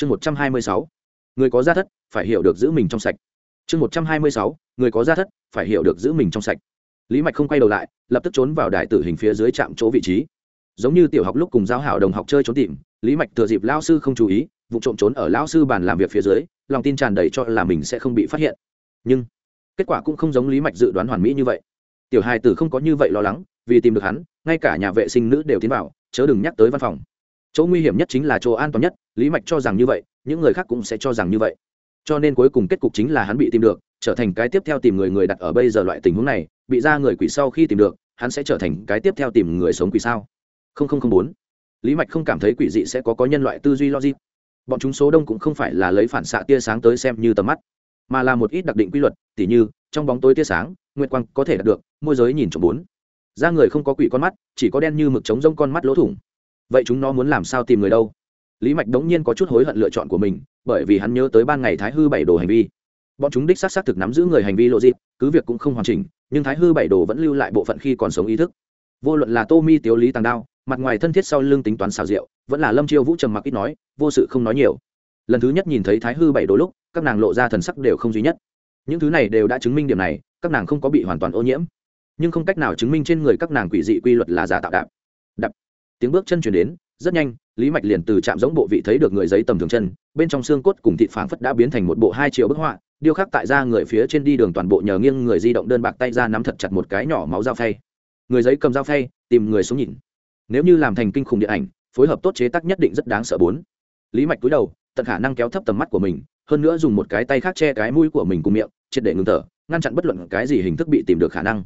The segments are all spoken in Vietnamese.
chương một trăm hai mươi sáu. Người có gia thất, phải hiểu được giữ mình trong sạch. Chương một trăm hai mươi sáu. Người có gia thất, phải hiểu được giữ mình trong sạch. Lý mạch không quay đầu lại, lập tức trốn vào đài tử hình phía dưới trạm chỗ vị trí. Giống như tiểu học lúc cùng giao hảo đồng học chơi trốn tìm, lý mạch thừa dịp lao sư không chú ý, vụ trộm trốn ở lao sư bàn làm việc phía dưới, lòng tin tràn đầy cho là mình sẽ không bị phát hiện. Nhưng, kết quả cũng không giống lý mạch dự đoán hoàn mỹ như vậy. Tiểu hài tử không có như vậy lo lắng, vì tìm được hắn, ngay cả nhà vệ sinh nữ đều tiến vào, chớ đừng nhắc tới văn phòng chỗ nguy hiểm nhất chính là chỗ an toàn nhất, lý mạch cho rằng như vậy, những người khác cũng sẽ cho rằng như vậy. Cho nên cuối cùng kết cục chính là hắn bị tìm được, trở thành cái tiếp theo tìm người người đặt ở bây giờ loại tình huống này, bị ra người quỷ sau khi tìm được, hắn sẽ trở thành cái tiếp theo tìm người sống quỷ sao? Không không không bốn. Lý mạch không cảm thấy quỷ dị sẽ có có nhân loại tư duy logic. Bọn chúng số đông cũng không phải là lấy phản xạ tia sáng tới xem như tầm mắt, mà là một ít đặc định quy luật, tỉ như, trong bóng tối tia sáng, nguyệt quang có thể đạt được, môi giới nhìn trộm bốn. Ra người không có quỷ con mắt, chỉ có đen như mực trống rông con mắt lỗ thủng vậy chúng nó muốn làm sao tìm người đâu? Lý mạch đống nhiên có chút hối hận lựa chọn của mình, bởi vì hắn nhớ tới ban ngày thái hư bảy đồ hành vi. Bọn chúng đích xác xác thực nắm giữ người hành vi lộ dịp cứ việc cũng không hoàn chỉnh, nhưng thái hư bảy đồ vẫn lưu lại bộ phận khi còn sống ý thức. Vô luận là tô mi tiếu lý tàng đao, mặt ngoài thân thiết sau lưng tính toán xào rượu vẫn là lâm chiêu vũ trầm mặc ít nói, vô sự không nói nhiều. Lần thứ nhất nhìn thấy thái hư bảy đồ lúc, các nàng lộ ra thần sắc đều không duy nhất. Những thứ này đều đã chứng minh điểm này, các nàng không có bị hoàn toàn ô nhiễm. Nhưng không cách nào chứng minh trên người các nàng quỷ dị quy luật là giả tạo đạp tiếng bước chân chuyển đến, rất nhanh, lý mạch liền từ trạm giống bộ vị thấy được người giấy tầm thường chân, bên trong xương cốt cùng thịt phảng phất đã biến thành một bộ hai triệu bức họa, điêu khắc tại ra người phía trên đi đường toàn bộ nhờ nghiêng người di động đơn bạc tay ra nắm thật chặt một cái nhỏ máu dao phay. Người giấy cầm dao phay, tìm người xuống nhìn. Nếu như làm thành kinh khủng điện ảnh, phối hợp tốt chế tác nhất định rất đáng sợ bốn. Lý mạch cúi đầu, tận khả năng kéo thấp tầm mắt của mình, hơn nữa dùng một cái tay khác che cái mũi của mình cùng miệng, triệt để ngừng thở, ngăn chặn bất luận cái gì hình thức bị tìm được khả năng.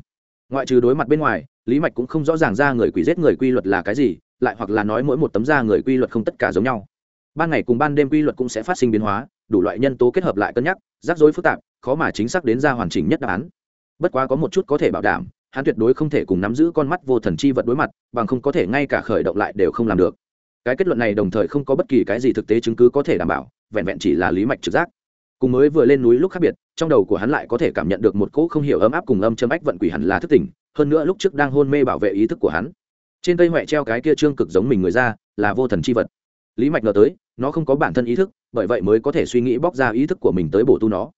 Ngoại trừ đối mặt bên ngoài lý mạch cũng không rõ ràng ra người quỷ giết người quy luật là cái gì, lại hoặc là nói mỗi một tấm da người quy luật không tất cả giống nhau. Ban ngày cùng ban đêm quy luật cũng sẽ phát sinh biến hóa, đủ loại nhân tố kết hợp lại cân nhắc, rắc rối phức tạp, khó mà chính xác đến ra hoàn chỉnh nhất đáp án. Bất quá có một chút có thể bảo đảm, hắn tuyệt đối không thể cùng nắm giữ con mắt vô thần chi vật đối mặt, bằng không có thể ngay cả khởi động lại đều không làm được. Cái kết luận này đồng thời không có bất kỳ cái gì thực tế chứng cứ có thể đảm bảo, vẹn vẹn chỉ là lý mạch trực giác. Cùng mới vừa lên núi lúc khác biệt, trong đầu của hắn lại có thể cảm nhận được một cỗ không hiểu ấm áp cùng âm châm ách vận quỷ hẳn là thức tỉnh hơn nữa lúc trước đang hôn mê bảo vệ ý thức của hắn. Trên cây huệ treo cái kia trương cực giống mình người ra, là vô thần chi vật. Lý mạch ngờ tới, nó không có bản thân ý thức, bởi vậy mới có thể suy nghĩ bóc ra ý thức của mình tới bổ tu nó.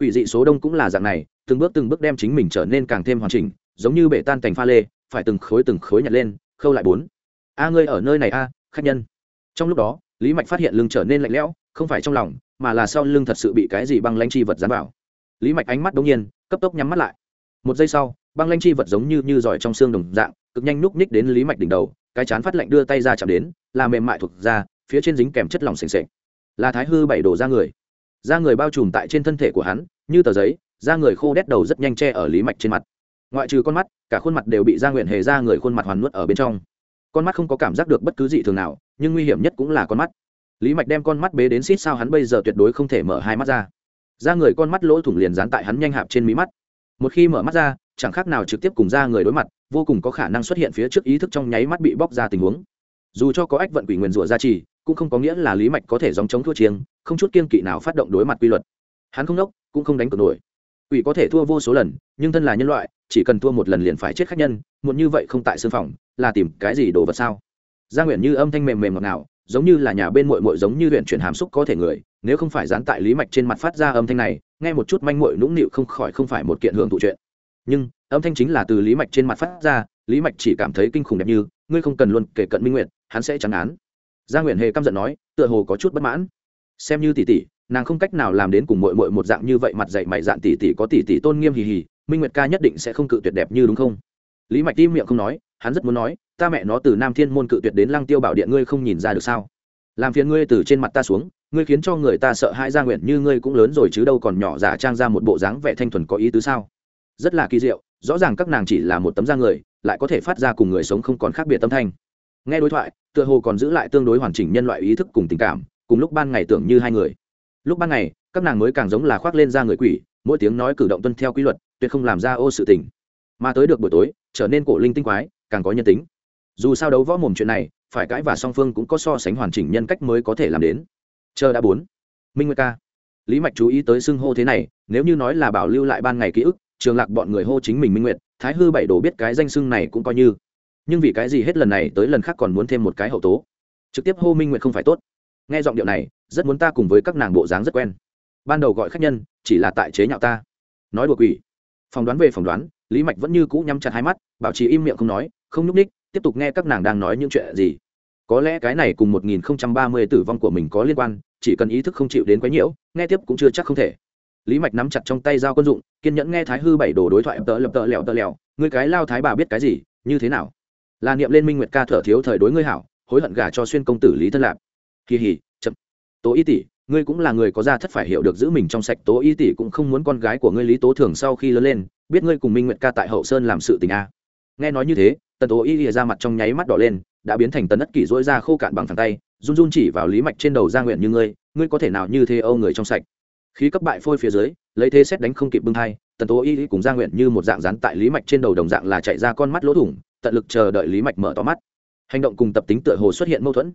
Quỷ dị số đông cũng là dạng này, từng bước từng bước đem chính mình trở nên càng thêm hoàn chỉnh, giống như bể tan cành pha lê, phải từng khối từng khối nhặt lên, khâu lại bốn. A, ngươi ở nơi này a, khách nhân. Trong lúc đó, lý mạch phát hiện lưng trở nên lạnh lẽo, không phải trong lòng, mà là sau lưng thật sự bị cái gì băng lanh chi vật dán vào. Lý mạch ánh mắt đ ỗ n g nhiên, cấp tốc nhắm mắt lại. Một giây sau băng lanh chi vật giống như như giỏi trong xương đồng dạng cực nhanh núp ních đến lý mạch đỉnh đầu cái chán phát lạnh đưa tay ra chạm đến là mềm mại thuộc da, phía trên dính kèm chất lỏng s sệch là thái hư bảy đổ ra người. Da người bao trùm tại trên thân thể của hắn như tờ giấy da người khô đét đầu rất nhanh che ở lý mạch trên mặt. Ngoại trừ con mắt cả khuôn mặt đều bị da nguyện hề ra người khuôn mặt hoàn nuốt ở bên trong. Con mắt không có cảm giác được bất cứ gì thường nào nhưng nguy hiểm nhất cũng là con mắt. Lý mạch đem con mắt bế đến xít sao hắn bây giờ tuyệt đối không thể mở hai mắt ra. Da người con mắt lỗ thủng liền dán tại hắn nhanh hạp trên mí mắt. Một khi mở mắt ra chẳng khác nào trực tiếp cùng ra người đối mặt, vô cùng có khả năng xuất hiện phía trước ý thức trong nháy mắt bị bóc ra tình huống. Dù cho có ách vận quỷ nguyền rủa gia trì, cũng không có nghĩa là lý mạch có thể dòng chống thua chiêng, không chút kiên kỵ nào phát động đối mặt quy luật. Hắn không đốc, cũng không đánh cược nổi. Quỷ có thể thua vô số lần, nhưng thân là nhân loại, chỉ cần thua một lần liền phải chết khách nhân, muộn như vậy không tại sương phòng, là tìm cái gì đồ vật sao? Gia nguyện như âm thanh mềm mềm ngọt ngào, giống như là nhà bên mội mội giống như luyện chuyển hàm xúc có thể người, nếu không phải dán tại lý mạch trên mặt phát ra âm thanh này, nghe một chút manh mội nũng nịu không khỏi không phải một kiện hưởng thụ chuyện nhưng âm thanh chính là từ lý mạch trên mặt phát ra, lý mạch chỉ cảm thấy kinh khủng đẹp như, ngươi không cần luôn kể cận minh nguyện hắn sẽ chẳng án. Gia nguyện hề căm giận nói, tựa hồ có chút bất mãn. Xem như tỷ tỷ, nàng không cách nào làm đến cùng mội mội một dạng như vậy mặt dạy mày dạn tỷ tỷ có tỷ tỷ tôn nghiêm hì hì, minh nguyệt ca nhất định sẽ không cự tuyệt đẹp như đúng không? Lý mạch tim miệng không nói, hắn rất muốn nói, ta mẹ nó từ nam thiên môn cự tuyệt đến lăng tiêu bảo điện ngươi không nhìn ra được sao? Làm phiền ngươi từ trên mặt ta xuống, ngươi khiến cho người ta sợ hãi gia nguyện như ngươi cũng lớn rồi chứ đâu còn nhỏ giả trang ra một bộ dáng vẻ thanh thuần có ý tứ sao? Rất là kỳ diệu, rõ ràng các nàng chỉ là một tấm da người, lại có thể phát ra cùng người sống không còn khác biệt tâm thanh. Nghe đối thoại, tựa hồ còn giữ lại tương đối hoàn chỉnh nhân loại ý thức cùng tình cảm, cùng lúc ban ngày tưởng như hai người. Lúc ban ngày, các nàng mới càng giống là khoác lên da người quỷ, mỗi tiếng nói cử động tuân theo quy luật, tuyệt không làm ra ô sự tình. Mà tới được buổi tối, trở nên cổ linh tinh quái, càng có nhân tính. Dù sao đấu võ mồm chuyện này, phải cãi và song phương cũng có so sánh hoàn chỉnh nhân cách mới có thể làm đến. Chờ đã bốn. Minh nguyệt ca. Lý mạch chú ý tới xưng hô thế này, nếu như nói là bảo lưu lại ban ngày ký ức trường lạc bọn người hô chính mình minh nguyệt, thái hư bảy đồ biết cái danh xưng này cũng coi như. Nhưng vì cái gì hết lần này tới lần khác còn muốn thêm một cái hậu tố? Trực tiếp hô minh nguyệt không phải tốt. Nghe giọng điệu này, rất muốn ta cùng với các nàng bộ dáng rất quen. Ban đầu gọi khách nhân, chỉ là tại chế nhạo ta. Nói đùa quỷ. Phỏng đoán về phỏng đoán, lý mạch vẫn như cũ nhắm chặt hai mắt, bảo trì im miệng không nói, không nhúc ních tiếp tục nghe các nàng đang nói những chuyện gì. Có lẽ cái này cùng một nghìn không trăm ba mươi tử vong của mình có liên quan, chỉ cần ý thức không chịu đến quấy nhiễu nghe tiếp cũng chưa chắc không thể lý mạch nắm chặt trong tay dao quân dụng, kiên nhẫn nghe thái hư bảy đồ đối thoại tợ lập tợ lẹo tợ lẹo người cái lao thái bà biết cái gì? Như thế nào? Là niệm lên minh nguyệt ca thở thiếu thời đối ngươi hảo, hối hận gả cho xuyên công tử lý thân lạp. Kỳ hỉ chậm. Tố y tỷ, ngươi cũng là người có gia thất phải hiểu được giữ mình trong sạch, tố y tỷ cũng không muốn con gái của ngươi lý tố thường sau khi lớn lên, biết ngươi cùng minh nguyệt ca tại hậu sơn làm sự tình a. Nghe nói như thế, tần tố y lìa ra mặt trong nháy mắt đỏ lên, đã biến thành tần ất kỷ dỗi ra khô cạn bằng thẳng tay, run run chỉ vào lý mạch trên đầu gia nguyện như ngươi ngươi có thể nào như thế âu người trong sạch? Khí cấp bại phôi phía dưới, lấy thế xét đánh không kịp bưng thai, tần tố y cùng gia nguyện như một dạng rán tại lý mạch trên đầu đồng dạng là chạy ra con mắt lỗ thủng, tận lực chờ đợi lý mạch mở to mắt. Hành động cùng tập tính tựa hồ xuất hiện mâu thuẫn.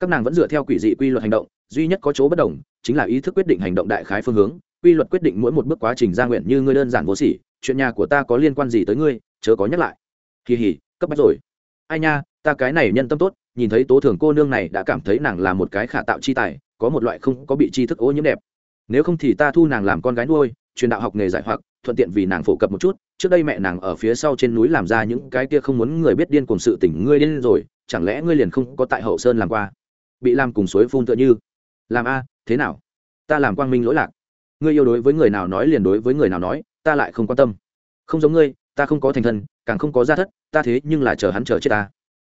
Các nàng vẫn dựa theo quỷ dị quy luật hành động, duy nhất có chỗ bất đồng, chính là ý thức quyết định hành động đại khái phương hướng. Quy luật quyết định mỗi một bước quá trình, gia nguyện như ngươi đơn giản vô sỉ, chuyện nhà của ta có liên quan gì tới ngươi, chớ có nhắc lại. Kỳ hỉ cấp bách rồi. Ai nha, ta cái này nhân tâm tốt, nhìn thấy tố thường cô nương này đã cảm thấy nàng là một cái khả tạo chi tài, có một loại không có bị tri thức ô nhiễm đẹp nếu không thì ta thu nàng làm con gái nuôi, truyền đạo học nghề giải hoặc, thuận tiện vì nàng phổ cập một chút. Trước đây mẹ nàng ở phía sau trên núi làm ra những cái kia không muốn người biết điên cùng sự tỉnh ngươi điên rồi, chẳng lẽ ngươi liền không có tại hậu sơn làm qua? Bị làm cùng suối phun tựa như. Làm a, thế nào? Ta làm quang minh lỗi lạc. Ngươi yêu đối với người nào nói liền đối với người nào nói, ta lại không quan tâm. Không giống ngươi, ta không có thành thân, càng không có gia thất, ta thế nhưng là chờ hắn chờ chết ta.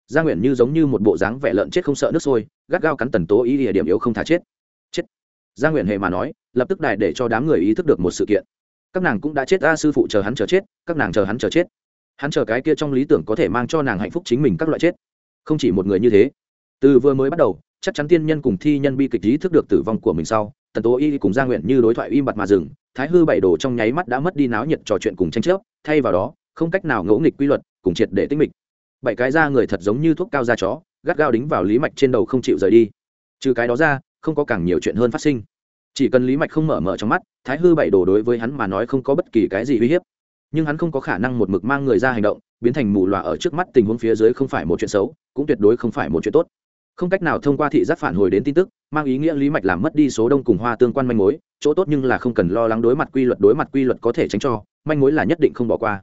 Gia nguyện như giống như một bộ dáng vẻ lợn chết không sợ nước sôi, gắt gao cắn tần tố ý địa điểm yếu không thả chết chết gia nguyện hệ mà nói, lập tức đại để cho đám người ý thức được một sự kiện. Các nàng cũng đã chết, a sư phụ chờ hắn chờ chết, các nàng chờ hắn chờ chết. Hắn chờ cái kia trong lý tưởng có thể mang cho nàng hạnh phúc chính mình các loại chết. Không chỉ một người như thế. Từ vừa mới bắt đầu, chắc chắn tiên nhân cùng thi nhân bi kịch ý thức được tử vong của mình sau, tần tố y cùng gia nguyện như đối thoại im bặt mà dừng, thái hư bảy đồ trong nháy mắt đã mất đi náo nhiệt trò chuyện cùng tranh chấp, thay vào đó, không cách nào ngẫu nghịch quy luật, cùng triệt để tích mịch. Bảy cái da người thật giống như thuốc cao da chó, gắt gao đính vào lý mạch trên đầu không chịu rời đi. Trừ cái đó ra không có càng nhiều chuyện hơn phát sinh. Chỉ cần lý mạch không mở mở trong mắt, thái hư bảy đồ đối với hắn mà nói không có bất kỳ cái gì uy hiếp. Nhưng hắn không có khả năng một mực mang người ra hành động, biến thành mù loà ở trước mắt tình huống phía dưới không phải một chuyện xấu, cũng tuyệt đối không phải một chuyện tốt. Không cách nào thông qua thị giác phản hồi đến tin tức, mang ý nghĩa lý mạch làm mất đi số đông cùng hoa tương quan manh mối, chỗ tốt nhưng là không cần lo lắng đối mặt quy luật, đối mặt quy luật có thể tránh cho, manh mối là nhất định không bỏ qua.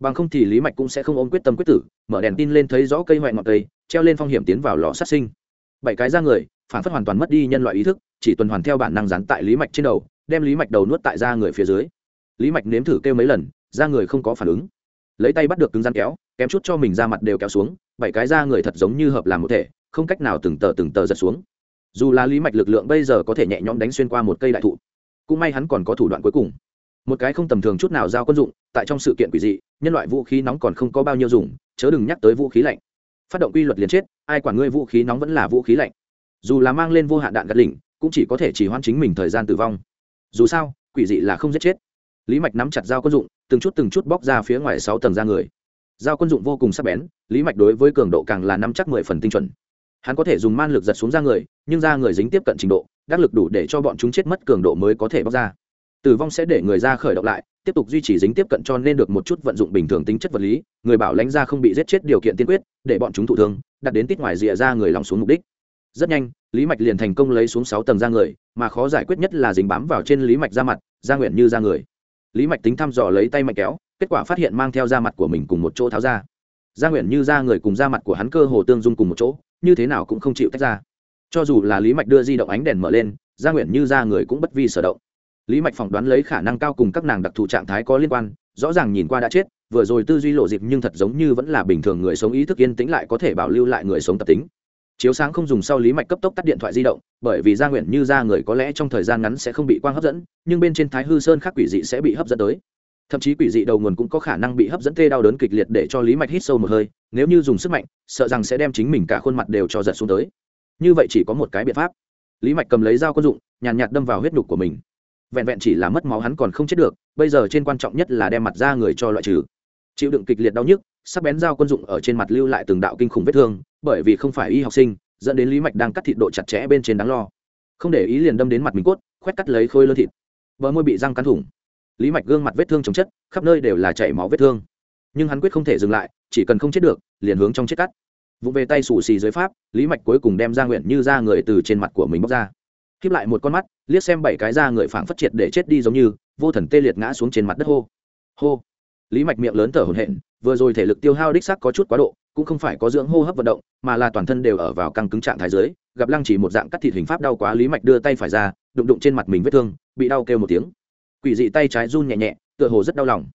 Bằng không thì lý mạch cũng sẽ không ôm quyết tâm quyết tử, mở đèn tin lên thấy rõ cây hoại ngọn cây, treo lên phong hiểm tiến vào lò sát sinh. Bảy cái ra người phản phất hoàn toàn mất đi nhân loại ý thức, chỉ tuần hoàn theo bản năng rắn tại lý mạch trên đầu, đem lý mạch đầu nuốt tại da người phía dưới. Lý mạch nếm thử kêu mấy lần, da người không có phản ứng. Lấy tay bắt được cứng rắn kéo, kém chút cho mình ra mặt đều kéo xuống, bảy cái da người thật giống như hợp làm một thể, không cách nào từng tờ từng tờ giật xuống. Dù là lý mạch lực lượng bây giờ có thể nhẹ nhõm đánh xuyên qua một cây đại thụ, cũng may hắn còn có thủ đoạn cuối cùng. Một cái không tầm thường chút nào giao quân dụng, tại trong sự kiện quỷ dị, nhân loại vũ khí nóng còn không có bao nhiêu dùng, chớ đừng nhắc tới vũ khí lạnh. Phát động quy luật liền chết, ai quản ngươi vũ khí nóng vẫn là vũ khí lạnh dù là mang lên vô hạn đạn gạt lỉnh, cũng chỉ có thể chỉ hoãn chính mình thời gian tử vong. Dù sao, quỷ dị là không giết chết. Lý mạch nắm chặt dao quân dụng, từng chút từng chút bóc ra phía ngoài sáu tầng da người. Dao quân dụng vô cùng sắc bén, lý mạch đối với cường độ càng là năm chắc mười phần tinh chuẩn. Hắn có thể dùng man lực giật xuống da người, nhưng da người dính tiếp cận trình độ, đắc lực đủ để cho bọn chúng chết mất cường độ mới có thể bóc ra. Tử vong sẽ để người ra khởi động lại, tiếp tục duy trì dính tiếp cận cho nên được một chút vận dụng bình thường tính chất vật lý, người bảo lãnh ra không bị giết chết điều kiện tiên quyết, để bọn chúng thụ thương, đặt đến tít ngoài rìa ra người lòng xuống mục đích rất nhanh, lý mạch liền thành công lấy xuống sáu tầng da người, mà khó giải quyết nhất là dính bám vào trên lý mạch da mặt, da nguyện như da người. Lý mạch tính thăm dò lấy tay mạch kéo, kết quả phát hiện mang theo da mặt của mình cùng một chỗ tháo ra. Da nguyện như da người cùng da mặt của hắn cơ hồ tương dung cùng một chỗ, như thế nào cũng không chịu tách ra. Cho dù là lý mạch đưa di động ánh đèn mở lên, da nguyện như da người cũng bất vi sở động. Lý mạch phỏng đoán lấy khả năng cao cùng các nàng đặc thù trạng thái có liên quan, rõ ràng nhìn qua đã chết, vừa rồi tư duy lộ dịp nhưng thật giống như vẫn là bình thường người sống ý thức yên tĩnh lại có thể bảo lưu lại người sống tập tính chiếu sáng không dùng sau lý mạch cấp tốc tắt điện thoại di động, bởi vì gia nguyện như ra người có lẽ trong thời gian ngắn sẽ không bị quang hấp dẫn, nhưng bên trên thái hư sơn khác quỷ dị sẽ bị hấp dẫn tới. Thậm chí quỷ dị đầu nguồn cũng có khả năng bị hấp dẫn tê đau đớn kịch liệt để cho lý mạch hít sâu một hơi, nếu như dùng sức mạnh, sợ rằng sẽ đem chính mình cả khuôn mặt đều cho giật xuống tới. Như vậy chỉ có một cái biện pháp. Lý mạch cầm lấy dao quân dụng, nhàn nhạt đâm vào huyết nhục của mình. Vẹn vẹn chỉ là mất máu hắn còn không chết được, bây giờ trên quan trọng nhất là đem mặt ra người cho loại trừ. Chịu đựng kịch liệt đau nhức sắc bén dao quân dụng ở trên mặt lưu lại từng đạo kinh khủng vết thương, bởi vì không phải y học sinh, dẫn đến lý mạch đang cắt thịt độ chặt chẽ bên trên đáng lo. Không để ý liền đâm đến mặt mình cốt, khoét cắt lấy khôi lơ thịt. Bờ môi bị răng cắn thủng. Lý mạch gương mặt vết thương chống chất, khắp nơi đều là chảy máu vết thương. Nhưng hắn quyết không thể dừng lại, chỉ cần không chết được, liền hướng trong chết cắt. Vụ về tay xù xì dưới pháp, lý mạch cuối cùng đem ra nguyện như ra người từ trên mặt của mình bóc ra. Khiếp lại một con mắt, liếc xem bảy cái da người phảng phất triệt để chết đi giống như, vô thần tê liệt ngã xuống trên mặt đất hô. Hô. Lý mạch miệng lớn thở hổn hển vừa rồi thể lực tiêu hao đích sắc có chút quá độ, cũng không phải có dưỡng hô hấp vận động, mà là toàn thân đều ở vào căng cứng trạng thái dưới, gặp lăng chỉ một dạng cắt thịt hình pháp đau quá, lý mạch đưa tay phải ra, đụng đụng trên mặt mình vết thương, bị đau kêu một tiếng. Quỷ dị tay trái run nhẹ nhẹ, tựa hồ rất đau lòng.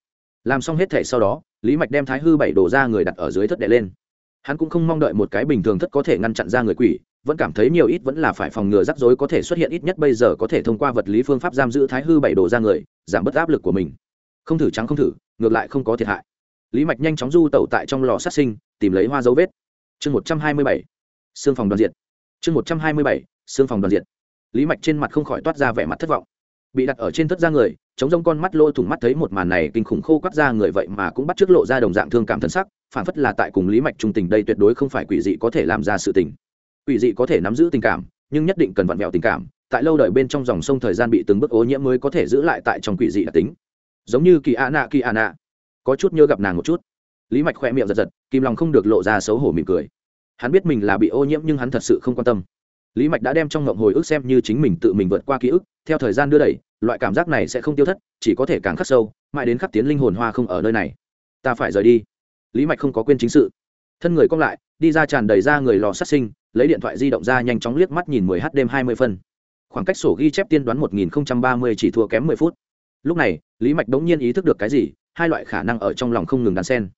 Làm xong hết thể sau đó, lý mạch đem thái hư bảy đổ ra người đặt ở dưới thất đệ lên. Hắn cũng không mong đợi một cái bình thường thất có thể ngăn chặn ra người quỷ, vẫn cảm thấy nhiều ít vẫn là phải phòng ngừa rắc rối có thể xuất hiện ít nhất bây giờ có thể thông qua vật lý phương pháp giam giữ thái hư bảy đồ ra người, giảm bớt áp lực của mình. Không thử trắng không thử, ngược lại không có thiệt hại lý mạch nhanh chóng du tẩu tại trong lò sát sinh, tìm lấy hoa dấu vết. Chương một trăm hai mươi bảy, xương phòng đoàn diện chương một trăm hai mươi bảy, xương phòng đoàn diện lý mạch trên mặt không khỏi toát ra vẻ mặt thất vọng. Bị đặt ở trên thất ra người, chống rông con mắt lôi thủng mắt thấy một màn này kinh khủng khô quắt ra người vậy mà cũng bắt trước lộ ra đồng dạng thương cảm thân sắc phản phất là tại cùng lý mạch trung tình đây tuyệt đối không phải quỷ dị có thể làm ra sự tình. Quỷ dị có thể nắm giữ tình cảm, nhưng nhất định cần vặn vẹo tình cảm, tại lâu đời bên trong dòng sông thời gian bị từng bước ô nhiễm mới có thể giữ lại tại trong quỷ dị đặc tính. Giống như kỳ a nạ kỳ a nạ có chút nhớ gặp nàng một chút. Lý mạch khoe miệng giật giật kìm lòng không được lộ ra xấu hổ mỉm cười. Hắn biết mình là bị ô nhiễm nhưng hắn thật sự không quan tâm. Lý mạch đã đem trong ngộng hồi ức xem như chính mình tự mình vượt qua ký ức, theo thời gian đưa đẩy, loại cảm giác này sẽ không tiêu thất, chỉ có thể càng khắc sâu, mãi đến khắc tiến linh hồn hoa không ở nơi này. Ta phải rời đi. Lý mạch không có quên chính sự. Thân người cong lại, đi ra tràn đầy ra người lò sát sinh, lấy điện thoại di động ra nhanh chóng liếc mắt nhìn mười h đêm hai mươi phân. Khoảng cách sổ ghi chép tiên đoán một nghìn ba mươi chỉ thua kém mười phút. Lúc này, lý mạch đống nhiên ý thức được cái gì hai loại khả năng ở trong lòng không ngừng đan sen.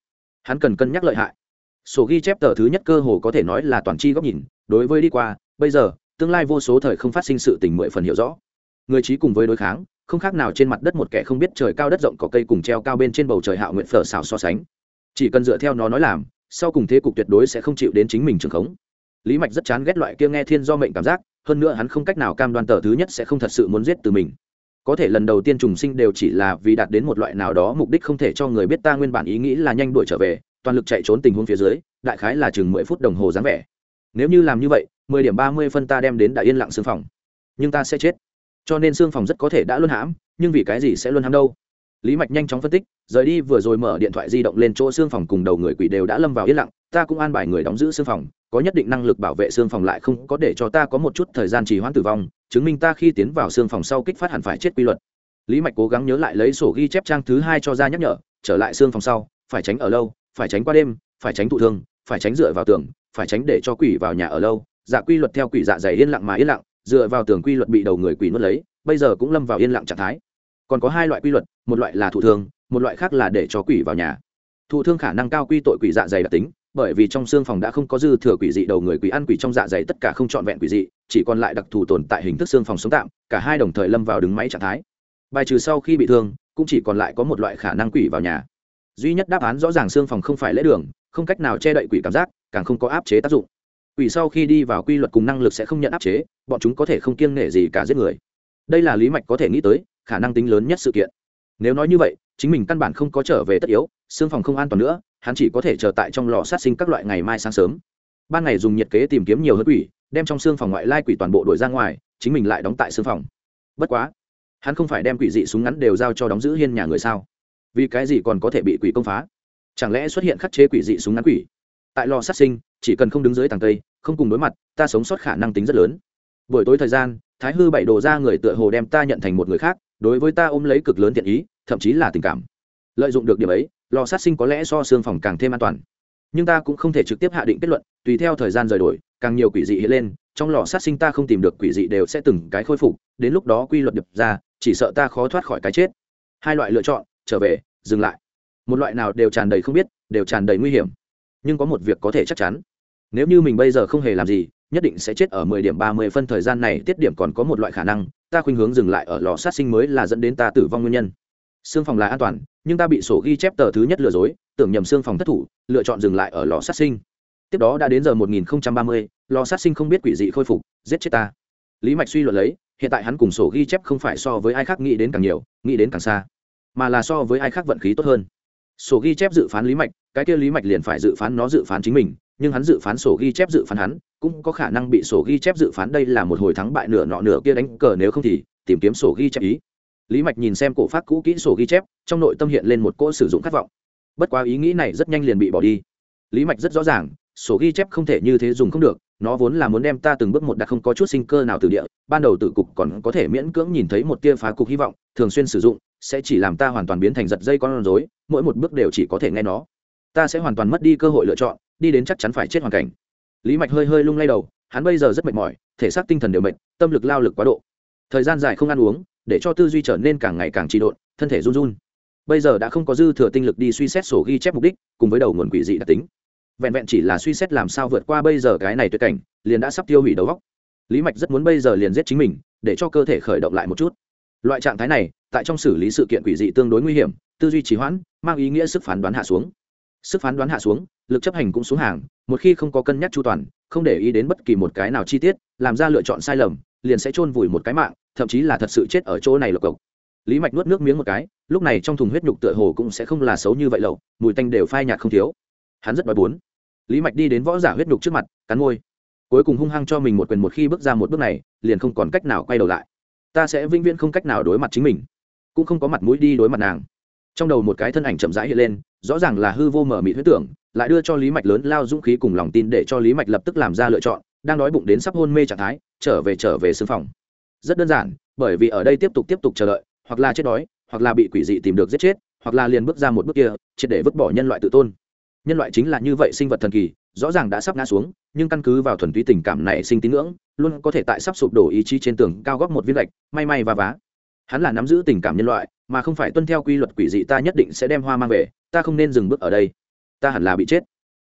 Hắn cần cân nhắc lợi hại. Sổ ghi chép tờ thứ nhất cơ hồ có thể nói là toàn c h i góc nhìn, đối với đi qua, bây giờ, tương lai vô số thời không phát sinh sự tình mười phần hiểu rõ. Người trí cùng với đối kháng, không khác nào trên mặt đất một kẻ không biết trời cao đất rộng có cây cùng treo cao bên trên bầu trời hạo nguyện phở xào so sánh. Chỉ cần dựa theo nó nói làm, sau cùng thế cục tuyệt đối sẽ không chịu đến chính mình trường khống. Lý mạch rất chán ghét loại kia nghe thiên do mệnh cảm giác, hơn nữa hắn không cách nào cam đoan tờ thứ nhất sẽ không thật sự muốn giết từ mình có thể lần đầu tiên trùng sinh đều chỉ là vì đạt đến một loại nào đó mục đích không thể cho người biết ta nguyên bản ý nghĩ là nhanh đuổi trở về, toàn lực chạy trốn tình huống phía dưới, đại khái là chừng mười phút đồng hồ dáng vẻ. Nếu như làm như vậy, mười điểm ba mươi phân ta đem đến đại yên lặng xương phòng. Nhưng ta sẽ chết. Cho nên xương phòng rất có thể đã luân hãm, nhưng vì cái gì sẽ luân hãm đâu? Lý mạch nhanh chóng phân tích, rời đi vừa rồi mở điện thoại di động lên chỗ xương phòng cùng đầu người quỷ đều đã lâm vào yên lặng, ta cũng an bài người đóng giữ xương phòng, có nhất định năng lực bảo vệ xương phòng lại không có để cho ta có một chút thời gian trì hoãn tử vong, chứng minh ta khi tiến vào xương phòng sau kích phát hẳn phải chết quy luật. Lý mạch cố gắng nhớ lại lấy sổ ghi chép trang thứ hai cho ra nhắc nhở, trở lại xương phòng sau, phải tránh ở lâu, phải tránh qua đêm, phải tránh thụ thương, phải tránh dựa vào tường, phải tránh để cho quỷ vào nhà ở lâu. Dạ quy luật theo quỷ dạ dày yên lặng mà yên lặng, dựa vào tường quy luật bị đầu người quỷ nuốt lấy, bây giờ cũng lâm vào yên lặng trạng thái còn có hai loại quy luật, một loại là thụ thương, một loại khác là để cho quỷ vào nhà. Thụ thương khả năng cao quy tội quỷ dạ dày đặc tính, bởi vì trong xương phòng đã không có dư thừa quỷ dị đầu người quỷ ăn quỷ trong dạ dày tất cả không trọn vẹn quỷ dị, chỉ còn lại đặc thù tồn tại hình thức xương phòng sống tạm, cả hai đồng thời lâm vào đứng máy trạng thái. Bài trừ sau khi bị thương, cũng chỉ còn lại có một loại khả năng quỷ vào nhà. Duy nhất đáp án rõ ràng xương phòng không phải lễ đường, không cách nào che đậy quỷ cảm giác, càng không có áp chế tác dụng. Quỷ sau khi đi vào quy luật cùng năng lực sẽ không nhận áp chế, bọn chúng có thể không kiêng nể gì cả giết người. Đây là lý mạch có thể nghĩ tới khả năng tính lớn nhất sự kiện. Nếu nói như vậy, chính mình căn bản không có trở về tất yếu, xương phòng không an toàn nữa, hắn chỉ có thể chờ tại trong lò sát sinh các loại ngày mai sáng sớm. Ban ngày dùng nhiệt kế tìm kiếm nhiều hơn quỷ, đem trong xương phòng ngoại lai quỷ toàn bộ đổi ra ngoài, chính mình lại đóng tại xương phòng. Bất quá, hắn không phải đem quỷ dị súng ngắn đều giao cho đóng giữ hiên nhà người sao? Vì cái gì còn có thể bị quỷ công phá? Chẳng lẽ xuất hiện khắc chế quỷ dị súng ngắn quỷ? Tại lò sát sinh, chỉ cần không đứng dưới tàng cây không cùng đối mặt, ta sống sót khả năng tính rất lớn. Buổi tối thời gian, thái hư bảy đồ ra người tựa hồ đem ta nhận thành một người khác đối với ta ôm lấy cực lớn thiện ý, thậm chí là tình cảm. Lợi dụng được điểm ấy, lò sát sinh có lẽ so xương phòng càng thêm an toàn. Nhưng ta cũng không thể trực tiếp hạ định kết luận, tùy theo thời gian rời đổi, càng nhiều quỷ dị hiện lên, trong lò sát sinh ta không tìm được quỷ dị đều sẽ từng cái khôi phục, đến lúc đó quy luật đập ra, chỉ sợ ta khó thoát khỏi cái chết. Hai loại lựa chọn, trở về, dừng lại. Một loại nào đều tràn đầy không biết, đều tràn đầy nguy hiểm. Nhưng có một việc có thể chắc chắn. Nếu như mình bây giờ không hề làm gì, nhất định sẽ chết ở mười điểm ba mươi phân thời gian này, tiết điểm còn có một loại khả năng ta khuynh hướng dừng lại ở lò sát sinh mới là dẫn đến ta tử vong nguyên nhân. Xương phòng là an toàn, nhưng ta bị sổ ghi chép tờ thứ nhất lừa dối, tưởng nhầm xương phòng thất thủ, lựa chọn dừng lại ở lò sát sinh. Tiếp đó đã đến giờ một nghìn ba mươi, lò sát sinh không biết quỷ dị khôi phục, giết chết ta. Lý mạch suy luận lấy, hiện tại hắn cùng sổ ghi chép không phải so với ai khác nghĩ đến càng nhiều, nghĩ đến càng xa, mà là so với ai khác vận khí tốt hơn. Sổ ghi chép dự phán lý mạch, cái kia lý mạch liền phải dự phán nó dự phán chính mình, nhưng hắn dự phán sổ ghi chép dự phán hắn cũng có khả năng bị sổ ghi chép dự phán đây là một hồi thắng bại nửa nọ nửa kia đánh cờ, nếu không thì tìm kiếm sổ ghi chép ý. Lý mạch nhìn xem cổ phát cũ kỹ sổ ghi chép, trong nội tâm hiện lên một cỗ sử dụng khát vọng. Bất quá ý nghĩ này rất nhanh liền bị bỏ đi. Lý mạch rất rõ ràng, sổ ghi chép không thể như thế dùng không được, nó vốn là muốn đem ta từng bước một đặt không có chút sinh cơ nào từ địa, ban đầu tự cục còn có thể miễn cưỡng nhìn thấy một tia phá cục hy vọng, thường xuyên sử dụng, sẽ chỉ làm ta hoàn toàn biến thành giật dây con rối, mỗi một bước đều chỉ có thể nghe nó. Ta sẽ hoàn toàn mất đi cơ hội lựa chọn, đi đến chắc chắn phải chết hoàn cảnh lý mạch hơi hơi lung lay đầu, hắn bây giờ rất mệt mỏi, thể xác tinh thần đều mệt, tâm lực lao lực quá độ. Thời gian dài không ăn uống, để cho tư duy trở nên càng ngày càng trị độn, thân thể run run. Bây giờ đã không có dư thừa tinh lực đi suy xét sổ ghi chép mục đích, cùng với đầu nguồn quỷ dị đặc tính. Vẹn vẹn chỉ là suy xét làm sao vượt qua bây giờ cái này tuyệt cảnh, liền đã sắp tiêu hủy đầu góc lý mạch rất muốn bây giờ liền giết chính mình, để cho cơ thể khởi động lại một chút. Loại trạng thái này, tại trong xử lý sự kiện quỷ dị tương đối nguy hiểm, tư duy trì hoãn, mang ý nghĩa sức phán đoán hạ xuống sức phán đoán hạ xuống, lực chấp hành cũng xuống hàng, một khi không có cân nhắc chu toàn, không để ý đến bất kỳ một cái nào chi tiết, làm ra lựa chọn sai lầm, liền sẽ chôn vùi một cái mạng, thậm chí là thật sự chết ở chỗ này lộc cộc. Lý mạch nuốt nước miếng một cái, lúc này trong thùng huyết nhục tựa hồ cũng sẽ không là xấu như vậy lậu, mùi tanh đều phai nhạt không thiếu. Hắn rất đói bốn lý mạch đi đến võ giả huyết nhục trước mặt, cắn môi. Cuối cùng hung hăng cho mình một quyền một khi bước ra một bước này, liền không còn cách nào quay đầu lại. Ta sẽ vĩnh viễn không cách nào đối mặt chính mình, cũng không có mặt mũi đi đối mặt nàng trong đầu một cái thân ảnh chậm rãi hiện lên, rõ ràng là hư vô mở mị huyết tưởng, lại đưa cho lý mạch lớn lao dũng khí cùng lòng tin để cho lý mạch lập tức làm ra lựa chọn, đang đói bụng đến sắp hôn mê trạng thái, trở về trở về xương phòng. Rất đơn giản, bởi vì ở đây tiếp tục tiếp tục chờ đợi, hoặc là chết đói, hoặc là bị quỷ dị tìm được giết chết, hoặc là liền bước ra một bước kia, triệt để vứt bỏ nhân loại tự tôn. Nhân loại chính là như vậy sinh vật thần kỳ, rõ ràng đã sắp ngã xuống, nhưng căn cứ vào thuần túy tình cảm này sinh tín ngưỡng, luôn có thể tại sắp sụp đổ ý chí trên tường cao góc một viên lệch may may và vá. Hắn là nắm giữ tình cảm nhân loại mà không phải tuân theo quy luật quỷ dị ta nhất định sẽ đem hoa mang về, ta không nên dừng bước ở đây. Ta hẳn là bị chết.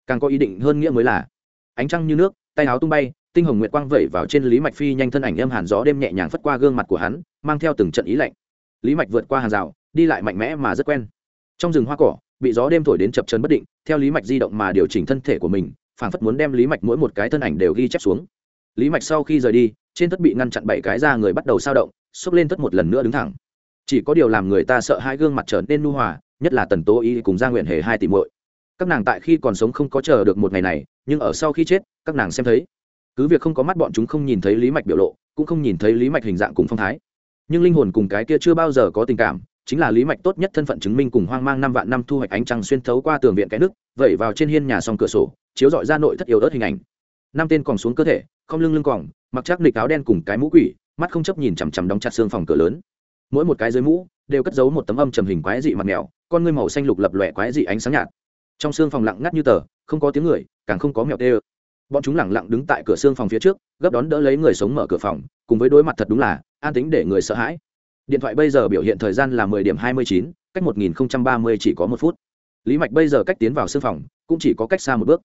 Càng có ý định hơn nghĩa mới là, ánh trăng như nước, tay áo tung bay, tinh hồng nguyệt quang vẩy vào trên lý mạch phi nhanh thân ảnh âm hàn gió đêm nhẹ nhàng phất qua gương mặt của hắn, mang theo từng trận ý lạnh. Lý mạch vượt qua hàng rào, đi lại mạnh mẽ mà rất quen. Trong rừng hoa cỏ, bị gió đêm thổi đến chập chân bất định, theo lý mạch di động mà điều chỉnh thân thể của mình, phảng phất muốn đem lý mạch mỗi một cái thân ảnh đều ghi chép xuống. Lý mạch sau khi rời đi, trên thất bị ngăn chặn bảy cái ra người bắt đầu sao động, xốc lên thất một lần nữa đứng thẳng chỉ có điều làm người ta sợ hai gương mặt trở nên nu hòa, nhất là tần tố y cùng gia nguyện hề hai tỷ muội. Các nàng tại khi còn sống không có chờ được một ngày này, nhưng ở sau khi chết, các nàng xem thấy. Cứ việc không có mắt bọn chúng không nhìn thấy lý mạch biểu lộ, cũng không nhìn thấy lý mạch hình dạng cùng phong thái. Nhưng linh hồn cùng cái kia chưa bao giờ có tình cảm, chính là lý mạch tốt nhất thân phận chứng minh cùng hoang mang năm vạn năm thu hoạch ánh trăng xuyên thấu qua tường viện cái nước, vẩy vào trên hiên nhà song cửa sổ, chiếu dọi ra nội thất yếu ớt hình ảnh. Năm tên còn xuống cơ thể, không lưng lưng còng mặc chắc nịch áo đen cùng cái mũ quỷ, mắt không chấp nhìn chằm chằm đóng chặt xương phòng cửa lớn mỗi một cái dưới mũ đều cất giấu một tấm âm trầm hình quái dị mặt mèo, con ngươi màu xanh lục lập lòe quái dị ánh sáng nhạt. Trong xương phòng lặng ngắt như tờ, không có tiếng người, càng không có mèo tê. Ơ bọn chúng lẳng lặng đứng tại cửa xương phòng phía trước, gấp đón đỡ lấy người sống mở cửa phòng, cùng với đối mặt thật đúng là, an tính để người sợ hãi. Điện thoại bây giờ biểu hiện thời gian là mười điểm hai mươi chín, cách một nghìn ba mươi chỉ có một phút. Lý mạch bây giờ cách tiến vào xương phòng, cũng chỉ có cách xa một bước.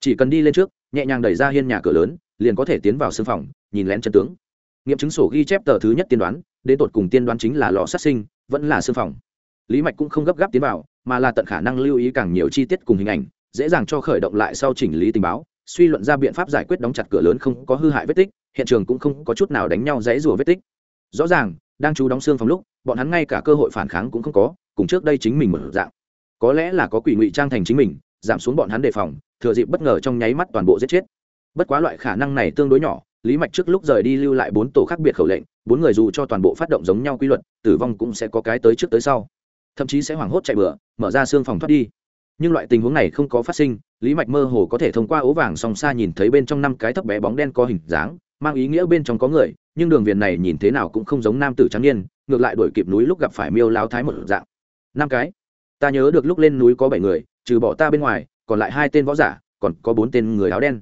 Chỉ cần đi lên trước, nhẹ nhàng đẩy ra hiên nhà cửa lớn, liền có thể tiến vào xương phòng, nhìn lén chân tướng. Nghiệm chứng sổ ghi chép tờ thứ nhất tiên đoán đến tột cùng tiên đoán chính là lò sát sinh, vẫn là xương phòng. Lý mạch cũng không gấp gáp tiến vào, mà là tận khả năng lưu ý càng nhiều chi tiết cùng hình ảnh, dễ dàng cho khởi động lại sau chỉnh lý tình báo, suy luận ra biện pháp giải quyết đóng chặt cửa lớn không có hư hại vết tích, hiện trường cũng không có chút nào đánh nhau dãy rùa vết tích. Rõ ràng, đang chú đóng xương phòng lúc, bọn hắn ngay cả cơ hội phản kháng cũng không có, cùng trước đây chính mình mở dạng. Có lẽ là có quỷ ngụy trang thành chính mình, giảm xuống bọn hắn đề phòng, thừa dịp bất ngờ trong nháy mắt toàn bộ giết chết. Bất quá loại khả năng này tương đối nhỏ, lý mạch trước lúc rời đi lưu lại bốn tổ khác biệt khẩu lệnh bốn người dù cho toàn bộ phát động giống nhau quy luật, tử vong cũng sẽ có cái tới trước tới sau. Thậm chí sẽ hoảng hốt chạy bừa, mở ra xương phòng thoát đi. Nhưng loại tình huống này không có phát sinh, lý mạch mơ hồ có thể thông qua ố vàng song xa nhìn thấy bên trong năm cái thấp bé bóng đen có hình dáng, mang ý nghĩa bên trong có người, nhưng đường viền này nhìn thế nào cũng không giống nam tử trắng niên, ngược lại đuổi kịp núi lúc gặp phải miêu láo thái một dạng. Năm cái. Ta nhớ được lúc lên núi có bảy người, trừ bỏ ta bên ngoài, còn lại hai tên võ giả, còn có bốn tên người áo đen.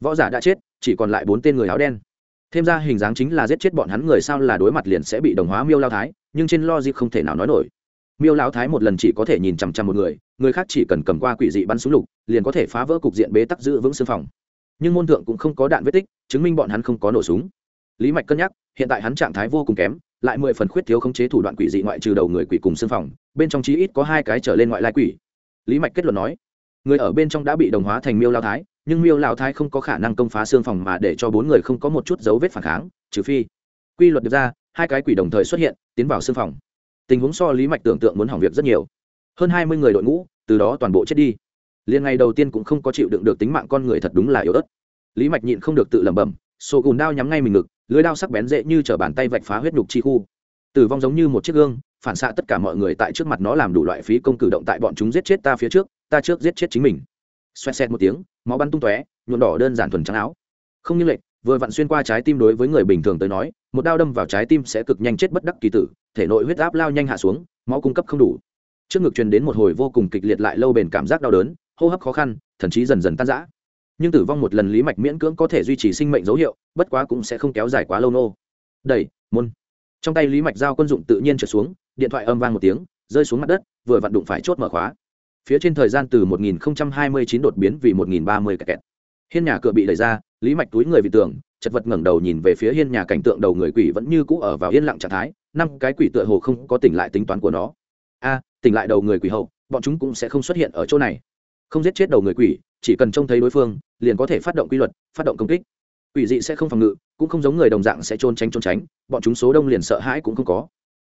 Võ giả đã chết, chỉ còn lại bốn tên người áo đen thêm ra hình dáng chính là giết chết bọn hắn người sao là đối mặt liền sẽ bị đồng hóa miêu lao thái, nhưng trên logic không thể nào nói nổi. Miêu lao thái một lần chỉ có thể nhìn chằm chằm một người người khác chỉ cần cầm qua quỷ dị bắn súng lục, liền có thể phá vỡ cục diện bế tắc giữ vững xương phòng. Nhưng môn thượng cũng không có đạn vết tích, chứng minh bọn hắn không có nổ súng. Lý mạch cân nhắc, hiện tại hắn trạng thái vô cùng kém, lại mười phần khuyết thiếu khống chế thủ đoạn quỷ dị ngoại trừ đầu người quỷ cùng xương phòng, bên trong chí ít có hai cái trở lên ngoại lai quỷ. Lý mạch kết luận nói, người ở bên trong đã bị đồng hóa thành miêu lao thái nhưng miêu Lão thái không có khả năng công phá xương phòng mà để cho bốn người không có một chút dấu vết phản kháng, trừ phi quy luật được ra, hai cái quỷ đồng thời xuất hiện, tiến vào xương phòng. Tình huống so lý mạch tưởng tượng muốn hỏng việc rất nhiều. Hơn hai mươi người đội ngũ, từ đó toàn bộ chết đi. Liền ngày đầu tiên cũng không có chịu đựng được tính mạng con người thật đúng là yếu ớt. Lý mạch nhịn không được tự lẩm bẩm, sổ gùn đao nhắm ngay mình ngực, lưới đao sắc bén dễ như t bàn tay vạch phá huyết nhục chi khu. Tử vong giống như một chiếc gương, phản xạ tất cả mọi người tại trước mặt nó làm đủ loại phí công cử động tại bọn chúng giết chết ta phía trước, ta trước giết chết chính mình xoẹt xẹt một tiếng, máu bắn tung tóe, nhuộm đỏ đơn giản thuần trắng áo. Không như lệch, vừa vặn xuyên qua trái tim đối với người bình thường tới nói, một đao đâm vào trái tim sẽ cực nhanh chết bất đắc kỳ tử, thể nội huyết áp lao nhanh hạ xuống, máu cung cấp không đủ. Trước ngực truyền đến một hồi vô cùng kịch liệt lại lâu bền cảm giác đau đớn, hô hấp khó khăn, thậm chí dần dần tan rã. Nhưng tử vong một lần lý mạch miễn cưỡng có thể duy trì sinh mệnh dấu hiệu, bất quá cũng sẽ không kéo dài quá lâu nô. Đẩy, môn. Trong tay lý mạch giao quân dụng tự nhiên trượt xuống, điện thoại âm vang một tiếng, rơi xuống mặt đất, vừa vặn đụng phải chốt mở khóa phía trên thời gian từ 1029 đột biến vì 1030 kẹt hiên nhà cửa bị đẩy ra, lý mạch túi người vị tưởng chật vật ngẩng đầu nhìn về phía hiên nhà cảnh tượng đầu người quỷ vẫn như cũ ở vào yên lặng trạng thái, năm cái quỷ tựa hồ không có tỉnh lại tính toán của nó. A, tỉnh lại đầu người quỷ hậu, bọn chúng cũng sẽ không xuất hiện ở chỗ này. Không giết chết đầu người quỷ, chỉ cần trông thấy đối phương, liền có thể phát động quy luật, phát động công kích. Quỷ dị sẽ không phòng ngự, cũng không giống người đồng dạng sẽ trôn tránh trốn tránh, bọn chúng số đông liền sợ hãi cũng không có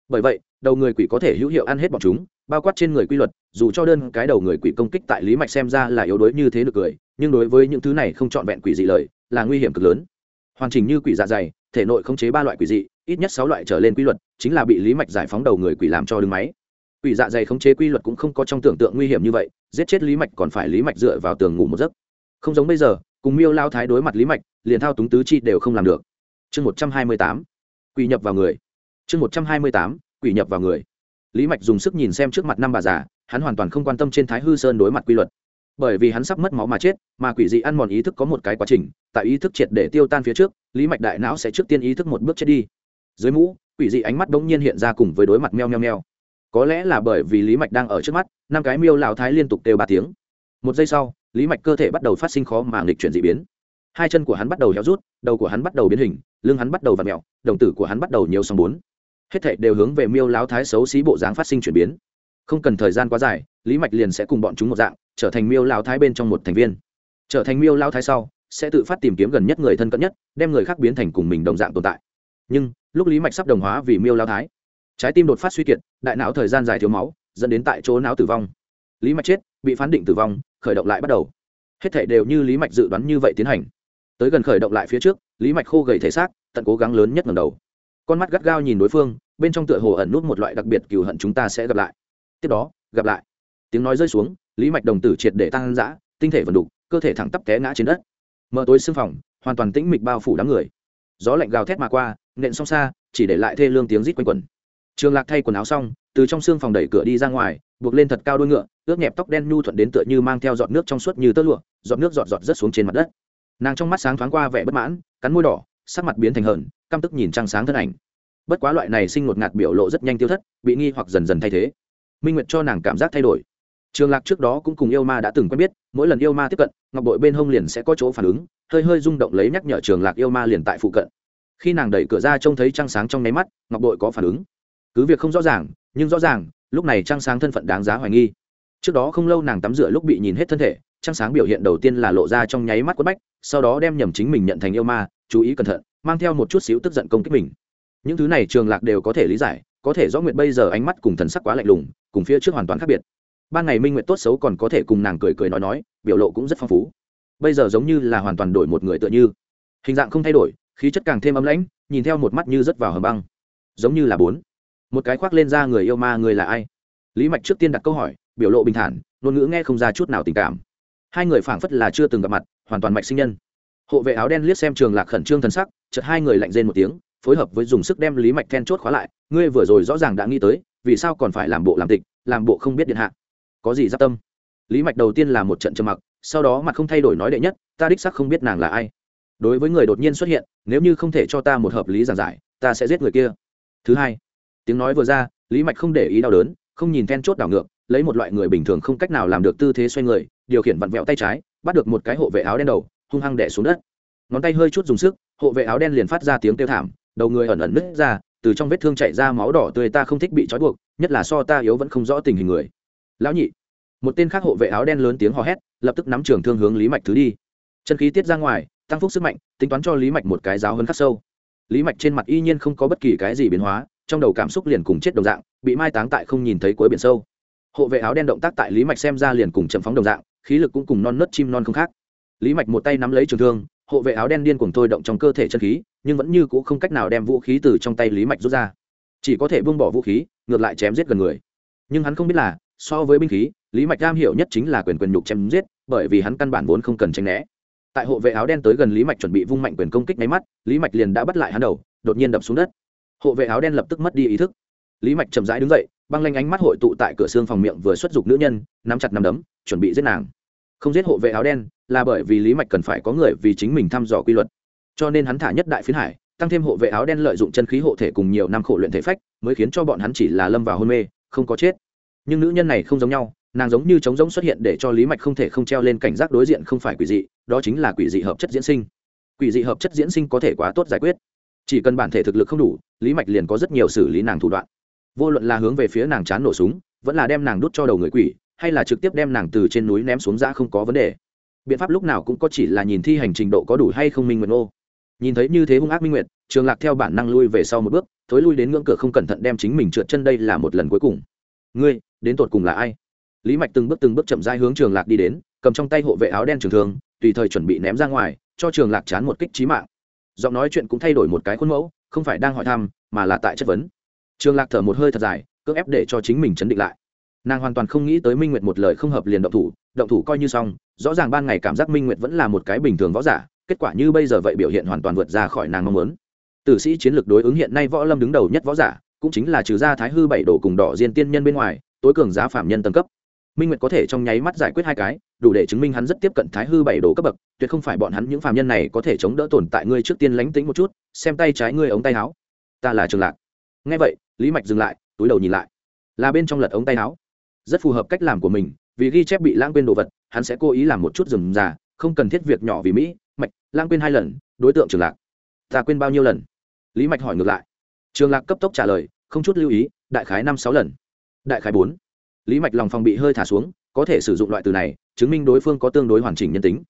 bởi vậy, đầu người quỷ có thể hữu hiệu ăn hết bọn chúng, bao quát trên người quy luật, dù cho đơn cái đầu người quỷ công kích tại lý mạch xem ra là yếu đuối như thế được cười, nhưng đối với những thứ này không trọn vẹn quỷ dị lời, là nguy hiểm cực lớn. Hoàn chỉnh như quỷ dạ dày, thể nội không chế ba loại quỷ dị, ít nhất sáu loại trở lên quy luật, chính là bị lý mạch giải phóng đầu người quỷ làm cho đứng máy. Quỷ dạ dày khống chế quy luật cũng không có trong tưởng tượng nguy hiểm như vậy, giết chết lý mạch còn phải lý mạch dựa vào tường ngủ một giấc. Không giống bây giờ, cùng miêu lao thái đối mặt lý mạch, liền thao túng tứ chi đều không làm được. Chương một trăm hai mươi tám, quỷ nhập vào người chương một trăm hai mươi tám, quỷ nhập vào người. Lý mạch dùng sức nhìn xem trước mặt năm bà già, hắn hoàn toàn không quan tâm trên thái hư sơn đối mặt quy luật. Bởi vì hắn sắp mất máu mà chết, mà quỷ dị ăn mòn ý thức có một cái quá trình, tại ý thức triệt để tiêu tan phía trước, lý mạch đại não sẽ trước tiên ý thức một bước chết đi. Dưới mũ, quỷ dị ánh mắt bỗng nhiên hiện ra cùng với đối mặt meo meo meo. Có lẽ là bởi vì lý mạch đang ở trước mắt, năm cái miêu lão thái liên tục kêu ba tiếng. Một giây sau, lý mạch cơ thể bắt đầu phát sinh khó mà nghịch chuyển d ị biến. Hai chân của hắn bắt đầu héo rút, đầu của hắn bắt đầu biến hình, lưng hắn bắt đầu v ặ mẹo đồng tử của hắn bắt đầu nhiều sóng bốn hết thảy đều hướng về miêu lão thái xấu xí bộ dáng phát sinh chuyển biến. Không cần thời gian quá dài, lý mạch liền sẽ cùng bọn chúng một dạng, trở thành miêu lão thái bên trong một thành viên. Trở thành miêu lão thái sau, sẽ tự phát tìm kiếm gần nhất người thân cận nhất, đem người khác biến thành cùng mình đồng dạng tồn tại. Nhưng, lúc lý mạch sắp đồng hóa vì miêu lão thái, trái tim đột phát suy kiệt, đại não thời gian dài thiếu máu, dẫn đến tại chỗ não tử vong. Lý mạch chết, bị phán định tử vong, khởi động lại bắt đầu. Hết thể đều như lý mạch dự đoán như vậy tiến hành. Tới gần khởi động lại phía trước, lý mạch khô gầy thể xác, tận cố gắng lớn nhất ngầm đầu con mắt gắt gao nhìn đối phương, bên trong tựa hồ ẩn nút một loại đặc biệt cừu hận chúng ta sẽ gặp lại. Tiếp đó, gặp lại. Tiếng nói rơi xuống, lý mạch đồng tử triệt để tăng giã tinh thể vần đục, cơ thể thẳng tắp té ngã trên đất. Mở tối xương phòng, hoàn toàn tĩnh mịch bao phủ đám người. Gió lạnh gào thét mà qua, nện xong xa, chỉ để lại thê lương tiếng rít quanh quần trường lạc thay quần áo xong, từ trong xương phòng đẩy cửa đi ra ngoài, buộc lên thật cao đôi ngựa, ướt nhẹp tóc đen nhu thuận đến tựa như mang theo giọt nước trong suốt như tơ lụa, giọt nước giọt giọt rớt xuống trên mặt đất. Nàng trong mắt sáng thoáng qua vẻ bất mãn, cắn môi đỏ sắc mặt biến thành hờn, căm tức nhìn trăng sáng thân ảnh. Bất quá loại này sinh ngột ngạt biểu lộ rất nhanh tiêu thất, bị nghi hoặc dần dần thay thế. Minh nguyệt cho nàng cảm giác thay đổi. Trường lạc trước đó cũng cùng yêu ma đã từng quen biết, mỗi lần yêu ma tiếp cận, ngọc bội bên hông liền sẽ có chỗ phản ứng, hơi hơi rung động lấy nhắc nhở trường lạc yêu ma liền tại phụ cận. Khi nàng đẩy cửa ra trông thấy trăng sáng trong nháy mắt, ngọc bội có phản ứng. Cứ việc không rõ ràng, nhưng rõ ràng, lúc này trăng sáng thân phận đáng giá hoài nghi. Trước đó không lâu nàng tắm rửa lúc bị nhìn hết thân thể, trăng sáng biểu hiện đầu tiên là lộ ra trong nháy mắt quất bách sau đó đem nhầm chính mình nhận thành yêu ma, chú ý cẩn thận, mang theo một chút xíu tức giận công kích mình. Những thứ này trường lạc đều có thể lý giải, có thể rõ nguyệt bây giờ ánh mắt cùng thần sắc quá lạnh lùng, cùng phía trước hoàn toàn khác biệt. Ban ngày minh nguyệt tốt xấu còn có thể cùng nàng cười cười nói nói, biểu lộ cũng rất phong phú. Bây giờ giống như là hoàn toàn đổi một người tựa như. Hình dạng không thay đổi, khí chất càng thêm ấm lãnh, nhìn theo một mắt như rớt vào hầm băng. Giống như là bốn. Một cái khoác lên ra người yêu ma người là ai? Lý mạch trước tiên đặt câu hỏi, biểu lộ bình thản, ngôn ngữ nghe không ra chút nào tình cảm. Hai người phảng phất là chưa từng gặp mặt hoàn toàn mạch sinh nhân. Hộ vệ áo đen liếc xem trường lạc khẩn trương thần sắc, chợt hai người lạnh rên một tiếng, phối hợp với dùng sức đem lý mạch then chốt khóa lại. Ngươi vừa rồi rõ ràng đã nghĩ tới, vì sao còn phải làm bộ làm tịch, làm bộ không biết điện hạ? Có gì giáp tâm? Lý mạch đầu tiên là một trận trầm mặc, sau đó mặt không thay đổi nói đệ nhất, ta đích sắc không biết nàng là ai. Đối với người đột nhiên xuất hiện, nếu như không thể cho ta một hợp lý giảng giải, ta sẽ giết người kia. Thứ hai, tiếng nói vừa ra, lý mạch không để ý đau đớn, không nhìn then chốt đảo ngược, lấy một loại người bình thường không cách nào làm được tư thế xoay người, điều khiển vặn vẹo tay trái bắt được một cái hộ vệ áo đen đầu, hung hăng đẻ xuống đất. Ngón tay hơi chút dùng sức, hộ vệ áo đen liền phát ra tiếng kêu thảm, đầu người ẩn ẩn nứt ra, từ trong vết thương chảy ra máu đỏ tươi ta không thích bị trói buộc, nhất là so ta yếu vẫn không rõ tình hình người. Lão nhị. Một tên khác hộ vệ áo đen lớn tiếng hò hét, lập tức nắm trường thương hướng lý mạch thứ đi. Chân khí tiết ra ngoài, tăng phúc sức mạnh, tính toán cho lý mạch một cái giáo hơn khắc sâu. Lý mạch trên mặt y nhiên không có bất kỳ cái gì biến hóa, trong đầu cảm xúc liền cùng chết đồng dạng, bị mai táng tại không nhìn thấy cuối biển sâu. Hộ vệ áo đen động tác tại lý mạch xem ra liền cùng chậm phóng đồng dạng khí lực cũng cùng non nớt chim non không khác. Lý mạch một tay nắm lấy trường thương, hộ vệ áo đen điên cùng thôi động trong cơ thể chân khí, nhưng vẫn như c ũ không cách nào đem vũ khí từ trong tay lý mạch rút ra. Chỉ có thể buông bỏ vũ khí, ngược lại chém giết gần người. Nhưng hắn không biết là, so với binh khí, lý mạch am hiểu nhất chính là quyền quyền nhục chém giết, bởi vì hắn căn bản vốn không cần tranh né. Tại hộ vệ áo đen tới gần lý mạch chuẩn bị vung mạnh quyền công kích máy mắt, lý mạch liền đã bắt lại hắn đầu, đột nhiên đập xuống đất. Hộ vệ áo đen lập tức mất đi ý thức. Lý mạch chậm rãi đứng dậy, băng lanh ánh mắt hội tụ tại cửa xương phòng miệng vừa xuất dục nữ nhân, nắm chặt nắm đấm chuẩn bị giết nàng. Không giết hộ vệ áo đen là bởi vì lý mạch cần phải có người vì chính mình thăm dò quy luật. Cho nên hắn thả nhất đại phiến hải, tăng thêm hộ vệ áo đen lợi dụng chân khí hộ thể cùng nhiều năm khổ luyện thể phách, mới khiến cho bọn hắn chỉ là lâm vào hôn mê, không có chết. Nhưng nữ nhân này không giống nhau, nàng giống như trống rỗng xuất hiện để cho lý mạch không thể không treo lên cảnh giác đối diện không phải quỷ dị, đó chính là quỷ dị hợp chất diễn sinh. Quỷ dị hợp chất diễn sinh có thể quá tốt giải quyết. Chỉ cần bản thể thực lực không đủ, lý mạch liền có rất nhiều xử lý nàng thủ đoạn. Vô luận là hướng về phía nàng chán nổ súng, vẫn là đem nàng đút cho đầu người quỷ hay là trực tiếp đem nàng từ trên núi ném xuống ra không có vấn đề. Biện pháp lúc nào cũng có chỉ là nhìn thi hành trình độ có đủ hay không minh nguyện ô nhìn thấy như thế hung ác minh nguyệt, trường lạc theo bản năng lui về sau một bước, thối lui đến ngưỡng cửa không cẩn thận đem chính mình trượt chân đây là một lần cuối cùng. Ngươi, đến tột cùng là ai? Lý mạch từng bước từng bước chậm rãi hướng trường lạc đi đến, cầm trong tay hộ vệ áo đen trường thường tùy thời chuẩn bị ném ra ngoài, cho trường lạc chán một kích trí mạng. Giọng nói chuyện cũng thay đổi một cái khuôn mẫu, không phải đang hỏi thăm, mà là tại chất vấn. Trường lạc thở một hơi thật dài, cưỡng ép để cho chính mình chấn định lại nàng hoàn toàn không nghĩ tới minh nguyệt một lời không hợp liền động thủ động thủ coi như xong, rõ ràng ban ngày cảm giác minh nguyệt vẫn là một cái bình thường võ giả, kết quả như bây giờ vậy biểu hiện hoàn toàn vượt ra khỏi nàng mong muốn. Tử sĩ chiến lược đối ứng hiện nay võ lâm đứng đầu nhất võ giả, cũng chính là trừ gia thái hư bảy đồ cùng đỏ diên tiên nhân bên ngoài, tối cường giá phạm nhân tầng cấp. Minh nguyệt có thể trong nháy mắt giải quyết hai cái, đủ để chứng minh hắn rất tiếp cận thái hư bảy đồ cấp bậc, tuyệt không phải bọn hắn những phạm nhân này có thể chống đỡ tồn tại ngươi trước tiên lánh tính một chút, xem tay trái ngươi ống tay áo. Ta là trường lạc. Nghe vậy, lý mạch dừng lại, túi đầu nhìn lại. Là bên trong lật ống tay áo rất phù hợp cách làm của mình, vì ghi chép bị lãng quên đồ vật, hắn sẽ cố ý làm một chút rừng già không cần thiết việc nhỏ vì mỹ, mạch, lãng quên hai lần, đối tượng trường lạc. Ta quên bao nhiêu lần? Lý mạch hỏi ngược lại. Trường lạc cấp tốc trả lời, không chút lưu ý, đại khái năm sáu lần. Đại khái bốn. Lý mạch lòng phòng bị hơi thả xuống, có thể sử dụng loại từ này, chứng minh đối phương có tương đối hoàn chỉnh nhân tính.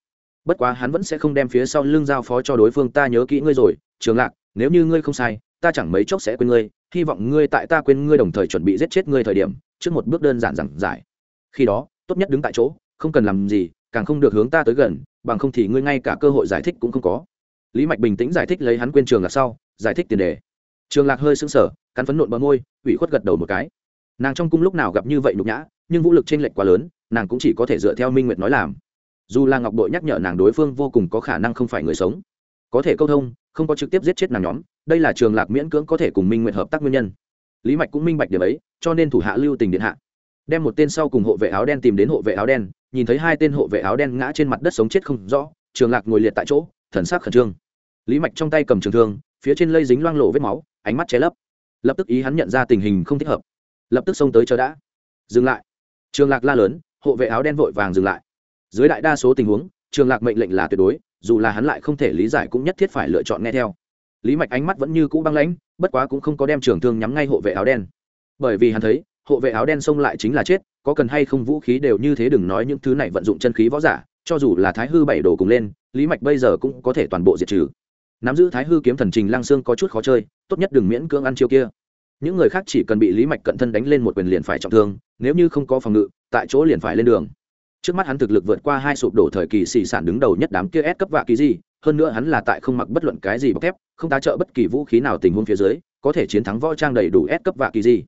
Bất quá hắn vẫn sẽ không đem phía sau lưng giao phó cho đối phương, ta nhớ kỹ ngươi rồi, trường lạc, nếu như ngươi không sai ta chẳng mấy chốc sẽ quên ngươi, hy vọng ngươi tại ta quên ngươi đồng thời chuẩn bị giết chết ngươi thời điểm, trước một bước đơn giản rằng giải. Khi đó, tốt nhất đứng tại chỗ, không cần làm gì, càng không được hướng ta tới gần, bằng không thì ngươi ngay cả cơ hội giải thích cũng không có. Lý mạch bình tĩnh giải thích lấy hắn quên trường lạc sau, giải thích tiền đề. Trường lạc hơi sững sờ, cắn phấn nộn bờ môi, ủy khuất gật đầu một cái. Nàng trong cung lúc nào gặp như vậy nhục nhã, nhưng vũ lực t r ê n lệch quá lớn, nàng cũng chỉ có thể dựa theo minh nguyệt nói làm. Dù là ngọc đội nhắc nhở nàng đối phương vô cùng có khả năng không phải người sống có thể câu thông, không có trực tiếp giết chết nàng nhóm, đây là trường lạc miễn cưỡng có thể cùng minh nguyện hợp tác nguyên nhân. Lý mạch cũng minh bạch điểm ấy, cho nên thủ hạ lưu tình điện hạ. Đem một tên sau cùng hộ vệ áo đen tìm đến hộ vệ áo đen, nhìn thấy hai tên hộ vệ áo đen ngã trên mặt đất sống chết không rõ, trường lạc ngồi liệt tại chỗ, thần sắc khẩn trương. Lý mạch trong tay cầm trường thương, phía trên lây dính loang lộ vết máu, ánh mắt che lấp. Lập tức ý hắn nhận ra tình hình không thích hợp. Lập tức xông tới chờ đã. Dừng lại. Trường lạc la lớn, hộ vệ áo đen vội vàng dừng lại. Dưới đại đa số tình huống, trường lạc mệnh lệnh là tuyệt đối dù là hắn lại không thể lý giải cũng nhất thiết phải lựa chọn nghe theo. Lý mạch ánh mắt vẫn như cũ băng lãnh, bất quá cũng không có đem trường thương nhắm ngay hộ vệ áo đen. Bởi vì hắn thấy, hộ vệ áo đen xông lại chính là chết, có cần hay không vũ khí đều như thế đừng nói những thứ này vận dụng chân khí võ giả, cho dù là thái hư bảy đồ cùng lên, lý mạch bây giờ cũng có thể toàn bộ diệt trừ. Nắm giữ thái hư kiếm thần trình lang xương có chút khó chơi, tốt nhất đừng miễn cưỡng ăn chiêu kia. Những người khác chỉ cần bị lý mạch cận thân đánh lên một quyền liền phải trọng thương, nếu như không có phòng ngự, tại chỗ liền phải lên đường trước mắt hắn thực lực vượt qua hai sụp đổ thời kỳ xì sản đứng đầu nhất đám kia ép cấp vạ kỳ gì, hơn nữa hắn là tại không mặc bất luận cái gì bọc thép, không tá trợ bất kỳ vũ khí nào tình huống phía dưới, có thể chiến thắng võ trang đầy đủ ép cấp vạ kỳ gì.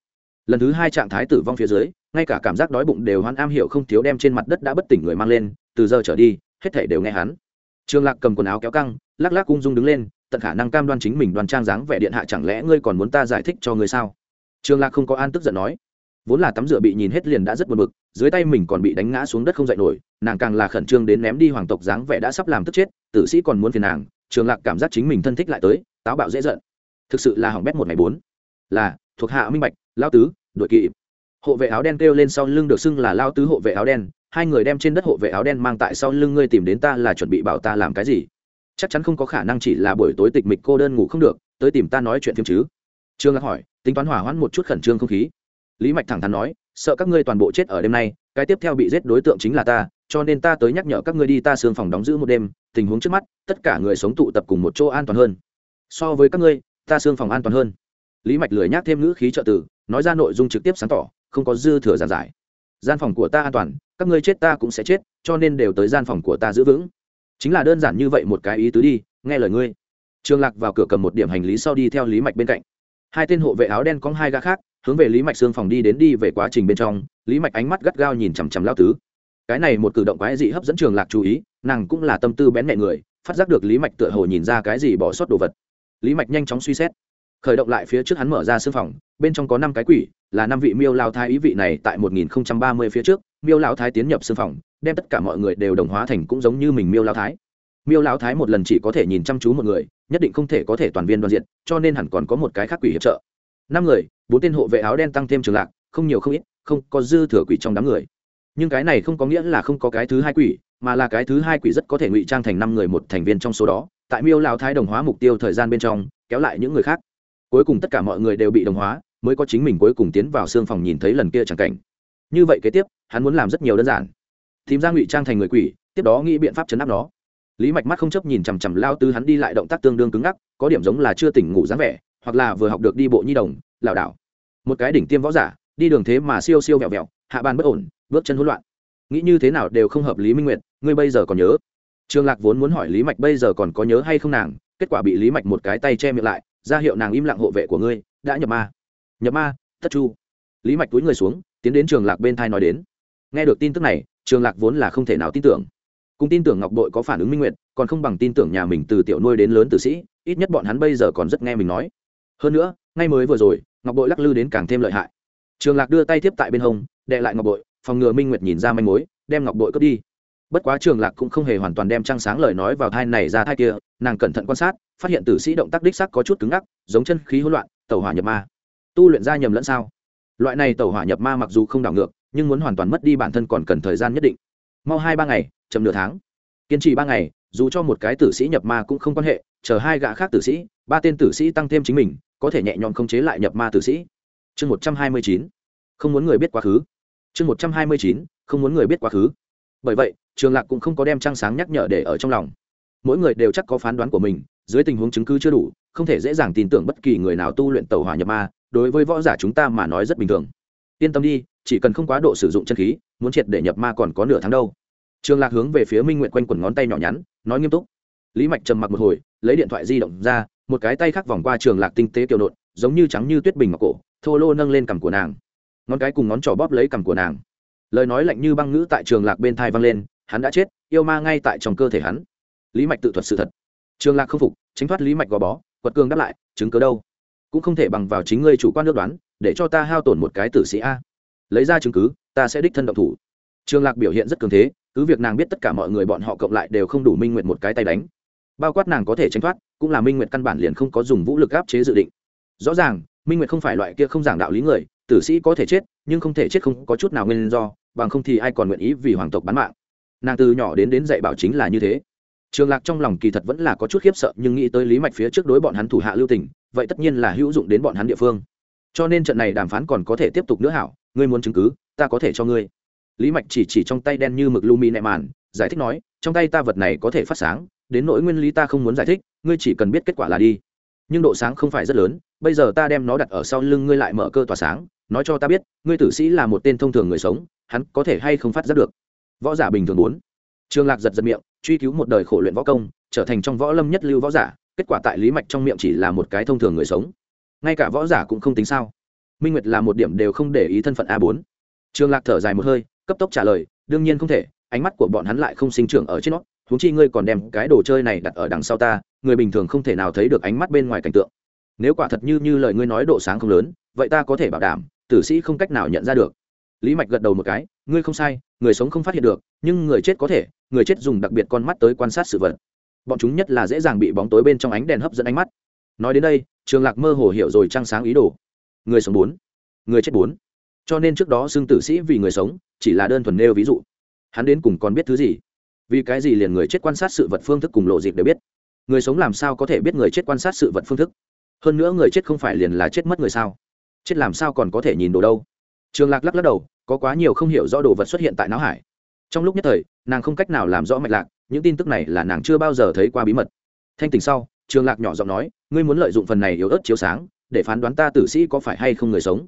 Lần thứ hai trạng thái tử vong phía dưới, ngay cả cảm giác đói bụng đều hoan am hiểu không thiếu đem trên mặt đất đã bất tỉnh người mang lên, từ giờ trở đi, hết thể đều nghe hắn. Trương lạc cầm quần áo kéo căng, lắc lắc ung dung đứng lên, tận khả năng cam đoan chính mình đoan trang dáng vẻ điện hạ chẳng lẽ ngươi còn muốn ta giải thích cho ngươi sao? Trương lạc không có an tức giận nói vốn là tắm rửa bị nhìn hết liền đã rất buồn bực, dưới tay mình còn bị đánh ngã xuống đất không dậy nổi, nàng càng là khẩn trương đến ném đi hoàng tộc dáng vẻ đã sắp làm tức chết, tử sĩ còn muốn phiền nàng, trường lạc cảm giác chính mình thân thích lại tới, táo bạo dễ giận. Thực sự là hỏng bét một ngày bốn. Là, thuộc hạ minh bạch, lao tứ, đội kỵ. Hộ vệ áo đen kêu lên sau lưng được xưng là lao tứ hộ vệ áo đen, hai người đem trên đất hộ vệ áo đen mang tại sau lưng ngươi tìm đến ta là chuẩn bị bảo ta làm cái gì? Chắc chắn không có khả năng chỉ là buổi tối tịch mịch cô đơn ngủ không được, tới tìm ta nói chuyện thêm chứ. Trương lạc hỏi, tính toán hỏa hoãn một chút khẩn trương không khí lý mạch thẳng thắn nói, sợ các ngươi toàn bộ chết ở đêm nay, cái tiếp theo bị giết đối tượng chính là ta, cho nên ta tới nhắc nhở các ngươi đi ta xương phòng đóng giữ một đêm, tình huống trước mắt, tất cả người sống tụ tập cùng một chỗ an toàn hơn. So với các ngươi, ta xương phòng an toàn hơn. Lý mạch lười nhác thêm ngữ khí trợ tử, nói ra nội dung trực tiếp sáng tỏ, không có dư thừa giản giải. Gian phòng của ta an toàn, các ngươi chết ta cũng sẽ chết, cho nên đều tới gian phòng của ta giữ vững. Chính là đơn giản như vậy một cái ý tứ đi, nghe lời ngươi. Trương lạc vào cửa cầm một điểm hành lý sau đi theo lý mạch bên cạnh. Hai tên hộ vệ áo đen có hai gã khác hướng về lý mạch xương phòng đi đến đi về quá trình bên trong, lý mạch ánh mắt gắt gao nhìn chằm chằm lao tứ. Cái này một cử động quái dị hấp dẫn trường lạc chú ý, nàng cũng là tâm tư bén mẹ người, phát giác được lý mạch tựa hồ nhìn ra cái gì bỏ sót đồ vật. Lý mạch nhanh chóng suy xét, khởi động lại phía trước hắn mở ra xương phòng, bên trong có năm cái quỷ, là năm vị miêu lao thái ý vị này tại 1030 phía trước, miêu lao thái tiến nhập xương phòng, đem tất cả mọi người đều đồng hóa thành cũng giống như mình miêu lao thái. Miêu lao thái một lần chỉ có thể nhìn chăm chú một người, nhất định không thể có thể toàn viên đoàn diện, cho nên hẳn còn có một cái khác quỷ hiệp trợ năm người, bốn tên hộ vệ áo đen tăng thêm trường lạc, không nhiều không ít, không có dư thừa quỷ trong đám người. Nhưng cái này không có nghĩa là không có cái thứ hai quỷ, mà là cái thứ hai quỷ rất có thể ngụy trang thành năm người một thành viên trong số đó, tại miêu lao thái đồng hóa mục tiêu thời gian bên trong, kéo lại những người khác. Cuối cùng tất cả mọi người đều bị đồng hóa, mới có chính mình cuối cùng tiến vào xương phòng nhìn thấy lần kia chẳng cảnh. Như vậy kế tiếp, hắn muốn làm rất nhiều đơn giản. Tìm ra ngụy trang thành người quỷ, tiếp đó nghĩ biện pháp chấn áp nó. Lý mạch mắt không chấp nhìn chằm chằm lao tư hắn đi lại động tác tương đương cứng ngắc, có điểm giống là chưa tỉnh ngủ dáng vẻ hoặc là vừa học được đi bộ nhi đồng, lảo đảo. Một cái đỉnh tiêm võ giả, đi đường thế mà siêu siêu vẹo vẹo, hạ bàn bất ổn, bước chân hỗn loạn. Nghĩ như thế nào đều không hợp lý minh nguyệt, ngươi bây giờ còn nhớ. Trường lạc vốn muốn hỏi lý mạch bây giờ còn có nhớ hay không nàng, kết quả bị lý mạch một cái tay che miệng lại, ra hiệu nàng im lặng hộ vệ của ngươi, đã nhập ma. Nhập ma tất chu. Lý mạch túi người xuống, tiến đến trường lạc bên thai nói đến. Nghe được tin tức này, trường lạc vốn là không thể nào tin tưởng. Cùng tin tưởng ngọc đội có phản ứng minh nguyện còn không bằng tin tưởng nhà mình từ tiểu nuôi đến lớn tử sĩ, ít nhất bọn hắn bây giờ còn rất nghe mình nói hơn nữa, ngay mới vừa rồi, ngọc bội lắc lư đến càng thêm lợi hại. Trường lạc đưa tay tiếp tại bên hông, đệ lại ngọc bội, phòng ngừa minh nguyệt nhìn ra manh mối, đem ngọc bội cướp đi. Bất quá trường lạc cũng không hề hoàn toàn đem trăng sáng lời nói vào thai này ra thai kia, nàng cẩn thận quan sát, phát hiện tử sĩ động tác đích sắc có chút cứng ngắc, giống chân khí hỗn loạn tàu hỏa nhập ma. Tu luyện ra nhầm lẫn sao? Loại này tàu hỏa nhập ma mặc dù không đảo ngược, nhưng muốn hoàn toàn mất đi bản thân còn cần thời gian nhất định. Mau hai ba ngày, chậm nửa tháng. Kiên trì ba ngày, dù cho một cái tử sĩ nhập ma cũng không quan hệ, chờ hai gã khác tử sĩ, ba tên tử sĩ tăng thêm chính mình có thể nhẹ nhõm không chế lại nhập ma tử sĩ. Chương một trăm hai mươi chín. Không muốn người biết quá khứ. Chương một trăm hai mươi chín. Không muốn người biết quá khứ. Bởi vậy, trường lạc cũng không có đem trăng sáng nhắc nhở để ở trong lòng. Mỗi người đều chắc có phán đoán của mình, dưới tình huống chứng cứ chưa đủ, không thể dễ dàng tin tưởng bất kỳ người nào tu luyện tàu hỏa nhập ma, đối với võ giả chúng ta mà nói rất bình thường. Yên tâm đi, chỉ cần không quá độ sử dụng chân khí, muốn triệt để nhập ma còn có nửa tháng đâu. Trường lạc hướng về phía minh nguyện quanh quần ngón tay nhỏ nhắn, nói nghiêm túc. Lý mạch trầm mặc một hồi, lấy điện thoại di động ra một cái tay khác vòng qua trường lạc tinh tế kiều nộn, giống như trắng như tuyết bình ngọc cổ, thô lô nâng lên cằm của nàng. Ngón cái cùng ngón trỏ bóp lấy cằm của nàng. Lời nói lạnh như băng ngữ tại trường lạc bên thai vang lên, hắn đã chết, yêu ma ngay tại trong cơ thể hắn. Lý mạch tự thuật sự thật. Trường lạc không phục, tránh thoát lý mạch gò bó, quật cường đáp lại, chứng cớ đâu? Cũng không thể bằng vào chính ngươi chủ quan nước đoán, để cho ta hao tổn một cái tử sĩ a. Lấy ra chứng cứ, ta sẽ đích thân động thủ. Trường lạc biểu hiện rất cường thế, cứ việc nàng biết tất cả mọi người bọn họ cộng lại đều không đủ minh nguyện một cái tay đánh bao quát nàng có thể tránh thoát, cũng là minh nguyện căn bản liền không có dùng vũ lực áp chế dự định. Rõ ràng, minh nguyện không phải loại kia không giảng đạo lý người, tử sĩ có thể chết, nhưng không thể chết không có chút nào nguyên do, bằng không thì ai còn nguyện ý vì hoàng tộc bán mạng. Nàng từ nhỏ đến đến dạy bảo chính là như thế. Trường lạc trong lòng kỳ thật vẫn là có chút khiếp sợ, nhưng nghĩ tới lý mạch phía trước đối bọn hắn thủ hạ lưu tình, vậy tất nhiên là hữu dụng đến bọn hắn địa phương. Cho nên trận này đàm phán còn có thể tiếp tục nữa hảo, ngươi muốn chứng cứ, ta có thể cho ngươi. Lý mạch chỉ chỉ trong tay đen như mực lumi nẹ màn, giải thích nói, trong tay ta vật này có thể phát sáng đến nỗi nguyên lý ta không muốn giải thích, ngươi chỉ cần biết kết quả là đi. Nhưng độ sáng không phải rất lớn, bây giờ ta đem nó đặt ở sau lưng ngươi lại mở cơ tỏa sáng, nói cho ta biết, ngươi tử sĩ là một tên thông thường người sống, hắn có thể hay không phát giác được? Võ giả bình thường muốn Trường lạc giật giật miệng, truy cứu một đời khổ luyện võ công, trở thành trong võ lâm nhất lưu võ giả, kết quả tại lý mạch trong miệng chỉ là một cái thông thường người sống. Ngay cả võ giả cũng không tính sao. Minh nguyệt là một điểm đều không để ý thân phận a bốn. Trường lạc thở dài một hơi, cấp tốc trả lời, đương nhiên không thể, ánh mắt của bọn hắn lại không sinh trưởng ở trên nó huống chi ngươi còn đem cái đồ chơi này đặt ở đằng sau ta, người bình thường không thể nào thấy được ánh mắt bên ngoài cảnh tượng. Nếu quả thật như như lời ngươi nói độ sáng không lớn, vậy ta có thể bảo đảm, tử sĩ không cách nào nhận ra được. Lý mạch gật đầu một cái, ngươi không sai, người sống không phát hiện được, nhưng người chết có thể, người chết dùng đặc biệt con mắt tới quan sát sự vật. Bọn chúng nhất là dễ dàng bị bóng tối bên trong ánh đèn hấp dẫn ánh mắt. Nói đến đây, trường lạc mơ hồ hiểu rồi trăng sáng ý đồ. Người sống bốn, người chết bốn. Cho nên trước đó xưng tử sĩ vì người sống, chỉ là đơn thuần nêu ví dụ. Hắn đến cùng còn biết thứ gì? Vì cái gì liền người chết quan sát sự vật phương thức cùng lộ dịp đều biết? Người sống làm sao có thể biết người chết quan sát sự vật phương thức? Hơn nữa người chết không phải liền là chết mất người sao? Chết làm sao còn có thể nhìn đồ đâu? Trường lạc lắc lắc đầu, có quá nhiều không hiểu rõ đồ vật xuất hiện tại não hải. Trong lúc nhất thời, nàng không cách nào làm rõ mạch lạc, những tin tức này là nàng chưa bao giờ thấy qua bí mật. Thanh tình sau, trường lạc nhỏ giọng nói, ngươi muốn lợi dụng phần này yếu ớt chiếu sáng để phán đoán ta tử sĩ có phải hay không người sống?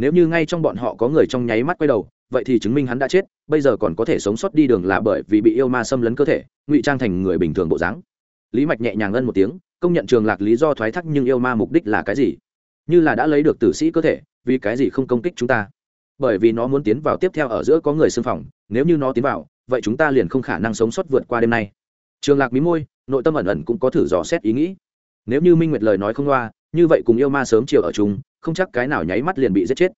Nếu như ngay trong bọn họ có người trong nháy mắt quay đầu, vậy thì chứng minh hắn đã chết, bây giờ còn có thể sống sót đi đường là bởi vì bị yêu ma xâm lấn cơ thể, ngụy trang thành người bình thường bộ dáng. Lý mạch nhẹ nhàng ân một tiếng, công nhận trường lạc lý do thoái thác nhưng yêu ma mục đích là cái gì? Như là đã lấy được tử sĩ cơ thể, vì cái gì không công kích chúng ta? Bởi vì nó muốn tiến vào tiếp theo ở giữa có người xưng phòng, nếu như nó tiến vào, vậy chúng ta liền không khả năng sống sót vượt qua đêm nay. Trường lạc mí môi, nội tâm ẩn ẩn cũng có thử dò xét ý nghĩ. Nếu như minh nguyệt lời nói không loa, như vậy cùng yêu ma sớm chiều ở chung không chắc cái nào nháy mắt liền bị giết chết.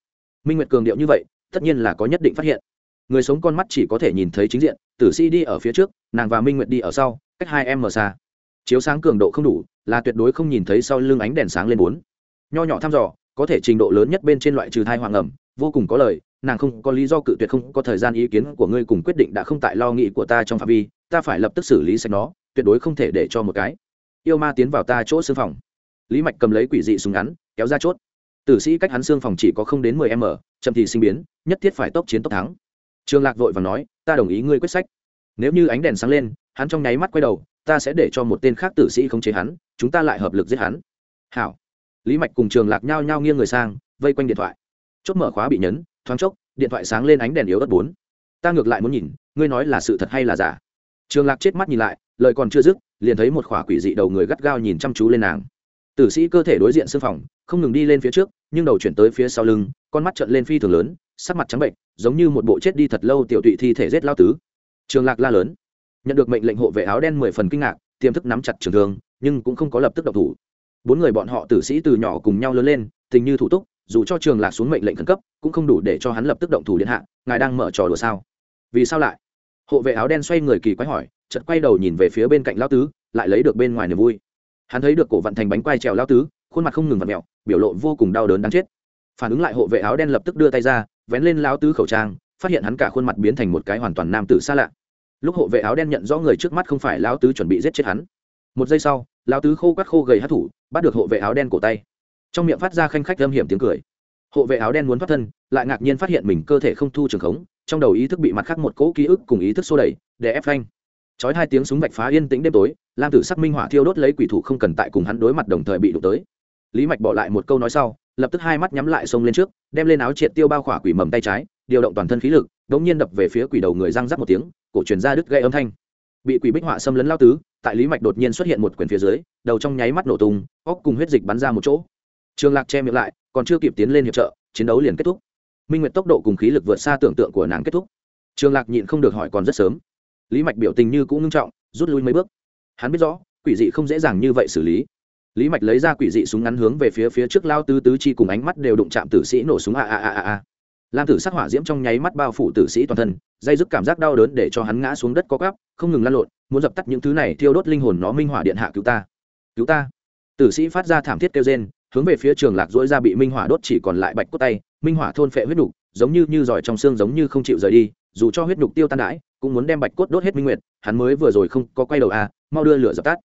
Minh nguyệt cường điệu như vậy, tất nhiên là có nhất định phát hiện. Người sống con mắt chỉ có thể nhìn thấy chính diện, tử sĩ đi ở phía trước, nàng và minh nguyệt đi ở sau, cách hai em mở xa. Chiếu sáng cường độ không đủ, là tuyệt đối không nhìn thấy sau lưng ánh đèn sáng lên bốn. Nho nhỏ thăm dò, có thể trình độ lớn nhất bên trên loại trừ thai hoàng ẩm, vô cùng có lời, nàng không có lý do cự tuyệt không có thời gian ý kiến của ngươi cùng quyết định đã không tại lo nghĩ của ta trong phạm vi, ta phải lập tức xử lý sạch nó, tuyệt đối không thể để cho một cái. Yêu ma tiến vào ta chỗ xương phòng. Lý mạch cầm lấy quỷ dị súng ngắn, kéo ra chốt tử sĩ cách hắn xương phòng chỉ có không đến mười m chậm thì sinh biến, nhất thiết phải tốc chiến tốc thắng. Trường lạc vội và nói, ta đồng ý ngươi quyết sách. Nếu như ánh đèn sáng lên, hắn trong nháy mắt quay đầu, ta sẽ để cho một tên khác tử sĩ khống chế hắn, chúng ta lại hợp lực giết hắn. Hảo. Lý mạch cùng trường lạc nhao nhao nghiêng người sang, vây quanh điện thoại. Chốt mở khóa bị nhấn, thoáng chốc, điện thoại sáng lên ánh đèn yếu đất bốn. Ta ngược lại muốn nhìn, ngươi nói là sự thật hay là giả? Trường lạc chết mắt nhìn lại, lời còn chưa dứt, liền thấy một khỏa quỷ dị đầu người gắt gao nhìn chăm chú lên nàng tử sĩ cơ thể đối diện xương phòng, không ngừng đi lên phía trước, nhưng đầu chuyển tới phía sau lưng, con mắt trợn lên phi thường lớn, sắc mặt trắng bệnh, giống như một bộ chết đi thật lâu tiểu tụy thi thể rết lao tứ. Trường lạc la lớn. Nhận được mệnh lệnh hộ vệ áo đen mười phần kinh ngạc, tiềm thức nắm chặt trường thương, nhưng cũng không có lập tức độc thủ. Bốn người bọn họ tử sĩ từ nhỏ cùng nhau lớn lên, tình như thủ túc, dù cho trường lạc xuống mệnh lệnh khẩn cấp, cũng không đủ để cho hắn lập tức động thủ điện hạ, ngài đang mở trò đùa sao? Vì sao lại? Hộ vệ áo đen xoay người kỳ quái hỏi, chợt quay đầu nhìn về phía bên cạnh lao tứ, lại lấy được bên ngoài niềm vui hắn thấy được cổ vận thành bánh quai trèo lao tứ, khuôn mặt không ngừng vặn mẹo, biểu lộ vô cùng đau đớn đáng chết. Phản ứng lại hộ vệ áo đen lập tức đưa tay ra, vén lên lao tứ khẩu trang, phát hiện hắn cả khuôn mặt biến thành một cái hoàn toàn nam tử xa lạ. Lúc hộ vệ áo đen nhận rõ người trước mắt không phải lao tứ chuẩn bị giết chết hắn. Một giây sau, lao tứ khô quắt khô gầy hát thủ, bắt được hộ vệ áo đen cổ tay. Trong miệng phát ra khanh khách âm hiểm tiếng cười. Hộ vệ áo đen muốn thoát thân, lại ngạc nhiên phát hiện mình cơ thể không thu trường khống, trong đầu ý thức bị mặt khác một cỗ ký ức cùng ý thức xô đẩy để ép phanh chói hai tiếng súng vạch phá yên tĩnh đêm tối, lam tử sắc minh hỏa thiêu đốt lấy quỷ thủ không cần tại cùng hắn đối mặt đồng thời bị đụng tới. Lý mạch bỏ lại một câu nói sau, lập tức hai mắt nhắm lại xông lên trước, đem lên áo triệt tiêu bao khỏa quỷ mầm tay trái, điều động toàn thân khí lực, đống nhiên đập về phía quỷ đầu người răng rắc một tiếng, cổ truyền ra đứt gây âm thanh. Bị quỷ bích họa xâm lấn lao tứ, tại lý mạch đột nhiên xuất hiện một quyển phía dưới, đầu trong nháy mắt nổ tung óc cùng huyết dịch bắn ra một chỗ. Trường lạc che miệng lại, còn chưa kịp tiến lên hiệp trợ, chiến đấu liền kết thúc. Minh nguyệt tốc độ cùng khí lực vượt xa tưởng tượng của nàng kết thúc. Trường lạc nhịn không được hỏi còn rất sớm lý mạch biểu tình như cũng ngưng trọng, rút lui mấy bước. Hắn biết rõ, quỷ dị không dễ dàng như vậy xử lý. Lý mạch lấy ra quỷ dị súng ngắn hướng về phía phía trước lao tứ tứ chi cùng ánh mắt đều đụng chạm tử sĩ nổ súng a a a a a. Lam tử sắc hỏa diễm trong nháy mắt bao phủ tử sĩ toàn thân, dây dứt cảm giác đau đớn để cho hắn ngã xuống đất có cắp không ngừng lăn lộn, muốn dập tắt những thứ này thiêu đốt linh hồn nó minh hỏa điện hạ cứu ta. Cứu ta. Tử sĩ phát ra thảm thiết kêu rên, hướng về phía trường lạc dỗi ra bị minh hỏa đốt chỉ còn lại bạch cốt tay, minh hỏa thôn phệ huyết đục giống như như giỏi trong xương giống như không chịu rời đi, dù cho huyết đục tiêu tan đãi cũng muốn đem bạch cốt đốt hết minh nguyệt, hắn mới vừa rồi không có quay đầu à mau đưa lửa dập tắt.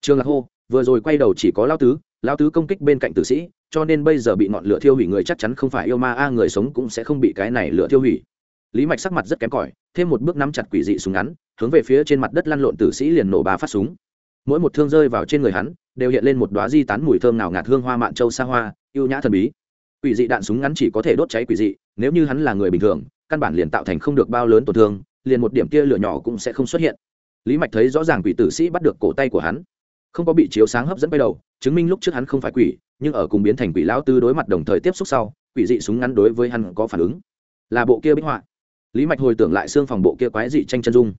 Trường lạc hô, vừa rồi quay đầu chỉ có lao tứ lao tứ công kích bên cạnh tử sĩ, cho nên bây giờ bị ngọn lửa thiêu hủy người chắc chắn không phải yêu ma, a, người sống cũng sẽ không bị cái này lửa thiêu hủy. Lý mạch sắc mặt rất kém cỏi, thêm một bước nắm chặt quỷ dị súng ngắn, hướng về phía trên mặt đất lăn lộn tử sĩ liền nổ ba phát súng. Mỗi một thương rơi vào trên người hắn, đều hiện lên một đoá di tán mùi thơm nào ngạt hương hoa mạn châu xa hoa yêu nhã thần bí. Quỷ dị đạn súng ngắn chỉ có thể đốt cháy quỷ dị, nếu như hắn là người bình thường, căn bản liền tạo thành không được bao lớn tổn thương liền một điểm kia lửa nhỏ cũng sẽ không xuất hiện. Lý mạch thấy rõ ràng quỷ tử sĩ bắt được cổ tay của hắn, không có bị chiếu sáng hấp dẫn bay đầu, chứng minh lúc trước hắn không phải quỷ, nhưng ở cùng biến thành quỷ lão tư đối mặt đồng thời tiếp xúc sau, quỷ dị súng ngắn đối với hắn có phản ứng. Là bộ kia bích họa. Lý mạch hồi tưởng lại xương phòng bộ kia quái dị tranh chân dung.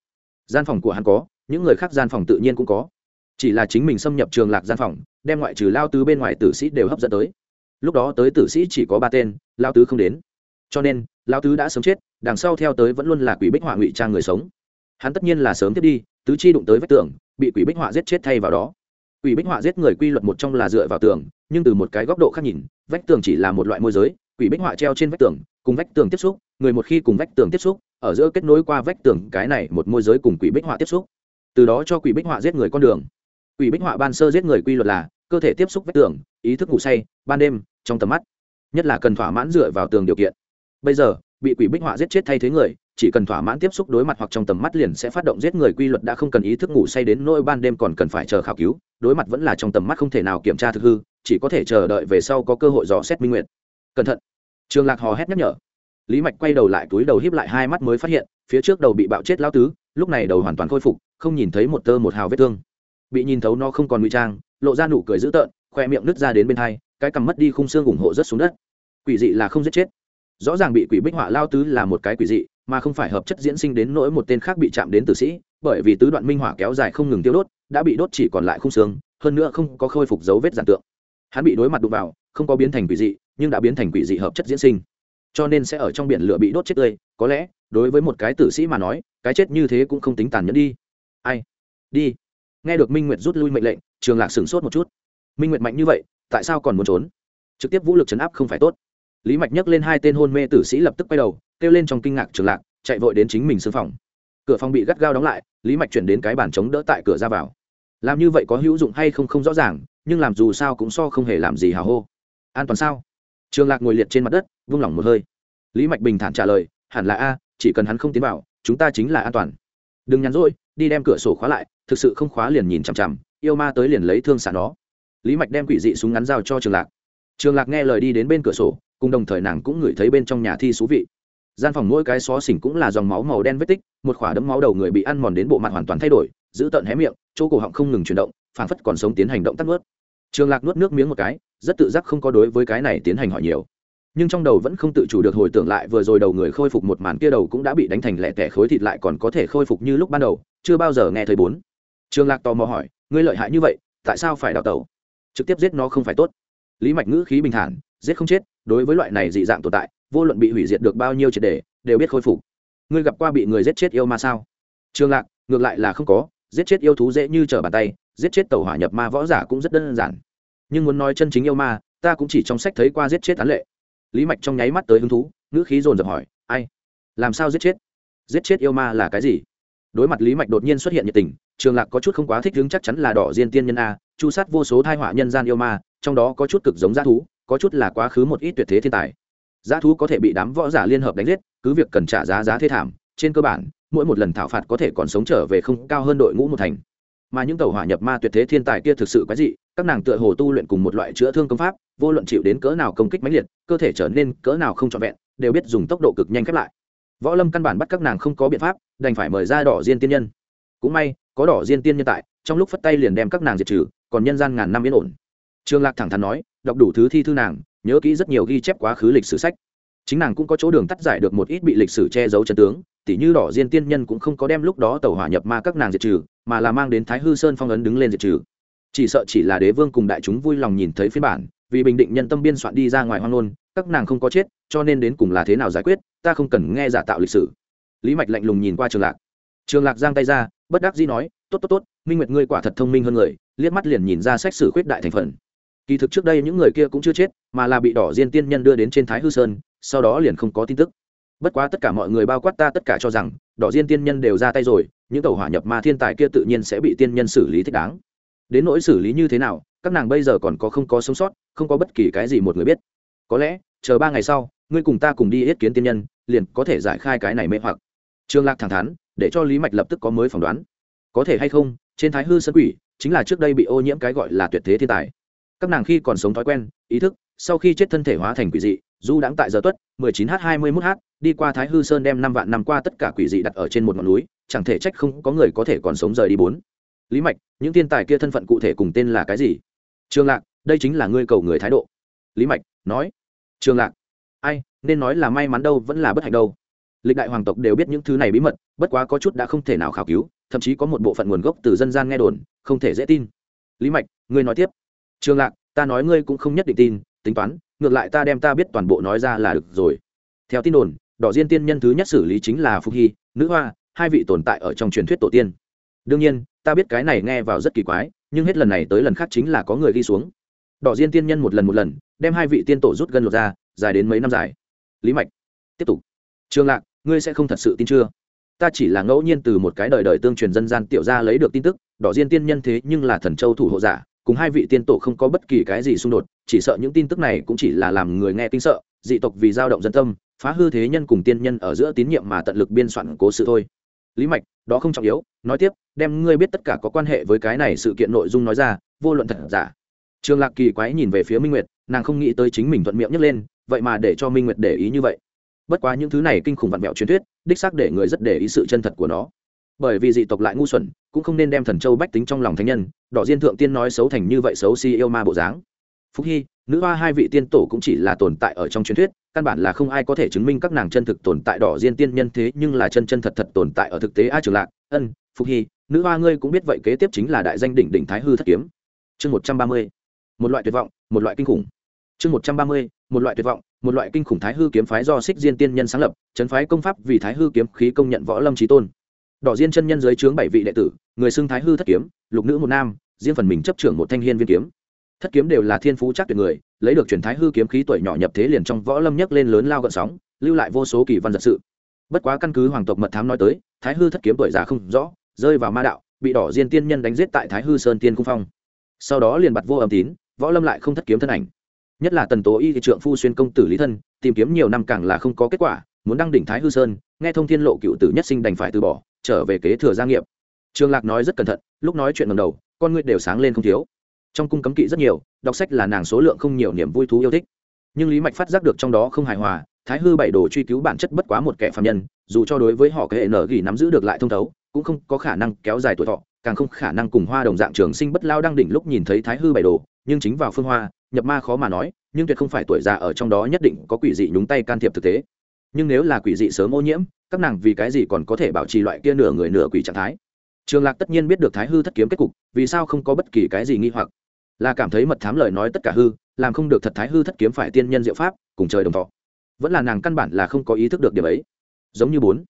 Gian phòng của hắn có, những người khác gian phòng tự nhiên cũng có. Chỉ là chính mình xâm nhập trường lạc gian phòng, đem ngoại trừ lao tứ bên ngoài tử sĩ đều hấp dẫn tới. Lúc đó tới tử sĩ chỉ có ba tên lao tứ không đến. Cho nên Lão tứ đã sớm chết, đằng sau theo tới vẫn luôn là quỷ bích họa ngụy trang người sống. Hắn tất nhiên là sớm tiếp đi, tứ chi đụng tới vách tường, bị quỷ bích họa giết chết thay vào đó. Quỷ bích họa giết người quy luật một trong là dựa vào tường, nhưng từ một cái góc độ khác nhìn, vách tường chỉ là một loại môi giới, quỷ bích họa treo trên vách tường, cùng vách tường tiếp xúc, người một khi cùng vách tường tiếp xúc, ở giữa kết nối qua vách tường, cái này một môi giới cùng quỷ bích họa tiếp xúc. Từ đó cho quỷ bích họa giết người con đường. Quỷ bích họa ban sơ giết người quy luật là, cơ thể tiếp xúc vách tường, ý thức ngủ say, ban đêm, trong tầm mắt. Nhất là cần thỏa mãn dựa vào tường điều kiện bây giờ, bị quỷ bích họa giết chết thay thế người, chỉ cần thỏa mãn tiếp xúc đối mặt hoặc trong tầm mắt liền sẽ phát động giết người quy luật đã không cần ý thức ngủ say đến nỗi ban đêm còn cần phải chờ khảo cứu, đối mặt vẫn là trong tầm mắt không thể nào kiểm tra thực hư, chỉ có thể chờ đợi về sau có cơ hội dò xét minh nguyện cẩn thận. Trường lạc hò hét nhắc nhở. Lý mạch quay đầu lại túi đầu híp lại hai mắt mới phát hiện, phía trước đầu bị bạo chết lao tứ, lúc này đầu hoàn toàn khôi phục, không nhìn thấy một tơ một hào vết thương. Bị nhìn thấu nó không còn nguy trang, lộ ra nụ cười dữ tợn, khoe miệng nứt ra đến bên hai, cái cằm mất đi khung xương ủng hộ rất xuống đất. Quỷ dị là không giết chết rõ ràng bị quỷ bích họa lao tứ là một cái quỷ dị, mà không phải hợp chất diễn sinh đến nỗi một tên khác bị chạm đến tử sĩ, bởi vì tứ đoạn minh hỏa kéo dài không ngừng tiêu đốt, đã bị đốt chỉ còn lại khung xương, hơn nữa không có khôi phục dấu vết giản tượng. Hắn bị đối mặt đụng vào, không có biến thành quỷ dị, nhưng đã biến thành quỷ dị hợp chất diễn sinh. Cho nên sẽ ở trong biển lửa bị đốt chết tươi, có lẽ, đối với một cái tử sĩ mà nói, cái chết như thế cũng không tính tàn nhẫn đi. Ai? Đi. Nghe được minh nguyệt rút lui mệnh lệnh, trường lạc sửng sốt một chút. Minh nguyệt mạnh như vậy, tại sao còn muốn trốn? Trực tiếp vũ lực chấn áp không phải tốt lý mạch nhấc lên hai tên hôn mê tử sĩ lập tức quay đầu, kêu lên trong kinh ngạc trường lạc, chạy vội đến chính mình xương phòng. Cửa phòng bị gắt gao đóng lại, lý mạch chuyển đến cái bàn chống đỡ tại cửa ra vào. Làm như vậy có hữu dụng hay không không rõ ràng, nhưng làm dù sao cũng so không hề làm gì hào hô. An toàn sao? Trường lạc ngồi liệt trên mặt đất, vung lỏng một hơi. Lý mạch bình thản trả lời, hẳn là a, chỉ cần hắn không tiến vào, chúng ta chính là an toàn. Đừng nhắn rỗi, đi đem cửa sổ khóa lại, thực sự không khóa liền nhìn chằm chằm, yêu ma tới liền lấy thương xả nó. Lý mạch đem quỷ dị súng ngắn dao cho trường lạc trường lạc nghe lời đi đến bên cửa sổ, cùng đồng thời nàng cũng ngửi thấy bên trong nhà thi xú vị. Gian phòng mỗi cái xó xỉnh cũng là dòng máu màu đen vết tích, một khỏa đấm máu đầu người bị ăn mòn đến bộ mặt hoàn toàn thay đổi, giữ tợn hé miệng, chỗ cổ họng không ngừng chuyển động, phảng phất còn sống tiến hành động tắt nuốt. Trường lạc nuốt nước miếng một cái, rất tự giác không có đối với cái này tiến hành hỏi nhiều. Nhưng trong đầu vẫn không tự chủ được hồi tưởng lại, vừa rồi đầu người khôi phục một màn kia đầu cũng đã bị đánh thành lẻ tẻ khối thịt lại còn có thể khôi phục như lúc ban đầu, chưa bao giờ nghe thấy bốn. Trường lạc tò mò hỏi, ngươi lợi hại như vậy, tại sao phải đào tẩu? Trực tiếp giết nó không phải tốt lý mạch ngữ khí bình thản, giết không chết, đối với loại này dị dạng tồn tại, vô luận bị hủy diệt được bao nhiêu triệt đề đều biết khôi phục. Ngươi gặp qua bị người giết chết yêu ma sao? Trường lạc, ngược lại là không có, giết chết yêu thú dễ như trở bàn tay, giết chết tàu hỏa nhập ma võ giả cũng rất đơn giản. Nhưng muốn nói chân chính yêu ma, ta cũng chỉ trong sách thấy qua giết chết án lệ. Lý mạch trong nháy mắt tới hứng thú, ngữ khí dồn dập hỏi, ai? Làm sao giết chết? Giết chết yêu ma là cái gì? Đối mặt lý mạch đột nhiên xuất hiện nhiệt tình trường lạc có chút không quá thích hứng chắc chắn là đỏ diên tiên nhân a, chu sát vô số thai họa nhân gian yêu ma trong đó có chút cực giống g thú, có chút là quá khứ một ít tuyệt thế thiên tài. G thú có thể bị đám võ giả liên hợp đánh giết, cứ việc cần trả giá giá thê thảm, trên cơ bản, mỗi một lần thảo phạt có thể còn sống trở về không cao hơn đội ngũ một thành. Mà những tàu hỏa nhập ma tuyệt thế thiên tài kia thực sự quái dị, các nàng tựa hồ tu luyện cùng một loại chữa thương công pháp, vô luận chịu đến cỡ nào công kích mãnh liệt, cơ thể trở nên cỡ nào không trọn vẹn, đều biết dùng tốc độ cực nhanh khép lại. Võ lâm căn bản bắt các nàng không có biện pháp, đành phải mời ra đỏ diên tiên nhân. Cũng may, có đỏ diên tiên nhân tại, trong lúc phất tay liền đem các nàng diệt trừ, còn nhân gian ngàn năm yên ổn trương lạc thẳng thắn nói, đọc đủ thứ thi thư nàng, nhớ kỹ rất nhiều ghi chép quá khứ lịch sử sách. Chính nàng cũng có chỗ đường tắt giải được một ít bị lịch sử che giấu chân tướng, tỉ như đỏ diên tiên nhân cũng không có đem lúc đó tàu hỏa nhập ma các nàng diệt trừ, mà là mang đến thái hư sơn phong ấn đứng lên diệt trừ. Chỉ sợ chỉ là đế vương cùng đại chúng vui lòng nhìn thấy phiên bản, vì bình định nhân tâm biên soạn đi ra ngoài hoang nôn các nàng không có chết, cho nên đến cùng là thế nào giải quyết, ta không cần nghe giả tạo lịch sử. Lý mạch lạnh lùng nhìn qua trường lạc. Trường lạc giang tay ra, bất đắc dĩ nói, tốt tốt tốt, minh nguyệt ngươi quả thật thông minh hơn người, liếc mắt liền nhìn ra sách sử khuyết đại thành phần kỳ thực trước đây những người kia cũng chưa chết, mà là bị đỏ diên tiên nhân đưa đến trên thái hư sơn, sau đó liền không có tin tức. Bất quá tất cả mọi người bao quát ta tất cả cho rằng, đỏ diên tiên nhân đều ra tay rồi, những tàu hỏa nhập ma thiên tài kia tự nhiên sẽ bị tiên nhân xử lý thích đáng. Đến nỗi xử lý như thế nào, các nàng bây giờ còn có không có sống sót, không có bất kỳ cái gì một người biết. Có lẽ, chờ ba ngày sau, ngươi cùng ta cùng đi yết kiến tiên nhân, liền có thể giải khai cái này mê hoặc. Trương lạc thẳng thắn, để cho lý mạch lập tức có mới phỏng đoán. Có thể hay không, trên thái hư sân quỷ, chính là trước đây bị ô nhiễm cái gọi là tuyệt thế thiên tài các nàng khi còn sống thói quen, ý thức, sau khi chết thân thể hóa thành quỷ dị du đãng tại giờ tuất 19 h 21 h đi qua thái hư sơn đem năm vạn năm qua tất cả quỷ dị đặt ở trên một ngọn núi, chẳng thể trách không có người có thể còn sống rời đi bốn. Lý mạch, những thiên tài kia thân phận cụ thể cùng tên là cái gì? Trường lạc, đây chính là ngươi cầu người thái độ. Lý mạch, nói. Trường lạc, ai, nên nói là may mắn đâu vẫn là bất hạnh đâu. Lịch đại hoàng tộc đều biết những thứ này bí mật, bất quá có chút đã không thể nào khảo cứu, thậm chí có một bộ phận nguồn gốc từ dân gian nghe đồn, không thể dễ tin. Lý mạch, ngươi nói tiếp trường lạc, ta nói ngươi cũng không nhất định tin, tính toán, ngược lại ta đem ta biết toàn bộ nói ra là được rồi. Theo tin đồn, đỏ diên tiên nhân thứ nhất xử lý chính là phúc hy, nữ hoa, hai vị tồn tại ở trong truyền thuyết tổ tiên. Đương nhiên, ta biết cái này nghe vào rất kỳ quái, nhưng hết lần này tới lần khác chính là có người ghi xuống. Đỏ diên tiên nhân một lần một lần, đem hai vị tiên tổ rút gân lột ra, dài đến mấy năm dài. Lý mạch, tiếp tục. Trường lạc, ngươi sẽ không thật sự tin chưa? Ta chỉ là ngẫu nhiên từ một cái đời đời tương truyền dân gian tiểu ra lấy được tin tức, đỏ diên tiên nhân thế nhưng là thần châu thủ hộ giả cùng hai vị tiên tổ không có bất kỳ cái gì xung đột, chỉ sợ những tin tức này cũng chỉ là làm người nghe kinh sợ, dị tộc vì dao động dân tâm, phá hư thế nhân cùng tiên nhân ở giữa tín nhiệm mà tận lực biên soạn cố sự thôi. Lý mạch, đó không trọng yếu, nói tiếp, đem ngươi biết tất cả có quan hệ với cái này sự kiện nội dung nói ra, vô luận thật giả. Trường lạc kỳ quái nhìn về phía minh nguyệt, nàng không nghĩ tới chính mình thuận miệng nhấc lên, vậy mà để cho minh nguyệt để ý như vậy. Bất quá những thứ này kinh khủng vặn vẹo truyền thuyết, đích xác để người rất để ý sự chân thật của nó bởi vì dị tộc lại ngu xuẩn, cũng không nên đem thần châu bách tính trong lòng thánh nhân, đỏ diên thượng tiên nói xấu thành như vậy xấu si yêu ma bộ dáng. Phúc hy, nữ hoa hai vị tiên tổ cũng chỉ là tồn tại ở trong truyền thuyết, căn bản là không ai có thể chứng minh các nàng chân thực tồn tại đỏ diên tiên nhân thế, nhưng là chân chân thật thật tồn tại ở thực tế a trường lạc, ân, phúc hy, nữ hoa ngươi cũng biết vậy kế tiếp chính là đại danh đỉnh đỉnh thái hư thất kiếm. Chương một trăm ba mươi, một loại tuyệt vọng, một loại kinh khủng. Chương một trăm ba mươi, một loại tuyệt vọng, một loại kinh khủng thái hư kiếm phái do xích diên tiên nhân sáng lập trấn phái công pháp vì thái hư kiếm khí công nhận võ lâm trí tôn đỏ diên chân nhân dưới trướng bảy vị đệ tử, người xưng thái hư thất kiếm, lục nữ một nam, riêng phần mình chấp trưởng một thanh hiên viên kiếm. Thất kiếm đều là thiên phú chắc tuyệt người, lấy được truyền thái hư kiếm khí tuổi nhỏ nhập thế liền trong võ lâm nhấc lên lớn lao gợn sóng, lưu lại vô số kỳ văn giật sự. Bất quá căn cứ hoàng tộc mật thám nói tới, thái hư thất kiếm tuổi già không rõ, rơi vào ma đạo, bị đỏ diên tiên nhân đánh giết tại thái hư sơn tiên cung phong. Sau đó liền bặt vô âm tín, võ lâm lại không thất kiếm thân ảnh. Nhất là tần tố y thị trượng phu xuyên công tử lý thân, tìm kiếm nhiều năm càng là không có kết quả, muốn đăng đỉnh thái hư sơn, nghe thông thiên lộ cựu tử nhất sinh đành phải từ bỏ trở về kế thừa gia nghiệp. Trường lạc nói rất cẩn thận, lúc nói chuyện ngầm đầu, con ngươi đều sáng lên không thiếu. Trong cung cấm kỵ rất nhiều, đọc sách là nàng số lượng không nhiều niềm vui thú yêu thích. Nhưng lý mạch phát giác được trong đó không hài hòa, thái hư bảy đồ truy cứu bản chất bất quá một kẻ phạm nhân, dù cho đối với họ cái hệ nở gỉ nắm giữ được lại thông thấu, cũng không có khả năng kéo dài tuổi thọ, càng không khả năng cùng hoa đồng dạng trường sinh bất lao đang đỉnh lúc nhìn thấy thái hư bảy đồ, nhưng chính vào phương hoa, nhập ma khó mà nói, nhưng tuyệt không phải tuổi già ở trong đó nhất định có quỷ dị nhúng tay can thiệp thực tế nhưng nếu là quỷ dị sớm ô nhiễm, các nàng vì cái gì còn có thể bảo trì loại kia nửa người nửa quỷ trạng thái? Trường lạc tất nhiên biết được thái hư thất kiếm kết cục, vì sao không có bất kỳ cái gì nghi hoặc? Là cảm thấy mật thám lời nói tất cả hư, làm không được thật thái hư thất kiếm phải tiên nhân diệu pháp, cùng trời đồng thọ. Vẫn là nàng căn bản là không có ý thức được điểm ấy. Giống như bốn.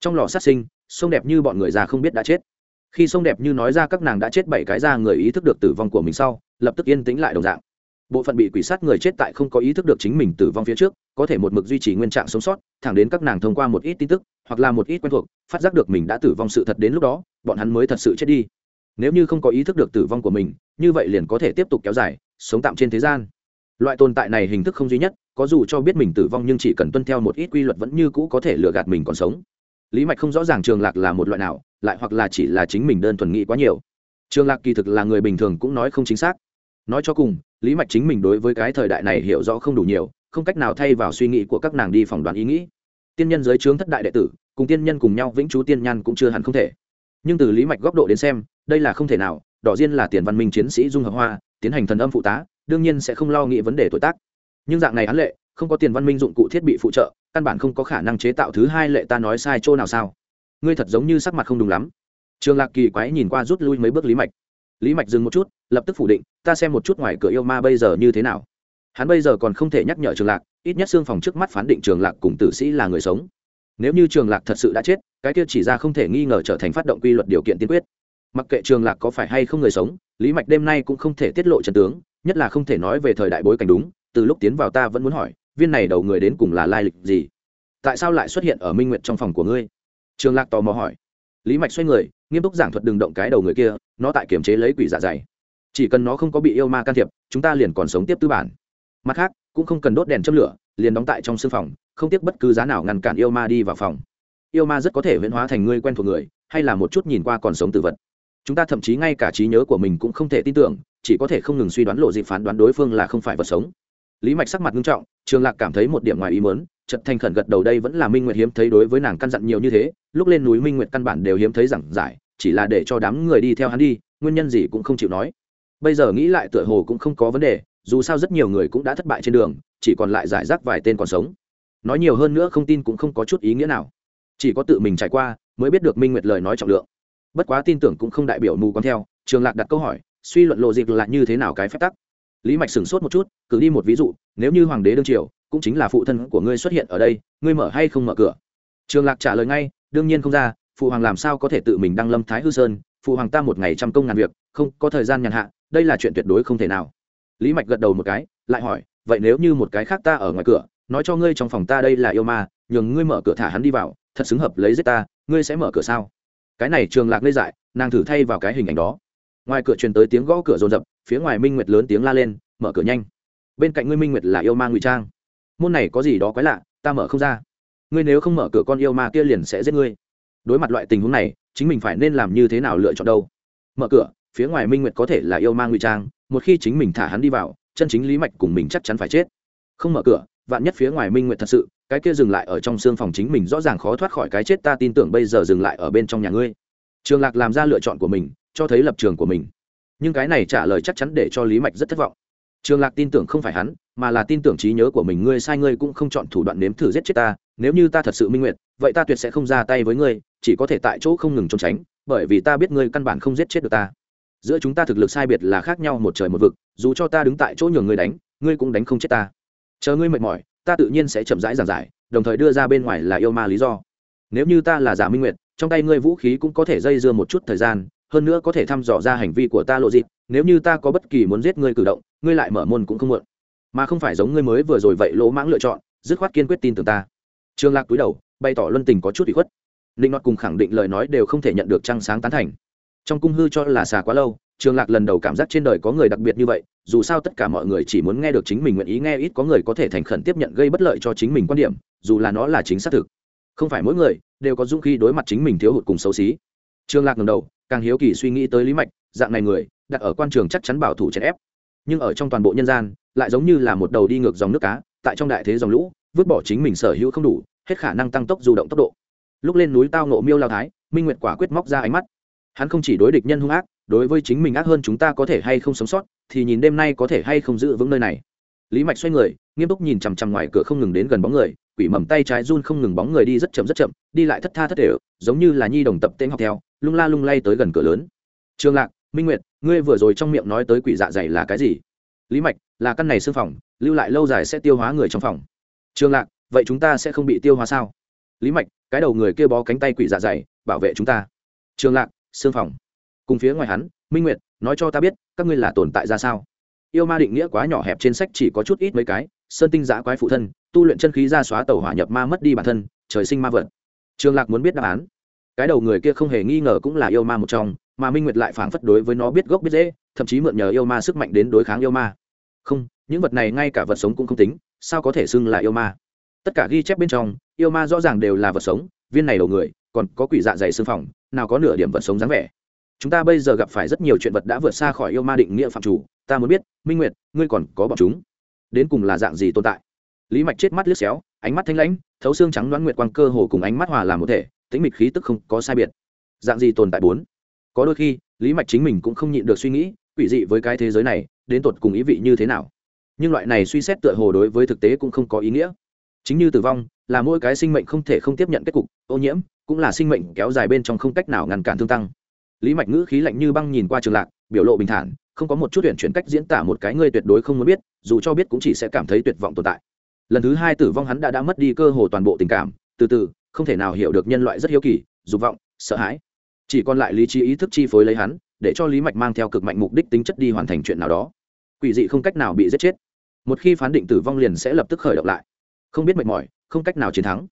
Trong lò sát sinh, sông đẹp như bọn người già không biết đã chết. Khi sông đẹp như nói ra các nàng đã chết bảy cái ra người ý thức được tử vong của mình sau, lập tức yên tĩnh lại đồng dạng bộ phận bị quỷ sát người chết tại không có ý thức được chính mình tử vong phía trước, có thể một mực duy trì nguyên trạng sống sót, thẳng đến các nàng thông qua một ít tin tức, hoặc là một ít quen thuộc, phát giác được mình đã tử vong sự thật đến lúc đó, bọn hắn mới thật sự chết đi. Nếu như không có ý thức được tử vong của mình, như vậy liền có thể tiếp tục kéo dài, sống tạm trên thế gian. Loại tồn tại này hình thức không duy nhất, có dù cho biết mình tử vong nhưng chỉ cần tuân theo một ít quy luật vẫn như cũ có thể lừa gạt mình còn sống. Lý mạch không rõ ràng trường lạc là một loại nào, lại hoặc là chỉ là chính mình đơn thuần nghĩ quá nhiều. Trường lạc kỳ thực là người bình thường cũng nói không chính xác. Nói cho cùng lý mạch chính mình đối với cái thời đại này hiểu rõ không đủ nhiều, không cách nào thay vào suy nghĩ của các nàng đi phỏng đoán ý nghĩ. Tiên nhân giới trướng thất đại đệ tử, cùng tiên nhân cùng nhau vĩnh chú tiên nhan cũng chưa hẳn không thể. Nhưng từ lý mạch góc độ đến xem, đây là không thể nào, đỏ diên là tiền văn minh chiến sĩ dung hợp hoa, tiến hành thần âm phụ tá, đương nhiên sẽ không lo nghĩ vấn đề tuổi tác. Nhưng dạng này án lệ, không có tiền văn minh dụng cụ thiết bị phụ trợ, căn bản không có khả năng chế tạo thứ hai lệ ta nói sai chỗ nào sao? Ngươi thật giống như sắc mặt không đúng lắm. Trường lạc kỳ quái nhìn qua rút lui mấy bước lý mạch. Lý mạch dừng một chút lập tức phủ định, ta xem một chút ngoài cửa yêu ma bây giờ như thế nào. Hắn bây giờ còn không thể nhắc nhở trường lạc, ít nhất xương phòng trước mắt phán định trường lạc cùng tử sĩ là người sống. Nếu như trường lạc thật sự đã chết, cái kia chỉ ra không thể nghi ngờ trở thành phát động quy luật điều kiện tiên quyết. Mặc kệ trường lạc có phải hay không người sống, lý mạch đêm nay cũng không thể tiết lộ trần tướng, nhất là không thể nói về thời đại bối cảnh đúng, từ lúc tiến vào ta vẫn muốn hỏi, viên này đầu người đến cùng là lai lịch gì? Tại sao lại xuất hiện ở minh nguyện trong phòng của ngươi? Trường lạc tò mò hỏi. Lý mạch xoay người, nghiêm túc giảng thuật đừng động cái đầu người kia, nó tại kiềm chế lấy quỷ dạ dày chỉ cần nó không có bị yêu ma can thiệp, chúng ta liền còn sống tiếp tư bản. Mặt khác, cũng không cần đốt đèn châm lửa, liền đóng tại trong sương phòng, không tiếc bất cứ giá nào ngăn cản yêu ma đi vào phòng. Yêu ma rất có thể huyễn hóa thành người quen thuộc người, hay là một chút nhìn qua còn sống tự vật. Chúng ta thậm chí ngay cả trí nhớ của mình cũng không thể tin tưởng, chỉ có thể không ngừng suy đoán lộ dịp phán đoán đối phương là không phải vật sống. Lý mạch sắc mặt nghiêm trọng, trường lạc cảm thấy một điểm ngoài ý mớn chật thành khẩn gật đầu đây vẫn là minh nguyệt hiếm thấy đối với nàng căn dặn nhiều như thế, lúc lên núi minh nguyệt căn bản đều hiếm thấy giảng giải, chỉ là để cho đám người đi theo hắn đi, nguyên nhân gì cũng không chịu nói bây giờ nghĩ lại tựa hồ cũng không có vấn đề, dù sao rất nhiều người cũng đã thất bại trên đường, chỉ còn lại giải rác vài tên còn sống. Nói nhiều hơn nữa không tin cũng không có chút ý nghĩa nào. Chỉ có tự mình trải qua, mới biết được minh nguyệt lời nói trọng lượng. Bất quá tin tưởng cũng không đại biểu mù quáng theo, trường lạc đặt câu hỏi, suy luận lộ dịch là như thế nào cái phép tắc? Lý mạch sửng sốt một chút, cử đi một ví dụ, nếu như hoàng đế đương triều, cũng chính là phụ thân của ngươi xuất hiện ở đây, ngươi mở hay không mở cửa? Trường lạc trả lời ngay, đương nhiên không ra, phụ hoàng làm sao có thể tự mình đăng lâm thái hư sơn, phụ hoàng ta một ngày trăm công ngàn việc không có thời gian nhàn hạ, đây là chuyện tuyệt đối không thể nào. Lý mạch gật đầu một cái, lại hỏi, vậy nếu như một cái khác ta ở ngoài cửa, nói cho ngươi trong phòng ta đây là yêu ma, nhường ngươi mở cửa thả hắn đi vào, thật xứng hợp lấy giết ta, ngươi sẽ mở cửa sao? Cái này trường lạc ngây dại, nàng thử thay vào cái hình ảnh đó. Ngoài cửa truyền tới tiếng gõ cửa rồn rập, phía ngoài minh nguyệt lớn tiếng la lên, mở cửa nhanh. Bên cạnh ngươi minh nguyệt là yêu ma ngụy trang. Môn này có gì đó quái lạ, ta mở không ra. Ngươi nếu không mở cửa con yêu ma kia liền sẽ giết ngươi. Đối mặt loại tình huống này, chính mình phải nên làm như thế nào lựa chọn đâu? Mở cửa phía ngoài minh nguyệt có thể là yêu ma ngụy trang, một khi chính mình thả hắn đi vào, chân chính lý mạch cùng mình chắc chắn phải chết. Không mở cửa, vạn nhất phía ngoài minh nguyệt thật sự, cái kia dừng lại ở trong xương phòng chính mình rõ ràng khó thoát khỏi cái chết, ta tin tưởng bây giờ dừng lại ở bên trong nhà ngươi. Trường lạc làm ra lựa chọn của mình, cho thấy lập trường của mình. Nhưng cái này trả lời chắc chắn để cho lý mạch rất thất vọng. Trường lạc tin tưởng không phải hắn, mà là tin tưởng trí nhớ của mình, ngươi sai ngươi cũng không chọn thủ đoạn nếm thử giết chết ta, nếu như ta thật sự minh nguyện, vậy ta tuyệt sẽ không ra tay với ngươi, chỉ có thể tại chỗ không ngừng trốn tránh, bởi vì ta biết ngươi căn bản không giết chết được ta giữa chúng ta thực lực sai biệt là khác nhau một trời một vực, dù cho ta đứng tại chỗ nhường ngươi đánh, ngươi cũng đánh không chết ta. Chờ ngươi mệt mỏi, ta tự nhiên sẽ chậm rãi giảng giải, đồng thời đưa ra bên ngoài là yêu ma lý do. Nếu như ta là giả minh nguyệt, trong tay ngươi vũ khí cũng có thể dây dưa một chút thời gian, hơn nữa có thể thăm dò ra hành vi của ta lộ dịp nếu như ta có bất kỳ muốn giết ngươi cử động, ngươi lại mở môn cũng không muộn. Mà không phải giống ngươi mới vừa rồi vậy lỗ mãng lựa chọn, dứt khoát kiên quyết tin tưởng ta. Trương lạc túi đầu, bày tỏ luân tình có chút bị khuất. Linh nọt cùng khẳng định lời nói đều không thể nhận được trăng sáng tán thành trong cung hư cho là xà quá lâu, trường lạc lần đầu cảm giác trên đời có người đặc biệt như vậy, dù sao tất cả mọi người chỉ muốn nghe được chính mình nguyện ý nghe ít có người có thể thành khẩn tiếp nhận gây bất lợi cho chính mình quan điểm, dù là nó là chính xác thực. Không phải mỗi người đều có dũng khí đối mặt chính mình thiếu hụt cùng xấu xí. Trường lạc lần đầu, càng hiếu kỳ suy nghĩ tới lý mạch, dạng này người, đặt ở quan trường chắc chắn bảo thủ chèn ép. Nhưng ở trong toàn bộ nhân gian, lại giống như là một đầu đi ngược dòng nước cá, tại trong đại thế dòng lũ, vứt bỏ chính mình sở hữu không đủ, hết khả năng tăng tốc du động tốc độ. Lúc lên núi tao nộ miêu lao thái, minh nguyệt quả quyết móc ra ánh mắt hắn không chỉ đối địch nhân hung ác, đối với chính mình ác hơn chúng ta có thể hay không sống sót, thì nhìn đêm nay có thể hay không giữ vững nơi này. Lý mạch xoay người, nghiêm túc nhìn chằm chằm ngoài cửa không ngừng đến gần bóng người, quỷ mầm tay trái run không ngừng bóng người đi rất chậm rất chậm, đi lại thất tha thất thể, giống như là nhi đồng tập tên học theo, lung la lung lay tới gần cửa lớn. Trường lạc, minh nguyệt, ngươi vừa rồi trong miệng nói tới quỷ dạ dày là cái gì? Lý mạch, là căn này xương phòng, lưu lại lâu dài sẽ tiêu hóa người trong phòng. Trường lạc, vậy chúng ta sẽ không bị tiêu hóa sao? Lý mạch, cái đầu người kia bó cánh tay quỷ dạ dày, bảo vệ chúng ta. Trường lạc xương phòng. Cùng phía ngoài hắn, minh nguyệt, nói cho ta biết, các ngươi là tồn tại ra sao? Yêu ma định nghĩa quá nhỏ hẹp trên sách chỉ có chút ít mấy cái, sơn tinh giã quái phụ thân, tu luyện chân khí ra xóa tàu hỏa nhập ma mất đi bản thân, trời sinh ma vật. Trường lạc muốn biết đáp án. Cái đầu người kia không hề nghi ngờ cũng là yêu ma một trong, mà minh nguyệt lại phảng phất đối với nó biết gốc biết dễ thậm chí mượn nhờ yêu ma sức mạnh đến đối kháng yêu ma. Không, những vật này ngay cả vật sống cũng không tính, sao có thể xưng là yêu ma? Tất cả ghi chép bên trong, yêu ma rõ ràng đều là vật sống, viên này đầu người còn có quỷ dạ dày xương phòng, nào có nửa điểm vật sống dáng vẻ. Chúng ta bây giờ gặp phải rất nhiều chuyện vật đã vượt xa khỏi yêu ma định nghĩa phạm chủ, ta muốn biết, minh nguyệt, ngươi còn có bọn chúng? Đến cùng là dạng gì tồn tại? Lý mạch chết mắt lướt xéo, ánh mắt thanh lãnh, thấu xương trắng đoán nguyệt quang cơ hồ cùng ánh mắt hòa làm một thể tính mịch khí tức không có sai biệt. Dạng gì tồn tại bốn? Có đôi khi, lý mạch chính mình cũng không nhịn được suy nghĩ, quỷ dị với cái thế giới này, đến tột cùng ý vị như thế nào? Nhưng loại này suy xét tựa hồ đối với thực tế cũng không có ý nghĩa chính như tử vong, là mỗi cái sinh mệnh không thể không tiếp nhận kết cục, ô nhiễm, cũng là sinh mệnh kéo dài bên trong không cách nào ngăn cản thương tăng. Lý mạch ngữ khí lạnh như băng nhìn qua trường lạc, biểu lộ bình thản, không có một chút tuyển chuyển cách diễn tả một cái ngươi tuyệt đối không muốn biết, dù cho biết cũng chỉ sẽ cảm thấy tuyệt vọng tồn tại. Lần thứ hai tử vong hắn đã đã mất đi cơ hồ toàn bộ tình cảm, từ từ, không thể nào hiểu được nhân loại rất hiếu kỳ, dục vọng, sợ hãi. Chỉ còn lại lý trí ý thức chi phối lấy hắn, để cho lý mạch mang theo cực mạnh mục đích tính chất đi hoàn thành chuyện nào đó. Quỷ dị không cách nào bị giết chết. Một khi phán định tử vong liền sẽ lập tức khởi động lại không biết mệt mỏi, không cách nào chiến thắng.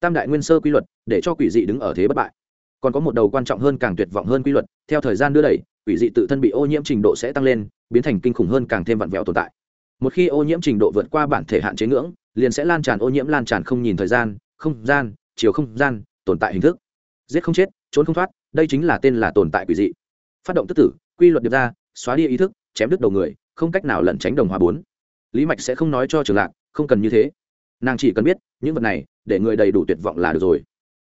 Tam đại nguyên sơ quy luật, để cho quỷ dị đứng ở thế bất bại. Còn có một đầu quan trọng hơn càng tuyệt vọng hơn quy luật, theo thời gian đưa đẩy, quỷ dị tự thân bị ô nhiễm trình độ sẽ tăng lên, biến thành kinh khủng hơn càng thêm vặn vẹo tồn tại. Một khi ô nhiễm trình độ vượt qua bản thể hạn chế ngưỡng, liền sẽ lan tràn ô nhiễm lan tràn không nhìn thời gian, không gian, chiều không gian, tồn tại hình thức. Giết không chết, trốn không thoát, đây chính là tên là tồn tại quỷ dị. Phát động tức tử, quy luật điệp ra, xóa đi ý thức, chém đứt đầu người, không cách nào lẩn tránh đồng hòa bốn. Lý mạch sẽ không nói cho trường lạc, không cần như thế nàng chỉ cần biết, những vật này, để người đầy đủ tuyệt vọng là được rồi.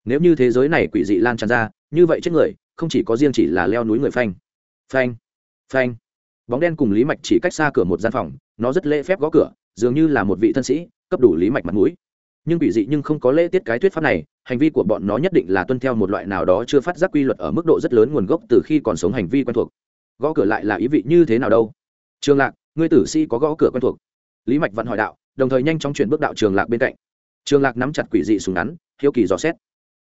Nếu như thế giới này quỷ dị lan tràn ra, như vậy chết người, không chỉ có riêng chỉ là leo núi người phanh. Phanh phanh. Bóng đen cùng lý mạch chỉ cách xa cửa một gian phòng, nó rất lễ phép gõ cửa, dường như là một vị thân sĩ, cấp đủ lý mạch mặt mũi. Nhưng quỷ dị nhưng không có lễ tiết cái thuyết pháp này, hành vi của bọn nó nhất định là tuân theo một loại nào đó chưa phát giác quy luật ở mức độ rất lớn nguồn gốc từ khi còn sống hành vi quen thuộc. Gõ cửa lại là ý vị như thế nào đâu? Trường lạc, ngươi tử sĩ có gõ cửa quen thuộc. Lý mạch vẫn hỏi đạo đồng thời nhanh chóng chuyển bước đạo trường lạc bên cạnh. Trường lạc nắm chặt quỷ dị súng ngắn, hiếu kỳ dò xét.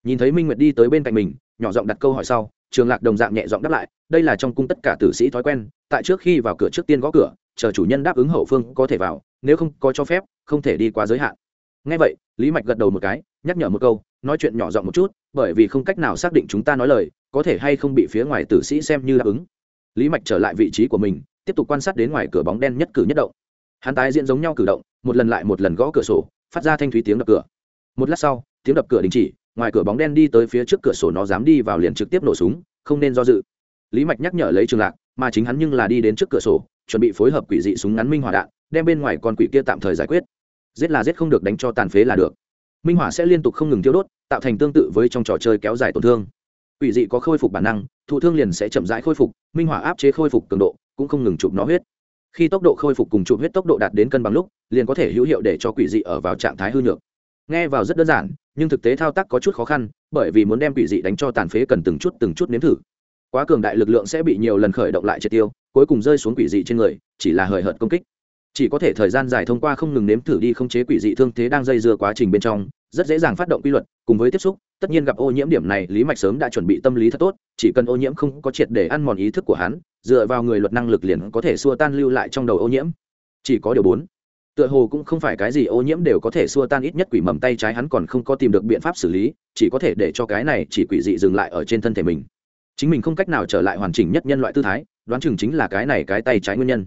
Nhìn thấy minh nguyệt đi tới bên cạnh mình, nhỏ giọng đặt câu hỏi sau, trường lạc đồng dạng nhẹ giọng đáp lại, đây là trong cung tất cả tử sĩ thói quen, tại trước khi vào cửa trước tiên gõ cửa, chờ chủ nhân đáp ứng hậu phương có thể vào, nếu không có cho phép, không thể đi quá giới hạn. Ngay vậy, lý mạch gật đầu một cái, nhắc nhở một câu, nói chuyện nhỏ giọng một chút, bởi vì không cách nào xác định chúng ta nói lời, có thể hay không bị phía ngoài tử sĩ xem như đáp ứng. Lý mạch trở lại vị trí của mình, tiếp tục quan sát đến ngoài cửa bóng đen nhất cử nhất động hắn tái diễn giống nhau cử động, một lần lại một lần gõ cửa sổ, phát ra thanh thúy tiếng đập cửa. Một lát sau, tiếng đập cửa đình chỉ, ngoài cửa bóng đen đi tới phía trước cửa sổ nó dám đi vào liền trực tiếp nổ súng, không nên do dự. Lý mạch nhắc nhở lấy trường lạc, mà chính hắn nhưng là đi đến trước cửa sổ, chuẩn bị phối hợp quỷ dị súng ngắn minh hỏa đạn, đem bên ngoài con quỷ kia tạm thời giải quyết. Giết là giết không được đánh cho tàn phế là được. Minh hỏa sẽ liên tục không ngừng tiêu đốt, tạo thành tương tự với trong trò chơi kéo dài tổn thương. Quỷ dị có khôi phục bản năng, thụ thương liền sẽ chậm rãi khôi phục, minh hỏa áp chế khôi phục cường độ, cũng không ngừng chụp nó huyết khi tốc độ khôi phục cùng trụ huyết tốc độ đạt đến cân bằng lúc, liền có thể hữu hiệu để cho quỷ dị ở vào trạng thái hư nhược. Nghe vào rất đơn giản, nhưng thực tế thao tác có chút khó khăn, bởi vì muốn đem quỷ dị đánh cho tàn phế cần từng chút từng chút nếm thử. Quá cường đại lực lượng sẽ bị nhiều lần khởi động lại triệt tiêu, cuối cùng rơi xuống quỷ dị trên người, chỉ là hời hợt công kích. Chỉ có thể thời gian dài thông qua không ngừng nếm thử đi khống chế quỷ dị thương thế đang dây dưa quá trình bên trong, rất dễ dàng phát động quy luật, cùng với tiếp xúc, tất nhiên gặp ô nhiễm điểm này, lý mạch sớm đã chuẩn bị tâm lý thật tốt, chỉ cần ô nhiễm không có triệt để ăn mòn ý thức của hắn dựa vào người luật năng lực liền có thể xua tan lưu lại trong đầu ô nhiễm. Chỉ có điều bốn. Tựa hồ cũng không phải cái gì ô nhiễm đều có thể xua tan, ít nhất quỷ mầm tay trái hắn còn không có tìm được biện pháp xử lý, chỉ có thể để cho cái này chỉ quỷ dị dừng lại ở trên thân thể mình. Chính mình không cách nào trở lại hoàn chỉnh nhất nhân loại tư thái, đoán chừng chính là cái này cái tay trái nguyên nhân.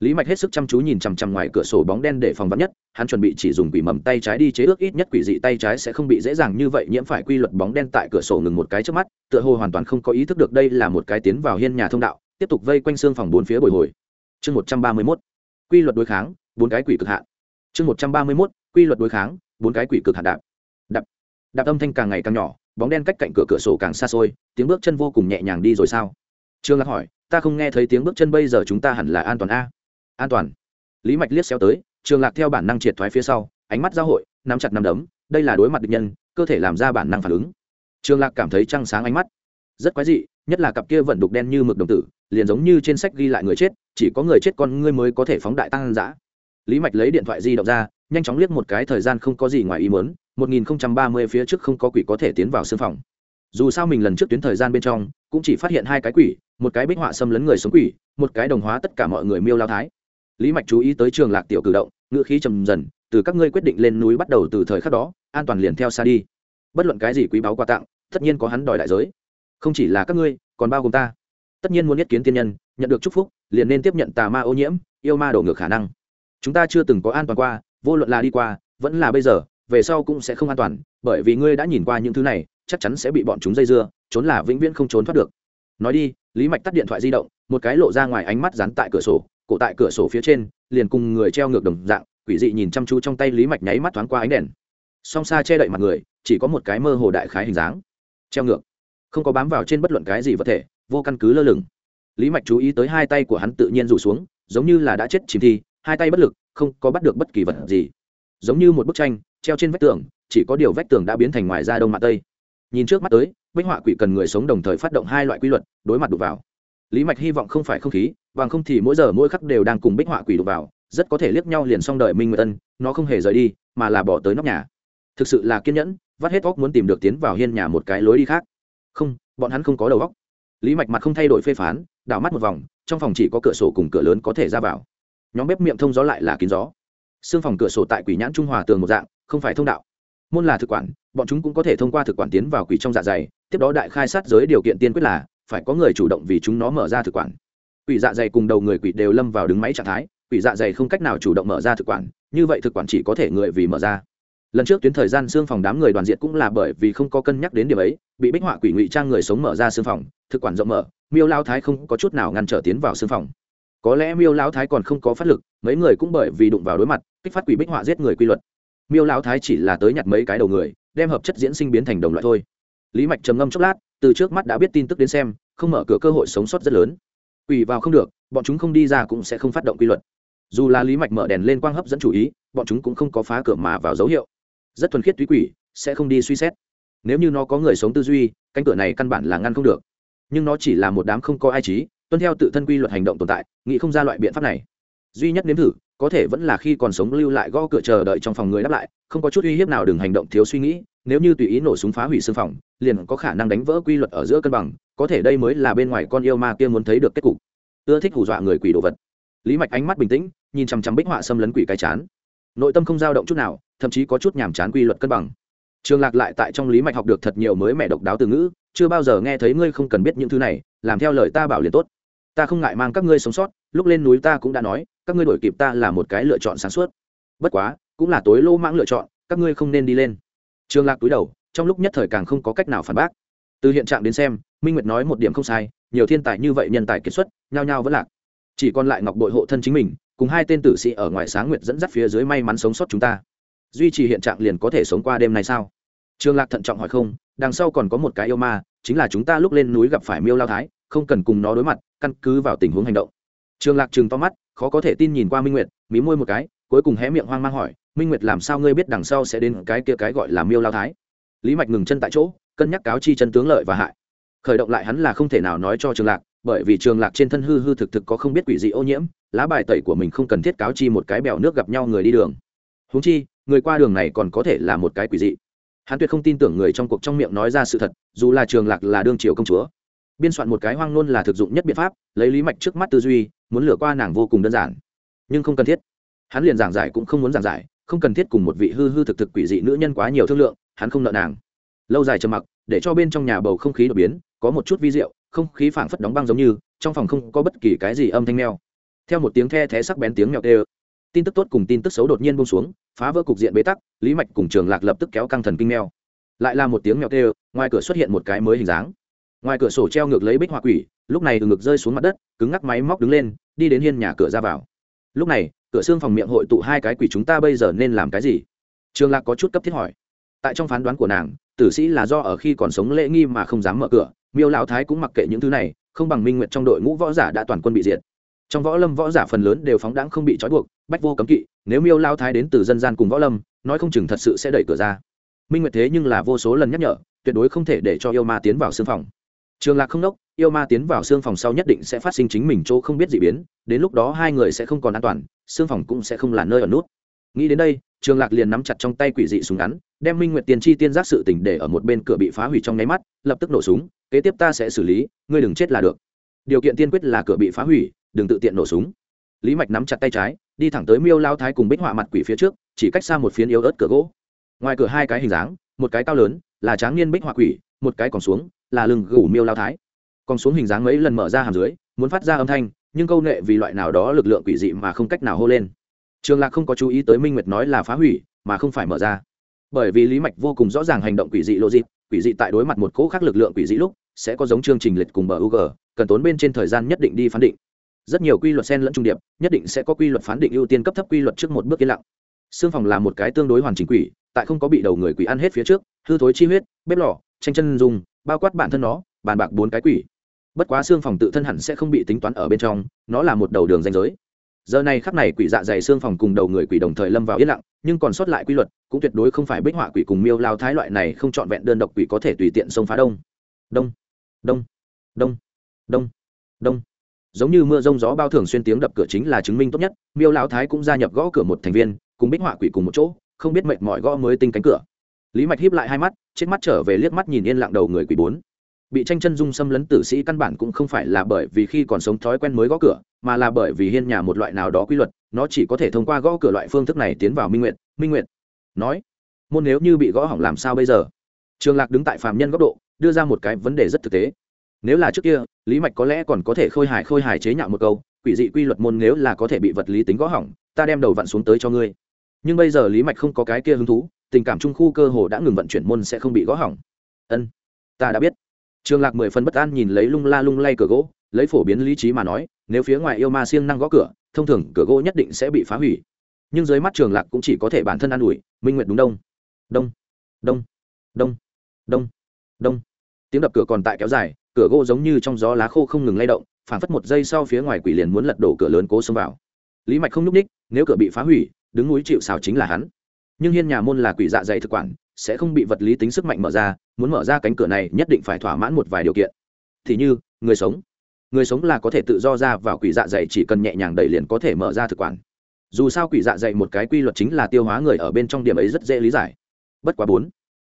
Lý mạch hết sức chăm chú nhìn chằm chằm ngoài cửa sổ bóng đen để phòng vắn nhất, hắn chuẩn bị chỉ dùng quỷ mầm tay trái đi chế ước ít nhất quỷ dị tay trái sẽ không bị dễ dàng như vậy nhiễm phải quy luật bóng đen tại cửa sổ ngừng một cái trước mắt, tựa hồ hoàn toàn không có ý thức được đây là một cái tiến vào hiên nhà thông đạo tiếp tục vây quanh xương phòng bốn phía bồi hồi. Chương một trăm ba mươi mốt, quy luật đối kháng, bốn cái quỷ cực hạn. Chương một trăm ba mươi mốt, quy luật đối kháng, bốn cái quỷ cực hạn đạp. Đạp. Đạp âm thanh càng ngày càng nhỏ, bóng đen cách cạnh cửa cửa sổ càng xa xôi, tiếng bước chân vô cùng nhẹ nhàng đi rồi sao? Trương lạc hỏi, ta không nghe thấy tiếng bước chân bây giờ chúng ta hẳn là an toàn a? An toàn. Lý mạch liếc xéo tới trường lạc theo bản năng triệt thoái phía sau, ánh mắt giao hội, nắm chặt nắm đấm, đây là đối mặt địch nhân, cơ thể làm ra bản năng phản ứng. Trường lạc cảm thấy trăng sáng ánh mắt. Rất quái dị, nhất là cặp kia vận đục đen như mực đồng tử liền giống như trên sách ghi lại người chết, chỉ có người chết con ngươi mới có thể phóng đại tăng giã lý mạch lấy điện thoại di động ra, nhanh chóng liếc một cái thời gian không có gì ngoài ý muốn, một nghìn ba mươi phía trước không có quỷ có thể tiến vào sương phòng. Dù sao mình lần trước tuyến thời gian bên trong, cũng chỉ phát hiện hai cái quỷ, một cái bích họa xâm lấn người sống quỷ, một cái đồng hóa tất cả mọi người miêu lao thái. Lý mạch chú ý tới trường lạc tiểu cử động ngựa khí trầm dần, từ các ngươi quyết định lên núi bắt đầu từ thời khắc đó, an toàn liền theo xa đi. Bất luận cái gì quý báu quà tặng, tất nhiên có hắn đòi đại giới. Không chỉ là các ngươi, còn bao gồm ta tất nhiên muốn nhất kiến tiên nhân, nhận được chúc phúc, liền nên tiếp nhận tà ma ô nhiễm, yêu ma đổ ngược khả năng. Chúng ta chưa từng có an toàn qua, vô luận là đi qua, vẫn là bây giờ, về sau cũng sẽ không an toàn, bởi vì ngươi đã nhìn qua những thứ này, chắc chắn sẽ bị bọn chúng dây dưa, trốn là vĩnh viễn không trốn thoát được. Nói đi, lý mạch tắt điện thoại di động, một cái lộ ra ngoài ánh mắt dán tại cửa sổ, cổ tại cửa sổ phía trên, liền cùng người treo ngược đồng dạng, quỷ dị nhìn chăm chú trong tay lý mạch nháy mắt thoáng qua ánh đèn. Song xa che đậy mặt người, chỉ có một cái mơ hồ đại khái hình dáng. Treo ngược. Không có bám vào trên bất luận cái gì vật thể vô căn cứ lơ lửng. Lý mạch chú ý tới hai tay của hắn tự nhiên rủ xuống, giống như là đã chết chìm thi hai tay bất lực, không có bắt được bất kỳ vật gì. Giống như một bức tranh, treo trên vách tường, chỉ có điều vách tường đã biến thành ngoài ra đông mặt tây. Nhìn trước mắt tới, bích họa quỷ cần người sống đồng thời phát động hai loại quy luật, đối mặt đục vào. Lý mạch hy vọng không phải không khí, bằng không thì mỗi giờ mỗi khắc đều đang cùng bích họa quỷ đục vào, rất có thể liếc nhau liền xong đời minh nguyệt ân, nó không hề rời đi, mà là bỏ tới nóc nhà. Thực sự là kiên nhẫn, vắt hết óc muốn tìm được tiến vào hiên nhà một cái lối đi khác. Không, bọn hắn không có đầu óc lý mạch mặt không thay đổi phê phán, đảo mắt một vòng, trong phòng chỉ có cửa sổ cùng cửa lớn có thể ra vào. Nhóm bếp miệng thông gió lại là kín gió. Xương phòng cửa sổ tại quỷ nhãn trung hòa tường một dạng, không phải thông đạo. Môn là thực quản, bọn chúng cũng có thể thông qua thực quản tiến vào quỷ trong dạ dày, tiếp đó đại khai sát giới điều kiện tiên quyết là, phải có người chủ động vì chúng nó mở ra thực quản. Quỷ dạ dày cùng đầu người quỷ đều lâm vào đứng máy trạng thái, quỷ dạ dày không cách nào chủ động mở ra thực quản, như vậy thực quản chỉ có thể người vì mở ra lần trước tuyến thời gian xương phòng đám người đoàn diện cũng là bởi vì không có cân nhắc đến điểm ấy, bị bích họa quỷ ngụy trang người sống mở ra xương phòng, thực quản rộng mở, miêu lao thái không có chút nào ngăn trở tiến vào xương phòng. Có lẽ miêu lao thái còn không có phát lực, mấy người cũng bởi vì đụng vào đối mặt, kích phát quỷ bích họa giết người quy luật. Miêu lao thái chỉ là tới nhặt mấy cái đầu người, đem hợp chất diễn sinh biến thành đồng loại thôi. Lý mạch trầm ngâm chốc lát, từ trước mắt đã biết tin tức đến xem, không mở cửa cơ hội sống sót rất lớn. Quỷ vào không được, bọn chúng không đi ra cũng sẽ không phát động quy luật. Dù là lý mạch mở đèn lên quang hấp dẫn chủ ý, bọn chúng cũng không có phá cửa mà vào dấu hiệu rất thuần khiết túy quỷ, sẽ không đi suy xét. Nếu như nó có người sống tư duy, cánh cửa này căn bản là ngăn không được. Nhưng nó chỉ là một đám không có ai trí, tuân theo tự thân quy luật hành động tồn tại, nghĩ không ra loại biện pháp này. Duy nhất nếm thử, có thể vẫn là khi còn sống lưu lại gõ cửa chờ đợi trong phòng người đáp lại, không có chút uy hiếp nào đừng hành động thiếu suy nghĩ, nếu như tùy ý nổ súng phá hủy xương phòng, liền có khả năng đánh vỡ quy luật ở giữa cân bằng, có thể đây mới là bên ngoài con yêu ma kia muốn thấy được kết cục. Ưa thích hù dọa người quỷ đồ vật. Lý mạch ánh mắt bình tĩnh, nhìn chằm chằm bích họa xâm lấn quỷ cái chán. Nội tâm không dao động chút nào thậm chí có chút nhàm chán quy luật cân bằng. Trường lạc lại tại trong lý mạch học được thật nhiều mới mẹ độc đáo từ ngữ, chưa bao giờ nghe thấy ngươi không cần biết những thứ này, làm theo lời ta bảo liền tốt. Ta không ngại mang các ngươi sống sót, lúc lên núi ta cũng đã nói, các ngươi đổi kịp ta là một cái lựa chọn sáng suốt. Bất quá, cũng là tối lô mãng lựa chọn, các ngươi không nên đi lên. Trường lạc túi đầu, trong lúc nhất thời càng không có cách nào phản bác. Từ hiện trạng đến xem, minh nguyệt nói một điểm không sai, nhiều thiên tài như vậy nhân tài kiệt xuất, nhao nhao vẫn lạc. Chỉ còn lại ngọc bội hộ thân chính mình, cùng hai tên tử sĩ ở ngoài sáng nguyệt dẫn dắt phía dưới may mắn sống sót chúng ta duy trì hiện trạng liền có thể sống qua đêm này sao? Trường lạc thận trọng hỏi không, đằng sau còn có một cái yêu ma, chính là chúng ta lúc lên núi gặp phải miêu lao thái, không cần cùng nó đối mặt, căn cứ vào tình huống hành động. Trường lạc chừng to mắt, khó có thể tin nhìn qua minh nguyệt, mí môi một cái, cuối cùng hé miệng hoang mang hỏi, minh nguyệt làm sao ngươi biết đằng sau sẽ đến cái kia cái gọi là miêu lao thái? Lý mạch ngừng chân tại chỗ, cân nhắc cáo chi chân tướng lợi và hại. Khởi động lại hắn là không thể nào nói cho trường lạc, bởi vì trường lạc trên thân hư hư thực thực có không biết quỷ dị ô nhiễm, lá bài tẩy của mình không cần thiết cáo chi một cái bèo nước gặp nhau người đi đường. Húng chi người qua đường này còn có thể là một cái quỷ dị. Hắn tuyệt không tin tưởng người trong cuộc trong miệng nói ra sự thật, dù là trường lạc là đương triều công chúa. Biên soạn một cái hoang nôn là thực dụng nhất biện pháp, lấy lý mạch trước mắt tư duy, muốn lừa qua nàng vô cùng đơn giản. Nhưng không cần thiết. Hắn liền giảng giải cũng không muốn giảng giải, không cần thiết cùng một vị hư hư thực thực quỷ dị nữ nhân quá nhiều thương lượng, hắn không nợ nàng. Lâu dài trầm mặc, để cho bên trong nhà bầu không khí đột biến, có một chút vi rượu không khí phảng phất đóng băng giống như, trong phòng không có bất kỳ cái gì âm thanh mèo. Theo một tiếng the thé sắc bén tiếng mèo tê tin tức tốt cùng tin tức xấu đột nhiên buông xuống phá vỡ cục diện bế tắc, lý mạch cùng trường lạc lập tức kéo căng thần kinh mèo lại là một tiếng mèo kêu. ngoài cửa xuất hiện một cái mới hình dáng. Ngoài cửa sổ treo ngược lấy bích họa quỷ, lúc này từ ngực rơi xuống mặt đất, cứng ngắc máy móc đứng lên, đi đến hiên nhà cửa ra vào. Lúc này, cửa xương phòng miệng hội tụ hai cái quỷ chúng ta bây giờ nên làm cái gì? Trường lạc có chút cấp thiết hỏi. Tại trong phán đoán của nàng, tử sĩ là do ở khi còn sống lễ nghi mà không dám mở cửa, miêu lão thái cũng mặc kệ những thứ này, không bằng minh nguyện trong đội ngũ võ giả đã toàn quân bị diệt trong võ lâm võ giả phần lớn đều phóng đáng không bị trói buộc, bách vô cấm kỵ, nếu miêu lao thái đến từ dân gian cùng võ lâm, nói không chừng thật sự sẽ đẩy cửa ra. Minh nguyệt thế nhưng là vô số lần nhắc nhở, tuyệt đối không thể để cho yêu ma tiến vào xương phòng. Trường lạc không đốc, yêu ma tiến vào xương phòng sau nhất định sẽ phát sinh chính mình chỗ không biết gì biến, đến lúc đó hai người sẽ không còn an toàn, xương phòng cũng sẽ không là nơi ở nút. Nghĩ đến đây, trường lạc liền nắm chặt trong tay quỷ dị súng ngắn, đem minh nguyệt tiền chi tiên giác sự tỉnh để ở một bên cửa bị phá hủy trong nháy mắt, lập tức nổ súng, kế tiếp ta sẽ xử lý, ngươi đừng chết là được. Điều kiện tiên quyết là cửa bị phá hủy đừng tự tiện nổ súng. Lý mạch nắm chặt tay trái, đi thẳng tới miêu lao thái cùng bích họa mặt quỷ phía trước, chỉ cách xa một phiến yếu ớt cửa gỗ. Ngoài cửa hai cái hình dáng, một cái cao lớn, là tráng niên bích họa quỷ, một cái còn xuống, là lưng gủ miêu lao thái. Còn xuống hình dáng mấy lần mở ra hàm dưới, muốn phát ra âm thanh, nhưng câu nệ vì loại nào đó lực lượng quỷ dị mà không cách nào hô lên. Trường lạc không có chú ý tới minh nguyệt nói là phá hủy, mà không phải mở ra. Bởi vì lý mạch vô cùng rõ ràng hành động quỷ dị lộ dịp quỷ dị tại đối mặt một cỗ khác lực lượng quỷ dị lúc, sẽ có giống chương trình lịch cùng bờ u g cần tốn bên trên thời gian nhất định đi phán định rất nhiều quy luật sen lẫn trung điệp, nhất định sẽ có quy luật phán định ưu tiên cấp thấp quy luật trước một bước yên lặng. Xương phòng là một cái tương đối hoàn chỉnh quỷ, tại không có bị đầu người quỷ ăn hết phía trước, hư thối chi huyết, bếp lò, tranh chân dùng bao quát bản thân nó, bàn bạc bốn cái quỷ. Bất quá xương phòng tự thân hẳn sẽ không bị tính toán ở bên trong, nó là một đầu đường danh giới. Giờ này khắp này quỷ dạ dày xương phòng cùng đầu người quỷ đồng thời lâm vào yên lặng, nhưng còn sót lại quy luật, cũng tuyệt đối không phải bích họa quỷ cùng miêu lao thái loại này không trọn vẹn đơn độc quỷ có thể tùy tiện xông phá đông. Đông. Đông. Đông. Đông. Đông giống như mưa rông gió bao thường xuyên tiếng đập cửa chính là chứng minh tốt nhất, miêu lão thái cũng gia nhập gõ cửa một thành viên, cùng bích họa quỷ cùng một chỗ, không biết mệt mỏi gõ mới tinh cánh cửa. Lý mạch híp lại hai mắt, chết mắt trở về liếc mắt nhìn yên lặng đầu người quỷ bốn. Bị tranh chân dung xâm lấn tử sĩ căn bản cũng không phải là bởi vì khi còn sống thói quen mới gõ cửa, mà là bởi vì hiên nhà một loại nào đó quy luật, nó chỉ có thể thông qua gõ cửa loại phương thức này tiến vào minh nguyện minh nguyện nói, môn nếu như bị gõ hỏng làm sao bây giờ? Trường lạc đứng tại phạm nhân góc độ, đưa ra một cái vấn đề rất thực tế nếu là trước kia, lý mạch có lẽ còn có thể khôi hài khôi hài chế nhạo một câu, quỷ dị quy luật môn nếu là có thể bị vật lý tính gõ hỏng, ta đem đầu vặn xuống tới cho ngươi. Nhưng bây giờ lý mạch không có cái kia hứng thú, tình cảm trung khu cơ hồ đã ngừng vận chuyển môn sẽ không bị gõ hỏng. Ân, ta đã biết. Trường lạc mười phần bất an nhìn lấy lung la lung lay cửa gỗ, lấy phổ biến lý trí mà nói, nếu phía ngoài yêu ma siêng năng gõ cửa, thông thường cửa gỗ nhất định sẽ bị phá hủy. Nhưng dưới mắt trường lạc cũng chỉ có thể bản thân an ủi, minh nguyện đúng đông. Đông. Đông. Đông. Đông. Đông. Tiếng đập cửa còn tại kéo dài cửa gỗ giống như trong gió lá khô không ngừng lay động phản phất một giây sau phía ngoài quỷ liền muốn lật đổ cửa lớn cố xông vào. Lý mạch không nhúc ních nếu cửa bị phá hủy, đứng núi chịu xào chính là hắn. Nhưng hiên nhà môn là quỷ dạ dày thực quản, sẽ không bị vật lý tính sức mạnh mở ra, muốn mở ra cánh cửa này nhất định phải thỏa mãn một vài điều kiện. Thì như, người sống. Người sống là có thể tự do ra vào quỷ dạ dày chỉ cần nhẹ nhàng đẩy liền có thể mở ra thực quản. Dù sao quỷ dạ dày một cái quy luật chính là tiêu hóa người ở bên trong điểm ấy rất dễ lý giải. Bất quá bốn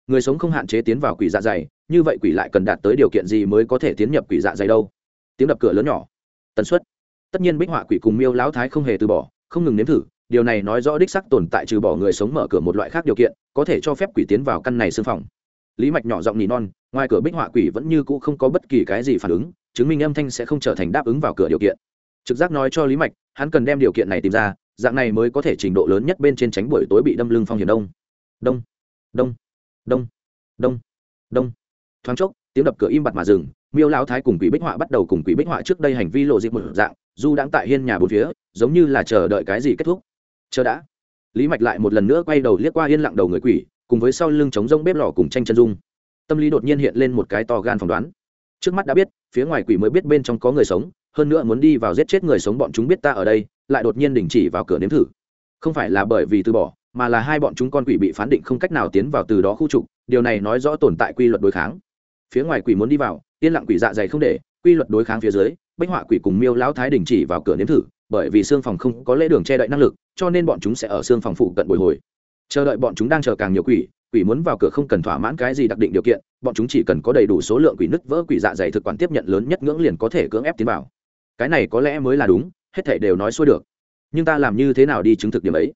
người sống không hạn chế tiến vào quỷ dạ dày, như vậy quỷ lại cần đạt tới điều kiện gì mới có thể tiến nhập quỷ dạ dày đâu? Tiếng đập cửa lớn nhỏ. Tần suất. Tất nhiên bích họa quỷ cùng miêu lão thái không hề từ bỏ, không ngừng nếm thử, điều này nói rõ đích sắc tồn tại trừ bỏ người sống mở cửa một loại khác điều kiện, có thể cho phép quỷ tiến vào căn này xương phòng. Lý mạch nhỏ giọng nỉ non, ngoài cửa bích họa quỷ vẫn như cũ không có bất kỳ cái gì phản ứng, chứng minh âm thanh sẽ không trở thành đáp ứng vào cửa điều kiện. Trực giác nói cho lý mạch, hắn cần đem điều kiện này tìm ra, dạng này mới có thể trình độ lớn nhất bên trên tránh buổi tối bị đâm lưng phong hiểm đông. Đông. Đông đông. Đông. Đông. Thoáng chốc, tiếng đập cửa im bặt mà dừng, miêu lão thái cùng quỷ bích họa bắt đầu cùng quỷ bích họa trước đây hành vi lộ dịp một dạng, du đang tại hiên nhà bốn phía, giống như là chờ đợi cái gì kết thúc. Chờ đã. Lý mạch lại một lần nữa quay đầu liếc qua yên lặng đầu người quỷ, cùng với sau lưng trống rông bếp lò cùng tranh chân dung. Tâm lý đột nhiên hiện lên một cái to gan phỏng đoán. Trước mắt đã biết, phía ngoài quỷ mới biết bên trong có người sống, hơn nữa muốn đi vào giết chết người sống bọn chúng biết ta ở đây, lại đột nhiên đình chỉ vào cửa nếm thử. Không phải là bởi vì từ bỏ mà là hai bọn chúng con quỷ bị phán định không cách nào tiến vào từ đó khu trục, điều này nói rõ tồn tại quy luật đối kháng. Phía ngoài quỷ muốn đi vào, yên lặng quỷ dạ dày không để, quy luật đối kháng phía dưới, bách họa quỷ cùng miêu lão thái đình chỉ vào cửa nếm thử, bởi vì xương phòng không có lễ đường che đậy năng lực, cho nên bọn chúng sẽ ở xương phòng phụ cận bồi hồi. Chờ đợi bọn chúng đang chờ càng nhiều quỷ quỷ muốn vào cửa không cần thỏa mãn cái gì đặc định điều kiện, bọn chúng chỉ cần có đầy đủ số lượng quỷ nứt vỡ quỷ dạ dày thực quản tiếp nhận lớn nhất ngưỡng liền có thể cưỡng ép tiến vào. Cái này có lẽ mới là đúng, hết thể đều nói xuôi được. Nhưng ta làm như thế nào đi chứng thực điểm ấy?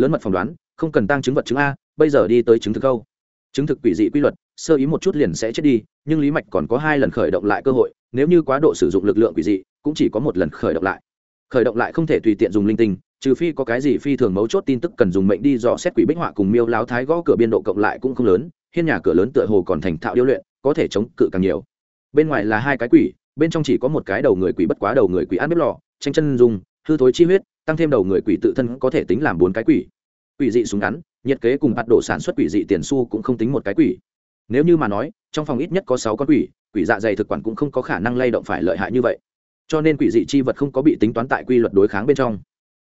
Lớn mật phỏng đoán, không cần tăng chứng vật chứng a, bây giờ đi tới chứng thực câu. Chứng thực quỷ dị quy luật, sơ ý một chút liền sẽ chết đi, nhưng lý mạch còn có hai lần khởi động lại cơ hội, nếu như quá độ sử dụng lực lượng quỷ dị, cũng chỉ có một lần khởi động lại. Khởi động lại không thể tùy tiện dùng linh tinh, trừ phi có cái gì phi thường mấu chốt tin tức cần dùng mệnh đi dò xét quỷ bích họa cùng miêu láo thái gõ cửa biên độ cộng lại cũng không lớn, hiên nhà cửa lớn tựa hồ còn thành thạo điêu luyện, có thể chống cự càng nhiều. Bên ngoài là hai cái quỷ, bên trong chỉ có một cái đầu người quỷ bất quá đầu người quỷ ăn bếp lò, tranh chân dùng hư thối chi huyết tăng thêm đầu người quỷ tự thân có thể tính làm bốn cái quỷ. Quỷ dị súng ngắn, nhiệt kế cùng bắt độ sản xuất quỷ dị tiền su cũng không tính một cái quỷ. Nếu như mà nói, trong phòng ít nhất có sáu con quỷ quỷ dạ dày thực quản cũng không có khả năng lay động phải lợi hại như vậy. Cho nên quỷ dị chi vật không có bị tính toán tại quy luật đối kháng bên trong.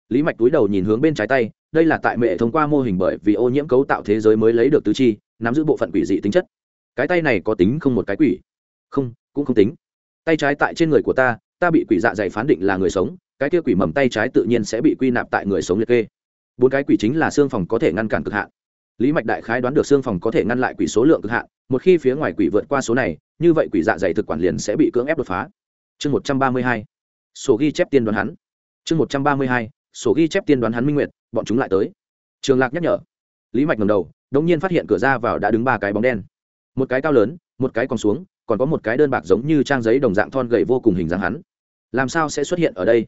Lý mạch túi đầu nhìn hướng bên trái tay, đây là tại mẹ thông qua mô hình bởi vì ô nhiễm cấu tạo thế giới mới lấy được tứ chi, nắm giữ bộ phận quỷ dị tính chất. Cái tay này có tính không một cái quỷ? Không, cũng không tính. Tay trái tại trên người của ta ta bị quỷ dạ dày phán định là người sống cái kia quỷ mầm tay trái tự nhiên sẽ bị quy nạp tại người sống liệt kê. Bốn cái quỷ chính là xương phòng có thể ngăn cản cực hạn. Lý mạch đại khái đoán được xương phòng có thể ngăn lại quỷ số lượng cực hạn, một khi phía ngoài quỷ vượt qua số này, như vậy quỷ dạ dày thực quản liền sẽ bị cưỡng ép đột phá. Chương một trăm ba mươi hai, sổ ghi chép tiên đoán hắn. Chương một trăm ba mươi hai, sổ ghi chép tiên đoán hắn minh nguyệt, bọn chúng lại tới. Trường lạc nhắc nhở. Lý mạch ngầm đầu đ ỗ n g nhiên phát hiện cửa ra vào đã đứng ba cái bóng đen. Một cái cao lớn, một cái còn xuống, còn có một cái đơn bạc giống như trang giấy đồng dạng thon gậy vô cùng hình dáng hắn. Làm sao sẽ xuất hiện ở đây?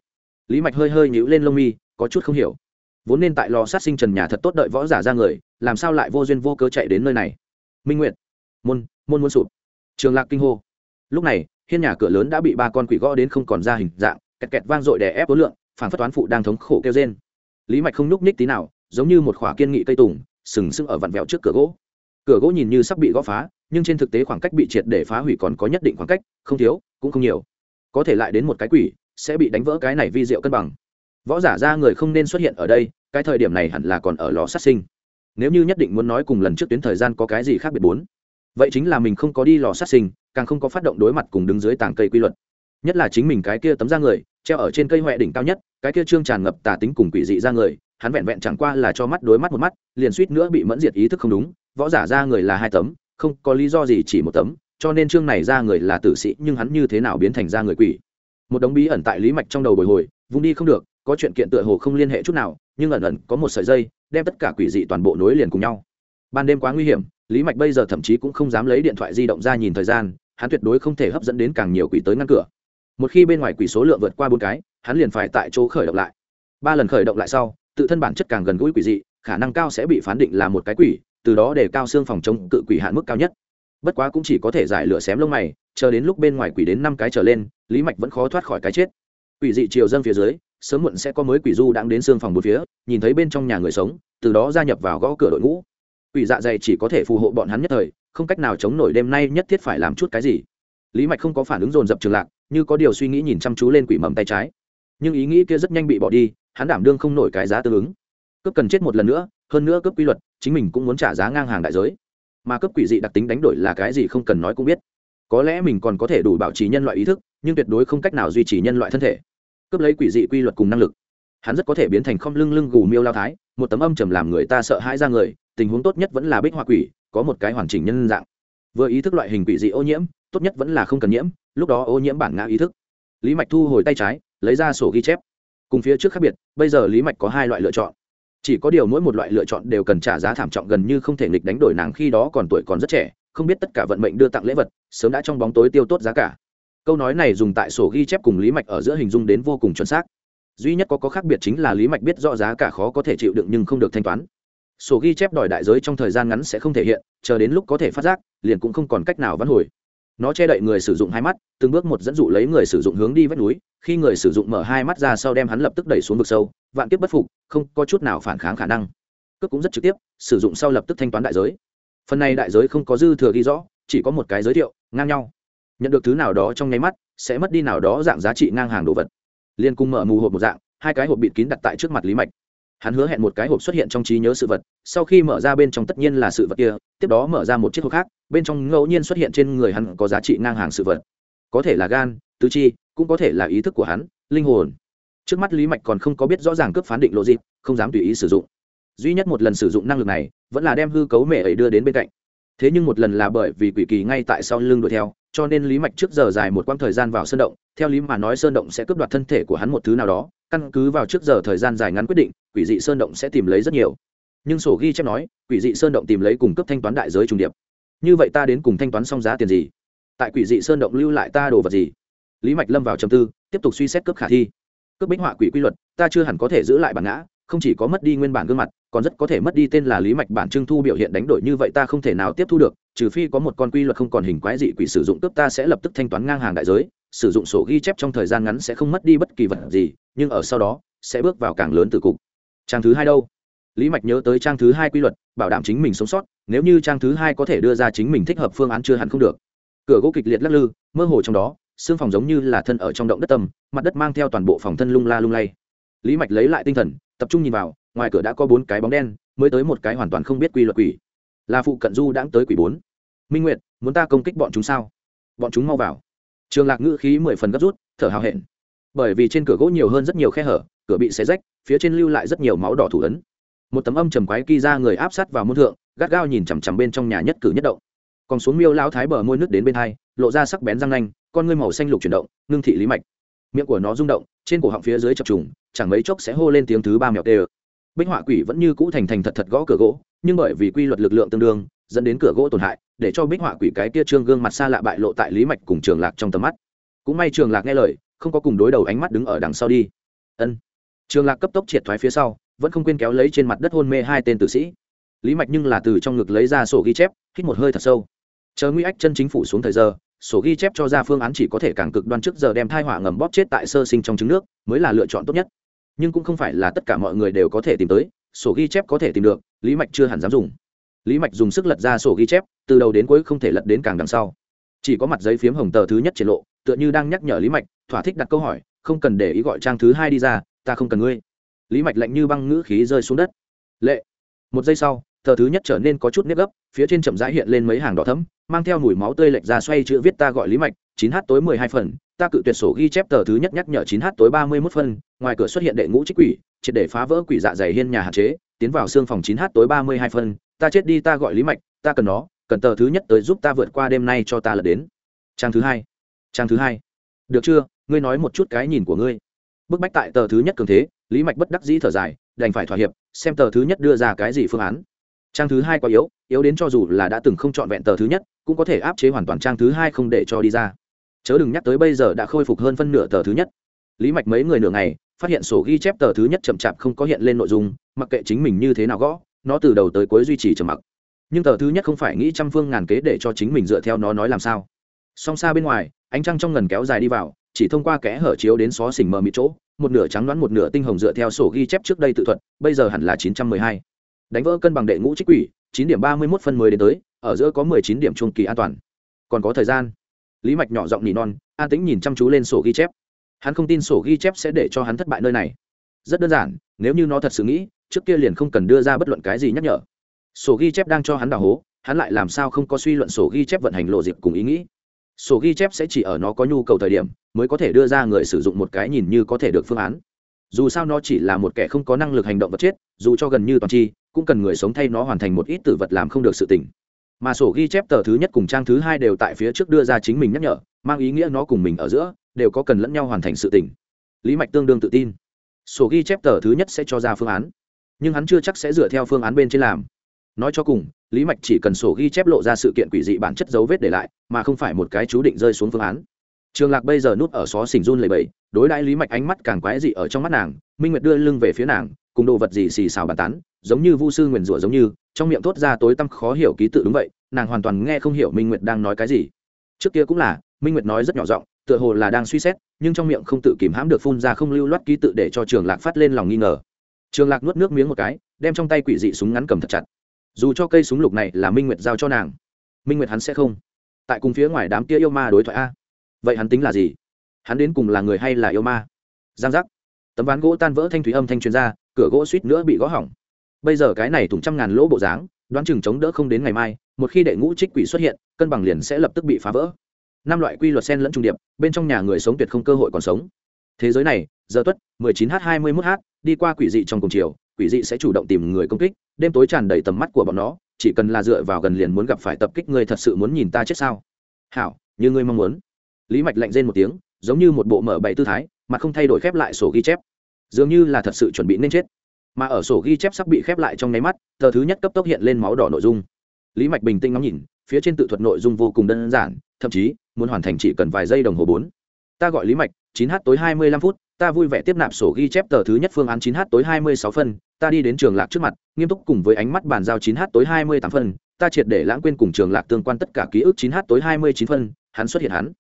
Lý mạch hơi hơi nhíu lên lông mi, có chút không hiểu. Vốn nên tại lò sát sinh trần nhà thật tốt đợi võ giả ra người, làm sao lại vô duyên vô cớ chạy đến nơi này? Minh nguyệt, môn môn muốn sụp. Trường lạc kinh hô. Lúc này, hiên nhà cửa lớn đã bị ba con quỷ gõ đến không còn ra hình dạng, kẹt kẹt vang dội đè ép khối lượng phản phất toán phụ đang thống khổ kêu trên lý mạch không nhúc ních tí nào, giống như một khỏa kiên nghị cây tùng, sừng sững ở vặn vẹo trước cửa gỗ. Cửa gỗ nhìn như sắp bị gõ phá, nhưng trên thực tế khoảng cách bị triệt để phá hủy còn có nhất định khoảng cách, không thiếu, cũng không nhiều. Có thể lại đến một cái quỷ sẽ bị đánh vỡ cái này vi diệu cân bằng. Võ giả ra người không nên xuất hiện ở đây, cái thời điểm này hẳn là còn ở lò sát sinh. Nếu như nhất định muốn nói cùng lần trước tuyến thời gian có cái gì khác biệt bốn, vậy chính là mình không có đi lò sát sinh, càng không có phát động đối mặt cùng đứng dưới tảng cây quy luật. Nhất là chính mình cái kia tấm da người, treo ở trên cây huệ đỉnh cao nhất, cái kia trương tràn ngập tà tính cùng quỷ dị ra người, hắn vẹn vẹn chẳng qua là cho mắt đối mắt một mắt, liền suýt nữa bị mẫn diệt ý thức không đúng, võ giả ra người là hai tấm, không có lý do gì chỉ một tấm, cho nên trương này ra người là tử sĩ, nhưng hắn như thế nào biến thành ra người quỷ? Một đống bí ẩn tại lý mạch trong đầu bồi hồi, vung đi không được, có chuyện kiện tựa hồ không liên hệ chút nào, nhưng ẩn ẩn có một sợi dây, đem tất cả quỷ dị toàn bộ nối liền cùng nhau. Ban đêm quá nguy hiểm, lý mạch bây giờ thậm chí cũng không dám lấy điện thoại di động ra nhìn thời gian, hắn tuyệt đối không thể hấp dẫn đến càng nhiều quỷ tới ngăn cửa. Một khi bên ngoài quỷ số lượng vượt qua bốn cái, hắn liền phải tại chỗ khởi động lại. Ba lần khởi động lại sau, tự thân bản chất càng gần gũi quỷ dị, khả năng cao sẽ bị phán định là một cái quỷ, từ đó để cao xương phòng chống cự quỷ hạn mức cao nhất bất quá cũng chỉ có thể giải lửa xém lông mày, chờ đến lúc bên ngoài quỷ đến năm cái trở lên, lý mạch vẫn khó thoát khỏi cái chết. Quỷ dị triều dân phía dưới, sớm muộn sẽ có mới quỷ du đang đến xương phòng một phía, nhìn thấy bên trong nhà người sống, từ đó gia nhập vào gõ cửa đội ngũ. Quỷ dạ dày chỉ có thể phù hộ bọn hắn nhất thời, không cách nào chống nổi đêm nay nhất thiết phải làm chút cái gì. Lý mạch không có phản ứng dồn dập trường lạc, như có điều suy nghĩ nhìn chăm chú lên quỷ mầm tay trái. Nhưng ý nghĩ kia rất nhanh bị bỏ đi, hắn đảm đương không nổi cái giá tương ứng. Cướp cần chết một lần nữa, hơn nữa cướp quy luật, chính mình cũng muốn trả giá ngang hàng đại giới mà cấp quỷ dị đặc tính đánh đổi là cái gì không cần nói cũng biết. Có lẽ mình còn có thể đủ bảo trì nhân loại ý thức, nhưng tuyệt đối không cách nào duy trì nhân loại thân thể. Cấp lấy quỷ dị quy luật cùng năng lực. Hắn rất có thể biến thành không lưng lưng gù miêu lao thái, một tấm âm trầm làm người ta sợ hãi ra người, tình huống tốt nhất vẫn là bích hoa quỷ, có một cái hoàn chỉnh nhân dạng. Vừa ý thức loại hình quỷ dị ô nhiễm, tốt nhất vẫn là không cần nhiễm, lúc đó ô nhiễm bản ngã ý thức. Lý mạch thu hồi tay trái, lấy ra sổ ghi chép. Cùng phía trước khác biệt, bây giờ lý mạch có hai loại lựa chọn chỉ có điều mỗi một loại lựa chọn đều cần trả giá thảm trọng gần như không thể nghịch đánh đổi nàng khi đó còn tuổi còn rất trẻ, không biết tất cả vận mệnh đưa tặng lễ vật, sớm đã trong bóng tối tiêu tốt giá cả. Câu nói này dùng tại sổ ghi chép cùng lý mạch ở giữa hình dung đến vô cùng chuẩn xác. Duy nhất có có khác biệt chính là lý mạch biết rõ giá cả khó có thể chịu đựng nhưng không được thanh toán. Sổ ghi chép đòi đại giới trong thời gian ngắn sẽ không thể hiện, chờ đến lúc có thể phát giác, liền cũng không còn cách nào vãn hồi. Nó che đậy người sử dụng hai mắt, từng bước một dẫn dụ lấy người sử dụng hướng đi vách núi khi người sử dụng mở hai mắt ra sau đem hắn lập tức đẩy xuống vực sâu, vạn kiếp bất phục, không có chút nào phản kháng khả năng. Cướp cũng rất trực tiếp, sử dụng sau lập tức thanh toán đại giới. Phần này đại giới không có dư thừa ghi rõ, chỉ có một cái giới thiệu, ngang nhau. Nhận được thứ nào đó trong nháy mắt, sẽ mất đi nào đó dạng giá trị ngang hàng đồ vật. Liên cung mở mù hộp một dạng, hai cái hộp bịt kín đặt tại trước mặt lý mạch. Hắn hứa hẹn một cái hộp xuất hiện trong trí nhớ sự vật, sau khi mở ra bên trong tất nhiên là sự vật kia, tiếp đó mở ra một chiếc hộp khác, bên trong ngẫu nhiên xuất hiện trên người hắn có giá trị ngang hàng sự vật. Có thể là gan, tứ chi cũng có thể là ý thức của hắn, linh hồn. Trước mắt lý mạch còn không có biết rõ ràng cướp phán định lộ dịp không dám tùy ý sử dụng. Duy nhất một lần sử dụng năng lực này, vẫn là đem hư cấu mẹ ấy đưa đến bên cạnh. Thế nhưng một lần là bởi vì quỷ kỳ ngay tại sau lưng đuổi theo, cho nên lý mạch trước giờ dài một quãng thời gian vào sơn động, theo lý mà nói sơn động sẽ cướp đoạt thân thể của hắn một thứ nào đó, căn cứ vào trước giờ thời gian dài ngắn quyết định, quỷ dị sơn động sẽ tìm lấy rất nhiều. Nhưng sổ ghi chép nói, quỷ dị sơn động tìm lấy cùng cấp thanh toán đại giới trùng điệp. Như vậy ta đến cùng thanh toán xong giá tiền gì? Tại quỷ dị sơn động lưu lại ta đồ vật gì? Lý mạch lâm vào trầm tư, tiếp tục suy xét cướp khả thi. Cướp bích họa quỷ quy luật, ta chưa hẳn có thể giữ lại bản ngã, không chỉ có mất đi nguyên bản gương mặt, còn rất có thể mất đi tên là lý mạch bản trưng thu biểu hiện đánh đổi như vậy ta không thể nào tiếp thu được, trừ phi có một con quy luật không còn hình quái dị quỷ sử dụng cướp ta sẽ lập tức thanh toán ngang hàng đại giới, sử dụng sổ ghi chép trong thời gian ngắn sẽ không mất đi bất kỳ vật gì, nhưng ở sau đó, sẽ bước vào càng lớn từ cục. Trang thứ hai đâu? Lý mạch nhớ tới trang thứ hai quy luật, bảo đảm chính mình sống sót, nếu như trang thứ hai có thể đưa ra chính mình thích hợp phương án chưa hẳn không được. Cửa gỗ kịch liệt lắc lư, mơ hồ trong đó xương phòng giống như là thân ở trong động đất tâm, mặt đất mang theo toàn bộ phòng thân lung la lung lay. Lý mạch lấy lại tinh thần, tập trung nhìn vào, ngoài cửa đã có bốn cái bóng đen, mới tới một cái hoàn toàn không biết quy luật quỷ. Là phụ cận du đãng tới quỷ bốn. Minh nguyệt, muốn ta công kích bọn chúng sao? Bọn chúng mau vào. Trường lạc ngữ khí mười phần gấp rút, thở hào hẹn. Bởi vì trên cửa gỗ nhiều hơn rất nhiều khe hở, cửa bị xé rách, phía trên lưu lại rất nhiều máu đỏ thủ ấn. Một tấm âm trầm quái kỳ ra người áp sát vào môn thượng, gắt gao nhìn chằm chằm bên trong nhà nhất cử nhất động. Còn xuống miêu lão thái bờ môi nước đến bên hai, lộ ra sắc bén răng nanh con ngươi màu xanh lục chuyển động, ngưng thị lý mạch. Miệng của nó rung động, trên cổ họng phía dưới chập trùng, chẳng mấy chốc sẽ hô lên tiếng thứ ba mèo tê bích họa quỷ vẫn như cũ thành thành thật thật gõ cửa gỗ, nhưng bởi vì quy luật lực lượng tương đương, dẫn đến cửa gỗ tổn hại, để cho bích họa quỷ cái kia trương gương mặt xa lạ bại lộ tại lý mạch cùng trường lạc trong tầm mắt. Cũng may trường lạc nghe lời, không có cùng đối đầu ánh mắt đứng ở đằng sau đi. Ân. Trường lạc cấp tốc triệt thoái phía sau, vẫn không quên kéo lấy trên mặt đất hôn mê hai tên tử sĩ. Lý mạch nhưng là từ trong ngực lấy ra sổ ghi chép, hít một hơi thật sâu. Chờ nguy ách chân chính phủ xuống thời giờ sổ ghi chép cho ra phương án chỉ có thể càng cực đoan trước giờ đem thai họa ngầm bóp chết tại sơ sinh trong trứng nước mới là lựa chọn tốt nhất. Nhưng cũng không phải là tất cả mọi người đều có thể tìm tới, sổ ghi chép có thể tìm được, lý mạch chưa hẳn dám dùng. Lý mạch dùng sức lật ra sổ ghi chép, từ đầu đến cuối không thể lật đến càng đằng sau. Chỉ có mặt giấy phiếm hồng tờ thứ nhất triển lộ, tựa như đang nhắc nhở lý mạch, thỏa thích đặt câu hỏi, không cần để ý gọi trang thứ hai đi ra, ta không cần ngươi. Lý mạch lạnh như băng ngữ khí rơi xuống đất. Lệ. Một giây sau, tờ thứ nhất trở nên có chút nếp gấp, phía trên chậm rãi hiện lên mấy hàng đỏ thấm mang theo mùi máu tươi lệch ra xoay chữ viết ta gọi lý mạch, chín h tối mười hai phần, ta cự tuyệt sổ ghi chép tờ thứ nhất nhắc nhở chín h tối ba mươi mốt phân ngoài cửa xuất hiện đệ ngũ trích quỷ, triệt để phá vỡ quỷ dạ dày hiên nhà hạn chế, tiến vào xương phòng chín h tối ba mươi hai phân ta chết đi ta gọi lý mạch, ta cần nó, cần tờ thứ nhất tới giúp ta vượt qua đêm nay cho ta lật đến. Trang thứ hai, trang thứ hai. Được chưa? Ngươi nói một chút cái nhìn của ngươi. Bức bách tại tờ thứ nhất cường thế, lý mạch bất đắc dĩ thở dài, đành phải thỏa hiệp, xem tờ thứ nhất đưa ra cái gì phương án. Trang thứ hai quá yếu yếu đến cho dù là đã từng không trọn vẹn tờ thứ nhất cũng có thể áp chế hoàn toàn trang thứ hai không để cho đi ra. Chớ đừng nhắc tới bây giờ đã khôi phục hơn phân nửa tờ thứ nhất. Lý mạch mấy người nửa ngày, phát hiện sổ ghi chép tờ thứ nhất chậm chạp không có hiện lên nội dung, mặc kệ chính mình như thế nào gõ, nó từ đầu tới cuối duy trì trầm mặc. Nhưng tờ thứ nhất không phải nghĩ trăm phương ngàn kế để cho chính mình dựa theo nó nói làm sao. Song xa bên ngoài, ánh trăng trong ngần kéo dài đi vào, chỉ thông qua kẽ hở chiếu đến xó xỉnh mờ mịt chỗ, một nửa trắng đoán một nửa tinh hồng dựa theo sổ ghi chép trước đây tự thuật, bây giờ hẳn là chín trăm mười hai. Đánh vỡ cân bằng đệ ngũ trích quỷ chín điểm ba mươi mốt phân mới đến tới, ở giữa có mười chín điểm trung kỳ an toàn. Còn có thời gian. Lý mạch nhỏ giọng nỉ non, an tĩnh nhìn chăm chú lên sổ ghi chép. Hắn không tin sổ ghi chép sẽ để cho hắn thất bại nơi này. Rất đơn giản, nếu như nó thật sự nghĩ, trước kia liền không cần đưa ra bất luận cái gì nhắc nhở. Sổ ghi chép đang cho hắn đào hố, hắn lại làm sao không có suy luận sổ ghi chép vận hành lộ dịp cùng ý nghĩ. Sổ ghi chép sẽ chỉ ở nó có nhu cầu thời điểm, mới có thể đưa ra người sử dụng một cái nhìn như có thể được phương án. Dù sao nó chỉ là một kẻ không có năng lực hành động vật chết, dù cho gần như toàn chi cũng cần người sống thay nó hoàn thành một ít tử vật làm không được sự tình. mà sổ ghi chép tờ thứ nhất cùng trang thứ hai đều tại phía trước đưa ra chính mình nhắc nhở, mang ý nghĩa nó cùng mình ở giữa, đều có cần lẫn nhau hoàn thành sự tình. lý mạch tương đương tự tin sổ ghi chép tờ thứ nhất sẽ cho ra phương án, nhưng hắn chưa chắc sẽ dựa theo phương án bên trên làm nói cho cùng, lý mạch chỉ cần sổ ghi chép lộ ra sự kiện quỷ dị bản chất dấu vết để lại, mà không phải một cái chú định rơi xuống phương án trường lạc bây giờ núp ở xó xỉnh run lầy bẫy đối đãi lý mạch ánh mắt càng quái dị ở trong mắt nàng, minh nguyệt đưa lưng về phía nàng, cùng đồ vật gì xì xào bàn tán giống như vu sư nguyền rủa giống như, trong miệng thốt ra tối tăm khó hiểu ký tự đúng vậy, nàng hoàn toàn nghe không hiểu minh nguyệt đang nói cái gì. Trước kia cũng là, minh nguyệt nói rất nhỏ giọng, tựa hồ là đang suy xét, nhưng trong miệng không tự kìm hãm được phun ra không lưu loát ký tự để cho trường lạc phát lên lòng nghi ngờ. Trường lạc nuốt nước miếng một cái, đem trong tay quỷ dị súng ngắn cầm thật chặt. Dù cho cây súng lục này là minh nguyệt giao cho nàng, minh nguyệt hắn sẽ không. Tại cùng phía ngoài đám kia yêu ma đối thoại a. Vậy hắn tính là gì? Hắn đến cùng là người hay là yêu ma? Giang giác. Tấm ván gỗ tan vỡ thanh thủy âm thanh truyền ra, cửa gỗ suýt nữa bị gõ hỏng bây giờ cái này thủng trăm ngàn lỗ bộ dáng, đoán chừng chống đỡ không đến ngày mai, một khi đệ ngũ trích quỷ xuất hiện, cân bằng liền sẽ lập tức bị phá vỡ. Năm loại quy luật sen lẫn trung điệp, bên trong nhà người sống tuyệt không cơ hội còn sống. Thế giới này, giờ tuất 19 h 21 h đi qua quỷ dị trong cùng chiều, quỷ dị sẽ chủ động tìm người công kích, đêm tối tràn đầy tầm mắt của bọn nó, chỉ cần là dựa vào gần liền muốn gặp phải tập kích người thật sự muốn nhìn ta chết sao? Hảo, như ngươi mong muốn. Lý mạch lạnh rên một tiếng, giống như một bộ mở bảy tư thái, mà không thay đổi khép lại sổ ghi chép. Dường như là thật sự chuẩn bị nên chết mà ở sổ ghi chép sắp bị khép lại trong nháy mắt, tờ thứ nhất cấp tốc hiện lên máu đỏ nội dung. Lý mạch bình tĩnh ngắm nhìn, phía trên tự thuật nội dung vô cùng đơn giản, thậm chí, muốn hoàn thành chỉ cần vài giây đồng hồ bốn. Ta gọi lý mạch, chín h tối hai mươi lăm phút, ta vui vẻ tiếp nạp sổ ghi chép tờ thứ nhất phương án chín h tối hai mươi sáu phân, ta đi đến trường lạc trước mặt, nghiêm túc cùng với ánh mắt bàn giao chín h tối hai mươi tám phân, ta triệt để lãng quên cùng trường lạc tương quan tất cả ký ức chín h tối hai mươi chín phân, hắn xuất hiện hắn.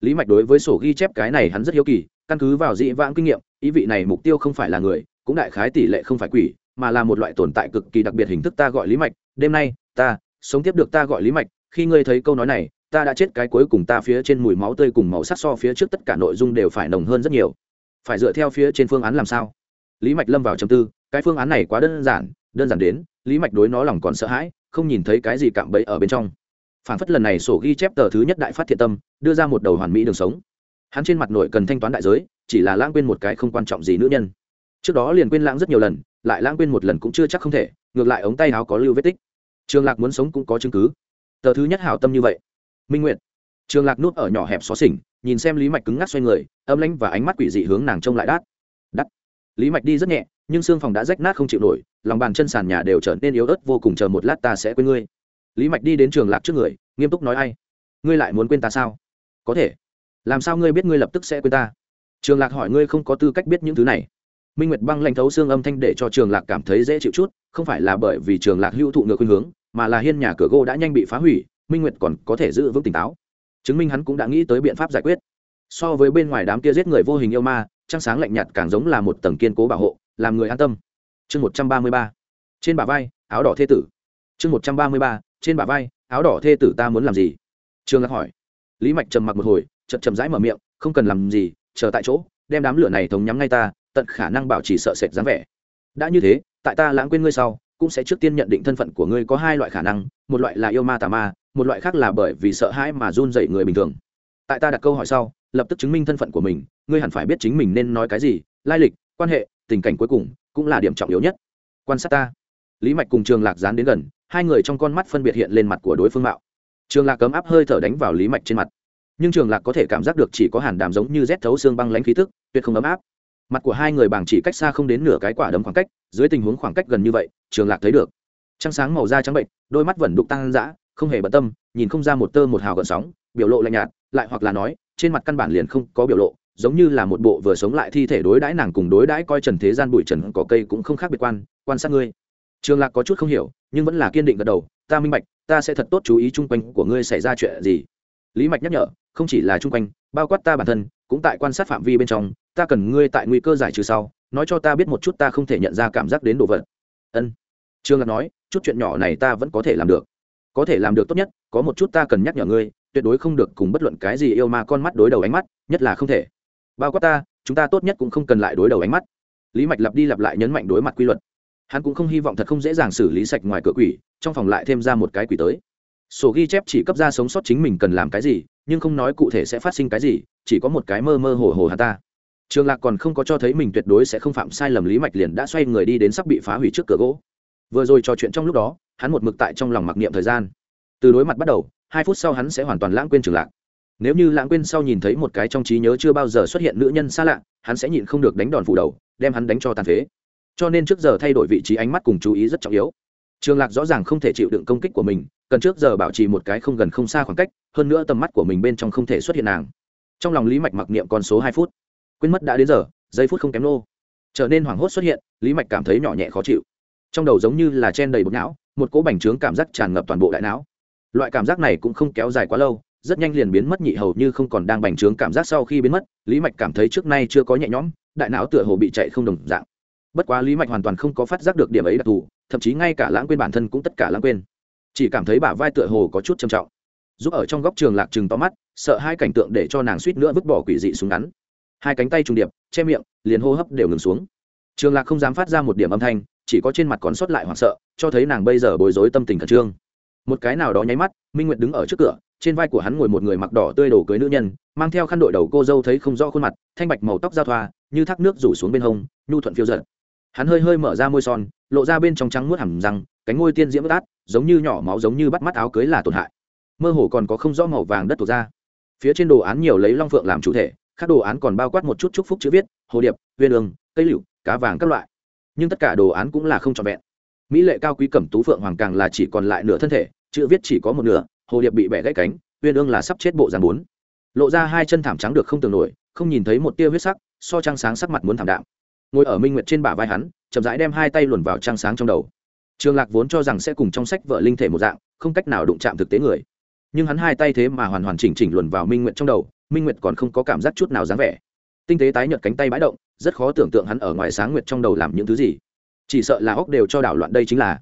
Lý mạch đối với sổ ghi chép cái này hắn rất hiếu kỳ căn cứ vào dị vãng kinh nghiệm, ý vị này mục tiêu không phải là người, cũng đại khái tỷ lệ không phải quỷ, mà là một loại tồn tại cực kỳ đặc biệt hình thức ta gọi lý mạch, đêm nay, ta, sống tiếp được ta gọi lý mạch, khi ngươi thấy câu nói này, ta đã chết cái cuối cùng ta phía trên mùi máu tươi cùng màu sắc so phía trước tất cả nội dung đều phải nồng hơn rất nhiều. Phải dựa theo phía trên phương án làm sao? Lý mạch lâm vào chầm tư, cái phương án này quá đơn giản đơn giản đến, lý mạch đối nó lòng còn sợ hãi, không nhìn thấy cái gì cạm bẫy ở bên trong. Phản phất lần này sổ ghi chép tờ thứ nhất đại phát thiện tâm, đưa ra một đầu hoàn mỹ đường sống hắn trên mặt nội cần thanh toán đại giới, chỉ là lãng quên một cái không quan trọng gì nữ nhân. Trước đó liền quên lãng rất nhiều lần, lại lãng quên một lần cũng chưa chắc không thể, ngược lại ống tay áo có lưu vết tích. Trường lạc muốn sống cũng có chứng cứ. Tờ thứ nhất hảo tâm như vậy. Minh nguyện trường lạc nuốt ở nhỏ hẹp xó xỉnh, nhìn xem lý mạch cứng ngắc xoay người, âm lãnh và ánh mắt quỷ dị hướng nàng trông lại đát. Đắt. Lý mạch đi rất nhẹ, nhưng xương phòng đã rách nát không chịu nổi, lòng bàn chân sàn nhà đều trở nên yếu ớt vô cùng chờ một lát ta sẽ quên ngươi. Lý mạch đi đến trường lạc trước người, nghiêm túc nói ai? Ngươi lại muốn quên ta sao? Có thể làm sao ngươi biết ngươi lập tức sẽ quên ta? Trường lạc hỏi ngươi không có tư cách biết những thứ này. Minh nguyệt băng lanh thấu xương âm thanh để cho trường lạc cảm thấy dễ chịu chút, không phải là bởi vì trường lạc hữu thụ ngược khuyên hướng, mà là hiên nhà cửa gỗ đã nhanh bị phá hủy, minh nguyệt còn có thể giữ vững tỉnh táo. Chứng minh hắn cũng đã nghĩ tới biện pháp giải quyết. So với bên ngoài đám kia giết người vô hình yêu ma, trăng sáng lạnh nhạt càng giống là một tầng kiên cố bảo hộ, làm người an tâm. Chương một trăm ba mươi ba. Trên bả vai, áo đỏ thê tử. Chương một trăm ba mươi ba. Trên bả vai, áo đỏ thê tử ta muốn làm gì? Trường lạc hỏi. Lý mạch trầm mặc một hồi chậm chậm rãi mở miệng, không cần làm gì, chờ tại chỗ, đem đám lửa này thống nhắm ngay ta, tận khả năng bảo trì sợ sệt dáng vẻ. Đã như thế, tại ta lãng quên ngươi sau, cũng sẽ trước tiên nhận định thân phận của ngươi có hai loại khả năng, một loại là yêu ma tà ma, một loại khác là bởi vì sợ hãi mà run dậy người bình thường. Tại ta đặt câu hỏi sau, lập tức chứng minh thân phận của mình, ngươi hẳn phải biết chính mình nên nói cái gì, lai lịch, quan hệ, tình cảnh cuối cùng, cũng là điểm trọng yếu nhất. Quan sát ta. Lý mạch cùng trường lạc dán đến gần, hai người trong con mắt phân biệt hiện lên mặt của đối phương mạo. Trường lạc cấm áp hơi thở đánh vào lý mạch trên mặt nhưng trường lạc có thể cảm giác được chỉ có hàn đàm giống như rét thấu xương băng lãnh khí thức tuyệt không ấm áp. Mặt của hai người bảng chỉ cách xa không đến nửa cái quả đấm khoảng cách, dưới tình huống khoảng cách gần như vậy, trường lạc thấy được. Trăng sáng màu da trắng bệnh, đôi mắt vẫn đục tăng dã, không hề bận tâm, nhìn không ra một tơ một hào gợn sóng, biểu lộ lạnh nhạt, lại hoặc là nói, trên mặt căn bản liền không có biểu lộ, giống như là một bộ vừa sống lại thi thể đối đãi nàng cùng đối đãi coi trần thế gian bụi trần cỏ cây cũng không khác biệt quan quan sát ngươi. Trường lạc có chút không hiểu, nhưng vẫn là kiên định gật đầu, ta minh bạch, ta sẽ thật tốt chú ý chung quanh của ngươi xảy ra chuyện gì. Lý mạch nhắc nhở không chỉ là chung quanh, bao quát ta bản thân, cũng tại quan sát phạm vi bên trong, ta cần ngươi tại nguy cơ giải trừ sau, nói cho ta biết một chút ta không thể nhận ra cảm giác đến đồ vật. Ân. Trương ngạc nói, chút chuyện nhỏ này ta vẫn có thể làm được. Có thể làm được tốt nhất, có một chút ta cần nhắc nhở ngươi, tuyệt đối không được cùng bất luận cái gì yêu ma con mắt đối đầu ánh mắt, nhất là không thể. Bao quát ta, chúng ta tốt nhất cũng không cần lại đối đầu ánh mắt. Lý mạch lặp đi lặp lại nhấn mạnh đối mặt quy luật. Hắn cũng không hy vọng thật không dễ dàng xử lý sạch ngoài cửa quỷ, trong phòng lại thêm ra một cái quỷ tới sổ ghi chép chỉ cấp ra sống sót chính mình cần làm cái gì, nhưng không nói cụ thể sẽ phát sinh cái gì, chỉ có một cái mơ mơ hồ hồ hà ta. Trường lạc còn không có cho thấy mình tuyệt đối sẽ không phạm sai lầm lý mạch liền đã xoay người đi đến sắp bị phá hủy trước cửa gỗ. Vừa rồi trò chuyện trong lúc đó, hắn một mực tại trong lòng mặc niệm thời gian. Từ đối mặt bắt đầu, hai phút sau hắn sẽ hoàn toàn lãng quên trường lạc. Nếu như lãng quên sau nhìn thấy một cái trong trí nhớ chưa bao giờ xuất hiện nữ nhân xa lạ, hắn sẽ nhịn không được đánh đòn phủ đầu, đem hắn đánh cho tàn phế. Cho nên trước giờ thay đổi vị trí ánh mắt cùng chú ý rất trọng yếu. Trường lạc rõ ràng không thể chịu đựng công kích của mình cần trước giờ bảo trì một cái không gần không xa khoảng cách, hơn nữa tầm mắt của mình bên trong không thể xuất hiện nàng. Trong lòng lý mạch mặc niệm con số hai phút. Quên mất đã đến giờ, giây phút không kém nô. Trở nên hoảng hốt xuất hiện, lý mạch cảm thấy nhỏ nhẹ khó chịu. Trong đầu giống như là chen đầy bột não, một cỗ bành trướng cảm giác tràn ngập toàn bộ đại não. Loại cảm giác này cũng không kéo dài quá lâu, rất nhanh liền biến mất nhị hầu như không còn đang bành trướng cảm giác sau khi biến mất, lý mạch cảm thấy trước nay chưa có nhẹ nhõm, đại não tựa hồ bị chạy không đồng dạng. Bất quá lý mạch hoàn toàn không có phát giác được điểm ấy đặc thù, thậm chí ngay cả lãng quên bản thân cũng tất cả lãng quên chỉ cảm thấy bả vai tựa hồ có chút trầm trọng. Giúp ở trong góc trường lạc trừng to mắt, sợ hai cảnh tượng để cho nàng suýt nữa vứt bỏ quỷ dị súng ngắn. Hai cánh tay trùng điệp, che miệng, liền hô hấp đều ngừng xuống. Trường lạc không dám phát ra một điểm âm thanh, chỉ có trên mặt còn sót lại hoảng sợ, cho thấy nàng bây giờ bối rối tâm tình khẩn trương. Một cái nào đó nháy mắt, minh nguyệt đứng ở trước cửa, trên vai của hắn ngồi một người mặc đỏ tươi đổ cưới nữ nhân, mang theo khăn đội đầu cô dâu thấy không rõ khuôn mặt, thanh bạch màu tóc giao thoa, như thác nước rủ xuống bên hông, nhu thuận phiêu giật hắn hơi hơi mở ra môi son, lộ ra bên trong trắng muốt hẳn răng cánh ngôi tiên diễm bất át, giống như nhỏ máu giống như bắt mắt áo cưới là tổn hại. Mơ hồ còn có không rõ màu vàng đất thuộc ra. Phía trên đồ án nhiều lấy long phượng làm chủ thể các đồ án còn bao quát một chút chúc phúc chữ viết, hồ điệp huyền ương, cây lựu cá vàng các loại. Nhưng tất cả đồ án cũng là không trọn vẹn. Mỹ lệ cao quý cẩm tú phượng hoàng càng là chỉ còn lại nửa thân thể, chữ viết chỉ có một nửa, hồ điệp bị bẻ gãy cánh huyền ương là sắp chết bộ dàn bốn. Lộ ra hai chân thảm trắng được không tưởng nổi, không nhìn thấy một tia huyết sắc, so trăng sáng sắc mặt muốn thảm đạm. Ngồi ở minh nguyệt trên bả vai hắn, chậm rãi đem hai tay luồn vào trăng sáng trong đầu trường lạc vốn cho rằng sẽ cùng trong sách vợ linh thể một dạng, không cách nào đụng chạm thực tế người. Nhưng hắn hai tay thế mà hoàn hoàn chỉnh chỉnh luồn vào minh nguyệt trong đầu, minh nguyệt còn không có cảm giác chút nào dáng vẻ. Tinh tế tái nhợt cánh tay bãi động, rất khó tưởng tượng hắn ở ngoài sáng nguyệt trong đầu làm những thứ gì. Chỉ sợ là óc đều cho đảo loạn đây chính là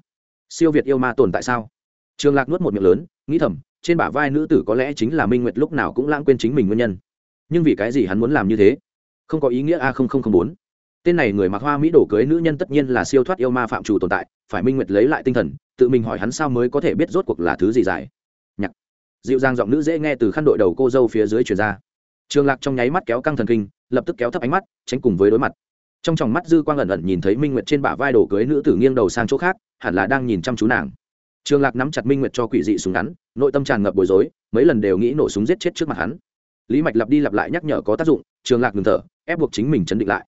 siêu việt yêu ma tồn tại sao? Trường lạc nuốt một miệng lớn, nghĩ thầm, trên bả vai nữ tử có lẽ chính là minh nguyệt lúc nào cũng lãng quên chính mình nguyên nhân. Nhưng vì cái gì hắn muốn làm như thế? Không có ý nghĩa a bốn tên này người mặc hoa mỹ đổ cưới nữ nhân tất nhiên là siêu thoát yêu ma phạm chủ tồn tại, phải minh nguyệt lấy lại tinh thần, tự mình hỏi hắn sao mới có thể biết rốt cuộc là thứ gì dài. Nhạc. Dịu dàng giọng nữ dễ nghe từ khăn đội đầu cô dâu phía dưới truyền ra. Trường lạc trong nháy mắt kéo căng thần kinh, lập tức kéo thấp ánh mắt, tránh cùng với đối mặt. Trong tròng mắt dư quang ẩn ẩn nhìn thấy minh nguyệt trên bả vai đổ cưới nữ tử nghiêng đầu sang chỗ khác, hẳn là đang nhìn chăm chú nàng. Trường lạc nắm chặt minh nguyệt cho quỷ dị súng ngắn, nội tâm tràn ngập bối rối, mấy lần đều nghĩ nổ súng giết chết trước mặt hắn. Lý mạch lặp đi lặp lại nhắc nhở có tác dụng, trường lạc ngừng thở, ép buộc chính mình chấn định lại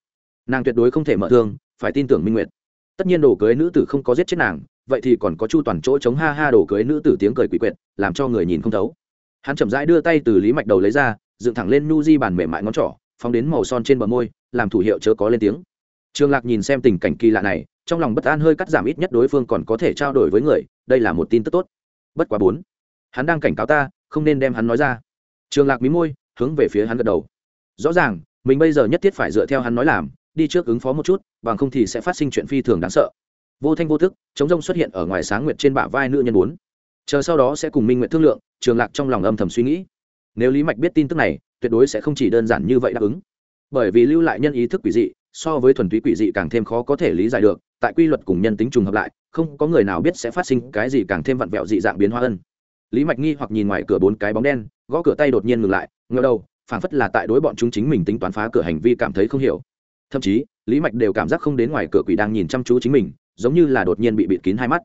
nàng tuyệt đối không thể mở thương, phải tin tưởng minh nguyệt. Tất nhiên đồ cưới nữ tử không có giết chết nàng, vậy thì còn có chu toàn chỗ chống ha ha đồ cưới nữ tử tiếng cười quỷ quyệt, làm cho người nhìn không thấu. Hắn chậm rãi đưa tay từ lý mạch đầu lấy ra, dựng thẳng lên nu di bàn mềm mại ngón trỏ, phóng đến màu son trên bờ môi, làm thủ hiệu chớ có lên tiếng. Trường lạc nhìn xem tình cảnh kỳ lạ này, trong lòng bất an hơi cắt giảm ít nhất đối phương còn có thể trao đổi với người, đây là một tin tức tốt. Bất quá bốn, hắn đang cảnh cáo ta, không nên đem hắn nói ra. Trường lạc mí môi, hướng về phía hắn gật đầu. Rõ ràng, mình bây giờ nhất thiết phải dựa theo hắn nói làm đi trước ứng phó một chút, bằng không thì sẽ phát sinh chuyện phi thường đáng sợ. Vô thanh vô thức, chống rông xuất hiện ở ngoài sáng nguyệt trên bả vai nữ nhân bốn. Chờ sau đó sẽ cùng minh nguyện thương lượng, trường lạc trong lòng âm thầm suy nghĩ. Nếu lý mạch biết tin tức này, tuyệt đối sẽ không chỉ đơn giản như vậy đáp ứng. Bởi vì lưu lại nhân ý thức quỷ dị, so với thuần túy quỷ dị càng thêm khó có thể lý giải được, tại quy luật cùng nhân tính trùng hợp lại, không có người nào biết sẽ phát sinh cái gì càng thêm vặn vẹo dị dạng biến hóa ân. Lý mạch nghi hoặc nhìn ngoài cửa bốn cái bóng đen, gõ cửa tay đột nhiên ngừng lại ngờ đầu, phảng phất là tại đối bọn chúng chính mình tính toán phá cửa hành vi cảm thấy không hiểu thậm chí, lý mạch đều cảm giác không đến ngoài cửa quỷ đang nhìn chăm chú chính mình, giống như là đột nhiên bị bịt kín hai mắt.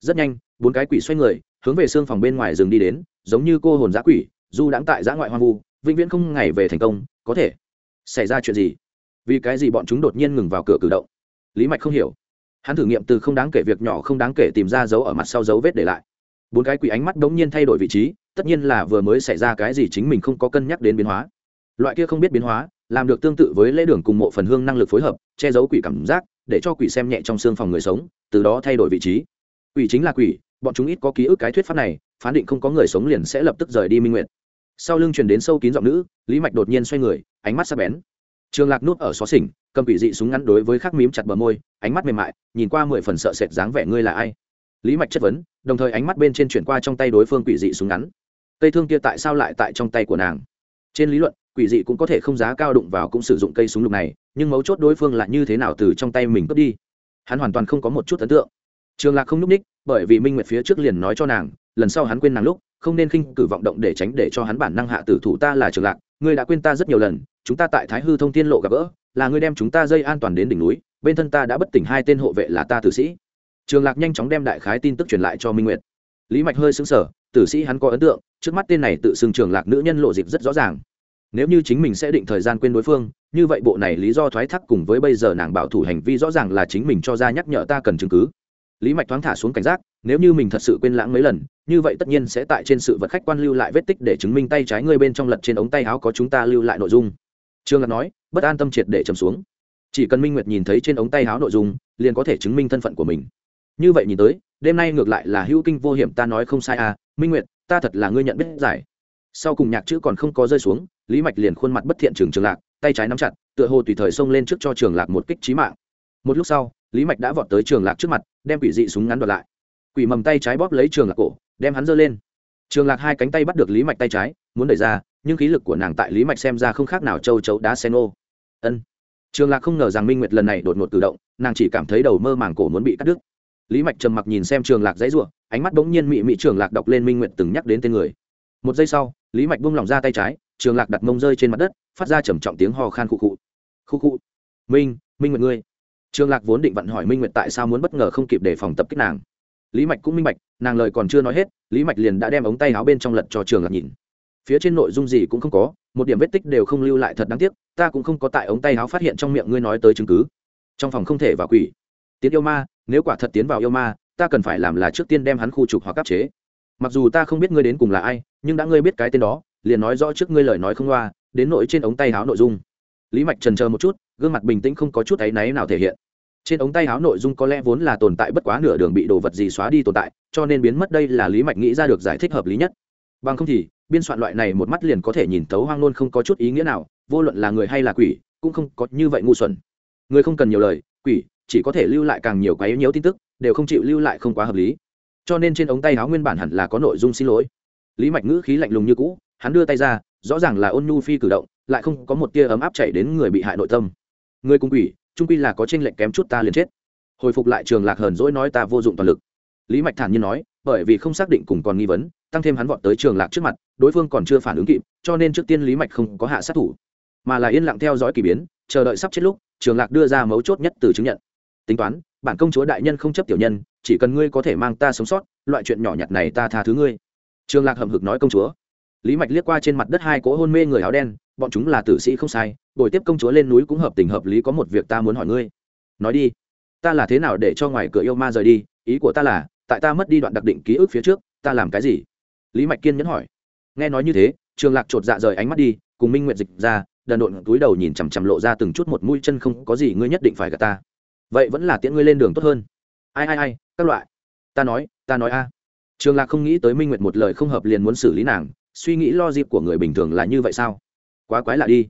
Rất nhanh, bốn cái quỷ xoay người, hướng về xương phòng bên ngoài rừng đi đến, giống như cô hồn giã quỷ dù đãng tại giã ngoại hoang vu, vĩnh viễn không ngày về thành công, có thể xảy ra chuyện gì? Vì cái gì bọn chúng đột nhiên ngừng vào cửa cử động? Lý mạch không hiểu. Hắn thử nghiệm từ không đáng kể việc nhỏ không đáng kể tìm ra dấu ở mặt sau dấu vết để lại. Bốn cái quỷ ánh mắt đ ố n g nhiên thay đổi vị trí, tất nhiên là vừa mới xảy ra cái gì chính mình không có cân nhắc đến biến hóa. Loại kia không biết biến hóa làm được tương tự với lễ đường cùng mộ phần hương năng lực phối hợp, che giấu quỷ cảm giác, để cho quỷ xem nhẹ trong xương phòng người sống, từ đó thay đổi vị trí. Quỷ chính là quỷ, bọn chúng ít có ký ức cái thuyết pháp này, phán định không có người sống liền sẽ lập tức rời đi minh nguyện sau lưng truyền đến sâu kín giọng nữ, lý mạch đột nhiên xoay người, ánh mắt sắc bén. Trường lạc nút ở xó xỉnh, cầm quỷ dị súng ngắn đối với khắc mím chặt bờ môi, ánh mắt mềm mại, nhìn qua mười phần sợ sệt dáng vẻ ngươi là ai? Lý mạch chất vấn, đồng thời ánh mắt bên trên chuyển qua trong tay đối phương quỷ dị súng ngắn. Cây thương kia tại sao lại tại trong tay của nàng? Trên lý luận quỷ dị cũng có thể không giá cao đụng vào cũng sử dụng cây súng lục này, nhưng mấu chốt đối phương là như thế nào từ trong tay mình cướp đi? Hắn hoàn toàn không có một chút ấn tượng. Trường lạc không n ú c ních bởi vì minh nguyệt phía trước liền nói cho nàng, lần sau hắn quên nàng lúc, không nên khinh cử vọng động để tránh để cho hắn bản năng hạ tử thủ ta là trường lạc, ngươi đã quên ta rất nhiều lần, chúng ta tại thái hư thông tiên lộ gặp gỡ, là ngươi đem chúng ta dây an toàn đến đỉnh núi, bên thân ta đã bất tỉnh hai tên hộ vệ là ta tử sĩ. Trường lạc nhanh chóng đem đại khái tin tức truyền lại cho minh nguyệt. Lý mạch hơi xứng sở tử sĩ hắn có ấn tượng, trước mắt tên này tự xưng trường lạc nữ nhân lộ dịp rất rõ ràng nếu như chính mình sẽ định thời gian quên đối phương, như vậy bộ này lý do thoái thác cùng với bây giờ nàng bảo thủ hành vi rõ ràng là chính mình cho ra nhắc nhở ta cần chứng cứ. Lý mạch thoáng thả xuống cảnh giác, nếu như mình thật sự quên lãng mấy lần, như vậy tất nhiên sẽ tại trên sự vật khách quan lưu lại vết tích để chứng minh tay trái ngươi bên trong lật trên ống tay áo có chúng ta lưu lại nội dung. Trương lạc nói, bất an tâm triệt để trầm xuống. Chỉ cần minh nguyệt nhìn thấy trên ống tay áo nội dung, liền có thể chứng minh thân phận của mình. Như vậy nhìn tới, đêm nay ngược lại là hữu kinh vô hiểm, ta nói không sai à minh nguyệt, ta thật là ngươi nhận biết giải. Sau cùng nhạc chữ còn không có rơi xuống lý mạch liền khuôn mặt bất thiện trường trường lạc, tay trái nắm chặt, tựa hồ tùy thời xông lên trước cho trường lạc một kích trí mạng. Một lúc sau, lý mạch đã vọt tới trường lạc trước mặt, đem quỷ dị súng ngắn đoạt lại. Quỷ mầm tay trái bóp lấy trường lạc cổ, đem hắn giơ lên. Trường lạc hai cánh tay bắt được lý mạch tay trái, muốn đẩy ra, nhưng khí lực của nàng tại lý mạch xem ra không khác nào châu chấu đá sen ô. Ân. Trường lạc không ngờ rằng minh nguyệt lần này đột ngột cử động, nàng chỉ cảm thấy đầu mơ màng cổ muốn bị cắt đứt. Lý mạch trầm mặc nhìn xem trường lạc dãy r u ộ ánh mắt bỗng nhiên mị mị trường lạc đọc lên minh nguyệt từng nhắc đến tên người. Một giây sau, lý mạch buông lỏng ra tay trái trường lạc đặt mông rơi trên mặt đất, phát ra trầm trọng tiếng hò khan khụ khụ. Khu khu minh minh nguyệt ngươi. Trường lạc vốn định vặn hỏi minh nguyệt tại sao muốn bất ngờ không kịp để phòng tập kích nàng. Lý mạch cũng minh bạch, nàng lời còn chưa nói hết, lý mạch liền đã đem ống tay áo bên trong lật cho trường lạc nhìn. Phía trên nội dung gì cũng không có, một điểm vết tích đều không lưu lại thật đáng tiếc, ta cũng không có tại ống tay áo phát hiện trong miệng ngươi nói tới chứng cứ. Trong phòng không thể vào quỷ. Tiến yêu ma, nếu quả thật tiến vào yêu ma, ta cần phải làm là trước tiên đem hắn khu trục hoặc áp chế. Mặc dù ta không biết ngươi đến cùng là ai, nhưng đã ngươi biết cái tên đó liền nói rõ trước ngươi lời nói không loa, đến nội trên ống tay háo nội dung. Lý mạch trần chờ một chút, gương mặt bình tĩnh không có chút áy náy nào thể hiện. Trên ống tay háo nội dung có lẽ vốn là tồn tại bất quá nửa đường bị đồ vật gì xóa đi tồn tại, cho nên biến mất đây là lý mạch nghĩ ra được giải thích hợp lý nhất. Bằng không thì, biên soạn loại này một mắt liền có thể nhìn tấu hoang nôn không có chút ý nghĩa nào, vô luận là người hay là quỷ, cũng không có như vậy ngu xuẩn. Người không cần nhiều lời, quỷ chỉ có thể lưu lại càng nhiều cái nhiễu tin tức, đều không chịu lưu lại không quá hợp lý. Cho nên trên ống tay háo nguyên bản hẳn là có nội dung xin lỗi. Lý mạch ngữ khí lạnh lùng như cũ hắn đưa tay ra, rõ ràng là ôn nhu phi cử động, lại không có một tia ấm áp chảy đến người bị hại nội tâm. Người cùng quỷ trung quy là có tranh lệnh kém chút ta liền chết. Hồi phục lại trường lạc hờn dỗi nói ta vô dụng toàn lực. Lý mạch thản nhiên nói, bởi vì không xác định cùng còn nghi vấn, tăng thêm hắn vọt tới trường lạc trước mặt, đối phương còn chưa phản ứng kịp, cho nên trước tiên lý mạch không có hạ sát thủ, mà là yên lặng theo dõi k ỳ biến, chờ đợi sắp chết lúc, trường lạc đưa ra mấu chốt nhất từ chứng nhận. Tính toán, bản công chúa đại nhân không chấp tiểu nhân, chỉ cần ngươi có thể mang ta sống sót, loại chuyện nhỏ nhặt này ta tha thứ ngươi. Trường lạc hậm hực nói công chúa lý mạch liếc qua trên mặt đất hai cỗ hôn mê người áo đen, bọn chúng là tử sĩ không sai, bồi tiếp công chúa lên núi cũng hợp tình hợp lý có một việc ta muốn hỏi ngươi. Nói đi, ta là thế nào để cho ngoài cửa yêu ma rời đi? Ý của ta là, tại ta mất đi đoạn đặc định ký ức phía trước, ta làm cái gì? Lý mạch kiên nhẫn hỏi. Nghe nói như thế, trường lạc chột dạ rời ánh mắt đi, cùng minh nguyện dịch ra, đần độn túi đầu nhìn chằm chằm lộ ra từng chút một mũi chân không có gì, ngươi nhất định phải gạt ta. Vậy vẫn là tiễn ngươi lên đường tốt hơn. Ai ai ai, các loại. Ta nói ta nói a. Trường lạc không nghĩ tới minh nguyệt một lời không hợp liền muốn xử lý nàng suy nghĩ lo dịp của người bình thường là như vậy sao? Quá quái lạ đi.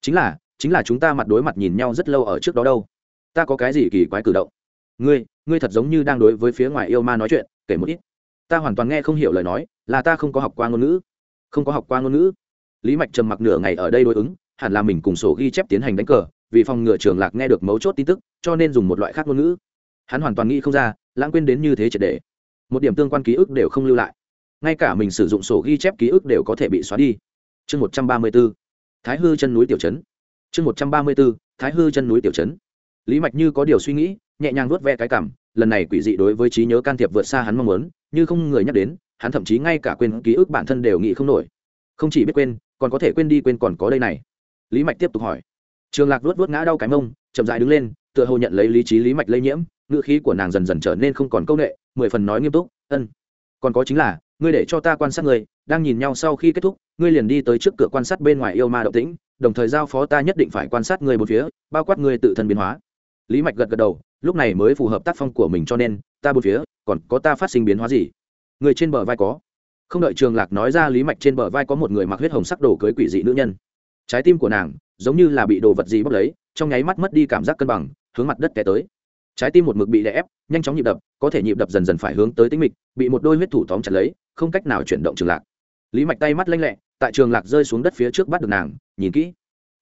Chính là chính là chúng ta mặt đối mặt nhìn nhau rất lâu ở trước đó đâu. Ta có cái gì kỳ quái cử động? Ngươi ngươi thật giống như đang đối với phía ngoài yêu ma nói chuyện, kể một ít. Ta hoàn toàn nghe không hiểu lời nói, là ta không có học qua ngôn ngữ. Không có học qua ngôn ngữ. Lý mạch trầm mặc nửa ngày ở đây đối ứng, hẳn là mình cùng sổ ghi chép tiến hành đánh cờ, vì phòng ngựa trường lạc nghe được mấu chốt tin tức, cho nên dùng một loại khác ngôn ngữ. Hắn hoàn toàn nghĩ không ra, lãng quên đến như thế triệt đề một điểm tương quan ký ức đều không lưu lại ngay cả mình sử dụng sổ ghi chép ký ức đều có thể bị xóa đi. Chương một trăm ba mươi b ố thái hư chân núi tiểu trấn. Chương một trăm ba mươi b ố thái hư chân núi tiểu trấn. Lý mạch như có điều suy nghĩ, nhẹ nhàng vuốt ve cái cảm, lần này quỷ dị đối với trí nhớ can thiệp vượt xa hắn mong muốn, như không người nhắc đến, hắn thậm chí ngay cả quên ký ức bản thân đều nghĩ không nổi. Không chỉ biết quên, còn có thể quên đi quên còn có đây này. Lý mạch tiếp tục hỏi. Trường lạc vuốt vuốt ngã đau cái mông, chậm dại đứng lên, tựa hồ nhận lấy lý trí lý mạch lây nhiễm, ngữ khí của nàng dần dần trở nên không còn câu nệ mười phần nói nghiêm túc, ân còn có chính là, ngươi để cho ta quan sát ngươi, đang nhìn nhau sau khi kết thúc, ngươi liền đi tới trước cửa quan sát bên ngoài yêu ma động tĩnh, đồng thời giao phó ta nhất định phải quan sát ngươi một phía, bao quát ngươi tự thân biến hóa. Lý mạch gật gật đầu, lúc này mới phù hợp tác phong của mình cho nên, ta một phía, còn có ta phát sinh biến hóa gì? Người trên bờ vai có. Không đợi trường lạc nói ra, lý mạch trên bờ vai có một người mặc huyết hồng sắc đồ cưới quỷ dị nữ nhân. Trái tim của nàng giống như là bị đồ vật gì bốc lấy, trong nháy mắt mất đi cảm giác cân bằng, hướng mặt đất té tới trái tim một mực bị đè ép, nhanh chóng nhịp đập, có thể nhịp đập dần dần phải hướng tới tính mịch, bị một đôi huyết thủ tóm chặt lấy, không cách nào chuyển động trường lạc. Lý mạch tay mắt lanh lẹ, tại trường lạc rơi xuống đất phía trước bắt được nàng, nhìn kỹ.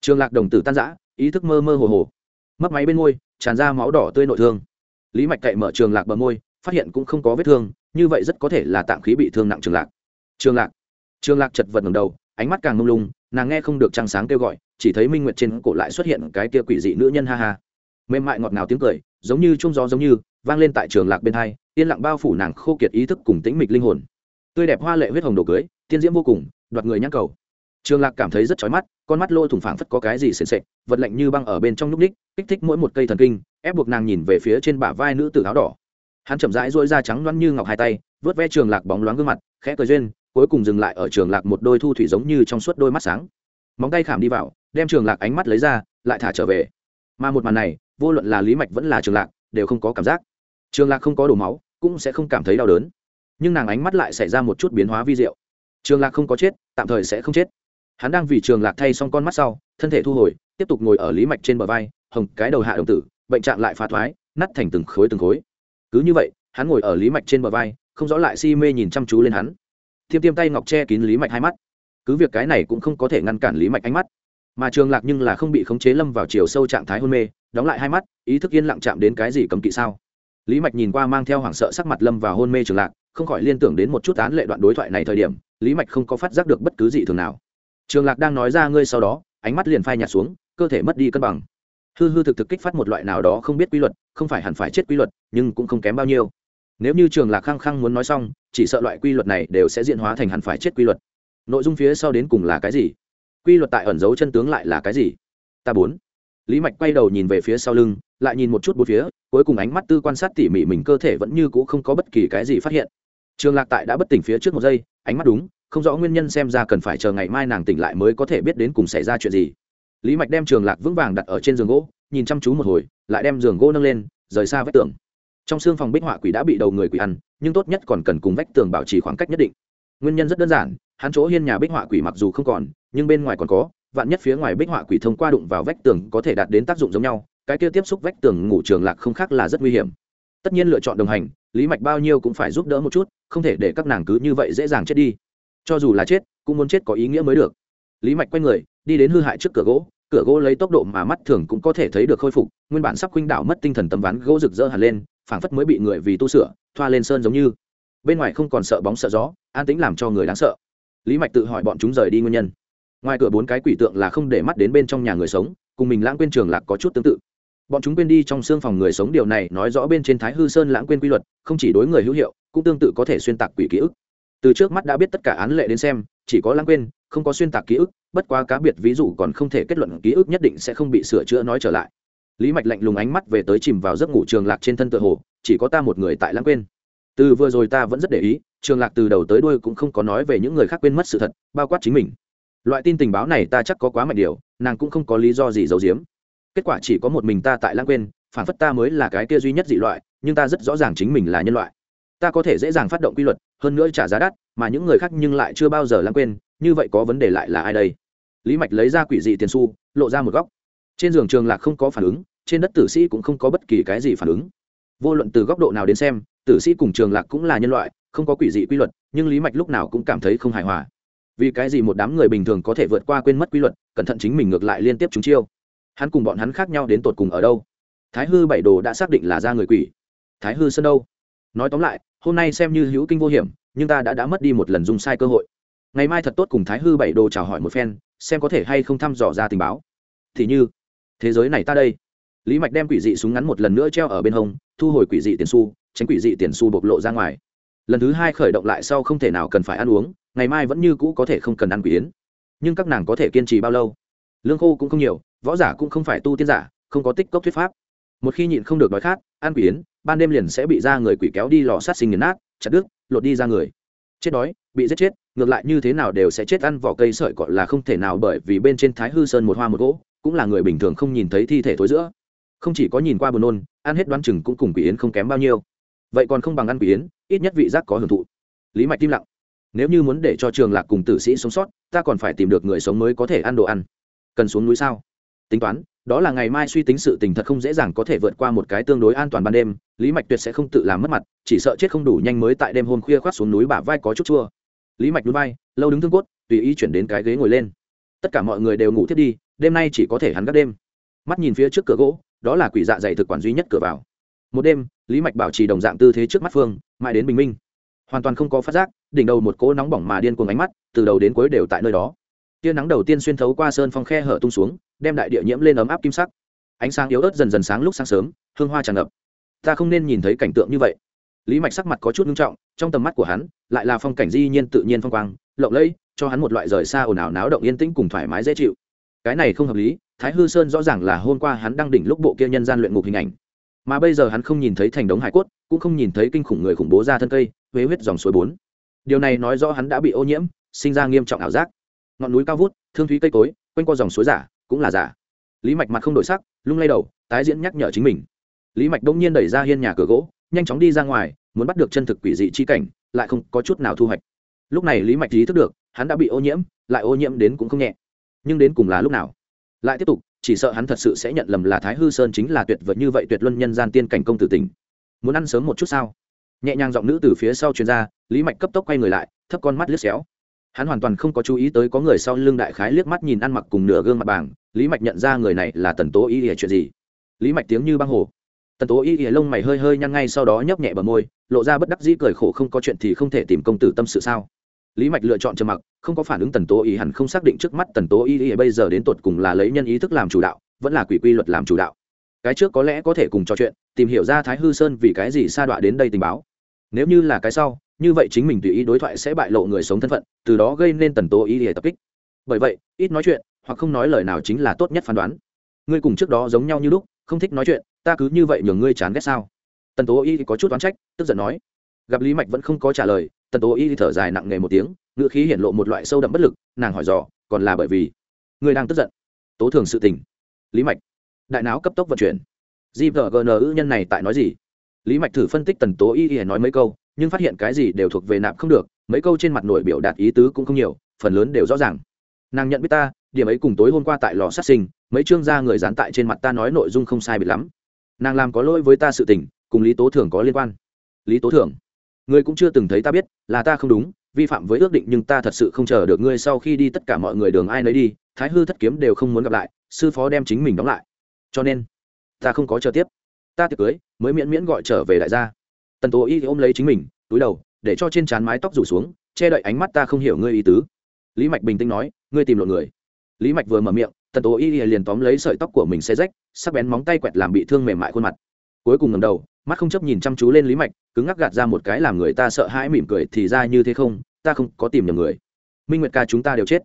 Trường lạc đồng tử tan giã ý thức mơ mơ hồ hồ. Mất máy bên môi, tràn ra máu đỏ tươi nội thương. Lý mạch cậy mở trường lạc bờ môi, phát hiện cũng không có vết thương, như vậy rất có thể là tạm khí bị thương nặng trường lạc. Trường lạc. Trường lạc chật vật ngầm đầu, ánh mắt càng mông lung, nàng nghe không được trăng sáng kêu gọi, chỉ thấy minh nguyệt trên cổ lại xuất hiện cái kia quỷ dị nữ nhân ha ha. Mềm mại ngọt ngào tiếng cười giống như trung gió giống như, vang lên tại trường lạc bên hai, yên lặng bao phủ nàng khô kiệt ý thức cùng tĩnh mịch linh hồn. Tươi đẹp hoa lệ huyết hồng đồ cưới, tiên diễm vô cùng, đoạt người nhắc cầu. Trường lạc cảm thấy rất chói mắt, con mắt lôi thủng phảng phất có cái gì sền sệt, vật lạnh như băng ở bên trong núc ních kích thích mỗi một cây thần kinh, ép buộc nàng nhìn về phía trên bả vai nữ tử áo đỏ. Hắn chậm rãi dỗi da trắng loăn như ngọc hai tay, vớt ve trường lạc bóng loáng gương mặt, khẽ cười duyên, cuối cùng dừng lại ở trường lạc một đôi thu thủy giống như trong suốt đôi mắt sáng. Móng tay khảm đi vào, đem trường lạc ánh mắt lấy ra, lại thả trở về. Mà một màn này vô luận là lý mạch vẫn là trường lạc, đều không có cảm giác. Trường lạc không có đổ máu, cũng sẽ không cảm thấy đau đớn. Nhưng nàng ánh mắt lại xảy ra một chút biến hóa vi diệu. Trường lạc không có chết, tạm thời sẽ không chết. Hắn đang vì trường lạc thay xong con mắt sau, thân thể thu hồi, tiếp tục ngồi ở lý mạch trên bờ vai, hồng cái đầu hạ đồng tử, bệnh trạng lại phá thoái nắt thành từng khối từng khối. Cứ như vậy, hắn ngồi ở lý mạch trên bờ vai, không rõ lại si mê nhìn chăm chú lên hắn. Thiêm tiêm tay ngọc che kín lý mạch hai mắt. Cứ việc cái này cũng không có thể ngăn cản lý mạch ánh mắt. Mà trường lạc nhưng là không bị khống chế lâm vào chiều sâu trạng thái hôn mê đóng lại hai mắt, ý thức yên lặng chạm đến cái gì cấm kỵ sao? Lý mạch nhìn qua mang theo hoảng sợ sắc mặt lâm vào hôn mê trường lạc, không khỏi liên tưởng đến một chút án lệ đoạn đối thoại này thời điểm, lý mạch không có phát giác được bất cứ gì thường nào. Trường lạc đang nói ra ngươi sau đó, ánh mắt liền phai nhạt xuống, cơ thể mất đi cân bằng. Hư hư thực thực kích phát một loại nào đó không biết quy luật, không phải hẳn phải chết quy luật, nhưng cũng không kém bao nhiêu. Nếu như trường lạc khăng khăng muốn nói xong, chỉ sợ loại quy luật này đều sẽ diễn hóa thành hẳn phải chết quy luật. Nội dung phía sau đến cùng là cái gì? Quy luật tại ẩn dấu chân tướng lại là cái gì? Ta bốn lý mạch quay đầu nhìn về phía sau lưng, lại nhìn một chút bốn phía, cuối cùng ánh mắt tư quan sát tỉ mỉ mình cơ thể vẫn như c ũ không có bất kỳ cái gì phát hiện. Trường lạc tại đã bất tỉnh phía trước một giây, ánh mắt đúng, không rõ nguyên nhân xem ra cần phải chờ ngày mai nàng tỉnh lại mới có thể biết đến cùng xảy ra chuyện gì. Lý mạch đem trường lạc vững vàng đặt ở trên giường gỗ, nhìn chăm chú một hồi, lại đem giường gỗ nâng lên, rời xa vách tường. Trong xương phòng bích họa quỷ đã bị đầu người quỷ ăn, nhưng tốt nhất còn cần cùng vách tường bảo trì khoảng cách nhất định. Nguyên nhân rất đơn giản, hắn chỗ hiên nhà bích họa quỷ mặc dù không còn, nhưng bên ngoài còn có vạn nhất phía ngoài bích họa quỷ thông qua đụng vào vách tường có thể đạt đến tác dụng giống nhau, cái kia tiếp xúc vách tường ngủ trường lạc không khác là rất nguy hiểm. Tất nhiên lựa chọn đồng hành, lý mạch bao nhiêu cũng phải giúp đỡ một chút, không thể để các nàng cứ như vậy dễ dàng chết đi. Cho dù là chết, cũng muốn chết có ý nghĩa mới được. Lý mạch quay người, đi đến hư hại trước cửa gỗ cửa gỗ lấy tốc độ mà mắt thường cũng có thể thấy được khôi phục, nguyên bản sắp khuynh đảo mất tinh thần tấm ván gỗ rực rỡ hẳn lên, phảng phất mới bị người vì tu sửa, thoa lên sơn giống như. Bên ngoài không còn sợ bóng sợ gió, an tĩnh làm cho người đáng sợ. Lý mạch tự hỏi bọn chúng rời đi nguyên nhân ngoài cửa bốn cái quỷ tượng là không để mắt đến bên trong nhà người sống, cùng mình lãng quên trường lạc có chút tương tự. Bọn chúng quên đi trong xương phòng người sống điều này nói rõ bên trên thái hư sơn lãng quên quy luật, không chỉ đối người hữu hiệu, cũng tương tự có thể xuyên tạc quỷ ký ức. Từ trước mắt đã biết tất cả án lệ đến xem, chỉ có lãng quên, không có xuyên tạc ký ức, bất quá cá biệt ví dụ còn không thể kết luận ký ức nhất định sẽ không bị sửa chữa nói trở lại. Lý mạch lạnh lùng ánh mắt về tới chìm vào giấc ngủ trường lạc trên thân tựa hồ, chỉ có ta một người tại lãng quên. Từ vừa rồi ta vẫn rất để ý, trường lạc từ đầu tới đuôi cũng không có nói về những người khác quên mất sự thật, bao quát chính mình loại tin tình báo này ta chắc có quá mạnh điều, nàng cũng không có lý do gì giấu giếm. Kết quả chỉ có một mình ta tại lãng quên, phản phất ta mới là cái kia duy nhất dị loại, nhưng ta rất rõ ràng chính mình là nhân loại. Ta có thể dễ dàng phát động quy luật, hơn nữa trả giá đắt, mà những người khác nhưng lại chưa bao giờ lãng quên, như vậy có vấn đề lại là ai đây? Lý mạch lấy ra quỷ dị tiền su lộ ra một góc. Trên giường trường lạc không có phản ứng, trên đất tử sĩ cũng không có bất kỳ cái gì phản ứng. Vô luận từ góc độ nào đến xem, tử sĩ cùng trường lạc cũng là nhân loại, không có quỷ dị quy luật, nhưng lý mạch lúc nào cũng cảm thấy không hài hòa vì cái gì một đám người bình thường có thể vượt qua quên mất quy luật, cẩn thận chính mình ngược lại liên tiếp chúng chiêu? Hắn cùng bọn hắn khác nhau đến tột cùng ở đâu? Thái hư bảy đồ đã xác định là ra người quỷ. Thái hư sân đâu? Nói tóm lại, hôm nay xem như hữu kinh vô hiểm, nhưng ta đã đã mất đi một lần dùng sai cơ hội. Ngày mai thật tốt cùng thái hư bảy đồ chào hỏi một phen, xem có thể hay không thăm dò ra tình báo. Thì như, thế giới này ta đây. Lý mạch đem quỷ dị súng ngắn một lần nữa treo ở bên hông, thu hồi quỷ dị tiền su tránh quỷ dị tiền su bộc lộ ra ngoài. Lần thứ hai khởi động lại sau không thể nào cần phải ăn uống ngày mai vẫn như cũ có thể không cần ăn quỷ yến. Nhưng các nàng có thể kiên trì bao lâu? Lương khô cũng không nhiều, võ giả cũng không phải tu tiên giả, không có tích cốc thuyết pháp. Một khi nhịn không được đói khát, ăn quỷ yến, ban đêm liền sẽ bị ra người quỷ kéo đi lò sát sinh nghiền nát, chặt đứt, lột đi ra người. Chết đói, bị giết chết, ngược lại như thế nào đều sẽ chết ăn vỏ cây sợi gọi là không thể nào bởi vì bên trên thái hư sơn một hoa một gỗ, cũng là người bình thường không nhìn thấy thi thể thối giữa. Không chỉ có nhìn qua buồn nôn, ăn hết đoán chừng cũng cùng quỷ yến không kém bao nhiêu. Vậy còn không bằng ăn quỷ yến, ít nhất vị giác có hưởng thụ. Lý mạch im lặng nếu như muốn để cho trường lạc cùng tử sĩ sống sót ta còn phải tìm được người sống mới có thể ăn đồ ăn. Cần xuống núi sao? Tính toán đó là ngày mai suy tính sự tình thật không dễ dàng có thể vượt qua một cái tương đối an toàn ban đêm lý mạch tuyệt sẽ không tự làm mất mặt chỉ sợ chết không đủ nhanh mới tại đêm hôm khuya khoác xuống núi bả vai có chút chua. Lý mạch núi bay, lâu đứng thương cốt tùy ý chuyển đến cái ghế ngồi lên. Tất cả mọi người đều ngủ thiết đi đêm nay chỉ có thể hắn gác đêm. Mắt nhìn phía trước cửa gỗ đó là quỷ dạ dày thực quản duy nhất cửa vào. Một đêm lý mạch bảo trì đồng dạng tư thế trước mắt phương mãi đến bình minh hoàn toàn không có phát giác, đỉnh đầu một cỗ nóng bỏng mà điên cuồng ánh mắt, từ đầu đến cuối đều tại nơi đó. Tia nắng đầu tiên xuyên thấu qua sơn phong khe hở tung xuống, đem đại địa nhiễm lên ấm áp kim sắc. Ánh sáng yếu ớt dần dần sáng lúc sáng sớm, hương hoa tràn ngập. Ta không nên nhìn thấy cảnh tượng như vậy. Lý mạch sắc mặt có chút nghiêm trọng, trong tầm mắt của hắn, lại là phong cảnh di nhiên tự nhiên phong quang, lộng lẫy, cho hắn một loại rời xa ồn ào náo động yên tĩnh cùng thoải mái dễ chịu. Cái này không hợp lý, thái hư sơn rõ ràng là hôm qua hắn đang đỉnh lúc bộ kia nhân gian luyện ngục hình ảnh. Mà bây giờ hắn không nhìn thấy thành đống hải cốt, cũng không nhìn thấy kinh khủng người khủng bố ra thân cây huế huyết dòng suối bốn. Điều này nói rõ hắn đã bị ô nhiễm, sinh ra nghiêm trọng ảo giác. Ngọn núi cao vút, thương thúy cây cối, quanh qua dòng suối giả, cũng là giả. Lý mạch mặt không đổi sắc, lung lay đầu, tái diễn nhắc nhở chính mình. Lý mạch đông nhiên đẩy ra hiên nhà cửa gỗ, nhanh chóng đi ra ngoài, muốn bắt được chân thực quỷ dị chi cảnh, lại không có chút nào thu hoạch. Lúc này lý mạch ý thức được, hắn đã bị ô nhiễm, lại ô nhiễm đến cũng không nhẹ. Nhưng đến cùng là lúc nào? Lại tiếp tục, chỉ sợ hắn thật sự sẽ nhận lầm là thái hư sơn chính là tuyệt vời như vậy tuyệt luân nhân gian tiên cảnh công tử tình muốn ăn sớm một chút sao? Nhẹ nhàng giọng nữ từ phía sau chuyên gia lý mạch cấp tốc quay người lại, thấp con mắt lướt xéo. Hắn hoàn toàn không có chú ý tới có người sau lưng đại khái liếc mắt nhìn ăn mặc cùng nửa gương mặt bảng lý mạch nhận ra người này là tần tố y ỉa chuyện gì? Lý mạch tiếng như băng hồ. Tần tố y ỉa lông mày hơi hơi nhăn ngay sau đó nhấp nhẹ bờ môi, lộ ra bất đắc dĩ cười khổ không có chuyện thì không thể tìm công tử tâm sự sao? Lý mạch lựa chọn trầm mặc, không có phản ứng tần tố y hẳn không xác định trước mắt tần tố y ỉa bây giờ đến tột cùng là lấy nhân ý thức làm chủ đạo, vẫn là quỷ quy luật làm chủ đạo. Cái trước có lẽ có thể cùng trò chuyện, tìm hiểu ra thái hư sơn vì cái gì sa đọa đến đây tình báo nếu như là cái sau, như vậy chính mình tùy ý đối thoại sẽ bại lộ người sống thân phận, từ đó gây nên tần tố ý để tập kích. Bởi vậy, ít nói chuyện, hoặc không nói lời nào chính là tốt nhất phán đoán. Ngươi cùng trước đó giống nhau như lúc, không thích nói chuyện, ta cứ như vậy nhường ngươi chán ghét sao? Tần tố y có chút oán trách, tức giận nói. Gặp lý mạch vẫn không có trả lời, tần tố y thở dài nặng nề một tiếng, ngữ khí hiện lộ một loại sâu đậm bất lực, nàng hỏi dò, còn là bởi vì? Ngươi đang tức giận. Tố thường sự tình. Lý mạch. Đại não cấp tốc vận chuyển. Gvgn ư nhân này tại nói gì? Lý mạch thử phân tích tần tố y y nói mấy câu, nhưng phát hiện cái gì đều thuộc về nạp không được, mấy câu trên mặt nội biểu đạt ý tứ cũng không nhiều, phần lớn đều rõ ràng. Nàng nhận biết ta, điểm ấy cùng tối hôm qua tại lò sát sinh, mấy chương gia người dán tại trên mặt ta nói nội dung không sai biệt lắm. Nàng làm có lỗi với ta sự tình, cùng lý tố thường có liên quan. Lý tố thường ngươi cũng chưa từng thấy ta biết, là ta không đúng, vi phạm với ước định nhưng ta thật sự không chờ được ngươi sau khi đi tất cả mọi người đường ai nấy đi, thái hư thất kiếm đều không muốn gặp lại, sư phó đem chính mình đóng lại. Cho nên, ta không có chờ tiếp ta tiệc cưới mới miễn miễn gọi trở về đại gia. Tần tố y ôm lấy chính mình, túi đầu, để cho trên trán mái tóc rủ xuống, che đậy ánh mắt ta không hiểu ngươi ý tứ. Lý mạch bình tĩnh nói, ngươi tìm lộn người. Lý mạch vừa mở miệng, tần tố y liền tóm lấy sợi tóc của mình xe rách, sắc bén móng tay quẹt làm bị thương mềm mại khuôn mặt. Cuối cùng ngầm đầu, mắt không chấp nhìn chăm chú lên lý mạch, cứng ngắc gạt ra một cái làm người ta sợ hãi mỉm cười, thì ra như thế không, ta không có tìm nhầm người. Minh nguyệt ca chúng ta đều chết.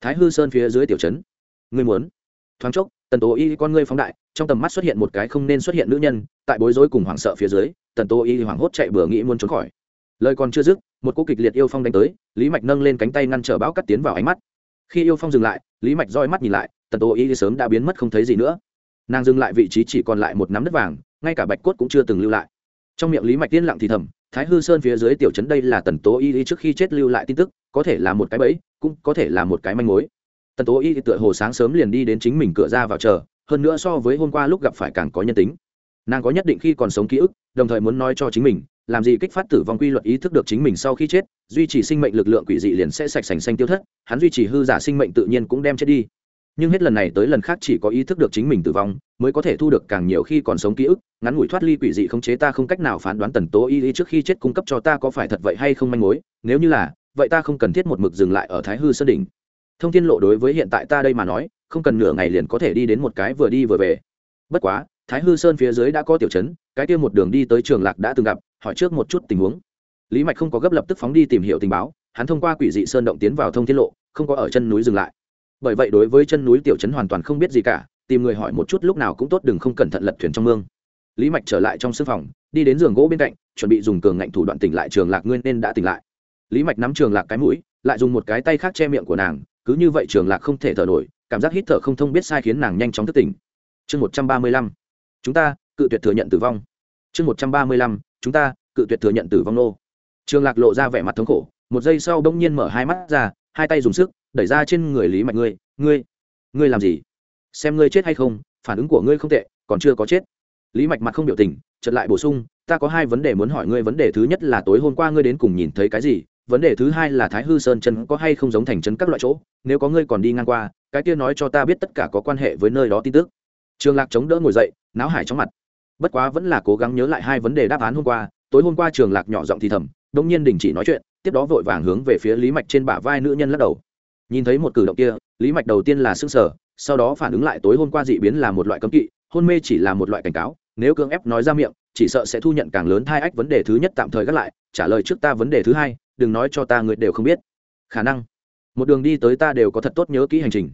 Thái hư sơn phía dưới tiểu trấn. Ngươi muốn? Thoáng chốc tần tố y con ngươi phóng đại, trong tầm mắt xuất hiện một cái không nên xuất hiện nữ nhân, tại bối rối cùng hoảng sợ phía dưới, tần tố y hoảng hốt chạy bừa nghĩ muốn trốn khỏi. Lời còn chưa dứt, một cô kịch liệt yêu phong đánh tới, lý mạch nâng lên cánh tay ngăn trở bão cắt tiến vào ánh mắt. Khi yêu phong dừng lại, lý mạch roi mắt nhìn lại, tần tố y sớm đã biến mất không thấy gì nữa. Nàng dừng lại vị trí chỉ còn lại một nắm đất vàng, ngay cả bạch cốt cũng chưa từng lưu lại. Trong miệng lý mạch tiên lặng thì thầm, thái hư sơn phía dưới tiểu trấn đây là tần tố y trước khi chết lưu lại tin tức, có thể là một cái bẫy, cũng có thể là một cái manh mối tần tố y tựa hồ sáng sớm liền đi đến chính mình cửa ra vào chờ, hơn nữa so với hôm qua lúc gặp phải càng có nhân tính. Nàng có nhất định khi còn sống ký ức, đồng thời muốn nói cho chính mình, làm gì kích phát tử vong quy luật ý thức được chính mình sau khi chết, duy trì sinh mệnh lực lượng quỷ dị liền sẽ sạch sành xanh tiêu thất, hắn duy trì hư giả sinh mệnh tự nhiên cũng đem chết đi. Nhưng hết lần này tới lần khác chỉ có ý thức được chính mình tử vong, mới có thể thu được càng nhiều khi còn sống ký ức, ngắn ngủi thoát ly quỷ dị không chế ta không cách nào phán đoán tần tố y y trước khi chết cung cấp cho ta có phải thật vậy hay không manh mối, nếu như là, vậy ta không cần thiết một mực dừng lại ở thái hư sơn đỉnh thông tin lộ đối với hiện tại ta đây mà nói, không cần nửa ngày liền có thể đi đến một cái vừa đi vừa về. Bất quá, thái hư sơn phía dưới đã có tiểu chấn cái kia một đường đi tới trường lạc đã từng gặp, hỏi trước một chút tình huống. Lý mạch không có gấp lập tức phóng đi tìm hiểu tình báo, hắn thông qua quỷ dị sơn động tiến vào thông tiết lộ, không có ở chân núi dừng lại. Bởi vậy đối với chân núi tiểu chấn hoàn toàn không biết gì cả, tìm người hỏi một chút lúc nào cũng tốt đừng không cẩn thận lật thuyền trong mương. Lý mạch trở lại trong sưng phòng, đi đến giường gỗ bên cạnh, chuẩn bị dùng cường ngạnh thủ đoạn tỉnh lại trường lạc nguyên nên đã tỉnh lại. Lý mạch nắm trường lạc cái mũi, lại dùng một cái tay khác che miệng của nàng cứ như vậy trường lạc không thể thở nổi, cảm giác hít thở không thông biết sai khiến nàng nhanh chóng thức tỉnh. Chương một trăm ba mươi lăm. Chúng ta, cự tuyệt thừa nhận tử vong. Chương một trăm ba mươi lăm. Chúng ta, cự tuyệt thừa nhận tử vong nô. Trường lạc lộ ra vẻ mặt thống khổ, một giây sau bỗng nhiên mở hai mắt ra, hai tay dùng sức, đẩy ra trên người lý mạch ngươi. Ngươi ngươi làm gì? Xem ngươi chết hay không, phản ứng của ngươi không tệ, còn chưa có chết. Lý mạch mặt không biểu tình chật lại bổ sung, ta có hai vấn đề muốn hỏi ngươi, vấn đề thứ nhất là tối hôm qua ngươi đến cùng nhìn thấy cái gì vấn đề thứ hai là thái hư sơn chân có hay không giống thành chân các loại chỗ? Nếu có ngươi còn đi ngang qua, cái kia nói cho ta biết tất cả có quan hệ với nơi đó tin tức. Trường lạc chống đỡ ngồi dậy, náo hải trong mặt. Bất quá vẫn là cố gắng nhớ lại hai vấn đề đáp án hôm qua. Tối hôm qua trường lạc nhỏ giọng thì thầm đông nhiên đình chỉ nói chuyện, tiếp đó vội vàng hướng về phía lý mạch trên bả vai nữ nhân lắc đầu. Nhìn thấy một cử động kia, lý mạch đầu tiên là s ư n g sở sau đó phản ứng lại tối hôm qua dị biến là một loại cấm kỵ, hôn mê chỉ là một loại cảnh cáo, nếu cưỡng ép nói ra miệng, chỉ sợ sẽ thu nhận càng lớn thai ách vấn đề thứ nhất tạm thời gác lại, trả lời trước ta vấn đề thứ hai đừng nói cho ta người đều không biết. Khả năng, một đường đi tới ta đều có thật tốt nhớ kỹ hành trình.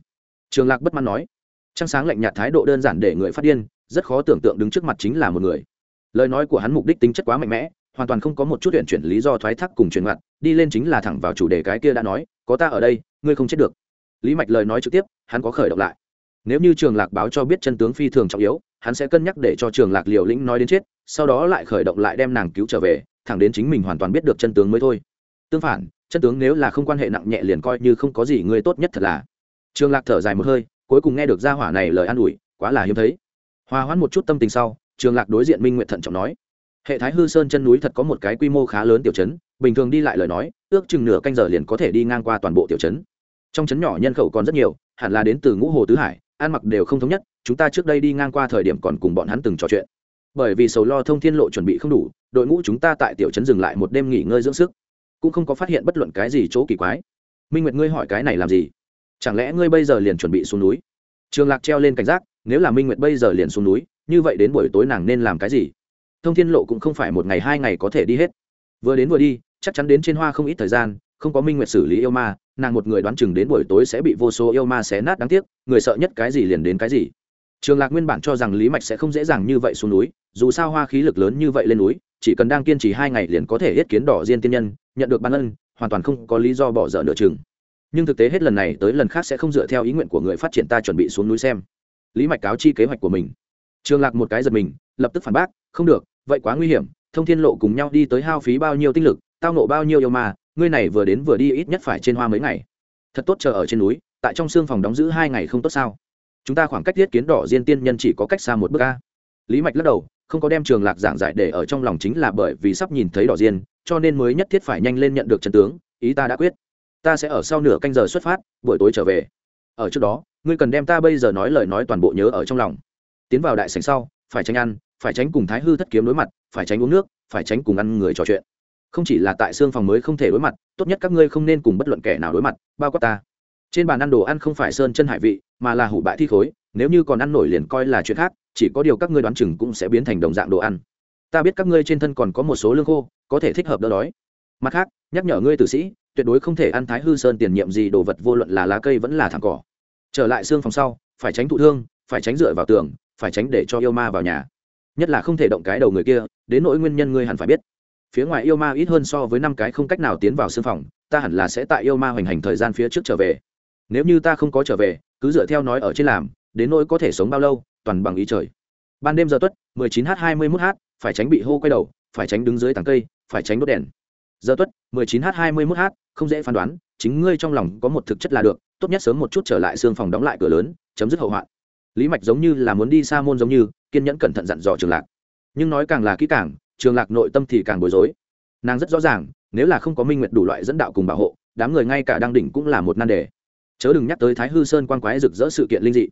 Trường lạc bất mãn nói. Trăng sáng lạnh nhạt thái độ đơn giản để người phát điên, rất khó tưởng tượng đứng trước mặt chính là một người. Lời nói của hắn mục đích tính chất quá mạnh mẽ, hoàn toàn không có một chút chuyện chuyển lý do thoái thác cùng truyền ngặt, đi lên chính là thẳng vào chủ đề cái kia đã nói, có ta ở đây, ngươi không chết được. Lý mạch lời nói trực tiếp, hắn có khởi động lại. Nếu như trường lạc báo cho biết chân tướng phi thường trọng yếu, hắn sẽ cân nhắc để cho trường lạc liều lĩnh nói đến chết, sau đó lại khởi động lại đem nàng cứu trở về, thẳng đến chính mình hoàn toàn biết được chân tướng mới thôi tương phản, chân tướng nếu là không quan hệ nặng nhẹ liền coi như không có gì người tốt nhất thật là. Trường lạc thở dài một hơi, cuối cùng nghe được gia hỏa này lời an ủi, quá là hiếm thấy. Hòa hoãn một chút tâm tình sau, trường lạc đối diện minh nguyện thận trọng nói, hệ thái hư sơn chân núi thật có một cái quy mô khá lớn tiểu chấn bình thường đi lại lời nói, ước chừng nửa canh giờ liền có thể đi ngang qua toàn bộ tiểu chấn. trong chấn nhỏ nhân khẩu còn rất nhiều, hẳn là đến từ ngũ hồ tứ hải, ăn mặc đều không thống nhất, chúng ta trước đây đi ngang qua thời điểm còn cùng bọn hắn từng trò chuyện. Bởi vì sầu lo thông thiên lộ chuẩn bị không đủ, đội ngũ chúng ta tại tiểu trấn dừng lại một đêm nghỉ ngơi dưỡng sức cũng không có phát hiện bất luận cái gì chỗ kỳ quái. Minh nguyệt, ngươi hỏi cái này làm gì? Chẳng lẽ ngươi bây giờ liền chuẩn bị xuống núi? Trường lạc treo lên cảnh giác, nếu là minh nguyệt bây giờ liền xuống núi, như vậy đến buổi tối nàng nên làm cái gì? Thông thiên lộ cũng không phải một ngày hai ngày có thể đi hết. Vừa đến vừa đi, chắc chắn đến trên hoa không ít thời gian, không có minh nguyệt xử lý yêu ma, nàng một người đoán chừng đến buổi tối sẽ bị vô số yêu ma xé nát đáng tiếc, người sợ nhất cái gì liền đến cái gì. Trường lạc nguyên bản cho rằng lý mạch sẽ không dễ dàng như vậy xuống núi dù sao hoa khí lực lớn như vậy lên núi, chỉ cần đang kiên trì hai ngày liền có thể hết kiến đỏ diên tiên nhân, nhận được ban ân, hoàn toàn không có lý do bỏ dở nửa chừng. Nhưng thực tế hết lần này tới lần khác sẽ không dựa theo ý nguyện của người phát triển ta chuẩn bị xuống núi xem. Lý mạch cáo chi kế hoạch của mình. Trường lạc một cái giật mình, lập tức phản bác, không được, vậy quá nguy hiểm, thông thiên lộ cùng nhau đi tới hao phí bao nhiêu tinh lực, tao nộ bao nhiêu yêu mà ngươi này vừa đến vừa đi ít nhất phải trên hoa mấy ngày. Thật tốt chờ ở trên núi, tại trong xương phòng đóng giữ hai ngày không tốt sao? Chúng ta khoảng cách thiết kiến đỏ diên tiên nhân chỉ có cách xa một bước a. Lý mạch lắc đầu không có đem trường lạc giảng giải để ở trong lòng chính là bởi vì sắp nhìn thấy đỏ diên, cho nên mới nhất thiết phải nhanh lên nhận được trần tướng, ý ta đã quyết. Ta sẽ ở sau nửa canh giờ xuất phát, buổi tối trở về. Ở trước đó, ngươi cần đem ta bây giờ nói lời nói toàn bộ nhớ ở trong lòng. Tiến vào đại sảnh sau, phải tránh ăn, phải tránh cùng thái hư thất kiếm đối mặt, phải tránh uống nước, phải tránh cùng ăn người trò chuyện. Không chỉ là tại xương phòng mới không thể đối mặt, tốt nhất các ngươi không nên cùng bất luận kẻ nào đối mặt, bao quát ta. Trên bàn ăn đồ ăn không phải sơn chân hải vị, mà là hủ bại thi khối, nếu như còn ăn nổi liền coi là chuyện khác chỉ có điều các ngươi đoán chừng cũng sẽ biến thành đồng dạng đồ ăn. Ta biết các ngươi trên thân còn có một số lương khô, có thể thích hợp đỡ đói. Mặt khác, nhắc nhở ngươi tử sĩ, tuyệt đối không thể ăn thái hư sơn tiền nhiệm gì đồ vật, vô luận là lá cây vẫn là thẳng cỏ. Trở lại xương phòng sau, phải tránh thụ thương, phải tránh dựa vào tường, phải tránh để cho yêu ma vào nhà. Nhất là không thể động cái đầu người kia, đến nỗi nguyên nhân ngươi hẳn phải biết. Phía ngoài yêu ma ít hơn so với năm cái không cách nào tiến vào xương phòng, ta hẳn là sẽ tại yêu ma hoành hành thời gian phía trước trở về. Nếu như ta không có trở về, cứ dựa theo nói ở trên làm, đến nỗi có thể sống bao lâu toàn bằng ý trời. Ban đêm giờ tuất 19 h 21 h phải tránh bị hô quay đầu, phải tránh đứng dưới tàng cây, phải tránh đốt đèn. Giờ tuất 19 h 21 h không dễ phán đoán, chính ngươi trong lòng có một thực chất là được, tốt nhất sớm một chút trở lại xương phòng đóng lại cửa lớn, chấm dứt hậu hoạn. Lý mạch giống như là muốn đi xa môn giống như, kiên nhẫn cẩn thận dặn dò trường lạc. Nhưng nói càng là kỹ càng, trường lạc nội tâm thì càng bối rối. Nàng rất rõ ràng, nếu là không có minh nguyệt đủ loại dẫn đạo cùng bảo hộ, đám người ngay cả đang đỉnh cũng là một nan đề. Chớ đừng nhắc tới thái hư sơn quan quái rực rỡ sự kiện linh dị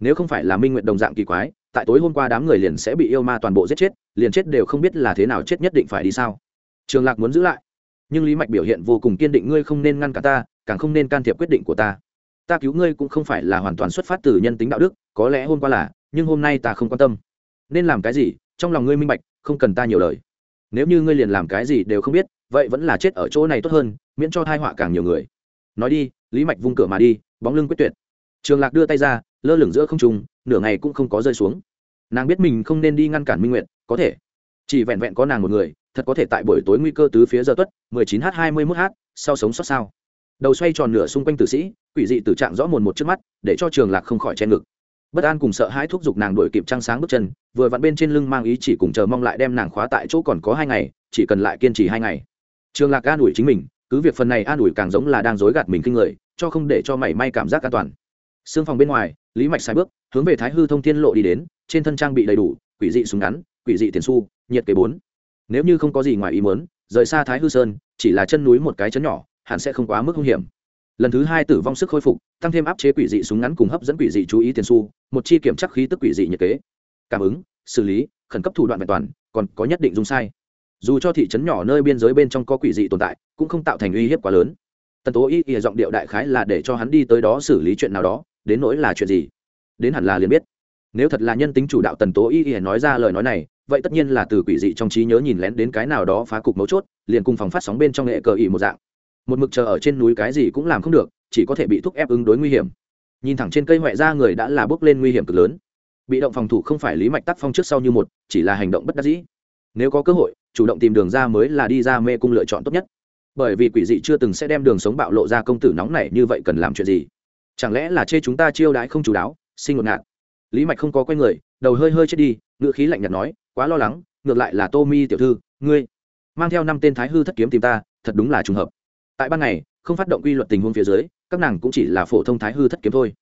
nếu không phải là minh nguyện đồng dạng kỳ quái, tại tối hôm qua đám người liền sẽ bị yêu ma toàn bộ giết chết, liền chết đều không biết là thế nào chết nhất định phải đi sao. Trường lạc muốn giữ lại, nhưng lý mạch biểu hiện vô cùng kiên định, ngươi không nên ngăn cả ta, càng không nên can thiệp quyết định của ta. Ta cứu ngươi cũng không phải là hoàn toàn xuất phát từ nhân tính đạo đức, có lẽ hôm qua là, nhưng hôm nay ta không quan tâm. Nên làm cái gì? Trong lòng ngươi minh bạch, không cần ta nhiều lời. Nếu như ngươi liền làm cái gì đều không biết, vậy vẫn là chết ở chỗ này tốt hơn, miễn cho thai họa càng nhiều người. Nói đi, lý mạch vung cửa mà đi, bóng lưng quyết tuyệt trường lạc đưa tay ra, lơ lửng giữa không trùng nửa ngày cũng không có rơi xuống. Nàng biết mình không nên đi ngăn cản minh nguyện có thể. Chỉ vẹn vẹn có nàng một người, thật có thể tại buổi tối nguy cơ tứ phía giờ tuất 19 h 21 h sau sống sót sao. Đầu xoay tròn nửa xung quanh tử sĩ, quỷ dị tử trạng rõ mồn một trước mắt, để cho trường lạc không khỏi chen ngực. Bất an cùng sợ hãi thúc giục nàng đuổi kịp trăng sáng bước chân, vừa vặn bên trên lưng mang ý chỉ cùng chờ mong lại đem nàng khóa tại chỗ còn có hai ngày, chỉ cần lại kiên trì hai ngày. Trường lạc an ủi chính mình, cứ việc phần này an ủi càng giống là đang dối gạt mình kinh người, cho không để cho mảy may cảm giác an toàn xương phòng bên ngoài, lý mạch sai bước, hướng về thái hư thông thiên lộ đi đến, trên thân trang bị đầy đủ, quỷ dị súng ngắn, quỷ dị tiền su nhiệt kế bốn. Nếu như không có gì ngoài ý muốn, rời xa thái hư sơn, chỉ là chân núi một cái chấn nhỏ, hẳn sẽ không quá mức hung hiểm. Lần thứ hai tử vong sức khôi phục, tăng thêm áp chế quỷ dị súng ngắn cùng hấp dẫn quỷ dị chú ý tiền su một chi kiểm chắc khí tức quỷ dị nhiệt kế. Cảm ứng, xử lý, khẩn cấp thủ đoạn vẹn toàn, còn có nhất định dùng sai. Dù cho thị trấn nhỏ nơi biên giới bên trong có quỷ dị tồn tại, cũng không tạo thành uy hiếp quá lớn. Tần tố y ỉa giọng điệu đại khái là để cho hắn đi tới đó xử lý chuyện nào đó đến nỗi là chuyện gì? Đến hẳn là liền biết. Nếu thật là nhân tính chủ đạo tần tố y Y nói ra lời nói này, vậy tất nhiên là từ quỷ dị trong trí nhớ nhìn lén đến cái nào đó phá cục mấu chốt, liền cùng phòng phát sóng bên trong nghệ cờ ỉ một dạng. Một mực chờ ở trên núi cái gì cũng làm không được, chỉ có thể bị thúc ép ứng đối nguy hiểm. Nhìn thẳng trên cây huệ ra người đã là bước lên nguy hiểm cực lớn. Bị động phòng thủ không phải lý mạch tác phong trước sau như một, chỉ là hành động bất đắc dĩ. Nếu có cơ hội, chủ động tìm đường ra mới là đi ra mê cung lựa chọn tốt nhất. Bởi vì quỷ dị chưa từng sẽ đem đường sống bạo lộ ra công tử nóng này như vậy cần làm chuyện gì? Chẳng lẽ là chê chúng ta chiêu đãi không chú đáo? Sinh ngột ngạt. Lý mạch không có quen người, đầu hơi hơi chết đi ngựa khí lạnh nhạt nói, quá lo lắng, ngược lại là tô mi tiểu thư, ngươi mang theo năm tên thái hư thất kiếm tìm ta, thật đúng là trùng hợp. Tại ban ngày, không phát động quy luật tình huống phía dưới, các nàng cũng chỉ là phổ thông thái hư thất kiếm thôi.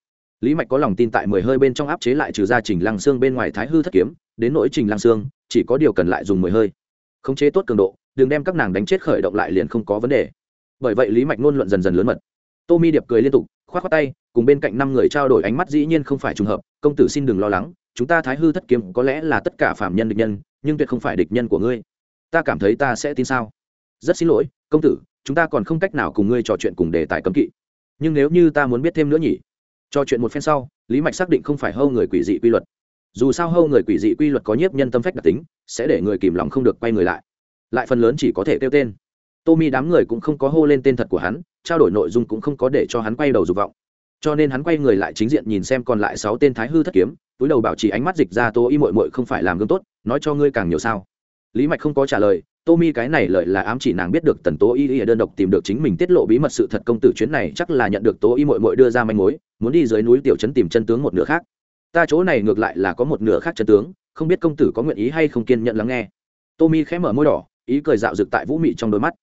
Lý mạch có lòng tin tại mười hơi bên trong áp chế lại trừ ra trình lăng xương bên ngoài thái hư thất kiếm, đến nỗi trình lăng xương chỉ có điều cần lại dùng mười hơi. Khống chế tốt cường độ, đừng đem các nàng đánh chết khởi động lại liền không có vấn đề. Bởi vậy lý mạch ngôn luận dần dần lớn mật. Tô mi điệp cười liên tục khoát khoát tay, cùng bên cạnh năm người trao đổi ánh mắt dĩ nhiên không phải trùng hợp, công tử xin đừng lo lắng, chúng ta thái hư thất kiếm có lẽ là tất cả phạm nhân địch nhân, nhưng tuyệt không phải địch nhân của ngươi. Ta cảm thấy ta sẽ tin sao? Rất xin lỗi, công tử, chúng ta còn không cách nào cùng ngươi trò chuyện cùng đề tài cấm kỵ. Nhưng nếu như ta muốn biết thêm nữa nhỉ? Trò chuyện một phen sau, lý mạch xác định không phải hâu người quỷ dị quy luật. Dù sao hâu người quỷ dị quy luật có nhiếp nhân tâm phách đặc tính, sẽ để người kìm lòng không được quay người lại. Lại phần lớn chỉ có thể kêu tên tommy đám người cũng không có hô lên tên thật của hắn, trao đổi nội dung cũng không có để cho hắn quay đầu dục vọng. Cho nên hắn quay người lại chính diện nhìn xem còn lại sáu tên thái hư thất kiếm, túi đầu bảo trì ánh mắt dịch ra tô y muội muội không phải làm gương tốt, nói cho ngươi càng nhiều sao. Lý mạch không có trả lời, tommy cái này lợi là ám chỉ nàng biết được tần tố y y đơn độc tìm được chính mình tiết lộ bí mật sự thật công tử chuyến này chắc là nhận được tố y muội muội đưa ra manh mối, muốn đi dưới núi tiểu trấn tìm chân tướng một nửa khác. Ta chỗ này ngược lại là có một nửa khác chân tướng, không biết công tử có nguyện ý hay không kiên nhận lắng nghe. Tommy khẽ mở môi đỏ, ý cười dạo rực tại vũ mị trong đôi mắt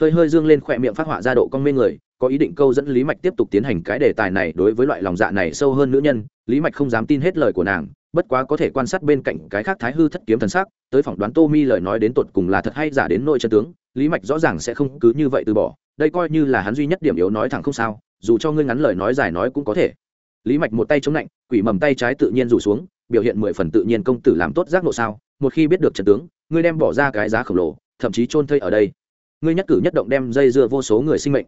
hơi hơi dương lên khỏe miệng phát họa ra độ con mê người, có ý định câu dẫn lý mạch tiếp tục tiến hành cái đề tài này đối với loại lòng dạ này sâu hơn nữ nhân, lý mạch không dám tin hết lời của nàng, bất quá có thể quan sát bên cạnh cái khác thái hư thất kiếm thần sắc, tới phỏng đoán tô mi lời nói đến tột cùng là thật hay giả đến nội chân tướng, lý mạch rõ ràng sẽ không cứ như vậy từ bỏ, đây coi như là hắn duy nhất điểm yếu nói thẳng không sao, dù cho ngươi ngắn lời nói dài nói cũng có thể. Lý mạch một tay chống lạnh, quỷ mầm tay trái tự nhiên rủ xuống, biểu hiện mười phần tự nhiên công tử làm tốt giác nộ sao, một khi biết được trận tướng, ngươi đem bỏ ra cái giá khổng lồ, thậm chí chôn thây ở đây ngươi nhất cử nhất động đem dây dưa vô số người sinh mệnh.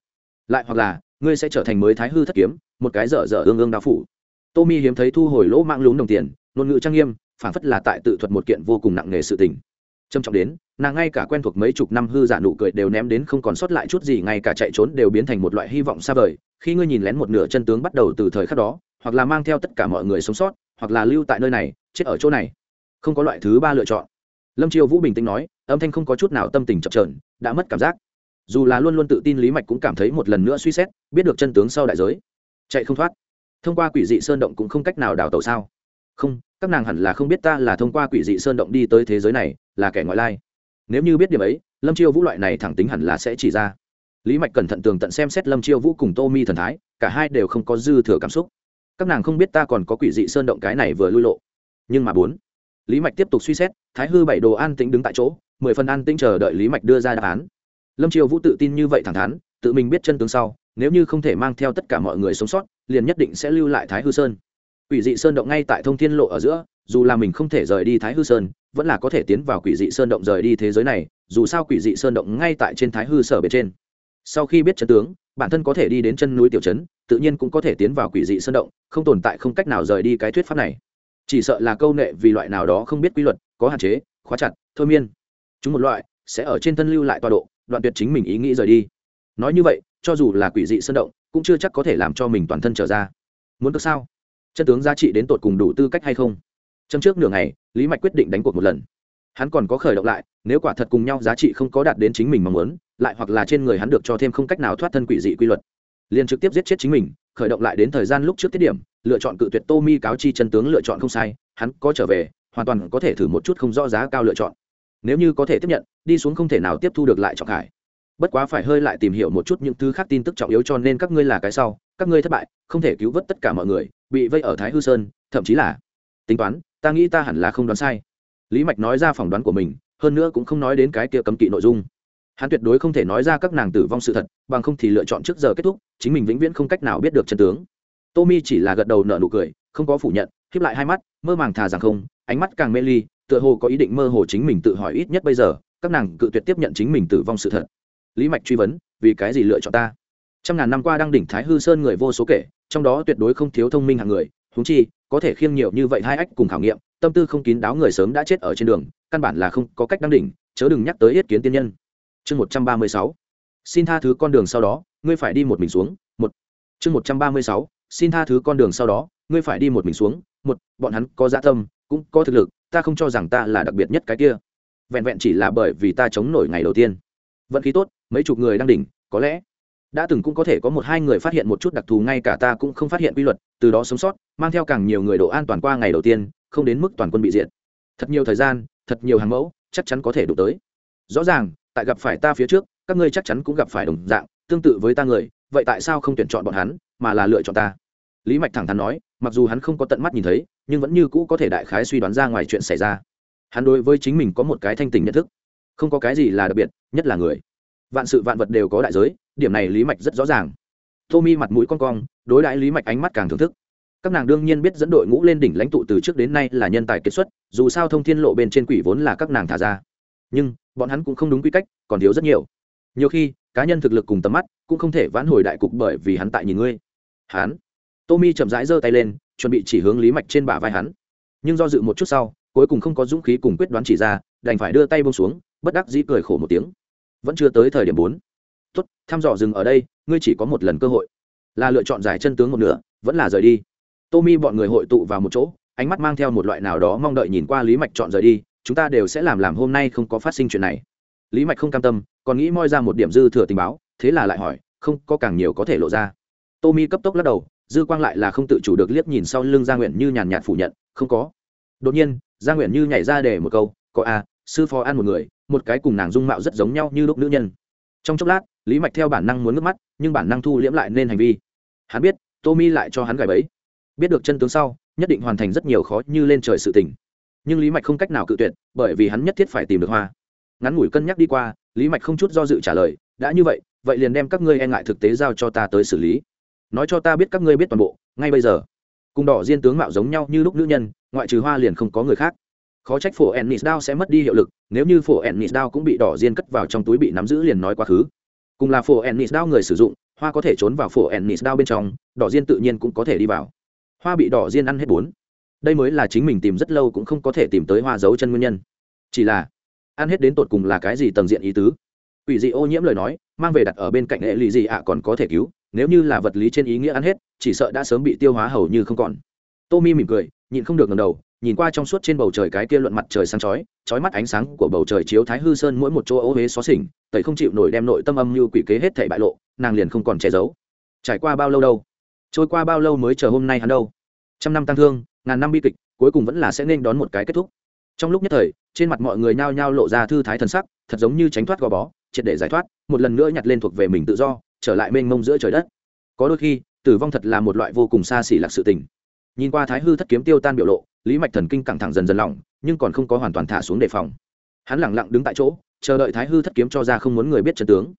Lại hoặc là, ngươi sẽ trở thành mới thái hư thất kiếm, một cái dở dở ương ương đao phủ. Tô mi hiếm thấy thu hồi lỗ mạng lún đồng tiền, ngôn ngữ trang nghiêm, phản phất là tại tự thuật một kiện vô cùng nặng nề sự tình. Trầm trọng đến, nàng ngay cả quen thuộc mấy chục năm hư giả nụ cười đều ném đến không còn sót lại chút gì, ngay cả chạy trốn đều biến thành một loại hy vọng xa vời. Khi ngươi nhìn lén một nửa chân tướng bắt đầu từ thời khắc đó, hoặc là mang theo tất cả mọi người sống sót, hoặc là lưu tại nơi này, chết ở chỗ này. Không có loại thứ ba lựa chọn. Lâm triều vũ bình tĩnh nói, âm thanh không có chút nào tâm tình chập trờn đã mất cảm giác. Dù là luôn luôn tự tin lý mạch cũng cảm thấy một lần nữa suy xét, biết được chân tướng sau đại giới. Chạy không thoát. Thông qua quỷ dị sơn động cũng không cách nào đào tẩu sao? Không, các nàng hẳn là không biết ta là thông qua quỷ dị sơn động đi tới thế giới này, là kẻ ngoại lai. Nếu như biết điểm ấy, lâm chiêu vũ loại này thẳng tính hẳn là sẽ chỉ ra. Lý mạch cẩn thận tường tận xem xét lâm chiêu vũ cùng tô mi thần thái, cả hai đều không có dư thừa cảm xúc. Các nàng không biết ta còn có quỷ dị sơn động cái này vừa lui lộ. Nhưng mà bốn, lý mạch tiếp tục suy xét, thái hư bảy đồ an tĩnh đứng tại chỗ mười phần an tĩnh chờ đợi lý mạch đưa ra đáp án. Lâm triều vũ tự tin như vậy thẳng thắn, tự mình biết chân tướng sau, nếu như không thể mang theo tất cả mọi người sống sót, liền nhất định sẽ lưu lại thái hư sơn. Quỷ dị sơn động ngay tại thông thiên lộ ở giữa, dù là mình không thể rời đi thái hư sơn, vẫn là có thể tiến vào quỷ dị sơn động rời đi thế giới này, dù sao quỷ dị sơn động ngay tại trên thái hư sở bên trên. Sau khi biết chân tướng, bản thân có thể đi đến chân núi tiểu trấn, tự nhiên cũng có thể tiến vào quỷ dị sơn động, không tồn tại không cách nào rời đi cái thuyết pháp này. Chỉ sợ là câu nệ vì loại nào đó không biết quy luật, có hạn chế, khóa chặt, thôi miên chúng một loại, sẽ ở trên thân lưu lại tọa độ, đoạn tuyệt chính mình ý nghĩ rời đi. Nói như vậy, cho dù là quỷ dị sơn động, cũng chưa chắc có thể làm cho mình toàn thân trở ra. Muốn được sao? Chân tướng giá trị đến tột cùng đủ tư cách hay không? Trong trước nửa ngày, lý mạch quyết định đánh cuộc một lần. Hắn còn có khởi động lại, nếu quả thật cùng nhau giá trị không có đạt đến chính mình mong muốn, lại hoặc là trên người hắn được cho thêm không cách nào thoát thân quỷ dị quy luật. Liền trực tiếp giết chết chính mình, khởi động lại đến thời gian lúc trước tiết điểm, lựa chọn cự tuyệt tô mi cáo chi chân tướng lựa chọn không sai, hắn có trở về, hoàn toàn có thể thử một chút không rõ giá cao lựa chọn nếu như có thể tiếp nhận, đi xuống không thể nào tiếp thu được lại trọng hải bất quá phải hơi lại tìm hiểu một chút những thứ khác tin tức trọng yếu cho nên các ngươi là cái sau, các ngươi thất bại, không thể cứu vớt tất cả mọi người, bị vây ở thái hư sơn, thậm chí là tính toán, ta nghĩ ta hẳn là không đoán sai. Lý mạch nói ra phỏng đoán của mình, hơn nữa cũng không nói đến cái kia cấm kỵ nội dung. Hắn tuyệt đối không thể nói ra các nàng tử vong sự thật, bằng không thì lựa chọn trước giờ kết thúc, chính mình vĩnh viễn không cách nào biết được chân tướng. Tommy chỉ là gật đầu nở nụ cười, không có phủ nhận khiếp lại hai mắt, mơ màng thà rằng không, ánh mắt càng mê ly tựa hồ có ý định mơ hồ chính mình tự hỏi ít nhất bây giờ, các nàng cự tuyệt tiếp nhận chính mình tử vong sự thật. Lý mạch truy vấn, vì cái gì lựa chọn ta? Trăm ngàn năm qua đang đỉnh thái hư sơn người vô số kể, trong đó tuyệt đối không thiếu thông minh hàng người húng chi, có thể khiêng nhiều như vậy hai ách cùng khảo nghiệm, tâm tư không kín đáo người sớm đã chết ở trên đường, căn bản là không có cách đăng đỉnh, chớ đừng nhắc tới yết kiến tiên nhân. Chương một trăm ba mươi sáu, xin tha thứ con đường sau đó, ngươi phải đi một mình xuống, một. Chương một trăm ba mươi sáu, xin tha thứ con đường sau đó, ngươi phải đi một mình xuống, một. Bọn hắn có dạ tâm, cũng có thực lực ta không cho rằng ta là đặc biệt nhất cái kia. Vẹn vẹn chỉ là bởi vì ta chống nổi ngày đầu tiên. Vận khí tốt, mấy chục người đang đỉnh, có lẽ đã từng cũng có thể có một hai người phát hiện một chút đặc thù, ngay cả ta cũng không phát hiện quy luật, từ đó sống sót, mang theo càng nhiều người độ an toàn qua ngày đầu tiên, không đến mức toàn quân bị diệt. Thật nhiều thời gian, thật nhiều hàng mẫu, chắc chắn có thể đụng tới. Rõ ràng, tại gặp phải ta phía trước, các ngươi chắc chắn cũng gặp phải đồng dạng, tương tự với ta người, vậy tại sao không tuyển chọn bọn hắn, mà là lựa chọn ta? Lý mạch thẳng thắn nói mặc dù hắn không có tận mắt nhìn thấy, nhưng vẫn như cũ có thể đại khái suy đoán ra ngoài chuyện xảy ra. Hắn đối với chính mình có một cái thanh tình nhận thức. Không có cái gì là đặc biệt, nhất là người. Vạn sự vạn vật đều có đại giới, điểm này lý mạch rất rõ ràng. Tô mi mặt mũi con cong, đối đãi lý mạch ánh mắt càng thưởng thức. Các nàng đương nhiên biết dẫn đội ngũ lên đỉnh lãnh tụ từ trước đến nay là nhân tài kết xuất, dù sao thông thiên lộ bên trên quỷ vốn là các nàng thả ra. Nhưng, bọn hắn cũng không đúng quy cách, còn thiếu rất nhiều. Nhiều khi, cá nhân thực lực cùng tầm mắt cũng không thể vãn hồi đại cục bởi vì hắn tại nhìn ngươi. Hắn? Tommy chậm rãi giơ tay lên, chuẩn bị chỉ hướng lý mạch trên bả vai hắn. Nhưng do dự một chút sau, cuối cùng không có dũng khí cùng quyết đoán chỉ ra, đành phải đưa tay bông xuống, bất đắc dĩ cười khổ một tiếng. Vẫn chưa tới thời điểm bốn. Tốt, thăm dò dừng ở đây, ngươi chỉ có một lần cơ hội. Là lựa chọn giải chân tướng một nửa, vẫn là rời đi. Tommy bọn người hội tụ vào một chỗ, ánh mắt mang theo một loại nào đó mong đợi nhìn qua lý mạch chọn rời đi, chúng ta đều sẽ làm làm hôm nay không có phát sinh chuyện này. Lý mạch không cam tâm, còn nghĩ moi ra một điểm dư thừa tình báo, thế là lại hỏi, không có càng nhiều có thể lộ ra. Tommy cấp tốc lắc đầu dư quang lại là không tự chủ được liếc nhìn sau lưng gia nguyện như nhàn nhạt phủ nhận, không có. Đột nhiên gia nguyện như nhảy ra để một câu, có a sư phó ăn một người, một cái cùng nàng dung mạo rất giống nhau như lúc nữ nhân. Trong chốc lát, lý mạch theo bản năng muốn nước mắt, nhưng bản năng thu liễm lại nên hành vi. Hắn biết, tommy lại cho hắn gài bẫy. Biết được chân tướng sau, nhất định hoàn thành rất nhiều khó như lên trời sự tình. Nhưng lý mạch không cách nào cự tuyệt, bởi vì hắn nhất thiết phải tìm được hoa. Ngắn ngủi cân nhắc đi qua, lý mạch không chút do dự trả lời, đã như vậy vậy liền đem các ngươi e ngại thực tế giao cho ta tới xử lý nói cho ta biết các ngươi biết toàn bộ, ngay bây giờ. Cùng đỏ diên tướng mạo giống nhau như lúc nữ nhân, ngoại trừ hoa liền không có người khác. Khó trách phổ ennis đao sẽ mất đi hiệu lực, nếu như phổ ennis đao cũng bị đỏ diên cất vào trong túi bị nắm giữ liền nói quá khứ. Cùng là phổ ennis đao người sử dụng, hoa có thể trốn vào phổ ennis đao bên trong, đỏ diên tự nhiên cũng có thể đi vào. Hoa bị đỏ diên ăn hết bốn. Đây mới là chính mình tìm rất lâu cũng không có thể tìm tới hoa giấu chân nguyên nhân. Chỉ là, ăn hết đến tột cùng là cái gì tầng diện ý tứ? Ủy dị ô nhiễm lời nói, mang về đặt ở bên cạnh hệ lụy gì ạ, còn có thể cứu nếu như là vật lý trên ý nghĩa ăn hết, chỉ sợ đã sớm bị tiêu hóa hầu như không còn. Tommy mỉm cười nhìn không được ngầm đầu, nhìn qua trong suốt trên bầu trời cái kia luận mặt trời sáng chói chói mắt ánh sáng của bầu trời chiếu thái hư sơn mỗi một chỗ ô huế xó xỉnh, tẩy không chịu nổi đem nội tâm âm như quỷ kế hết thảy bại lộ, nàng liền không còn che giấu. Trải qua bao lâu đâu? Trôi qua bao lâu mới chờ hôm nay hắn đâu? Trăm năm tăng thương, ngàn năm bi kịch, cuối cùng vẫn là sẽ nên đón một cái kết thúc. Trong lúc nhất thời, trên mặt mọi người nhao nhao lộ ra thư thái thần sắc, thật giống như tránh thoát gò bó, triệt để giải thoát, một lần nữa nhặt lên thuộc về mình tự do trở lại mênh mông giữa trời đất. Có đôi khi, tử vong thật là một loại vô cùng xa xỉ lạc sự tình. Nhìn qua thái hư thất kiếm tiêu tan biểu lộ, lý mạch thần kinh căng thẳng dần dần lỏng, nhưng còn không có hoàn toàn thả xuống đề phòng. Hắn lẳng lặng đứng tại chỗ, chờ đợi thái hư thất kiếm cho ra không muốn người biết chân tướng.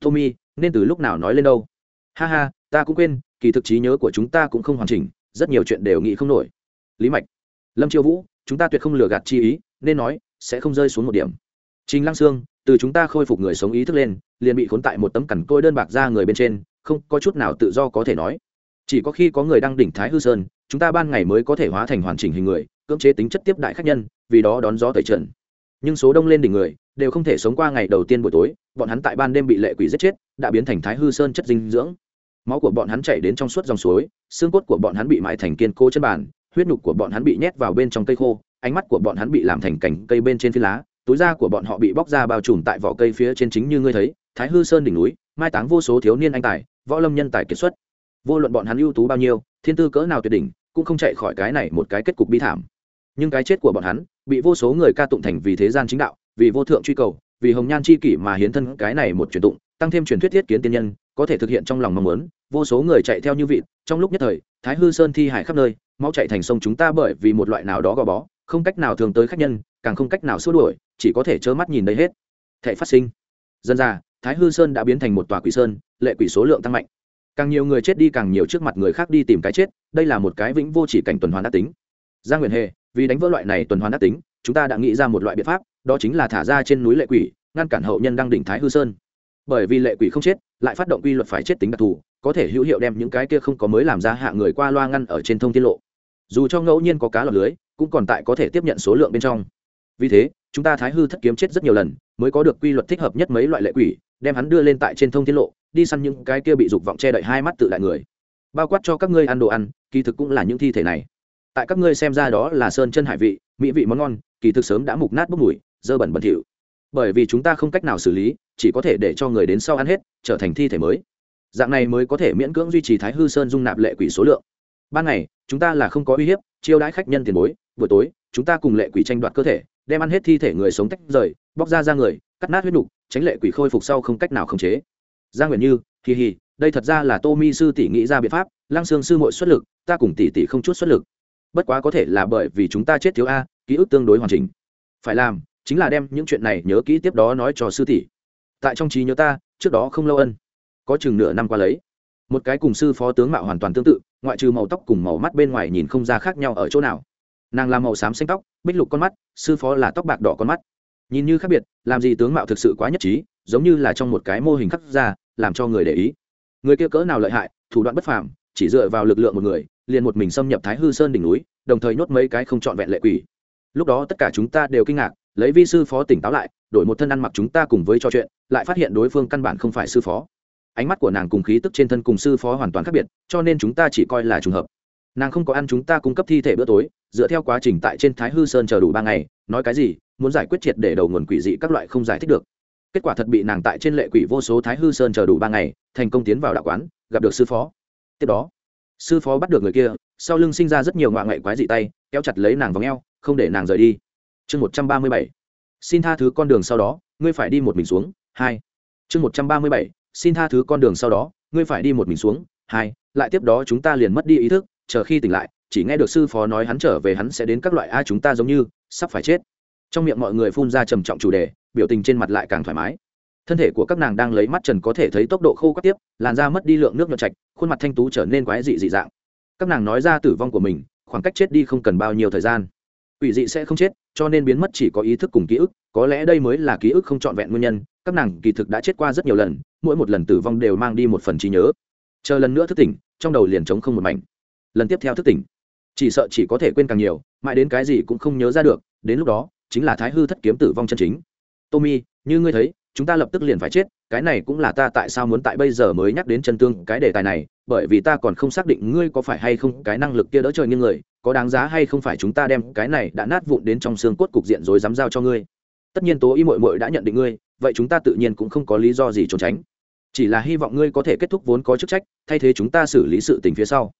Tommy, nên từ lúc nào nói lên đâu? Ha ha, ta cũng quên, kỳ thực trí nhớ của chúng ta cũng không hoàn chỉnh, rất nhiều chuyện đều nghĩ không nổi. Lý mạch, lâm chiêu vũ, chúng ta tuyệt không lừa gạt chi ý, nên nói, sẽ không rơi xuống một điểm. Trình lăng sương, từ chúng ta khôi phục người sống ý thức lên liền bị khốn tại một tấm cằn côi đơn bạc ra người bên trên, không có chút nào tự do có thể nói. Chỉ có khi có người đang đỉnh thái hư sơn, chúng ta ban ngày mới có thể hóa thành hoàn chỉnh hình người, cưỡng chế tính chất tiếp đại khách nhân, vì đó đón gió tẩy trần nhưng số đông lên đỉnh người, đều không thể sống qua ngày đầu tiên buổi tối, bọn hắn tại ban đêm bị lệ quỷ giết chết, đã biến thành thái hư sơn chất dinh dưỡng. Máu của bọn hắn chảy đến trong suốt dòng suối, xương cốt của bọn hắn bị mãi thành kiên cố chân bàn huyết nhục của bọn hắn bị nhét vào bên trong cây khô, ánh mắt của bọn hắn bị làm thành cành cây bên trên phi lá, túi da của bọn họ bị bóc ra bao trùm tại vỏ cây phía trên chính như ngươi thấy thái hư sơn đỉnh núi, mai táng vô số thiếu niên anh tài, võ lâm nhân tài kiệt xuất. Vô luận bọn hắn ưu tú bao nhiêu, thiên tư cỡ nào tuyệt đỉnh, cũng không chạy khỏi cái này một cái kết cục bi thảm. Nhưng cái chết của bọn hắn, bị vô số người ca tụng thành vì thế gian chính đạo, vì vô thượng truy cầu, vì hồng nhan chi kỷ mà hiến thân cái này một truyền tụng, tăng thêm truyền thuyết thiết kiến tiên nhân, có thể thực hiện trong lòng mong muốn, vô số người chạy theo như vị trong lúc nhất thời, thái hư sơn thi hải khắp nơi, mau chạy thành sông chúng ta bởi vì một loại nào đó gò bó, không cách nào thường tới khách nhân, càng không cách nào xua đuổi, chỉ có thể trơ mắt nhìn đây hết. Thệ phát sinh. Dân ra thái hư sơn đã biến thành một tòa quỷ sơn, lệ quỷ số lượng tăng mạnh. Càng nhiều người chết đi, càng nhiều trước mặt người khác đi tìm cái chết, đây là một cái vĩnh vô chỉ cảnh tuần hoàn đắc tính. Giang nguyện hề, vì đánh vỡ loại này tuần hoàn đắc tính, chúng ta đã nghĩ ra một loại biện pháp, đó chính là thả ra trên núi lệ quỷ, ngăn cản hậu nhân đang đỉnh thái hư sơn. Bởi vì lệ quỷ không chết, lại phát động quy luật phải chết tính đặc thù, có thể hữu hiệu đem những cái kia không có mới làm ra hạ người qua loa ngăn ở trên thông tiết lộ. Dù cho ngẫu nhiên có cá lọc lưới, cũng còn tại có thể tiếp nhận số lượng bên trong. Vì thế, chúng ta thái hư thất kiếm chết rất nhiều lần mới có được quy luật thích hợp nhất mấy loại lệ quỷ, đem hắn đưa lên tại trên thông tiết lộ, đi săn những cái kia bị dục vọng che đậy hai mắt tự đại người. Bao quát cho các ngươi ăn đồ ăn, kỳ thực cũng là những thi thể này. Tại các ngươi xem ra đó là sơn chân hải vị, mỹ vị món ngon, kỳ thực sớm đã mục nát bốc mùi, dơ bẩn bẩn thỉu. Bởi vì chúng ta không cách nào xử lý, chỉ có thể để cho người đến sau ăn hết, trở thành thi thể mới. Dạng này mới có thể miễn cưỡng duy trì thái hư sơn dung nạp lệ quỷ số lượng. Ban ngày, chúng ta là không có uy hiếp, chiêu đãi khách nhân tiền bối, buổi tối chúng ta cùng lệ quỷ tranh đoạt cơ thể, đem ăn hết thi thể người sống tách rời, bóc ra ra người, cắt nát huyết đục tránh lệ quỷ khôi phục sau không cách nào khống chế. Giang nguyện như kỳ hì đây thật ra là tô mi sư tỷ nghĩ ra biện pháp, lăng sương sư mội xuất lực, ta cùng tỷ tỷ không chút xuất lực. Bất quá có thể là bởi vì chúng ta chết thiếu a, ký ức tương đối hoàn chỉnh. Phải làm, chính là đem những chuyện này nhớ kỹ tiếp đó nói cho sư tỷ. Tại trong trí nhớ ta, trước đó không lâu ân, có chừng nửa năm qua lấy. Một cái cùng sư phó tướng mạo hoàn toàn tương tự, ngoại trừ màu tóc cùng màu mắt bên ngoài nhìn không ra khác nhau ở chỗ nào nàng làm màu xám xanh tóc, bích lục con mắt, sư phó là tóc bạc đỏ con mắt. Nhìn như khác biệt, làm gì tướng mạo thực sự quá nhất trí, giống như là trong một cái mô hình khắc ra, làm cho người để ý. Người kia cỡ nào lợi hại, thủ đoạn bất phàm, chỉ dựa vào lực lượng một người, liền một mình xâm nhập thái hư sơn đỉnh núi, đồng thời nhốt mấy cái không trọn vẹn lệ quỷ. Lúc đó tất cả chúng ta đều kinh ngạc, lấy vi sư phó tỉnh táo lại, đổi một thân ăn mặc chúng ta cùng với trò chuyện, lại phát hiện đối phương căn bản không phải sư phó. Ánh mắt của nàng cùng khí tức trên thân cùng sư phó hoàn toàn khác biệt, cho nên chúng ta chỉ coi là trùng hợp nàng không có ăn chúng ta cung cấp thi thể bữa tối, dựa theo quá trình tại trên thái hư sơn chờ đủ ba ngày, nói cái gì, muốn giải quyết triệt để đầu nguồn quỷ dị các loại không giải thích được. Kết quả thật bị nàng tại trên lệ quỷ vô số thái hư sơn chờ đủ ba ngày, thành công tiến vào đạo quán, gặp được sư phó. Tiếp đó, sư phó bắt được người kia, sau lưng sinh ra rất nhiều ngoại ngoại quái dị tay, kéo chặt lấy nàng v ò không để nàng rời đi. Chương một trăm ba mươi bảy, xin tha thứ con đường sau đó, ngươi phải đi một mình xuống, hai. Chương một trăm ba mươi bảy, xin tha thứ con đường sau đó, ngươi phải đi một mình xuống, hai. Lại tiếp đó chúng ta liền mất đi ý thức chờ khi tỉnh lại, chỉ nghe được sư phó nói hắn trở về hắn sẽ đến các loại a chúng ta giống như, sắp phải chết. Trong miệng mọi người phun ra trầm trọng chủ đề, biểu tình trên mặt lại càng thoải mái. Thân thể của các nàng đang lấy mắt trần có thể thấy tốc độ khô các tiếp, làn da mất đi lượng nước nhuận trạch, khuôn mặt thanh tú trở nên quái dị dị dạng. Các nàng nói ra tử vong của mình, khoảng cách chết đi không cần bao nhiêu thời gian. Quỷ dị sẽ không chết, cho nên biến mất chỉ có ý thức cùng ký ức, có lẽ đây mới là ký ức không trọn vẹn nguyên nhân, các nàng kỳ thực đã chết qua rất nhiều lần, mỗi một lần tử vong đều mang đi một phần trí nhớ. Chờ lần nữa thức tỉnh, trong đầu liền trống không một mảnh lần tiếp theo thức tỉnh. Chỉ sợ chỉ có thể quên càng nhiều, mãi đến cái gì cũng không nhớ ra được, đến lúc đó, chính là thái hư thất kiếm tử vong chân chính. Tommy như ngươi thấy, chúng ta lập tức liền phải chết, cái này cũng là ta tại sao muốn tại bây giờ mới nhắc đến chân tương cái đề tài này, bởi vì ta còn không xác định ngươi có phải hay không cái năng lực kia đỡ trời như người, có đáng giá hay không phải chúng ta đem cái này đã nát vụn đến trong xương cốt cục diện rồi dám giao cho ngươi. Tất nhiên tố y mội mội đã nhận định ngươi, vậy chúng ta tự nhiên cũng không có lý do gì trốn tránh. Chỉ là hy vọng ngươi có thể kết thúc vốn có chức trách, thay thế chúng ta xử lý sự tình phía sau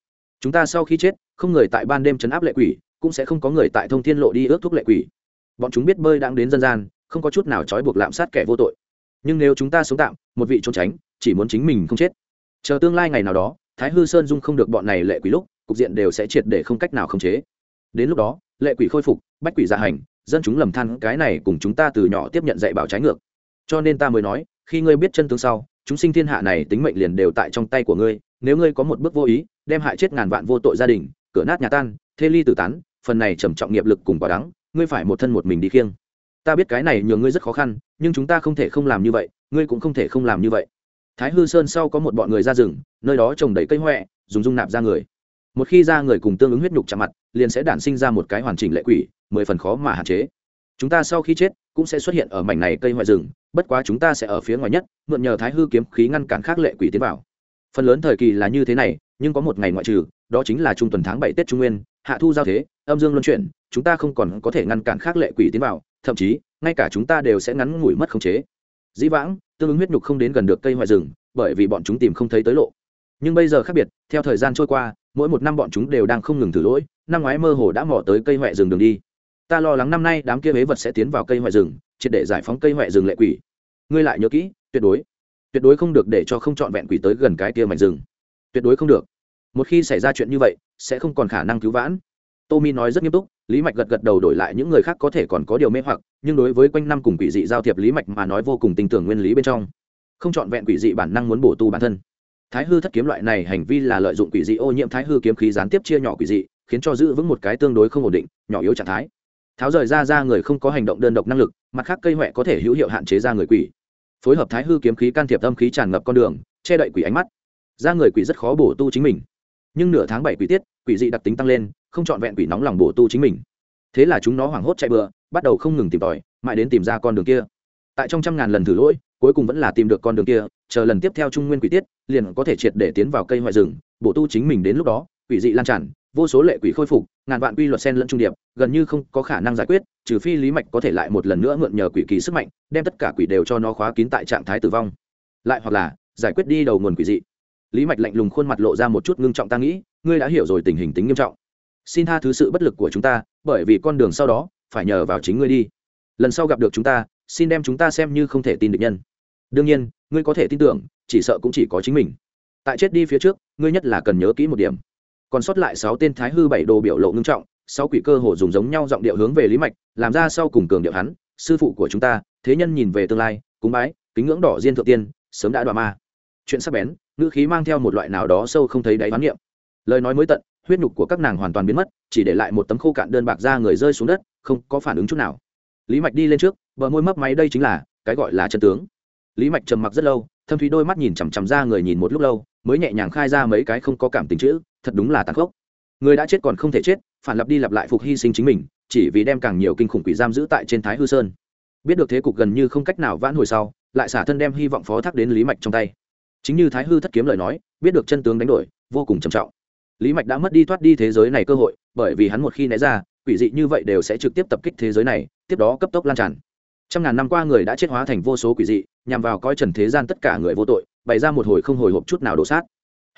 chúng ta sau khi chết, không người tại ban đêm chấn áp lệ quỷ, cũng sẽ không có người tại thông thiên lộ đi ước thuốc lệ quỷ. Bọn chúng biết bơi đang đến dân gian, không có chút nào trói buộc lạm sát kẻ vô tội. Nhưng nếu chúng ta sống tạm, một vị trốn tránh, chỉ muốn chính mình không chết. Chờ tương lai ngày nào đó, thái hư sơn dung không được bọn này lệ quỷ lúc, cục diện đều sẽ triệt để không cách nào khống chế. Đến lúc đó, lệ quỷ khôi phục, bách quỷ dạ hành, dân chúng lầm than, cái này cùng chúng ta từ nhỏ tiếp nhận dạy bảo trái ngược. Cho nên ta mới nói, khi ngươi biết chân tướng sau, chúng sinh thiên hạ này tính mệnh liền đều tại trong tay của ngươi nếu ngươi có một bước vô ý, đem hại chết ngàn vạn vô tội gia đình, cửa nát nhà tan, thê ly tử tán, phần này trầm trọng nghiệp lực cùng quả đắng ngươi phải một thân một mình đi khiêng. Ta biết cái này nhường ngươi rất khó khăn, nhưng chúng ta không thể không làm như vậy, ngươi cũng không thể không làm như vậy. Thái hư sơn sau có một bọn người ra rừng, nơi đó trồng đầy cây huệ dùng dung nạp ra người. Một khi ra người cùng tương ứng huyết nhục chạm mặt, liền sẽ đản sinh ra một cái hoàn chỉnh lệ quỷ, mười phần khó mà hạn chế. Chúng ta sau khi chết, cũng sẽ xuất hiện ở mảnh này cây hoại rừng, bất quá chúng ta sẽ ở phía ngoài nhất, mượn nhờ thái hư kiếm khí ngăn cản khác lệ quỷ tiến vào phần lớn thời kỳ là như thế này, nhưng có một ngày ngoại trừ, đó chính là trung tuần tháng bảy tết trung nguyên, hạ thu giao thế, âm dương luân chuyển, chúng ta không còn có thể ngăn cản khác lệ quỷ tiến vào, thậm chí, ngay cả chúng ta đều sẽ ngắn ngủi mất khống chế. Dĩ vãng, tương ứng huyết nhục không đến gần được cây hoại rừng, bởi vì bọn chúng tìm không thấy tới lộ. Nhưng bây giờ khác biệt, theo thời gian trôi qua, mỗi một năm bọn chúng đều đang không ngừng thử lỗi, năm ngoái mơ hồ đã mò tới cây hoại rừng đường đi. Ta lo lắng năm nay đám kia huế vật sẽ tiến vào cây hoại rừng, triệt để giải phóng cây hoại rừng lệ quỷ. Ngươi lại nhớ kỹ, tuyệt đối tuyệt đối không được để cho không trọn vẹn quỷ tới gần cái kia mảnh rừng. Tuyệt đối không được. Một khi xảy ra chuyện như vậy, sẽ không còn khả năng cứu vãn. Tommy nói rất nghiêm túc, lý mạch gật gật đầu đổi lại những người khác có thể còn có điều mê hoặc, nhưng đối với quanh năm cùng quỷ dị giao thiệp lý mạch mà nói vô cùng tin tưởng nguyên lý bên trong. Không trọn vẹn quỷ dị bản năng muốn bổ tu bản thân. Thái hư thất kiếm loại này hành vi là lợi dụng quỷ dị ô nhiễm thái hư kiếm khí gián tiếp chia nhỏ quỷ dị, khiến cho giữ vững một cái tương đối không ổn định, nhỏ yếu trạng thái. Tháo rời ra ra người không có hành động đơn độc năng lực, mặt khác cây huệ có thể hữu hiệu hạn chế ra người quỷ phối hợp thái hư kiếm khí can thiệp âm khí tràn ngập con đường, che đậy quỷ ánh mắt. Ra người quỷ rất khó bổ tu chính mình. Nhưng nửa tháng bảy quỷ tiết, quỷ dị đặc tính tăng lên, không trọn vẹn quỷ nóng lòng bổ tu chính mình. Thế là chúng nó hoảng hốt chạy bừa, bắt đầu không ngừng tìm tòi, mãi đến tìm ra con đường kia. Tại trong trăm ngàn lần thử lỗi, cuối cùng vẫn là tìm được con đường kia, chờ lần tiếp theo trung nguyên quỷ tiết, liền có thể triệt để tiến vào cây ngoại rừng, bổ tu chính mình đến lúc đó, quỷ dị lan tràn, vô số lệ quỷ khôi phục ngàn vạn quy luật sen lẫn trung điệp, gần như không có khả năng giải quyết, trừ phi lý mạch có thể lại một lần nữa mượn nhờ quỷ kỳ sức mạnh, đem tất cả quỷ đều cho nó khóa kín tại trạng thái tử vong. Lại hoặc là, giải quyết đi đầu nguồn quỷ dị. Lý mạch lạnh lùng khuôn mặt lộ ra một chút ngưng trọng ta nghĩ, ngươi đã hiểu rồi tình hình tính nghiêm trọng. Xin tha thứ sự bất lực của chúng ta, bởi vì con đường sau đó, phải nhờ vào chính ngươi đi. Lần sau gặp được chúng ta, xin đem chúng ta xem như không thể tin được nhân. Đương nhiên, ngươi có thể tin tưởng, chỉ sợ cũng chỉ có chính mình. Tại chết đi phía trước, ngươi nhất là cần nhớ kỹ một điểm còn sót lại sáu tên thái hư bảy đồ biểu lộ ngưng trọng, sáu quỷ cơ hồ dùng giống nhau giọng điệu hướng về lý mạch, làm ra sau cùng cường điệu hắn, sư phụ của chúng ta, thế nhân nhìn về tương lai, cúng bái, kính ngưỡng đỏ diên thượng tiên, sớm đã đoạ ma. Chuyện sắp bén, ngữ khí mang theo một loại nào đó sâu không thấy đáy bán niệm. Lời nói mới tận, huyết nhục của các nàng hoàn toàn biến mất, chỉ để lại một tấm khô cạn đơn bạc ra người rơi xuống đất, không có phản ứng chút nào. Lý mạch đi lên trước, bờ môi mấp máy đây chính là, cái gọi là chân tướng. Lý mạch trầm mặc rất lâu, thâm thúy đôi mắt nhìn chằm chằm ra người nhìn một lúc lâu, mới nhẹ nhàng khai ra mấy cái không có cảm tình chữ thật đúng là tàn khốc. Người đã chết còn không thể chết, phản lặp đi lặp lại phục hy sinh chính mình, chỉ vì đem càng nhiều kinh khủng quỷ giam giữ tại trên thái hư sơn. Biết được thế cục gần như không cách nào vãn hồi sau, lại xả thân đem hy vọng phó thác đến lý mạch trong tay. Chính như thái hư thất kiếm lời nói, biết được chân tướng đánh đổi, vô cùng trầm trọng. Lý mạch đã mất đi thoát đi thế giới này cơ hội, bởi vì hắn một khi né ra, quỷ dị như vậy đều sẽ trực tiếp tập kích thế giới này, tiếp đó cấp tốc lan tràn. Trăm ngàn năm qua người đã chết hóa thành vô số quỷ dị, nhằm vào coi trần thế gian tất cả người vô tội, bày ra một hồi không hồi hộp chút nào đổ sát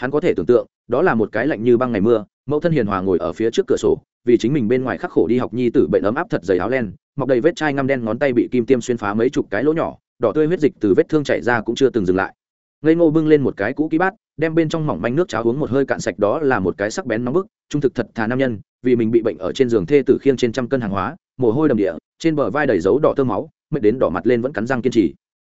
hắn có thể tưởng tượng, đó là một cái lạnh như băng ngày mưa, mẫu thân hiền hòa ngồi ở phía trước cửa sổ, vì chính mình bên ngoài khắc khổ đi học nhi tử bệnh ấm áp thật dày áo len, mọc đầy vết chai ngăm đen ngón tay bị kim tiêm xuyên phá mấy chục cái lỗ nhỏ, đỏ tươi huyết dịch từ vết thương chảy ra cũng chưa từng dừng lại. Ngây ngô bưng lên một cái cũ ký bát, đem bên trong mỏng manh nước cháo uống một hơi cạn sạch đó là một cái sắc bén nóng bức, trung thực thật thà nam nhân, vì mình bị bệnh ở trên giường thê tử khiêng trên trăm cân hàng hóa, mồ hôi đầm địa, trên bờ vai đầy dấu đỏ tơ máu, mệt đến đỏ mặt lên vẫn cắn răng kiên trì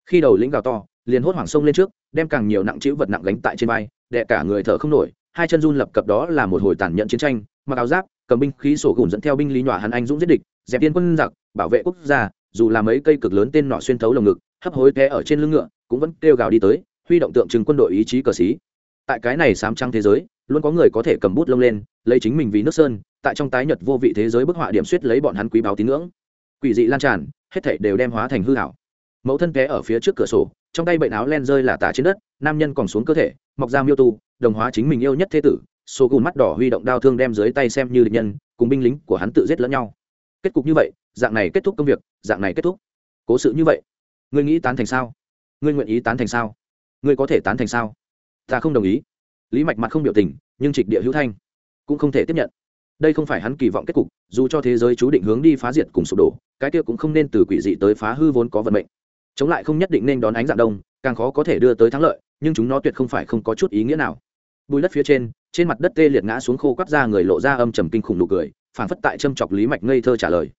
khi đầu lĩnh gào to, liền hốt hoảng sông lên trước, đem càng nhiều nặng chữ vật nặng gánh tại trên vai đệ cả người thở không nổi, hai chân run lập cập đó là một hồi tàn nhẫn chiến tranh, mặc áo giáp, cầm binh khí sổ gùn dẫn theo binh lý nhỏ hắn anh dũng giết địch, dẹp tiên quân giặc, bảo vệ quốc gia, dù là mấy cây cực lớn tên nọ xuyên thấu lồng ngực, hấp hối té ở trên lưng ngựa, cũng vẫn kêu gào đi tới, huy động tượng trưng quân đội ý chí cờ xí. Tại cái này sám trăng thế giới, luôn có người có thể cầm bút lông lên, lấy chính mình vì nước sơn, tại trong tái nhật vô vị thế giới bức họa điểm suýt lấy bọn hắn quý báo tín ngưỡng. Quỷ dị lan tràn, hết thảy đều đem hóa thành hư hảo mẫu thân té ở phía trước cửa sổ, trong tay bệnh áo len rơi là tả trên đất, nam nhân còn xuống cơ thể, mọc ra miêu tu, đồng hóa chính mình yêu nhất thế tử, số gùn mắt đỏ huy động đao thương đem dưới tay xem như địch nhân, cùng binh lính của hắn tự giết lẫn nhau. Kết cục như vậy, dạng này kết thúc công việc, dạng này kết thúc. Cố sự như vậy. Ngươi nghĩ tán thành sao? Ngươi nguyện ý tán thành sao? Ngươi có thể tán thành sao? Ta không đồng ý. Lý mạch mặt không biểu tình, nhưng trịch địa hữu thanh cũng không thể tiếp nhận. Đây không phải hắn kỳ vọng kết cục, dù cho thế giới chú định hướng đi phá diệt cùng sụp đổ, cái kia cũng không nên từ quỷ dị tới phá hư vốn có vận mệnh chống lại không nhất định nên đón ánh dạng đông, càng khó có thể đưa tới thắng lợi, nhưng chúng nó tuyệt không phải không có chút ý nghĩa nào. Bùi đất phía trên trên mặt đất tê liệt ngã xuống khô quắt ra người lộ ra âm trầm kinh khủng nụ cười phản phất tại châm chọc lý mạch ngây thơ trả lời.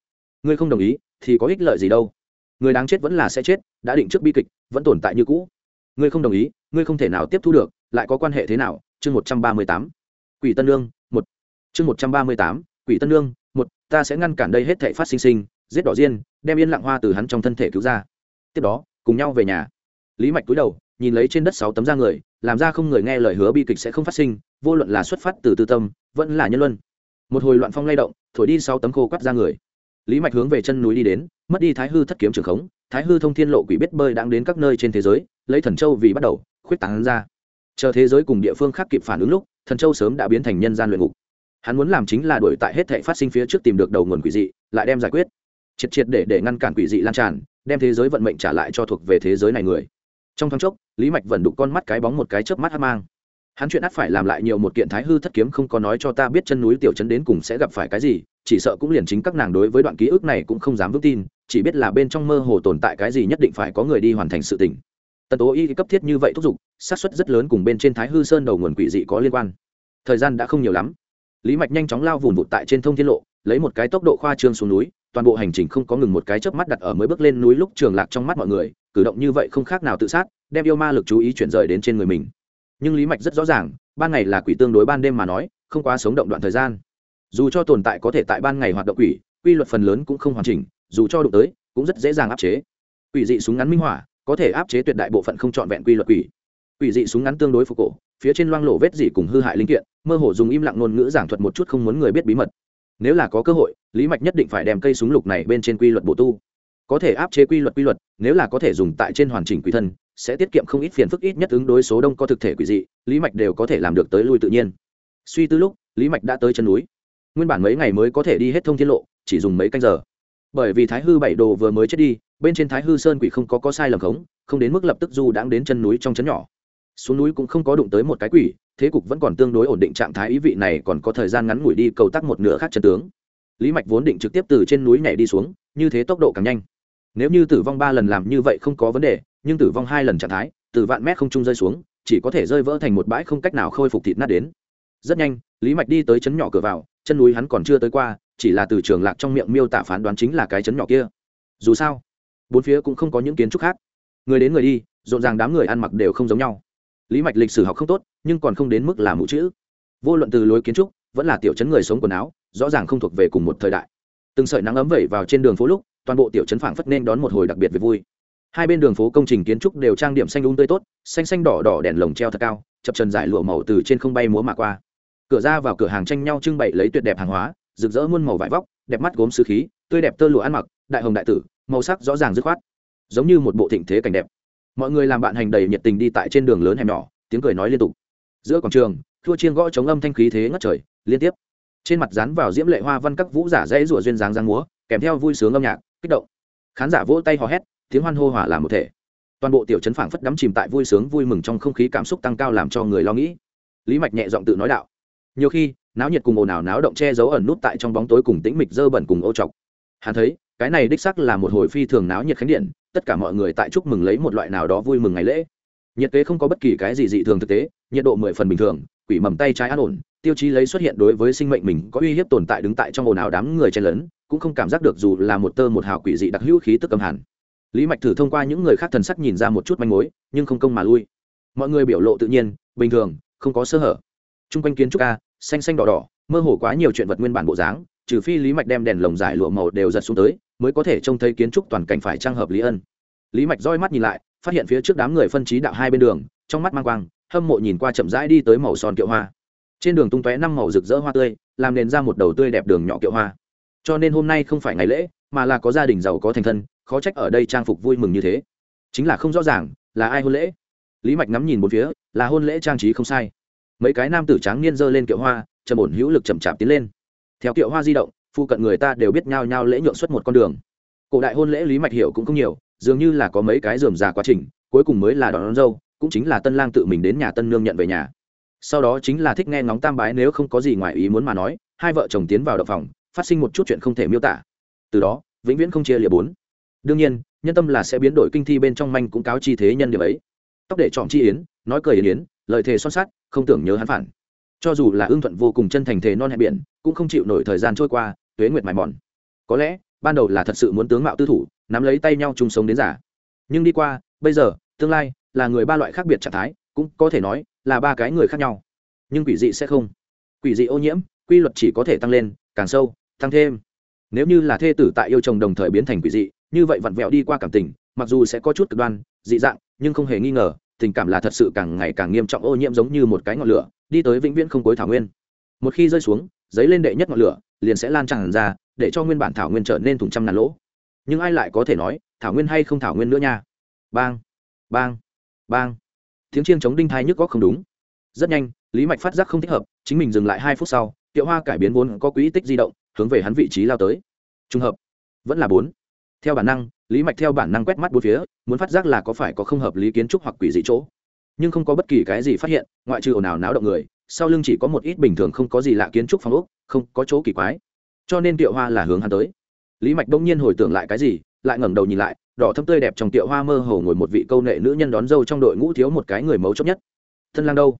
Ngươi không đồng ý, thì có ích lợi gì đâu. Người đáng chết vẫn là sẽ chết, đã định trước bi kịch, vẫn tồn tại như cũ. Ngươi không đồng ý, ngươi không thể nào tiếp thu được, lại có quan hệ thế nào? Chương một trăm ba mươi tám. Quỷ tân lương, một. Chương một trăm ba mươi tám. Quỷ tân lương, một. Ta sẽ ngăn cản đây hết thể phát sinh sinh, giết đỏ diên, đem yên lặng hoa từ hắn trong thân thể cứu ra tiếp đó, cùng nhau về nhà. Lý mạch cúi đầu, nhìn lấy trên đất sáu tấm da người, làm ra không người nghe lời hứa bi kịch sẽ không phát sinh, vô luận là xuất phát từ tư tâm, vẫn là nhân luân. Một hồi loạn phong lay động, thổi đi sáu tấm khô quắt ra người. Lý mạch hướng về chân núi đi đến, mất đi thái hư thất kiếm trường khống, thái hư thông thiên lộ quỷ biết bơi đang đến các nơi trên thế giới, lấy thần châu vì bắt đầu, khuyết tán ra. Chờ thế giới cùng địa phương khác kịp phản ứng lúc, thần châu sớm đã biến thành nhân gian luyện ngục. Hắn muốn làm chính là đuổi tại hết thệ phát sinh phía trước tìm được đầu nguồn quỷ dị, lại đem giải quyết. Triệt triệt để để ngăn cản quỷ dị lan tràn đem thế giới vận mệnh trả lại cho thuộc về thế giới này người. Trong thoáng chốc, lý mạch vẫn đục con mắt cái bóng một cái chớp mắt hát mang. Hắn chuyện ắt phải làm lại nhiều một kiện thái hư thất kiếm không có nói cho ta biết chân núi tiểu trấn đến cùng sẽ gặp phải cái gì, chỉ sợ cũng liền chính các nàng đối với đoạn ký ức này cũng không dám vững tin, chỉ biết là bên trong mơ hồ tồn tại cái gì nhất định phải có người đi hoàn thành sự tình. Tần tố y cấp thiết như vậy thúc giục, xác suất rất lớn cùng bên trên thái hư sơn đầu nguồn quỷ dị có liên quan. Thời gian đã không nhiều lắm lý mạch nhanh chóng lao vùn vụt tại trên thông thiên lộ, lấy một cái tốc độ khoa trương xuống núi, toàn bộ hành trình không có ngừng một cái chớp mắt đặt ở mới bước lên núi lúc trường lạc trong mắt mọi người, cử động như vậy không khác nào tự sát, đem yêu ma lực chú ý chuyển rời đến trên người mình. Nhưng lý mạch rất rõ ràng, ban ngày là quỷ tương đối ban đêm mà nói, không quá sống động đoạn thời gian. Dù cho tồn tại có thể tại ban ngày hoạt động quỷ, quy luật phần lớn cũng không hoàn chỉnh, dù cho đụng tới, cũng rất dễ dàng áp chế. Quỷ dị súng ngắn minh hỏa có thể áp chế tuyệt đại bộ phận không trọn vẹn quy luật quỷ. Quỷ dị súng ngắn tương đối phục cổ phía trên loang lộ vết gì cùng hư hại linh kiện, mơ hồ dùng im lặng ngôn ngữ giảng thuật một chút không muốn người biết bí mật. Nếu là có cơ hội, lý mạch nhất định phải đem cây súng lục này bên trên quy luật bổ tu. Có thể áp chế quy luật quy luật, nếu là có thể dùng tại trên hoàn chỉnh quỷ thân, sẽ tiết kiệm không ít phiền phức ít nhất ứng đối số đông có thực thể quỷ dị, lý mạch đều có thể làm được tới lui tự nhiên. Suy tư lúc, lý mạch đã tới chân núi. Nguyên bản mấy ngày mới có thể đi hết thông thiên lộ, chỉ dùng mấy canh giờ. Bởi vì thái hư bảy đồ vừa mới chết đi, bên trên thái hư sơn quỷ không có có sai lầm khống, không đến mức lập tức du đãng đến chân núi trong chấn nhỏ xuống núi cũng không có đụng tới một cái quỷ, thế cục vẫn còn tương đối ổn định trạng thái, ý vị này còn có thời gian ngắn ngủi đi cầu tắc một nửa khác chân tướng. Lý mạch vốn định trực tiếp từ trên núi nhảy đi xuống, như thế tốc độ càng nhanh. Nếu như tử vong ba lần làm như vậy không có vấn đề, nhưng tử vong hai lần trạng thái, từ vạn mét không trung rơi xuống, chỉ có thể rơi vỡ thành một bãi không cách nào khôi phục thịt nát đến. Rất nhanh, lý mạch đi tới chấn nhỏ cửa vào, chân núi hắn còn chưa tới qua, chỉ là từ trường lạc trong miệng miêu tả phán đoán chính là cái chấn nhỏ kia. Dù sao, bốn phía cũng không có những kiến trúc khác. Người đến người đi, rộn ràng đám người ăn mặc đều không giống nhau lý mạch lịch sử học không tốt, nhưng còn không đến mức là mũ chữ. Vô luận từ lối kiến trúc, vẫn là tiểu chấn người sống quần áo, rõ ràng không thuộc về cùng một thời đại. Từng sợi nắng ấm vẩy vào trên đường phố lúc, toàn bộ tiểu chấn phảng phất nên đón một hồi đặc biệt về vui. Hai bên đường phố công trình kiến trúc đều trang điểm xanh đúng tươi tốt, xanh xanh đỏ đỏ đèn lồng treo thật cao, chập trần dải lụa màu từ trên không bay múa mà qua. Cửa ra vào cửa hàng tranh nhau trưng bày lấy tuyệt đẹp hàng hóa, rực rỡ muôn màu vải vóc, đẹp mắt gốm sứ khí, tươi đẹp tơ lụa ăn mặc, đại hồng đại tử, màu sắc rõ ràng dứt khoát. Giống như một bộ thịnh thế cảnh đẹp mọi người làm bạn hành đầy nhiệt tình đi tại trên đường lớn hẻm nhỏ, tiếng cười nói liên tục. Giữa quảng trường, thua chiên gõ chống âm thanh khí thế ngất trời, liên tiếp. Trên mặt dán vào diễm lệ hoa văn các vũ giả dãy rủa duyên dáng giang múa, kèm theo vui sướng âm nhạc, kích động. Khán giả vỗ tay hò hét, tiếng hoan hô hòa làm một thể. Toàn bộ tiểu trấn phảng phất đắm chìm tại vui sướng vui mừng trong không khí cảm xúc tăng cao làm cho người lo nghĩ. Lý mạch nhẹ giọng tự nói đạo. Nhiều khi, náo nhiệt cùng ồn ào náo động che giấu ẩn nút tại trong bóng tối cùng tĩnh mịch dơ bẩn cùng ô trọc. Hắn thấy, cái này đích sắc là một hồi phi thường náo nhiệt khánh điện tất cả mọi người tại chúc mừng lấy một loại nào đó vui mừng ngày lễ. Nhiệt kế không có bất kỳ cái gì dị thường thực tế, nhiệt độ mười phần bình thường, quỷ mầm tay trái an ổn, tiêu chí lấy xuất hiện đối với sinh mệnh mình có uy hiếp tồn tại đứng tại trong ồn ào đám người chen lấn, cũng không cảm giác được dù là một tơ một hào quỷ dị đặc hữu khí tức cầm hẳn lý mạch thử thông qua những người khác thần sắc nhìn ra một chút manh mối, nhưng không công mà lui. Mọi người biểu lộ tự nhiên, bình thường, không có sơ hở. T r u n g quanh kiến trúc ca xanh xanh đỏ đỏ, mơ hồ quá nhiều chuyện vật nguyên bản bộ dáng, trừ phi lý mạch đem đèn lồng giải lụa màu đều giật xuống tới mới có thể trông thấy kiến trúc toàn cảnh phải trang hợp lý ân. Lý mạch roi mắt nhìn lại, phát hiện phía trước đám người phân trí đạo hai bên đường, trong mắt mang quang, hâm mộ nhìn qua chậm rãi đi tới màu son kiệu hoa. Trên đường tung tóe năm màu rực rỡ hoa tươi, làm nền ra một đầu tươi đẹp đường nhỏ kiệu hoa. Cho nên hôm nay không phải ngày lễ, mà là có gia đình giàu có thành thân, khó trách ở đây trang phục vui mừng như thế. Chính là không rõ ràng, là ai hôn lễ? Lý mạch ngắm nhìn một phía, là hôn lễ trang trí không sai. Mấy cái nam tử tráng niên giơ lên kiệu hoa, trầm ổn hữu lực chậm chạp tiến lên. Theo kiệu hoa di động phụ cận người ta đều biết nhau nhau lễ nhượng xuất một con đường. Cổ đại hôn lễ lý mạch hiểu cũng không nhiều dường như là có mấy cái dườm già quá trình cuối cùng mới là đón, đón dâu cũng chính là tân lang tự mình đến nhà tân nương nhận về nhà. Sau đó chính là thích nghe ngóng tam bái nếu không có gì ngoài ý muốn mà nói hai vợ chồng tiến vào đậu phòng phát sinh một chút chuyện không thể miêu tả. Từ đó vĩnh viễn không chia lìa bốn. Đương nhiên nhân tâm là sẽ biến đổi kinh thi bên trong manh cũng cáo chi thế nhân điểm ấy. Tóc để chọn chi yến nói cười yến yến lời thề son sắt không tưởng nhớ hắn phản. Cho dù là ưng thuận vô cùng chân thành thề non hẹn biển cũng không chịu nổi thời gian trôi qua tuế nguyệt mài mòn. Có lẽ, ban đầu là thật sự muốn tướng mạo tư thủ, nắm lấy tay nhau chung sống đến giả. Nhưng đi qua, bây giờ, tương lai, là người ba loại khác biệt trạng thái, cũng có thể nói là ba cái người khác nhau. Nhưng quỷ dị sẽ không. Quỷ dị ô nhiễm, quy luật chỉ có thể tăng lên, càng sâu, tăng thêm. Nếu như là thê tử tại yêu chồng đồng thời biến thành quỷ dị, như vậy vặn vẹo đi qua cảm tình, mặc dù sẽ có chút cực đoan, dị dạng, nhưng không hề nghi ngờ, tình cảm là thật sự càng ngày càng nghiêm trọng ô nhiễm giống như một cái ngọn lửa, đi tới vĩnh viễn không cuối thảo nguyên. Một khi rơi xuống, dấy lên đệ nhất ngọn lửa liền sẽ lan tràn ra, để cho nguyên bản thảo nguyên trở nên thùng trăm ngàn lỗ. Nhưng ai lại có thể nói, thảo nguyên hay không thảo nguyên nữa nha? Bang bang bang. Tiếng chiêng chống đinh thai nhức góc không đúng. Rất nhanh, lý mạch phát giác không thích hợp, chính mình dừng lại hai phút sau tiệu hoa cải biến vốn có quỹ tích di động, hướng về hắn vị trí lao tới. Trùng hợp, vẫn là bốn. Theo bản năng, lý mạch theo bản năng quét mắt bốn phía, muốn phát giác là có phải có không hợp lý kiến trúc hoặc quỷ dị chỗ. Nhưng không có bất kỳ cái gì phát hiện, ngoại trừ ồn ào náo động người sau lưng chỉ có một ít bình thường không có gì lạ kiến trúc phong ốc, không có chỗ kỳ quái. Cho nên tiệu hoa là hướng hắn tới. Lý mạch đông nhiên hồi tưởng lại cái gì, lại ngẩng đầu nhìn lại, đỏ thâm tươi đẹp trong tiệu hoa mơ hồ ngồi một vị câu nệ nữ nhân đón dâu trong đội ngũ thiếu một cái người mấu chốt nhất. Thân lang đâu?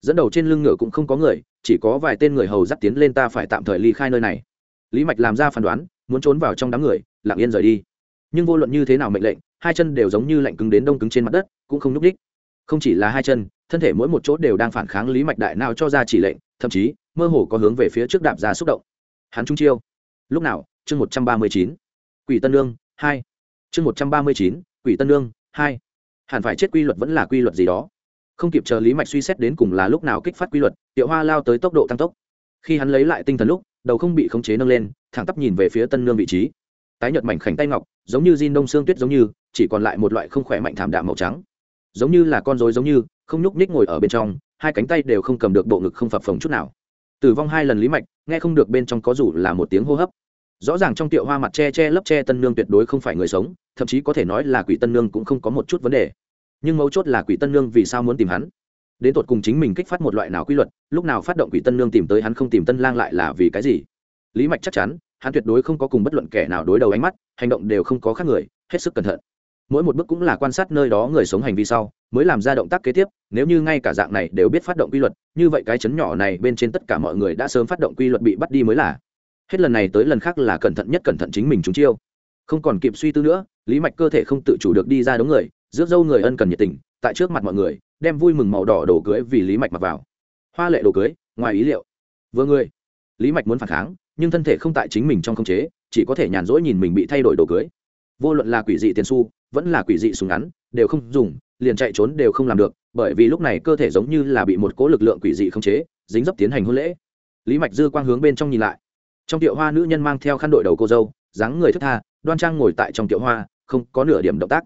Dẫn đầu trên lưng ngựa cũng không có người, chỉ có vài tên người hầu dắt tiến lên ta phải tạm thời ly khai nơi này. Lý mạch làm ra phán đoán, muốn trốn vào trong đám người, lặng yên rời đi. Nhưng vô luận như thế nào mệnh lệnh, hai chân đều giống như lạnh cứng đến đông cứng trên mặt đất, cũng không n ú c đích không chỉ là hai chân, thân thể mỗi một chỗ đều đang phản kháng lý mạch đại nào cho ra chỉ lệnh, thậm chí, mơ hồ có hướng về phía trước đạp ra xúc động. Hắn trung chiêu. Lúc nào? Chương một trăm ba mươi chín. Quỷ tân lương hai. Chương một trăm ba mươi chín, quỷ tân lương hai. Hẳn phải chết quy luật vẫn là quy luật gì đó. Không kịp chờ lý mạch suy xét đến cùng là lúc nào kích phát quy luật tiệu hoa lao tới tốc độ tăng tốc. Khi hắn lấy lại tinh thần lúc, đầu không bị khống chế nâng lên, thẳng tắp nhìn về phía tân nương vị trí. Tái nhợt mảnh khảnh tay ngọc, giống như di đông xương tuyết giống như, chỉ còn lại một loại không khỏe mạnh thảm đạm màu trắng giống như là con rối giống như, không nhúc nhích ngồi ở bên trong, hai cánh tay đều không cầm được bộ ngực không phập phồng chút nào. Tử vong hai lần lý mạch, nghe không được bên trong có rủ là một tiếng hô hấp. Rõ ràng trong tiệu hoa mặt che che lấp che tân nương tuyệt đối không phải người sống, thậm chí có thể nói là quỷ tân nương cũng không có một chút vấn đề. Nhưng mấu chốt là quỷ tân nương vì sao muốn tìm hắn? Đến tột cùng chính mình kích phát một loại nào quy luật, lúc nào phát động quỷ tân nương tìm tới hắn không tìm tân lang lại là vì cái gì? Lý mạch chắc chắn, hắn tuyệt đối không có cùng bất luận kẻ nào đối đầu ánh mắt, hành động đều không có khác người, hết sức cẩn thận mỗi một bước cũng là quan sát nơi đó người sống hành vi sau, mới làm ra động tác kế tiếp, nếu như ngay cả dạng này đều biết phát động quy luật, như vậy cái chấn nhỏ này bên trên tất cả mọi người đã sớm phát động quy luật bị bắt đi mới là. Hết lần này tới lần khác là cẩn thận nhất cẩn thận chính mình chúng chiêu. Không còn kịp suy tư nữa, lý mạch cơ thể không tự chủ được đi ra đống người, rước dâu người ân cần nhiệt tình, tại trước mặt mọi người, đem vui mừng màu đỏ đồ cưới vì lý mạch mặc vào. Hoa lệ đồ cưới, ngoài ý liệu. Vừa người, lý mạch muốn phản kháng, nhưng thân thể không tại chính mình trong khống chế, chỉ có thể nhàn rỗi nhìn mình bị thay đổi đồ cưới. Vô luận là quỷ dị tiền su vẫn là quỷ dị súng ngắn, đều không dùng, liền chạy trốn đều không làm được, bởi vì lúc này cơ thể giống như là bị một cố lực lượng quỷ dị khống chế, dính dấp tiến hành hôn lễ. Lý mạch dư quang hướng bên trong nhìn lại. Trong tiệu hoa nữ nhân mang theo khăn đội đầu cô dâu, dáng người thức tha, đoan trang ngồi tại trong tiệu hoa, không có nửa điểm động tác.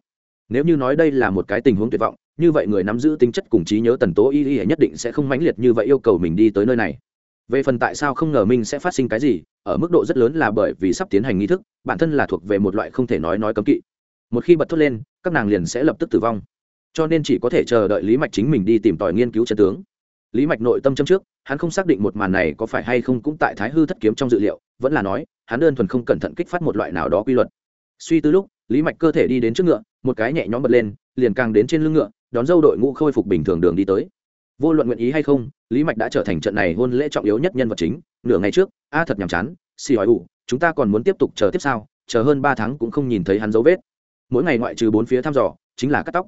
Nếu như nói đây là một cái tình huống tuyệt vọng, như vậy người nắm giữ tính chất cùng trí nhớ tần tố y y nhất định sẽ không mãnh liệt như vậy yêu cầu mình đi tới nơi này. Về phần tại sao không ngờ mình sẽ phát sinh cái gì, ở mức độ rất lớn là bởi vì sắp tiến hành nghi thức, bản thân là thuộc về một loại không thể nói nói cấm kỵ một khi bật thốt lên, các nàng liền sẽ lập tức tử vong. Cho nên chỉ có thể chờ đợi lý mạch chính mình đi tìm tòi nghiên cứu chân tướng. Lý mạch nội tâm châm trước, hắn không xác định một màn này có phải hay không cũng tại thái hư thất kiếm trong dự liệu, vẫn là nói, hắn đơn thuần không cẩn thận kích phát một loại nào đó quy luật. Suy tư lúc, lý mạch cơ thể đi đến trước ngựa, một cái nhẹ nhõm bật lên, liền càng đến trên lưng ngựa, đón dâu đội ngũ khôi phục bình thường đường đi tới. Vô luận nguyện ý hay không, lý mạch đã trở thành trận này hôn lễ trọng yếu nhất nhân vật chính, nửa ngày trước, a thật nhàm chán, xì hỏi ủ, chúng ta còn muốn tiếp tục chờ tiếp sau, chờ hơn ba tháng cũng không nhìn thấy hắn dấu vết mỗi ngày ngoại trừ bốn phía thăm dò, chính là cắt tóc.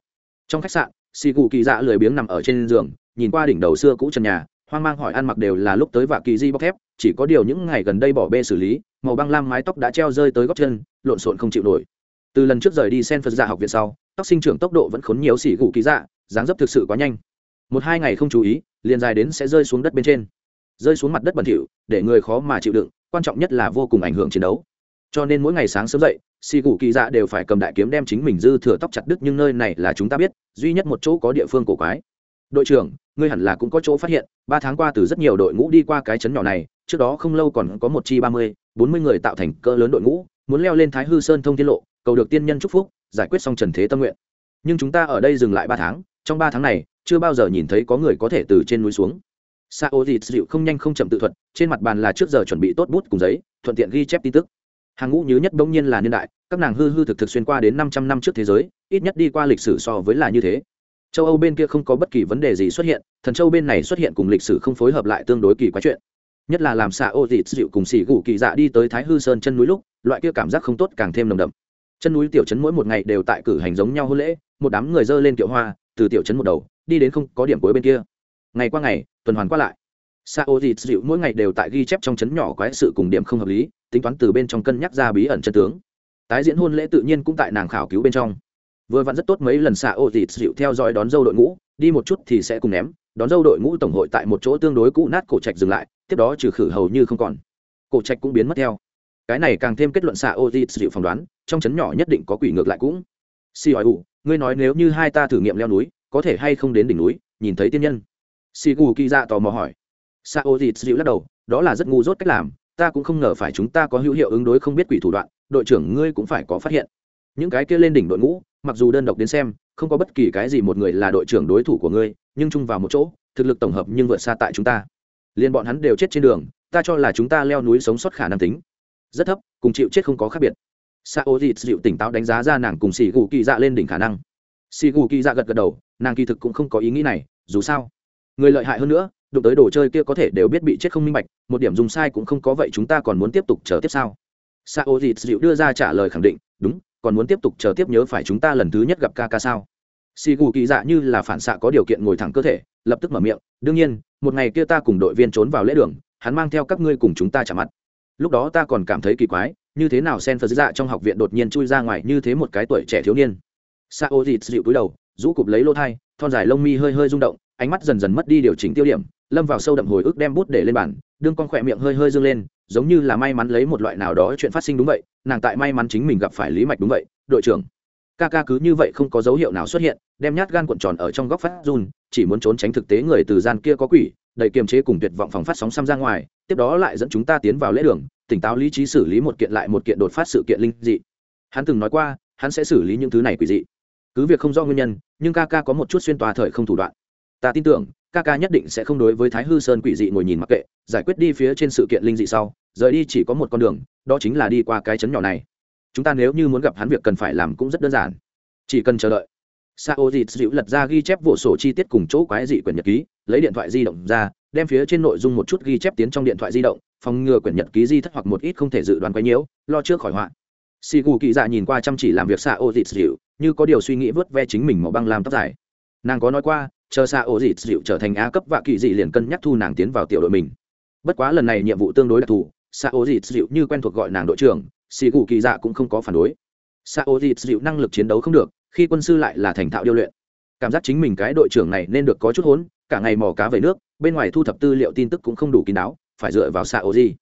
Trong khách sạn xì cụ kỳ dạ lười biếng nằm ở trên giường, nhìn qua đỉnh đầu xưa cũ trần nhà, hoang mang hỏi ăn mặc đều là lúc tới vạ kỳ di bóc thép, chỉ có điều những ngày gần đây bỏ bê xử lý, màu băng lam mái tóc đã treo rơi tới góc chân, lộn xộn không chịu nổi. Từ lần trước rời đi sen phật dạ học viện sau, tóc sinh trưởng tốc độ vẫn khốn nhiều xỉ gù kỳ dạ dáng dấp thực sự quá nhanh. Một hai ngày không chú ý, liền dài đến sẽ rơi xuống đất bên trên. Rơi xuống mặt đất bẩn thỉu, để người khó mà chịu đựng, quan trọng nhất là vô cùng ảnh hưởng chiến đấu cho nên mỗi ngày sáng sớm dậy, xì gù kỳ dạ đều phải cầm đại kiếm đem chính mình dư thừa tóc chặt đứt, nhưng nơi này là chúng ta biết, duy nhất một chỗ có địa phương cổ quái. Đội trưởng, ngươi hẳn là cũng có chỗ phát hiện, ba tháng qua từ rất nhiều đội ngũ đi qua cái chấn nhỏ này, trước đó không lâu còn có một chi ba mươi, bốn mươi người tạo thành cỡ lớn đội ngũ, muốn leo lên thái hư sơn thông tiết lộ, cầu được tiên nhân chúc phúc, giải quyết xong trần thế tâm nguyện. Nhưng chúng ta ở đây dừng lại ba tháng, trong ba tháng này, chưa bao giờ nhìn thấy có người có thể từ trên núi xuống. Sao ô dịt dịu không nhanh không chậm tự thuật, trên mặt bàn là trước giờ chuẩn bị tốt bút cùng giấy, thuận tiện ghi chép tin tức hàng ngũ nhứ nhất bỗng nhiên là niên đại, các nàng hư hư thực thực xuyên qua đến năm trăm năm trước thế giới, ít nhất đi qua lịch sử so với là như thế. Châu âu bên kia không có bất kỳ vấn đề gì xuất hiện, thần châu bên này xuất hiện cùng lịch sử không phối hợp lại tương đối kỳ quái chuyện. Nhất là làm xạ ô dịt dịu cùng xỉ gù kỳ dạ đi tới thái hư sơn chân núi lúc, loại kia cảm giác không tốt càng thêm nồng đậm. Chân núi tiểu trấn mỗi một ngày đều tại cử hành giống nhau hôn lễ, một đám người dơ lên kiệu hoa, từ tiểu trấn một đầu, đi đến không có điểm cuối bên kia. Ngày qua ngày, tuần hoàn qua lại. Sa ô dịt dịu mỗi ngày đều tại ghi chép trong chấn nhỏ quái sự cùng điểm không hợp lý tính toán từ bên trong cân nhắc ra bí ẩn chân tướng. Tái diễn hôn lễ tự nhiên cũng tại nàng khảo cứu bên trong. Vừa vặn rất tốt mấy lần xạ ô dịt dịu theo dõi đón dâu đội ngũ, đi một chút thì sẽ cùng ném, đón dâu đội ngũ tổng hội tại một chỗ tương đối cũ nát cổ trạch dừng lại, tiếp đó trừ khử hầu như không còn. Cổ trạch cũng biến mất theo. Cái này càng thêm kết luận xạ ô dịt dịu phỏng đoán, trong trấn nhỏ nhất định có quỷ ngược lại cũng. Si hỏi ủ ngươi nói nếu như hai ta thử nghiệm leo núi, có thể hay không đến đỉnh núi, nhìn thấy tiên nhân? Si gù kỳ dạ tò mò hỏi. Xạ ô dịt dịu lắc đầu, đó là rất ngu dốt cách làm ta cũng không ngờ phải chúng ta có hữu hiệu ứng đối không biết quỷ thủ đoạn, đội trưởng ngươi cũng phải có phát hiện. Những cái kia lên đỉnh đội ngũ, mặc dù đơn độc đến xem, không có bất kỳ cái gì một người là đội trưởng đối thủ của ngươi, nhưng chung vào một chỗ, thực lực tổng hợp nhưng vượt xa tại chúng ta. Liền bọn hắn đều chết trên đường, ta cho là chúng ta leo núi sống sót khả năng tính. Rất thấp, cùng chịu chết không có khác biệt. Sa ô dịt dịu tỉnh táo đánh giá ra nàng cùng xì gù kỳ dạ lên đỉnh khả năng. Xì gù kỳ dạ gật gật đầu, nàng kỳ thực cũng không có ý nghĩ này, dù sao, người lợi hại hơn nữa đụng tới đồ chơi kia có thể đều biết bị chết không minh bạch, một điểm dùng sai cũng không có vậy chúng ta còn muốn tiếp tục chờ tiếp sao? Sao ô dịt dịu đưa ra trả lời khẳng định, đúng, còn muốn tiếp tục chờ tiếp nhớ phải chúng ta lần thứ nhất gặp ca ca sao? Xì gù kỳ dạ như là phản xạ có điều kiện ngồi thẳng cơ thể, lập tức mở miệng, đương nhiên, một ngày kia ta cùng đội viên trốn vào lễ đường, hắn mang theo các ngươi cùng chúng ta trả mặt. Lúc đó ta còn cảm thấy kỳ quái, như thế nào sen phật dạ trong học viện đột nhiên chui ra ngoài như thế một cái tuổi trẻ thiếu niên? Sao ô dịt dịu cúi đầu, rũ cụp lấy lô thai, thon dài lông mi hơi hơi rung động ánh mắt dần dần mất đi điều chỉnh tiêu điểm, lâm vào sâu đậm hồi ức đem bút để lên bàn, đương con khỏe miệng hơi hơi dâng lên, giống như là may mắn lấy một loại nào đó chuyện phát sinh đúng vậy, nàng tại may mắn chính mình gặp phải lý mạch đúng vậy, đội trưởng. Ca ca cứ như vậy không có dấu hiệu nào xuất hiện, đem nhát gan cuộn tròn ở trong góc phát run, chỉ muốn trốn tránh thực tế người từ gian kia có quỷ, đầy kiềm chế cùng tuyệt vọng phòng phát sóng xăm ra ngoài, tiếp đó lại dẫn chúng ta tiến vào lễ đường, tỉnh táo lý trí xử lý một kiện lại một kiện đột phát sự kiện linh dị. Hắn từng nói qua, hắn sẽ xử lý những thứ này quỷ dị. Cứ việc không do nguyên nhân, nhưng ca ca có một chút xuyên tòa thời không thủ đoạn ta tin tưởng, ca ca nhất định sẽ không đối với thái hư sơn quỷ dị ngồi nhìn mặc kệ, giải quyết đi phía trên sự kiện linh dị sau, rời đi chỉ có một con đường, đó chính là đi qua cái chấn nhỏ này. Chúng ta nếu như muốn gặp hắn việc cần phải làm cũng rất đơn giản. Chỉ cần chờ đợi. Sa dịt dịu lật ra ghi chép vụ sổ chi tiết cùng chỗ quái dị quyển nhật ký, lấy điện thoại di động ra, đem phía trên nội dung một chút ghi chép tiến trong điện thoại di động, phòng ngừa quyển nhật ký di thất hoặc một ít không thể dự đoán quấy nhiễu, lo trước khỏi họa. Xì gù kỳ dạ nhìn qua chăm chỉ làm việc xạ ô dịt dịu, như có điều suy nghĩ vớt ve chính mình màu băng làm tóc dài. Nàng có nói qua chờ xa ổ dịt dịu trở thành á cấp và kỳ dị liền cân nhắc thu nàng tiến vào tiểu đội mình. Bất quá lần này nhiệm vụ tương đối đặc thù xa ổ dịt dịu như quen thuộc gọi nàng đội trưởng xì gù kỳ dạ cũng không có phản đối. Xa ổ dịt dịu năng lực chiến đấu không được, khi quân sư lại là thành thạo điêu luyện. Cảm giác chính mình cái đội trưởng này nên được có chút hốn cả ngày mò cá về nước, bên ngoài thu thập tư liệu tin tức cũng không đủ kín đáo, phải dựa vào xa ổ gì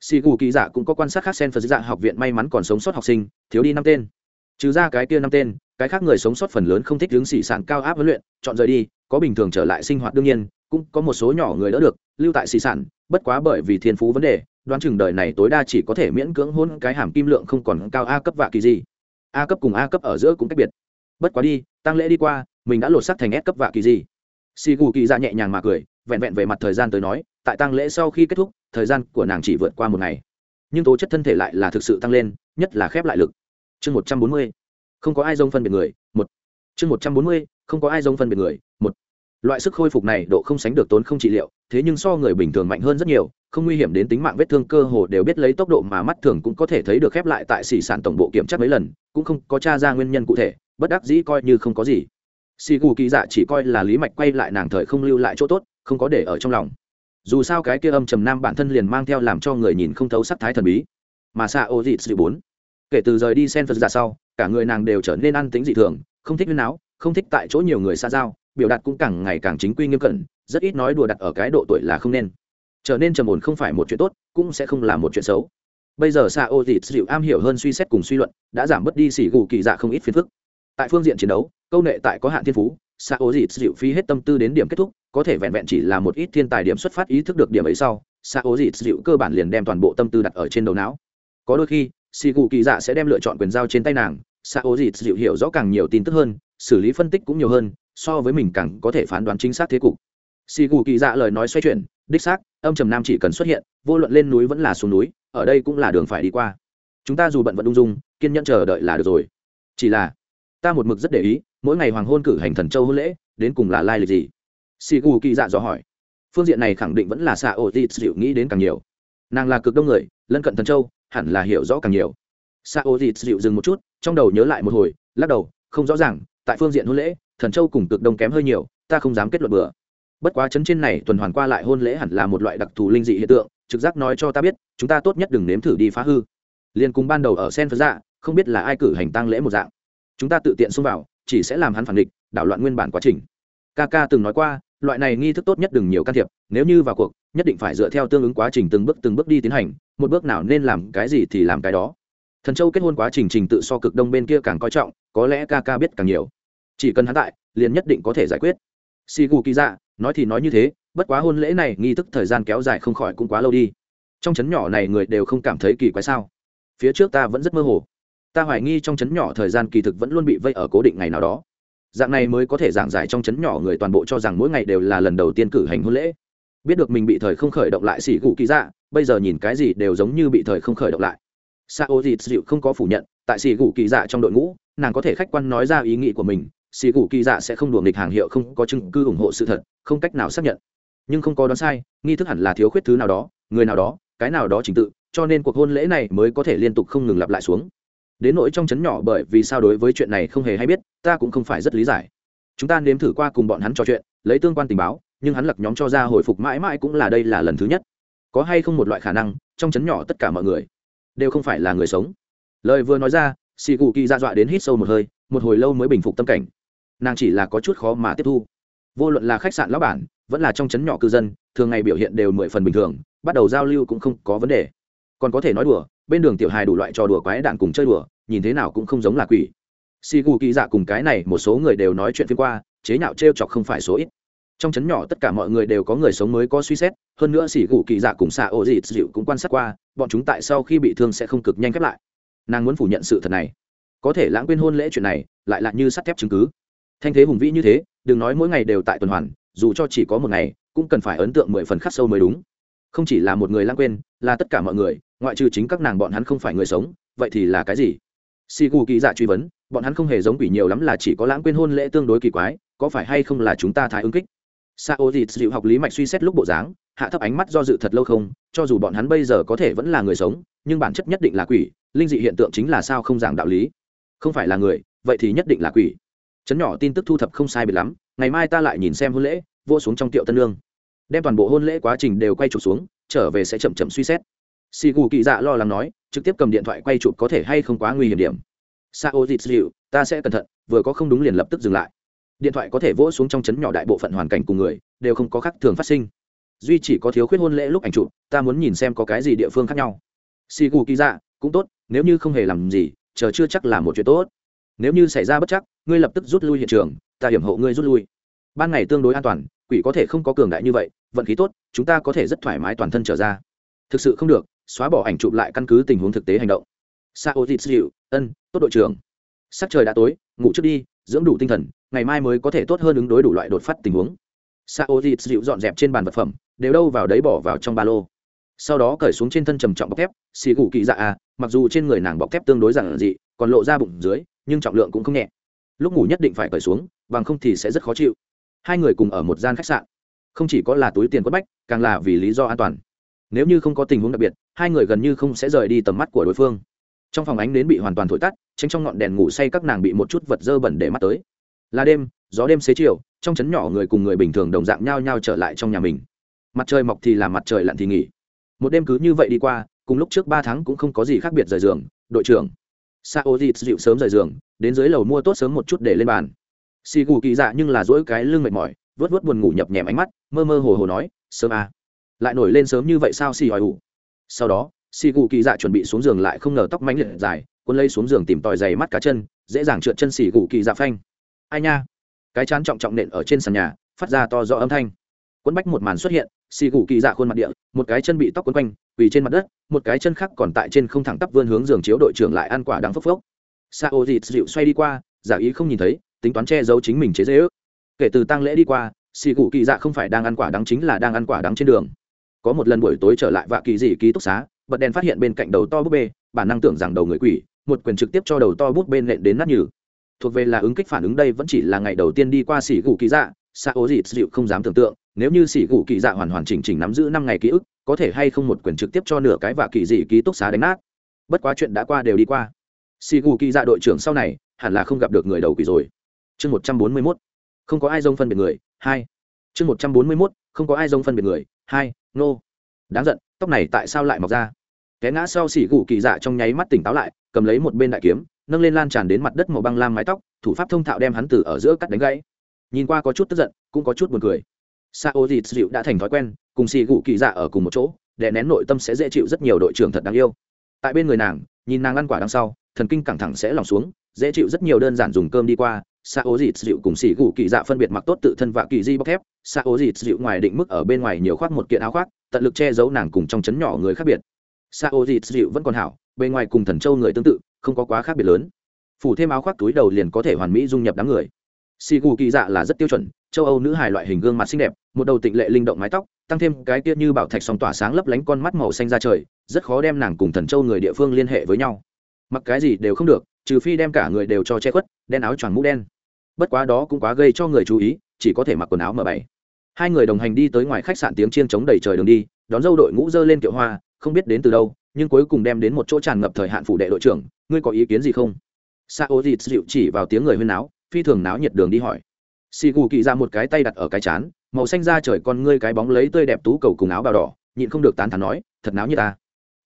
xì gù kỳ dạ cũng có quan sát khác sen phật dạ học viện may mắn còn sống sót học sinh, thiếu đi năm tên. Trừ ra cái kia năm tên cái khác người sống sót phần lớn không thích hướng xỉ sản cao áp huấn luyện, chọn rời đi, có bình thường trở lại sinh hoạt đương nhiên, cũng có một số nhỏ người đỡ được, lưu tại xỉ sản bất quá bởi vì thiên phú vấn đề, đoán chừng đời này tối đa chỉ có thể miễn cưỡng hôn cái hàm kim lượng không còn cao a cấp vạ kỳ gì. A cấp cùng a cấp ở giữa cũng cách biệt. Bất quá đi, tăng lễ đi qua, mình đã lột sắc thành S cấp vạ kỳ gì. Xì gù kỳ ra nhẹ nhàng mà cười, vẹn vẹn về mặt thời gian tới nói, tại tăng lễ sau khi kết thúc, thời gian của nàng chỉ vượt qua một ngày. Nhưng tố chất thân thể lại là thực sự tăng lên, nhất là khép lại lực. Chương một trăm bốn mươi không có ai giống phân biệt người, một. Chương một trăm bốn mươi, không có ai giống phân biệt người, một. Loại sức khôi phục này độ không sánh được tốn không trị liệu, thế nhưng so người bình thường mạnh hơn rất nhiều, không nguy hiểm đến tính mạng vết thương cơ hồ đều biết lấy tốc độ mà mắt thường cũng có thể thấy được khép lại tại xỉ sản tổng bộ kiểm tra mấy lần, cũng không có t r a ra nguyên nhân cụ thể, bất đắc dĩ coi như không có gì. Xì gù kỳ dạ chỉ coi là lý mạch quay lại nàng thời không lưu lại chỗ tốt, không có để ở trong lòng. Dù sao cái kia âm trầm nam bản thân liền mang theo làm cho người nhìn không thấu sắc thái thần bí. Mà xa ô dịt sự bốn. Kể từ rời đi sen phật ra sau cả người nàng đều trở nên ăn tính dị thường, không thích huyên áo không thích tại chỗ nhiều người xa giao, biểu đạt cũng càng ngày càng chính quy nghiêm cẩn, rất ít nói đùa đặt ở cái độ tuổi là không nên. Trở nên trầm ổn không phải một chuyện tốt, cũng sẽ không là một chuyện xấu. Bây giờ xa ô dịt dịu am hiểu hơn suy xét cùng suy luận, đã giảm bớt đi xỉ gù kỳ dạ không ít phiền phức. Tại phương diện chiến đấu, câu nệ tại có hạn thiên phú xa ô dịt dịu phí hết tâm tư đến điểm kết thúc, có thể vẹn vẹn chỉ là một ít thiên tài điểm xuất phát ý thức được điểm ấy sau xa ô dịt dịu cơ bản liền đem toàn bộ tâm tư đặt ở trên đầu não. Có đôi khi xì gù kỳ dạ sẽ đem lựa chọn quyền giao trên tay nàng Sao ô dịt dịu hiểu rõ càng nhiều tin tức hơn, xử lý phân tích cũng nhiều hơn, so với mình càng có thể phán đoán chính xác thế cục. Xì cụ kỳ dạ lời nói xoay chuyển, đích xác, âm trầm nam chỉ cần xuất hiện, vô luận lên núi vẫn là xuống núi, ở đây cũng là đường phải đi qua. Chúng ta dù bận vận ung dung, kiên nhẫn chờ đợi là được rồi. Chỉ là, ta một mực rất để ý, mỗi ngày hoàng hôn cử hành thần châu hôn lễ, đến cùng là lai lịch gì? Xì gù kỳ dạ dò hỏi. Phương diện này khẳng định vẫn là xạ ô dịt dịu nghĩ đến càng nhiều. Nàng là cực đông người, lân cận thần châu, hẳn là hiểu rõ càng nhiều. Xạ ô dịt dịu dừng một chút trong đầu nhớ lại một hồi, lắc đầu, không rõ ràng, tại phương diện hôn lễ, thần châu cùng cực đông kém hơi nhiều, ta không dám kết luận bừa. Bất quá chấn trên này tuần hoàn qua lại hôn lễ hẳn là một loại đặc thù linh dị hiện tượng, trực giác nói cho ta biết, chúng ta tốt nhất đừng nếm thử đi phá hư. Liền cùng ban đầu ở sen phật dạ không biết là ai cử hành tăng lễ một dạng. Chúng ta tự tiện xông vào, chỉ sẽ làm hắn phản địch, đảo loạn nguyên bản quá trình. Ca ca từng nói qua, loại này nghi thức tốt nhất đừng nhiều can thiệp, nếu như vào cuộc, nhất định phải dựa theo tương ứng quá trình từng bước từng bước đi tiến hành, một bước nào nên làm cái gì thì làm cái đó thần châu kết hôn quá trình trình tự so cực đông bên kia càng coi trọng, có lẽ ca ca biết càng nhiều. Chỉ cần hắn tại, liền nhất định có thể giải quyết. Si gu kỳ dạ nói thì nói như thế, bất quá hôn lễ này nghi thức thời gian kéo dài không khỏi cũng quá lâu đi. Trong trấn nhỏ này người đều không cảm thấy kỳ quái sao? Phía trước ta vẫn rất mơ hồ. Ta hoài nghi trong trấn nhỏ thời gian kỳ thực vẫn luôn bị vây ở cố định ngày nào đó. Dạng này mới có thể giảng giải trong trấn nhỏ người toàn bộ cho rằng mỗi ngày đều là lần đầu tiên cử hành hôn lễ. Biết được mình bị thời không khởi động lại xỉ gù kỳ dạ bây giờ nhìn cái gì đều giống như bị thời không khởi động lại sa O dịt dịu không có phủ nhận, tại xì gù kỳ dạ trong đội ngũ, nàng có thể khách quan nói ra ý nghĩ của mình xì gù kỳ dạ sẽ không đùa nghịch hàng hiệu, không có chứng cứ ủng hộ sự thật, không cách nào xác nhận. Nhưng không có đoán sai, nghi thức hẳn là thiếu khuyết thứ nào đó, người nào đó, cái nào đó trình tự, cho nên cuộc hôn lễ này mới có thể liên tục không ngừng lặp lại xuống. Đến nỗi trong chấn nhỏ bởi vì sao đối với chuyện này không hề hay biết, ta cũng không phải rất lý giải. Chúng ta nếm thử qua cùng bọn hắn trò chuyện, lấy tương quan tình báo, nhưng hắn lặc nhóm cho ra hồi phục mãi mãi cũng là đây là lần thứ nhất. Có hay không một loại khả năng, trong chấn nhỏ tất cả mọi người đều không phải là người sống. Lời vừa nói ra xì cụ kỳ ra dọa đến hít sâu một hơi, một hồi lâu mới bình phục tâm cảnh. Nàng chỉ là có chút khó mà tiếp thu. Vô luận là khách sạn lão bản, vẫn là trong chấn nhỏ cư dân, thường ngày biểu hiện đều mười phần bình thường, bắt đầu giao lưu cũng không có vấn đề. Còn có thể nói đùa, bên đường tiểu hài đủ loại trò đùa quái đạn cùng chơi đùa, nhìn thế nào cũng không giống là quỷ. Xì gù kỳ dạ cùng cái này một số người đều nói chuyện phim qua, chế nhạo t r e o chọc không phải số ít trong chấn nhỏ tất cả mọi người đều có người sống mới có suy xét, hơn nữa xỉ gù kỳ dạ cùng xạ ô dịt dịu cũng quan sát qua, bọn chúng tại sau khi bị thương sẽ không cực nhanh khép lại. Nàng muốn phủ nhận sự thật này. Có thể lãng quên hôn lễ chuyện này, lại là như sắt thép chứng cứ. Thanh thế hùng vĩ như thế, đừng nói mỗi ngày đều tại tuần hoàn, dù cho chỉ có một ngày, cũng cần phải ấn tượng mười phần khắc sâu mới đúng. Không chỉ là một người lãng quên, là tất cả mọi người, ngoại trừ chính các nàng bọn hắn không phải người sống, vậy thì là cái gì? Si gu kỳ dạ truy vấn, bọn hắn không hề giống quỷ nhiều lắm là chỉ có lãng quên hôn lễ tương đối kỳ quái, có phải hay không là chúng ta thái ứng kích? Sa O dịt dịu học lý mạch suy xét lúc bộ dáng, hạ thấp ánh mắt do dự thật lâu không, cho dù bọn hắn bây giờ có thể vẫn là người sống, nhưng bản chất nhất định là quỷ, linh dị hiện tượng chính là sao không giảng đạo lý. Không phải là người, vậy thì nhất định là quỷ. Chấn nhỏ tin tức thu thập không sai biệt lắm, ngày mai ta lại nhìn xem hôn lễ, vô xuống trong tiệu tân lương. Đem toàn bộ hôn lễ quá trình đều quay chụp xuống, trở về sẽ chậm chậm suy xét. Xì gù kỳ dạ lo lắng nói, trực tiếp cầm điện thoại quay chụp có thể hay không quá nguy hiểm điểm. Sa dịt dịu, ta sẽ cẩn thận, vừa có không đúng liền lập tức dừng lại điện thoại có thể vỗ xuống trong chấn nhỏ đại bộ phận hoàn cảnh cùng người, đều không có khác thường phát sinh. Duy chỉ có thiếu khuyết hôn lễ lúc ảnh chụp, ta muốn nhìn xem có cái gì địa phương khác nhau. Xì gù kỳ dạ cũng tốt, nếu như không hề làm gì, chờ chưa chắc là một chuyện tốt. Nếu như xảy ra bất chắc, ngươi lập tức rút lui hiện trường, ta hiểm hộ ngươi rút lui. Ban ngày tương đối an toàn, quỷ có thể không có cường đại như vậy, vận khí tốt, chúng ta có thể rất thoải mái toàn thân trở ra. Thực sự không được, xóa bỏ ảnh chụp lại căn cứ tình huống thực tế hành động. Sao dịt dịu ân, tốt đội trưởng. Sắc trời đã tối, ngủ trước đi, dưỡng đủ tinh thần ngày mai mới có thể tốt hơn ứng đối đủ loại đột phát tình huống. Sao dịt dịu dọn dẹp trên bàn vật phẩm, đều đâu vào đấy bỏ vào trong ba lô. Sau đó cởi xuống trên thân trầm trọng bọc thép, xì gù kỳ dạ à mặc dù trên người nàng bọc thép tương đối giản dị, còn lộ ra bụng dưới, nhưng trọng lượng cũng không nhẹ. Lúc ngủ nhất định phải cởi xuống, bằng không thì sẽ rất khó chịu. Hai người cùng ở một gian khách sạn. Không chỉ có là túi tiền quất bách, càng là vì lý do an toàn. Nếu như không có tình huống đặc biệt, hai người gần như không sẽ rời đi tầm mắt của đối phương. Trong phòng ánh đến bị hoàn toàn thổi tắt, tránh trong ngọn đèn ngủ say các nàng bị một chút vật dơ bẩn để mắt tới là đêm, gió đêm xế chiều, trong trấn nhỏ người cùng người bình thường đồng dạng nhau nhau trở lại trong nhà mình. Mặt trời mọc thì làm mặt trời lặn thì nghỉ. Một đêm cứ như vậy đi qua, cùng lúc trước ba tháng cũng không có gì khác biệt rời giường, đội trưởng. Sao dịt dịu sớm rời giường, đến dưới lầu mua tốt sớm một chút để lên bàn. Xì gù kỳ dạ nhưng là dỗi cái lưng mệt mỏi vớt vớt buồn ngủ nhập nhèm ánh mắt, mơ mơ hồ hồ nói, sớm à. lại nổi lên sớm như vậy sao xì hỏi ủ? Sau đó, xì gù kỳ dạ chuẩn bị xuống giường lại không ngờ tóc mánh liệt dài quân lấy xuống giường tìm tòi giày mắt cá chân, dễ dàng trượt chân xì gù kỳ dạ phanh ai nha? Cái chán trọng trọng nện ở trên sàn nhà, phát ra to rõ âm thanh. Quấn bách một màn xuất hiện, xì gù kỳ dạ khuôn mặt địa, một cái chân bị tóc quấn quanh, quỳ trên mặt đất, một cái chân khác còn tại trên không thẳng tắp vươn hướng giường chiếu đội trưởng lại ăn quả đắng phốc phốc. Sao dịt dịu xoay đi qua, giả ý không nhìn thấy, tính toán che giấu chính mình chế dễ ước kể từ tăng lễ đi qua, xì gù kỳ dạ không phải đang ăn quả đắng chính là đang ăn quả đắng trên đường. Có một lần buổi tối trở lại vạ kỳ dị ký túc xá, bật đèn phát hiện bên cạnh đầu to búp bê, bản năng tưởng rằng đầu người quỷ, một quyền trực tiếp cho đầu to bút bên nện đến nát nhừ thuộc về là ứng kích phản ứng đây vẫn chỉ là ngày đầu tiên đi qua xỉ gù kỳ dạ xạ ố dịt dịu không dám tưởng tượng, nếu như xỉ gù kỳ dạ hoàn hoàn chỉnh chỉnh nắm giữ năm ngày ký ức, có thể hay không một quyền trực tiếp cho nửa cái vạ kỳ dị ký túc xá đánh nát. Bất quá chuyện đã qua đều đi qua. Xỉ gù kỳ dạ đội trưởng sau này, hẳn là không gặp được người đầu quỷ rồi. Chương một trăm bốn mươi mốt, không có ai giống phân biệt người, hai. Chương một trăm bốn mươi mốt, không có ai giống phân biệt người, hai, nô、no. đáng giận, tóc này tại sao lại mọc ra? Té ngã sau xỉ gù kỳ dạ trong nháy mắt tỉnh táo lại, cầm lấy một bên đại kiếm nâng lên lan tràn đến mặt đất màu băng lam mái tóc, thủ pháp thông thạo đem hắn từ ở giữa cắt đánh gãy. Nhìn qua có chút tức giận, cũng có chút buồn cười. Sa ô dịt dịu đã thành thói quen, cùng xì gù kỳ dạ ở cùng một chỗ để nén nội tâm sẽ dễ chịu rất nhiều đội trưởng thật đáng yêu. Tại bên người nàng, nhìn nàng ăn quả đằng sau, thần kinh căng thẳng sẽ lòng xuống, dễ chịu rất nhiều đơn giản dùng cơm đi qua. Sa ố dịt dịu cùng xì gù kỳ dạ phân biệt mặc tốt tự thân và kỳ di bóc thép. Sa ố dịt dịu ngoài định mức ở bên ngoài nhiều khoác một kiện áo khoác, tận lực che giấu nàng cùng trong chấn nhỏ người khác biệt. Sa ố dịt dịu vẫn còn hảo bên ngoài cùng thần châu người tương tự, không có quá khác biệt lớn. Phủ thêm áo khoác túi đầu liền có thể hoàn mỹ dung nhập đám người. Xì gù kỳ dạ là rất tiêu chuẩn, châu âu nữ hài loại hình gương mặt xinh đẹp, một đầu tịnh lệ linh động mái tóc, tăng thêm cái kia như bảo thạch sòng tỏa sáng lấp lánh con mắt màu xanh ra trời, rất khó đem nàng cùng thần châu người địa phương liên hệ với nhau. Mặc cái gì đều không được, trừ phi đem cả người đều cho che khuất, đen áo choàng mũ đen. Bất quá đó cũng quá gây cho người chú ý, chỉ có thể mặc quần áo m bảy hai người đồng hành đi tới ngoài khách sạn tiếng chiên chống đầy trời đường đi, đón dâu đội ngũ dơ lên kiệu hoa, không biết đến từ đâu nhưng cuối cùng đem đến một chỗ tràn ngập thời hạn phủ đệ đội trưởng, ngươi có ý kiến gì không? Sa ô dịt dịu chỉ vào tiếng người huyên náo, phi thường náo nhiệt đường đi hỏi. Xì gù kỳ ra một cái tay đặt ở cái chán, màu xanh ra trời con ngươi cái bóng lấy tươi đẹp tú cầu cùng áo bào đỏ, nhịn không được tán thắn nói, thật náo như ta.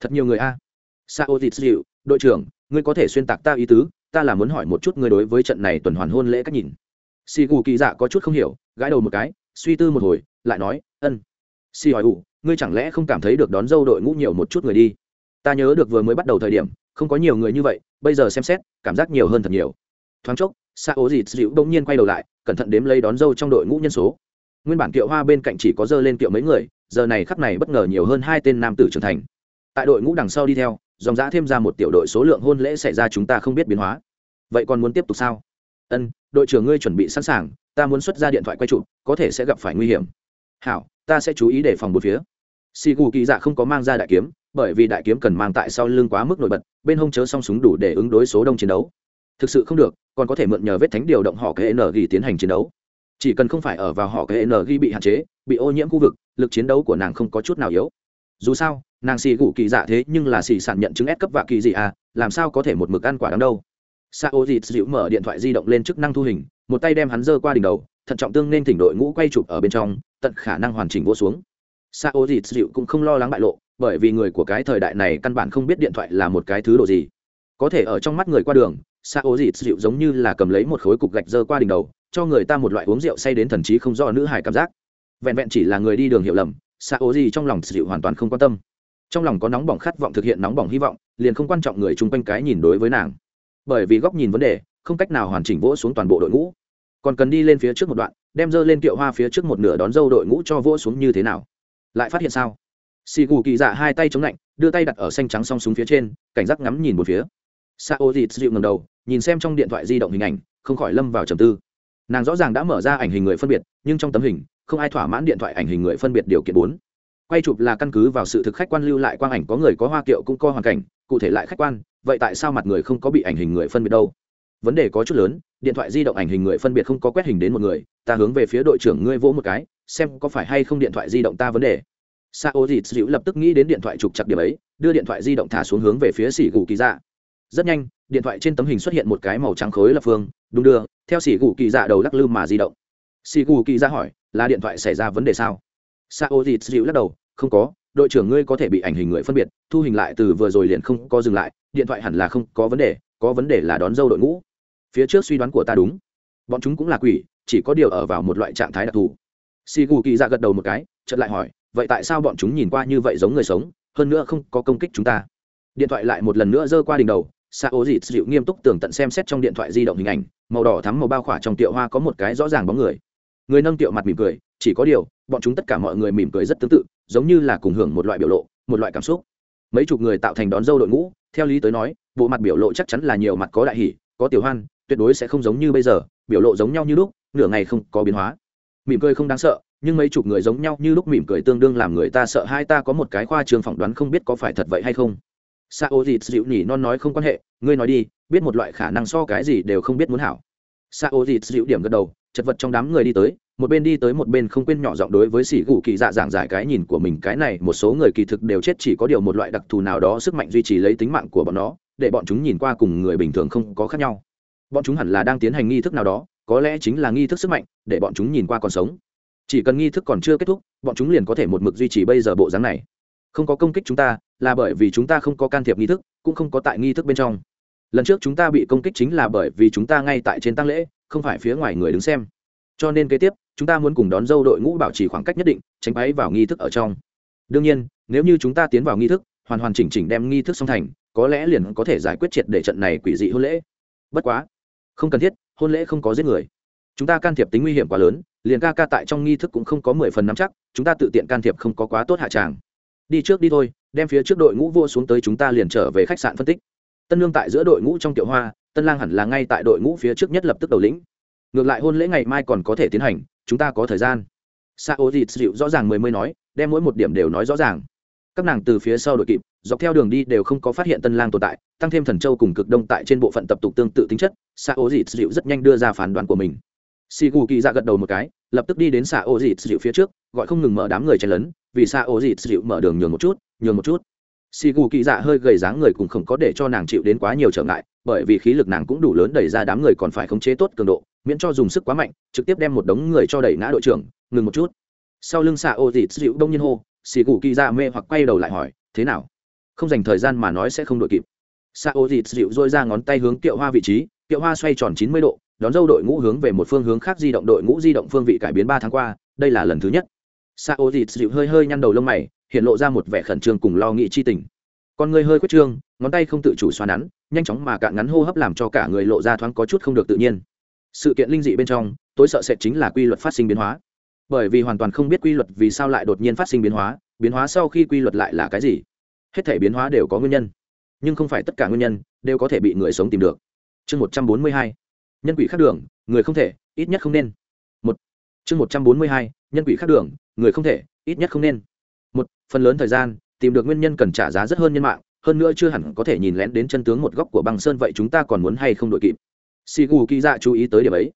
Thật nhiều người a. Sa ô dịt dịu, đội trưởng, ngươi có thể xuyên tạc ta ý tứ, ta là muốn hỏi một chút ngươi đối với trận này tuần hoàn hôn lễ cách nhìn. Xì gù kỳ dạ có chút không hiểu, gãi đầu một cái, suy tư một hồi, lại nói, ân. Xì hỏi ủ ngươi chẳng lẽ không cảm thấy được đón dâu đội ngũ nhiều một chút người đi? Ta nhớ được vừa mới bắt đầu thời điểm, không có nhiều người như vậy, bây giờ xem xét, cảm giác nhiều hơn thật nhiều. Thoáng chốc xa ố dịt dịu bỗng nhiên quay đầu lại, cẩn thận đếm lấy đón dâu trong đội ngũ nhân số. Nguyên bản kiệu hoa bên cạnh chỉ có dơ lên kiệu mấy người, giờ này khắp này bất ngờ nhiều hơn hai tên nam tử trưởng thành. Tại đội ngũ đằng sau đi theo, dòng giã thêm ra một tiểu đội số lượng hôn lễ xảy ra chúng ta không biết biến hóa. Vậy còn muốn tiếp tục sao? Ân, đội trưởng ngươi chuẩn bị sẵn sàng, ta muốn xuất ra điện thoại quay chụp, có thể sẽ gặp phải nguy hiểm. Hảo, ta sẽ chú ý để phòng một phía. Xì gù kỳ dạ không có mang ra đại kiếm bởi vì đại kiếm cần mang tại sau lưng quá mức nổi bật, bên hông chớ song súng đủ để ứng đối số đông chiến đấu. Thực sự không được, còn có thể mượn nhờ vết thánh điều động họ cái n ghi tiến hành chiến đấu. Chỉ cần không phải ở vào họ cái n ghi bị hạn chế, bị ô nhiễm khu vực, lực chiến đấu của nàng không có chút nào yếu. Dù sao, nàng xì gù kỳ dạ thế nhưng là xì sản nhận chứng ép cấp vạ kỳ gì à làm sao có thể một mực ăn quả đắng đâu. Sa ô dịt dịu mở điện thoại di động lên chức năng thu hình, một tay đem hắn dơ qua đỉnh đầu, thận trọng tương nên thỉnh đội ngũ quay chụp ở bên trong, tận khả năng hoàn chỉnh vô xuống. Sa ô dịt dịu cũng không lo lắng bại lộ bởi vì người của cái thời đại này căn bản không biết điện thoại là một cái thứ đồ gì. Có thể ở trong mắt người qua đường xa ố dịt dịu giống như là cầm lấy một khối cục gạch dơ qua đỉnh đầu, cho người ta một loại uống rượu say đến thần trí không do nữ hải cảm giác. Vẹn vẹn chỉ là người đi đường hiểu lầm xa ố gì trong lòng dịu hoàn toàn không quan tâm. Trong lòng có nóng bỏng khát vọng thực hiện nóng bỏng hy vọng, liền không quan trọng người chung quanh cái nhìn đối với nàng. Bởi vì góc nhìn vấn đề, không cách nào hoàn chỉnh vỗ xuống toàn bộ đội ngũ. Còn cần đi lên phía trước một đoạn, đem dơ lên kiệu hoa phía trước một nửa đón dâu đội ngũ cho vỗ xuống như thế nào? Lại phát hiện sao? Xì gù kỳ dạ hai tay chống lạnh, đưa tay đặt ở xanh trắng song súng phía trên, cảnh giác ngắm nhìn một phía. Sa ô dịt dịu ngầm đầu, nhìn xem trong điện thoại di động hình ảnh, không khỏi lâm vào trầm tư. Nàng rõ ràng đã mở ra ảnh hình người phân biệt, nhưng trong tấm hình, không ai thỏa mãn điện thoại ảnh hình người phân biệt điều kiện bốn. Quay chụp là căn cứ vào sự thực khách quan lưu lại quang ảnh, có người có hoa kiệu cũng có hoàn cảnh, cụ thể lại khách quan, vậy tại sao mặt người không có bị ảnh hình người phân biệt đâu? Vấn đề có chút lớn, điện thoại di động ảnh hình người phân biệt không có quét hình đến một người, ta hướng về phía đội trưởng ngươi vỗ một cái, xem có phải hay không điện thoại di động ta vấn đề. Sao ô dịt dịu lập tức nghĩ đến điện thoại trục chặt điểm ấy, đưa điện thoại di động thả xuống hướng về phía xỉ gù kỳ dạ. Rất nhanh, điện thoại trên tấm hình xuất hiện một cái màu trắng khối lập phương đúng đưa, theo xỉ gù kỳ dạ đầu lắc lư mà di động. Xỉ gù kỳ dạ hỏi, là điện thoại xảy ra vấn đề sao? Sao ô dịt dịu lắc đầu, không có, đội trưởng ngươi có thể bị ảnh hình người phân biệt, thu hình lại từ vừa rồi liền không có dừng lại, điện thoại hẳn là không có vấn đề, có vấn đề là đón dâu đội ngũ. Phía trước suy đoán của ta đúng. Bọn chúng cũng là quỷ, chỉ có điều ở vào một loại trạng thái đặc thù. Xì gù kỳ dạ gật đầu một cái, chợt lại hỏi vậy tại sao bọn chúng nhìn qua như vậy giống người sống, hơn nữa không có công kích chúng ta? Điện thoại lại một lần nữa giơ qua đỉnh đầu, sa O dịt dịu nghiêm túc tường tận xem xét trong điện thoại di động hình ảnh, màu đỏ thắm màu bao khỏa trong tiệu hoa có một cái rõ ràng bóng người. Người nâng tiệu mặt mỉm cười, chỉ có điều, bọn chúng tất cả mọi người mỉm cười rất tương tự, giống như là cùng hưởng một loại biểu lộ, một loại cảm xúc. Mấy chục người tạo thành đón dâu đội ngũ, theo lý tới nói, bộ mặt biểu lộ chắc chắn là nhiều mặt có đại hỷ có tiểu hoan, tuyệt đối sẽ không giống như bây giờ, biểu lộ giống nhau như lúc, nửa ngày không có biến hóa. Mỉm cười không đáng sợ nhưng mấy chục người giống nhau như lúc mỉm cười tương đương làm người ta sợ hai ta có một cái khoa trường phỏng đoán không biết có phải thật vậy hay không. Sa ô dịt dịu nhỉ, non nói không quan hệ, ngươi nói đi, biết một loại khả năng so cái gì đều không biết muốn hảo. Sa ô dịt dịu điểm gật đầu, chật vật trong đám người đi tới, một bên đi tới một bên không quên nhỏ giọng đối với sĩ gù kỳ dạ giảng giải cái nhìn của mình, cái này một số người kỳ thực đều chết chỉ có điều một loại đặc thù nào đó sức mạnh duy trì lấy tính mạng của bọn nó, để bọn chúng nhìn qua cùng người bình thường không có khác nhau. Bọn chúng hẳn là đang tiến hành nghi thức nào đó, có lẽ chính là nghi thức sức mạnh, để bọn chúng nhìn qua còn sống chỉ cần nghi thức còn chưa kết thúc, bọn chúng liền có thể một mực duy trì bây giờ bộ dáng này. Không có công kích chúng ta, là bởi vì chúng ta không có can thiệp nghi thức, cũng không có tại nghi thức bên trong. Lần trước chúng ta bị công kích chính là bởi vì chúng ta ngay tại trên tăng lễ, không phải phía ngoài người đứng xem. Cho nên kế tiếp, chúng ta muốn cùng đón dâu đội ngũ bảo trì khoảng cách nhất định, tránh bay vào nghi thức ở trong. Đương nhiên, nếu như chúng ta tiến vào nghi thức, hoàn hoàn chỉnh chỉnh đem nghi thức xong thành, có lẽ liền có thể giải quyết triệt để trận này quỷ dị hôn lễ. Bất quá, không cần thiết, hôn lễ không có giết người. Chúng ta can thiệp tính nguy hiểm quá lớn liền ca ca tại trong nghi thức cũng không có mười phần nắm chắc, chúng ta tự tiện can thiệp không có quá tốt hạ tràng. Đi trước đi thôi, đem phía trước đội ngũ vô xuống tới chúng ta liền trở về khách sạn phân tích. Tân lương tại giữa đội ngũ trong kiệu hoa, tân lang hẳn là ngay tại đội ngũ phía trước nhất lập tức đầu lĩnh. Ngược lại hôn lễ ngày mai còn có thể tiến hành, chúng ta có thời gian. Sa ô dịt dịu rõ ràng mười mươi nói, đem mỗi một điểm đều nói rõ ràng. Các nàng từ phía sau đội kịp, dọc theo đường đi đều không có phát hiện tân lang tồn tại, tăng thêm thần châu cùng cực đông tại trên bộ phận tập tục tương tự tính chất, sa ô dịt dịu rất nhanh đưa ra phán đoán của mình xì gù kỳ Dạ gật đầu một cái, lập tức đi đến xạ ô dịt dịu phía trước, gọi không ngừng mở đám người chen lấn, vì xạ ô dịt dịu mở đường nhường một chút, nhường một chút. Xì gù kỳ dạ hơi gầy dáng người cũng không có để cho nàng chịu đến quá nhiều trở ngại, bởi vì khí lực nàng cũng đủ lớn đẩy ra đám người còn phải khống chế tốt cường độ, miễn cho dùng sức quá mạnh, trực tiếp đem một đống người cho đẩy ngã đội trưởng, ngừng một chút. Sau lưng xạ ô dịt dịu đông nhiên hô xì gù kỳ dạ mê hoặc quay đầu lại hỏi, thế nào? Không dành thời gian mà nói sẽ không đội kịp. Xạ ô dịt dịu dôi ra ngón tay hướng kiệu hoa vị trí, kiệu hoa xoay tròn chín mươi độ đón dâu đội ngũ hướng về một phương hướng khác di động đội ngũ di động phương vị cải biến ba tháng qua, đây là lần thứ nhất. Sa ô dịt dịu hơi hơi nhăn đầu lông mày, hiện lộ ra một vẻ khẩn trương cùng lo nghĩ chi tình. Con người hơi quyết trương, ngón tay không tự chủ xoa nắn, nhanh chóng mà cạn ngắn hô hấp làm cho cả người lộ ra thoáng có chút không được tự nhiên. Sự kiện linh dị bên trong, tối sợ sẽ chính là quy luật phát sinh biến hóa. Bởi vì hoàn toàn không biết quy luật vì sao lại đột nhiên phát sinh biến hóa biến hóa sau khi quy luật lại là cái gì. Hết thể biến hóa đều có nguyên nhân, nhưng không phải tất cả nguyên nhân đều có thể bị người sống tìm được. Chương một trăm bốn mươi hai nhân quỷ khác đường, người không thể, ít nhất không nên. Một. Chương một trăm bốn mươi hai, nhân quỷ khác đường, người không thể, ít nhất không nên. Một, phần lớn thời gian, tìm được nguyên nhân cần trả giá rất hơn nhân mạng, hơn nữa chưa hẳn có thể nhìn lén đến chân tướng một góc của băng sơn vậy chúng ta còn muốn hay không đội kịp. Si gù kỳ dạ chú ý tới điểm ấy.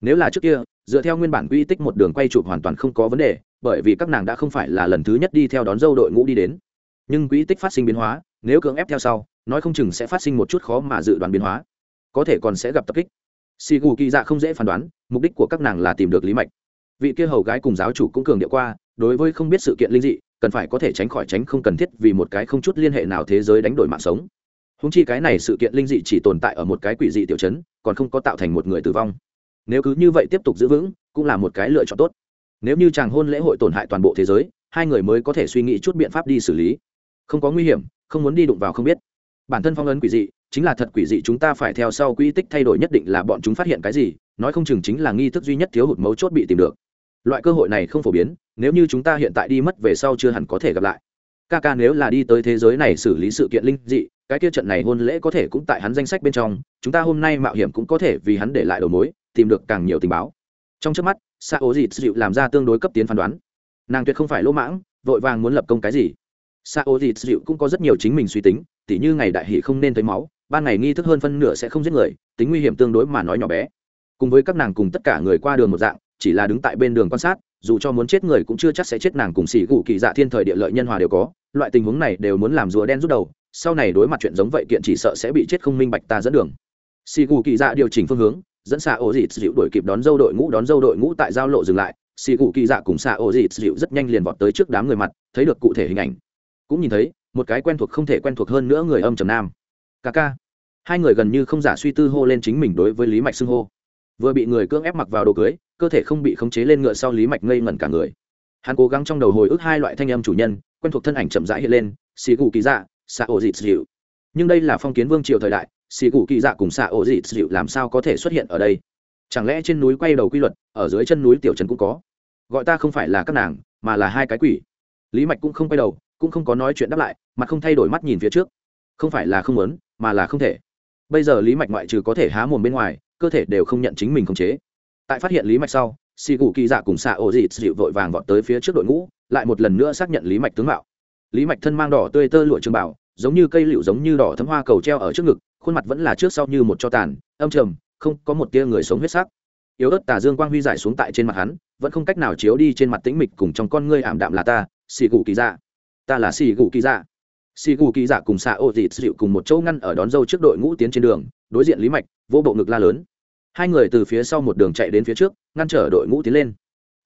Nếu là trước kia, dựa theo nguyên bản quy tích một đường quay chụp hoàn toàn không có vấn đề, bởi vì các nàng đã không phải là lần thứ nhất đi theo đón dâu đội ngũ đi đến. Nhưng quỹ tích phát sinh biến hóa, nếu cưỡng ép theo sau, nói không chừng sẽ phát sinh một chút khó mà dự đoán biến hóa. Có thể còn sẽ gặp tập kích xì gù kỳ dạ không dễ phán đoán, mục đích của các nàng là tìm được lý mạch. Vị kia hầu gái cùng giáo chủ cũng cường điệu qua, đối với không biết sự kiện linh dị, cần phải có thể tránh khỏi tránh không cần thiết vì một cái không chút liên hệ nào thế giới đánh đổi mạng sống. Húng chi cái này sự kiện linh dị chỉ tồn tại ở một cái quỷ dị tiểu chấn còn không có tạo thành một người tử vong. Nếu cứ như vậy tiếp tục giữ vững, cũng là một cái lựa chọn tốt. Nếu như chàng hôn lễ hội tổn hại toàn bộ thế giới, hai người mới có thể suy nghĩ chút biện pháp đi xử lý. Không có nguy hiểm, không muốn đi đụng vào không biết. Bản thân phong ấn quỷ dị chính là thật quỷ dị chúng ta phải theo sau quỹ tích thay đổi nhất định là bọn chúng phát hiện cái gì, nói không chừng chính là nghi thức duy nhất thiếu hụt mấu chốt bị tìm được. Loại cơ hội này không phổ biến, nếu như chúng ta hiện tại đi mất về sau chưa hẳn có thể gặp lại. Ca ca nếu là đi tới thế giới này xử lý sự kiện linh dị, cái kia trận này hôn lễ có thể cũng tại hắn danh sách bên trong, chúng ta hôm nay mạo hiểm cũng có thể vì hắn để lại đầu mối, tìm được càng nhiều tình báo. Trong trước mắt xa ố dịt dịu làm ra tương đối cấp tiến phán đoán. Nàng tuyệt không phải lỗ mãng, vội vàng muốn lập công cái gì. Xa ố dịt dịu cũng có rất nhiều chính mình suy tính tỉ như ngày đại hỷ không nên thấy máu, ban ngày nghi thức hơn phân nửa sẽ không giết người, tính nguy hiểm tương đối mà nói nhỏ bé. Cùng với các nàng cùng tất cả người qua đường một dạng, chỉ là đứng tại bên đường quan sát, dù cho muốn chết người cũng chưa chắc sẽ chết nàng cùng xỉ gù kỳ dạ thiên thời địa lợi nhân hòa đều có, loại tình huống này đều muốn làm rùa đen rút đầu, sau này đối mặt chuyện giống vậy kiện chỉ sợ sẽ bị chết không minh bạch ta dẫn đường. Xỉ gù kỳ dạ điều chỉnh phương hướng, dẫn xạ ô dịt dịu đuổi kịp đón dâu đội ngũ, đón dâu đội ngũ tại giao lộ dừng lại. Xỉ gù kỳ dạ cùng xạ ô dịt dịu rất nhanh liền vọt tới trước đám người mặt, thấy được cụ thể hình ảnh. Cũng nhìn thấy một cái quen thuộc không thể quen thuộc hơn nữa người âm trầm nam. Ca ca. Hai người gần như không giả suy tư hô lên chính mình đối với lý mạch xưng hô. Vừa bị người cưỡng ép mặc vào đồ cưới, cơ thể không bị khống chế lên ngựa sau lý mạch ngây ngẩn cả người. Hắn cố gắng trong đầu hồi ức hai loại thanh âm chủ nhân, quen thuộc thân ảnh chậm rãi hiện lên xì gù kỳ dạ xạ ổ dịt dịu. Nhưng đây là phong kiến vương triều thời đại xì gù kỳ dạ cùng xạ ổ dị dịu làm sao có thể xuất hiện ở đây? Chẳng lẽ trên núi quay đầu quy luật, ở dưới chân núi tiểu trần cũng có? Gọi ta không phải là các nàng, mà là hai cái quỷ. Lý mạch cũng không quay đầu cũng không có nói chuyện đáp lại mặt không thay đổi mắt nhìn phía trước. Không phải là không muốn, mà là không thể. Bây giờ lý mạch ngoại trừ có thể há mồm bên ngoài, cơ thể đều không nhận chính mình khống chế. Tại phát hiện lý mạch sau xì gù kỳ dạ cùng xạ ô dị dịu vội vàng vọt tới phía trước đội ngũ, lại một lần nữa xác nhận lý mạch tướng mạo. Lý mạch thân mang đỏ tươi tơ lụa trường bảo giống như cây lựu giống như đỏ thấm hoa cầu treo ở trước ngực, khuôn mặt vẫn là trước sau như một cho tàn, âm trầm, không có một tia người sống huyết sắc. Yếu ớt tà dương quang huy giải xuống tại trên mặt hắn, vẫn không cách nào chiếu đi trên mặt tĩnh mịch cùng trong con ngươi ảm đạm là ta xì gù kỳ dạ ta là xì gù kỳ dạ. Xì gù kỳ dạ cùng xạ ô dịt dịu cùng một chỗ ngăn ở đón dâu trước đội ngũ tiến trên đường, đối diện lý mạch, vô bộ ngực la lớn. Hai người từ phía sau một đường chạy đến phía trước, ngăn trở đội ngũ tiến lên.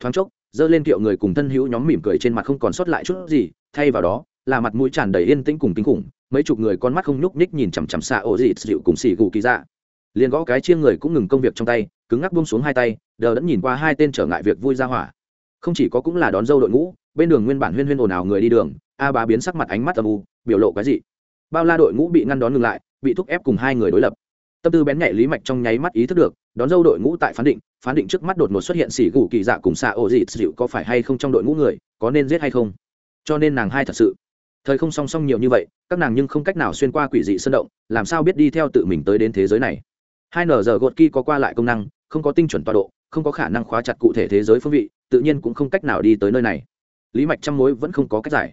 Thoáng chốc dơ lên kiệu người cùng thân hữu nhóm mỉm cười trên mặt không còn sót lại chút gì, thay vào đó, là mặt mũi tràn đầy yên tĩnh cùng kinh khủng, mấy chục người con mắt không nhúc nhích nhìn chằm chằm xạ ổ dịt dịu cùng xì gù kỳ dạ. Liền gõ cái chiêng người cũng ngừng công việc trong tay, cứng ngắc buông xuống hai tay, đờ đẫn nhìn qua hai tên trở ngại việc vui ra hỏa. Không chỉ có cũng là đón dâu đội ngũ bên đường nguyên bản huyên huyên ồn ào người đi đường, a bá biến sắc mặt ánh mắt âm u, biểu lộ cái gì bao la đội ngũ bị ngăn đón ngừng lại, bị thúc ép cùng hai người đối lập. Tâm tư bén nhạy lý mạch trong nháy mắt ý thức được, đón dâu đội ngũ tại phán định phán định trước mắt đột ngột xuất hiện xỉ gù kỳ dạ cùng xạ ổ dịt dịu có phải hay không trong đội ngũ người, có nên giết hay không? Cho nên nàng hai thật sự. Thời không song song nhiều như vậy, các nàng nhưng không cách nào xuyên qua quỷ dị sơn động, làm sao biết đi theo tự mình tới đến thế giới này? Hai nở giờ gột ki có qua lại công năng, không có tinh chuẩn tọa độ, không có khả năng khóa chặt cụ thể thế giới phương vị, tự nhiên cũng không cách nào đi tới nơi này lý mạch trăm mối vẫn không có cách giải.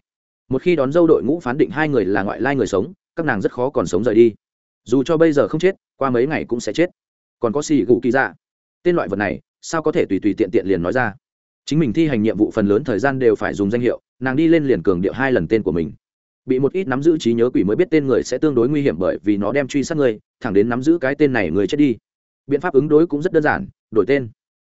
Một khi đón dâu đội ngũ phán định hai người là ngoại lai người sống, các nàng rất khó còn sống rời đi. Dù cho bây giờ không chết, qua mấy ngày cũng sẽ chết. Còn có xì gù kỳ dạ. Tên loại vật này, sao có thể tùy tùy tiện tiện liền nói ra? Chính mình thi hành nhiệm vụ phần lớn thời gian đều phải dùng danh hiệu, nàng đi lên liền cường điệu hai lần tên của mình. Bị một ít nắm giữ trí nhớ quỷ mới biết tên người sẽ tương đối nguy hiểm bởi vì nó đem truy sát người, thẳng đến nắm giữ cái tên này người chết đi. Biện pháp ứng đối cũng rất đơn giản, đổi tên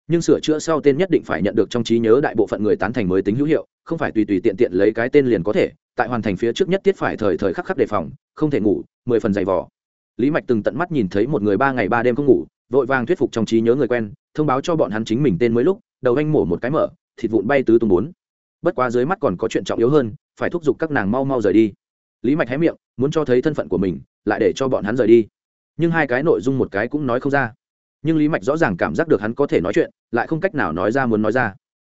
nhưng sửa chữa sau tên nhất định phải nhận được trong trí nhớ đại bộ phận người tán thành mới tính hữu hiệu, không phải tùy tùy tiện tiện lấy cái tên liền có thể, tại hoàn thành phía trước nhất thiết phải thời thời khắc khắc đề phòng, không thể ngủ, mười phần dày vỏ lý mạch từng tận mắt nhìn thấy một người ba ngày ba đêm không ngủ, vội vàng thuyết phục trong trí nhớ người quen, thông báo cho bọn hắn chính mình tên mới lúc, đầu anh mổ một cái mở, thịt vụn bay tứ tung bốn. Bất quá dưới mắt còn có chuyện trọng yếu hơn, phải thúc giục các nàng mau mau rời đi. Lý mạch hé miệng, muốn cho thấy thân phận của mình, lại để cho bọn hắn rời đi. Nhưng hai cái nội dung một cái cũng nói không ra nhưng lý mạch rõ ràng cảm giác được hắn có thể nói chuyện, lại không cách nào nói ra muốn nói ra.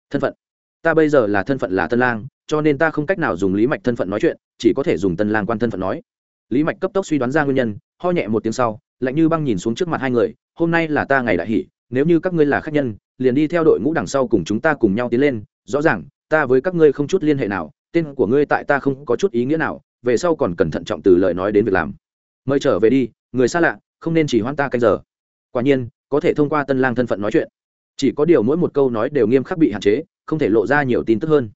Thân phận. Ta bây giờ là thân phận là tân lang, cho nên ta không cách nào dùng lý mạch thân phận nói chuyện, chỉ có thể dùng tân lang quan thân phận nói. Lý mạch cấp tốc suy đoán ra nguyên nhân, ho nhẹ một tiếng sau, lạnh như băng nhìn xuống trước mặt hai người, hôm nay là ta ngày đại hỷ, nếu như các ngươi là khách nhân, liền đi theo đội ngũ đằng sau cùng chúng ta cùng nhau tiến lên, rõ ràng, ta với các ngươi không chút liên hệ nào, tên của ngươi tại ta không có chút ý nghĩa nào, về sau còn cẩn thận trọng từ lời nói đến việc làm. Mời trở về đi, người xa lạ, không nên chỉ hoan ta canh giờ quả nhiên, có thể thông qua tân lang thân phận nói chuyện. Chỉ có điều mỗi một câu nói đều nghiêm khắc bị hạn chế, không thể lộ ra nhiều tin tức hơn.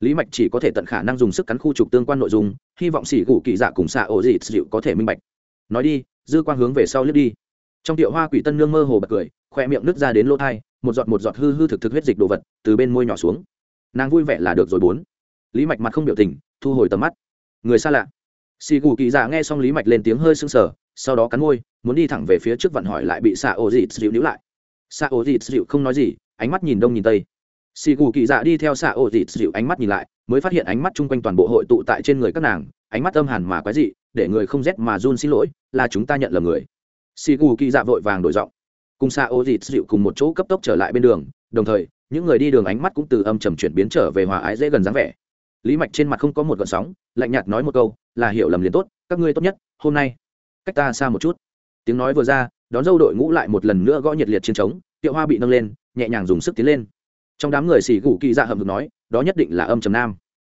Lý mạch chỉ có thể tận khả năng dùng sức cắn khu trục tương quan nội dung, hy vọng xỉ gù kỳ dạ cùng xạ ổ dị dịu có thể minh bạch. Nói đi, dư quang hướng về sau lướt đi. Trong tiệu hoa quỷ tân nương mơ hồ bật cười, khoe miệng nứt ra đến lỗ thai, một giọt một giọt hư hư thực thực huyết dịch đồ vật từ bên môi nhỏ xuống. Nàng vui vẻ là được rồi bốn. Lý mạch mặt không biểu tình, thu hồi tầm mắt. Người xa lạ. Xì gù kỳ dạ nghe xong lý mạch lên tiếng hơi sưng sờ sau đó cắn môi, muốn đi thẳng về phía trước vặn hỏi lại bị xạ ổ dịt dịu níu lại. Xạ ổ dịt dịu không nói gì, ánh mắt nhìn đông nhìn tây. Xì gù kỳ dạ đi theo xạ ổ dịt dịu ánh mắt nhìn lại, mới phát hiện ánh mắt chung quanh toàn bộ hội tụ tại trên người các nàng, ánh mắt âm hàn mà quái dị, để người không rét mà run xin lỗi, là chúng ta nhận lầm người. Xì gù kỳ dạ vội vàng đổi giọng. Cùng xạ ổ dịt dịu cùng một chỗ cấp tốc trở lại bên đường, đồng thời, những người đi đường ánh mắt cũng từ âm trầm chuyển biến trở về hòa ái dễ gần dáng vẻ. Lý mạch trên mặt không có một gợn sóng, lạnh nhạt nói một câu, là hiểu lầm liền tốt, các ngươi tốt nhất, hôm nay cách ta xa một chút. Tiếng nói vừa ra, đón dâu đội ngũ lại một lần nữa gõ nhiệt liệt chiến trống, tiệu hoa bị nâng lên, nhẹ nhàng dùng sức tiến lên. Trong đám người xì gù kỳ dạ hầm hực nói, đó nhất định là âm trầm nam.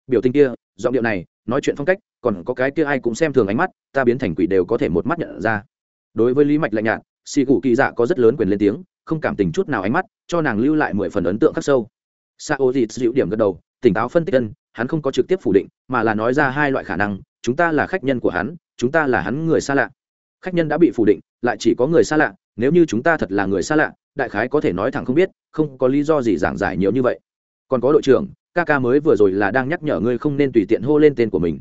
Biểu tình kia, giọng điệu này, nói chuyện phong cách, còn có cái kia ai cũng xem thường ánh mắt, ta biến thành quỷ đều có thể một mắt nhận ra. Đối với lý mạch lạnh nhạt, xì gù kỳ dạ có rất lớn quyền lên tiếng, không cảm tình chút nào ánh mắt, cho nàng lưu lại mười phần ấn tượng khắc sâu. Sao dịt dịu điểm gật đầu, tỉnh táo phân tích ân, hắn không có trực tiếp phủ định, mà là nói ra hai loại khả năng chúng ta là khách nhân của hắn, chúng ta là hắn người xa lạ. Khách nhân đã bị phủ định, lại chỉ có người xa lạ, nếu như chúng ta thật là người xa lạ, đại khái có thể nói thẳng không biết, không có lý do gì giảng giải nhiều như vậy. Còn có đội trưởng, ca ca mới vừa rồi là đang nhắc nhở ngươi không nên tùy tiện hô lên tên của mình.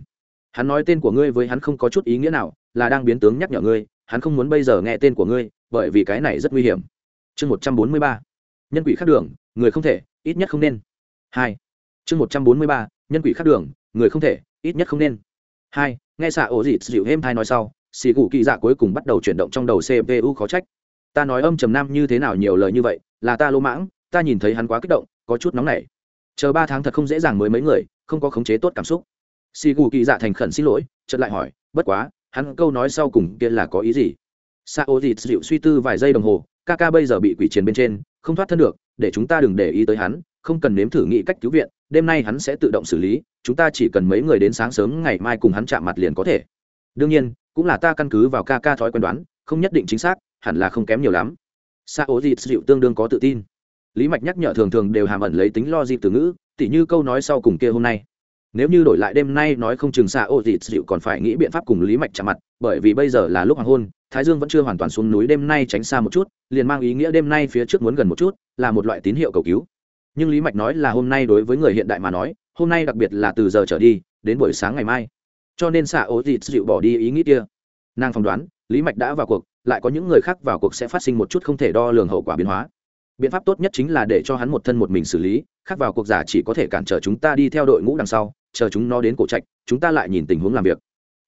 Hắn nói tên của ngươi với hắn không có chút ý nghĩa nào, là đang biến tướng nhắc nhở ngươi, hắn không muốn bây giờ nghe tên của ngươi, bởi vì cái này rất nguy hiểm. Chương một trăm bốn mươi ba. Nhân quỷ khác đường, người không thể, ít nhất không nên. Hai. Chương một trăm bốn mươi ba. Nhân quỷ khác đường, người không thể, ít nhất không nên hai, nghe xạ ổ dịt dịu êm thai nói sau, xì cụ kỳ dạ cuối cùng bắt đầu chuyển động trong đầu cpu khó trách. Ta nói âm trầm nam như thế nào nhiều lời như vậy, là ta lỗ mãng, ta nhìn thấy hắn quá kích động, có chút nóng nảy. Chờ ba tháng thật không dễ dàng mới mấy người, không có khống chế tốt cảm xúc. Xì cụ kỳ dạ thành khẩn xin lỗi, chợt lại hỏi, bất quá, hắn câu nói sau cùng kia là có ý gì? Xạ ổ dịt dịu suy tư vài giây đồng hồ, ca ca bây giờ bị quỷ chiến bên trên, không thoát thân được, để chúng ta đừng để ý tới hắn không cần nếm thử nghị cách cứu viện, đêm nay hắn sẽ tự động xử lý, chúng ta chỉ cần mấy người đến sáng sớm, ngày mai cùng hắn chạm mặt liền có thể. Đương nhiên, cũng là ta căn cứ vào ca ca thói quen đoán, không nhất định chính xác, hẳn là không kém nhiều lắm. Sa ố dịt dịu tương đương có tự tin. Lý mạch nhắc nhở thường thường đều hàm ẩn lấy tính lo dịp từ ngữ, tỉ như câu nói sau cùng kia hôm nay. Nếu như đổi lại đêm nay nói không chừng xa ô dịt dịu còn phải nghĩ biện pháp cùng lý mạch chạm mặt, bởi vì bây giờ là lúc hoàng hôn, thái dương vẫn chưa hoàn toàn xuống núi đêm nay tránh xa một chút, liền mang ý nghĩa đêm nay phía trước muốn gần một chút, là một loại tín hiệu cầu cứu nhưng lý mạch nói là hôm nay đối với người hiện đại mà nói, hôm nay đặc biệt là từ giờ trở đi, đến buổi sáng ngày mai. Cho nên xạ ố dịt dịu bỏ đi ý nghĩ kia. Nàng phỏng đoán, lý mạch đã vào cuộc, lại có những người khác vào cuộc sẽ phát sinh một chút không thể đo lường hậu quả biến hóa. Biện pháp tốt nhất chính là để cho hắn một thân một mình xử lý, khác vào cuộc giả chỉ có thể cản trở chúng ta đi theo đội ngũ đằng sau, chờ chúng nó đến cổ trạch, chúng ta lại nhìn tình huống làm việc.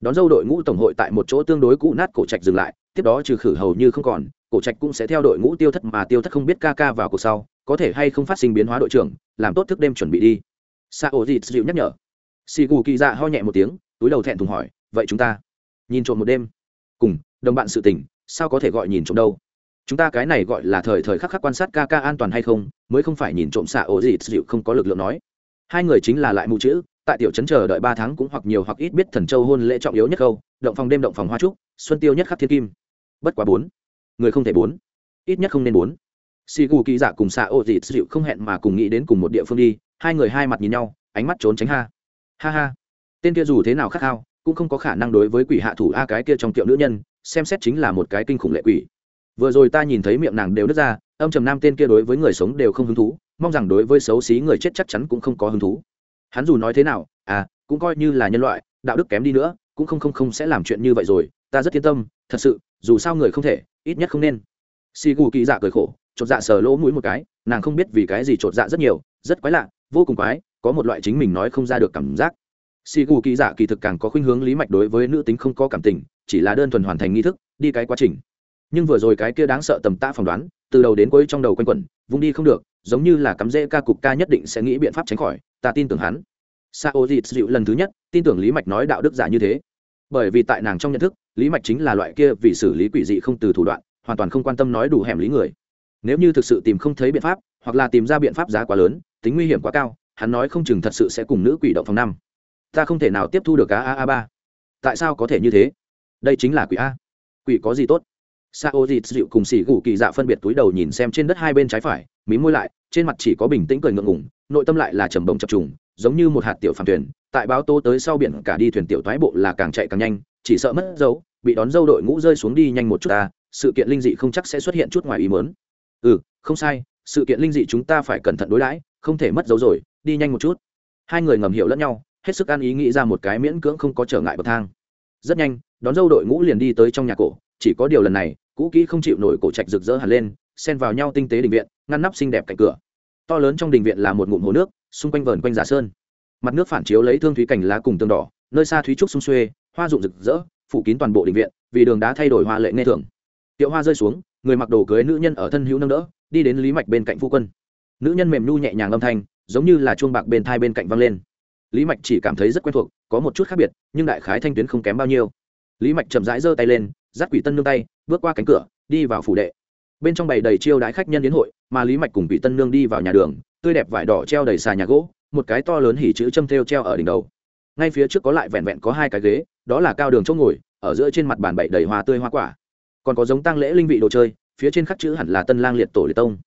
Đón dâu đội ngũ tổng hội tại một chỗ tương đối cũ nát cổ trạch dừng lại, tiếp đó trừ khử hầu như không còn, cổ trạch cũng sẽ theo đội ngũ tiêu thất mà tiêu thất không biết ca ca vào cuộc sau có thể hay không phát sinh biến hóa đội trưởng, làm tốt thức đêm chuẩn bị đi. Sa ô dịt dịu nhắc nhở. Xì gù kỳ dạ ho nhẹ một tiếng, túi đầu thẹn thùng hỏi, vậy chúng ta nhìn trộm một đêm? Cùng, đồng bạn sự tình, sao có thể gọi nhìn trộm đâu? Chúng ta cái này gọi là thời thời khắc khắc quan sát ca ca an toàn hay không, mới không phải nhìn trộm xạ ổ dịt dịu không có lực lượng nói. Hai người chính là lại mù chữ, tại tiểu trấn chờ đợi ba tháng cũng hoặc nhiều hoặc ít biết thần châu hôn lễ trọng yếu nhất câu, động phòng đêm động phòng hoa trúc, xuân tiêu nhất khắc thiên kim. Bất quá bốn. Người không thể bốn. Ít nhất không nên bốn xì gù kỳ dạ cùng xạ ô dị dịu không hẹn mà cùng nghĩ đến cùng một địa phương đi, hai người hai mặt nhìn nhau, ánh mắt trốn tránh ha. Ha ha. Tên kia dù thế nào khát khao, cũng không có khả năng đối với quỷ hạ thủ a cái kia trong tiệu nữ nhân, xem xét chính là một cái kinh khủng lệ quỷ. Vừa rồi ta nhìn thấy miệng nàng đều nứt ra, âm trầm nam tên kia đối với người sống đều không hứng thú, mong rằng đối với xấu xí người chết chắc chắn cũng không có hứng thú. Hắn dù nói thế nào à cũng coi như là nhân loại, đạo đức kém đi nữa, cũng không không không sẽ làm chuyện như vậy rồi, ta rất yên tâm, thật sự, dù sao người không thể, ít nhất không nên. Xì gù kỳ dạ cười khổ chột dạ sờ lỗ mũi một cái, nàng không biết vì cái gì chột dạ rất nhiều, rất quái lạ, vô cùng quái, có một loại chính mình nói không ra được cảm giác. Xì gù kỳ dạ kỳ thực càng có khuynh hướng lý mạch đối với nữ tính không có cảm tình, chỉ là đơn thuần hoàn thành nghi thức, đi cái quá trình. Nhưng vừa rồi cái kia đáng sợ tầm tạ phỏng đoán, từ đầu đến cuối trong đầu quanh quẩn, vung đi không được, giống như là cắm rễ ca cục ca nhất định sẽ nghĩ biện pháp tránh khỏi, ta tin tưởng hắn. Sa ô dịt dịu lần thứ nhất, tin tưởng lý mạch nói đạo đức giả như thế. Bởi vì tại nàng trong nhận thức, lý mạch chính là loại kia vì xử lý quỷ dị không từ thủ đoạn, hoàn toàn không quan tâm nói đủ hẻm lý người nếu như thực sự tìm không thấy biện pháp, hoặc là tìm ra biện pháp giá quá lớn, tính nguy hiểm quá cao, hắn nói không chừng thật sự sẽ cùng nữ quỷ động phòng năm. Ta không thể nào tiếp thu được cá a a ba. Tại sao có thể như thế? Đây chính là quỷ a. Quỷ có gì tốt? Sa ô dịt dịu cùng xỉ gù kỳ dạ phân biệt túi đầu nhìn xem trên đất hai bên trái phải mí môi lại, trên mặt chỉ có bình tĩnh cười ngượng ngủng nội tâm lại là trầm bồng chập trùng, giống như một hạt tiểu phàm thuyền. Tại báo tô tới sau biển, cả đi thuyền tiểu thoái bộ là càng chạy càng nhanh, chỉ sợ mất dấu, bị đón dâu đội ngũ rơi xuống đi nhanh một chút ta, sự kiện linh dị không chắc sẽ xuất hiện chút ngoài ý mớn ừ không sai, sự kiện linh dị chúng ta phải cẩn thận đối đãi, không thể mất dấu rồi, đi nhanh một chút. Hai người ngầm hiểu lẫn nhau, hết sức ăn ý nghĩ ra một cái miễn cưỡng không có trở ngại bậc thang. Rất nhanh, đón dâu đội ngũ liền đi tới trong nhà cổ, chỉ có điều lần này, cũ kỹ không chịu nổi cổ trạch rực rỡ hẳn lên, xen vào nhau tinh tế đình viện, ngăn nắp xinh đẹp cạnh cửa. To lớn trong đình viện là một ngụm hồ nước, xung quanh vờn quanh giả sơn. Mặt nước phản chiếu lấy thương thúy cảnh lá cùng tương đỏ, nơi xa thúy trúc sung xuê, hoa rụng rực rỡ, phủ kín toàn bộ đình viện, vì đường đá thay đổi hoa lệ nghe thường. Tiệu hoa rơi xuống người mặc đồ cưới nữ nhân ở thân hữu nâng đỡ, đi đến lý mạch bên cạnh phu quân. Nữ nhân mềm nhu nhẹ nhàng âm thanh, giống như là chuông bạc bên thai bên cạnh văng lên. Lý mạch chỉ cảm thấy rất quen thuộc, có một chút khác biệt, nhưng đại khái thanh tuyến không kém bao nhiêu. Lý mạch chậm rãi giơ tay lên, dắt quỷ tân nương tay, bước qua cánh cửa, đi vào phủ đệ. Bên trong bày đầy chiêu đái khách nhân đến hội, mà lý mạch cùng quỷ tân nương đi vào nhà đường, tươi đẹp vải đỏ treo đầy xà nhà gỗ, một cái to lớn hỉ chữ châm thêu treo ở đỉnh đầu. Ngay phía trước có lại vẹn vẹn có hai cái ghế, đó là cao đường chỗ ngồi, ở giữa trên mặt bàn bầy đầy hoa tươi hoa quả còn có giống tăng lễ linh vị đồ chơi, phía trên khắc chữ hẳn là tân lang liệt tổ liệt tông.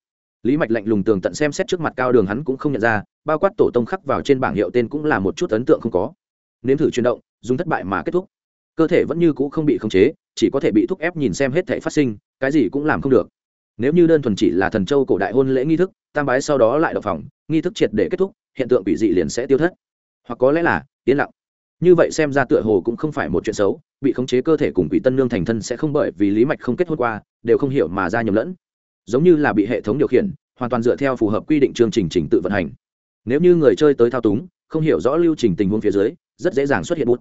Lý mạch lạnh lùng tường tận xem xét trước mặt cao đường hắn cũng không nhận ra, bao quát tổ tông khắc vào trên bảng hiệu tên cũng là một chút ấn tượng không có. Nếm thử chuyển động, dùng thất bại mà kết thúc. Cơ thể vẫn như cũ không bị khống chế, chỉ có thể bị thúc ép nhìn xem hết thể phát sinh, cái gì cũng làm không được. Nếu như đơn thuần chỉ là thần châu cổ đại hôn lễ nghi thức, tam bái sau đó lại đập phòng, nghi thức triệt để kết thúc, hiện tượng quỷ dị liền sẽ tiêu thất. Hoặc có lẽ là, yên lặng. Như vậy xem ra tựa hồ cũng không phải một chuyện xấu bị khống chế cơ thể cùng quỷ tân nương thành thân sẽ không bởi vì lý mạch không kết hôn qua, đều không hiểu mà ra nhầm lẫn. Giống như là bị hệ thống điều khiển, hoàn toàn dựa theo phù hợp quy định chương trình trình tự vận hành. Nếu như người chơi tới thao túng, không hiểu rõ lưu trình tình huống phía dưới, rất dễ dàng xuất hiện bút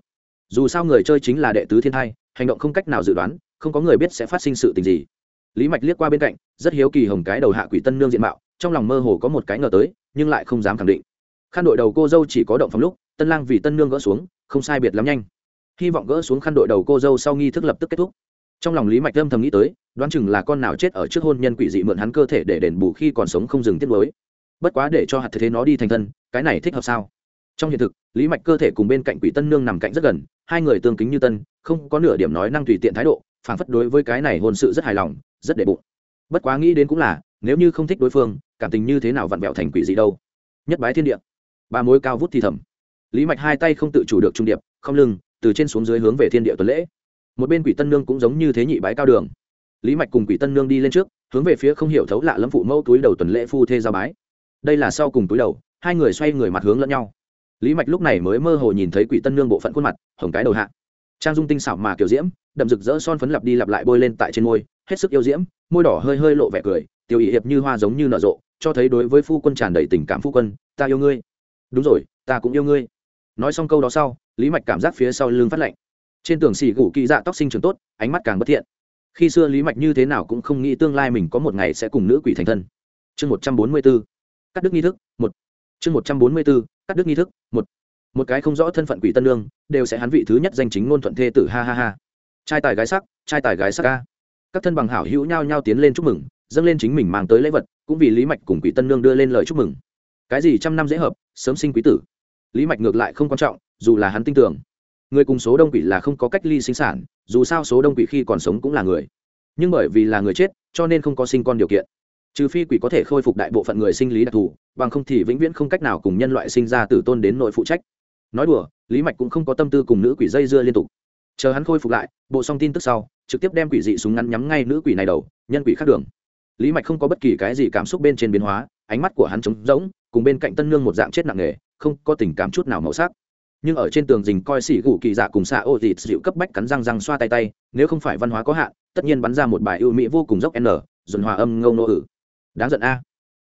dù sao người chơi chính là đệ tứ thiên thai, hành động không cách nào dự đoán, không có người biết sẽ phát sinh sự tình gì. Lý mạch liếc qua bên cạnh, rất hiếu kỳ hồng cái đầu hạ quỷ tân nương diện mạo, trong lòng mơ hồ có một cái ngờ tới, nhưng lại không dám khẳng định. Khăn đội đầu cô dâu chỉ có động phòng lúc, tân lang vì tân nương gỡ xuống, không sai biệt lắm nhanh hy vọng gỡ xuống khăn đội đầu cô dâu sau nghi thức lập tức kết thúc. Trong lòng lý mạch lâm thầm nghĩ tới, đoán chừng là con nào chết ở trước hôn nhân quỷ dị mượn hắn cơ thể để đền bù khi còn sống không dừng tiết mới bất quá để cho hạt thế nó đi thành thân, cái này thích hợp sao? Trong hiện thực, lý mạch cơ thể cùng bên cạnh quỷ tân nương nằm cạnh rất gần, hai người tương kính như tân, không có nửa điểm nói năng tùy tiện thái độ, phản phất đối với cái này hôn sự rất hài lòng, rất để bụng. Bất quá nghĩ đến cũng là, nếu như không thích đối phương, cảm tình như thế nào vặn vẹo thành quỷ dị đâu? Nhất bái thiên địa. Ba mối cao vút thì thầm. Lý mạch hai tay không tự chủ được trung điệp, không lưng từ trên xuống dưới hướng về thiên địa tuần lễ. Một bên quỷ tân nương cũng giống như thế nhị bái cao đường. Lý mạch cùng quỷ tân nương đi lên trước, hướng về phía không hiểu thấu lạ lẫm phụ mẫu túi đầu tuần lễ phu thê giao bái. Đây là sau cùng túi đầu, hai người xoay người mặt hướng lẫn nhau. Lý mạch lúc này mới mơ hồ nhìn thấy quỷ tân nương bộ phận khuôn mặt, hồng cái đầu hạ. Trang dung tinh xảo mà kiểu diễm, đậm rực rỡ son phấn lặp đi lặp lại bôi lên tại trên môi, hết sức yêu diễm, môi đỏ hơi hơi lộ vẻ cười, tiểu ý hiệp như hoa giống như nở rộ, cho thấy đối với phu quân tràn đầy tình cảm phu quân, ta yêu ngươi. Đúng rồi, ta cũng yêu ngươi nói xong câu đó sau, lý mạch cảm giác phía sau lưng phát lạnh. Trên tường xì gù kỳ dạ tóc sinh trường tốt, ánh mắt càng bất thiện. Khi xưa lý mạch như thế nào cũng không nghĩ tương lai mình có một ngày sẽ cùng nữ quỷ thành thân. Chương một trăm bốn mươi b ố cắt đức nghi thức, một. Chương một trăm bốn mươi b ố cắt đức nghi thức, một. Một cái không rõ thân phận quỷ tân lương, đều sẽ hắn vị thứ nhất danh chính ngôn thuận thê tử, ha ha ha. Trai tài gái sắc, trai tài gái sắc ca các thân bằng hảo hữu nhau nhau tiến lên chúc mừng, dâng lên chính mình mang tới lễ vật, cũng vì lý mạch cùng quỷ tân lương đưa lên lời chúc mừng. Cái gì trăm năm dễ hợp, sớm sinh quý tử lý mạch ngược lại không quan trọng, dù là hắn tin tưởng. Người cùng số đông quỷ là không có cách ly sinh sản, dù sao số đông quỷ khi còn sống cũng là người. Nhưng bởi vì là người chết, cho nên không có sinh con điều kiện. Trừ phi quỷ có thể khôi phục đại bộ phận người sinh lý đặc thù, bằng không thì vĩnh viễn không cách nào cùng nhân loại sinh ra từ tôn đến nội phụ trách. Nói đùa, lý mạch cũng không có tâm tư cùng nữ quỷ dây dưa liên tục. Chờ hắn khôi phục lại, bộ song tin tức sau, trực tiếp đem quỷ dị súng ngắn nhắm ngay nữ quỷ này đầu, nhân quỷ khác đường. Lý mạch không có bất kỳ cái gì cảm xúc bên trên biến hóa, ánh mắt của hắn trống rỗng, cùng bên cạnh tân nương một dạng chết nặng nề không có tình cảm chút nào màu sắc. Nhưng ở trên tường dình coi xỉ gù kỳ dạ cùng xạ ô dịt dịu cấp bách cắn răng răng xoa tay tay, nếu không phải văn hóa có hạn, tất nhiên bắn ra một bài ưu mỹ vô cùng dốc n, dồn hòa âm ngâu nô ử. Đáng giận a.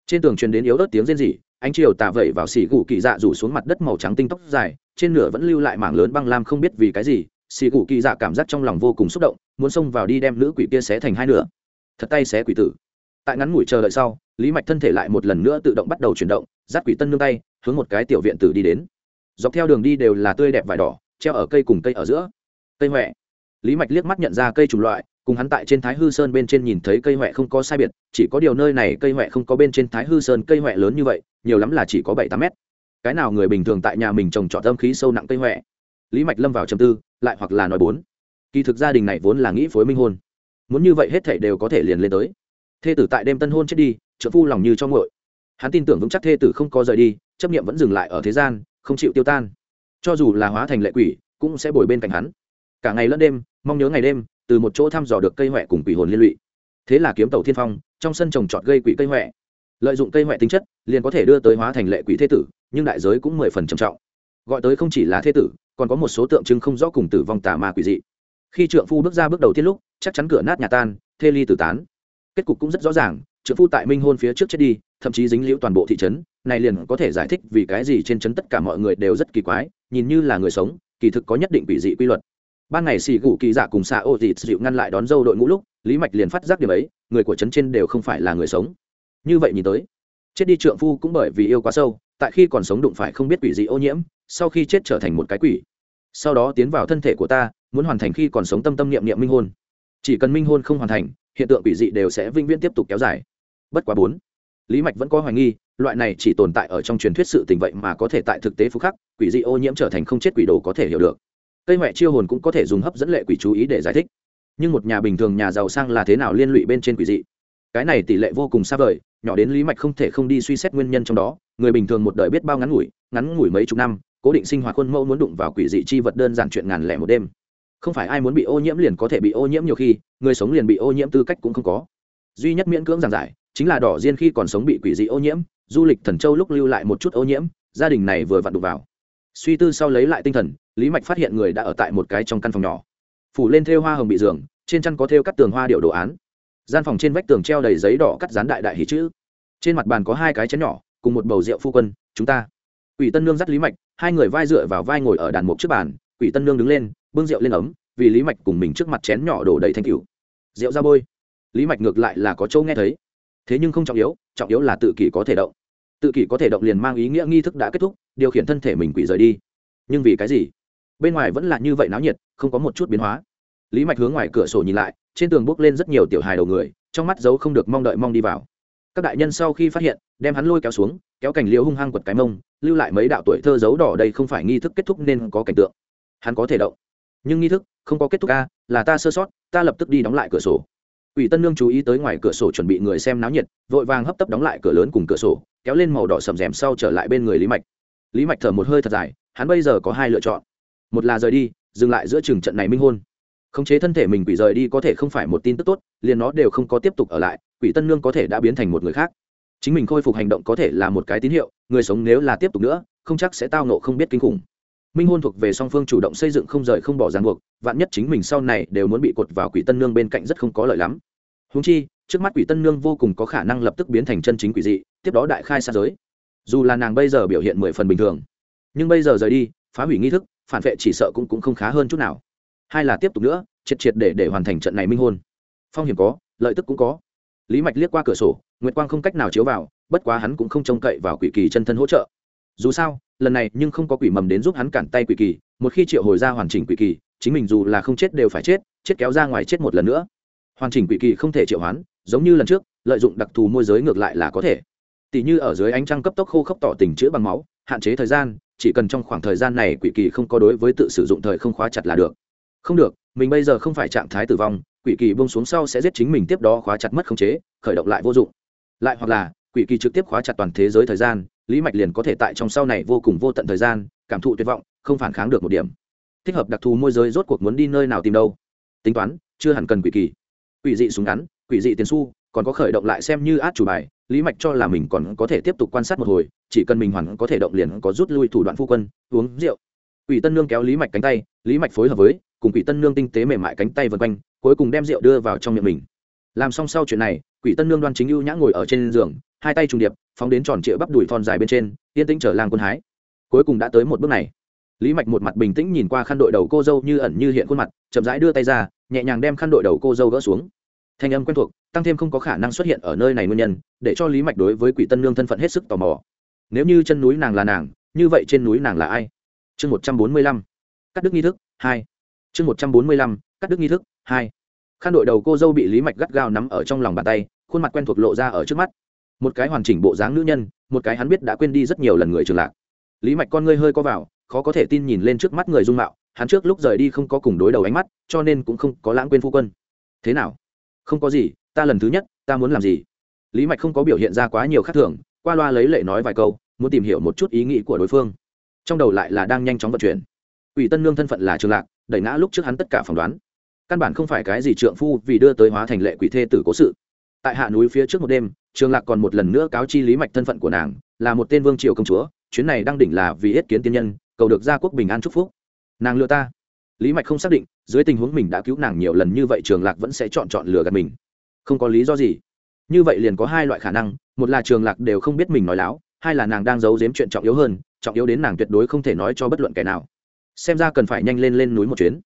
Trên tường truyền đến yếu ớt tiếng rên rỉ, ánh chiều tạ vẩy vào xỉ gù kỳ dạ rủ xuống mặt đất màu trắng tinh tóc dài, trên nửa vẫn lưu lại mảng lớn băng lam không biết vì cái gì, xỉ gù kỳ dạ cảm giác trong lòng vô cùng xúc động, muốn xông vào đi đem nữ quỷ kia xé thành hai nửa. Thật tay xé quỷ tử. Tại ngắn ngủi chờ đợi sau, lý mạch thân thể lại một lần nữa tự động bắt đầu chuyển động giáp quỷ tân nương tay hướng một cái tiểu viện tử đi đến. Dọc theo đường đi đều là tươi đẹp vải đỏ, treo ở cây cùng cây ở giữa. Cây huệ lý mạch liếc mắt nhận ra cây chủng loại, cùng hắn tại trên thái hư sơn bên trên nhìn thấy cây huệ không có sai biệt, chỉ có điều nơi này cây huệ không có bên trên thái hư sơn cây huệ lớn như vậy, nhiều lắm là chỉ có bảy tám mét. Cái nào người bình thường tại nhà mình trồng trọt âm khí sâu nặng cây huệ lý mạch lâm vào trầm tư, lại hoặc là nói bốn. Kỳ thực gia đình này vốn là nghĩ phối minh hôn. Muốn như vậy hết thảy đều có thể liền lên tới. Thê tử tại đêm tân hôn chết đi, trợ phu lòng như cho ngội hắn tin tưởng vững chắc thê tử không có rời đi chấp nghiệm vẫn dừng lại ở thế gian, không chịu tiêu tan. Cho dù là hóa thành lệ quỷ, cũng sẽ bồi bên cạnh hắn. Cả ngày lẫn đêm, mong nhớ ngày đêm, từ một chỗ thăm dò được cây huệ cùng quỷ hồn liên lụy. Thế là kiếm tàu thiên phong, trong sân trồng trọt gây quỷ cây huệ lợi dụng cây huệ tính chất, liền có thể đưa tới hóa thành lệ quỷ thế tử, nhưng đại giới cũng mười phần trầm trọng. Gọi tới không chỉ là thế tử, còn có một số tượng trưng không rõ cùng tử vong tà ma quỷ dị. Khi trượng phu bước ra bước đầu tiên lúc, chắc chắn cửa nát nhà tan, thê ly tử tán. Kết cục cũng rất rõ ràng, trượng phu tại minh hôn phía trước chết đi, thậm chí dính liễu toàn bộ thị trấn này liền có thể giải thích vì cái gì trên chấn tất cả mọi người đều rất kỳ quái, nhìn như là người sống, kỳ thực có nhất định quỷ dị quy luật. Ban ngày xì gù kỳ giả cùng xạ ô dịt dịu ngăn lại đón dâu đội ngũ lúc, lý mạch liền phát giác điểm ấy, người của trấn trên đều không phải là người sống. Như vậy nhìn tới, chết đi trượng phu cũng bởi vì yêu quá sâu, tại khi còn sống đụng phải không biết quỷ dị ô nhiễm, sau khi chết trở thành một cái quỷ. Sau đó tiến vào thân thể của ta, muốn hoàn thành khi còn sống tâm tâm niệm niệm minh hôn chỉ cần minh hôn không hoàn thành, hiện tượng quỷ dị đều sẽ vĩnh viễn tiếp tục kéo dài. Bất quá bốn lý mạch vẫn có hoài nghi, loại này chỉ tồn tại ở trong truyền thuyết sự tình vậy mà có thể tại thực tế phúc khắc, quỷ dị ô nhiễm trở thành không chết quỷ đồ có thể hiểu được. Cây mẹ chiêu hồn cũng có thể dùng hấp dẫn lệ quỷ chú ý để giải thích. Nhưng một nhà bình thường nhà giàu sang là thế nào liên lụy bên trên quỷ dị? Cái này tỷ lệ vô cùng xa vời, nhỏ đến lý mạch không thể không đi suy xét nguyên nhân trong đó. Người bình thường một đời biết bao ngắn ngủi ngắn ngủi mấy chục năm, cố định sinh hoạt khuôn mẫu muốn đụng vào quỷ dị chi vật đơn giản chuyện ngàn lẻ một đêm. Không phải ai muốn bị ô nhiễm liền có thể bị ô nhiễm nhiều khi, người sống liền bị ô nhiễm tư cách cũng không có. Duy nhất miễn cưỡng giảng giải chính là đỏ diên khi còn sống bị quỷ dị ô nhiễm, du lịch thần châu lúc lưu lại một chút ô nhiễm, gia đình này vừa vặn đụng vào. Suy tư sau lấy lại tinh thần, lý mạch phát hiện người đã ở tại một cái trong căn phòng nhỏ. Phủ lên thêu hoa hồng bị giường, trên chăn có thêu cắt tường hoa điệu đồ án. Gian phòng trên vách tường treo đầy giấy đỏ cắt dán đại đại hỷ chữ. Trên mặt bàn có hai cái chén nhỏ, cùng một bầu rượu phu quân, chúng ta. Quỷ tân nương dắt lý mạch, hai người vai dựa vào vai ngồi ở đàn mục trước bàn, quỷ tân nương đứng lên, bưng rượu lên ấm, vì lý mạch cùng mình trước mặt chén nhỏ đổ đầy thanh cửu rượu ra bôi. Lý mạch ngược lại là có châu nghe thấy thế nhưng không trọng yếu trọng yếu là tự kỷ có thể động. Tự kỷ có thể động liền mang ý nghĩa nghi thức đã kết thúc, điều khiển thân thể mình quỷ rời đi. Nhưng vì cái gì? Bên ngoài vẫn là như vậy náo nhiệt, không có một chút biến hóa. Lý mạch hướng ngoài cửa sổ nhìn lại, trên tường bốc lên rất nhiều tiểu hài đầu người, trong mắt giấu không được mong đợi mong đi vào. Các đại nhân sau khi phát hiện, đem hắn lôi kéo xuống, kéo cảnh liêu hung hăng quật cái mông, lưu lại mấy đạo tuổi thơ giấu đỏ đây không phải nghi thức kết thúc nên có cảnh tượng. Hắn có thể động, nhưng nghi thức không có kết thúc a, là ta sơ sót, ta lập tức đi đóng lại cửa sổ ủy tân nương chú ý tới ngoài cửa sổ chuẩn bị người xem náo nhiệt, vội vàng hấp tấp đóng lại cửa lớn cùng cửa sổ, kéo lên màu đỏ sầm rèm sau trở lại bên người lý mạch. Lý mạch thở một hơi thật dài, hắn bây giờ có hai lựa chọn. Một là rời đi, dừng lại giữa trường trận này minh hôn. Khống chế thân thể mình quỷ rời đi có thể không phải một tin tức tốt, liền nó đều không có tiếp tục ở lại, quỷ tân nương có thể đã biến thành một người khác. Chính mình khôi phục hành động có thể là một cái tín hiệu, người sống nếu là tiếp tục nữa, không chắc sẽ tao nộ không biết kinh khủng minh hôn thuộc về song phương chủ động xây dựng không rời không bỏ ràng buộc vạn nhất chính mình sau này đều muốn bị cột vào quỷ tân nương bên cạnh rất không có lợi lắm. Húng chi trước mắt quỷ tân nương vô cùng có khả năng lập tức biến thành chân chính quỷ dị tiếp đó đại khai xa giới. Dù là nàng bây giờ biểu hiện mười phần bình thường nhưng bây giờ rời đi phá hủy nghi thức phản vệ chỉ sợ cũng, cũng không khá hơn chút nào. Hai là tiếp tục nữa triệt triệt để để hoàn thành trận này minh hôn. Phong hiểm có lợi tức cũng có. Lý mạch liếc qua cửa sổ nguyệt quang không cách nào chiếu vào bất quá hắn cũng không trông cậy vào quỷ kỳ chân thân hỗ trợ. Dù sao lần này nhưng không có quỷ mầm đến giúp hắn cản tay quỷ kỳ, một khi triệu hồi ra hoàn chỉnh quỷ kỳ, chính mình dù là không chết đều phải chết chết kéo ra ngoài chết một lần nữa. Hoàn chỉnh quỷ kỳ không thể triệu hoán, giống như lần trước, lợi dụng đặc thù môi giới ngược lại là có thể. Tỷ như ở dưới ánh trăng cấp tốc khô khốc tỏ tình chữa bằng máu, hạn chế thời gian, chỉ cần trong khoảng thời gian này quỷ kỳ không có đối với tự sử dụng thời không khóa chặt là được. Không được, mình bây giờ không phải trạng thái tử vong, quỷ kỳ bông xuống sau sẽ giết chính mình tiếp đó khóa chặt mất khống chế, khởi động lại vô dụng. Lại hoặc là quỷ kỳ trực tiếp khóa chặt toàn thế giới thời gian, lý mạch liền có thể tại trong sau này vô cùng vô tận thời gian, cảm thụ tuyệt vọng, không phản kháng được một điểm. Thích hợp đặc thù môi giới rốt cuộc muốn đi nơi nào tìm đâu? Tính toán, chưa hẳn cần quỷ kỳ. Quỷ dị súng ngắn, quỷ dị tiền su còn có khởi động lại xem như át chủ bài, lý mạch cho là mình còn có thể tiếp tục quan sát một hồi, chỉ cần mình hoàn có thể động liền có rút lui thủ đoạn phu quân, uống rượu. Quỷ tân nương kéo lý mạch cánh tay, lý mạch phối hợp với, cùng quỷ tân nương tinh tế mềm mại cánh tay vân quanh, cuối cùng đem rượu đưa vào trong miệng mình. Làm xong sau chuyện này, quỷ tân nương đoan chính ưu nhã ngồi ở trên giường hai tay trùng điệp, phóng đến tròn trịa bắp đùi thon dài bên trên, yên tĩnh trở lang quân hái. Cuối cùng đã tới một bước này. Lý mạch một mặt bình tĩnh nhìn qua khăn đội đầu cô dâu như ẩn như hiện khuôn mặt, chậm rãi đưa tay ra, nhẹ nhàng đem khăn đội đầu cô dâu gỡ xuống. Thanh âm quen thuộc, tăng thêm không có khả năng xuất hiện ở nơi này nguyên nhân, để cho lý mạch đối với quỷ tân nương thân phận hết sức tò mò. Nếu như chân núi nàng là nàng, như vậy trên núi nàng là ai? Chương một trăm bốn mươi lăm. Cắt đức nghi thức, hai. Chương một trăm bốn mươi lăm. Cắt đức nghi thức, hai. Khăn đội đầu cô dâu bị lý mạch gắt gao nắm ở trong lòng bàn tay, khuôn mặt quen thuộc lộ ra ở trước mắt một cái hoàn chỉnh bộ dáng nữ nhân, một cái hắn biết đã quên đi rất nhiều lần người trường lạc. Lý mạch con ngươi hơi co vào, khó có thể tin nhìn lên trước mắt người dung mạo, hắn trước lúc rời đi không có cùng đối đầu ánh mắt, cho nên cũng không có lãng quên phu quân. Thế nào? Không có gì, ta lần thứ nhất, ta muốn làm gì? Lý mạch không có biểu hiện ra quá nhiều khác thường, qua loa lấy lệ nói vài câu, muốn tìm hiểu một chút ý nghĩ của đối phương. Trong đầu lại là đang nhanh chóng vận chuyển. Ủy tân nương thân phận là trường lạc, đẩy ngã lúc trước hắn tất cả phỏng đoán. Căn bản không phải cái gì trượng phu vì đưa tới hóa thành lệ quỷ thê tử cố sự tại hạ núi phía trước một đêm, trường lạc còn một lần nữa cáo chi lý mạch thân phận của nàng, là một tên vương triều công chúa, chuyến này đang đỉnh là vì yết kiến tiên nhân, cầu được gia quốc bình an chúc phúc. Nàng lừa ta. Lý mạch không xác định, dưới tình huống mình đã cứu nàng nhiều lần như vậy trường lạc vẫn sẽ chọn chọn lừa gạt mình. Không có lý do gì. Như vậy liền có hai loại khả năng, một là trường lạc đều không biết mình nói láo, hai là nàng đang giấu giếm chuyện trọng yếu hơn, trọng yếu đến nàng tuyệt đối không thể nói cho bất luận kẻ nào. Xem ra cần phải nhanh lên lên núi một chuyến.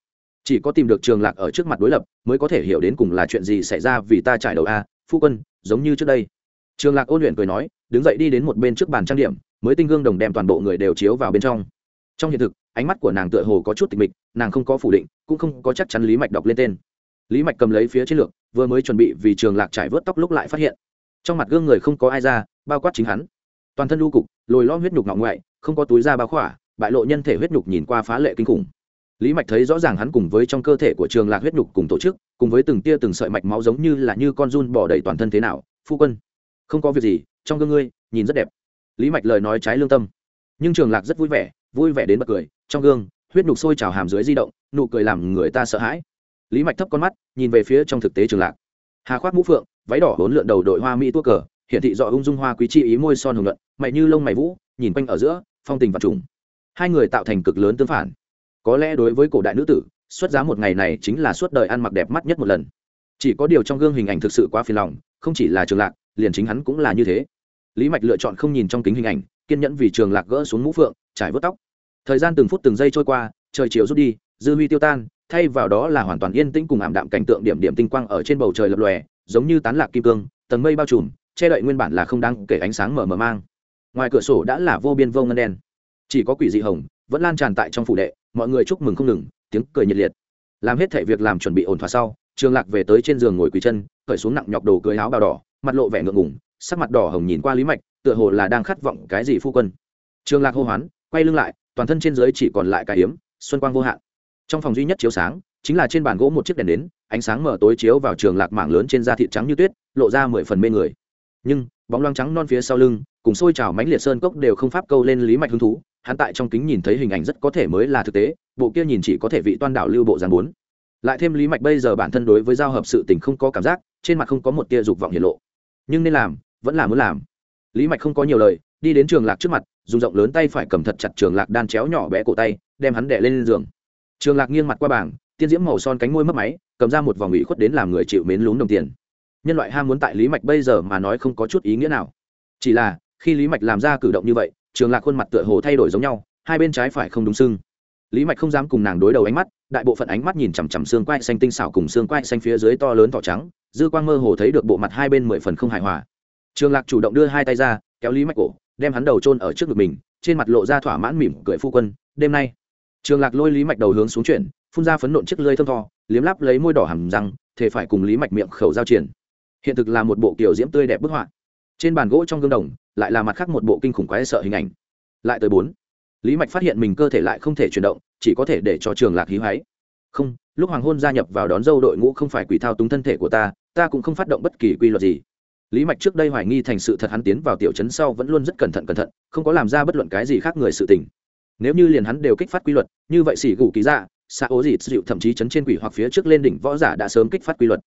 Chỉ có tìm được trường lạc ở trước mặt đối lập, mới có thể hiểu đến cùng là chuyện gì xảy ra vì ta trải đầu a phu quân, giống như trước đây. Trường lạc ôn luyện cười nói, đứng dậy đi đến một bên trước bàn trang điểm, mới tinh gương đồng đem toàn bộ người đều chiếu vào bên trong. Trong hiện thực, ánh mắt của nàng tựa hồ có chút tịch mịch, nàng không có phủ định, cũng không có chắc chắn lý mạch đọc lên tên. Lý mạch cầm lấy phía chiến lược, vừa mới chuẩn bị vì trường lạc trải vớt tóc lúc lại phát hiện. Trong mặt gương người không có ai ra, bao quát chính hắn. Toàn thân lưu cục, lồi lo huyết nhục ngọng ngoại, không có túi da bao khỏa, bại lộ nhân thể huyết nhục nhìn qua phá lệ kinh khủng lý mạch thấy rõ ràng hắn cùng với trong cơ thể của trường lạc huyết nhục cùng tổ chức, cùng với từng tia từng sợi mạch máu giống như là như con run bỏ đầy toàn thân thế nào, phu quân, không có việc gì, trong gương ngươi nhìn rất đẹp. Lý mạch lời nói trái lương tâm. Nhưng trường lạc rất vui vẻ vui vẻ đến bật cười, trong gương, huyết nhục sôi trào hàm dưới di động, nụ cười làm người ta sợ hãi. Lý mạch thấp con mắt, nhìn về phía trong thực tế trường lạc. Hà khoác mũ phượng, váy đỏ bốn lượn đầu đội hoa mỹ tua cờ hiện thị dọ ung dung hoa quý chi ý môi son hồng luận mày như lông mày vũ, nhìn quanh ở giữa, phong tình và trùng. Hai người tạo thành cực lớn tương phản có lẽ đối với cổ đại nữ tử, xuất giá một ngày này chính là suốt đời ăn mặc đẹp mắt nhất một lần. Chỉ có điều trong gương hình ảnh thực sự quá phiền lòng, không chỉ là trường lạc, liền chính hắn cũng là như thế. Lý mạch lựa chọn không nhìn trong kính hình ảnh, kiên nhẫn vì trường lạc gỡ xuống mũ phượng, trải vớt tóc. Thời gian từng phút từng giây trôi qua, trời chiều rút đi, dư huy tiêu tan, thay vào đó là hoàn toàn yên tĩnh cùng ảm đạm cảnh tượng điểm điểm tinh quang ở trên bầu trời lập lòe, giống như tán lạc kim cương, tầng mây bao trùm, che đậy nguyên bản là không đáng kể ánh sáng mờ mờ mang. Ngoài cửa sổ đã là vô biên vô ngân đen. Chỉ có quỷ dị hồng vẫn lan tràn tại trong phủ đệ mọi người chúc mừng không ngừng, tiếng cười nhiệt liệt. Làm hết thể việc làm chuẩn bị ổn thỏa sau, trường lạc về tới trên giường ngồi quỳ chân khởi xuống nặng nhọc đồ cưới áo bào đỏ, mặt lộ vẻ ngượng ngùng, sắc mặt đỏ hồng nhìn qua lý mạch, tựa hồ là đang khát vọng cái gì phu quân. Trường lạc hô hoán, quay lưng lại, toàn thân trên dưới chỉ còn lại cái hiếm xuân quang vô hạn. Trong phòng duy nhất chiếu sáng, chính là trên bàn gỗ một chiếc đèn đến, ánh sáng mở tối chiếu vào trường lạc mảng lớn trên da thịt trắng như tuyết, lộ ra mười phần mê người. Nhưng, bóng loang trắng non phía sau lưng, cùng xôi trào mánh liệt sơn cốc đều không pháp câu lên lý mạch hứng thú hắn tại trong kính nhìn thấy hình ảnh rất có thể mới là thực tế, bộ kia nhìn chỉ có thể vị toan đảo lưu bộ giàn bốn. Lại thêm lý mạch bây giờ bản thân đối với giao hợp sự tình không có cảm giác, trên mặt không có một tia dục vọng hiển lộ. Nhưng nên làm, vẫn là muốn làm. Lý mạch không có nhiều lời, đi đến trường lạc trước mặt, dùng rộng lớn tay phải cầm thật chặt trường lạc đan chéo nhỏ bé cổ tay, đem hắn đẻ lên giường. Trường lạc nghiêng mặt qua bảng, tiên diễm màu son cánh môi mất máy, cầm ra một vòng ủy khuất đến làm người chịu mến lún đồng tiền. Nhân loại ham muốn tại lý mạch bây giờ mà nói không có chút ý nghĩa nào. Chỉ là, khi lý mạch làm ra cử động như vậy trường lạc khuôn mặt tựa hồ thay đổi giống nhau, hai bên trái phải không đúng sưng lý mạch không dám cùng nàng đối đầu ánh mắt, đại bộ phận ánh mắt nhìn chằm chằm xương quai xanh tinh xảo cùng xương quai xanh phía dưới to lớn thỏ trắng, dư quang mơ hồ thấy được bộ mặt hai bên mười phần không hài hòa. Trường lạc chủ động đưa hai tay ra, kéo lý mạch cổ, đem hắn đầu trôn ở trước ngực mình, trên mặt lộ ra thỏa mãn mỉm cười phu quân, đêm nay. Trường lạc lôi lý mạch đầu hướng xuống chuyển, phun ra phấn nộn chiếc lơi thơm tho, liếm láp lấy môi đỏ hầm răng thể phải cùng lý mạch miệng khẩu giao triển. Hiện thực là một bộ kiểu diễm tươi đẹp bức họa trên bàn gỗ trong gương đồng, lại là mặt khác một bộ kinh khủng quái sợ hình ảnh. Lại tới bốn. Lý mạch phát hiện mình cơ thể lại không thể chuyển động, chỉ có thể để cho trường lạc hí hoáy. Không, lúc hoàng hôn gia nhập vào đón dâu đội ngũ không phải quỷ thao túng thân thể của ta ta cũng không phát động bất kỳ quy luật gì. Lý mạch trước đây hoài nghi thành sự thật hắn tiến vào tiểu chấn sau vẫn luôn rất cẩn thận cẩn thận, không có làm ra bất luận cái gì khác người sự tình. Nếu như liền hắn đều kích phát quy luật, như vậy xỉ gù ký dạ, ra xa ố dịt dịu thậm chí chấn trên quỷ hoặc phía trước lên đỉnh võ giả đã sớm kích phát quy luật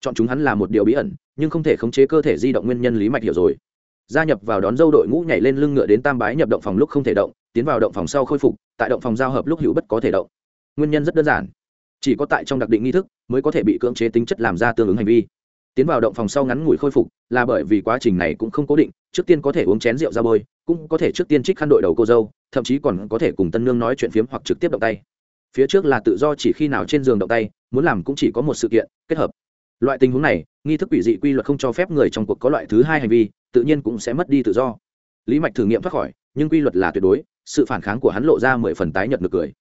chọn chúng hắn là một điều bí ẩn, nhưng không thể khống chế cơ thể di động nguyên nhân lý mạch hiểu rồi. Gia nhập vào đón dâu đội ngũ nhảy lên lưng ngựa đến tam bái nhập động phòng lúc không thể động, tiến vào động phòng sau khôi phục, tại động phòng giao hợp lúc hữu bất có thể động. Nguyên nhân rất đơn giản. Chỉ có tại trong đặc định nghi thức mới có thể bị cưỡng chế tính chất làm ra tương ứng hành vi. Tiến vào động phòng sau ngắn ngủi khôi phục là bởi vì quá trình này cũng không cố định, trước tiên có thể uống chén rượu ra bôi, cũng có thể trước tiên trích khăn đội đầu cô dâu, thậm chí còn có thể cùng tân nương nói chuyện phiếm hoặc trực tiếp động tay. Phía trước là tự do chỉ khi nào trên giường động tay, muốn làm cũng chỉ có một sự kiện, kết hợp loại tình huống này, nghi thức quỷ dị quy luật không cho phép người trong cuộc có loại thứ hai hành vi, tự nhiên cũng sẽ mất đi tự do. Lý mạch thử nghiệm thoát khỏi, nhưng quy luật là tuyệt đối, sự phản kháng của hắn lộ ra mười phần tái nhật nực cười.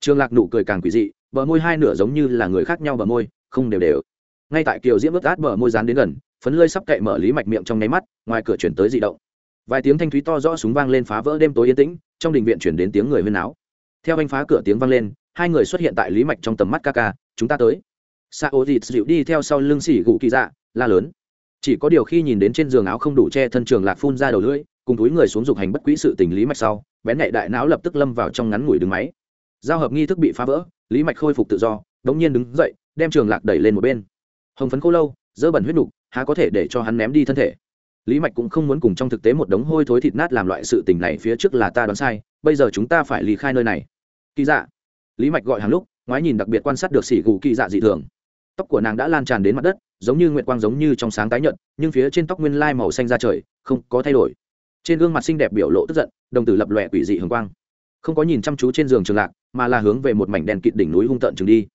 Trường lạc nụ cười càng quỷ dị, bờ môi hai nửa giống như là người khác nhau bờ môi, không đều đều. Ngay tại kiều diễm ướt át bờ môi dán đến gần, phấn lơi sắp cậy mở lý mạch miệng trong nháy mắt, ngoài cửa chuyển tới dị động. Vài tiếng thanh thúy to rõ súng vang lên phá vỡ đêm tối yên tĩnh, trong đình viện chuyển đến tiếng người huyên áo theo anh phá cửa tiếng vang lên, hai người xuất hiện tại lý mạch trong tầm mắt ca ca, chúng ta tới sa ô dịt dịu đi theo sau lưng xỉ gù kỳ dạ la lớn. Chỉ có điều khi nhìn đến trên giường áo không đủ che thân trường lạc phun ra đầu lưỡi, cùng túi người xuống dục hành bất quỹ sự tình lý mạch sau, bén nhạy đại não lập tức lâm vào trong ngắn ngủi đứng máy. Giao hợp nghi thức bị phá vỡ, lý mạch khôi phục tự do, đống nhiên đứng dậy, đem trường lạc đẩy lên một bên. Hồng phấn khô lâu, dơ bẩn huyết nục, há có thể để cho hắn ném đi thân thể. Lý mạch cũng không muốn cùng trong thực tế một đống hôi thối thịt nát làm loại sự tình này phía trước là ta đoán sai, bây giờ chúng ta phải lì khai nơi này. Kỳ dạ. Lý mạch gọi hàng lúc, ngoái nhìn đặc biệt quan sát được xỉ gù kỳ dạ dị thường tóc của nàng đã lan tràn đến mặt đất, giống như nguyện quang giống như trong sáng tái nhợt, nhưng phía trên tóc nguyên lai màu xanh ra trời, không có thay đổi. Trên gương mặt xinh đẹp biểu lộ tức giận, đồng tử lập lòe quỷ dị hường quang. Không có nhìn chăm chú trên giường trường lạc, mà là hướng về một mảnh đèn kịt đỉnh núi hung tợn trường đi.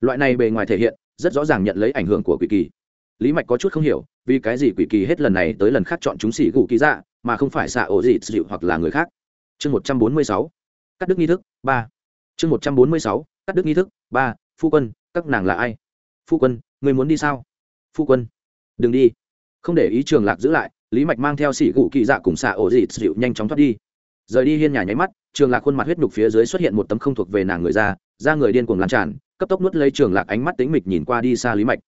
Loại này bề ngoài thể hiện, rất rõ ràng nhận lấy ảnh hưởng của quỷ kỳ. Lý mạch có chút không hiểu, vì cái gì quỷ kỳ hết lần này tới lần khác chọn chúng xỉ gù kỳ dạ mà không phải xạ ổ dị dịu hoặc là người khác. Chương một trăm bốn mươi sáu, cắt đức nghi thức, ba. Chương một trăm bốn mươi sáu, cắt đức nghi thức, ba. Phu quân, các nàng là ai? Phu quân người muốn đi sao? Phu quân, đừng đi. Không để ý trường lạc giữ lại, lý mạch mang theo xỉ gụ kỳ dạ cùng xạ ổ dị dịu nhanh chóng thoát đi. Rời đi hiên nhà nháy mắt, trường lạc khuôn mặt huyết nhục phía dưới xuất hiện một tấm không thuộc về nàng người ra ra người điên cuồng lan tràn, cấp tốc nuốt lấy trường lạc ánh mắt tính mịch nhìn qua đi xa lý mạch.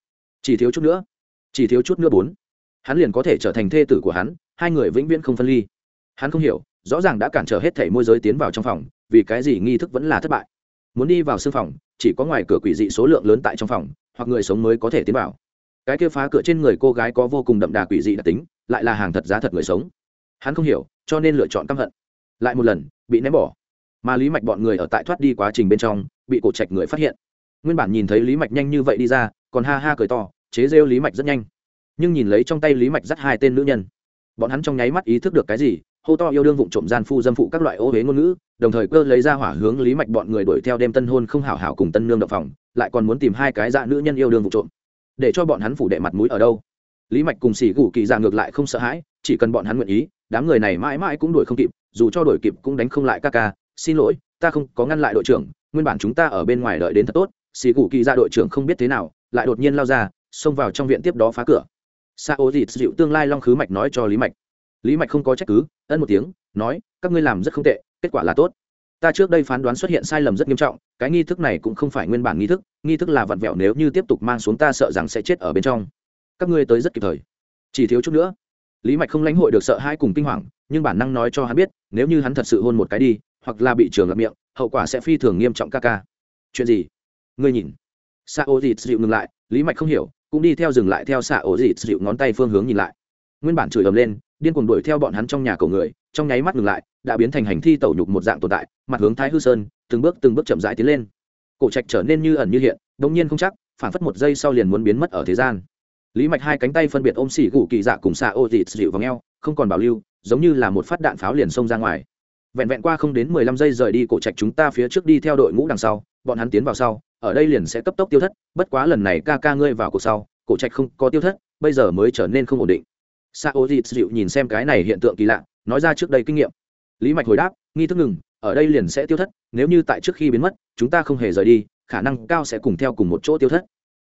Chỉ thiếu chút nữa, chỉ thiếu chút nữa bốn. Hắn liền có thể trở thành thê tử của hắn, hai người vĩnh viễn không phân ly. Hắn không hiểu, rõ ràng đã cản trở hết thảy môi giới tiến vào trong phòng, vì cái gì nghi thức vẫn là thất bại. Muốn đi vào sương phòng, chỉ có ngoài cửa quỷ dị số lượng lớn tại trong phòng hoặc người sống mới có thể tiến vào. Cái kia phá cửa trên người cô gái có vô cùng đậm đà quỷ dị đặc tính, lại là hàng thật giá thật người sống. Hắn không hiểu, cho nên lựa chọn căm hận. Lại một lần, bị ném bỏ. Mà lý mạch bọn người ở tại thoát đi quá trình bên trong, bị cổ trạch người phát hiện. Nguyên bản nhìn thấy lý mạch nhanh như vậy đi ra, còn ha ha cười to, chế rêu lý mạch rất nhanh. Nhưng nhìn lấy trong tay lý mạch dắt hai tên nữ nhân, bọn hắn trong nháy mắt ý thức được cái gì, hô to yêu đương vụ trộm gian phu dâm phụ các loại ô huế ngôn ngữ, đồng thời cơ lấy ra hỏa hướng lý mạch bọn người đuổi theo đêm tân hôn không hảo hảo cùng tân nương đập phòng lại còn muốn tìm hai cái dạ nữ nhân yêu đương vụ trộm, để cho bọn hắn phủ đệ mặt mũi ở đâu. Lý mạch cùng xỉ gù kỳ dạ ngược lại không sợ hãi, chỉ cần bọn hắn nguyện ý, đám người này mãi mãi cũng đuổi không kịp, dù cho đuổi kịp cũng đánh không lại ca ca, xin lỗi, ta không có ngăn lại đội trưởng, nguyên bản chúng ta ở bên ngoài đợi đến thật tốt. Xỉ gù kỳ dạ đội trưởng không biết thế nào, lại đột nhiên lao ra, xông vào trong viện tiếp đó phá cửa. Sa ô dịt dịu tương lai long khứ mạch nói cho lý mạch. Lý mạch không có trách cứ, ân một tiếng, nói, các ngươi làm rất không tệ, kết quả là tốt ta trước đây phán đoán xuất hiện sai lầm rất nghiêm trọng, cái nghi thức này cũng không phải nguyên bản nghi thức nghi thức là vặn vẹo nếu như tiếp tục mang xuống ta sợ rằng sẽ chết ở bên trong. Các ngươi tới rất kịp thời. Chỉ thiếu chút nữa. Lý mạch không lãnh hội được sợ hai cùng kinh hoàng, nhưng bản năng nói cho hắn biết, nếu như hắn thật sự hôn một cái đi, hoặc là bị trường lập miệng, hậu quả sẽ phi thường nghiêm trọng ca ca. Chuyện gì? Ngươi nhìn. Sa ô dịt dịu ngừng lại, lý mạch không hiểu, cũng đi theo dừng lại theo xạ ô dịt dịu ngón tay phương hướng nhìn lại. Nguyên bản chửi ầm lên điên cuồng đuổi theo bọn hắn trong nhà cầu người, trong nháy mắt ngừng lại, đã biến thành hành thi tẩu nhục một dạng tồn tại, mặt hướng thái hư sơn, từng bước từng bước chậm rãi tiến lên. Cổ trạch trở nên như ẩn như hiện đông nhiên không chắc, phản phất một giây sau liền muốn biến mất ở thế gian. Lý mạch hai cánh tay phân biệt ôm xỉ gù kỳ dạ cùng xạ ô dịt dịu vào ngheo không còn bảo lưu, giống như là một phát đạn pháo liền xông ra ngoài. Vẹn vẹn qua không đến mười lăm giây rời đi, cổ trạch chúng ta phía trước đi theo đội ngũ đằng sau, bọn hắn tiến vào sau, ở đây liền sẽ cấp tốc tiêu thất, bất quá lần này ca ca ngươi vào cuộc sau, cổ trạch không có tiêu thất, bây giờ mới trở nên không ổn định. Sao ô dịt dịu nhìn xem cái này hiện tượng kỳ lạ, nói ra trước đây kinh nghiệm. Lý mạch hồi đáp, nghi thức ngừng, ở đây liền sẽ tiêu thất, nếu như tại trước khi biến mất, chúng ta không hề rời đi, khả năng cao sẽ cùng theo cùng một chỗ tiêu thất.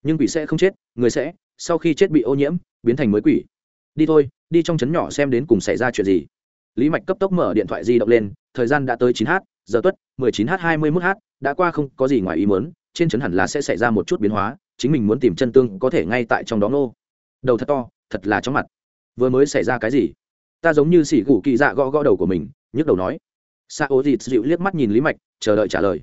Nhưng quỷ sẽ không chết, người sẽ, sau khi chết bị ô nhiễm, biến thành mới quỷ. Đi thôi, đi trong trấn nhỏ xem đến cùng xảy ra chuyện gì. Lý mạch cấp tốc mở điện thoại di động lên, thời gian đã tới chín h, giờ tuất, mười chín h hai mươi mốt h, đã qua không có gì ngoài ý muốn, trên trấn hẳn là sẽ xảy ra một chút biến hóa, chính mình muốn tìm chân tương có thể ngay tại trong đó nô đầu thật to, thật là chóng mặt vừa mới xảy ra cái gì? Ta giống như xỉ gù kỳ dạ gõ gõ đầu của mình, nhức đầu nói. Sa ô dịt dịu liếc mắt nhìn lý mạch, chờ đợi trả lời.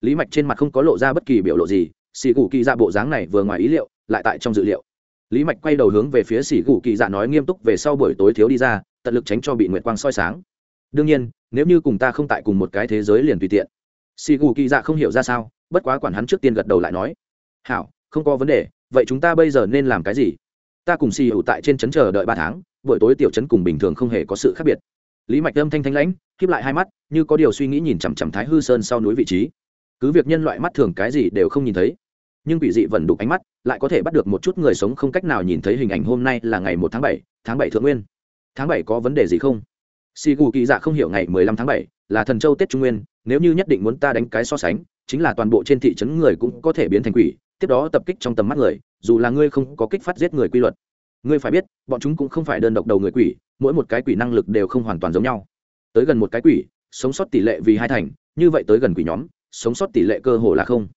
Lý mạch trên mặt không có lộ ra bất kỳ biểu lộ gì, xỉ gù kỳ dạ bộ dáng này vừa ngoài ý liệu, lại tại trong dự liệu. Lý mạch quay đầu hướng về phía xỉ gù kỳ dạ nói nghiêm túc về sau buổi tối thiếu đi ra, tận lực tránh cho bị nguyệt quang soi sáng. Đương nhiên, nếu như cùng ta không tại cùng một cái thế giới liền tùy tiện. Xỉ gù kỳ dạ không hiểu ra sao, bất quá quản hắn trước tiên gật đầu lại nói. Hảo, không có vấn đề, vậy chúng ta bây giờ nên làm cái gì? Ta cùng xì hữu tại trên trấn chờ đợi ba tháng, buổi tối tiểu trấn cùng bình thường không hề có sự khác biệt. Lý mạch âm thanh thanh lãnh khiếp lại hai mắt, như có điều suy nghĩ nhìn chằm chằm thái hư sơn sau núi vị trí. Cứ việc nhân loại mắt thường cái gì đều không nhìn thấy, nhưng quỷ dị vẫn đục ánh mắt, lại có thể bắt được một chút người sống không cách nào nhìn thấy hình ảnh hôm nay là ngày một tháng bảy tháng bảy thượng nguyên. Tháng bảy có vấn đề gì không? Xì gù kỳ dạ không hiểu ngày mười lăm tháng bảy là thần châu tết trung nguyên, nếu như nhất định muốn ta đánh cái so sánh, chính là toàn bộ trên thị trấn người cũng có thể biến thành quỷ, tiếp đó tập kích trong tầm mắt người dù là ngươi không có kích phát giết người quy luật, ngươi phải biết, bọn chúng cũng không phải đơn độc đầu người quỷ, mỗi một cái quỷ năng lực đều không hoàn toàn giống nhau. Tới gần một cái quỷ, sống sót tỷ lệ vì hai thành, như vậy tới gần quỷ nhóm, sống sót tỷ lệ cơ hồ là không.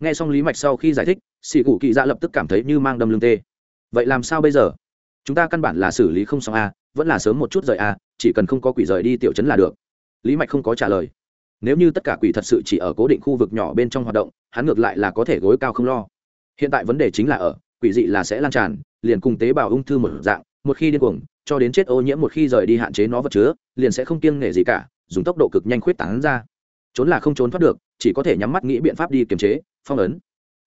Nghe xong lý mạch sau khi giải thích xì cụ kỳ dạ lập tức cảm thấy như mang đâm lưng tê. Vậy làm sao bây giờ? Chúng ta căn bản là xử lý không xong a vẫn là sớm một chút rời a chỉ cần không có quỷ rời đi tiểu chấn là được. Lý mạch không có trả lời. Nếu như tất cả quỷ thật sự chỉ ở cố định khu vực nhỏ bên trong hoạt động, hắn ngược lại là có thể gối cao không lo hiện tại vấn đề chính là ở, quỷ dị là sẽ lan tràn, liền cùng tế bào ung thư một dạng, một khi điên cuồng, cho đến chết ô nhiễm một khi rời đi hạn chế nó vật chứa, liền sẽ không kiêng nể gì cả, dùng tốc độ cực nhanh khuyết tán ra. Trốn là không trốn thoát được, chỉ có thể nhắm mắt nghĩ biện pháp đi kiềm chế, phong ấn.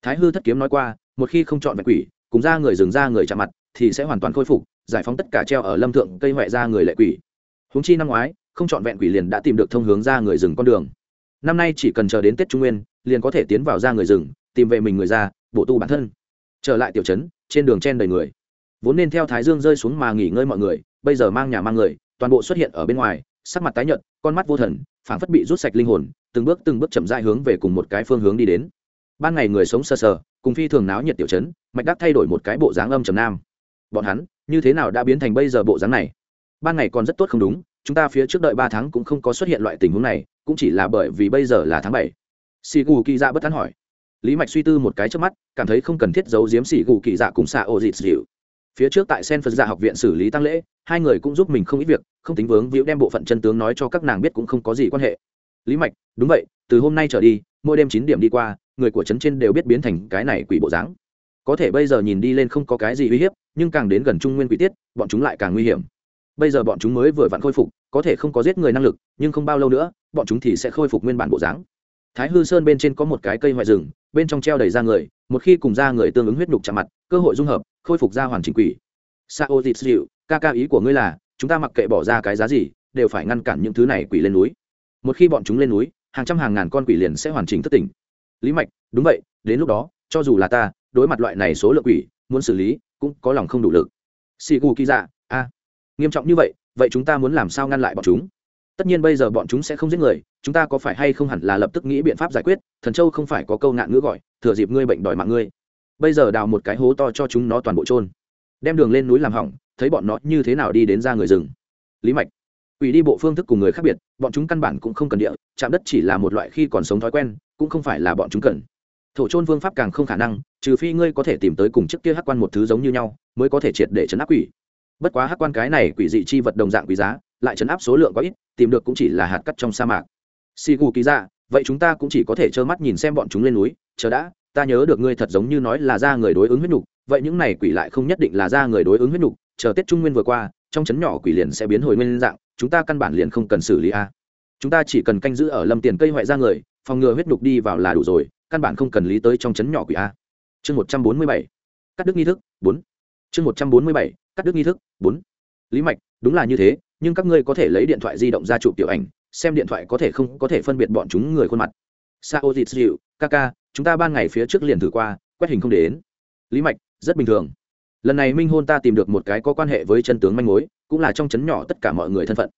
Thái hư thất kiếm nói qua, một khi không chọn vẹn quỷ, cùng ra người dừng ra người chạm mặt, thì sẽ hoàn toàn khôi phục, giải phóng tất cả treo ở lâm thượng cây huệ ra người lệ quỷ. Húng chi năm ngoái, không chọn vẹn quỷ liền đã tìm được thông hướng ra người rừng con đường. Năm nay chỉ cần chờ đến tết trung nguyên, liền có thể tiến vào ra người rừng tìm về mình người ra bộ tu bản thân. Trở lại tiểu trấn trên đường chen đầy người. Vốn nên theo thái dương rơi xuống mà nghỉ ngơi mọi người bây giờ mang nhà mang người toàn bộ xuất hiện ở bên ngoài sắc mặt tái nhợt con mắt vô thần phảng phất bị rút sạch linh hồn từng bước từng bước chậm rãi hướng về cùng một cái phương hướng đi đến. Ban ngày người sống sơ sờ, sờ cùng phi thường náo nhiệt tiểu chấn mạch đắc thay đổi một cái bộ dáng âm trầm nam. Bọn hắn như thế nào đã biến thành bây giờ bộ dáng này? Ban ngày còn rất tốt không đúng chúng ta phía trước đợi ba tháng cũng không có xuất hiện loại tình huống này cũng chỉ là bởi vì bây giờ là tháng bảy. Xì gù kỳ dạ bất tán hỏi lý mạch suy tư một cái trước mắt, cảm thấy không cần thiết giấu giếm xỉ gù kỳ dạ cùng xạ ô dịt dịu. Phía trước tại sen phật dạ học viện xử lý tăng lễ, hai người cũng giúp mình không ít việc, không tính vướng víu đem bộ phận chân tướng nói cho các nàng biết cũng không có gì quan hệ. Lý mạch, đúng vậy, từ hôm nay trở đi, mỗi đêm chín điểm đi qua, người của trấn trên đều biết biến thành cái này quỷ bộ dáng. Có thể bây giờ nhìn đi lên không có cái gì uy hiếp, nhưng càng đến gần trung nguyên quỷ tiết, bọn chúng lại càng nguy hiểm. Bây giờ bọn chúng mới vừa vặn khôi phục, có thể không có giết người năng lực, nhưng không bao lâu nữa, bọn chúng thì sẽ khôi phục nguyên bản bộ dáng. Thái hư sơn bên trên có một cái cây ngoại rừng bên trong treo đầy da người, một khi cùng da người tương ứng huyết nhục chạm mặt, cơ hội dung hợp, khôi phục ra hoàn chỉnh quỷ. Sao thịt dịu ca ca ý của ngươi là, chúng ta mặc kệ bỏ ra cái giá gì, đều phải ngăn cản những thứ này quỷ lên núi. Một khi bọn chúng lên núi, hàng trăm hàng ngàn con quỷ liền sẽ hoàn chỉnh thất tỉnh lý mạch, đúng vậy, đến lúc đó, cho dù là ta, đối mặt loại này số lượng quỷ, muốn xử lý, cũng có lòng không đủ lực. Xì gù kỳ dạ a. Nghiêm trọng như vậy vậy chúng ta muốn làm sao ngăn lại bọn chúng? Tất nhiên bây giờ bọn chúng sẽ không giết người chúng ta có phải hay không hẳn là lập tức nghĩ biện pháp giải quyết, thần châu không phải có câu nạn ngữ gọi, thừa dịp ngươi bệnh đòi mạng ngươi. Bây giờ đào một cái hố to cho chúng nó toàn bộ trôn đem đường lên núi làm hỏng, thấy bọn nó như thế nào đi đến ra người rừng. Lý mạch ủy đi bộ phương thức cùng người khác biệt, bọn chúng căn bản cũng không cần địa, chạm đất chỉ là một loại khi còn sống thói quen, cũng không phải là bọn chúng cần. Thổ trôn phương pháp càng không khả năng, trừ phi ngươi có thể tìm tới cùng trước kia hắc quan một thứ giống như nhau, mới có thể triệt để chấn áp quỷ. Bất quá hắc quan cái này quỷ dị chi vật đồng dạng quý giá, lại chấn áp số lượng có ít, tìm được cũng chỉ là hạt cắt trong sa mạc si gù kỳ dạ vậy chúng ta cũng chỉ có thể trơ mắt nhìn xem bọn chúng lên núi. Chờ đã, ta nhớ được ngươi thật giống như nói là ra người đối ứng huyết nhục. Vậy những này quỷ lại không nhất định là ra người đối ứng huyết nhục. Chờ tết trung nguyên vừa qua, trong chấn nhỏ quỷ liền sẽ biến hồi nguyên dạng. Chúng ta căn bản liền không cần xử lý a. Chúng ta chỉ cần canh giữ ở lâm tiền cây hoại ra người, phòng ngừa huyết nhục đi vào là đủ rồi. Căn bản không cần lý tới trong chấn nhỏ quỷ a. Chương một trăm bốn mươi bảy, cắt đứt nghi thức, bốn. Chương một trăm bốn mươi bảy, cắt đứt nghi thức, bốn. Lý mạch, đúng là như thế, nhưng các ngươi có thể lấy điện thoại di động ra chụp tiểu ảnh xem điện thoại có thể không có thể phân biệt bọn chúng người khuôn mặt. Sao dịt dịu, ca ca, chúng ta ban ngày phía trước liền thử qua, quét hình không đến. Lý mạch, rất bình thường. Lần này minh hôn ta tìm được một cái có quan hệ với chân tướng manh mối, cũng là trong chấn nhỏ tất cả mọi người thân phận.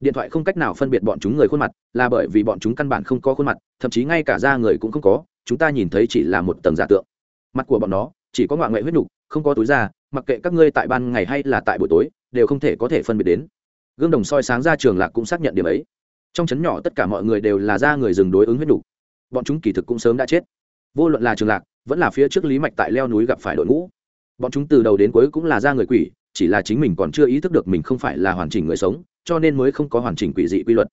Điện thoại không cách nào phân biệt bọn chúng người khuôn mặt, là bởi vì bọn chúng căn bản không có khuôn mặt, thậm chí ngay cả da người cũng không có, chúng ta nhìn thấy chỉ là một tầng giả tượng. Mặt của bọn nó, chỉ có ngoại ngoại huyết nục không có túi da, mặc kệ các ngươi tại ban ngày hay là tại buổi tối, đều không thể có thể phân biệt đến. Gương đồng soi sáng ra trường lạc cũng xác nhận điểm ấy trong chấn nhỏ tất cả mọi người đều là ra người rừng đối ứng huyết đủ bọn chúng kỳ thực cũng sớm đã chết. Vô luận là trường lạc, vẫn là phía trước lý mạch tại leo núi gặp phải đội ngũ. Bọn chúng từ đầu đến cuối cũng là ra người quỷ, chỉ là chính mình còn chưa ý thức được mình không phải là hoàn chỉnh người sống, cho nên mới không có hoàn chỉnh quỷ dị quy luật.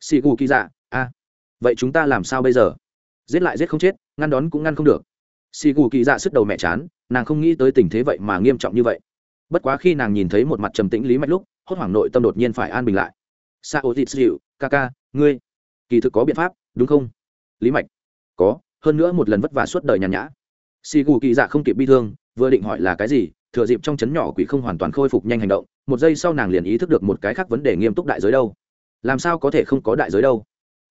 Xì gù kỳ dạ a, vậy chúng ta làm sao bây giờ? Giết lại giết không chết, ngăn đón cũng ngăn không được. Xì gù kỳ dạ sức đầu mẹ chán, nàng không nghĩ tới tình thế vậy mà nghiêm trọng như vậy. Bất quá khi nàng nhìn thấy một mặt trầm tĩnh lý mạch lúc, hốt hoảng nội tâm đột nhiên phải an bình lại. Sa ô thịt dịu ca ca, ngươi. Kỳ thực có biện pháp, đúng không? Lý mạch. Có, hơn nữa một lần vất vả suốt đời nhàn nhã. Xì gù kỳ dạ không kịp bi thương, vừa định hỏi là cái gì, thừa dịp trong chấn nhỏ quỷ không hoàn toàn khôi phục nhanh hành động, một giây sau nàng liền ý thức được một cái khác vấn đề nghiêm túc đại giới đâu. Làm sao có thể không có đại giới đâu?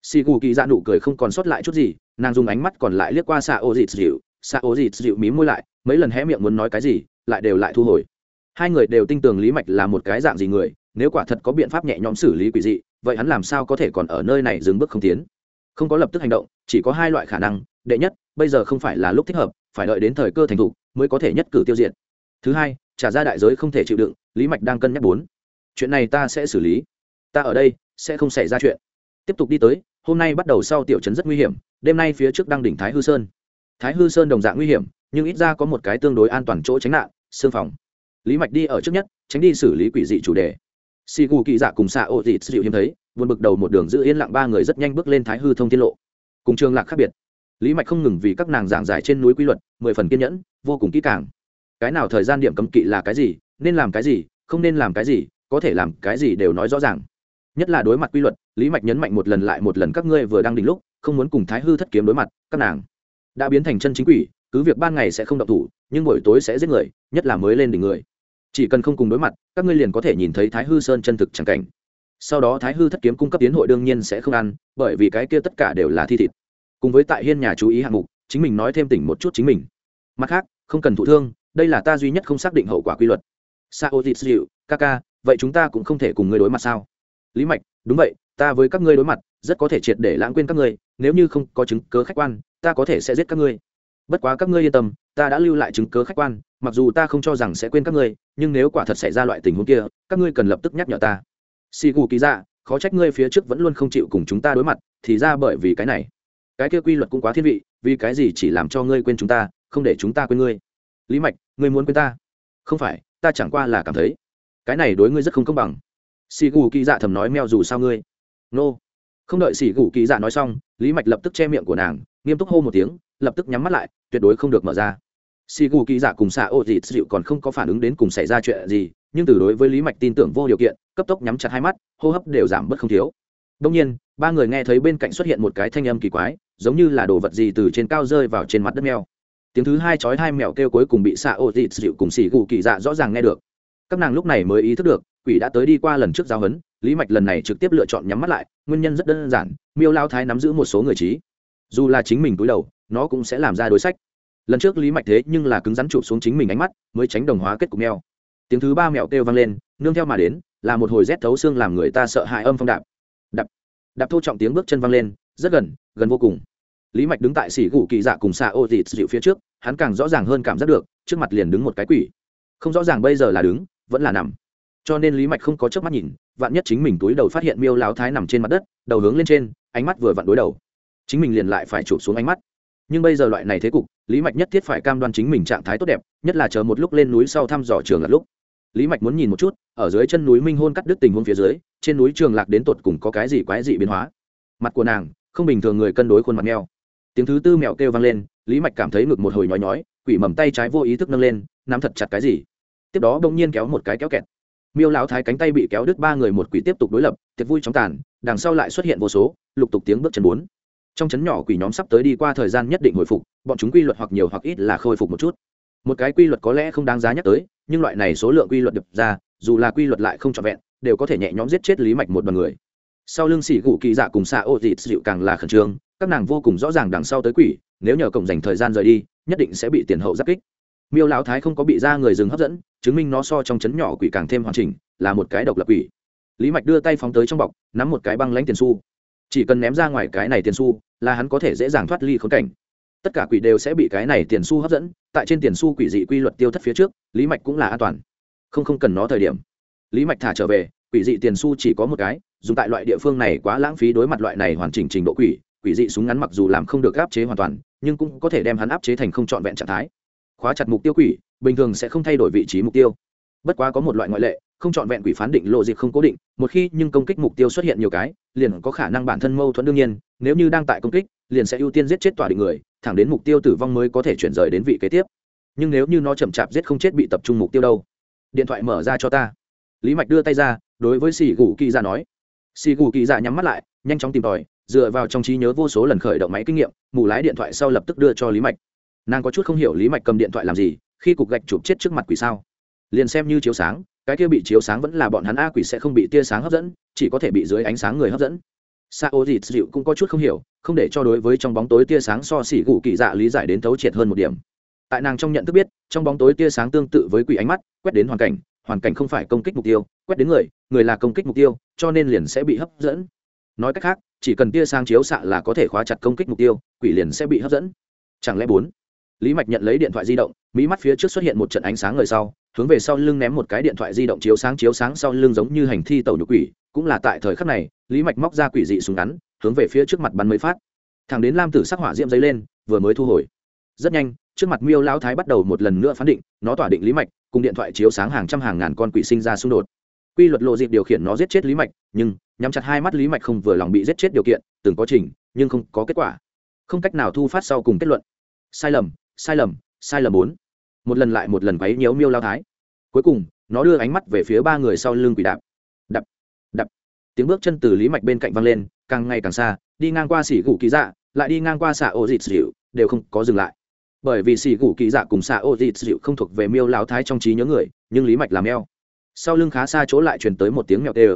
Xì gù kỳ dạ nụ cười không còn sót lại chút gì, nàng dùng ánh mắt còn lại liếc qua xạ ô dịt dịu xạ ô dịt dịu mí môi lại, mấy lần hé miệng muốn nói cái gì, lại đều lại thu hồi. Hai người đều tin tưởng lý mạch là một cái dạng gì người, nếu quả thật có biện pháp nhẹ nhõm xử lý quỷ dị vậy hắn làm sao có thể còn ở nơi này dừng bước không tiến? Không có lập tức hành động, chỉ có hai loại khả năng, đệ nhất, bây giờ không phải là lúc thích hợp, phải đợi đến thời cơ thành thục mới có thể nhất cử tiêu diệt. Thứ hai, trả ra đại giới không thể chịu đựng, lý mạch đang cân nhắc bốn. Chuyện này ta sẽ xử lý. Ta ở đây sẽ không xảy ra chuyện. Tiếp tục đi tới, hôm nay bắt đầu sau tiểu trấn rất nguy hiểm, đêm nay phía trước đang đỉnh thái hư sơn. Thái hư sơn đồng dạng nguy hiểm, nhưng ít ra có một cái tương đối an toàn chỗ tránh nạn xương phòng. Lý mạch đi ở trước nhất, tránh đi xử lý quỷ dị chủ đề xì gù kỳ dạ cùng xạ ô dị dịu hiếm thấy vượt bực đầu một đường giữ yên lặng ba người rất nhanh bước lên thái hư thông tiết lộ. Cùng trường lạc khác biệt. Lý mạch không ngừng vì các nàng giảng giải trên núi quy luật, mười phần kiên nhẫn, vô cùng kỹ càng. Cái nào thời gian điểm cấm kỵ là cái gì, nên làm cái gì, không nên làm cái gì, có thể làm cái gì đều nói rõ ràng. Nhất là đối mặt quy luật, lý mạch nhấn mạnh một lần lại một lần các ngươi vừa đang đỉnh lúc, không muốn cùng thái hư thất kiếm đối mặt, các nàng. Đã biến thành chân chính quỷ, cứ việc ban ngày sẽ không động thủ, nhưng buổi tối sẽ giết người, nhất là mới lên đỉnh người chỉ cần không cùng đối mặt, các ngươi liền có thể nhìn thấy thái hư sơn chân thực c cảnh. Sau đó thái hư thất kiếm cung cấp tiến hội đương nhiên sẽ không ăn, bởi vì cái kia tất cả đều là thi thịt. Cùng với tại hiên nhà chú ý hạng mục, chính mình nói thêm tỉnh một chút chính mình. Mặt khác, không cần thụ thương, đây là ta duy nhất không xác định hậu quả quy luật. Sao thịt dịu, ca ca, vậy chúng ta cũng không thể cùng ngươi đối mặt sao? Lý mạch, đúng vậy, ta với các ngươi đối mặt, rất có thể triệt để lãng quên các ngươi, nếu như không có chứng cớ khách quan, ta có thể sẽ giết các ngươi. Bất quá các ngươi yên tâm, ta đã lưu lại chứng cớ khách quan, mặc dù ta không cho rằng sẽ quên các ngươi nhưng nếu quả thật xảy ra loại tình huống kia, các ngươi cần lập tức nhắc nhở ta. Xì gù ký ra dạ, khó trách ngươi phía trước vẫn luôn không chịu cùng chúng ta đối mặt, thì ra bởi vì cái này. Cái kia quy luật cũng quá thiên vị, vì cái gì chỉ làm cho ngươi quên chúng ta, không để chúng ta quên ngươi? Lý mạch, ngươi muốn quên ta? Không phải, ta chẳng qua là cảm thấy, cái này đối ngươi rất không công bằng. Xì gù kỳ dạ thầm nói meo dù sao ngươi. Nô. Không đợi xì gù kỳ dạ nói xong, lý mạch lập tức che miệng của nàng, nghiêm túc hô một tiếng, lập tức nhắm mắt lại, tuyệt đối không được mở ra xì gù kỳ dạ cùng xạ ô dịt dịu còn không có phản ứng đến cùng xảy ra chuyện gì, nhưng từ đối với lý mạch tin tưởng vô điều kiện, cấp tốc nhắm chặt hai mắt, hô hấp đều giảm bớt không thiếu. Đông nhiên, ba người nghe thấy bên cạnh xuất hiện một cái thanh âm kỳ quái, giống như là đồ vật gì từ trên cao rơi vào trên mặt đất mèo. Tiếng thứ hai chói hai mèo kêu cuối cùng bị xạ ô dịt dịu cùng xì gù kỳ dạ rõ ràng nghe được. Các nàng lúc này mới ý thức được, quỷ đã tới đi qua lần trước giao hấn lý mạch lần này trực tiếp lựa chọn nhắm mắt lại, nguyên nhân rất đơn giản, miêu lao thái nắm giữ một số người trí. Dù là chính mình túi đầu, nó cũng sẽ làm ra đối sách lần trước lý mạch thế nhưng là cứng rắn chụp xuống chính mình ánh mắt, mới tránh đồng hóa kết cục mèo. Tiếng thứ ba mèo kêu vang lên, nương theo mà đến, là một hồi rét thấu xương làm người ta sợ hãi âm phong đạp. Đạp đạp thô trọng tiếng bước chân vang lên, rất gần gần vô cùng. Lý mạch đứng tại xỉ gù kỳ dạ cùng xạ ô dịt dịu phía trước, hắn càng rõ ràng hơn cảm giác được, trước mặt liền đứng một cái quỷ. Không rõ ràng bây giờ là đứng, vẫn là nằm. Cho nên lý mạch không có chớp mắt nhìn, vạn nhất chính mình túi đầu phát hiện miêu láo thái nằm trên mặt đất, đầu hướng lên trên, ánh mắt vừa vặn đối đầu. Chính mình liền lại phải chụp xuống ánh mắt nhưng bây giờ loại này thế cục, lý mạch nhất thiết phải cam đoan chính mình trạng thái tốt đẹp, nhất là chờ một lúc lên núi sau thăm dò trường lạc lúc. Lý mạch muốn nhìn một chút, ở dưới chân núi minh hôn cắt đứt tình huống phía dưới, trên núi trường lạc đến tột cùng có cái gì quái dị biến hóa. Mặt của nàng, không bình thường người cân đối khuôn mặt nghèo. tiếng thứ tư mèo kêu vang lên, lý mạch cảm thấy ngực một hồi nhói nhói, quỷ mầm tay trái vô ý thức nâng lên, nắm thật chặt cái gì. Tiếp đó bỗng nhiên kéo một cái kéo kẹt. Miêu lão thái cánh tay bị kéo đứt ba người một quỷ tiếp tục đối lập, tiệc vui chóng tàn, đằng sau lại xuất hiện vô số, lục tục tiếng bước chân bốn trong chấn nhỏ quỷ nhóm sắp tới đi qua thời gian nhất định hồi phục, bọn chúng quy luật hoặc nhiều hoặc ít là khôi phục một chút. Một cái quy luật có lẽ không đáng giá nhắc tới, nhưng loại này số lượng quy luật đập ra, dù là quy luật lại không trọn vẹn, đều có thể nhẹ nhõm giết chết lý mạch một đoàn người. Sau lưng xỉ gù kỳ dạ cùng xạ ô dịt dịu càng là khẩn trương, các nàng vô cùng rõ ràng đằng sau tới quỷ, nếu nhờ cổng dành thời gian rời đi, nhất định sẽ bị tiền hậu giáp kích. Miêu lão thái không có bị ra người rừng hấp dẫn, chứng minh nó so trong chấn nhỏ quỷ càng thêm hoàn chỉnh, là một cái độc lập quỷ. Lý mạch đưa tay phóng tới trong bọc, nắm một cái băng lãnh tiền su chỉ cần ném ra ngoài cái này tiền xu, là hắn có thể dễ dàng thoát ly khốn cảnh. Tất cả quỷ đều sẽ bị cái này tiền xu hấp dẫn, tại trên tiền xu quỷ dị quy luật tiêu thất phía trước, lý mạch cũng là an toàn. Không không cần nó thời điểm. Lý mạch thả trở về, quỷ dị tiền xu chỉ có một cái, dùng tại loại địa phương này quá lãng phí đối mặt loại này hoàn chỉnh trình độ quỷ quỷ dị súng ngắn mặc dù làm không được áp chế hoàn toàn, nhưng cũng có thể đem hắn áp chế thành không trọn vẹn trạng thái. Khóa chặt mục tiêu quỷ, bình thường sẽ không thay đổi vị trí mục tiêu. Bất quá có một loại ngoại lệ không chọn vẹn quỷ phán định lộ dịch không cố định, một khi nhưng công kích mục tiêu xuất hiện nhiều cái, liền có khả năng bản thân mâu thuẫn đương nhiên, nếu như đang tại công kích, liền sẽ ưu tiên giết chết tỏa định người, thẳng đến mục tiêu tử vong mới có thể chuyển rời đến vị kế tiếp. Nhưng nếu như nó chậm chạp giết không chết bị tập trung mục tiêu đâu? Điện thoại mở ra cho ta. Lý mạch đưa tay ra, đối với xì gù kỳ dạ nói. Xì gù kỳ dạ nhắm mắt lại, nhanh chóng tìm tòi, dựa vào trong trí nhớ vô số lần khởi động máy kinh nghiệm, mù lái điện thoại sau lập tức đưa cho lý mạch. Nàng có chút không hiểu lý mạch cầm điện thoại làm gì, khi cục gạch chụp chết trước mặt quỷ sao? Liền xem như chiếu sáng cái kia bị chiếu sáng vẫn là bọn hắn a quỷ sẽ không bị tia sáng hấp dẫn, chỉ có thể bị dưới ánh sáng người hấp dẫn. Sa ô dịt dịu cũng có chút không hiểu, không để cho đối với trong bóng tối tia sáng so xỉ gù kỳ dạ lý giải đến thấu triệt hơn một điểm. Tại nàng trong nhận thức biết, trong bóng tối tia sáng tương tự với quỷ ánh mắt, quét đến hoàn cảnh hoàn cảnh không phải công kích mục tiêu, quét đến người người là công kích mục tiêu, cho nên liền sẽ bị hấp dẫn. Nói cách khác, chỉ cần tia sáng chiếu xạ là có thể khóa chặt công kích mục tiêu, quỷ liền sẽ bị hấp dẫn. Chẳng lẽ bốn? Lý mạch nhận lấy điện thoại di động, mỹ mắt phía trước xuất hiện một trận ánh sáng người sau, hướng về sau lưng ném một cái điện thoại di động chiếu sáng chiếu sáng sau lưng giống như hành thi tàu nhục quỷ, cũng là tại thời khắc này, lý mạch móc ra quỷ dị súng ngắn, hướng về phía trước mặt bắn mới phát. Thẳng đến lam tử sắc hỏa diễm dấy lên, vừa mới thu hồi. Rất nhanh, trước mặt miêu lão thái bắt đầu một lần nữa phán định, nó tỏa định lý mạch, cùng điện thoại chiếu sáng hàng trăm hàng ngàn con quỷ sinh ra xung đột. Quy luật lộ dịp điều khiển nó giết chết lý mạch, nhưng, nhắm chặt hai mắt lý mạch không vừa lòng bị giết chết điều kiện, từng có trình, nhưng không có kết quả. Không cách nào thu phát sau cùng kết luận. Sai lầm sai lầm sai lầm bốn. Một lần lại một lần quấy nhiễu miêu lao thái. Cuối cùng, nó đưa ánh mắt về phía ba người sau lưng quỷ đạp. Đập đập. Tiếng bước chân từ lý mạch bên cạnh văng lên, càng ngày càng xa, đi ngang qua xỉ gù kỳ dạ lại đi ngang qua xạ ô dịt dịu, đều không có dừng lại. Bởi vì xỉ gù kỳ dạ cùng xạ ô dịt dịu không thuộc về miêu lao thái trong trí nhớ người, nhưng lý mạch làm eo sau lưng khá xa chỗ lại truyền tới một tiếng mèo tê ơ.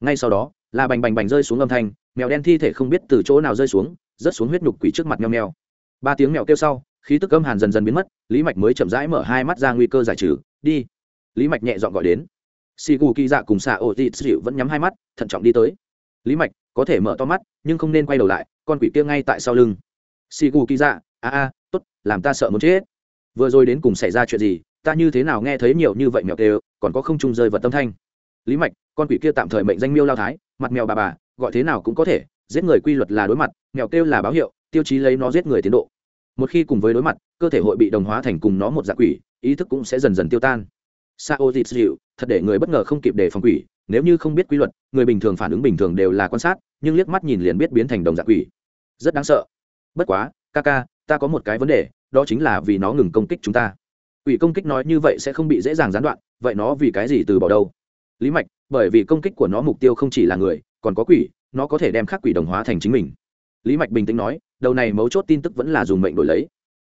Ngay sau đó, là bành bành bành rơi xuống âm thanh, mèo đen thi thể không biết từ chỗ nào rơi xuống, rớt xuống huyết nhục quỷ trước mặt mèo mèo. Ba tiếng mèo kêu sau khí tức âm hàn dần dần biến mất, lý mạch mới chậm rãi mở hai mắt ra nguy cơ giải trừ, đi. Lý mạch nhẹ dọn gọi đến. Xì gù kỳ dạ cùng xạ ô dịt dịu vẫn nhắm hai mắt, thận trọng đi tới. Lý mạch, có thể mở to mắt, nhưng không nên quay đầu lại, con quỷ kia ngay tại sau lưng. Xì gù kỳ dạ a a t ố t làm ta sợ muốn chết. Vừa rồi đến cùng xảy ra chuyện gì, ta như thế nào nghe thấy nhiều như vậy mèo kêu còn có không trung rơi vật tâm thanh. Lý mạch, con quỷ kia tạm thời mệnh danh miêu lao thái, mặt mèo bà bà, gọi thế nào cũng có thể, giết người quy luật là đối mặt, mèo kêu là báo hiệu, tiêu chí lấy nó giết người tiến độ một khi cùng với đối mặt, cơ thể hội bị đồng hóa thành cùng nó một dạng quỷ, ý thức cũng sẽ dần dần tiêu tan. Sao dịt dịu thật để người bất ngờ không kịp để phòng quỷ, nếu như không biết quy luật, người bình thường phản ứng bình thường đều là quan sát, nhưng liếc mắt nhìn liền biết biến thành đồng dạng quỷ. Rất đáng sợ. Bất quá, ca ca, ta có một cái vấn đề, đó chính là vì nó ngừng công kích chúng ta. Quỷ công kích nói như vậy sẽ không bị dễ dàng gián đoạn, vậy nó vì cái gì từ bỏ đâu? Lý mạch, bởi vì công kích của nó mục tiêu không chỉ là người, còn có quỷ, nó có thể đem khắc quỷ đồng hóa thành chính mình. Lý mạch bình tĩnh nói đầu này mấu chốt tin tức vẫn là dùng mệnh đổi lấy.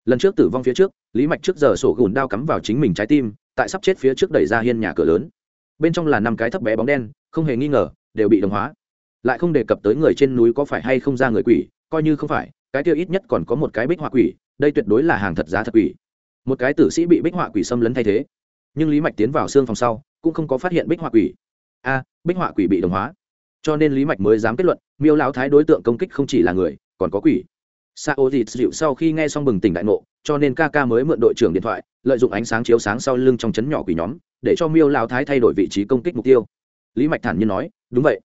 Lần trước tử vong phía trước, lý mạch trước giờ sổ gùn đao cắm vào chính mình trái tim, tại sắp chết phía trước đẩy ra hiên nhà cửa lớn. Bên trong là năm cái thấp bé bóng đen, không hề nghi ngờ, đều bị đồng hóa. Lại không đề cập tới người trên núi có phải hay không ra người quỷ, coi như không phải, cái tiêu ít nhất còn có một cái bích họa quỷ, đây tuyệt đối là hàng thật giá thật quỷ. Một cái tử sĩ bị bích họa quỷ xâm lấn thay thế. Nhưng lý mạch tiến vào xương phòng sau, cũng không có phát hiện bích họa quỷ. A, bích họa quỷ bị đồng hóa. Cho nên lý mạch mới dám kết luận, miêu lão thái đối tượng công kích không chỉ là người, còn có quỷ. Sao ô dịt dịu sau khi nghe xong bừng tỉnh đại ngộ, cho nên ca ca mới mượn đội trưởng điện thoại, lợi dụng ánh sáng chiếu sáng sau lưng trong chấn nhỏ quỷ nhóm, để cho miêu lão thái thay đổi vị trí công kích mục tiêu. Lý mạch thản nhiên nói, đúng vậy.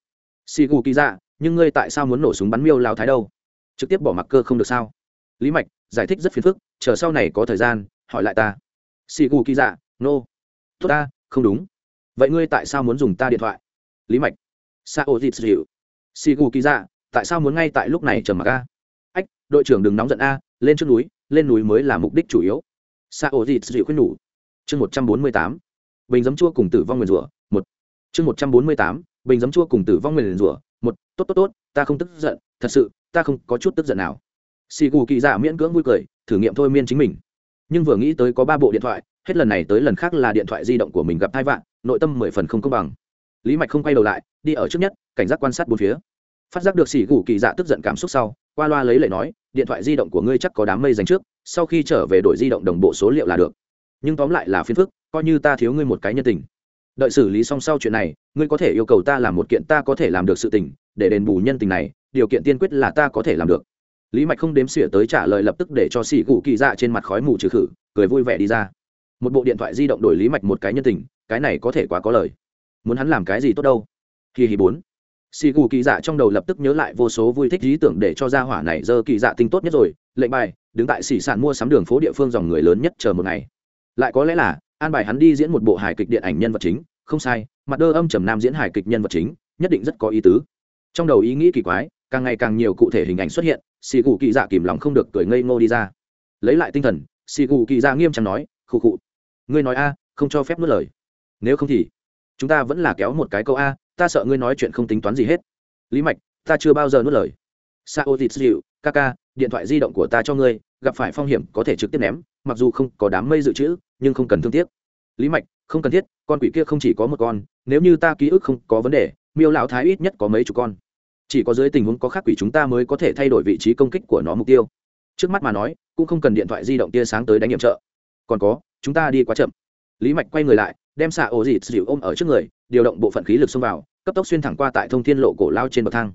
Sigu gù kỳ nhưng ngươi tại sao muốn nổ súng bắn miêu lão thái đâu? Trực tiếp bỏ mặc cơ không được sao? Lý mạch giải thích rất phiền phức, chờ sau này có thời gian, hỏi lại ta. Sigu gù kỳ dạ nô、no. tốt ta, không đúng. Vậy ngươi tại sao muốn dùng ta điện thoại? Lý mạch. Sao ô dịt dịu. Sigu gù kỳ tại sao muốn ngay tại lúc này chờ mặc ca đội trưởng đừng nóng giận a, lên trước núi, lên núi mới là mục đích chủ yếu. Sa ô dịt dịu khuyên nhủ. Chương một trăm bốn mươi tám, bình giấm chua cùng tử vong nguyền rủa, một. Chương một trăm bốn mươi tám, bình giấm chua cùng tử vong nguyền rủa, một. Tốt tốt tốt, ta không tức giận, thật sự, ta không có chút tức giận nào. Xì gù kỳ dạ miễn cưỡng vui cười, thử nghiệm thôi miên chính mình. Nhưng vừa nghĩ tới có ba bộ điện thoại, hết lần này tới lần khác là điện thoại di động của mình gặp hai vạn nội tâm mười phần không công bằng. Lý mạch không quay đầu lại, đi ở trước nhất, cảnh giác quan sát bốn phía phát giác được xỉ gù kỳ dạ tức giận cảm xúc sau, qua loa lấy lời nói, điện thoại di động của ngươi chắc có đám mây dành trước, sau khi trở về đổi di động đồng bộ số liệu là được. Nhưng tóm lại là phiền phức, coi như ta thiếu ngươi một cái nhân tình. Đợi xử lý xong sau chuyện này, ngươi có thể yêu cầu ta làm một kiện ta có thể làm được sự tình, để đền bù nhân tình này, điều kiện tiên quyết là ta có thể làm được. Lý mạch không đếm xỉa tới trả lời lập tức để cho xỉ gù kỳ dạ trên mặt khói mù trừ khử, cười vui vẻ đi ra. Một bộ điện thoại di động đổi lý mạch một cái nhân tình, cái này có thể quá có lời. Muốn hắn làm cái gì tốt đâu? Kỳ hì bốn xì gù kỳ dạ trong đầu lập tức nhớ lại vô số vui thích lý tưởng để cho gia hỏa này dơ kỳ dạ tinh tốt nhất rồi. Lệnh bài, đứng tại xỉ sản mua sắm đường phố địa phương dòng người lớn nhất chờ một ngày. Lại có lẽ là, an bài hắn đi diễn một bộ hài kịch điện ảnh nhân vật chính. Không sai, mặt đơ âm trầm nam diễn hài kịch nhân vật chính, nhất định rất có ý tứ. Trong đầu ý nghĩ kỳ quái, càng ngày càng nhiều cụ thể hình ảnh xuất hiện, xì gù kỳ dạ kìm lòng không được cười ngây ngô đi ra. Lấy lại tinh thần, xì gù kỳ dạ nghiêm trọng nói, khụ khụ, ngươi nói a, không cho phép nuốt lời. Nếu không thì, chúng ta vẫn là kéo một cái câu a ta sợ ngươi nói chuyện không tính toán gì hết. Lý mạch, ta chưa bao giờ nuốt lời. Sa ô thịt dịu, ca ca, điện thoại di động của ta cho ngươi, gặp phải phong hiểm có thể trực tiếp ném, mặc dù không có đám mây dự trữ, nhưng không cần thương tiếc. Lý mạch, không cần thiết, con quỷ kia không chỉ có một con, nếu như ta ký ức không có vấn đề, miêu lão thái ít nhất có mấy chục con. Chỉ có dưới tình huống có khác quỷ chúng ta mới có thể thay đổi vị trí công kích của nó mục tiêu. Trước mắt mà nói, cũng không cần điện thoại di động tia sáng tới đánh nhiệm trợ. Còn có, chúng ta đi quá chậm. Lý mạch quay người lại đem xạ ổ dịt dịu ôm ở trước người, điều động bộ phận khí lực xông vào, cấp tốc xuyên thẳng qua tại thông thiên lộ cổ lao trên bậc thang.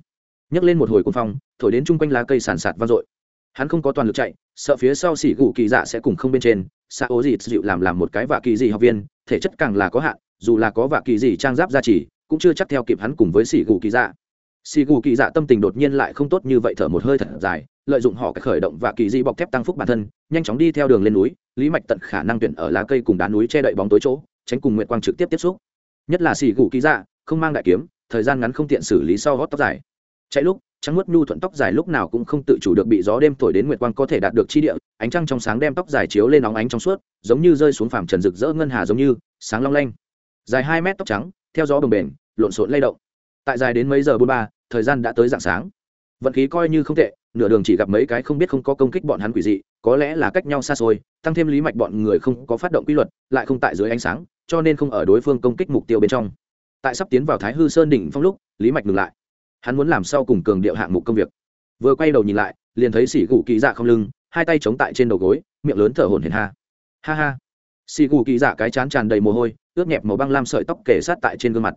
Nhấc lên một hồi cuồng phong, thổi đến chung quanh lá cây sàn sạt vang dội. Hắn không có toàn lực chạy, sợ phía sau xỉ gù kỳ dạ sẽ cùng không bên trên, xạ ố dịt dịu làm làm một cái vạ kỳ dị học viên, thể chất càng là có hạn, dù là có vạ kỳ dị trang giáp gia trì, cũng chưa chắc theo kịp hắn cùng với xỉ gù kỳ dạ. Xỉ gù kỳ dạ tâm tình đột nhiên lại không tốt như vậy thở một hơi thật dài, lợi dụng họ khởi động và kỳ di bọc thép tăng phúc bản thân, nhanh chóng đi theo đường lên núi, lý mạch tận khả năng tuyển ở lá cây cùng đá núi che đậy bóng tối chỗ tránh cùng Nguyệt quang trực tiếp tiếp xúc. Nhất là xì gù ký dạ không mang đại kiếm, thời gian ngắn không tiện xử lý sau gót tóc dài. Chạy lúc, trắng nuốt nhu thuận tóc dài lúc nào cũng không tự chủ được bị gió đêm thổi đến nguyệt quang có thể đạt được chi địa, ánh trăng trong sáng đem tóc dài chiếu lên nóng ánh trong suốt, giống như rơi xuống phàm trần rực rỡ ngân hà giống như, sáng long lanh. Dài hai mét tóc trắng, theo gió đồng bền lộn xộn lay động. Tại dài đến mấy giờ bốn ba, thời gian đã tới dạng sáng. Vận khí coi như không tệ, nửa đường chỉ gặp mấy cái không biết không có công kích bọn hắn quỷ dị, có lẽ là cách nhau xa xôi, tăng thêm lý mạch bọn người không có phát động quy luật, lại không tại dưới ánh sáng cho nên không ở đối phương công kích mục tiêu bên trong. Tại sắp tiến vào thái hư sơn đỉnh phong lúc, lý mạch ngừng lại. Hắn muốn làm sau cùng cường điệu hạng mục công việc. Vừa quay đầu nhìn lại, liền thấy xỉ gù kỳ dạ không lưng, hai tay chống tại trên đầu gối, miệng lớn thở hổn hển ha. Ha ha. Xỉ gù kỳ dạ cái chán tràn đầy mồ hôi, ướt nhẹp màu băng lam sợi tóc kể sát tại trên gương mặt.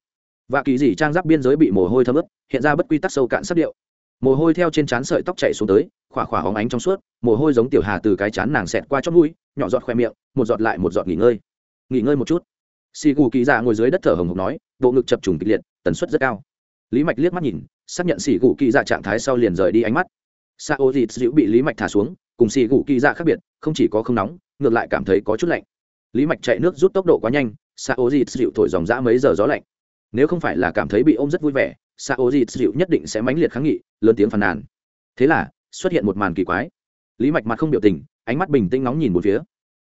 Và kỳ dị trang giáp biên giới bị mồ hôi thấm ướt, hiện ra bất quy tắc sâu cạn sắc điệu. Mồ hôi theo trên trán sợi tóc chạy xuống tới, khỏa khỏa hóng ánh trong suốt, mồ hôi giống tiểu hà từ cái chán nàng xẹt qua chót mũi, nhỏ giọt khoe miệng, một giọt lại một giọt nghỉ ngơi. Nghỉ ngơi một chút xì gù kỳ dạ ngồi dưới đất thở hồng hộc nói, bộ ngực chập trùng kịch liệt, tần suất rất cao. Lý mạch liếc mắt nhìn, xác nhận xì gù kỳ dạ trạng thái sau liền rời đi ánh mắt. Sa ô dịt dịu bị lý mạch thả xuống, cùng xì gù kỳ dạ khác biệt, không chỉ có không nóng, ngược lại cảm thấy có chút lạnh. Lý mạch chạy nước rút tốc độ quá nhanh, sa ô dịt dịu thổi dòng dã mấy giờ gió lạnh. Nếu không phải là cảm thấy bị ôm rất vui vẻ, sa ô dịt dịu nhất định sẽ mãnh liệt kháng nghị, lớn tiếng phàn nàn. Thế là, xuất hiện một màn kỳ quái. Lý mạch mặt không biểu tình, ánh mắt bình tĩnh nóng nhìn một phía.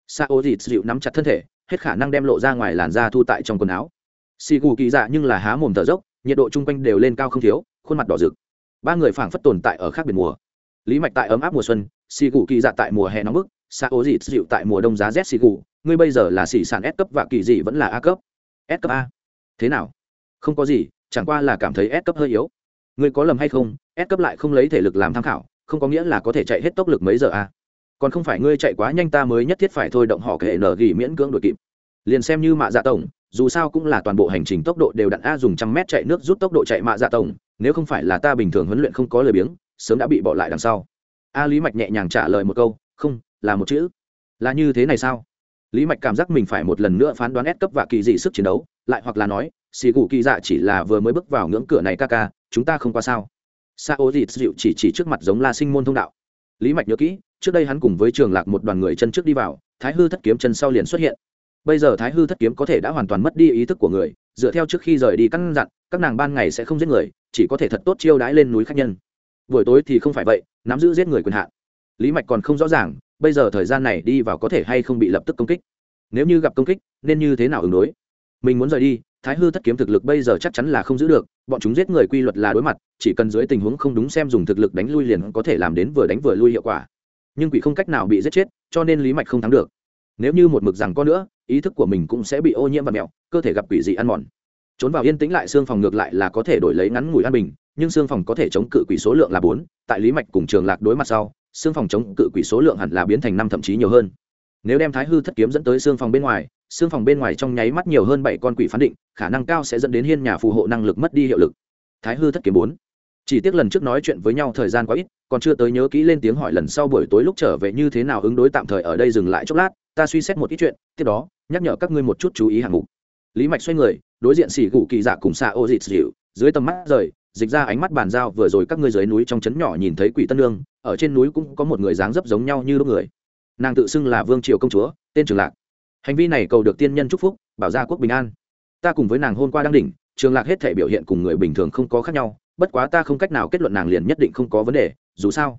Sa ô dịt dịu nắm chặt thân thể hết khả năng đem lộ ra ngoài làn da thu tại trong quần áo xì gù kỳ dạ nhưng là há mồm thở dốc nhiệt độ chung quanh đều lên cao không thiếu khuôn mặt đỏ rực ba người phảng phất tồn tại ở khác biệt mùa lý mạch tại ấm áp mùa xuân xì gù kỳ dạ tại mùa hè nóng bức xa ố dịt dịu tại mùa đông giá rét xì gù ngươi bây giờ là xì sản s cấp và kỳ dị vẫn là a cấp s cấp a thế nào không có gì chẳng qua là cảm thấy S cấp hơi yếu. Ngươi có lầm hay không? S cấp lại không lấy thể lực làm tham khảo, không có nghĩa là có thể chạy hết tốc lực mấy giờ à? Còn không phải ngươi chạy quá nhanh ta mới nhất thiết phải thôi động họ kệ nở gỉ miễn cưỡng đuổi kịp. Liền xem như mạ dạ tổng, dù sao cũng là toàn bộ hành trình tốc độ đều đặn a dùng trăm mét chạy nước rút tốc độ chạy mạ dạ tổng, nếu không phải là ta bình thường huấn luyện không có lời biếng, sớm đã bị bỏ lại đằng sau. A Lý Mạch nhẹ nhàng trả lời một câu, không, là một chữ. Là như thế này sao? Lý Mạch cảm giác mình phải một lần nữa phán đoán ép cấp và kỳ dị sức chiến đấu, lại hoặc là nói, xì cụ kỳ dạ chỉ là vừa mới bước vào ngưỡng cửa này ca ca chúng ta không qua sao sa ô dịt dịu chỉ chỉ trước mặt giống la sinh môn thông đạo lý mạch nhớ kỹ trước đây hắn cùng với trường lạc một đoàn người chân trước đi vào, thái hư thất kiếm chân sau liền xuất hiện. Bây giờ thái hư thất kiếm có thể đã hoàn toàn mất đi ý thức của người, dựa theo trước khi rời đi căn dặn, các nàng ban ngày sẽ không giết người, chỉ có thể thật tốt chiêu đãi lên núi khách nhân. Buổi tối thì không phải vậy, nắm giữ giết người quyền hạn. Lý mạch còn không rõ ràng, bây giờ thời gian này đi vào có thể hay không bị lập tức công kích. Nếu như gặp công kích, nên như thế nào ứng đối? Mình muốn rời đi, thái hư thất kiếm thực lực bây giờ chắc chắn là không giữ được, bọn chúng giết người quy luật là đối mặt, chỉ cần dưới tình huống không đúng xem dùng thực lực đánh lui liền có thể làm đến vừa đánh vừa lui hiệu quả nhưng quỷ không cách nào bị giết chết, cho nên lý mạch không thắng được. Nếu như một mực rằng có nữa, ý thức của mình cũng sẽ bị ô nhiễm và mẹo, cơ thể gặp quỷ dị ăn mòn. Trốn vào yên tĩnh lại, xương phòng ngược lại là có thể đổi lấy ngắn ngủi an bình, nhưng xương phòng có thể chống cự quỷ số lượng là bốn, tại lý mạch cùng trường lạc đối mặt sau, xương phòng chống cự quỷ số lượng hẳn là biến thành năm thậm chí nhiều hơn. Nếu đem thái hư thất kiếm dẫn tới xương phòng bên ngoài, xương phòng bên ngoài trong nháy mắt nhiều hơn bảy con quỷ phán định, khả năng cao sẽ dẫn đến hiên nhà phù hộ năng lực mất đi hiệu lực. Thái hư thất kiếm bốn chỉ tiếc lần trước nói chuyện với nhau thời gian quá ít, còn chưa tới nhớ kỹ lên tiếng hỏi lần sau buổi tối lúc trở về như thế nào ứng đối tạm thời ở đây dừng lại chốc lát, ta suy xét một ít chuyện, tiếp đó, nhắc nhở các ngươi một chút chú ý hạng mục. Lý mạch xoay người, đối diện xỉ gù kỳ dạ cùng xạ ô dịt dịu, dưới tầm mắt rời, dịch ra ánh mắt bàn giao vừa rồi các ngươi dưới núi trong trấn nhỏ nhìn thấy quỷ tân lương, ở trên núi cũng có một người dáng dấp giống nhau như lúc người. Nàng tự xưng là vương triều công chúa, tên trường lạc. Hành vi này cầu được tiên nhân chúc phúc, bảo gia quốc bình an. Ta cùng với nàng hôn qua đang đỉnh, trường lạc hết thể biểu hiện cùng người bình thường không có khác nhau bất quá ta không cách nào kết luận nàng liền nhất định không có vấn đề, dù sao.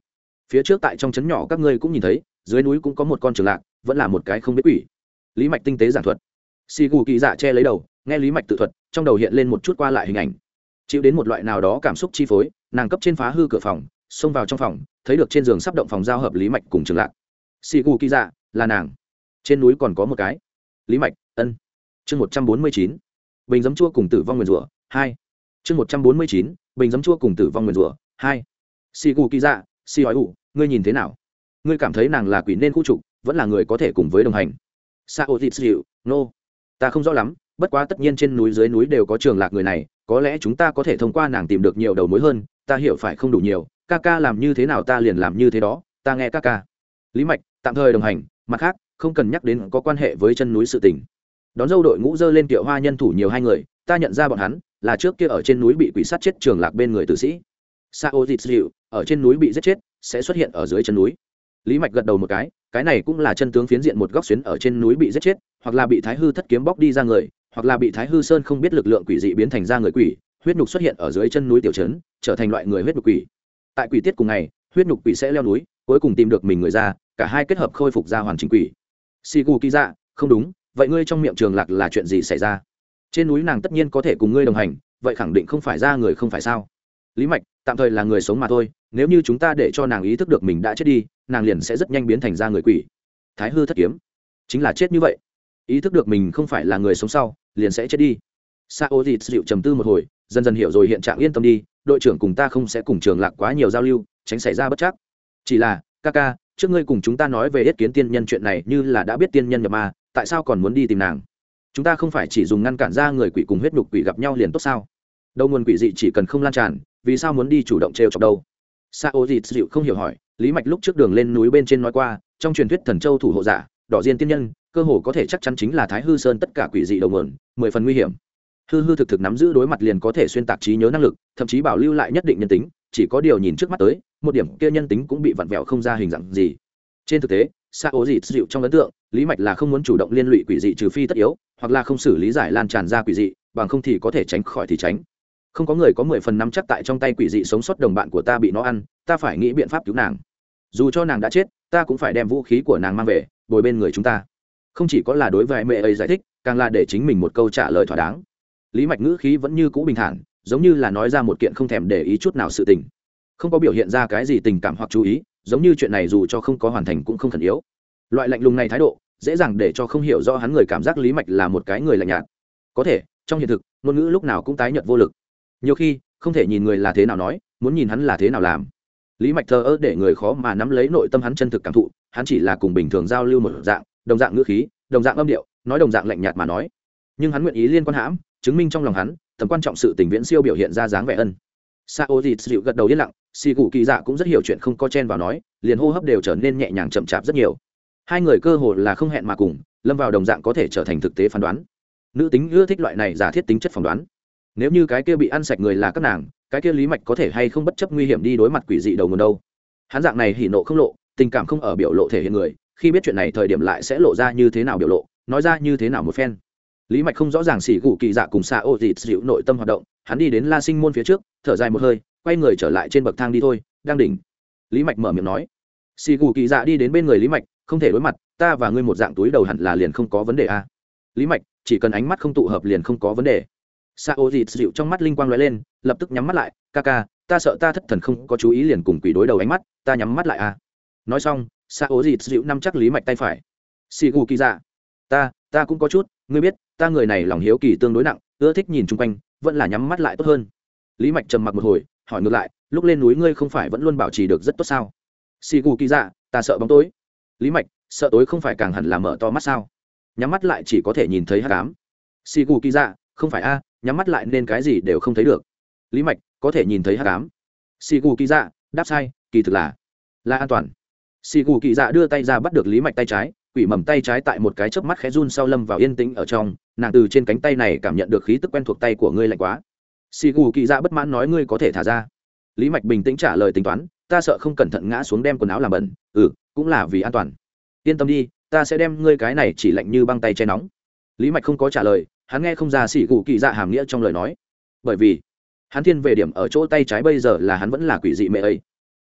Phía trước tại trong trấn nhỏ các ngươi cũng nhìn thấy, dưới núi cũng có một con trường lạc, vẫn là một cái không biết quỷ. Lý mạch tinh tế giảng thuật. Xì gù kỳ dạ che lấy đầu, nghe lý mạch tự thuật, trong đầu hiện lên một chút qua lại hình ảnh. Chịu đến một loại nào đó cảm xúc chi phối, nàng cấp trên phá hư cửa phòng, xông vào trong phòng, thấy được trên giường sắp động phòng giao hợp lý mạch cùng trường lạc. Xì gù kỳ dạ là nàng. Trên núi còn có một cái. Lý mạch, ân. Chương một trăm bốn mươi chín. Bình giấm chua cùng tử vong nguyền rủa, hai. Chương một trăm bốn mươi chín bình giấm chua cùng tử vong nguyền rủa. Hai, xì gù kỳ dạ xì hỏi ủ, ngươi nhìn thế nào? Ngươi cảm thấy nàng là quỷ nên khu trục, vẫn là người có thể cùng với đồng hành? Sa ô thịt dịu, nô. Ta không rõ lắm, bất quá tất nhiên trên núi dưới núi đều có trường lạc người này, có lẽ chúng ta có thể thông qua nàng tìm được nhiều đầu mối hơn, ta hiểu phải không đủ nhiều, ca ca làm như thế nào ta liền làm như thế đó, ta nghe ca ca. Lý mạch, tạm thời đồng hành, mặt khác, không cần nhắc đến có quan hệ với chân núi sự tình. Đón dâu đội ngũ dơ lên kiệu hoa nhân thủ nhiều hai người, ta nhận ra bọn hắn là trước kia ở trên núi bị quỷ sát chết trường lạc bên người tử sĩ. Sao dịt dịu, ở trên núi bị giết chết, sẽ xuất hiện ở dưới chân núi. Lý mạch gật đầu một cái cái này cũng là chân tướng phiến diện một góc xuyến ở trên núi bị giết chết, hoặc là bị thái hư thất kiếm bóc đi ra người, hoặc là bị thái hư sơn không biết lực lượng quỷ dị biến thành ra người quỷ, huyết nhục xuất hiện ở dưới chân núi tiểu trấn, trở thành loại người huyết nhục quỷ. Tại quỷ tiết cùng ngày, huyết nhục quỷ sẽ leo núi, cuối cùng tìm được mình người ra, cả hai kết hợp khôi phục ra hoàn chỉnh quỷ. Xì gù kỳ dạ không đúng, vậy ngươi trong miệng trường lạc là chuyện gì xảy ra? Trên núi nàng tất nhiên có thể cùng ngươi đồng hành, vậy khẳng định không phải ra người không phải sao? Lý mạch, tạm thời là người sống mà thôi, nếu như chúng ta để cho nàng ý thức được mình đã chết đi, nàng liền sẽ rất nhanh biến thành ra người quỷ. Thái hư thất kiếm. Chính là chết như vậy. Ý thức được mình không phải là người sống sau, liền sẽ chết đi. Sa ô dịt dịu trầm tư một hồi, dần dần hiểu rồi hiện trạng yên tâm đi, đội trưởng cùng ta không sẽ cùng trường lạc quá nhiều giao lưu, tránh xảy ra bất chắc. Chỉ là, ca ca, trước ngươi cùng chúng ta nói về yết kiến tiên nhân chuyện này, như là đã biết tiên nhân nhập ma, tại sao còn muốn đi tìm nàng? Chúng ta không phải chỉ dùng ngăn cản ra người quỷ cùng huyết nhục quỷ gặp nhau liền tốt sao? Đâu nguồn quỷ dị chỉ cần không lan tràn, vì sao muốn đi chủ động trêu chọc đâu? Sa ô dịt dịu không hiểu hỏi, lý mạch lúc trước đường lên núi bên trên nói qua, trong truyền thuyết thần châu thủ hộ giả, đỏ diên tiên nhân, cơ hồ có thể chắc chắn chính là thái hư sơn tất cả quỷ dị đầu nguồn, mười phần nguy hiểm. Hư hư thực thực nắm giữ đối mặt liền có thể xuyên tạc trí nhớ năng lực, thậm chí bảo lưu lại nhất định nhân tính, chỉ có điều nhìn trước mắt tới, một điểm kia nhân tính cũng bị vặn vẹo không ra hình dạng gì. Trên thực tế xa ố dị dịu trong ấn tượng, lý mạch là không muốn chủ động liên lụy quỷ dị trừ phi tất yếu, hoặc là không xử lý giải lan tràn ra quỷ dị, bằng không thì có thể tránh khỏi thì tránh. Không có người có mười phần năm chắc tại trong tay quỷ dị sống sót đồng bạn của ta bị nó ăn, ta phải nghĩ biện pháp cứu nàng. Dù cho nàng đã chết, ta cũng phải đem vũ khí của nàng mang về, bồi bên người chúng ta. Không chỉ có là đối với mẹ ấy giải thích, càng là để chính mình một câu trả lời thỏa đáng. Lý mạch ngữ khí vẫn như cũ bình thản, giống như là nói ra một kiện không thèm để ý chút nào sự tình. Không có biểu hiện ra cái gì tình cảm hoặc chú ý giống như chuyện này dù cho không có hoàn thành cũng không khẩn yếu. Loại lạnh lùng này thái độ, dễ dàng để cho không hiểu rõ hắn người cảm giác lý mạch là một cái người lạnh nhạt. Có thể, trong hiện thực, ngôn ngữ lúc nào cũng tái nhợt vô lực. Nhiều khi, không thể nhìn người là thế nào nói, muốn nhìn hắn là thế nào làm. Lý mạch thờ ơ để người khó mà nắm lấy nội tâm hắn chân thực cảm thụ, hắn chỉ là cùng bình thường giao lưu một dạng, đồng dạng ngữ khí, đồng dạng âm điệu, nói đồng dạng lạnh nhạt mà nói. Nhưng hắn nguyện ý liên quan hãm, chứng minh trong lòng hắn, tầm quan trọng sự tình viễn siêu biểu hiện ra dáng vẻ ân. Sa ô dịu gật đầu yên lặng xì cụ kỳ dạ cũng rất hiểu chuyện không có chen vào nói, liền hô hấp đều trở nên nhẹ nhàng chậm chạp rất nhiều. Hai người cơ hồ là không hẹn mà cùng, lâm vào đồng dạng có thể trở thành thực tế phán đoán. Nữ tính ưa thích loại này giả thiết tính chất phỏng đoán. Nếu như cái kia bị ăn sạch người là các nàng, cái kia lý mạch có thể hay không bất chấp nguy hiểm đi đối mặt quỷ dị đầu nguồn đâu? Hắn dạng này hỉ nộ không lộ, tình cảm không ở biểu lộ thể hiện người, khi biết chuyện này thời điểm lại sẽ lộ ra như thế nào biểu lộ, nói ra như thế nào một phen. Lý mạch không rõ ràng xỉ gù kỳ dạ cùng xạ ô dịt dịu nội tâm hoạt động, hắn đi đến la sinh môn phía trước, thở dài một hơi quay người trở lại trên bậc thang đi thôi, đang đỉnh. Lý mạch mở miệng nói. Xì gù kỳ dạ đi đến bên người lý mạch, không thể đối mặt, ta và ngươi một dạng túi đầu hẳn là liền không có vấn đề a à. lý mạch, chỉ cần ánh mắt không tụ hợp liền không có vấn đề. Sa ô dịt dịu trong mắt linh quang l ó e lên, lập tức nhắm mắt lại, ca ca, ta sợ ta thất thần không có chú ý liền cùng quỷ đối đầu ánh mắt, ta nhắm mắt lại a à. nói xong, Sa ô dịt dịu nắm chắc lý mạch tay phải. Xì gù kỳ dạ ta ta cũng có chút, ngươi biết, ta người này lòng hiếu kỳ tương đối nặng, ưa thích nhìn chung quanh, vẫn là nhắm mắt lại tốt hơn. Lý mạch trầm mặc một hồi hỏi ngược lại, lúc lên núi ngươi không phải vẫn luôn bảo trì được rất tốt sao? Xì gù kỳ dạ ta sợ bóng tối. Lý mạch, sợ tối không phải càng hẳn là mở to mắt sao? Nhắm mắt lại chỉ có thể nhìn thấy hát cám xì gù kỳ dạ không phải a à, nhắm mắt lại nên cái gì đều không thấy được. Lý mạch, có thể nhìn thấy hát cám xì gù kỳ dạ đáp sai, kỳ thực là là an toàn. Xì gù kỳ dạ đưa tay ra bắt được lý mạch tay trái, quỷ mầm tay trái tại một cái chớp mắt khẽ run sau lâm vào yên tĩnh ở trong, nàng từ trên cánh tay này cảm nhận được khí tức quen thuộc tay của ngươi lạnh quá xì gù kỳ dạ bất mãn nói ngươi có thể thả ra. Lý mạch bình tĩnh trả lời tính toán, ta sợ không cẩn thận ngã xuống đem quần áo làm bẩn ừ cũng là vì an toàn. Yên tâm đi, ta sẽ đem ngươi cái này chỉ lạnh như băng tay che nóng. Lý mạch không có trả lời, hắn nghe không ra xì gù kỳ dạ hàm nghĩa trong lời nói. Bởi vì, hắn thiên về điểm ở chỗ tay trái bây giờ là hắn vẫn là quỷ dị mẹ ấy.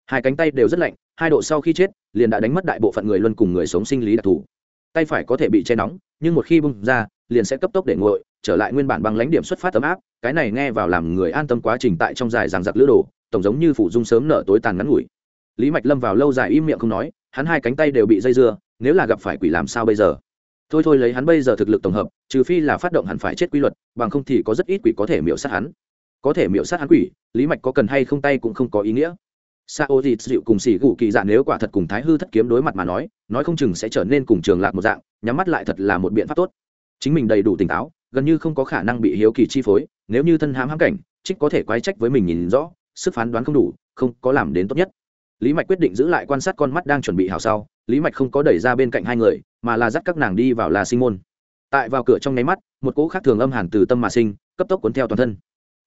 Hai cánh tay đều rất lạnh, hai độ sau khi chết, liền đã đánh mất đại bộ phận người luân cùng người sống sinh lý đặc thù. Tay phải có thể bị che nóng, nhưng một khi bung ra, liền sẽ cấp tốc để nguội trở lại nguyên bản bằng lãnh điểm xuất phát tấm áp, cái này nghe vào làm người an tâm quá trình tại trong dài ràng giặc lữ đồ, tổng giống như phủ dung sớm nở tối tàn ngắn ngủi. Lý mạch lâm vào lâu dài im miệng không nói, hắn hai cánh tay đều bị dây dưa, nếu là gặp phải quỷ làm sao bây giờ? Thôi thôi lấy hắn bây giờ thực lực tổng hợp, trừ phi là phát động hẳn phải chết quy luật, bằng không thì có rất ít quỷ có thể miễu sát hắn. Có thể miễu sát hắn quỷ, lý mạch có cần hay không tay cũng không có ý nghĩa. Sa ô dịt dịu cùng xỉ gù kỳ dạ nếu quả thật cùng thái hư thất kiếm đối mặt mà nói nói không chừng sẽ trở nên cùng trường lạc một dạng, nhắm mắt lại thật là một biện pháp tốt. Chính mình đầy đủ tỉnh táo gần như không có khả năng bị hiếu kỳ chi phối, nếu như thân hãm hãm cảnh, trích có thể quái trách với mình nhìn rõ, sức phán đoán không đủ, không có làm đến tốt nhất. Lý mạch quyết định giữ lại quan sát con mắt đang chuẩn bị hào sau, lý mạch không có đẩy ra bên cạnh hai người, mà là dắt các nàng đi vào là sinh môn. Tại vào cửa trong nháy mắt, một cỗ khác thường âm hàn từ tâm mà sinh, cấp tốc cuốn theo toàn thân.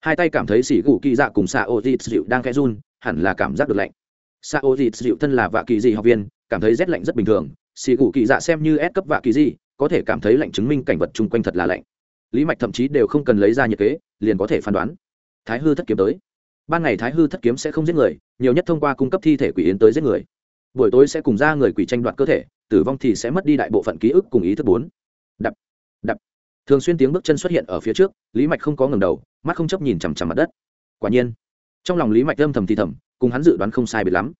Hai tay cảm thấy xỉ gù kỳ dạ cùng xạ ô dịt dịu đang khẽ run, hẳn là cảm giác được lạnh. Xạ ô dịt dịu thân là vạ kỳ dị học viên, cảm thấy rét lạnh rất bình thường, xỉ gù kỳ dạ xem như ép cấp vạ kỳ dị có thể cảm thấy lạnh chứng minh cảnh vật chung quanh thật là lạnh lý mạch thậm chí đều không cần lấy ra nhiệt kế, liền có thể phán đoán. Thái hư thất kiếm tới. Ban ngày thái hư thất kiếm sẽ không giết người, nhiều nhất thông qua cung cấp thi thể quỷ yến tới giết người. Buổi tối sẽ cùng ra người quỷ tranh đoạt cơ thể, tử vong thì sẽ mất đi đại bộ phận ký ức cùng ý thức bốn. Đập đập. Thường xuyên tiếng bước chân xuất hiện ở phía trước, lý mạch không có ngầm đầu, mắt không chấp nhìn chằm chằm mặt đất. Quả nhiên, trong lòng lý mạch âm thầm thì thầm, cùng hắn dự đoán không sai biệt lắm.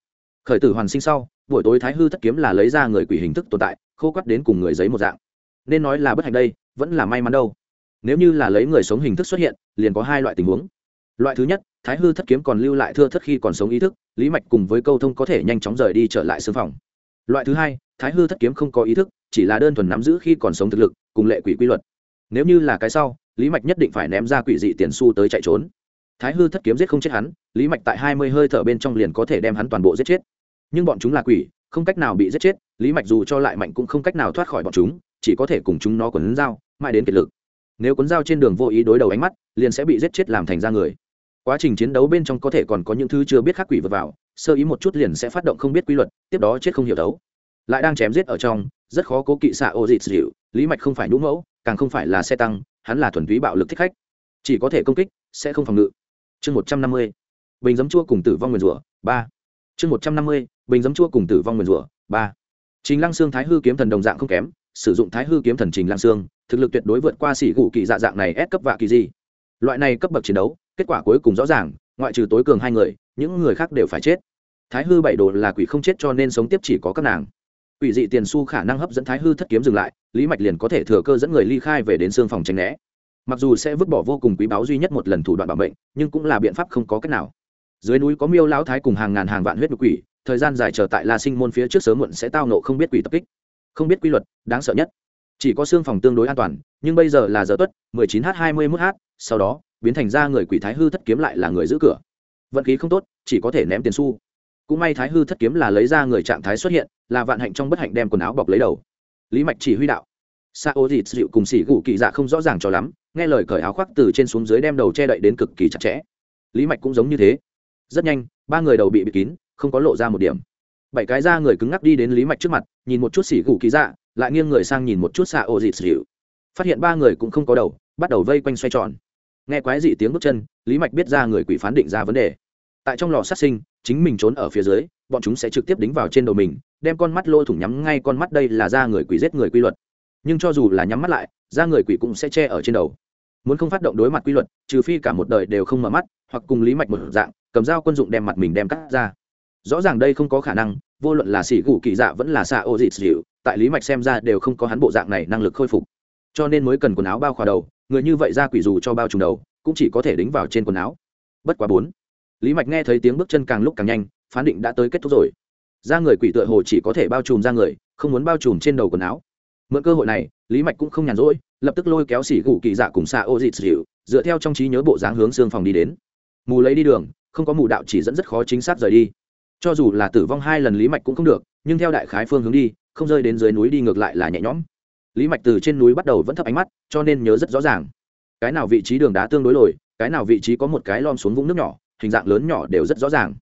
Khởi tử hoàn sinh sau, buổi tối thái hư thất kiếm là lấy ra người quỷ hình thức tồn tại, khô quắt đến cùng người giấy một dạng. Nên nói là bất hạnh đây, vẫn là may mắn đâu nếu như là lấy người sống hình thức xuất hiện, liền có hai loại tình huống. Loại thứ nhất, thái hư thất kiếm còn lưu lại thưa thất khi còn sống ý thức, lý mạch cùng với câu thông có thể nhanh chóng rời đi trở lại xương phòng. Loại thứ hai, thái hư thất kiếm không có ý thức, chỉ là đơn thuần nắm giữ khi còn sống thực lực, cùng lệ quỷ quy luật. Nếu như là cái sau, lý mạch nhất định phải ném ra quỷ dị tiền su tới chạy trốn. Thái hư thất kiếm giết không chết hắn, lý mạch tại hai mươi hơi thở bên trong liền có thể đem hắn toàn bộ giết chết. Nhưng bọn chúng là quỷ, không cách nào bị giết chết, lý mạch dù cho lại mạnh cũng không cách nào thoát khỏi bọn chúng, chỉ có thể cùng chúng nó quấn dao, mãi đến kiệt lực nếu cuốn dao trên đường vô ý đối đầu ánh mắt, liền sẽ bị giết chết làm thành ra người. Quá trình chiến đấu bên trong có thể còn có những thứ chưa biết khắc quỷ vượt vào, sơ ý một chút liền sẽ phát động không biết quy luật, tiếp đó chết không hiểu đấu. Lại đang chém giết ở trong, rất khó cố kỵ xạ ô dịt dịu, lý mạch không phải nhũ mẫu, càng không phải là xe tăng, hắn là thuần túy bạo lực thích khách. Chỉ có thể công kích, sẽ không phòng ngự. Chương một trăm năm mươi, bình giấm chua cùng tử vong nguyền rủa, ba. Chương một trăm năm mươi, bình giấm chua cùng tử vong nguyền rủa, ba. Chính lăng xương thái hư kiếm thần đồng dạng không kém sử dụng thái hư kiếm thần trình lang xương, thực lực tuyệt đối vượt qua xỉ gù kỳ dạ dạng này ép cấp vạ kỳ gì. Loại này cấp bậc chiến đấu, kết quả cuối cùng rõ ràng, ngoại trừ tối cường hai người, những người khác đều phải chết. Thái hư bảy đồ là quỷ không chết cho nên sống tiếp chỉ có các nàng. Quỷ dị tiền su khả năng hấp dẫn thái hư thất kiếm dừng lại, lý mạch liền có thể thừa cơ dẫn người ly khai về đến xương phòng tránh né. Mặc dù sẽ vứt bỏ vô cùng quý báu duy nhất một lần thủ đoạn bảo mệnh, nhưng cũng là biện pháp không có cách nào. Dưới núi có miêu lão thái cùng hàng ngàn hàng vạn huyết quỷ, thời gian dài chờ tại la sinh môn phía trước sớm muộn sẽ tao nộ không biết quỷ tập kích không biết quy luật, đáng sợ nhất. Chỉ có xương phòng tương đối an toàn, nhưng bây giờ là giờ tuất 19 h 21 h, sau đó, biến thành ra người quỷ thái hư thất kiếm lại là người giữ cửa. Vận khí không tốt, chỉ có thể ném tiền xu. Cũng may thái hư thất kiếm là lấy ra người trạng thái xuất hiện, là vạn hạnh trong bất hạnh đem quần áo bọc lấy đầu. Lý mạch chỉ huy đạo. Sa ô dịt dịu cùng xỉ gù kỳ dạ không rõ ràng cho lắm, nghe lời cởi áo khoác từ trên xuống dưới đem đầu che đậy đến cực kỳ chặt chẽ. Lý mạch cũng giống như thế. Rất nhanh, ba người đầu bị bịt kín, không có lộ ra một điểm bảy cái da người cứng ngắc đi đến lý mạch trước mặt, nhìn một chút xỉ gù kỳ dạ lại nghiêng người sang nhìn một chút xạ ô dịt dịu phát hiện ba người cũng không có đầu, bắt đầu vây quanh xoay tròn. Nghe quái dị tiếng bước chân, lý mạch biết ra người quỷ phán định ra vấn đề. Tại trong lò sát sinh, chính mình trốn ở phía dưới, bọn chúng sẽ trực tiếp đính vào trên đầu mình, đem con mắt lôi thủng nhắm ngay con mắt đây là da người quỷ giết người quy luật. Nhưng cho dù là nhắm mắt lại, da người quỷ cũng sẽ che ở trên đầu. Muốn không phát động đối mặt quy luật, trừ phi cả một đời đều không mở mắt, hoặc cùng lý mạch một dạng, cầm dao quân dụng đem mặt mình đem cắt ra rõ ràng đây không có khả năng, vô luận là xỉ gù kỳ dạ vẫn là xạ ô dịt dịu, tại lý mạch xem ra đều không có hắn bộ dạng này năng lực khôi phục. Cho nên mới cần quần áo bao khỏa đầu, người như vậy ra quỷ dù cho bao trùm đầu, cũng chỉ có thể đính vào trên quần áo. Bất quá bốn, lý mạch nghe thấy tiếng bước chân càng lúc càng nhanh, phán định đã tới kết thúc rồi. Ra người quỷ tựa hồ chỉ có thể bao trùm ra người, không muốn bao trùm trên đầu quần áo. Mượn cơ hội này, lý mạch cũng không nhàn rỗi, lập tức lôi kéo xỉ gù kỳ dạ cùng xạ ô dịt dịu, dựa theo trong trí nhớ bộ dáng hướng xương phòng đi đến. Mù lấy đi đường, không có mù đạo chỉ dẫn rất khó chính xác rời đi cho dù là tử vong hai lần lý mạch cũng không được, nhưng theo đại khái phương hướng đi, không rơi đến dưới núi đi ngược lại là nhẹ nhõm. Lý mạch từ trên núi bắt đầu vẫn thấp ánh mắt, cho nên nhớ rất rõ ràng. Cái nào vị trí đường đá tương đối lồi, cái nào vị trí có một cái lom xuống vũng nước nhỏ, hình dạng lớn nhỏ đều rất rõ ràng.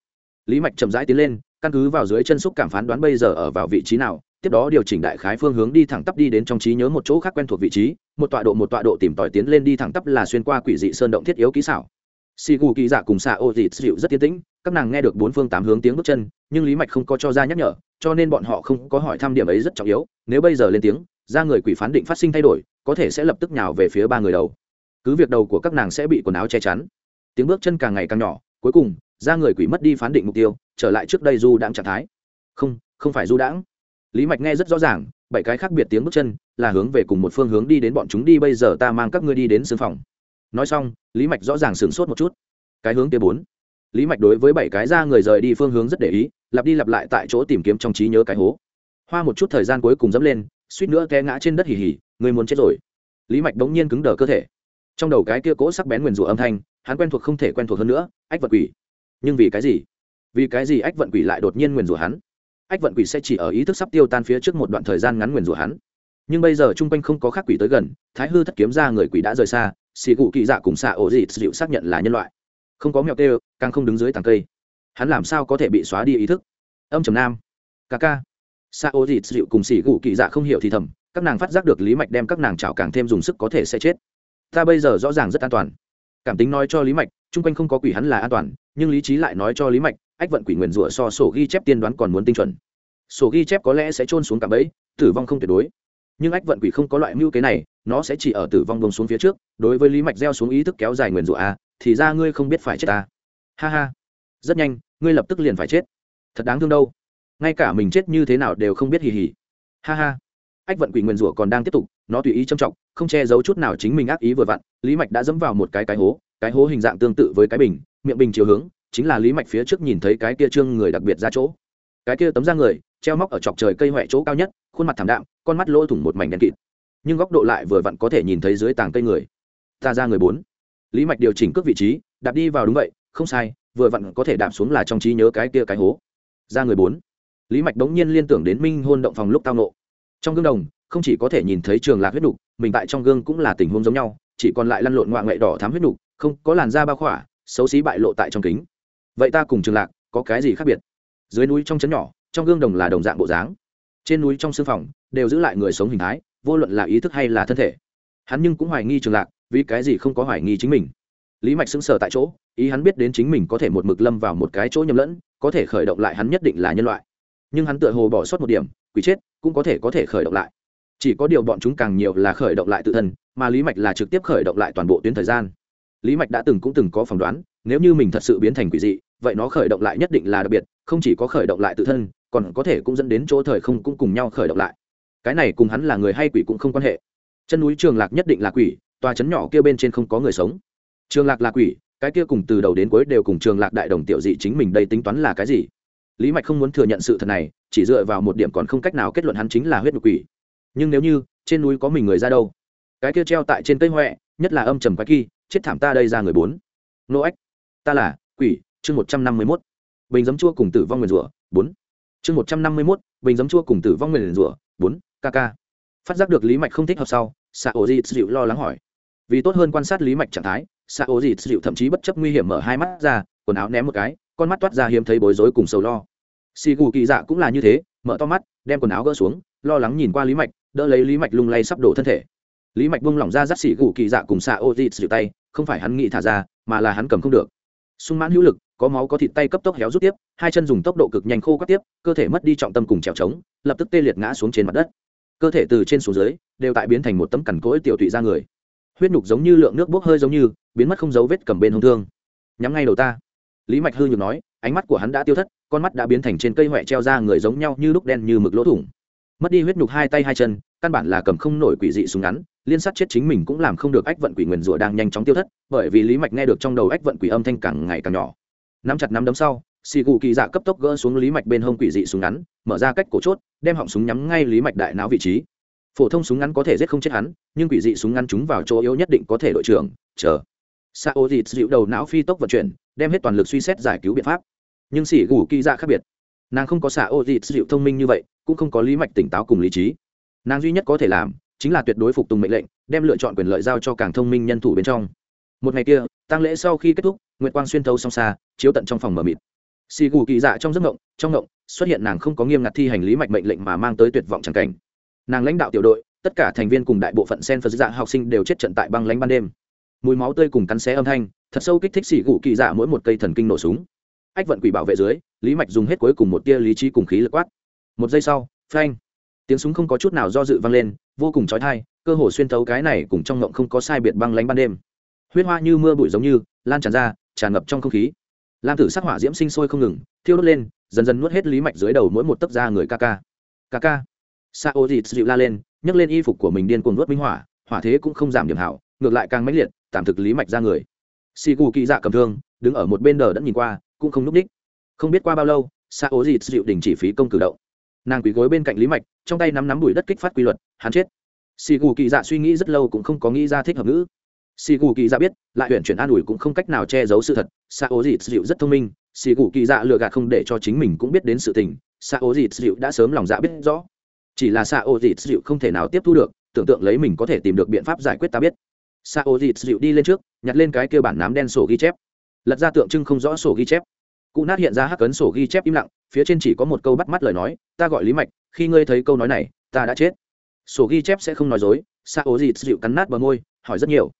Lý mạch chậm rãi tiến lên, căn cứ vào dưới chân xúc cảm phán đoán bây giờ ở vào vị trí nào, tiếp đó điều chỉnh đại khái phương hướng đi thẳng tắp đi đến trong trí nhớ một chỗ khác quen thuộc vị trí, một tọa độ một tọa độ tìm tòi tiến lên đi thẳng tắp là xuyên qua quỷ dị sơn động thiết yếu kỹ xảo. Xì gù kỳ dạ cùng xạ ô dịt dịu rất tiến tĩnh các nàng nghe được bốn phương tám hướng tiếng bước chân, nhưng lý mạch không có cho ra nhắc nhở, cho nên bọn họ không có hỏi thăm điểm ấy rất trọng yếu, nếu bây giờ lên tiếng, ra người quỷ phán định phát sinh thay đổi, có thể sẽ lập tức nhào về phía ba người đầu. Cứ việc đầu của các nàng sẽ bị quần áo che chắn. Tiếng bước chân càng ngày càng nhỏ, cuối cùng, ra người quỷ mất đi phán định mục tiêu, trở lại trước đây du đãng trạng thái. Không không phải du đãng. Lý mạch nghe rất rõ ràng, bảy cái khác biệt tiếng bước chân, là hướng về cùng một phương hướng đi đến bọn chúng đi, bây giờ ta mang các ngươi đi đến xương phòng. Nói xong, lý mạch rõ ràng sửng sốt một chút. Cái hướng kia bốn lý mạch đối với bảy cái ra người rời đi phương hướng rất để ý, lặp đi lặp lại tại chỗ tìm kiếm trong trí nhớ cái hố. Hoa một chút thời gian cuối cùng dẫm lên, suýt nữa té ngã trên đất hì hì, người muốn chết rồi. Lý mạch đống nhiên cứng đờ cơ thể. Trong đầu cái kia cỗ sắc bén nguyền rủa âm thanh, hắn quen thuộc không thể quen thuộc hơn nữa, ách vận quỷ. Nhưng vì cái gì? Vì cái gì ách vận quỷ lại đột nhiên nguyền rủa hắn? Ách vận quỷ sẽ chỉ ở ý thức sắp tiêu tan phía trước một đoạn thời gian ngắn nguyền rủa hắn. Nhưng bây giờ chung quanh không có khác quỷ tới gần, thái hư thất kiếm ra người quỷ đã rời xa xì cụ kỳ dạ cùng xạ ổ dị dịu xác nhận là nhân loại không có mèo tê càng không đứng dưới tàng cây. Hắn làm sao có thể bị xóa đi ý thức? Âm trầm nam. Ca ca. Sa ô dịt dịu cùng xỉ gù kỳ dạ không hiểu thì thầm, các nàng phát giác được lý mạch đem các nàng chảo càng thêm dùng sức có thể sẽ chết. Ta bây giờ rõ ràng rất an toàn. Cảm tính nói cho lý mạch, chung quanh không có quỷ hắn là an toàn, nhưng lý trí lại nói cho lý mạch, ách vận quỷ nguyền rủa so sổ ghi chép tiên đoán còn muốn tinh chuẩn. Sổ ghi chép có lẽ sẽ trôn xuống cả bẫy, tử vong không tuyệt đối. Nhưng ách vận quỷ không có loại mưu kế này, nó sẽ chỉ ở tử vong bông xuống phía trước, đối với lý mạch gieo xuống ý thức kéo dài nguyền rủa a thì ra ngươi không biết phải chết ta. Ha ha. Rất nhanh, ngươi lập tức liền phải chết. Thật đáng thương đâu. Ngay cả mình chết như thế nào đều không biết hì hì. Ha ha. Ách vận quỷ nguyền rủa còn đang tiếp tục, nó tùy ý trầm trọng, không che giấu chút nào chính mình ác ý vừa vặn, lý mạch đã dẫm vào một cái cái hố cái hố hình dạng tương tự với cái bình, miệng bình chiều hướng, chính là lý mạch phía trước nhìn thấy cái kia trương người đặc biệt ra chỗ. Cái kia tấm da người, treo móc ở chọc trời cây huệ chỗ cao nhất, khuôn mặt thảm đạm, con mắt lỗ thủng một mảnh đen kịt. Nhưng góc độ lại vừa vặn có thể nhìn thấy dưới tàng cây người. Ta ra người bốn lý mạch điều chỉnh cước vị trí, đạp đi vào đúng vậy, không sai, vừa vặn có thể đạp xuống là trong trí nhớ cái kia cái hố. Ra người bốn. Lý mạch đống nhiên liên tưởng đến minh hôn động phòng lúc tao nộ. Trong gương đồng, không chỉ có thể nhìn thấy trường lạc huyết đục mình tại trong gương cũng là tình huống giống nhau, chỉ còn lại lăn lộn ngoại ngoại đỏ thám huyết đục không có làn da bao khỏa, xấu xí bại lộ tại trong kính. Vậy ta cùng trường lạc, có cái gì khác biệt? Dưới núi trong trấn nhỏ, trong gương đồng là đồng dạng bộ dáng. Trên núi trong xương phòng, đều giữ lại người sống hình thái, vô luận là ý thức hay là thân thể. Hắn nhưng cũng hoài nghi trường lạc vì cái gì không có hoài nghi chính mình? Lý mạch sững sờ tại chỗ, ý hắn biết đến chính mình có thể một mực lâm vào một cái chỗ nhầm lẫn, có thể khởi động lại hắn nhất định là nhân loại. Nhưng hắn tựa hồ bỏ sót một điểm, quỷ chết, cũng có thể có thể khởi động lại. Chỉ có điều bọn chúng càng nhiều là khởi động lại tự thân, mà lý mạch là trực tiếp khởi động lại toàn bộ tuyến thời gian. Lý mạch đã từng cũng từng có phỏng đoán, nếu như mình thật sự biến thành quỷ dị, vậy nó khởi động lại nhất định là đặc biệt, không chỉ có khởi động lại tự thân, còn có thể cũng dẫn đến chỗ thời không cũng cùng nhau khởi động lại. Cái này cùng hắn là người hay quỷ cũng không quan hệ. Chân núi trường lạc nhất định là quỷ tòa trấn nhỏ kia bên trên không có người sống. Trường lạc là quỷ, cái kia cùng từ đầu đến cuối đều cùng trường lạc đại đồng tiểu dị chính mình đây tính toán là cái gì? Lý mạch không muốn thừa nhận sự thật này, chỉ dựa vào một điểm còn không cách nào kết luận hắn chính là huyết nhục quỷ. Nhưng nếu như, trên núi có mình người ra đâu? Cái kia treo tại trên cây huệ nhất là âm trầm quái kỳ chết thảm ta đây ra người bốn. Nô ếch ta là, quỷ, chương một trăm năm mươi mốt. Bình giấm chua cùng tử vong nguyền rủa, bốn. Chương một trăm năm mươi mốt, bình giấm chua cùng tử vong nguyền rủa, bốn kk phát giác được lý mạch không thích hợp sau xạ ổ dịt dịu lo lắng hỏi vì tốt hơn quan sát lý mạch trạng thái xạ ô dịt dịu thậm chí bất chấp nguy hiểm mở hai mắt ra, quần áo ném một cái, con mắt toát ra hiếm thấy bối rối cùng sầu lo. Xì gù kỳ dạ cũng là như thế, mở to mắt, đem quần áo gỡ xuống, lo lắng nhìn qua lý mạch, đỡ lấy lý mạch lung lay sắp đổ thân thể. Lý mạch bung lỏng ra rắt xì gù kỳ dạ cùng xạ ô dịt dịu tay, không phải hắn nghĩ thả ra, mà là hắn cầm không được. Sung mãn hữu lực, có máu có thịt tay cấp tốc héo rút tiếp, hai chân dùng tốc độ cực nhanh khô quát tiếp, cơ thể mất đi trọng tâm cùng trèo trống, lập tức tê liệt ngã xuống trên mặt đất. Cơ thể từ trên xuống dưới, đều tại biến thành một tấm cằn cỗi tiểu tụy ra người huyết nhục giống như lượng nước bốc hơi giống như, biến mất không dấu vết cầm bên hông thương. Nhắm ngay đầu ta. Lý mạch hư nhược nói, ánh mắt của hắn đã tiêu thất, con mắt đã biến thành trên cây huệ treo ra người giống nhau như lúc đen như mực lỗ thủng. Mất đi huyết nhục hai tay hai chân, căn bản là cầm không nổi quỷ dị súng ngắn, liên sát chết chính mình cũng làm không được ách vận quỷ nguyền rủa đang nhanh chóng tiêu thất, bởi vì lý mạch nghe được trong đầu ách vận quỷ âm thanh càng ngày càng nhỏ. Nắm chặt nắm đấm sau xì cụ kỳ dạ cấp tốc gỡ xuống lý mạch bên hông quỷ dị súng ngắn, mở ra cách cổ chốt, đem họng súng nhắm ngay lý mạch đại não vị trí phổ thông súng ngắn có thể giết không chết hắn, nhưng quỷ dị súng ngắn chúng vào chỗ yếu nhất định có thể đội trưởng, chờ. Sa ô dịt dịu đầu não phi tốc vận chuyển, đem hết toàn lực suy xét giải cứu biện pháp. Nhưng xỉ gù kỳ dạ khác biệt. Nàng không có xạ ô dịt dịu thông minh như vậy, cũng không có lý mạch tỉnh táo cùng lý trí. Nàng duy nhất có thể làm, chính là tuyệt đối phục tùng mệnh lệnh, đem lựa chọn quyền lợi giao cho càng thông minh nhân thủ bên trong. Một ngày kia tăng lễ sau khi kết thúc, nguyệt quang xuyên thấu song xa, chiếu tận trong phòng mở mịt. Xì gù kỳ dạ trong giấc mộng, trong mộng, xuất hiện nàng không có nghiêm ngặt thi hành lý mạch mệnh lệnh mà mang tới tuyệt vọng c cảnh nàng lãnh đạo tiểu đội, tất cả thành viên cùng đại bộ phận sen phật dạ học sinh đều chết trận tại băng lánh ban đêm. Mùi máu tươi cùng cắn xé âm thanh, thật sâu kích thích xì gù kỳ dạ mỗi một cây thần kinh nổ súng. Ách vận quỷ bảo vệ dưới, lý mạch dùng hết cuối cùng một tia lý trí cùng khí lực quát. Một giây sau, phanh. Tiếng súng không có chút nào do dự vang lên, vô cùng trói thai cơ hồ xuyên thấu cái này cùng trong ngộng không có sai biệt băng lánh ban đêm. Huyết hoa như mưa bụi giống như, lan tràn ra, tràn ngập trong không khí. Lam tử sắc hỏa diễm sinh sôi không ngừng, thiêu đốt lên, dần dần nuốt hết lý mạch dưới đầu mỗi một tấc da người ca ca. Ca ca sa ô dịt dịu la lên, nhấc lên y phục của mình điên cuồng nuốt minh hỏa hỏa thế cũng không giảm điểm hảo, ngược lại càng mãnh liệt, tạm thực lý mạch ra người. Xì cù kỳ dạ cầm thương, đứng ở một bên đờ đẫn nhìn qua, cũng không núp ních không biết qua bao lâu, sa ô dịt dịu đình chỉ phí công cử động. Nàng quỳ gối bên cạnh lý mạch, trong tay nắm nắm bụi đất kích phát quy luật, hắn chết. Xì cù kỳ dạ suy nghĩ rất lâu cũng không có nghĩ ra thích hợp ngữ. Xì cù kỳ dạ biết, lại huyện chuyển an ủi cũng không cách nào che giấu sự thật. Sa ô dịt dịu rất thông minh xì cù kỳ dạ lừa gạt không để cho chính mình cũng biết đến sự tình. Sa ô dịt dịu đã sớm lòng dạ biết rõ chỉ là sa ô dịt dịu không thể nào tiếp thu được, tưởng tượng lấy mình có thể tìm được biện pháp giải quyết ta biết. Sa ô dịt dịu đi lên trước, nhặt lên cái kia bản nám đen sổ ghi chép. Lật ra tượng trưng không rõ sổ ghi chép. Cụ nát hiện ra hắc ấn sổ ghi chép im lặng, phía trên chỉ có một câu bắt mắt lời nói, ta gọi lý mạch, khi ngươi thấy câu nói này, ta đã chết. Sổ ghi chép sẽ không nói dối, sa ô dịt dịu cắn nát bờ môi, hỏi rất nhiều.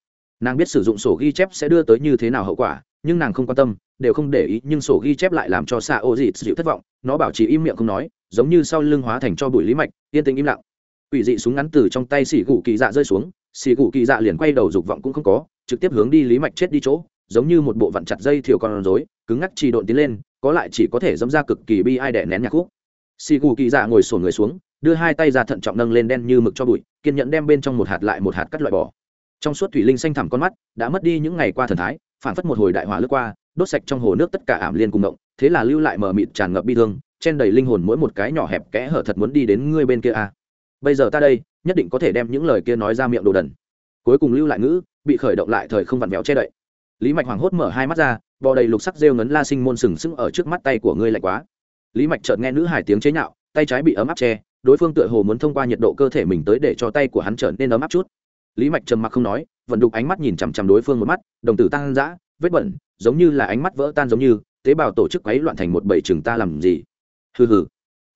Nàng biết sử dụng sổ ghi chép sẽ đưa tới như thế nào hậu quả, nhưng nàng không quan tâm, đều không để ý, nhưng sổ ghi chép lại làm cho sa ô dịt dịu thất vọng, nó bảo trì im miệng không nói giống như sau lưng hóa thành cho bụi lý mạch, yên tĩnh im lặng. Quỷ dị súng ngắn từ trong tay xỉ gù kỳ dạ rơi xuống xỉ gù kỳ dạ liền quay đầu dục vọng cũng không có, trực tiếp hướng đi lý mạch chết đi chỗ, giống như một bộ vặn chặt dây thiểu con rối, cứng ngắc trì độn tiến lên, có lại chỉ có thể dẫm ra cực kỳ bi ai đẻ nén nhạc khúc. Xì gù kỳ dạ ngồi sổn người xuống, đưa hai tay ra thận trọng nâng lên đen như mực cho bụi, kiên nhẫn đem bên trong một hạt lại một hạt cắt loại bỏ. Trong suốt thủy linh xanh thẳm con mắt, đã mất đi những ngày qua thần thái, phản phất một hồi đại hỏa lướt qua, đốt sạch trong hồ nước tất cả ảm liên cùng động, thế là lưu lại mờ mịt tràn ngập bi thương chen đầy linh hồn mỗi một cái nhỏ hẹp kẽ hở thật muốn đi đến ngươi bên kia a à. bây giờ ta đây, nhất định có thể đem những lời kia nói ra miệng đồ đần. Cuối cùng lưu lại ngữ, bị khởi động lại thời không vặn vẹo che đậy. Lý mạch hoàng hốt mở hai mắt ra, bò đầy lục sắc rêu ngấn la sinh môn sừng sững ở trước mắt tay của ngươi lạnh quá. Lý mạch chợt nghe nữ hải tiếng chế nhạo, tay trái bị ấm áp che, đối phương tựa hồ muốn thông qua nhiệt độ cơ thể mình tới để cho tay của hắn trở nên ấm áp chút. Lý mạch trầm mặc không nói, vận đục ánh mắt nhìn chằm chằm đối phương một mắt, đồng tử tăng dã, vết bẩn, giống như là ánh mắt vỡ tan giống như, tế bào tổ chức quấy loạn thành một bầy chừng ta làm gì? Hừ hừ.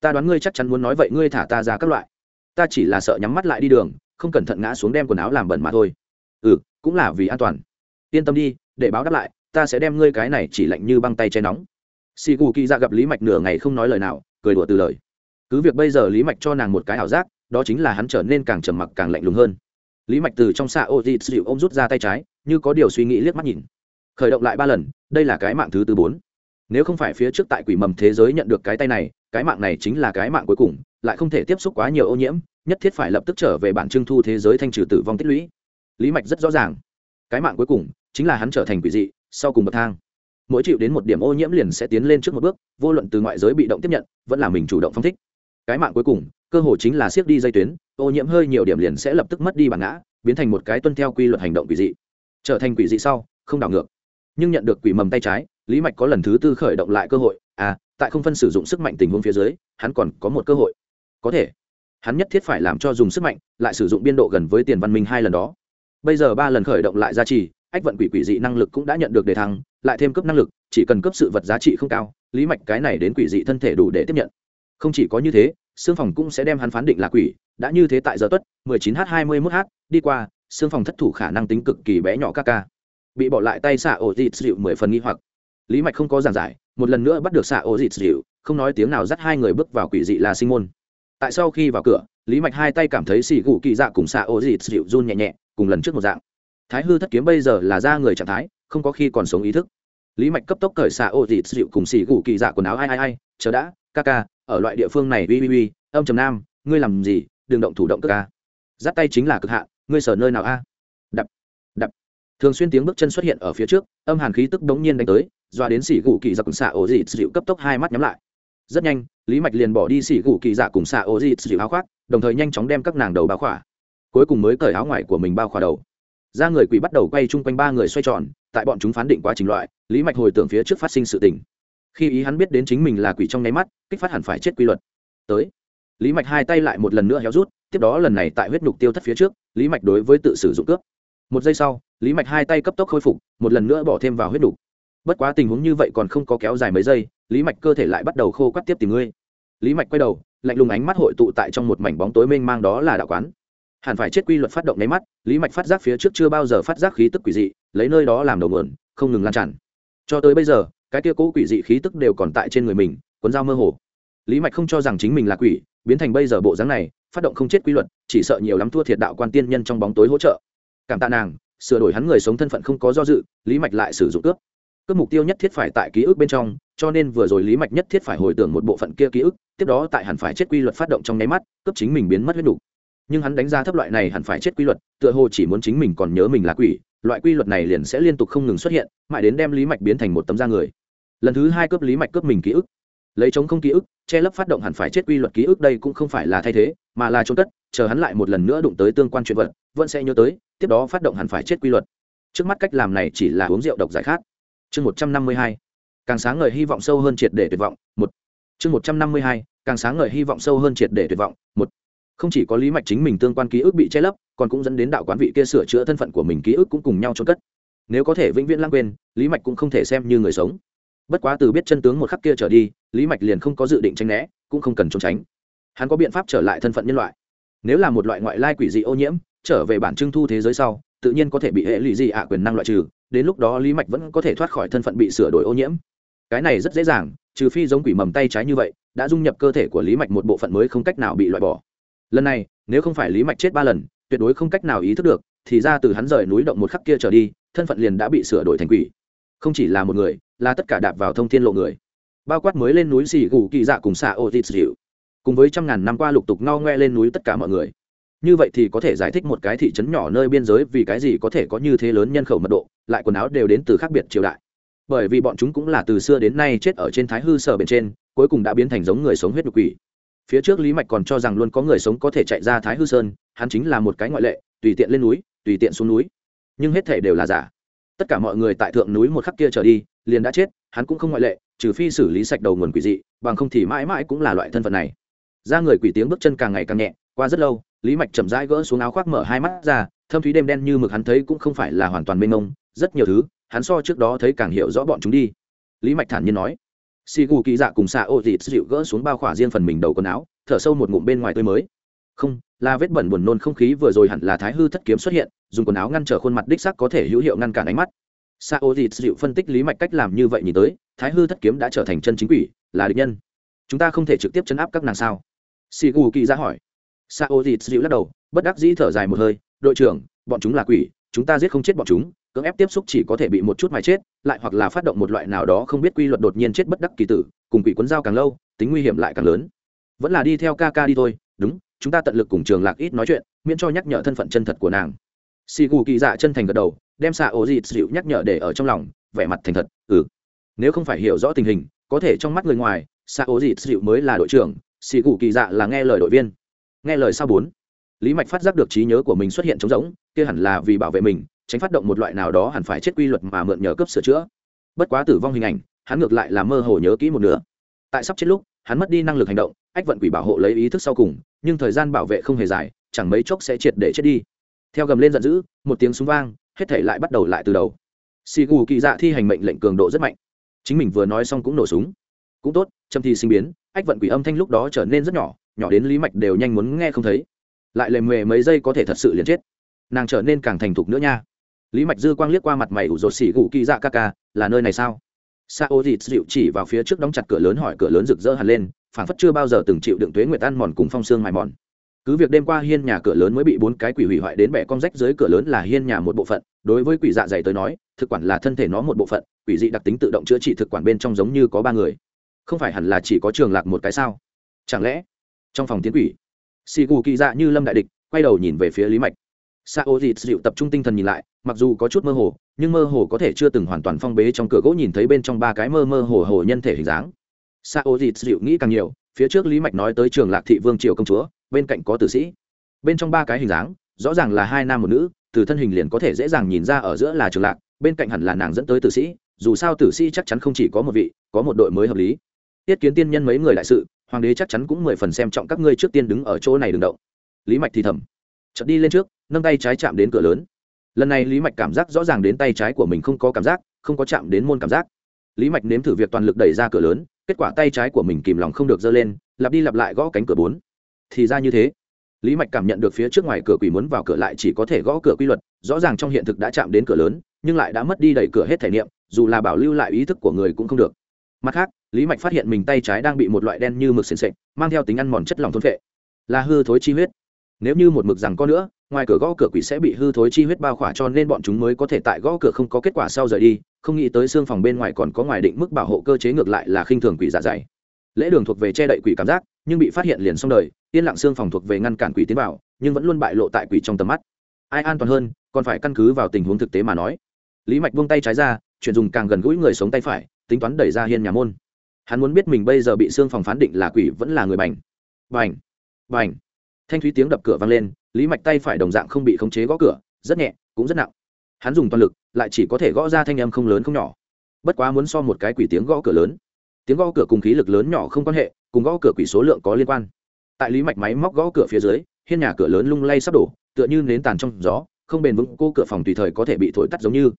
Ta đoán ngươi chắc chắn muốn nói vậy, ngươi thả ta ra các loại. Ta chỉ là sợ nhắm mắt lại đi đường, không cẩn thận ngã xuống đem quần áo làm bẩn mà thôi. Ừ cũng là vì an toàn. Yên tâm đi, để báo đáp lại, ta sẽ đem ngươi cái này chỉ lạnh như băng tay che nóng. Xì cù kỳ ra gặp lý mạch nửa ngày không nói lời nào, cười đùa từ lời. Cứ việc bây giờ lý mạch cho nàng một cái ảo giác, đó chính là hắn trở nên càng trầm mặc càng lạnh lùng hơn. Lý mạch từ trong xạ ô dịt dịu ô m rút ra tay trái, như có điều suy nghĩ liếc mắt nhìn. Khởi động lại ba lần, đây là cái mạng thứ tư bốn nếu không phải phía trước tại quỷ mầm thế giới nhận được cái tay này, cái mạng này chính là cái mạng cuối cùng, lại không thể tiếp xúc quá nhiều ô nhiễm, nhất thiết phải lập tức trở về bản trưng thu thế giới thanh trừ tử vong tích lũy. Lý mạch rất rõ ràng, cái mạng cuối cùng chính là hắn trở thành quỷ dị sau cùng bậc thang. Mỗi chịu đến một điểm ô nhiễm liền sẽ tiến lên trước một bước, vô luận từ ngoại giới bị động tiếp nhận, vẫn là mình chủ động phong thích. Cái mạng cuối cùng, cơ hội chính là siết đi dây tuyến, ô nhiễm hơi nhiều điểm liền sẽ lập tức mất đi bản ngã, biến thành một cái tuân theo quy luật hành động quỷ dị. Trở thành quỷ dị sau, không đảo ngược. Nhưng nhận được quỷ mầm tay trái lý mạch có lần thứ tư khởi động lại cơ hội à tại không phân sử dụng sức mạnh tình huống phía dưới, hắn còn có một cơ hội. Có thể. Hắn nhất thiết phải làm cho dùng sức mạnh, lại sử dụng biên độ gần với tiền văn minh hai lần đó. Bây giờ ba lần khởi động lại giá trị ách vận quỷ quỷ dị năng lực cũng đã nhận được đề thăng, lại thêm cấp năng lực, chỉ cần cấp sự vật giá trị không cao, lý mạch cái này đến quỷ dị thân thể đủ để tiếp nhận. Không chỉ có như thế, xương phòng cũng sẽ đem hắn phán định là quỷ, đã như thế tại giờ tuất 19 h 21 h đi qua, xương phòng thất thủ khả năng tính cực kỳ bé nhỏ ca ca. Bị bỏ lại tay xạ ổ dịt dịu mười phần nghi hoặc lý mạch không có giảng giải một lần nữa bắt được xạ ô dịt dịu không nói tiếng nào dắt hai người bước vào quỷ dị là sinh môn. Tại sau khi vào cửa lý mạch hai tay cảm thấy xì gù kỳ dạ cùng xạ ô dịt dịu run nhẹ nhẹ cùng lần trước một dạng. Thái hư thất kiếm bây giờ là ra người trạng thái không có khi còn sống ý thức. Lý mạch cấp tốc cởi xạ ô dịt dịu cùng xì gù kỳ dạ quần áo ai ai ai chờ đã ca ca ở loại địa phương này ui ui ui âm trầm nam ngươi làm gì đừng động thủ động cơ ca dắt tay chính là cực hạ, ngươi sở nơi nào a? Đập đập. Thường xuyên tiếng bước chân xuất hiện ở phía trước âm hàn khí tức đống nhiên đánh tới doa đến xỉ gù kỳ dạ cùng xạ ổ dịt dịu cấp tốc hai mắt nhắm lại. Rất nhanh, lý mạch liền bỏ đi xỉ gù kỳ dạ cùng xạ ổ dịt dịu áo khoác, đồng thời nhanh chóng đem các nàng đầu bao khỏa. Cuối cùng mới cởi áo ngoài của mình bao khỏa đầu. Ra người quỷ bắt đầu quay chung quanh ba người xoay tròn, tại bọn chúng phán định quá trình loại, lý mạch hồi tưởng phía trước phát sinh sự tình. Khi ý hắn biết đến chính mình là quỷ trong nháy mắt, kích phát hẳn phải chết quy luật. Tới, lý mạch hai tay lại một lần nữa héo rút, tiếp đó lần này tại huyết nhục tiêu thất phía trước, lý mạch đối với tự sử dụng cướp. Một giây sau, lý mạch hai tay cấp tốc khôi phục, một lần nữa bỏ thêm vào huyết nhục bất quá tình huống như vậy còn không có kéo dài mấy giây, lý mạch cơ thể lại bắt đầu khô quắt tiếp tìm ngươi. Lý mạch quay đầu, lạnh lùng ánh mắt hội tụ tại trong một mảnh bóng tối mênh mang đó là đạo quán. Hẳn phải chết quy luật phát động nháy mắt, lý mạch phát giác phía trước chưa bao giờ phát giác khí tức quỷ dị, lấy nơi đó làm đầu nguồn, không ngừng lan tràn. Cho tới bây giờ, cái kia cũ quỷ dị khí tức đều còn tại trên người mình, cuốn dao mơ hồ. Lý mạch không cho rằng chính mình là quỷ, biến thành bây giờ bộ dáng này, phát động không chết quy luật, chỉ sợ nhiều lắm thua thiệt đạo quan tiên nhân trong bóng tối hỗ trợ. Cảm tạ nàng, sửa đổi hắn người sống thân phận không có do dự, lý mạch lại sử dụng cướp cướp mục tiêu nhất thiết phải tại ký ức bên trong, cho nên vừa rồi lý mạch nhất thiết phải hồi tưởng một bộ phận kia ký ức, tiếp đó tại hẳn phải chết quy luật phát động trong nháy mắt, cướp chính mình biến mất huyết đủ nhưng hắn đánh giá thấp loại này hẳn phải chết quy luật, tựa hồ chỉ muốn chính mình còn nhớ mình là quỷ, loại quy luật này liền sẽ liên tục không ngừng xuất hiện, mãi đến đem lý mạch biến thành một tấm da người. Lần thứ hai cướp lý mạch cướp mình ký ức. Lấy chống không ký ức, che lấp phát động hẳn phải chết quy luật ký ức đây cũng không phải là thay thế, mà là trốn cất, chờ hắn lại một lần nữa đụng tới tương quan chuyện vật, vẫn sẽ nhớ tới, tiếp đó phát động hẳn phải chết quy luật. Trước mắt cách làm này chỉ là uống rượu độc giải khát chương một trăm năm mươi hai, càng sáng ngời hy vọng sâu hơn triệt để tuyệt vọng, một. Chương một trăm năm mươi hai, càng sáng ngời hy vọng sâu hơn triệt để tuyệt vọng, một. Không chỉ có lý mạch chính mình tương quan ký ức bị che lấp, còn cũng dẫn đến đạo quán vị kia sửa chữa thân phận của mình ký ức cũng cùng nhau trôn cất. Nếu có thể vĩnh viễn lãng quên, lý mạch cũng không thể xem như người sống. Bất quá từ biết chân tướng một khắc kia trở đi, lý mạch liền không có dự định tranh né, cũng không cần trốn tránh. Hắn có biện pháp trở lại thân phận nhân loại. Nếu là một loại ngoại lai quỷ dị ô nhiễm, trở về bản trưng thu thế giới sau, tự nhiên có thể bị hệ lụy dị ạ quyền năng loại trừ đến lúc đó lý mạch vẫn có thể thoát khỏi thân phận bị sửa đổi ô nhiễm. Cái này rất dễ dàng, trừ phi giống quỷ mầm tay trái như vậy, đã dung nhập cơ thể của lý mạch một bộ phận mới không cách nào bị loại bỏ. Lần này, nếu không phải lý mạch chết ba lần, tuyệt đối không cách nào ý thức được, thì ra từ hắn rời núi động một khắc kia trở đi, thân phận liền đã bị sửa đổi thành quỷ. Không chỉ là một người, là tất cả đạp vào thông thiên lộ người. Bao quát mới lên núi xì gù kỳ dạ cùng xạ ô tít dịu cùng với trăm ngàn năm qua lục tục ngao ngoe lên núi tất cả mọi người như vậy thì có thể giải thích một cái thị trấn nhỏ nơi biên giới vì cái gì có thể có như thế lớn nhân khẩu mật độ, lại quần áo đều đến từ khác biệt triều đại. Bởi vì bọn chúng cũng là từ xưa đến nay chết ở trên thái hư sở bên trên, cuối cùng đã biến thành giống người sống huyết nhục quỷ. Phía trước lý mạch còn cho rằng luôn có người sống có thể chạy ra thái hư sơn, hắn chính là một cái ngoại lệ, tùy tiện lên núi, tùy tiện xuống núi. Nhưng hết thể đều là giả. Tất cả mọi người tại thượng núi một khắc kia trở đi, liền đã chết, hắn cũng không ngoại lệ, trừ phi xử lý sạch đầu nguồn quỷ dị, bằng không thì mãi mãi cũng là loại thân phận này. Ra người quỷ tiếng bước chân càng ngày càng nhẹ, qua rất lâu lý mạch chậm rãi gỡ xuống áo khoác mở hai mắt ra, thâm thúy đêm đen như mực hắn thấy cũng không phải là hoàn toàn mênh mông, rất nhiều thứ, hắn so trước đó thấy càng hiểu rõ bọn chúng đi. Lý mạch thản nhiên nói, xì gù kỳ dạ cùng xạ ô dịt dịu gỡ xuống bao khỏa riêng phần mình đầu quần áo, thở sâu một ngụm bên ngoài tươi mới. Không, là vết bẩn buồn nôn không khí vừa rồi hẳn là thái hư thất kiếm xuất hiện, dùng quần áo ngăn trở khuôn mặt đích sắc có thể hữu hiệu ngăn cản ánh mắt. Xạ ô dịt dịu phân tích lý mạch cách làm như vậy nhìn tới, thái hư thất kiếm đã trở thành chân chính quỷ, là địch nhân. Chúng ta không thể trực tiếp chấn áp các nàng sao? Xì gù kỳ dạ hỏi sao dịt dịu lắc đầu, bất đắc dĩ thở dài một hơi, đội trưởng, bọn chúng là quỷ, chúng ta giết không chết bọn chúng, cưỡng ép tiếp xúc chỉ có thể bị một chút mà chết, lại hoặc là phát động một loại nào đó không biết quy luật đột nhiên chết bất đắc kỳ tử, cùng quỷ quấn dao càng lâu, tính nguy hiểm lại càng lớn. Vẫn là đi theo ca ca đi thôi, đúng, chúng ta tận lực cùng trường lạc ít nói chuyện, miễn cho nhắc nhở thân phận chân thật của nàng. Xì gù kỳ dạ chân thành gật đầu, đem xạ ổ dịt dịu nhắc nhở để ở trong lòng, vẻ mặt thành thật ừ nếu không phải hiểu rõ tình hình, có thể trong mắt người ngoài xạ ổ dịt dịu mới là đội trưởng xì gù kỳ dạ là nghe lời đội viên nghe lời sao bốn? Lý mạch phát giác được trí nhớ của mình xuất hiện trống rỗng, kia hẳn là vì bảo vệ mình, tránh phát động một loại nào đó hẳn phải chết quy luật mà mượn nhờ cấp sửa chữa. Bất quá tử vong hình ảnh, hắn ngược lại là mơ hồ nhớ kỹ một nửa. Tại sắp chết lúc, hắn mất đi năng lực hành động, ách vận quỷ bảo hộ lấy ý thức sau cùng, nhưng thời gian bảo vệ không hề dài, chẳng mấy chốc sẽ triệt để chết đi. Theo gầm lên giận dữ, một tiếng súng vang, hết thể lại bắt đầu lại từ đầu. Xì gù kỳ dạ thi hành mệnh lệnh cường độ rất mạnh. Chính mình vừa nói xong cũng nổ súng. Cũng tốt, châm thi sinh biến, ách vận quỷ âm thanh lúc đó trở nên rất nhỏ nhỏ đến lý mạch đều nhanh muốn nghe không thấy. Lại lề mề mấy giây có thể thật sự liền chết. Nàng trở nên càng thành thục nữa nha. Lý mạch dư quang liếc qua mặt mày ủ rột xỉ gù kỳ dạ ca ca, là nơi này sao? Sa ô dịt dịu chỉ vào phía trước đóng chặt cửa lớn hỏi, cửa lớn rực rỡ hẳn lên, phảng phất chưa bao giờ từng chịu đựng tuế nguyệt ăn mòn cùng phong xương mài mòn. Cứ việc đêm qua hiên nhà cửa lớn mới bị bốn cái quỷ hủy hoại đến bẻ con rách dưới cửa lớn là hiên nhà một bộ phận, đối với quỷ dạ dày tới nói, thực quản là thân thể nó một bộ phận, quỷ dị đặc tính tự động chữa trị thực quản bên trong giống như có ba người. Không phải hẳn là chỉ có trường lạc một cái sao? Chẳng lẽ trong phòng tiến quỷ. Xì gù kỳ dạ như lâm đại địch, quay đầu nhìn về phía lý mạch. S a o dịt dịu tập trung tinh thần nhìn lại, mặc dù có chút mơ hồ, nhưng mơ hồ có thể chưa từng hoàn toàn phong bế trong cửa gỗ nhìn thấy bên trong ba cái mơ mơ hồ hồ nhân thể hình dáng. S a o dịt dịu nghĩ càng nhiều, phía trước lý mạch nói tới trường lạc thị vương triều công chúa, bên cạnh có tử sĩ. Bên trong ba cái hình dáng, rõ ràng là hai nam một nữ, từ thân hình liền có thể dễ dàng nhìn ra ở giữa là trường lạc, bên cạnh hẳn là nàng dẫn tới tử sĩ, dù sao tử sĩ chắc chắn không chỉ có một vị, có một đội mới hợp lý. Tiết kiến tiên nhân mấy người đại sự hoàng đế chắc chắn cũng mười phần xem trọng các ngươi trước tiên đứng ở chỗ này đừng động. Lý mạch thì thầm. Chợt đi lên trước, nâng tay trái chạm đến cửa lớn. Lần này lý mạch cảm giác rõ ràng đến tay trái của mình không có cảm giác, không có chạm đến môn cảm giác. Lý mạch nếm thử việc toàn lực đẩy ra cửa lớn, kết quả tay trái của mình kìm lòng không được dơ lên, lặp đi lặp lại gõ cánh cửa bốn. Thì ra như thế. Lý mạch cảm nhận được phía trước ngoài cửa quỷ muốn vào cửa lại chỉ có thể gõ cửa quy luật, rõ ràng trong hiện thực đã chạm đến cửa lớn, nhưng lại đã mất đi đẩy cửa hết thể niệm, dù là bảo lưu lại ý thức của người cũng không được mặt khác, lý mạch phát hiện mình tay trái đang bị một loại đen như mực xịn xịn mang theo tính ăn mòn chất lỏng thôn vệ là hư thối chi huyết. Nếu như một mực rằng có nữa, ngoài cửa gõ cửa quỷ sẽ bị hư thối chi huyết bao khỏa cho nên bọn chúng mới có thể tại gõ cửa không có kết quả sau rời đi, không nghĩ tới xương phòng bên ngoài còn có ngoài định mức bảo hộ cơ chế ngược lại là khinh thường quỷ giả dày. Lễ đường thuộc về che đậy quỷ cảm giác, nhưng bị phát hiện liền xong đời, yên lặng xương phòng thuộc về ngăn cản quỷ tiến vào, nhưng vẫn luôn bại lộ tại quỷ trong tầm mắt. Ai an toàn hơn, còn phải căn cứ vào tình huống thực tế mà nói. Lý mạch buông tay trái ra, chuyển dùng càng gần gũi người sống tay phải tính toán đẩy ra hiên nhà môn. Hắn muốn biết mình bây giờ bị xương phòng phán định là quỷ vẫn là người bành. Bành bành. Thanh thúy tiếng đập cửa vang lên, lý mạch tay phải đồng dạng không bị khống chế gõ cửa, rất nhẹ, cũng rất nặng. Hắn dùng toàn lực, lại chỉ có thể gõ ra thanh âm không lớn không nhỏ. Bất quá muốn so một cái quỷ tiếng gõ cửa lớn. Tiếng gõ cửa cùng khí lực lớn nhỏ không quan hệ, cùng gõ cửa quỷ số lượng có liên quan. Tại lý mạch máy móc gõ cửa phía dưới, hiên nhà cửa lớn lung lay sắp đổ, tựa như nến tàn trong gió, không bền vững, cô cửa phòng tùy thời có thể bị thổi tắt giống như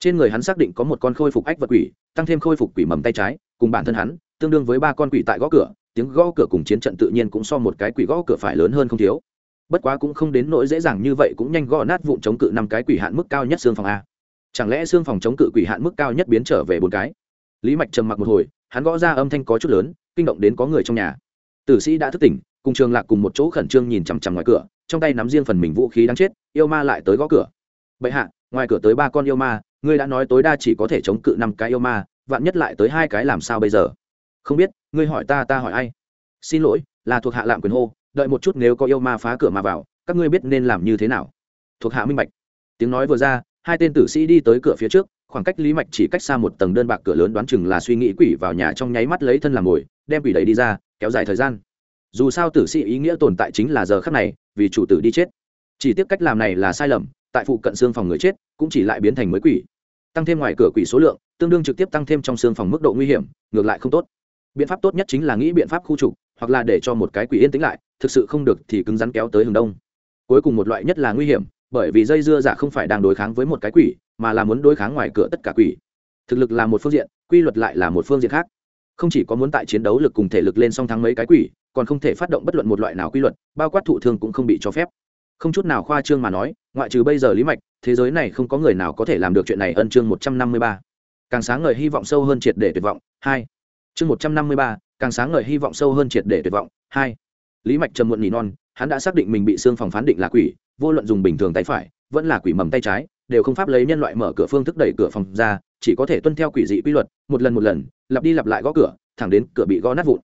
trên người hắn xác định có một con khôi phục ách vật quỷ, tăng thêm khôi phục quỷ mầm tay trái, cùng bản thân hắn, tương đương với ba con quỷ tại gõ cửa, tiếng gõ cửa cùng chiến trận tự nhiên cũng so một cái quỷ gõ cửa phải lớn hơn không thiếu. Bất quá cũng không đến nỗi dễ dàng như vậy cũng nhanh gõ nát vụn chống cự năm cái quỷ hạn mức cao nhất xương phòng a. Chẳng lẽ xương phòng chống cự quỷ hạn mức cao nhất biến trở về bốn cái? Lý mạch trầm mặc một hồi, hắn gõ ra âm thanh có chút lớn, kinh động đến có người trong nhà. Tử sĩ đã thức tỉnh, cùng trường lạc cùng một chỗ khẩn trương nhìn chằm chằm ngoài cửa, trong tay nắm riêng phần mình vũ khí đáng chết, yêu ma lại tới gõ cửa. Bệ hạ, ngoài cửa tới ba con yêu ma ngươi đã nói tối đa chỉ có thể chống cự năm cái yêu ma, vạn nhất lại tới hai cái làm sao bây giờ? Không biết, ngươi hỏi ta ta hỏi ai? Xin lỗi, là thuộc hạ lạm quyền hô, đợi một chút nếu có yêu ma phá cửa mà vào, các ngươi biết nên làm như thế nào. Thuộc hạ minh bạch. Tiếng nói vừa ra, hai tên tử sĩ đi tới cửa phía trước, khoảng cách lý mạch chỉ cách xa một tầng đơn bạc cửa lớn đoán chừng là suy nghĩ quỷ vào nhà trong nháy mắt lấy thân làm mồi đem quỷ đẩy đi ra, kéo dài thời gian. Dù sao tử sĩ ý nghĩa tồn tại chính là giờ khắc này, vì chủ tử đi chết. Chỉ tiếc cách làm này là sai lầm, tại phụ cận xương phòng người chết cũng chỉ lại biến thành mới quỷ. Tăng thêm ngoài cửa quỷ số lượng, tương đương trực tiếp tăng thêm trong xương phòng mức độ nguy hiểm, ngược lại không tốt. Biện pháp tốt nhất chính là nghĩ biện pháp khu trục, hoặc là để cho một cái quỷ yên tĩnh lại, thực sự không được thì cứng rắn kéo tới hướng đông. Cuối cùng một loại nhất là nguy hiểm, bởi vì dây dưa giả không phải đang đối kháng với một cái quỷ, mà là muốn đối kháng ngoài cửa tất cả quỷ. Thực lực là một phương diện, quy luật lại là một phương diện khác. Không chỉ có muốn tại chiến đấu lực cùng thể lực lên song thắng mấy cái quỷ, còn không thể phát động bất luận một loại nào quy luật, bao quát thụ thương cũng không bị cho phép. Không chút nào khoa trương mà nói ngoại trừ bây giờ lý mạch, thế giới này không có người nào có thể làm được chuyện này. Ân chương một trăm năm mươi ba. Càng sáng ngời hy vọng sâu hơn triệt để tuyệt vọng. Hai. Chương một trăm năm mươi ba. Càng sáng ngời hy vọng sâu hơn triệt để tuyệt vọng. Hai. Lý mạch trầm muộn nhị non, hắn đã xác định mình bị xương phòng phán định là quỷ, vô luận dùng bình thường tay phải, vẫn là quỷ mầm tay trái, đều không pháp lấy nhân loại mở cửa phương thức đẩy cửa phòng ra, chỉ có thể tuân theo quỷ dị quy luật, một lần một lần, lặp đi lặp lại gõ cửa, thẳng đến cửa bị gõ nát vụn.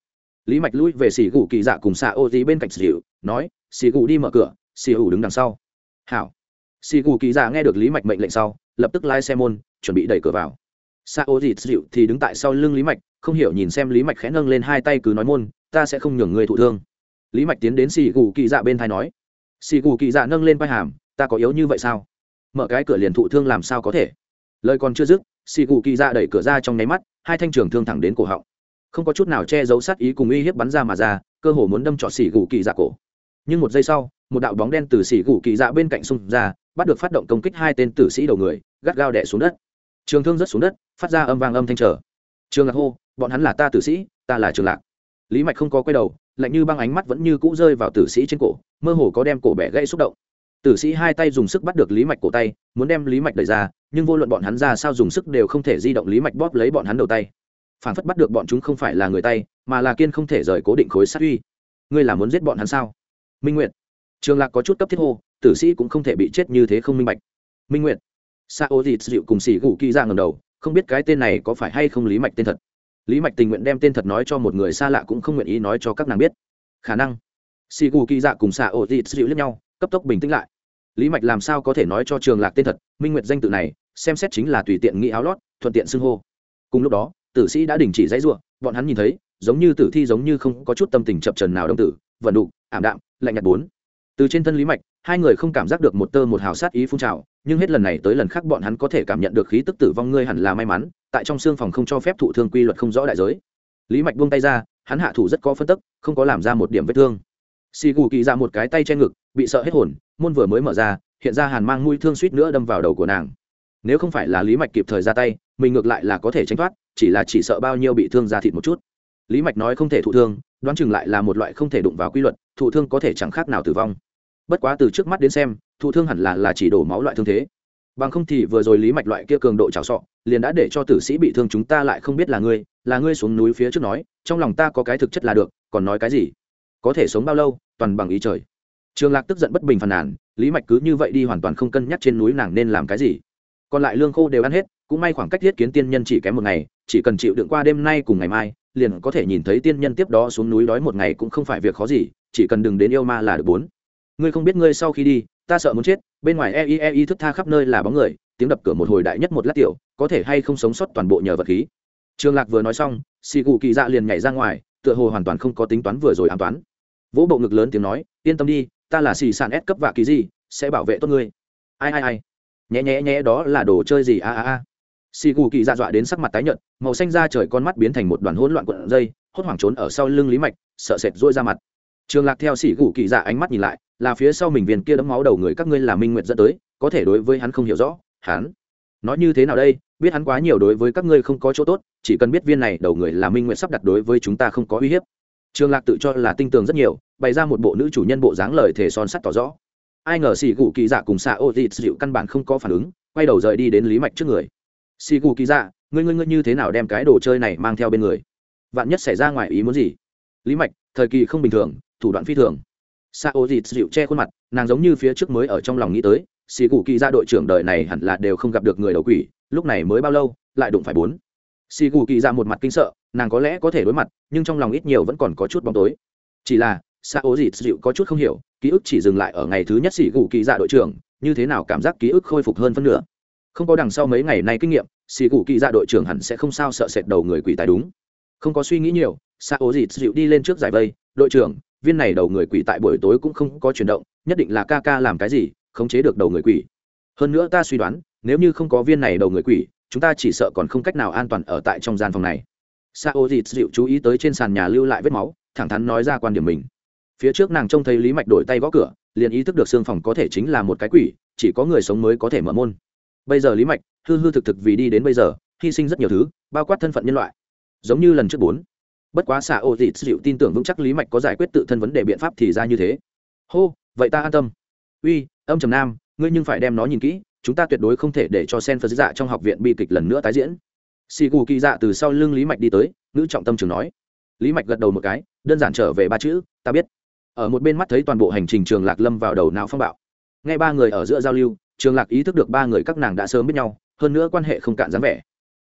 Lý mạch lui về xì gù kỳ dạ cùng xạ ô Dí bên cạnh xì nói, xì gù đi mở cửa, xì ủ đứng đằng sau hảo. Xì gù kỳ dạ nghe được lý mạch mệnh lệnh sau, lập tức lái xe môn, chuẩn bị đẩy cửa vào. Xa ô dịt dịu thì đứng tại sau lưng lý mạch, không hiểu nhìn xem lý mạch khẽ nâng lên hai tay cứ nói môn, ta sẽ không nhường người thụ thương. Lý mạch tiến đến xì gù kỳ dạ bên thai nói xì gù kỳ dạ nâng lên vai hàm, ta có yếu như vậy sao? Mở cái cửa liền thụ thương làm sao có thể? Lời còn chưa dứt xì gù kỳ dạ đẩy cửa ra trong nháy mắt, hai thanh trường thương thẳng đến cổ họng. Không có chút nào che giấu sát ý cùng uy hiếp bắn ra mà ra, cơ hồ muốn đâm trọt xì gù kỳ dạ cổ. Nhưng một giây sau một đạo bóng đen từ sĩ gù kỳ dạ bên cạnh xung ra, bắt được phát động công kích hai tên tử sĩ đầu người, gắt gao đẻ xuống đất. Trường thương rớt xuống đất, phát ra âm vang âm thanh trở. Trường lạc hô, bọn hắn là ta tử sĩ, ta là trường lạc. Lý mạch không có quay đầu, lạnh như băng ánh mắt vẫn như cũ rơi vào tử sĩ trên cổ, mơ hồ có đem cổ bẻ gãy xúc động. Tử sĩ hai tay dùng sức bắt được lý mạch cổ tay, muốn đem lý mạch đẩy ra, nhưng vô luận bọn hắn ra sao dùng sức đều không thể di động lý mạch bóp lấy bọn hắn đầu tay. Phản phất bắt được bọn chúng không phải là người tay, mà là kiên không thể rời cố định khối sát uy. Ngươi là muốn giết bọn hắn sao? Minh nguyệt trường lạc có chút cấp thiết hô, tử sĩ cũng không thể bị chết như thế không minh bạch. Minh nguyệt. Sa ô dịt dịu cùng xỉ gù kỳ ra ngầm đầu, không biết cái tên này có phải hay không lý mạch tên thật. Lý mạch tình nguyện đem tên thật nói cho một người xa lạ cũng không nguyện ý nói cho các nàng biết. Khả năng. Xỉ gù kỳ dạ cùng Sa ô dịt dịu lẫn nhau, cấp tốc bình tĩnh lại. Lý mạch làm sao có thể nói cho trường lạc tên thật? Minh nguyệt danh tự này, xem xét chính là tùy tiện nghĩ áo lót, thuận tiện xưng hô. Cùng lúc đó, tử sĩ đã đình chỉ dãy ruộng bọn hắn nhìn thấy, giống như tử thi giống như không có chút tâm tình chập trần nào đông tử, vận đục, ảm đạm, lạnh nhạt bốn từ trên thân lý mạch, hai người không cảm giác được một tơ một hào sát ý phun trào, nhưng hết lần này tới lần khác bọn hắn có thể cảm nhận được khí tức tử vong ngươi hẳn là may mắn, tại trong xương phòng không cho phép thụ thương quy luật không rõ đại giới. Lý mạch buông tay ra, hắn hạ thủ rất có phân tức, không có làm ra một điểm vết thương. Xì gù kỳ ra một cái tay che ngực, bị sợ hết hồn, môn vừa mới mở ra, hiện ra hàn mang mũi thương suýt nữa đâm vào đầu của nàng. Nếu không phải là lý mạch kịp thời ra tay, mình ngược lại là có thể tránh thoát, chỉ là chỉ sợ bao nhiêu bị thương ra thịt một chút. Lý mạch nói không thể thụ thương, đoán chừng lại là một loại không thể đụng vào quy luật, thụ thương có thể chẳng khác nào tử vong bất quá từ trước mắt đến xem, thụ thương hẳn là là chỉ đổ máu loại thương thế. Bằng không thì vừa rồi lý mạch loại kia cường độ trào sọ, liền đã để cho tử sĩ bị thương chúng ta lại không biết là ngươi là ngươi xuống núi phía trước nói, trong lòng ta có cái thực chất là được, còn nói cái gì? Có thể sống bao lâu, toàn bằng ý trời. Trường lạc tức giận bất bình phàn nàn, lý mạch cứ như vậy đi hoàn toàn không cân nhắc trên núi nàng nên làm cái gì. Còn lại lương khô đều ăn hết, cũng may khoảng cách thiết kiến tiên nhân chỉ kém một ngày, chỉ cần chịu đựng qua đêm nay cùng ngày mai, liền có thể nhìn thấy tiên nhân tiếp đó xuống núi đói một ngày cũng không phải việc khó gì, chỉ cần đừng đến yêu ma là được bốn ngươi không biết ngươi sau khi đi, ta sợ muốn chết, bên ngoài e ei e thức tha khắp nơi là bóng người, tiếng đập cửa một hồi đại nhất một lát tiểu, có thể hay không sống sót toàn bộ nhờ vật khí. Trường lạc vừa nói xong xì cụ kỳ dạ liền nhảy ra ngoài, tựa hồ hoàn toàn không có tính toán vừa rồi an toán. Vỗ bộ ngực lớn tiếng nói, yên tâm đi, ta là xì sàn ép cấp vạ kỳ gì, sẽ bảo vệ tốt ngươi. Ai ai ai. Nhé nhé nhé đó là đồ chơi gì? A a a. Xì cụ kỳ dạ dọa đến sắc mặt tái nhợt, màu xanh da trời con mắt biến thành một đoàn hỗn loạn cuộn dây, hốt hoảng trốn ở sau lưng lý mạch, sợ sệt rỗi ra mặt. Trường lạc theo xì gù kỳ dạ ánh mắt nhìn lại là phía sau mình viên kia đấm máu đầu người các ngươi là minh nguyện dẫn tới, có thể đối với hắn không hiểu rõ, hắn. Nói như thế nào đây, biết hắn quá nhiều đối với các ngươi không có chỗ tốt, chỉ cần biết viên này đầu người là minh nguyện sắp đặt đối với chúng ta không có uy hiếp. Trường lạc tự cho là tinh tường rất nhiều, bày ra một bộ nữ chủ nhân bộ dáng lời thể son sắt tỏ rõ. Ai ngờ xì gù kỳ dạ cùng xạ ô dịt dịu căn bản không có phản ứng, quay đầu rời đi đến lý mạch trước người. Xì gù kỳ dạ ngươi ngươi ngươi như thế nào đem cái đồ chơi này mang theo bên người? Vạn nhất xảy ra ngoài ý muốn gì? Lý mạch, thời kỳ không bình thường, thủ đoạn phi thường. Sao ô dịt dịu che khuôn mặt, nàng giống như phía trước mới ở trong lòng nghĩ tới, xì cụ kỳ ra đội trưởng đời này hẳn là đều không gặp được người đầu quỷ, lúc này mới bao lâu, lại đụng phải bốn. Xì cụ kỳ ra một mặt kinh sợ, nàng có lẽ có thể đối mặt, nhưng trong lòng ít nhiều vẫn còn có chút bóng tối. Chỉ là sao dịt dịu có chút không hiểu, ký ức chỉ dừng lại ở ngày thứ nhất xì cụ kỳ ra đội trưởng, như thế nào cảm giác ký ức khôi phục hơn phân nửa? Không có đằng sau mấy ngày nay kinh nghiệm, xì cụ kỳ ra đội trưởng hẳn sẽ không sao sợ sệt đầu người quỷ tài đúng. Không có suy nghĩ nhiều sao dịt dịu đi lên trước giải vây, đội trưởng viên này đầu người quỷ tại buổi tối cũng không có chuyển động, nhất định là ca ca làm cái gì, khống chế được đầu người quỷ. Hơn nữa ta suy đoán, nếu như không có viên này đầu người quỷ, chúng ta chỉ sợ còn không cách nào an toàn ở tại trong gian phòng này. Sao dịt dịu chú ý tới trên sàn nhà lưu lại vết máu, thẳng thắn nói ra quan điểm mình. Phía trước nàng trông thấy lý mạch đổi tay gõ cửa, liền ý thức được xương phòng có thể chính là một cái quỷ, chỉ có người sống mới có thể mở môn. Bây giờ lý mạch, hư hư thực thực vì đi đến bây giờ, hy sinh rất nhiều thứ, bao quát thân phận nhân loại. Giống như lần trước bốn bất quá xạ ô dịt dịu tin tưởng vững chắc lý mạch có giải quyết tự thân vấn đề biện pháp thì ra như thế. Hô, vậy ta an tâm. Uy, âm trầm nam, ngươi nhưng phải đem nó nhìn kỹ, chúng ta tuyệt đối không thể để cho sen phật dạ trong học viện bi kịch lần nữa tái diễn. Xì cù kỳ dạ từ sau lưng lý mạch đi tới nữ trọng tâm trường nói. Lý mạch gật đầu một cái, đơn giản trở về ba chữ, ta biết. Ở một bên mắt thấy toàn bộ hành trình trường lạc lâm vào đầu não phong bạo. Ngay ba người ở giữa giao lưu, trường lạc ý thức được ba người các nàng đã sớm biết nhau, hơn nữa quan hệ không cạn dáng vẻ.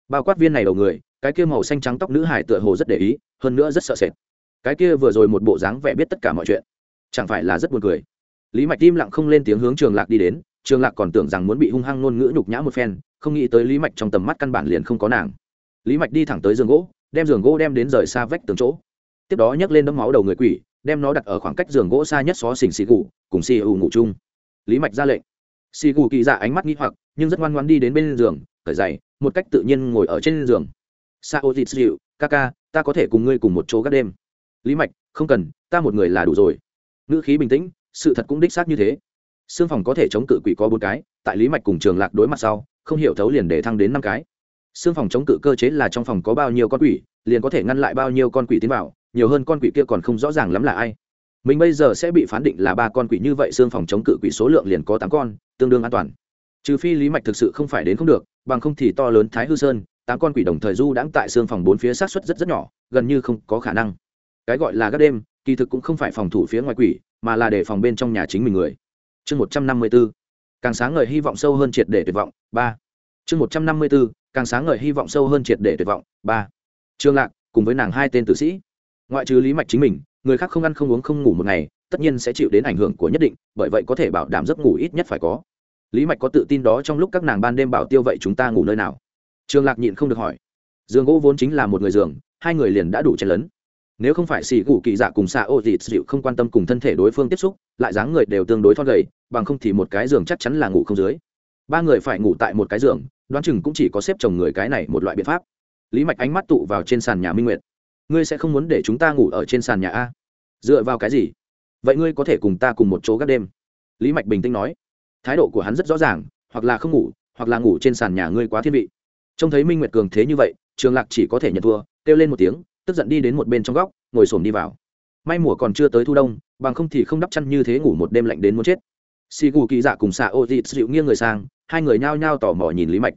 Bao quát viên này đầu người cái kia màu xanh trắng tóc nữ hải tựa hồ rất để ý, hơn nữa rất sợ sệt. Cái kia vừa rồi một bộ dáng vẻ biết tất cả mọi chuyện, chẳng phải là rất buồn cười. Lý mạch im lặng không lên tiếng hướng trường lạc đi đến, trường lạc còn tưởng rằng muốn bị hung hăng ngôn ngữ nhục nhã một phen, không nghĩ tới lý mạch trong tầm mắt căn bản liền không có nàng. Lý mạch đi thẳng tới giường gỗ, đem giường gỗ đem đến rời xa vách tường chỗ. Tiếp đó nhấc lên đấm máu đầu người quỷ, đem nó đặt ở khoảng cách giường gỗ xa nhất xó xỉnh xì gù, cùng xì ù ngủ chung. Lý mạch ra lệnh. Xì gù kỳ dạ ánh mắt nghĩ hoặc, nhưng rất ngoan ngoan đi đến bên giường cởi dày một cách tự nhiên ngồi ở trên giường. Sao dịt dịu, ca ca, ta có thể cùng ngươi cùng một chỗ gác đêm. Lý mạch, không cần, ta một người là đủ rồi. Ngữ khí bình tĩnh, sự thật cũng đích xác như thế. Xương phòng có thể chống cự quỷ có bốn cái, tại lý mạch cùng trường lạc đối mặt sau, không hiểu thấu liền để thăng đến năm cái. Xương phòng chống cự cơ chế là trong phòng có bao nhiêu con quỷ, liền có thể ngăn lại bao nhiêu con quỷ tiến vào, nhiều hơn con quỷ kia còn không rõ ràng lắm là ai. Mình bây giờ sẽ bị phán định là ba con quỷ như vậy xương phòng chống cự quỷ số lượng liền có tám con, tương đương an toàn. Trừ phi lý mạch thực sự không phải đến không được, bằng không thì to lớn thái hư sơn tám con quỷ đồng thời du đãng tại xương phòng bốn phía sát xuất rất rất nhỏ, gần như không có khả năng. Cái gọi là các đêm, kỳ thực cũng không phải phòng thủ phía ngoài quỷ, mà là để phòng bên trong nhà chính mình người. Chương một trăm năm mươi b ố càng sáng ngời hy vọng sâu hơn triệt để tuyệt vọng, ba. Chương một trăm năm mươi b ố càng sáng ngời hy vọng sâu hơn triệt để tuyệt vọng, ba. Trương lạc, cùng với nàng hai tên tử sĩ. Ngoại trừ lý mạch chính mình, người khác không ăn không uống không ngủ một ngày, tất nhiên sẽ chịu đến ảnh hưởng của nhất định, bởi vậy có thể bảo đảm giấc ngủ ít nhất phải có. Lý mạch có tự tin đó trong lúc các nàng ban đêm bảo tiêu vậy chúng ta ngủ nơi nào? Trương lạc nhịn không được hỏi. Giường gỗ vốn chính là một người giường, hai người liền đã đủ chen lấn. Nếu không phải xì gù kỳ dạ cùng xạ ô dịt dịu không quan tâm cùng thân thể đối phương tiếp xúc, lại dáng người đều tương đối thon gầy, bằng không thì một cái giường chắc chắn là ngủ không dưới. Ba người phải ngủ tại một cái giường, đoán chừng cũng chỉ có xếp chồng người cái này một loại biện pháp. Lý mạch ánh mắt tụ vào trên sàn nhà minh nguyệt. Ngươi sẽ không muốn để chúng ta ngủ ở trên sàn nhà a? Dựa vào cái gì? Vậy ngươi có thể cùng ta cùng một chỗ gác đêm. Lý mạch bình tĩnh nói. Thái độ của hắn rất rõ ràng, hoặc là không ngủ, hoặc là ngủ trên sàn nhà ngươi quá thiên vị trông thấy minh nguyệt cường thế như vậy, trường lạc chỉ có thể nhận thua, kêu lên một tiếng, tức giận đi đến một bên trong góc, ngồi xổm đi vào. May mùa còn chưa tới thu đông, bằng không thì không đắp chăn như thế ngủ một đêm lạnh đến muốn chết. Xì gù kỳ dạ cùng xạ ô dịt dịu nghiêng người sang, hai người nhao nhao tò mò nhìn lý mạch.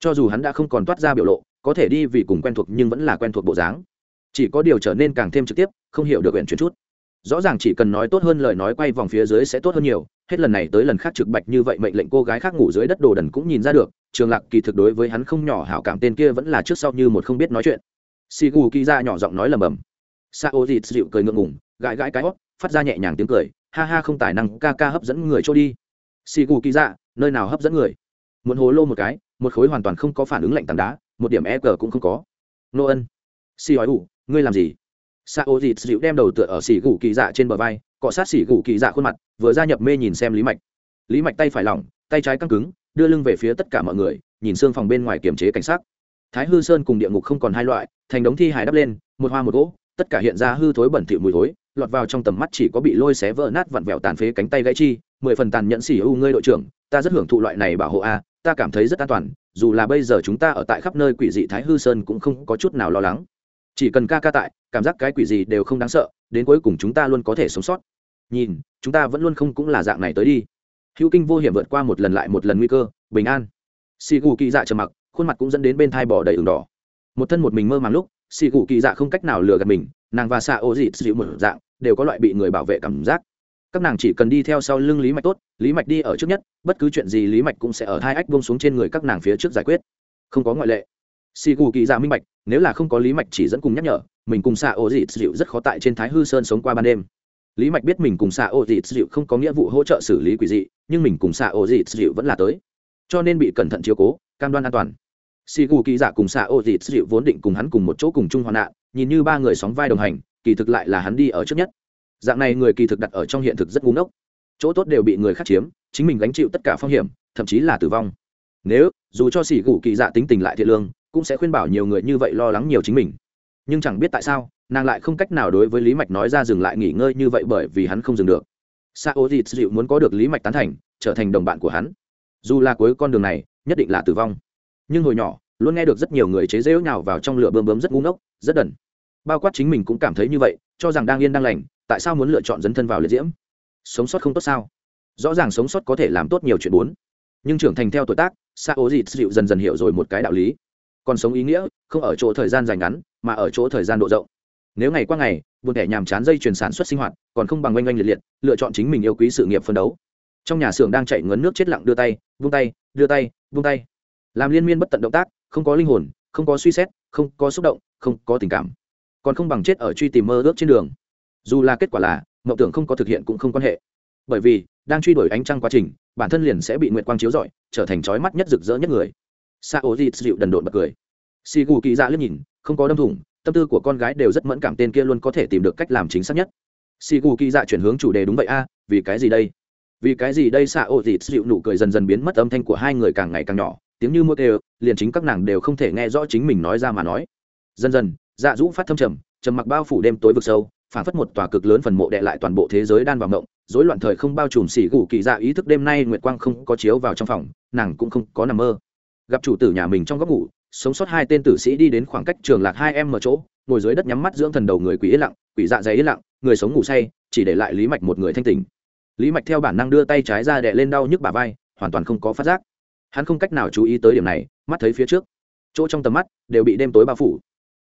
Cho dù hắn đã không còn toát ra biểu lộ, có thể đi vì cùng quen thuộc nhưng vẫn là quen thuộc bộ dáng. Chỉ có điều trở nên càng thêm trực tiếp, không hiểu được huyện chuyển chút rõ ràng chỉ cần nói tốt hơn lời nói quay vòng phía dưới sẽ tốt hơn nhiều, hết lần này tới lần khác trực bạch như vậy mệnh lệnh cô gái khác ngủ dưới đất đồ đần cũng nhìn ra được, trường lạc kỳ thực đối với hắn không nhỏ hảo cảm tên kia vẫn là trước sau như một không biết nói chuyện. Xì gù kỳ ra nhỏ giọng nói lầm bầm. Sa ô dịt dịu cười ngượng ngùng, gãi gãi cái hót phát ra nhẹ nhàng tiếng cười, ha ha không tài năng, ca ca hấp dẫn người trôi đi. Xì gù kỳ ra nơi nào hấp dẫn người? Muốn hố lô một cái, một khối hoàn toàn không có phản ứng lạnh tảng đá, một điểm e g cũng không có. Nô ân xì hỏi ủ, ngươi làm gì? Sa ô dịt dịu đem đầu tựa ở xì gù kỳ dạ trên bờ vai, cọ sát xì gù kỳ dạ khuôn mặt, vừa gia nhập mê nhìn xem lý mạch. Lý mạch tay phải lỏng, tay trái căng cứng, đưa lưng về phía tất cả mọi người, nhìn xương phòng bên ngoài kiềm chế cảnh sát thái hư sơn cùng địa ngục không còn hai loại, thành đống thi hải đắp lên, một hoa một gỗ, tất cả hiện ra hư thối bẩn thỉu mùi thối, lọt vào trong tầm mắt chỉ có bị lôi xé vỡ nát vặn vẹo tàn phế cánh tay gãy chi, mười phần tàn nhẫn xỉ u ngươi đội trưởng, ta rất hưởng thụ loại này bảo hộ a, ta cảm thấy rất an toàn, dù là bây giờ chúng ta ở tại khắp nơi quỷ dị thái hư sơn cũng không có chút nào lo lắng chỉ cần ca ca tại, cảm giác cái quỷ gì đều không đáng sợ, đến cuối cùng chúng ta luôn có thể sống sót. Nhìn, chúng ta vẫn luôn không cũng là dạng này tới đi. Hữu kinh vô hiểm vượt qua một lần lại một lần nguy cơ, bình an. Xì gù kỳ dạ trầm mặc, khuôn mặt cũng dẫn đến bên thai bỏ đầy ửng đỏ. Một thân một mình mơ màng lúc xì gù kỳ dạ không cách nào lừa gạt mình, nàng và xạ ô dịt dịu một dạng, đều có loại bị người bảo vệ cảm giác. Các nàng chỉ cần đi theo sau lưng lý mạch tốt, lý mạch đi ở trước nhất, bất cứ chuyện gì lý mạch cũng sẽ ở hai ách bông xuống trên người các nàng phía trước giải quyết. Không có ngoại lệ xì gù kỳ dạ minh bạch, nếu là không có lý mạch chỉ dẫn cùng nhắc nhở, mình cùng xạ ô Dị dịu rất khó tại trên thái hư sơn sống qua ban đêm. Lý mạch biết mình cùng xạ ô Dị dịu không có nghĩa vụ hỗ trợ xử lý quỷ dị, nhưng mình cùng xạ ô Dị dịu vẫn là tới. Cho nên bị cẩn thận chiếu cố, cam đoan an toàn. Xì gù kỳ dạ cùng xạ ô Dị dịu vốn định cùng hắn cùng một chỗ cùng chung hoạn nạn, nhìn như ba người sóng vai đồng hành, kỳ thực lại là hắn đi ở trước nhất. Dạng này người kỳ thực đặt ở trong hiện thực rất ngu ngốc. Chỗ tốt đều bị người khác chiếm, chính mình gánh chịu tất cả phong hiểm, thậm chí là tử vong. Nếu, dù cho xỉ gù kỳ dạ tính tình lại thiện lương cũng sẽ khuyên bảo nhiều người như vậy lo lắng nhiều chính mình. Nhưng chẳng biết tại sao, nàng lại không cách nào đối với lý mạch nói ra dừng lại nghỉ ngơi như vậy bởi vì hắn không dừng được. Sa ô dịt dịu muốn có được lý mạch tán thành, trở thành đồng bạn của hắn. Dù là cuối con đường này, nhất định là tử vong. Nhưng hồi nhỏ, luôn nghe được rất nhiều người chế rễu nhào vào trong lửa bơm bấm rất ngu ngốc, rất đần. Bao quát chính mình cũng cảm thấy như vậy, cho rằng đang yên đang lành, tại sao muốn lựa chọn dấn thân vào liệt diễm? Sống sót không tốt sao? Rõ ràng sống sót có thể làm tốt nhiều chuyện bốn. Nhưng trưởng thành theo tuổi tác, sa ố dịt dịu dần dần hiểu rồi một cái đạo lý còn sống ý nghĩa, không ở chỗ thời gian dài ngắn, mà ở chỗ thời gian độ rộng. Nếu ngày qua ngày, buồn thẻ nhàm chán dây chuyển sản xuất sinh hoạt, còn không bằng oanh oanh liệt liệt, lựa chọn chính mình yêu quý sự nghiệp phân đấu. Trong nhà xưởng đang chạy ngấn nước chết lặng đưa tay, vung tay, đưa tay, vung tay. Làm liên miên bất tận động tác, không có linh hồn, không có suy xét, không có xúc động, không có tình cảm. Còn không bằng chết ở truy tìm mơ ước trên đường. Dù là kết quả là mậu tưởng không có thực hiện cũng không quan hệ. Bởi vì, đang truy đuổi ánh trăng quá trình, bản thân liền sẽ bị nguyệt quang chiếu rọi, trở thành trói mắt nhất rực rỡ nhất người sa ô dịt dịu đần độn bật cười. Xì gù kỳ dạ liếc nhìn, không có đâm thủng, tâm tư của con gái đều rất mẫn cảm tên kia luôn có thể tìm được cách làm chính xác nhất. Xì gù kỳ dạ chuyển hướng chủ đề đúng vậy a, vì cái gì đây? Vì cái gì đây xạ ô dịt dịu nụ cười dần dần biến mất âm thanh của hai người càng ngày càng nhỏ, tiếng như mô tê liền chính các nàng đều không thể nghe rõ chính mình nói ra mà nói. Dần dần dạ dũ phát thâm trầm trầm mặc bao phủ đêm tối vực sâu phản phất một tòa cực lớn phần mộ đệ lại toàn bộ thế giới đan vào mộng, rối loạn thời không bao trùm xỉ gù kỳ dạ ý thức đêm nay nguyệt quang không có chiếu vào trong phòng, nàng cũng không có nằm mơ gặp chủ tử nhà mình trong góc ngủ, sống sót hai tên tử sĩ đi đến khoảng cách trường lạc hai em ở chỗ, ngồi dưới đất nhắm mắt dưỡng thần đầu người quỷ yên lặng, quỷ dạ dày yên lặng, người sống ngủ say, chỉ để lại lý mạch một người thanh tình lý mạch theo bản năng đưa tay trái ra đè lên đau nhức bả vai, hoàn toàn không có phát giác. Hắn không cách nào chú ý tới điểm này, mắt thấy phía trước, chỗ trong tầm mắt đều bị đêm tối bao phủ.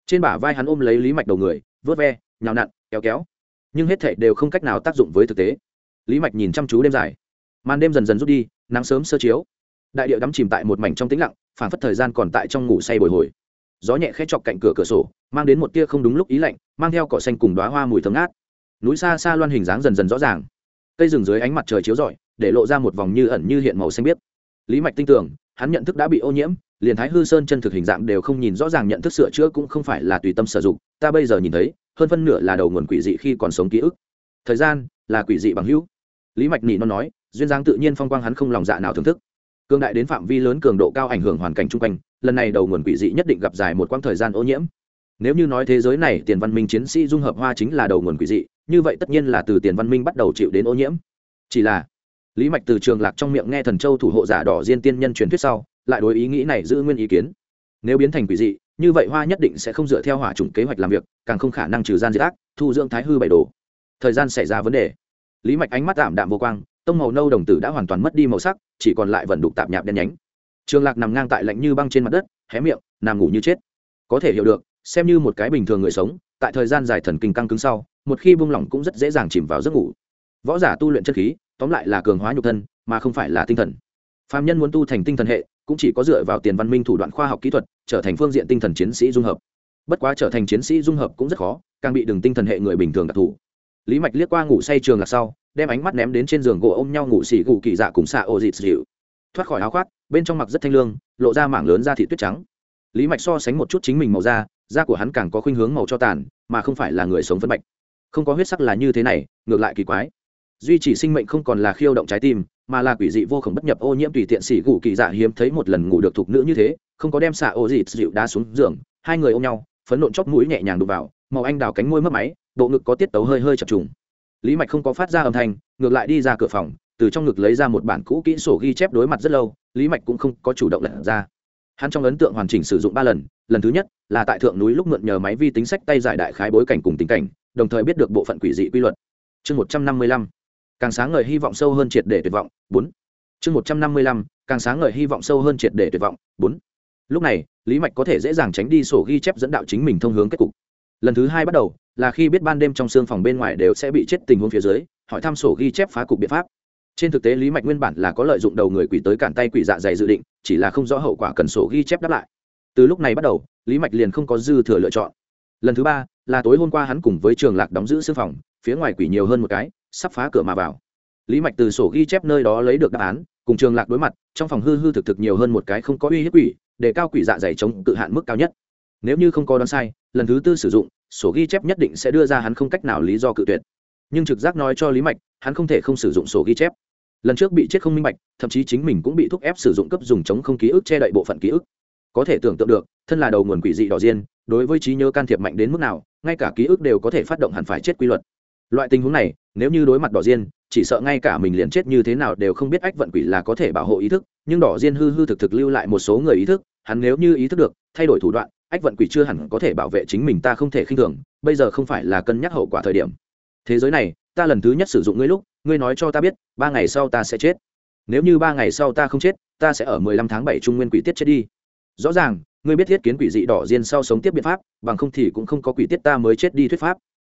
Trên bả vai hắn ôm lấy lý mạch đầu người vớt ve, nhào nặn, kéo kéo. Nhưng hết thảy đều không cách nào tác dụng với thực tế. Lý mạch nhìn chăm chú đêm dài. Màn đêm dần dần rút đi, nắng sớm sơ chiếu đại điệu đắm chìm tại một mảnh trong tĩnh lặng phản phất thời gian còn tại trong ngủ say bồi hồi. Gió nhẹ khẽ chọc cạnh cửa cửa sổ, mang đến một tia không đúng lúc ý lạnh, mang theo cỏ xanh cùng đoá hoa mùi thơm ngát. Núi xa xa loan hình dáng dần dần rõ ràng. Cây rừng dưới ánh mặt trời chiếu rọi, để lộ ra một vòng như ẩn như hiện màu xanh biếc. Lý mạch tin tưởng, hắn nhận thức đã bị ô nhiễm, liền thái hư sơn chân thực hình dạng đều không nhìn rõ ràng nhận thức sửa chữa cũng không phải là tùy tâm sử dụng, ta bây giờ nhìn thấy, hơn phân nửa là đầu nguồn quỷ dị khi còn sống ký ức. Thời gian là quỷ dị bằng hữu. Lý mạch nỉ nó nói, duyên dáng tự nhiên phong quang hắn không lòng dạ nào thưởng thức cường đại đến phạm vi lớn cường độ cao ảnh hưởng hoàn cảnh chung quanh, lần này đầu nguồn quỷ dị nhất định gặp dài một quãng thời gian ô nhiễm. Nếu như nói thế giới này tiền văn minh chiến sĩ dung hợp hoa chính là đầu nguồn quỷ dị, như vậy tất nhiên là từ tiền văn minh bắt đầu chịu đến ô nhiễm. Chỉ là, lý mạch từ trường lạc trong miệng nghe thần châu thủ hộ giả đỏ diên tiên nhân truyền thuyết sau, lại đối ý nghĩ này giữ nguyên ý kiến. Nếu biến thành quỷ dị, như vậy hoa nhất định sẽ không dựa theo hỏa chủng kế hoạch làm việc, càng không khả năng trừ gian diệt ác, thu dưỡng thái hư bảy đồ. Thời gian xảy ra vấn đề. Lý mạch ánh mắt tạm đạm vô quang tông màu nâu đồng tử đã hoàn toàn mất đi màu sắc, chỉ còn lại vần đục tạp nhạp đen nhánh. Trường lạc nằm ngang tại lạnh như băng trên mặt đất, hé miệng, nằm ngủ như chết. Có thể hiểu được, xem như một cái bình thường người sống, tại thời gian dài thần kinh căng cứng sau, một khi buông lỏng cũng rất dễ dàng chìm vào giấc ngủ. Võ giả tu luyện chất khí, tóm lại là cường hóa nhục thân, mà không phải là tinh thần. Phạm nhân muốn tu thành tinh thần hệ, cũng chỉ có dựa vào tiền văn minh thủ đoạn khoa học kỹ thuật, trở thành phương diện tinh thần chiến sĩ dung hợp. Bất quá trở thành chiến sĩ dung hợp cũng rất khó, càng bị đường tinh thần hệ người bình thường đặc thù. Lý mạch liếc qua ngủ say trường là sau đem ánh mắt ném đến trên giường gỗ ôm nhau ngủ xỉ gù kỳ dạ cùng xạ ô dịt dịu. Thoát khỏi áo khoác, bên trong mặc rất thanh lương, lộ ra mảng lớn da thị tuyết trắng. Lý mạch so sánh một chút chính mình màu da da của hắn càng có khuynh hướng màu cho tàn, mà không phải là người sống phân bạch. Không có huyết sắc là như thế này, ngược lại kỳ quái. Duy trì sinh mệnh không còn là khiêu động trái tim, mà là quỷ dị vô khổng bất nhập ô nhiễm tùy tiện xỉ gù kỳ dạ hiếm thấy một lần ngủ được thục nữ như thế, không có đem xạ ô dịt dịu đá xuống giường, hai người ôm nhau, phấn nộn chóp mũi nhẹ nhàng đục vào, màu anh đào cánh môi mất máy, bộ ngực có tiết tấu hơi hơi chập trùng lý mạch không có phát ra âm thanh, ngược lại đi ra cửa phòng, từ trong ngực lấy ra một bản cũ kỹ sổ ghi chép đối mặt rất lâu, lý mạch cũng không có chủ động lật ra. Hắn trong ấn tượng hoàn chỉnh sử dụng ba lần lần thứ nhất là tại thượng núi lúc mượn nhờ máy vi tính sách tay giải đại khái bối cảnh cùng tình cảnh, đồng thời biết được bộ phận quỷ dị quy luật. Chương một trăm năm mươi lăm, càng sáng ngời hy vọng sâu hơn triệt để tuyệt vọng, bốn. Chương một trăm năm mươi lăm, càng sáng ngời hy vọng sâu hơn triệt để tuyệt vọng, bốn. Lúc này, lý mạch có thể dễ dàng tránh đi sổ ghi chép dẫn đạo chính mình thông hướng kết cục. Lần thứ hai bắt đầu là khi biết ban đêm trong xương phòng bên ngoài đều sẽ bị chết tình huống phía dưới, hỏi thăm sổ ghi chép phá cục biện pháp. Trên thực tế, lý mạch nguyên bản là có lợi dụng đầu người quỷ tới cản tay quỷ dạ dày dự định, chỉ là không rõ hậu quả cần sổ ghi chép đáp lại. Từ lúc này bắt đầu, lý mạch liền không có dư thừa lựa chọn. Lần thứ ba, là tối hôm qua hắn cùng với trường lạc đóng giữ xương phòng, phía ngoài quỷ nhiều hơn một cái, sắp phá cửa mà vào. Lý mạch từ sổ ghi chép nơi đó lấy được đáp án, cùng trường lạc đối mặt, trong phòng hư hư thực thực nhiều hơn một cái không có uy hiếp quỷ, để cao quỷ dạ dày chống cự hạn mức cao nhất. Nếu như không có đoán sai, lần thứ tư sử dụng sổ ghi chép nhất định sẽ đưa ra hắn không cách nào lý do cự tuyệt. Nhưng trực giác nói cho lý mạch, hắn không thể không sử dụng sổ ghi chép. Lần trước bị chết không minh bạch, thậm chí chính mình cũng bị thúc ép sử dụng cấp dùng chống không ký ức che đậy bộ phận ký ức. Có thể tưởng tượng được, thân là đầu nguồn quỷ dị đỏ diên, đối với trí nhớ can thiệp mạnh đến mức nào, ngay cả ký ức đều có thể phát động hẳn phải chết quy luật. Loại tình huống này, nếu như đối mặt đỏ diên, chỉ sợ ngay cả mình liền chết như thế nào đều không biết ách vận quỷ là có thể bảo hộ ý thức, nhưng đỏ diên hư hư thực thực lưu lại một số người ý thức, hắn nếu như ý thức được, thay đổi thủ đoạn ách vận quỷ chưa hẳn có thể bảo vệ chính mình ta không thể khinh thường, bây giờ không phải là cân nhắc hậu quả thời điểm. Thế giới này, ta lần thứ nhất sử dụng ngươi lúc, ngươi nói cho ta biết, ba ngày sau ta sẽ chết. Nếu như ba ngày sau ta không chết, ta sẽ ở mười lăm tháng bảy trung nguyên quỷ tiết chết đi. Rõ ràng, ngươi biết thiết kiến quỷ dị đỏ diên sau sống tiếp biện pháp, bằng không thì cũng không có quỷ tiết ta mới chết đi thuyết pháp.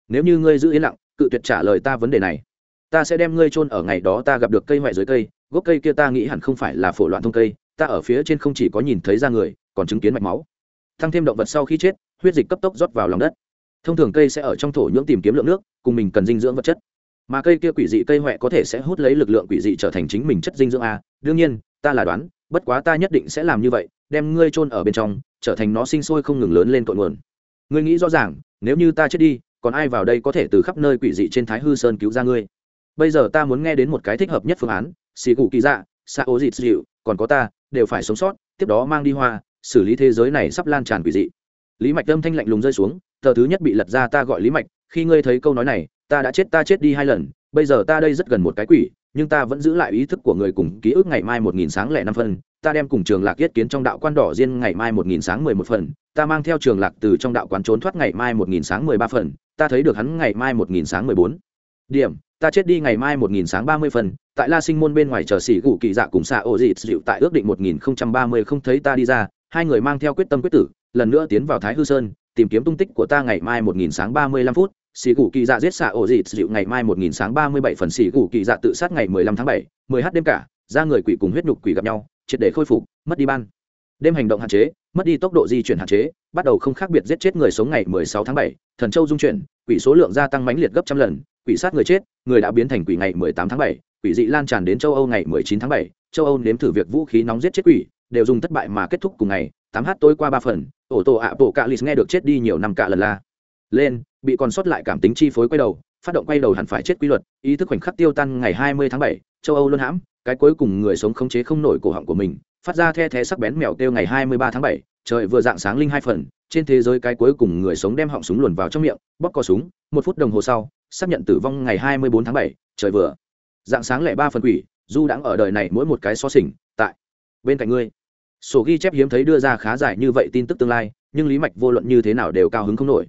Nếu như ngươi giữ yên lặng, cự tuyệt trả lời ta vấn đề này, ta sẽ đem ngươi chôn ở ngày đó ta gặp được cây ngoại dưới cây, gốc cây kia ta nghĩ hẳn không phải là phổ loạn thông cây, ta ở phía trên không chỉ có nhìn thấy ra người, còn chứng kiến mạch máu thăng thêm động vật sau khi chết, huyết dịch cấp tốc rót vào lòng đất. Thông thường cây sẽ ở trong thổ nhưỡng tìm kiếm lượng nước, cùng mình cần dinh dưỡng vật chất. Mà cây kia quỷ dị cây huệ có thể sẽ hút lấy lực lượng quỷ dị trở thành chính mình chất dinh dưỡng a. Đương nhiên, ta là đoán, bất quá ta nhất định sẽ làm như vậy, đem ngươi chôn ở bên trong, trở thành nó sinh sôi không ngừng lớn lên cội nguồn. Ngươi nghĩ rõ ràng, nếu như ta chết đi, còn ai vào đây có thể từ khắp nơi quỷ dị trên thái hư sơn cứu ra ngươi? Bây giờ ta muốn nghe đến một cái thích hợp nhất phương án, xì cụ kỳ dạ xa ố dịt dịu, còn có ta, đều phải sống sót, tiếp đó mang đi hoa xử lý thế giới này sắp lan tràn quỷ dị. Lý mạch âm thanh lạnh lùng rơi xuống, tờ thứ nhất bị lật ra ta gọi lý mạch, khi ngươi thấy câu nói này, ta đã chết ta chết đi hai lần, bây giờ ta đây rất gần một cái quỷ, nhưng ta vẫn giữ lại ý thức của người cùng ký ức ngày mai một nghìn sáng lẻ năm phân ta đem cùng trường lạc yết kiến trong đạo quan đỏ riêng ngày mai một nghìn sáng mười một phần, ta mang theo trường lạc từ trong đạo quán trốn thoát ngày mai một nghìn sáng mười ba phần, ta thấy được hắn ngày mai một nghìn sáng mười bốn. Điểm, ta chết đi ngày mai một nghìn sáng ba mươi phần, tại la sinh môn bên ngoài chờ xỉ gù kỳ dạ cùng xạ ô dịt dịu tại ước định một nghìn không trăm ba mươi không thấy ta đi ra hai người mang theo quyết tâm quyết tử, lần nữa tiến vào thái hư sơn, tìm kiếm tung tích của ta ngày mai một nghìn sáng ba mươi lăm phút xì gù kỳ dạ giết xạ ổ dịt dịu ngày mai một nghìn sáng ba mươi bảy phần xì gù kỳ dạ tự sát ngày mười lăm tháng bảy, mười h đêm cả, ra người quỷ cùng huyết nhục quỷ gặp nhau, triệt để khôi phục, mất đi ban. Đêm hành động hạn chế, mất đi tốc độ di chuyển hạn chế, bắt đầu không khác biệt giết chết người sống ngày mười sáu tháng bảy, thần châu dung chuyển, quỷ số lượng gia tăng mãnh liệt gấp trăm lần, quỷ sát người chết, người đã biến thành quỷ ngày mười tám tháng bảy, quỷ dị lan tràn đến châu âu ngày mười chín tháng bảy, châu âu nếm thử việc vũ khí nóng giết chết quỷ đều dùng thất bại mà kết thúc cùng ngày, tám h tối qua ba phần, ổ tổ ạ bộ cạ lì nghe được chết đi nhiều năm cả lần la. Lên, bị còn sót lại cảm tính chi phối quay đầu, phát động quay đầu hẳn phải chết quy luật, ý thức khoảnh khắc tiêu tan ngày hai mươi tháng bảy, châu âu luôn hãm, cái cuối cùng người sống khống chế không nổi cổ họng của mình, phát ra the thé sắc bén mèo kêu ngày hai mươi ba tháng bảy, trời vừa dạng sáng linh hai phần, trên thế giới cái cuối cùng người sống đem họng súng luồn vào trong miệng, bóp cò súng, một phút đồng hồ sau, xác nhận tử vong ngày hai mươi bốn tháng bảy, trời vừa. Dạng sáng lẻ ba phần quỷ, du đãng ở đời này mỗi một cái so sình tại bên cạnh ngươi. Sổ ghi chép hiếm thấy đưa ra khá dài như vậy tin tức tương lai, nhưng lý mạch vô luận như thế nào đều cao hứng không nổi.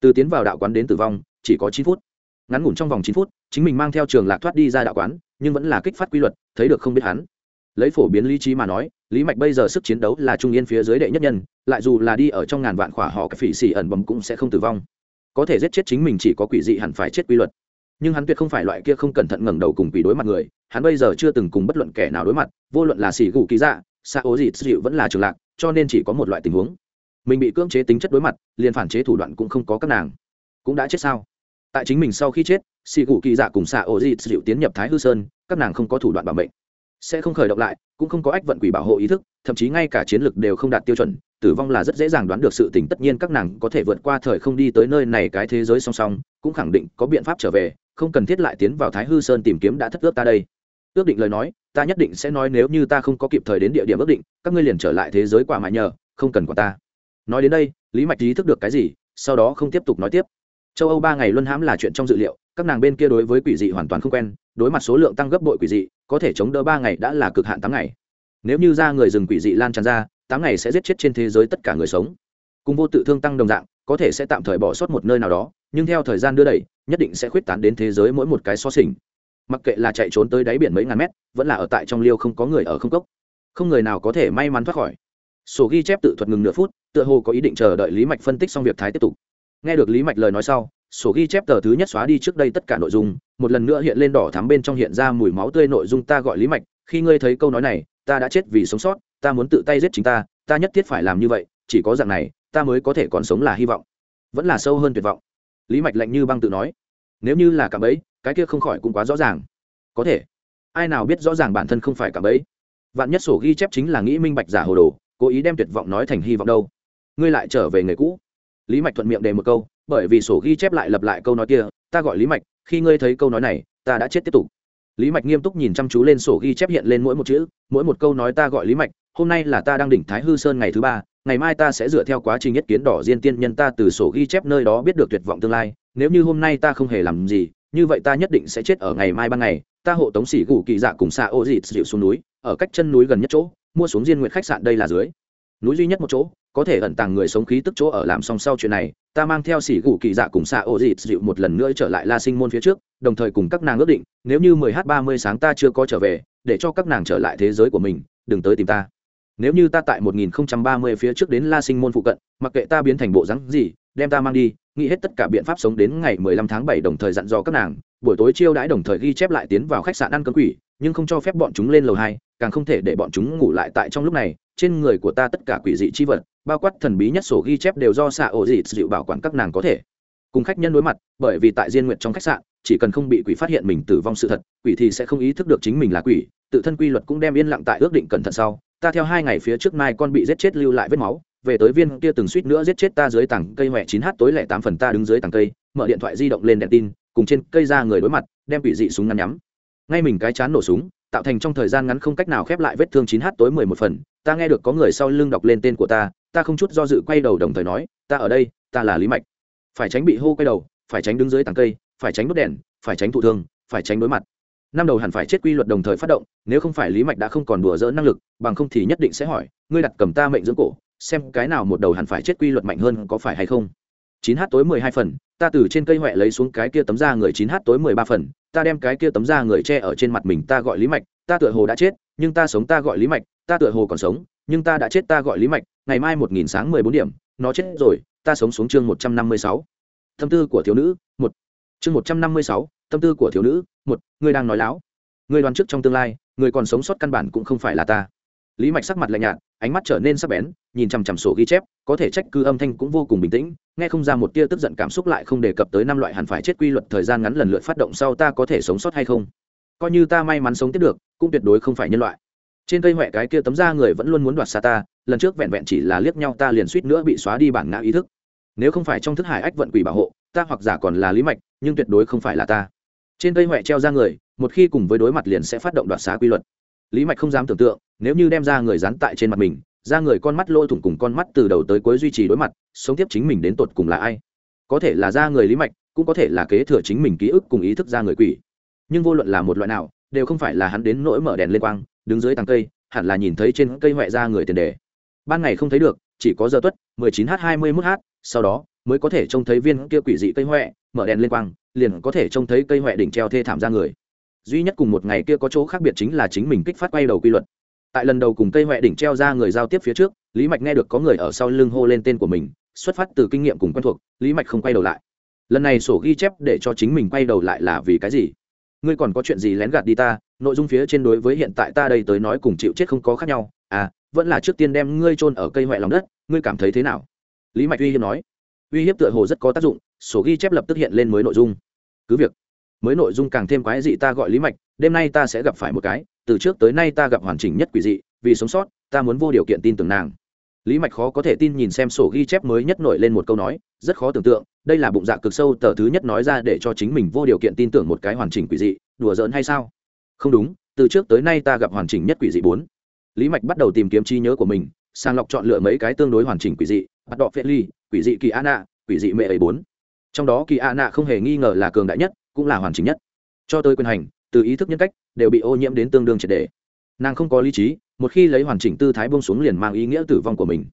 Từ tiến vào đạo quán đến tử vong, chỉ có chín phút. Ngắn ngủn trong vòng chín phút, chính mình mang theo trường lạc thoát đi ra đạo quán, nhưng vẫn là kích phát quy luật, thấy được không biết hắn. Lấy phổ biến lý trí mà nói, lý mạch bây giờ sức chiến đấu là trung yên phía dưới đệ nhất nhân, lại dù là đi ở trong ngàn vạn khỏa họ, cái phỉ xỉ ẩn bấm cũng sẽ không tử vong. Có thể giết chết chính mình chỉ có quỷ dị hẳn phải chết quy luật nhưng hắn tuyệt không phải loại kia không cẩn thận ngẩng đầu cùng quỷ đối mặt người, hắn bây giờ chưa từng cùng bất luận kẻ nào đối mặt, vô luận là xỉ gù ký dạ xa ố dịt dịu vẫn là trường lạc, cho nên chỉ có một loại tình huống. Mình bị cưỡng chế tính chất đối mặt, liền phản chế thủ đoạn cũng không có các nàng. Cũng đã chết sao? Tại chính mình sau khi chết, xì gù kỳ dạ cùng xạ ố dịt dịu tiến nhập thái hư sơn, các nàng không có thủ đoạn bảo mệnh sẽ không khởi động lại, cũng không có ách vận quỷ bảo hộ ý thức, thậm chí ngay cả chiến lược đều không đạt tiêu chuẩn, tử vong là rất dễ dàng đoán được sự tình, tất nhiên các nàng có thể vượt qua thời không đi tới nơi này cái thế giới song song, cũng khẳng định có biện pháp trở về, không cần thiết lại tiến vào thái hư sơn tìm kiếm đã thất ước ta đây. Ước định lời nói, ta nhất định sẽ nói nếu như ta không có kịp thời đến địa điểm ước định, các ngươi liền trở lại thế giới quả mại nhờ, không cần quả ta. Nói đến đây, lý mạch ý thức được cái gì, sau đó không tiếp tục nói tiếp. Châu âu ba ngày luân hãm là chuyện trong dự liệu, các nàng bên kia đối với quỷ dị hoàn toàn không quen, đối mặt số lượng tăng gấp bội quỷ dị có thể chống đỡ ba ngày đã là cực hạn tám ngày. Nếu như ra người rừng quỷ dị lan tràn ra, tám ngày sẽ giết chết trên thế giới tất cả người sống. Cùng vô tự thương tăng đồng dạng, có thể sẽ tạm thời bỏ sót một nơi nào đó, nhưng theo thời gian đưa đẩy, nhất định sẽ khuyết tán đến thế giới mỗi một cái xó xỉnh. Mặc kệ là chạy trốn tới đáy biển mấy ngàn mét, vẫn là ở tại trong liêu không có người ở không cốc. Không người nào có thể may mắn thoát khỏi. Sổ ghi chép tự thuật ngừng nửa phút, tựa hồ có ý định chờ đợi lý mạch phân tích xong việc thái tiếp tục. Nghe được lý mạch lời nói sau sổ ghi chép tờ thứ nhất xóa đi trước đây tất cả nội dung, một lần nữa hiện lên đỏ thắm bên trong hiện ra mùi máu tươi nội dung ta gọi lý mạch, khi ngươi thấy câu nói này, ta đã chết vì sống sót, ta muốn tự tay giết chính ta ta nhất thiết phải làm như vậy, chỉ có dạng này, ta mới có thể còn sống là hy vọng. Vẫn là sâu hơn tuyệt vọng. Lý mạch lạnh như băng tự nói. Nếu như là cảm ấy, cái kia không khỏi cũng quá rõ ràng. Có thể. Ai nào biết rõ ràng bản thân không phải cảm ấy? Vạn nhất sổ ghi chép chính là nghĩ minh bạch giả hồ đồ, cố ý đem tuyệt vọng nói thành hy vọng đâu? Ngươi lại trở về người cũ. Lý mạch thuận miệng đề một câu bởi vì sổ ghi chép lại lặp lại câu nói kia, ta gọi lý mạch, khi ngươi thấy câu nói này, ta đã chết tiếp tục. Lý mạch nghiêm túc nhìn chăm chú lên sổ ghi chép hiện lên mỗi một chữ, mỗi một câu nói ta gọi lý mạch, hôm nay là ta đang đỉnh thái hư sơn ngày thứ ba, ngày mai ta sẽ dựa theo quá trình nhất kiến đỏ diên tiên nhân ta từ sổ ghi chép nơi đó biết được tuyệt vọng tương lai, nếu như hôm nay ta không hề làm gì, như vậy ta nhất định sẽ chết ở ngày mai ban ngày. Ta hộ tống sĩ gù kỳ dạ cùng xa ô dịt dịu xuống núi, ở cách chân núi gần nhất chỗ, mua xuống diên nguyện khách sạn đây là dưới. Núi duy nhất một chỗ có thể ẩn tàng người sống khí tức chỗ ở làm xong sau chuyện này, ta mang theo xỉ gù kỳ dạ cùng xạ ô dịt dịu một lần nữa trở lại la sinh môn phía trước, đồng thời cùng các nàng ước định, nếu như 10 h 30 sáng ta chưa có trở về, để cho các nàng trở lại thế giới của mình, đừng tới tìm ta. Nếu như ta tại 1030 phía trước đến la sinh môn phụ cận, mặc kệ ta biến thành bộ rắn gì, đem ta mang đi, nghĩ hết tất cả biện pháp sống đến ngày 15 tháng 7 đồng thời dặn dò các nàng, buổi tối chiêu đãi đồng thời ghi chép lại tiến vào khách sạn ăn cơm quỷ, nhưng không cho phép bọn chúng lên lầu hai, càng không thể để bọn chúng ngủ lại tại trong lúc này trên người của ta tất cả quỷ dị chi vật, bao quát thần bí nhất sổ ghi chép đều do xạ ổ dị dịu bảo quản các nàng có thể. Cùng khách nhân đối mặt, bởi vì tại diên nguyện trong khách sạn, chỉ cần không bị quỷ phát hiện mình tử vong sự thật, quỷ thì sẽ không ý thức được chính mình là quỷ, tự thân quy luật cũng đem yên lặng tại ước định cẩn thận sau. Ta theo hai ngày phía trước mai con bị giết chết lưu lại vết máu, về tới viên kia từng suýt nữa giết chết ta dưới tảng cây huệ chín h tối lẻ tám phần ta đứng dưới tảng cây, mở điện thoại di động lên đèn tin, cùng trên cây ra người đối mặt, đem quỷ dị súng ngắn nhắm. Ngay mình cái chán nổ súng, tạo thành trong thời gian ngắn không cách nào khép lại vết thương chín h tối mười một phần ta nghe được có người sau lưng đọc lên tên của ta ta không chút do dự quay đầu đồng thời nói, ta ở đây, ta là lý mạch. Phải tránh bị hô quay đầu, phải tránh đứng dưới tàng cây, phải tránh đốt đèn, phải tránh thụ thương, phải tránh đối mặt. Năm đầu hẳn phải chết quy luật đồng thời phát động, nếu không phải lý mạch đã không còn đùa dỡ năng lực, bằng không thì nhất định sẽ hỏi, ngươi đặt cầm ta mệnh dưỡng cổ, xem cái nào một đầu hẳn phải chết quy luật mạnh hơn có phải hay không. Chín h tối mười hai phần, ta từ trên cây huệ lấy xuống cái kia tấm da người chín h tối mười ba phần, ta đem cái kia tấm da người che ở trên mặt mình, ta gọi lý mạch, ta tựa hồ đã chết nhưng ta sống ta gọi lý mạch, ta tựa hồ còn sống, nhưng ta đã chết ta gọi lý mạch, ngày mai một nghìn sáng mười bốn điểm, nó chết rồi, ta sống xuống chương một trăm năm mươi sáu. Tâm tư của thiếu nữ, một. Chương một trăm năm mươi sáu, tâm tư của thiếu nữ, một. Người đang nói láo. Người đoán trước trong tương lai, người còn sống sót căn bản cũng không phải là ta. Lý mạch sắc mặt lạnh nhạt, ánh mắt trở nên sắc bén, nhìn chằm chằm sổ ghi chép, có thể trách cứ âm thanh cũng vô cùng bình tĩnh, nghe không ra một tia tức giận cảm xúc lại không đề cập tới năm loại hẳn phải chết quy luật thời gian ngắn lần lượt phát động sau ta có thể sống sót hay không coi như ta may mắn sống tiếp được, cũng tuyệt đối không phải nhân loại. Trên cây huệ cái kia tấm da người vẫn luôn muốn đoạt xa ta, lần trước vẹn vẹn chỉ là liếc nhau ta liền suýt nữa bị xóa đi bản ngã ý thức. Nếu không phải trong thức hải ách vận quỷ bảo hộ, ta hoặc giả còn là lý mạch, nhưng tuyệt đối không phải là ta. Trên cây huệ treo ra người, một khi cùng với đối mặt liền sẽ phát động đoạt xá quy luật. Lý mạch không dám tưởng tượng, nếu như đem ra người dán tại trên mặt mình ra người con mắt lôi thủng cùng con mắt từ đầu tới cuối duy trì đối mặt, sống tiếp chính mình đến tột cùng là ai? Có thể là ra người lý mạch, cũng có thể là kế thừa chính mình ký ức cùng ý thức ra người quỷ nhưng vô luận là một loại nào, đều không phải là hắn đến nỗi mở đèn lên quang, đứng dưới tàng cây, hẳn là nhìn thấy trên cây ngoại ra người tiền đề. Ban ngày không thấy được, chỉ có giờ tuất 19 h 21 h sau đó mới có thể trông thấy viên kia quỷ dị cây huệ mở đèn lên quang, liền có thể trông thấy cây huệ đỉnh treo thê thảm ra người. Duy nhất cùng một ngày kia có chỗ khác biệt chính là chính mình kích phát quay đầu quy luật. Tại lần đầu cùng cây huệ đỉnh treo ra người giao tiếp phía trước, lý mạch nghe được có người ở sau lưng hô lên tên của mình, xuất phát từ kinh nghiệm cùng quen thuộc, lý mạch không quay đầu lại. Lần này sổ ghi chép để cho chính mình quay đầu lại là vì cái gì? Ngươi còn có chuyện gì lén gạt đi ta, nội dung phía trên đối với hiện tại ta đây tới nói cùng chịu chết không có khác nhau à vẫn là trước tiên đem ngươi chôn ở cây huệ lòng đất, ngươi cảm thấy thế nào? Lý mạch uy hiếp nói. Uy hiếp tựa hồ rất có tác dụng, sổ ghi chép lập tức hiện lên mới nội dung. Cứ việc, mới nội dung càng thêm quái dị ta gọi lý mạch, đêm nay ta sẽ gặp phải một cái, từ trước tới nay ta gặp hoàn chỉnh nhất quỷ dị, vì sống sót, ta muốn vô điều kiện tin tưởng nàng. Lý mạch khó có thể tin nhìn xem sổ ghi chép mới nhất nổi lên một câu nói, rất khó tưởng tượng đây là bụng dạ cực sâu, tờ thứ nhất nói ra để cho chính mình vô điều kiện tin tưởng một cái hoàn chỉnh quỷ dị, đùa giỡn hay sao? Không đúng, từ trước tới nay ta gặp hoàn chỉnh nhất quỷ dị bốn. Lý mạch bắt đầu tìm kiếm trí nhớ của mình, sàng lọc chọn lựa mấy cái tương đối hoàn chỉnh quỷ dị, bắt đọ phê ly, quỷ dị kỳ A nạ, quỷ dị mẹ ấy bốn. Trong đó kỳ a nạ không hề nghi ngờ là cường đại nhất, cũng là hoàn chỉnh nhất. Cho tới quyền hành, từ ý thức nhân cách, đều bị ô nhiễm đến tương đương triệt đề nàng không có lý trí, một khi lấy hoàn chỉnh tư thái bông xuống liền mang ý nghĩa tử vong của mình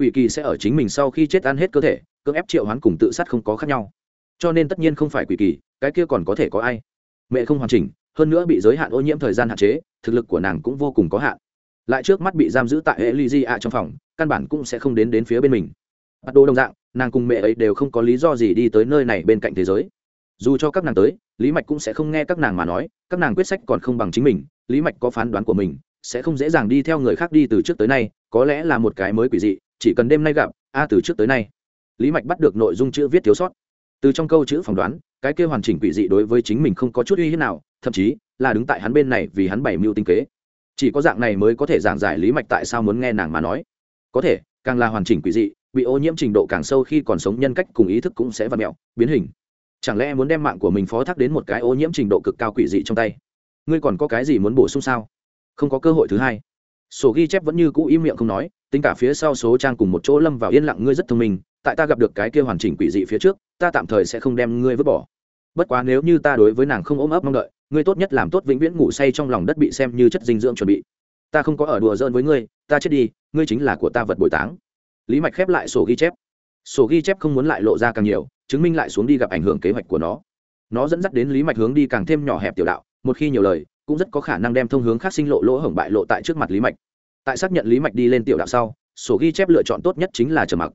quỷ kỳ sẽ ở chính mình sau khi chết ăn hết cơ thể, cưỡng ép triệu hoán cùng tự sát không có khác nhau. Cho nên tất nhiên không phải quỷ kỳ, cái kia còn có thể có ai? Mẹ không hoàn chỉnh, hơn nữa bị giới hạn ô nhiễm thời gian hạn chế, thực lực của nàng cũng vô cùng có hạn. Lại trước mắt bị giam giữ tại hệ ly di ạ trong phòng, căn bản cũng sẽ không đến đến phía bên mình. Bắt đồ đồng dạng, nàng cùng mẹ ấy đều không có lý do gì đi tới nơi này bên cạnh thế giới. Dù cho các nàng tới, lý mạch cũng sẽ không nghe các nàng mà nói, các nàng quyết sách còn không bằng chính mình, lý mạch có phán đoán của mình, sẽ không dễ dàng đi theo người khác đi từ trước tới nay, có lẽ là một cái mới quỷ dị chỉ cần đêm nay gặp, a, từ trước tới nay, lý mạch bắt được nội dung chữ viết thiếu sót. Từ trong câu chữ phỏng đoán, cái kêu hoàn chỉnh quỷ dị đối với chính mình không có chút uy hiếp nào, thậm chí là đứng tại hắn bên này vì hắn bày mưu tinh kế. Chỉ có dạng này mới có thể giảng giải lý mạch tại sao muốn nghe nàng mà nói. Có thể, càng là hoàn chỉnh quỷ dị, bị ô nhiễm trình độ càng sâu khi còn sống nhân cách cùng ý thức cũng sẽ v ặ mẹo, biến hình. Chẳng lẽ muốn đem mạng của mình phó thác đến một cái ô nhiễm trình độ cực cao quỷ dị trong tay? Ngươi còn có cái gì muốn bổ sung sao? Không có cơ hội thứ hai. Sổ ghi chép vẫn như cũ im miệng không nói tính cả phía sau số trang cùng một chỗ lâm vào yên lặng ngươi rất thông minh, tại ta gặp được cái kia hoàn chỉnh quỷ dị phía trước, ta tạm thời sẽ không đem ngươi vứt bỏ. Bất quá nếu như ta đối với nàng không ôm ấp mong đợi, ngươi tốt nhất làm tốt vĩnh viễn ngủ say trong lòng đất bị xem như chất dinh dưỡng chuẩn bị. Ta không có ở đùa giỡn với ngươi, ta chết đi, ngươi chính là của ta vật bồi táng. Lý mạch khép lại sổ ghi chép. Sổ ghi chép không muốn lại lộ ra càng nhiều, chứng minh lại xuống đi gặp ảnh hưởng kế hoạch của nó. Nó dẫn dắt đến lý mạch hướng đi càng thêm nhỏ hẹp tiểu đạo, một khi nhiều lời, cũng rất có khả năng đem thông hướng khác sinh lộ lỗ hổng bại lộ tại trước mặt lý mạch tại xác nhận lý mạch đi lên tiểu đạo sau, sổ ghi chép lựa chọn tốt nhất chính là trầm mặc.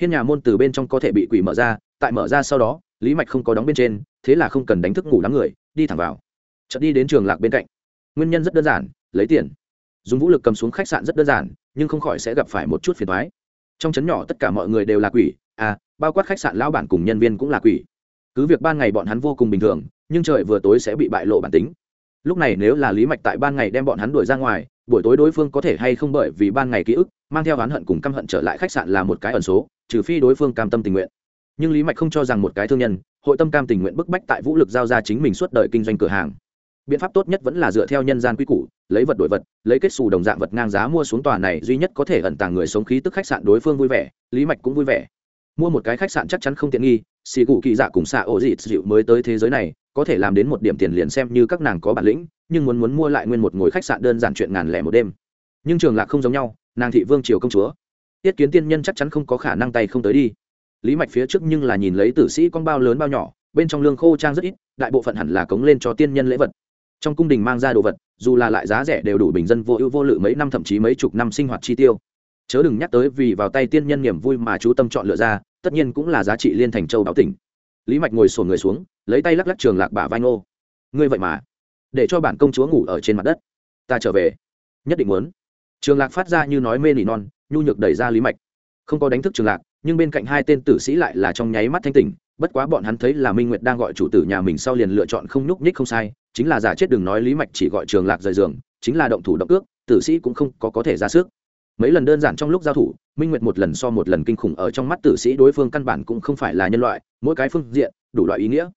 Hiên nhà môn từ bên trong có thể bị quỷ mở ra, tại mở ra sau đó, lý mạch không có đóng bên trên, thế là không cần đánh thức ngủ đám người, đi thẳng vào. Chợt đi đến trường lạc bên cạnh. Nguyên nhân rất đơn giản, lấy tiền. Dùng vũ lực cầm xuống khách sạn rất đơn giản, nhưng không khỏi sẽ gặp phải một chút phiền thoái trong trấn nhỏ tất cả mọi người đều là quỷ à bao quát khách sạn lão bản cùng nhân viên cũng là quỷ. Cứ việc ban ngày bọn hắn vô cùng bình thường, nhưng trời vừa tối sẽ bị bại lộ bản tính lúc này nếu là lý mạch tại ban ngày đem bọn hắn đuổi ra ngoài, buổi tối đối phương có thể hay không bởi vì ban ngày ký ức, mang theo oán hận cùng căm hận trở lại khách sạn là một cái ẩn số, trừ phi đối phương cam tâm tình nguyện. Nhưng lý mạch không cho rằng một cái thương nhân, hội tâm cam tình nguyện bức bách tại vũ lực giao ra chính mình suốt đời kinh doanh cửa hàng. Biện pháp tốt nhất vẫn là dựa theo nhân gian quy củ, lấy vật đổi vật, lấy kết xù đồng dạng vật ngang giá mua xuống tòa này duy nhất có thể ẩn tàng người sống khí tức khách sạn đối phương vui vẻ, lý mạch cũng vui vẻ. Mua một cái khách sạn chắc chắn không tiện nghi, xì cụ kỳ dạ cùng xạ ổ dịt dịu mới tới thế giới này có thể làm đến một điểm tiền liền xem như các nàng có bản lĩnh, nhưng muốn muốn mua lại nguyên một ngồi khách sạn đơn giản chuyện ngàn lẻ một đêm. Nhưng trường lạc không giống nhau, nàng thị vương triều công chúa. Tiết kiến tiên nhân chắc chắn không có khả năng tay không tới đi. Lý mạch phía trước nhưng là nhìn lấy tử sĩ con bao lớn bao nhỏ, bên trong lương khô trang rất ít, đại bộ phận hẳn là cống lên cho tiên nhân lễ vật. Trong cung đình mang ra đồ vật, dù là lại giá rẻ đều đủ bình dân vô ưu vô lự mấy năm thậm chí mấy chục năm sinh hoạt chi tiêu. Chớ đừng nhắc tới vì vào tay tiên nhân niềm vui mà chú tâm chọn lựa ra, tất nhiên cũng là giá trị liên thành châu báo tỉnh. Lý mạch ngồi sổ người xuống lấy tay lắc lắc trường lạc bả vai ngô. Ngươi vậy mà, để cho bản công chúa ngủ ở trên mặt đất. Ta trở về. Nhất định muốn. Trường lạc phát ra như nói mê nỉ non, nhu nhược đẩy ra lý mạch. Không có đánh thức trường lạc, nhưng bên cạnh hai tên tử sĩ lại là trong nháy mắt thanh tỉnh. Bất quá bọn hắn thấy là minh nguyệt đang gọi chủ tử nhà mình sau liền lựa chọn không nhúc nhích không sai, chính là giả chết đừng nói lý mạch chỉ gọi trường lạc rời giường, chính là động thủ động ước, tử sĩ cũng không có có thể ra sức. Mấy lần đơn giản trong lúc giao thủ, minh nguyệt một lần so một lần kinh khủng ở trong mắt tử sĩ đối phương căn bản cũng không phải là nhân loại, mỗi cái phương diện, đủ loại ý nghĩa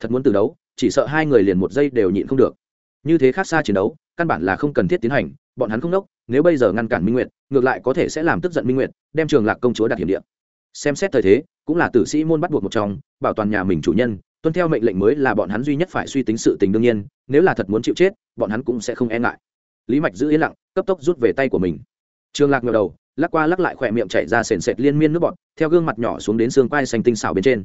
thật muốn từ đấu, chỉ sợ hai người liền một giây đều nhịn không được. Như thế khác xa chiến đấu, căn bản là không cần thiết tiến hành, bọn hắn không đốc, nếu bây giờ ngăn cản minh nguyệt, ngược lại có thể sẽ làm tức giận minh nguyệt, đem trường lạc công chúa đặt hiểm địa. Xem xét thời thế, cũng là tử sĩ môn bắt buộc một trong, bảo toàn nhà mình chủ nhân, tuân theo mệnh lệnh mới là bọn hắn duy nhất phải suy tính sự tình đương nhiên, nếu là thật muốn chịu chết, bọn hắn cũng sẽ không e ngại. Lý mạch giữ yên lặng, cấp tốc rút về tay của mình. Trường lạc ngờ đầu, lắc qua lắc lại khỏe miệng chảy ra sền sệt liên miên nước bọt, theo gương mặt nhỏ xuống đến xương quai xanh tinh xào bên trên.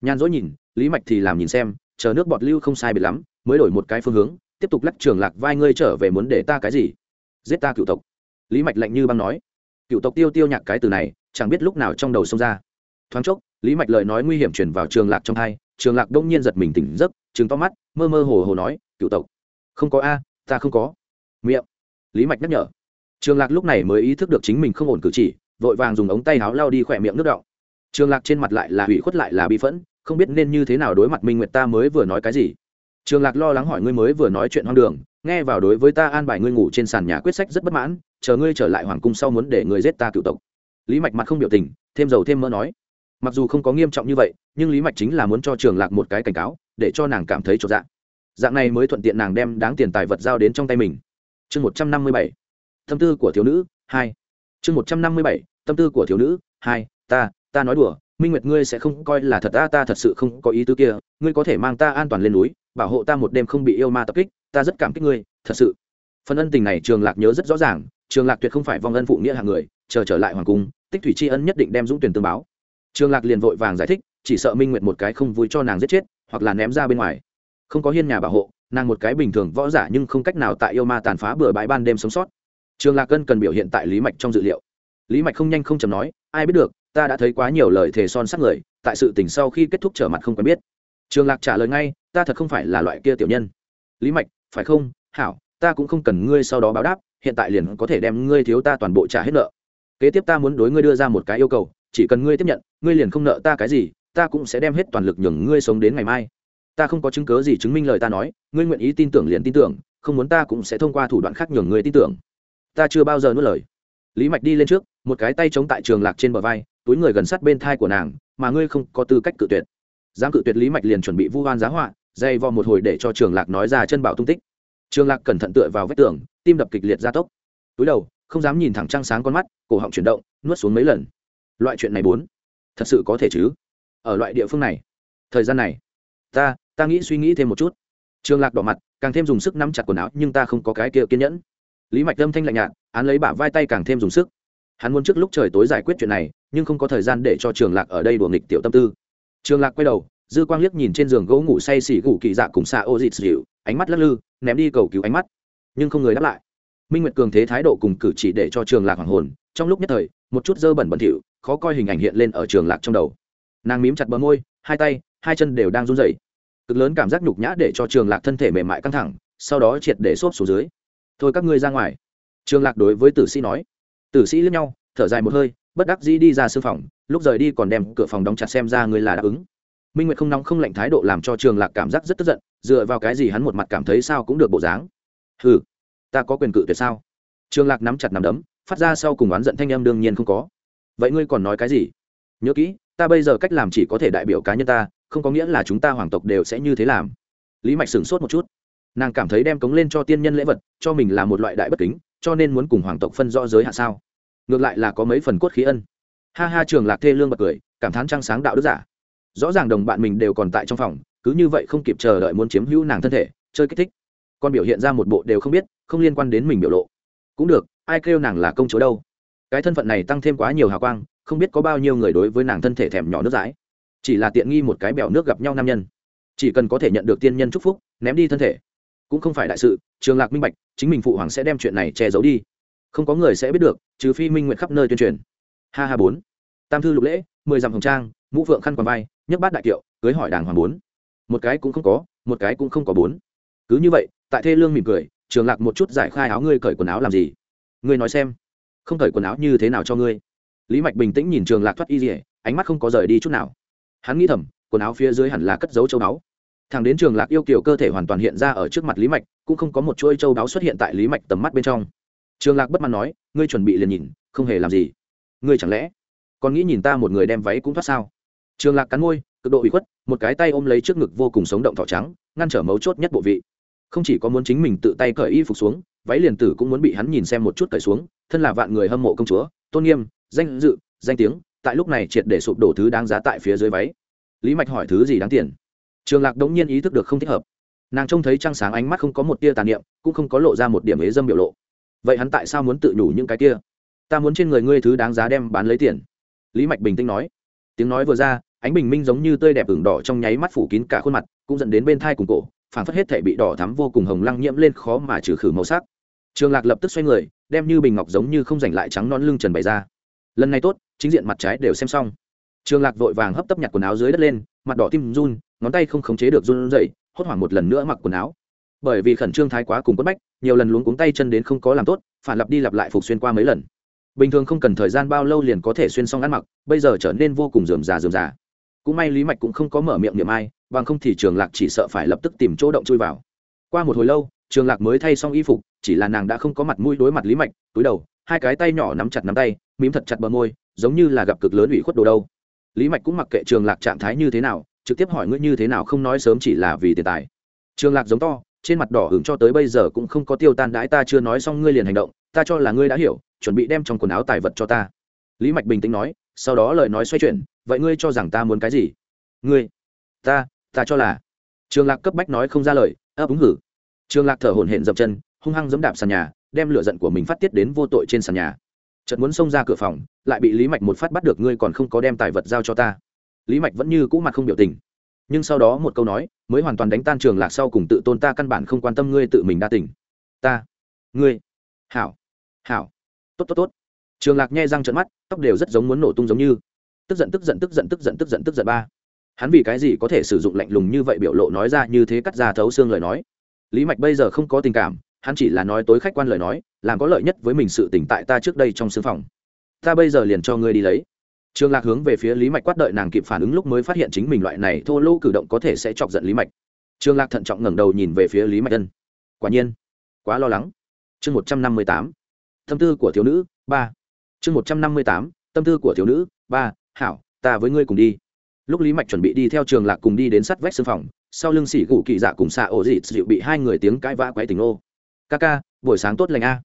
Nhàn dỗi nhìn lý mạch thì làm nhìn xem, chờ nước bọt lưu không sai bị lắm, mới đổi một cái phương hướng, tiếp tục lắc trường lạc vai ngươi trở về muốn để ta cái gì? Giết ta cựu tộc. Lý mạch lạnh như băng nói. Cựu tộc tiêu tiêu nhạc cái từ này, chẳng biết lúc nào trong đầu xông ra. Thoáng chốc, lý mạch lời nói nguy hiểm chuyển vào trường lạc trong hai, trường lạc đông nhiên giật mình tỉnh giấc chừng to mắt, mơ mơ hồ hồ nói, cựu tộc. Không có a, ta không có. Miệng. Lý mạch nhắc nhở. Trường lạc lúc này mới ý thức được chính mình không ổn cử chỉ, vội vàng dùng ống tay áo lao đi khỏe miệng nước đọng. Trường lạc trên mặt lại là hủy khuất lại là bi phẫn không biết nên như thế nào đối mặt minh nguyệt ta mới vừa nói cái gì. Trường lạc lo lắng hỏi ngươi mới vừa nói chuyện hoang đường, nghe vào đối với ta an bài ngươi ngủ trên sàn nhà quyết sách rất bất mãn, chờ ngươi trở lại hoàng cung sau muốn để ngươi giết ta cựu tộc. Lý mạch mặt không biểu tình, thêm dầu thêm mỡ nói. Mặc dù không có nghiêm trọng như vậy, nhưng lý mạch chính là muốn cho trường lạc một cái cảnh cáo, để cho nàng cảm thấy trọn dạng dạng này mới thuận tiện nàng đem đáng tiền tài vật giao đến trong tay mình. Chương một trăm năm mươi bảy, tâm tư của thiếu nữ, hai. Chương một trăm năm mươi bảy, tâm tư của thiếu nữ, hai, ta ta nói đùa minh nguyệt ngươi sẽ không coi là thật ta ta thật sự không có ý tứ kia, ngươi có thể mang ta an toàn lên núi, bảo hộ ta một đêm không bị yêu ma tập kích, ta rất cảm kích ngươi, thật sự. Phần ân tình này trường lạc nhớ rất rõ ràng, trường lạc tuyệt không phải vong ân phụ nghĩa hàng người, chờ trở lại hoàng cung, tích thủy tri ân nhất định đem dũng tuyển tương báo. Trường lạc liền vội vàng giải thích, chỉ sợ minh nguyệt một cái không vui cho nàng giết chết, hoặc là ném ra bên ngoài. Không có hiên nhà bảo hộ, nàng một cái bình thường võ giả nhưng không cách nào tại yêu ma tàn phá bừa bãi ban đêm sống sót. Trường lạc cân cần biểu hiện tại lý mạch trong dự liệu. Lý mạch không nhanh không chầm nói, ai biết được ta đã thấy quá nhiều lời thề son sát người, tại sự tình sau khi kết thúc trở mặt không quen biết. Trường lạc trả lời ngay, ta thật không phải là loại kia tiểu nhân. Lý mạch, phải không? Hảo, ta cũng không cần ngươi sau đó báo đáp, hiện tại liền có thể đem ngươi thiếu ta toàn bộ trả hết nợ. Kế tiếp ta muốn đối ngươi đưa ra một cái yêu cầu, chỉ cần ngươi tiếp nhận, ngươi liền không nợ ta cái gì, ta cũng sẽ đem hết toàn lực nhường ngươi sống đến ngày mai. Ta không có chứng cớ gì chứng minh lời ta nói, ngươi nguyện ý tin tưởng liền tin tưởng, không muốn ta cũng sẽ thông qua thủ đoạn khác nhường ngươi tin tưởng. Ta chưa bao giờ nuốt lời. Lý mạch đi lên trước, một cái tay chống tại trường lạc trên bờ vai túi người gần sát bên thai của nàng, mà ngươi không có tư cách cự tuyệt. Dám cự tuyệt lý mạch liền chuẩn bị vu hoan giá họa dây vò một hồi để cho trường lạc nói ra chân bảo tung tích. Trường lạc cẩn thận tựa vào vách tường, tim đập kịch liệt gia tốc. Túi đầu, không dám nhìn thẳng trăng sáng con mắt, cổ họng chuyển động, nuốt xuống mấy lần. Loại chuyện này bốn, thật sự có thể chứ? Ở loại địa phương này, thời gian này, ta ta nghĩ suy nghĩ thêm một chút. Trường lạc đỏ mặt, càng thêm dùng sức nắm chặt quần áo, nhưng ta không có cái kia kiên nhẫn. Lý mạch lâm thanh lạnh nhạt, án lấy bả vai tay càng thêm dùng sức. Hắn muốn trước lúc trời tối giải quyết chuyện này nhưng không có thời gian để cho trường lạc ở đây đùa nghịch tiểu tâm tư. Trường lạc quay đầu, dư quang liếc nhìn trên giường gỗ ngủ say xỉ gù kỳ dạ cùng xa ô dịt dịu, ánh mắt lắc lư, ném đi cầu cứu ánh mắt. Nhưng không người đáp lại. Minh nguyệt cường thế thái độ cùng cử chỉ để cho trường lạc hoàng hồn, trong lúc nhất thời, một chút dơ bẩn bẩn thỉu, khó coi hình ảnh hiện lên ở trường lạc trong đầu. Nàng mím chặt bờ môi, hai tay, hai chân đều đang run rẩy. Cực lớn cảm giác nhục nhã để cho trường lạc thân thể mềm mại căng thẳng, sau đó triệt để xốp xuống dưới. Thôi các ngươi ra ngoài. Trường lạc đối với tử sĩ nói. Tử sĩ lướt nhau, thở dài một hơi bất đắc dĩ đi ra sư phòng, lúc rời đi còn đem cửa phòng đóng chặt xem ra người là đáp ứng. Minh nguyệt không nóng không lạnh thái độ làm cho trường lạc cảm giác rất tức giận, dựa vào cái gì hắn một mặt cảm thấy sao cũng được bộ dáng. Ừ ta có quyền cự tuyệt sao? Trường lạc nắm chặt nắm đấm, phát ra sau cùng oán giận thanh em đương nhiên không có. Vậy ngươi còn nói cái gì? Nhớ kỹ, ta bây giờ cách làm chỉ có thể đại biểu cá nhân ta, không có nghĩa là chúng ta hoàng tộc đều sẽ như thế làm. Lý mạch sửng sốt một chút. Nàng cảm thấy đem cống lên cho tiên nhân lễ vật, cho mình là một loại đại bất kính, cho nên muốn cùng hoàng tộc phân rõ giới hạ sao? Ngược lại là có mấy phần cốt khí ân. Ha ha, trường lạc thê lương bật cười, cảm thán trăng sáng đạo đức giả. Rõ ràng đồng bạn mình đều còn tại trong phòng, cứ như vậy không kịp chờ đợi muốn chiếm hữu nàng thân thể, chơi kích thích. Còn biểu hiện ra một bộ đều không biết, không liên quan đến mình biểu lộ. Cũng được, ai kêu nàng là công chúa đâu? Cái thân phận này tăng thêm quá nhiều hào quang, không biết có bao nhiêu người đối với nàng thân thể thèm nhỏ nước dãi. Chỉ là tiện nghi một cái bèo nước gặp nhau nam nhân. Chỉ cần có thể nhận được tiên nhân chúc phúc, ném đi thân thể. Cũng không phải đại sự, trường lạc minh bạch, chính mình phụ hoàng sẽ đem chuyện này che giấu đi không có người sẽ biết được, trừ phi minh nguyện khắp nơi tuyên truyền. Ha ha bốn. Tam thư lục lễ, mười dặm hồng trang, mũ phượng khăn quàng vai, nhấc bát đại kiệu, cưới hỏi đàng hoàng bốn. Một cái cũng không có, một cái cũng không có bốn. Cứ như vậy, tại thê lương mỉm cười, trường lạc một chút giải khai áo ngươi cởi quần áo làm gì? Ngươi nói xem. Không cởi quần áo như thế nào cho ngươi? Lý mạch bình tĩnh nhìn trường lạc thoát y dỉa ánh mắt không có rời đi chút nào. Hắn nghĩ thầm, quần áo phía dưới hẳn là cất dấu châu báu. Thằng đến trường lạc yêu kiểu cơ thể hoàn toàn hiện ra ở trước mặt lý mạch, cũng không có một chuỗi châu báu xuất hiện tại lý mạch tầm mắt bên trong trường lạc bất mãn nói, ngươi chuẩn bị liền nhìn, không hề làm gì. Ngươi chẳng lẽ còn nghĩ nhìn ta một người đem váy cũng thoát sao? Trường lạc cắn môi, cực độ bị khuất, một cái tay ôm lấy trước ngực vô cùng sống động thỏ trắng, ngăn trở mấu chốt nhất bộ vị. Không chỉ có muốn chính mình tự tay cởi y phục xuống, váy liền tử cũng muốn bị hắn nhìn xem một chút cởi xuống, thân là vạn người hâm mộ công chúa, tôn nghiêm, danh dự, danh tiếng, tại lúc này triệt để sụp đổ thứ đáng giá tại phía dưới váy. Lý mạch hỏi thứ gì đáng tiền? Trường lạc đống nhiên ý thức được không thích hợp. Nàng trông thấy trăng sáng ánh mắt không có một tia tàn niệm, cũng không có lộ ra một điểm ế dâm biểu lộ vậy hắn tại sao muốn tự nhủ những cái kia? Ta muốn trên người ngươi thứ đáng giá đem bán lấy tiền. Lý mạch bình tĩnh nói. Tiếng nói vừa ra, ánh bình minh giống như tươi đẹp ửng đỏ trong nháy mắt phủ kín cả khuôn mặt, cũng dẫn đến bên thai cùng cổ phản phất hết thể bị đỏ thắm vô cùng hồng lăng nhiễm lên khó mà trừ khử màu sắc. Trường lạc lập tức xoay người, đem như bình ngọc giống như không giành lại trắng non lưng trần bày ra. Lần này tốt, chính diện mặt trái đều xem xong. Trường lạc vội vàng hấp tấp nhặt quần áo dưới đất lên, mặt đỏ tim run, ngón tay không khống chế được run dậy hốt hoảng một lần nữa mặc quần áo bởi vì khẩn trương thái quá cùng quất bách, nhiều lần luống cuống tay chân đến không có làm tốt, phản lặp đi lặp lại phục xuyên qua mấy lần. Bình thường không cần thời gian bao lâu liền có thể xuyên xong ăn mặc, bây giờ trở nên vô cùng dườm già dườm già cũng may lý mạch cũng không có mở miệng niệm ai, bằng không thì trường lạc chỉ sợ phải lập tức tìm chỗ động chui vào. Qua một hồi lâu, trường lạc mới thay xong y phục, chỉ là nàng đã không có mặt mũi đối mặt lý mạch, túi đầu, hai cái tay nhỏ nắm chặt nắm tay, mím thật chặt bờ môi, giống như là gặp cực lớn ủy khuất đồ đâu. Lý mạch cũng mặc kệ trường lạc trạng thái như thế nào, trực tiếp hỏi ngươi như thế nào không nói sớm chỉ là vì tiền tài. Trường lạc giống to trên mặt đỏ hưởng cho tới bây giờ cũng không có tiêu tan đãi ta chưa nói xong ngươi liền hành động, ta cho là ngươi đã hiểu, chuẩn bị đem trong quần áo tài vật cho ta. Lý mạch bình tĩnh nói, sau đó lời nói xoay chuyển, vậy ngươi cho rằng ta muốn cái gì? Ngươi, ta ta cho là. Trường lạc cấp bách nói không ra lời, ấp úng hử. Trường lạc thở hổn hển dập chân, hung hăng giẫm đạp sàn nhà, đem lửa giận của mình phát tiết đến vô tội trên sàn nhà. Chợt muốn xông ra cửa phòng, lại bị lý mạch một phát bắt được, ngươi còn không có đem tài vật giao cho ta. Lý mạch vẫn như cũ mặt không biểu tình nhưng sau đó một câu nói, mới hoàn toàn đánh tan trường lạc sau cùng tự tôn ta căn bản không quan tâm ngươi tự mình đa tỉnh ta, ngươi, hảo hảo, tốt tốt tốt. Trường lạc nghe răng trận mắt, tóc đều rất giống muốn nổ tung giống như. Tức giận tức giận tức giận tức giận tức giận tức giận ba. Hắn vì cái gì có thể sử dụng lạnh lùng như vậy biểu lộ nói ra như thế cắt ra thấu xương lời nói? Lý mạch bây giờ không có tình cảm, hắn chỉ là nói tối khách quan lời nói, làm có lợi nhất với mình sự tỉnh tại ta trước đây trong xương phòng. Ta bây giờ liền cho ngươi đi lấy trường lạc hướng về phía lý mạch quát đợi nàng kịp phản ứng lúc mới phát hiện chính mình loại này thô lỗ cử động có thể sẽ chọc giận lý mạch. Trường lạc thận trọng ngẩng đầu nhìn về phía lý mạch ân. Quả nhiên, quá lo lắng. Chương một trăm năm mươi tám, tâm tư của thiếu nữ, ba. Chương một trăm năm mươi tám, tâm tư của thiếu nữ, ba. Hảo, ta với ngươi cùng đi. Lúc lý mạch chuẩn bị đi theo trường lạc cùng đi đến sắt vách sân phòng, sau lưng xỉ gù kỳ dạ cùng xạ ổ dị dịu bị hai người tiếng cãi vã quấy tình ô ca ca, buổi sáng tốt lành a.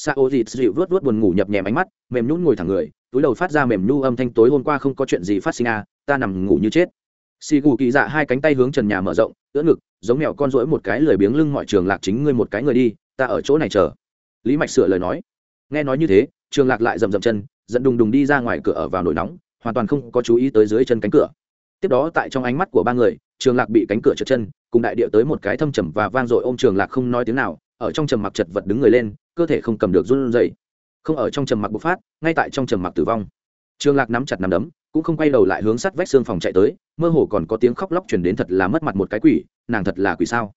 Sao ổ dịt dịu vớt vớt buồn ngủ nhập nhèm ánh mắt, mềm nhún ngồi thẳng người, túi đầu phát ra mềm nhu âm thanh tối hôm qua không có chuyện gì phát sinh à? ta nằm ngủ như chết. Xì gù kỳ dạ hai cánh tay hướng trần nhà mở rộng, ưỡn ngực, giống mèo con rỗi một cái lười biếng lưng mọi trường lạc chính ngươi một cái người đi, ta ở chỗ này chờ. Lý mạch sửa lời nói. Nghe nói như thế, trường lạc lại rầm rầm chân dẫn đùng đùng đi ra ngoài cửa ở vào nổi nóng, hoàn toàn không có chú ý tới dưới chân cánh cửa. Tiếp đó tại trong ánh mắt của ba người, trường lạc bị cánh cửa trượt chân, cùng đại địa tới một cái thâm trầm và vang dội ôm trường lạc không nói tiếng nào ở trong trầm mặc chật vật đứng người lên, cơ thể không cầm được run rẩy. Không ở trong trầm mặc bộc phát, ngay tại trong trầm mặc tử vong. Trường lạc nắm chặt nắm đấm, cũng không quay đầu lại hướng sắt vách xương phòng chạy tới, mơ hồ còn có tiếng khóc lóc chuyển đến thật là mất mặt một cái quỷ, nàng thật là quỷ sao?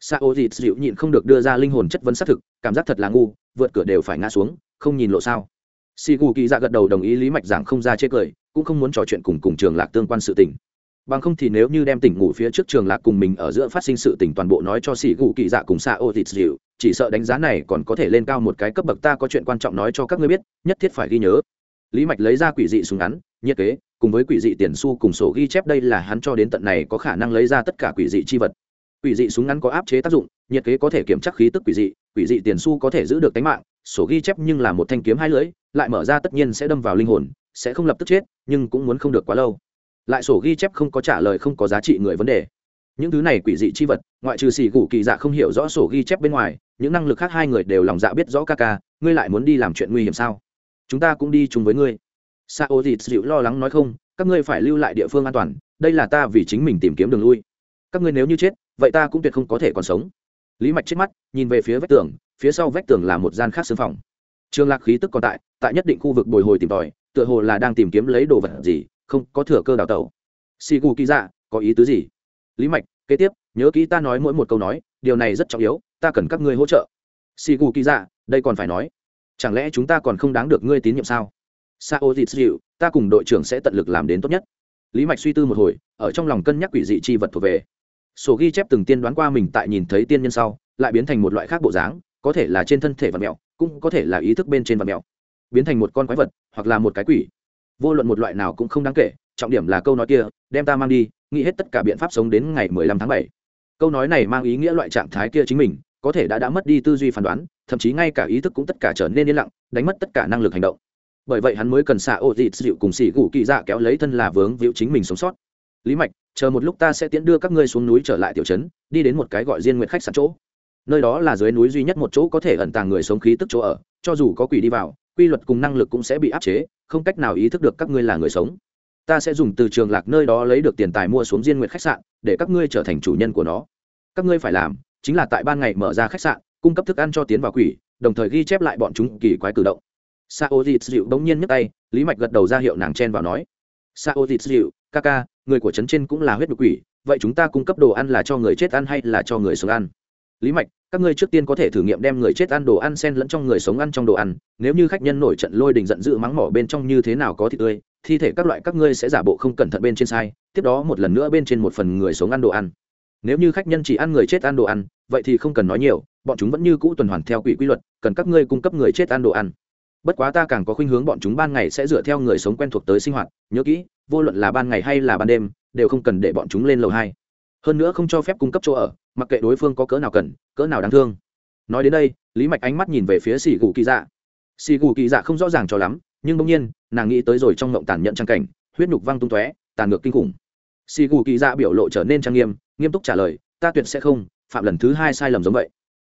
Sa ô dịt dịu nhịn không được đưa ra linh hồn chất vấn xác thực, cảm giác thật là ngu, vượt cửa đều phải ngã xuống, không nhìn lộ sao. Xì gù kỳ dạ gật đầu đồng ý lý mạch giảng không ra chê cười, cũng không muốn trò chuyện cùng cùng trường lạc tương quan sự tình bằng không thì nếu như đem tỉnh ngủ phía trước trường lạc cùng mình ở giữa phát sinh sự tình toàn bộ nói cho xì gù kỳ dạ cùng xạ ô thịt dịu, chỉ sợ đánh giá này còn có thể lên cao một cái cấp bậc ta có chuyện quan trọng nói cho các ngươi biết, nhất thiết phải ghi nhớ. Lý mạch lấy ra quỷ dị súng ngắn, nhiệt kế, cùng với quỷ dị tiền su cùng sổ ghi chép đây là hắn cho đến tận này có khả năng lấy ra tất cả quỷ dị chi vật. Quỷ dị súng ngắn có áp chế tác dụng, nhiệt kế có thể kiểm tra khí tức quỷ dị quỷ dị tiền su có thể giữ được tính mạng, sổ ghi chép nhưng là một thanh kiếm hai lưỡi, lại mở ra tất nhiên sẽ đâm vào linh hồn, sẽ không lập tức chết, nhưng cũng muốn không được quá lâu lại sổ ghi chép không có trả lời không có giá trị người vấn đề. Những thứ này quỷ dị chi vật, ngoại trừ xì gù kỳ dạ không hiểu rõ sổ ghi chép bên ngoài, những năng lực khác hai người đều lòng dạ biết rõ ca ca, ngươi lại muốn đi làm chuyện nguy hiểm sao? Chúng ta cũng đi chung với ngươi. Sa ô dịt dịu lo lắng nói không, các ngươi phải lưu lại địa phương an toàn, đây là ta vì chính mình tìm kiếm đường lui. Các ngươi nếu như chết, vậy ta cũng tuyệt không có thể còn sống. Lý mạch chết mắt, nhìn về phía vách tường, phía sau vách tường là một gian khác xương phòng. Trường lạc khí tức còn tại tại nhất định khu vực bồi hồi tìm tòi, tựa hồ là đang tìm kiếm lấy đồ vật gì không có thừa cơ đào tẩu. Xì gù kỳ dạ có ý tứ gì? Lý mạch, kế tiếp, nhớ kỹ ta nói mỗi một câu nói, điều này rất trọng yếu, ta cần các ngươi hỗ trợ. Xì gù kỳ dạ đây còn phải nói. Chẳng lẽ chúng ta còn không đáng được ngươi tín nhiệm sao? Sa dịt dịu ta cùng đội trưởng sẽ tận lực làm đến tốt nhất. Lý mạch suy tư một hồi, ở trong lòng cân nhắc quỷ dị chi vật thuộc về. Sổ ghi chép từng tiên đoán qua mình tại nhìn thấy tiên nhân sau, lại biến thành một loại khác bộ dáng, có thể là trên thân thể vật mẹo, cũng có thể là ý thức bên trên vật mẹo. Biến thành một con quái vật, hoặc là một cái quỷ vô luận một loại nào cũng không đáng kể, trọng điểm là câu nói kia, đem ta mang đi, nghĩ hết tất cả biện pháp sống đến ngày mười lăm tháng bảy. Câu nói này mang ý nghĩa loại trạng thái kia chính mình, có thể đã đã mất đi tư duy phán đoán, thậm chí ngay cả ý thức cũng tất cả trở nên yên lặng, đánh mất tất cả năng lực hành động. Bởi vậy hắn mới cần xạ ô dịt dịu cùng xỉ gù kỳ dạ kéo lấy thân là vướng víu chính mình sống sót. Lý mạch, chờ một lúc ta sẽ tiễn đưa các ngươi xuống núi trở lại tiểu trấn, đi đến một cái gọi riêng nguyện khách sạn chỗ. Nơi đó là dưới núi duy nhất một chỗ có thể ẩn tàng người sống khí tức chỗ ở, cho dù có quỷ đi vào, quy luật cùng năng lực cũng sẽ bị áp chế không cách nào ý thức được các ngươi là người sống. Ta sẽ dùng từ trường lạc nơi đó lấy được tiền tài mua xuống diên Nguyệt khách sạn, để các ngươi trở thành chủ nhân của nó. Các ngươi phải làm chính là tại ban ngày mở ra khách sạn, cung cấp thức ăn cho tiến vào quỷ, đồng thời ghi chép lại bọn chúng kỳ quái cử động. Sao dịt dịu bỗng nhiên nhấc tay, lý mạch gật đầu ra hiệu nàng chen vào nói sao dịt dịu, ca ca, người của trấn trên cũng là huyết đ quỷ, vậy chúng ta cung cấp đồ ăn là cho người chết ăn hay là cho người sống ăn? Lý mạch các ngươi trước tiên có thể thử nghiệm đem người chết ăn đồ ăn sen lẫn trong người sống ăn trong đồ ăn, nếu như khách nhân nổi trận lôi đình giận dữ mắng mỏ bên trong như thế nào có thịt tươi, thi thể các loại các ngươi sẽ giả bộ không cẩn thận bên trên sai, tiếp đó một lần nữa bên trên một phần người sống ăn đồ ăn. Nếu như khách nhân chỉ ăn người chết ăn đồ ăn, vậy thì không cần nói nhiều, bọn chúng vẫn như cũ tuần hoàn theo quỹ quy luật, cần các ngươi cung cấp người chết ăn đồ ăn. Bất quá ta càng có khuynh hướng bọn chúng ban ngày sẽ dựa theo người sống quen thuộc tới sinh hoạt, nhớ kỹ, vô luận là ban ngày hay là ban đêm, đều không cần để bọn chúng lên lầu hai hơn nữa không cho phép cung cấp chỗ ở, mặc kệ đối phương có cỡ nào cần, cỡ nào đáng thương. Nói đến đây, lý mạch ánh mắt nhìn về phía xì gù kỳ dạ. Xì gù kỳ dạ không rõ ràng cho lắm, nhưng bỗng nhiên, nàng nghĩ tới rồi trong ngộng tàn nhẫn trang cảnh, huyết nhục văng tung tóe, tàn ngược kinh khủng. Xì gù kỳ dạ biểu lộ trở nên trang nghiêm nghiêm túc trả lời, ta tuyệt sẽ không, phạm lần thứ hai sai lầm giống vậy.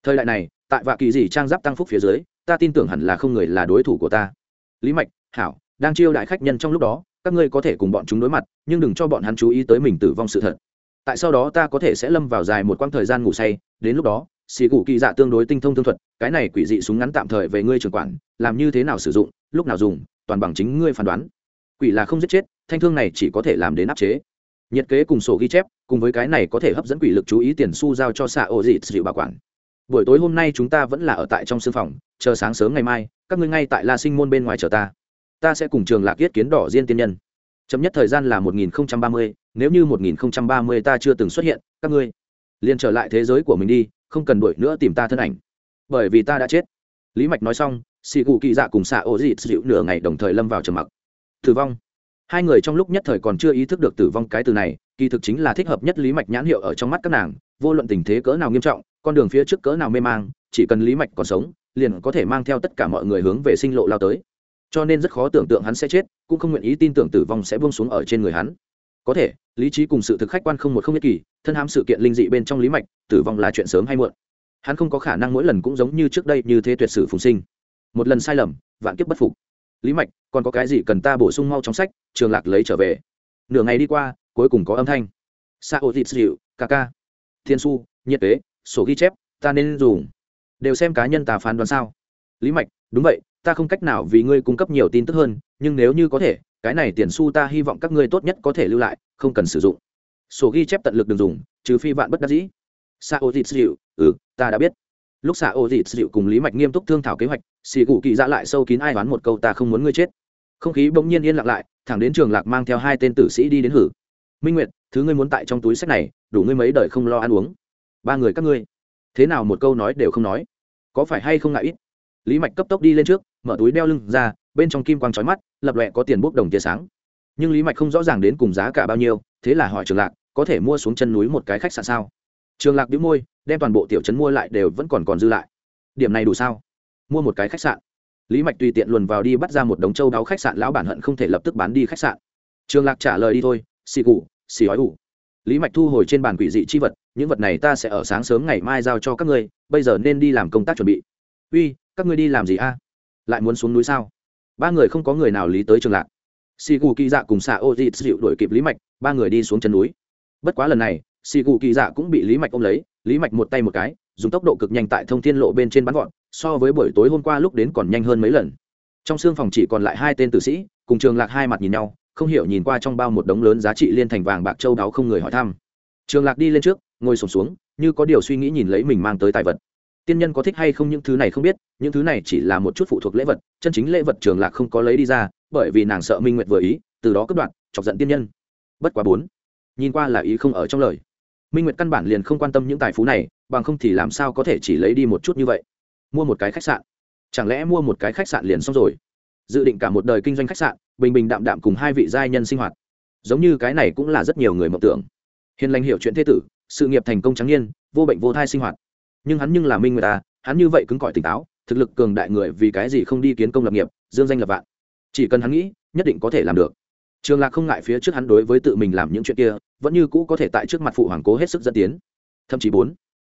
Thời đại này, tại vạ kỳ dị trang giáp tăng phúc phía dưới, ta tin tưởng hẳn là không người là đối thủ của ta. Lý mạch, hảo, đang chiêu đại khách nhân trong lúc đó, các ngươi có thể cùng bọn chúng đối mặt, nhưng đừng cho bọn hắn chú ý tới mình tử vong sự thật tại sau đó ta có thể sẽ lâm vào dài một quãng thời gian ngủ say, đến lúc đó, xì gù kỳ dạ tương đối tinh thông thương thuật, cái này quỷ dị súng ngắn tạm thời về ngươi trường quản, làm như thế nào sử dụng, lúc nào dùng, toàn bằng chính ngươi phán đoán. Quỷ là không giết chết, thanh thương này chỉ có thể làm đến áp chế. Nhiệt kế cùng sổ ghi chép, cùng với cái này có thể hấp dẫn quỷ lực chú ý tiền su giao cho xạ ô dị dịu bảo quản. Buổi tối hôm nay chúng ta vẫn là ở tại trong sương phòng, chờ sáng sớm ngày mai, các ngươi ngay tại la sinh môn bên ngoài chờ ta. Ta sẽ cùng trường lạc yết kiến đỏ diên tiên nhân chậm nhất thời gian là một nghìn ba mươi, nếu như một nghìn ba mươi ta chưa từng xuất hiện, các ngươi liền trở lại thế giới của mình đi, không cần đuổi nữa tìm ta thân ảnh. Bởi vì ta đã chết. Lý mạch nói xong xì cụ kỳ dạ cùng xạ ô dị dịu nửa ngày đồng thời lâm vào trầm mặc. Tử vong. Hai người trong lúc nhất thời còn chưa ý thức được tử vong cái từ này, kỳ thực chính là thích hợp nhất lý mạch nhãn hiệu ở trong mắt các nàng, vô luận tình thế cỡ nào nghiêm trọng, con đường phía trước cỡ nào mê mang, chỉ cần lý mạch còn sống, liền có thể mang theo tất cả mọi người hướng về sinh lộ lao tới cho nên rất khó tưởng tượng hắn sẽ chết, cũng không nguyện ý tin tưởng tử vong sẽ buông xuống ở trên người hắn. Có thể, lý trí cùng sự thực khách quan không một không nhất kỳ, thân hám sự kiện linh dị bên trong lý mạch, tử vong là chuyện sớm hay muộn. Hắn không có khả năng mỗi lần cũng giống như trước đây như thế tuyệt sử phùng sinh. Một lần sai lầm, vạn kiếp bất phục. Lý mạch, còn có cái gì cần ta bổ sung mau trong sách? Trường lạc lấy trở về. Nửa ngày đi qua, cuối cùng có âm thanh. Sa ô thịt dịu ca ca. Thiên su, nhiệt kế, sổ ghi chép, ta nên dùng. Đều xem cá nhân ta phán đoán sao. Lý mạch, đúng vậy ta không cách nào vì ngươi cung cấp nhiều tin tức hơn, nhưng nếu như có thể, cái này tiền su ta hy vọng các ngươi tốt nhất có thể lưu lại, không cần sử dụng. Sổ ghi chép tận lực đừng dùng, trừ phi vạn bất đắc dĩ. Xạ ô dịt dịu ừ ta đã biết. Lúc xạ ô dịt dịu cùng lý mạch nghiêm túc thương thảo kế hoạch xì cụ kỳ ra lại sâu kín ai đoán một câu ta không muốn ngươi chết. Không khí bỗng nhiên yên lặng lại, thẳng đến trường lạc mang theo hai tên tử sĩ đi đến hử. Minh nguyệt, thứ ngươi muốn tại trong túi sách này, đủ ngươi mấy đời không lo ăn uống. Ba người các ngươi. Thế nào một câu nói đều không nói. Có phải hay không ngại ít? Lý mạch cấp tốc đi lên trước mở túi đeo lưng ra, bên trong kim quang trói mắt, lập lẹ có tiền bốc đồng tia sáng. Nhưng lý mạch không rõ ràng đến cùng giá cả bao nhiêu, thế là hỏi trường lạc, có thể mua xuống chân núi một cái khách sạn sao? Trường lạc đĩu môi, đem toàn bộ tiểu trấn mua lại đều vẫn còn còn dư lại. Điểm này đủ sao? Mua một cái khách sạn. Lý mạch tùy tiện luồn vào đi bắt ra một đống châu đáo khách sạn, lão bản hận không thể lập tức bán đi khách sạn. Trường lạc trả lời đi thôi, xì cụ xì ói ủ. Lý mạch thu hồi trên bàn quỷ dị chi vật, những vật này ta sẽ ở sáng sớm ngày mai giao cho các ngươi, bây giờ nên đi làm công tác chuẩn bị. Uy, các ngươi đi làm gì a? Lại muốn xuống núi sao? Ba người không có người nào lý tới trường lạc. Xì gù kỳ dạ cùng xạ ô dịt dịu đuổi kịp lý mạch ba người đi xuống chân núi. Bất quá lần này xì gù kỳ dạ cũng bị lý mạch ôm lấy lý mạch một tay một cái dùng tốc độ cực nhanh tại thông thiên lộ bên trên bắn gọn so với buổi tối hôm qua lúc đến còn nhanh hơn mấy lần. Trong xương phòng chỉ còn lại hai tên tử sĩ cùng trường lạc hai mặt nhìn nhau không hiểu nhìn qua trong bao một đống lớn giá trị liên thành vàng bạc châu đáo không người hỏi thăm. Trường lạc đi lên trước ngồi sổm xuống, xuống như có điều suy nghĩ nhìn lấy mình mang tới tài vật tiên nhân có thích hay không những thứ này không biết, những thứ này chỉ là một chút phụ thuộc lễ vật, chân chính lễ vật trường lạc không có lấy đi ra, bởi vì nàng sợ minh nguyệt vừa ý, từ đó cất đoạn chọc giận tiên nhân. Bất quá bốn, nhìn qua là ý không ở trong lời. Minh nguyệt căn bản liền không quan tâm những tài phú này, bằng không thì làm sao có thể chỉ lấy đi một chút như vậy? Mua một cái khách sạn. Chẳng lẽ mua một cái khách sạn liền xong rồi? Dự định cả một đời kinh doanh khách sạn, bình bình đạm đạm cùng hai vị giai nhân sinh hoạt. Giống như cái này cũng là rất nhiều người mộng tưởng. Hiền lành hiểu chuyện thế tử, sự nghiệp thành công trắng niên, vô bệnh vô thai sinh hoạt nhưng hắn nhưng là minh người ta, hắn như vậy cứng cỏi tỉnh táo, thực lực cường đại người vì cái gì không đi kiến công lập nghiệp, dương danh lập vạn. Chỉ cần hắn nghĩ, nhất định có thể làm được. Trường lạc không ngại phía trước hắn đối với tự mình làm những chuyện kia, vẫn như cũ có thể tại trước mặt phụ hoàng cố hết sức dẫn tiến. Thậm chí bốn,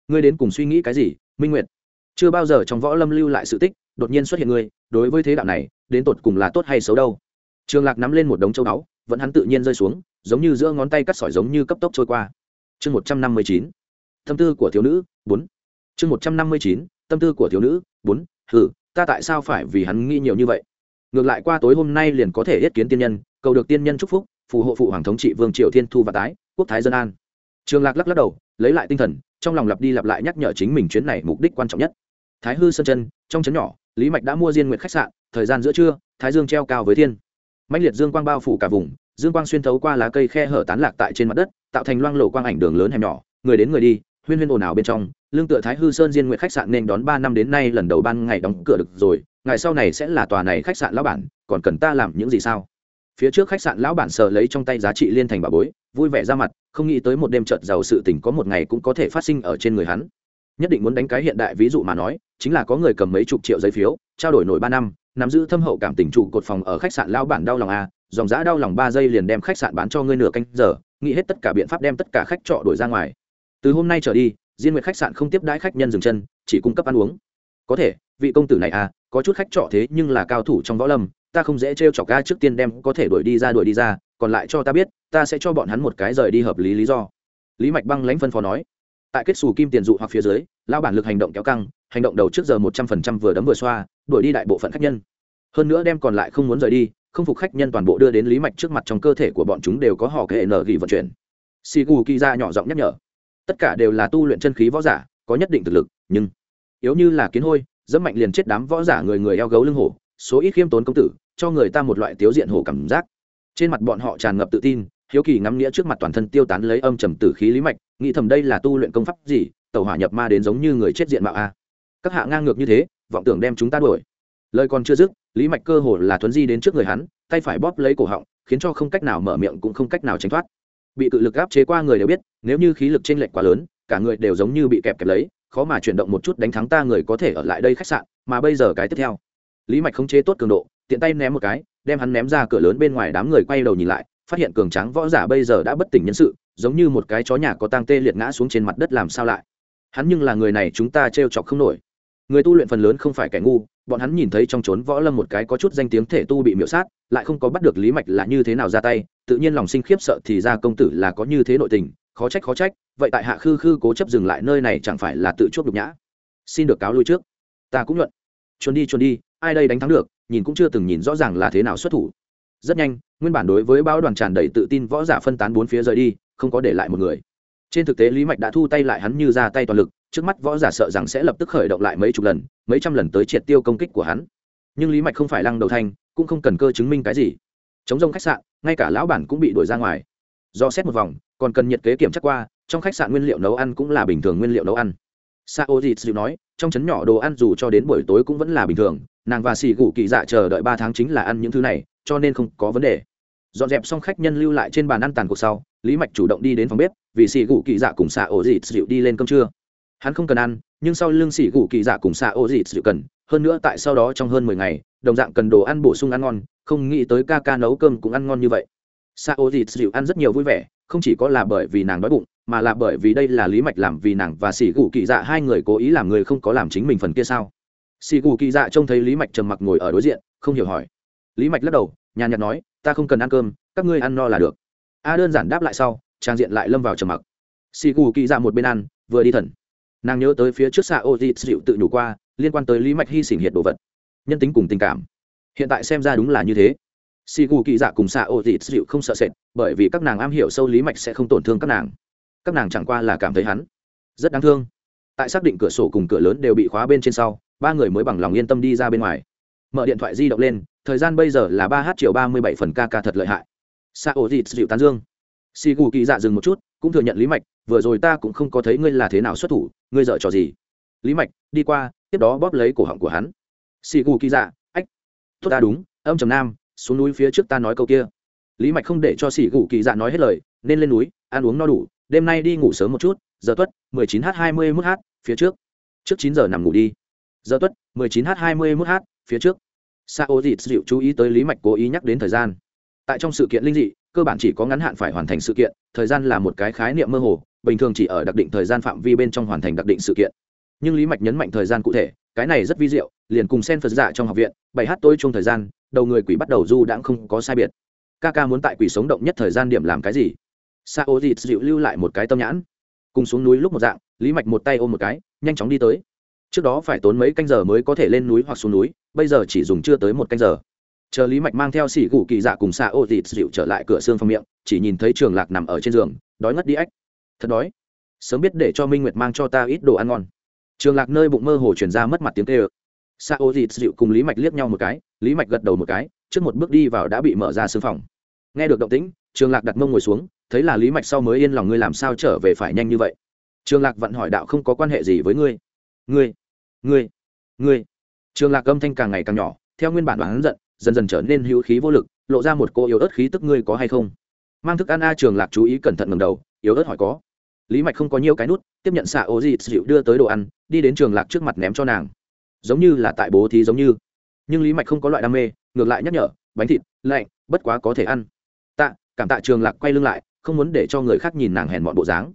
ngươi đến cùng suy nghĩ cái gì, minh nguyệt? Chưa bao giờ trong võ lâm lưu lại sự tích, đột nhiên xuất hiện ngươi, đối với thế đạo này, đến tột cùng là tốt hay xấu đâu? Trường lạc nắm lên một đống châu báu, vẫn hắn tự nhiên rơi xuống, giống như giữa ngón tay cắt sỏi giống như cấp tốc trôi qua. Chương một trăm năm mươi chín tâm tư của thiếu nữ, bốn chương một trăm năm mươi chín, tâm tư của thiếu nữ, bốn, hừ, ta tại sao phải vì hắn nghĩ nhiều như vậy? Ngược lại qua tối hôm nay liền có thể yết kiến tiên nhân, cầu được tiên nhân chúc phúc, phù hộ phụ hoàng thống trị vương triều thiên thu và tái, quốc thái dân an. Trường lạc lắc lắc đầu, lấy lại tinh thần, trong lòng lặp đi lặp lại nhắc nhở chính mình chuyến này mục đích quan trọng nhất. Thái hư sơn chân, trong trấn nhỏ, lý mạch đã mua diên nguyệt khách sạn, thời gian giữa trưa, thái dương treo cao với thiên. Mạnh liệt dương quang bao phủ cả vùng, dương quang xuyên thấu qua lá cây khe hở tán lạc tại trên mặt đất, tạo thành loang lộ quang ảnh đường lớn hẻm nhỏ, người đến người đi huyên huyên ồn ào bên trong, lương tựa thái hư sơn diên nguyện khách sạn nên đón ba năm đến nay lần đầu ban ngày đóng cửa được rồi, ngày sau này sẽ là tòa này khách sạn lão bản, còn cần ta làm những gì sao? Phía trước khách sạn lão bản sờ lấy trong tay giá trị liên thành bà bối, vui vẻ ra mặt, không nghĩ tới một đêm trợt giàu sự tình có một ngày cũng có thể phát sinh ở trên người hắn. Nhất định muốn đánh cái hiện đại ví dụ mà nói, chính là có người cầm mấy chục triệu giấy phiếu, trao đổi nổi ba năm, nắm giữ thâm hậu cảm tình trụ cột phòng ở khách sạn lão bản đau lòng a, dòng giã đau lòng ba giây liền đem khách sạn bán cho ngươi nửa canh giờ, nghĩ hết tất cả biện pháp đem tất cả khách trọ đổi ra ngoài từ hôm nay trở đi, diên nguyệt khách sạn không tiếp đãi khách nhân dừng chân, chỉ cung cấp ăn uống. Có thể, vị công tử này à có chút khách trọ thế nhưng là cao thủ trong võ lâm, ta không dễ trêu chọc ca trước tiên đem có thể đuổi đi ra đuổi đi ra, còn lại cho ta biết, ta sẽ cho bọn hắn một cái rời đi hợp lý lý do. Lý mạch băng lãnh phân phó nói. Tại kết xù kim tiền dụ hoặc phía dưới lao bản lực hành động kéo căng, hành động đầu trước giờ một trăm phần trăm vừa đấm vừa xoa, đuổi đi đại bộ phận khách nhân. Hơn nữa đem còn lại không muốn rời đi, không phục khách nhân toàn bộ đưa đến lý mạch trước mặt trong cơ thể của bọn chúng đều có họ kệ nở gỉ vận chuyển. Xì gù kỳ ra nhỏ giọng nhắc nhở tất cả đều là tu luyện chân khí võ giả, có nhất định thực lực, nhưng yếu như là kiến hôi, dẫm mạnh liền chết đám võ giả người người eo gấu lưng hổ, số ít khiêm tốn công tử, cho người ta một loại tiếu diện hổ cảm giác. Trên mặt bọn họ tràn ngập tự tin, hiếu kỳ ngắm nghĩa trước mặt toàn thân tiêu tán lấy âm trầm tử khí lý mạch, nghĩ thầm đây là tu luyện công pháp gì tàu hỏa nhập ma đến giống như người chết diện mạo a. Các hạ ngang ngược như thế, vọng tưởng đem chúng ta đuổi. Lời còn chưa dứt, lý mạch cơ hồ là thuấn di đến trước người hắn, tay phải bóp lấy cổ họng, khiến cho không cách nào mở miệng cũng không cách nào tránh thoát bị cự lực áp chế qua người đều biết, nếu như khí lực t r ê n lệch quá lớn, cả người đều giống như bị kẹp kẹp lấy, khó mà chuyển động một chút đánh thắng ta người có thể ở lại đây khách sạn, mà bây giờ cái tiếp theo. Lý mạch khống chế tốt cường độ, tiện tay ném một cái, đem hắn ném ra cửa lớn bên ngoài đám người quay đầu nhìn lại, phát hiện cường tráng võ giả bây giờ đã bất tỉnh nhân sự, giống như một cái chó nhà có tang tê liệt ngã xuống trên mặt đất làm sao lại. Hắn nhưng là người này chúng ta t r e o chọc không nổi. Người tu luyện phần lớn không phải kẻ ngu, bọn hắn nhìn thấy trong trốn võ lâm một cái có chút danh tiếng thể tu bị miễu sát, lại không có bắt được lý mạch là như thế nào ra tay tự nhiên lòng sinh khiếp sợ thì ra công tử là có như thế nội tình, khó trách khó trách, vậy tại hạ khư khư cố chấp dừng lại nơi này chẳng phải là tự chuốc nhục nhã. Xin được cáo lui trước. Ta cũng luận chuồn đi chuồn đi, ai đây đánh thắng được, nhìn cũng chưa từng nhìn rõ ràng là thế nào xuất thủ. Rất nhanh, nguyên bản đối với bão đoàn tràn đầy tự tin võ giả phân tán bốn phía rời đi, không có để lại một người. Trên thực tế lý mạch đã thu tay lại hắn như ra tay toàn lực, trước mắt võ giả sợ rằng sẽ lập tức khởi động lại mấy chục lần, mấy trăm lần tới triệt tiêu công kích của hắn. Nhưng lý mạch không phải lăng đầu thanh, cũng không cần cơ chứng minh cái gì. Chống rông khách sạn ngay cả lão bản cũng bị đuổi ra ngoài. Do xét một vòng, còn cần nhiệt kế kiểm tra qua, trong khách sạn nguyên liệu nấu ăn cũng là bình thường nguyên liệu nấu ăn. Sao dịt dịu nói, trong chấn nhỏ đồ ăn dù cho đến buổi tối cũng vẫn là bình thường, nàng và xì gù kỳ dạ chờ đợi ba tháng chính là ăn những thứ này, cho nên không có vấn đề. Dọn dẹp xong khách nhân lưu lại trên bàn ăn tàn cuộc sau, lý mạch chủ động đi đến phòng bếp, vì xì gù kỳ dạ cùng xạ ổ dịt dịu đi lên cơm trưa. Hắn không cần ăn, nhưng sau lưng xì gù kỳ dạ cùng xạ ô dịt dịu cần, hơn nữa tại sau đó trong hơn mười ngày, đồng dạng cần đồ ăn bổ sung ăn ngon không nghĩ tới ca ca nấu cơm cũng ăn ngon như vậy. Sa ô dịt dịu ăn rất nhiều vui vẻ, không chỉ có là bởi vì nàng đói bụng, mà là bởi vì đây là lý mạch làm vì nàng và xỉ gù kỳ dạ hai người cố ý làm người không có làm chính mình phần kia sao? Xỉ gù kỳ dạ trông thấy lý mạch trầm mặc ngồi ở đối diện, không hiểu hỏi. Lý mạch lắc đầu, nhàn nhạt nói, ta không cần ăn cơm, các ngươi ăn no là được. A đơn giản đáp lại sau, trang diện lại lâm vào trầm mặc. Xỉ gù kỳ dạ một bên ăn, vừa đi thần. Nàng nhớ tới phía trước xa ô dịt dịu tự nhủ qua, liên quan tới lý mạch hy sinh hiện đồ vật. Nhân tính cùng tình cảm hiện tại xem ra đúng là như thế. Si gù kỳ dạ cùng xạ ô dịt dịu không sợ sệt, bởi vì các nàng am hiểu sâu lý mạch sẽ không tổn thương các nàng. Các nàng chẳng qua là cảm thấy hắn rất đáng thương. Tại xác định cửa sổ cùng cửa lớn đều bị khóa bên trên sau, ba người mới bằng lòng yên tâm đi ra bên ngoài. Mở điện thoại di động lên, thời gian bây giờ là ba h chiều ba mươi bảy phần ca ca thật lợi hại. Sa ô dịt dịu tán dương. Si gù kỳ dạ dừng một chút, cũng thừa nhận lý mạch, vừa rồi ta cũng không có thấy ngươi là thế nào xuất thủ, ngươi dợ trò gì. Lý mạch, đi qua, tiếp đó bóp lấy cổ họng của hắn. Xì gù kỳ dạ tốt ta đúng, âm trầm nam, xuống núi phía trước ta nói câu kia. Lý mạch không để cho sỉ gù kỳ dạ nói hết lời, nên lên núi, ăn uống no đủ, đêm nay đi ngủ sớm một chút, giờ tuất, mười chín h hai mươi mốt h phía trước. Trước chín giờ nằm ngủ đi. Giờ tuất, mười chín h hai mươi mốt h phía trước. Sa ô dịt dịu chú ý tới lý mạch cố ý nhắc đến thời gian. Tại trong sự kiện linh dị, cơ bản chỉ có ngắn hạn phải hoàn thành sự kiện, thời gian là một cái khái niệm mơ hồ, bình thường chỉ ở đặc định thời gian phạm vi bên trong hoàn thành đặc định sự kiện. Nhưng lý mạch nhấn mạnh thời gian cụ thể cái này rất vi diệu, liền cùng sen phật dạ trong học viện, bảy hát tối chung thời gian, đầu người quỷ bắt đầu du đãng không có sai biệt. Ca ca muốn tại quỷ sống động nhất thời gian điểm làm cái gì? Sa ô dịt dịu lưu lại một cái tâm nhãn. Cùng xuống núi lúc một dạng, lý mạch một tay ôm một cái, nhanh chóng đi tới. Trước đó phải tốn mấy canh giờ mới có thể lên núi hoặc xuống núi, bây giờ chỉ dùng chưa tới một canh giờ. Chờ lý mạch mang theo xỉ gù kỳ dạ cùng xạ ô dịt dịu trở lại cửa xương phòng miệng, chỉ nhìn thấy trường lạc nằm ở trên giường, đói ngất đi ách. thật đói. Sớm biết để cho minh nguyệt mang cho ta ít đồ ăn ngon trường lạc nơi bụng mơ hồ chuyển ra mất mặt tiếng kê ơ sa ô dịt dịu cùng lý mạch liếc nhau một cái, lý mạch gật đầu một cái, trước một bước đi vào đã bị mở ra xương phòng. Nghe được động tĩnh, trường lạc đặt mông ngồi xuống, thấy là lý mạch sau mới yên lòng ngươi làm sao trở về phải nhanh như vậy. Trường lạc vặn hỏi đạo không có quan hệ gì với ngươi. Ngươi ngươi ngươi. Trường lạc âm thanh càng ngày càng nhỏ, theo nguyên bản đoán giận, dần dần trở nên hữu khí vô lực, lộ ra một cô yếu ớt khí tức ngươi có hay không? Mang thức ăn a trường lạc chú ý cẩn thận ngầm đầu, yếu ớt hỏi có lý mạch không có nhiều cái nút, tiếp nhận xạ ô dịt dịu đưa tới đồ ăn, đi đến trường lạc trước mặt ném cho nàng. Giống như là tại bố thí giống như. Nhưng lý mạch không có loại đam mê, ngược lại nhắc nhở, bánh thịt, lạnh, bất quá có thể ăn. Tạ, cảm tạ trường lạc quay lưng lại, không muốn để cho người khác nhìn nàng hèn mọn bộ dáng.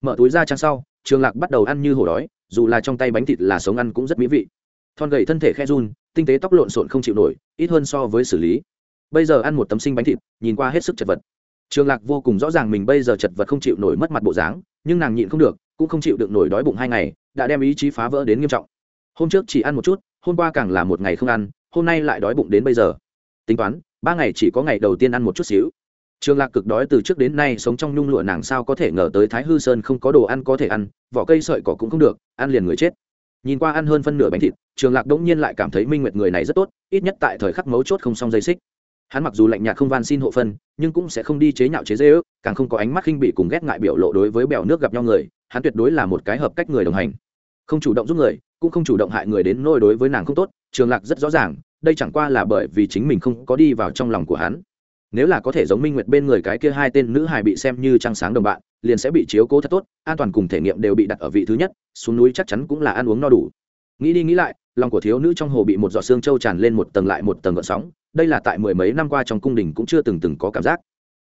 Mở túi ra trang sau, trường lạc bắt đầu ăn như hổ đói, dù là trong tay bánh thịt là sống ăn cũng rất mỹ vị. Thon gầy thân thể khe run, tinh tế tóc lộn xộn không chịu nổi, ít hơn so với xử lý. Bây giờ ăn một tấm sinh bánh thịt, nhìn qua hết sức chật vật trường lạc vô cùng rõ ràng mình bây giờ chật vật không chịu nổi mất mặt bộ dáng, nhưng nàng nhịn không được, cũng không chịu được nổi đói bụng hai ngày, đã đem ý chí phá vỡ đến nghiêm trọng. Hôm trước chỉ ăn một chút, hôm qua càng là một ngày không ăn, hôm nay lại đói bụng đến bây giờ. Tính toán, ba ngày chỉ có ngày đầu tiên ăn một chút xíu. Trường lạc cực đói từ trước đến nay sống trong nhung lụa nàng sao có thể ngờ tới thái hư sơn không có đồ ăn có thể ăn, vỏ cây sợi cỏ cũng không được, ăn liền người chết. Nhìn qua ăn hơn phân nửa bánh thịt, trường lạc đỗng nhiên lại cảm thấy minh nguyệt người này rất tốt, ít nhất tại thời khắc mấu chốt không xong dây xích hắn mặc dù lạnh nhạt không van xin hộ phân, nhưng cũng sẽ không đi chế nhạo chế dễ ước càng không có ánh mắt khinh bị cùng ghét ngại biểu lộ đối với bèo nước gặp nhau người, hắn tuyệt đối là một cái hợp cách người đồng hành. Không chủ động giúp người, cũng không chủ động hại người đến nôi đối với nàng không tốt, trường lạc rất rõ ràng, đây chẳng qua là bởi vì chính mình không có đi vào trong lòng của hắn. Nếu là có thể giống minh nguyệt bên người cái kia hai tên nữ hài bị xem như trăng sáng đồng bạn, liền sẽ bị chiếu cố thật tốt, an toàn cùng thể nghiệm đều bị đặt ở vị thứ nhất, xuống núi chắc chắn cũng là ăn uống no đủ. Nghĩ đi nghĩ lại, lòng của thiếu nữ trong hồ bị một giọt xương trâu tràn lên một tầng lại một tầng gợn sóng đây là tại mười mấy năm qua trong cung đình cũng chưa từng từng có cảm giác.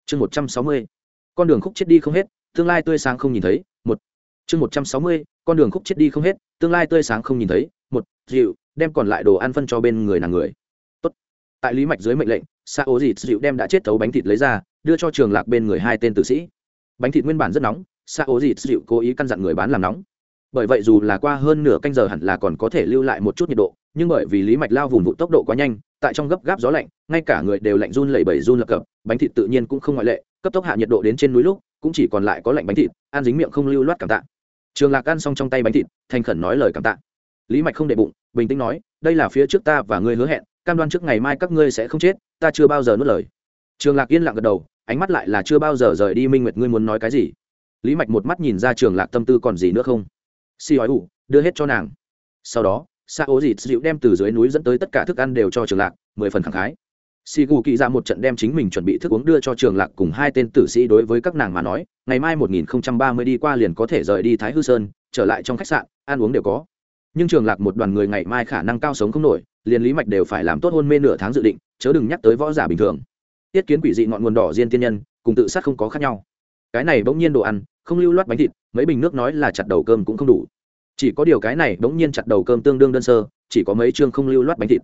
Chương một trăm sáu mươi, con đường khúc chết đi không hết, tương lai tươi sáng không nhìn thấy, một. Chương một trăm sáu mươi, con đường khúc chết đi không hết, tương lai tươi sáng không nhìn thấy, một. Dịu, đem còn lại đồ ăn phân cho bên người nàng người. Tốt. tại lý mạch dưới mệnh lệnh xa ố dịt dịu đem đã chết thấu bánh thịt lấy ra, đưa cho trường lạc bên người hai tên tử sĩ. Bánh thịt nguyên bản rất nóng xa ố dịt dịu cố ý căn dặn người bán làm nóng. Bởi vậy dù là qua hơn nửa canh giờ hẳn là còn có thể lưu lại một chút nhiệt độ nhưng bởi vì lý mạch lao vùng vụ tốc độ quá nhanh, tại trong gấp gáp gió lạnh, ngay cả người đều lạnh run lẩy bẩy run lập cập, bánh thịt tự nhiên cũng không ngoại lệ, cấp tốc hạ nhiệt độ đến trên núi lúc, cũng chỉ còn lại có lạnh bánh thịt, ăn dính miệng không lưu loát cảm tạ. Trường lạc ăn xong trong tay bánh thịt, thành khẩn nói lời cảm tạ. Lý mạch không đệ bụng, bình tĩnh nói, đây là phía trước ta và ngươi hứa hẹn, cam đoan trước ngày mai các ngươi sẽ không chết, ta chưa bao giờ nuốt lời. Trường lạc yên lặng gật đầu, ánh mắt lại là chưa bao giờ rời đi minh nguyệt, ngươi muốn nói cái gì? Lý mạch một mắt nhìn ra trường lạc tâm tư còn gì nữa không. Si hỏi ủ, đưa hết cho nàng. Sau đó xa ố dịt dịu đem từ dưới núi dẫn tới tất cả thức ăn đều cho trường lạc, mười phần khẳng khái. Si gù kỵ ra dạ một trận đem chính mình chuẩn bị thức uống đưa cho trường lạc cùng hai tên tử sĩ đối với các nàng mà nói, ngày mai một nghìn không trăm ba mươi đi qua liền có thể rời đi thái hư sơn, trở lại trong khách sạn, ăn uống đều có. Nhưng trường lạc một đoàn người ngày mai khả năng cao sống không nổi, liền lý mạch đều phải làm tốt hôn mê nửa tháng dự định, chớ đừng nhắc tới võ giả bình thường. Tiết kiến quỷ dị ngọn nguồn đỏ diên tiên nhân, cùng tự sát không có khác nhau. Cái này bỗng nhiên đồ ăn, không lưu loát bánh thịt, mấy bình nước nói là chặt đầu cơm cũng không đủ chỉ có điều cái này bỗng nhiên chặt đầu cơm tương đương đơn sơ, chỉ có mấy chương không lưu loát bánh thịt.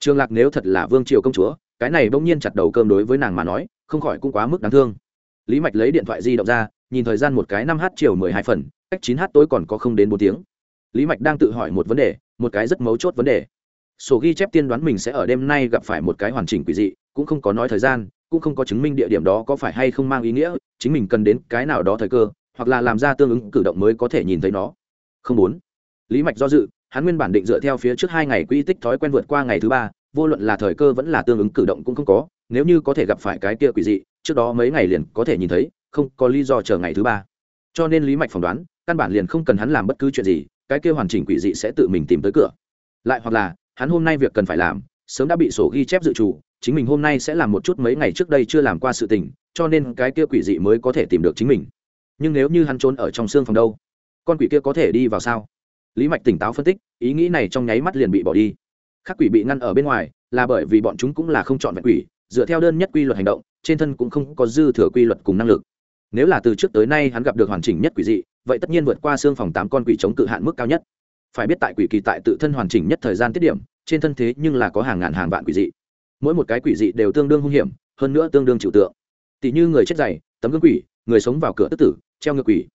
Trường lạc nếu thật là vương triều công chúa, cái này bỗng nhiên chặt đầu cơm đối với nàng mà nói, không khỏi cũng quá mức đáng thương. Lý mạch lấy điện thoại di động ra, nhìn thời gian một cái năm h chiều mười hai phần, cách chín h tối còn có không đến bốn tiếng. Lý mạch đang tự hỏi một vấn đề, một cái rất mấu chốt vấn đề. Sổ ghi chép tiên đoán mình sẽ ở đêm nay gặp phải một cái hoàn chỉnh quỷ dị, cũng không có nói thời gian, cũng không có chứng minh địa điểm đó có phải hay không mang ý nghĩa, chính mình cần đến cái nào đó thời cơ, hoặc là làm ra tương ứng cử động mới có thể nhìn thấy nó không muốn lý mạch do dự, hắn nguyên bản định dựa theo phía trước hai ngày quy tích thói quen vượt qua ngày thứ ba, vô luận là thời cơ vẫn là tương ứng cử động cũng không có, nếu như có thể gặp phải cái kia quỷ dị, trước đó mấy ngày liền có thể nhìn thấy, không có lý do chờ ngày thứ ba. Cho nên lý mạch phỏng đoán, căn bản liền không cần hắn làm bất cứ chuyện gì, cái kia hoàn chỉnh quỷ dị sẽ tự mình tìm tới cửa. Lại hoặc là, hắn hôm nay việc cần phải làm, sớm đã bị sổ ghi chép dự trù, chính mình hôm nay sẽ làm một chút mấy ngày trước đây chưa làm qua sự tình, cho nên cái kia quỷ dị mới có thể tìm được chính mình. Nhưng nếu như hắn trốn ở trong xương phòng đâu con quỷ kia có thể đi vào sao? Lý mạch tỉnh táo phân tích, ý nghĩ này trong nháy mắt liền bị bỏ đi. Khắc quỷ bị ngăn ở bên ngoài, là bởi vì bọn chúng cũng là không chọn vẹn quỷ, dựa theo đơn nhất quy luật hành động, trên thân cũng không có dư thừa quy luật cùng năng lực. Nếu là từ trước tới nay hắn gặp được hoàn chỉnh nhất quỷ dị, vậy tất nhiên vượt qua xương phòng tám con quỷ chống cự hạn mức cao nhất. Phải biết tại quỷ kỳ tại tự thân hoàn chỉnh nhất thời gian tiết điểm, trên thân thế nhưng là có hàng ngàn hàng vạn quỷ dị. Mỗi một cái quỷ dị đều tương đương hung hiểm, hơn nữa tương đương chịu tượng. Tỷ như người chết dày, tấm gương quỷ, người sống vào cửa tức tử, treo ngược quỷ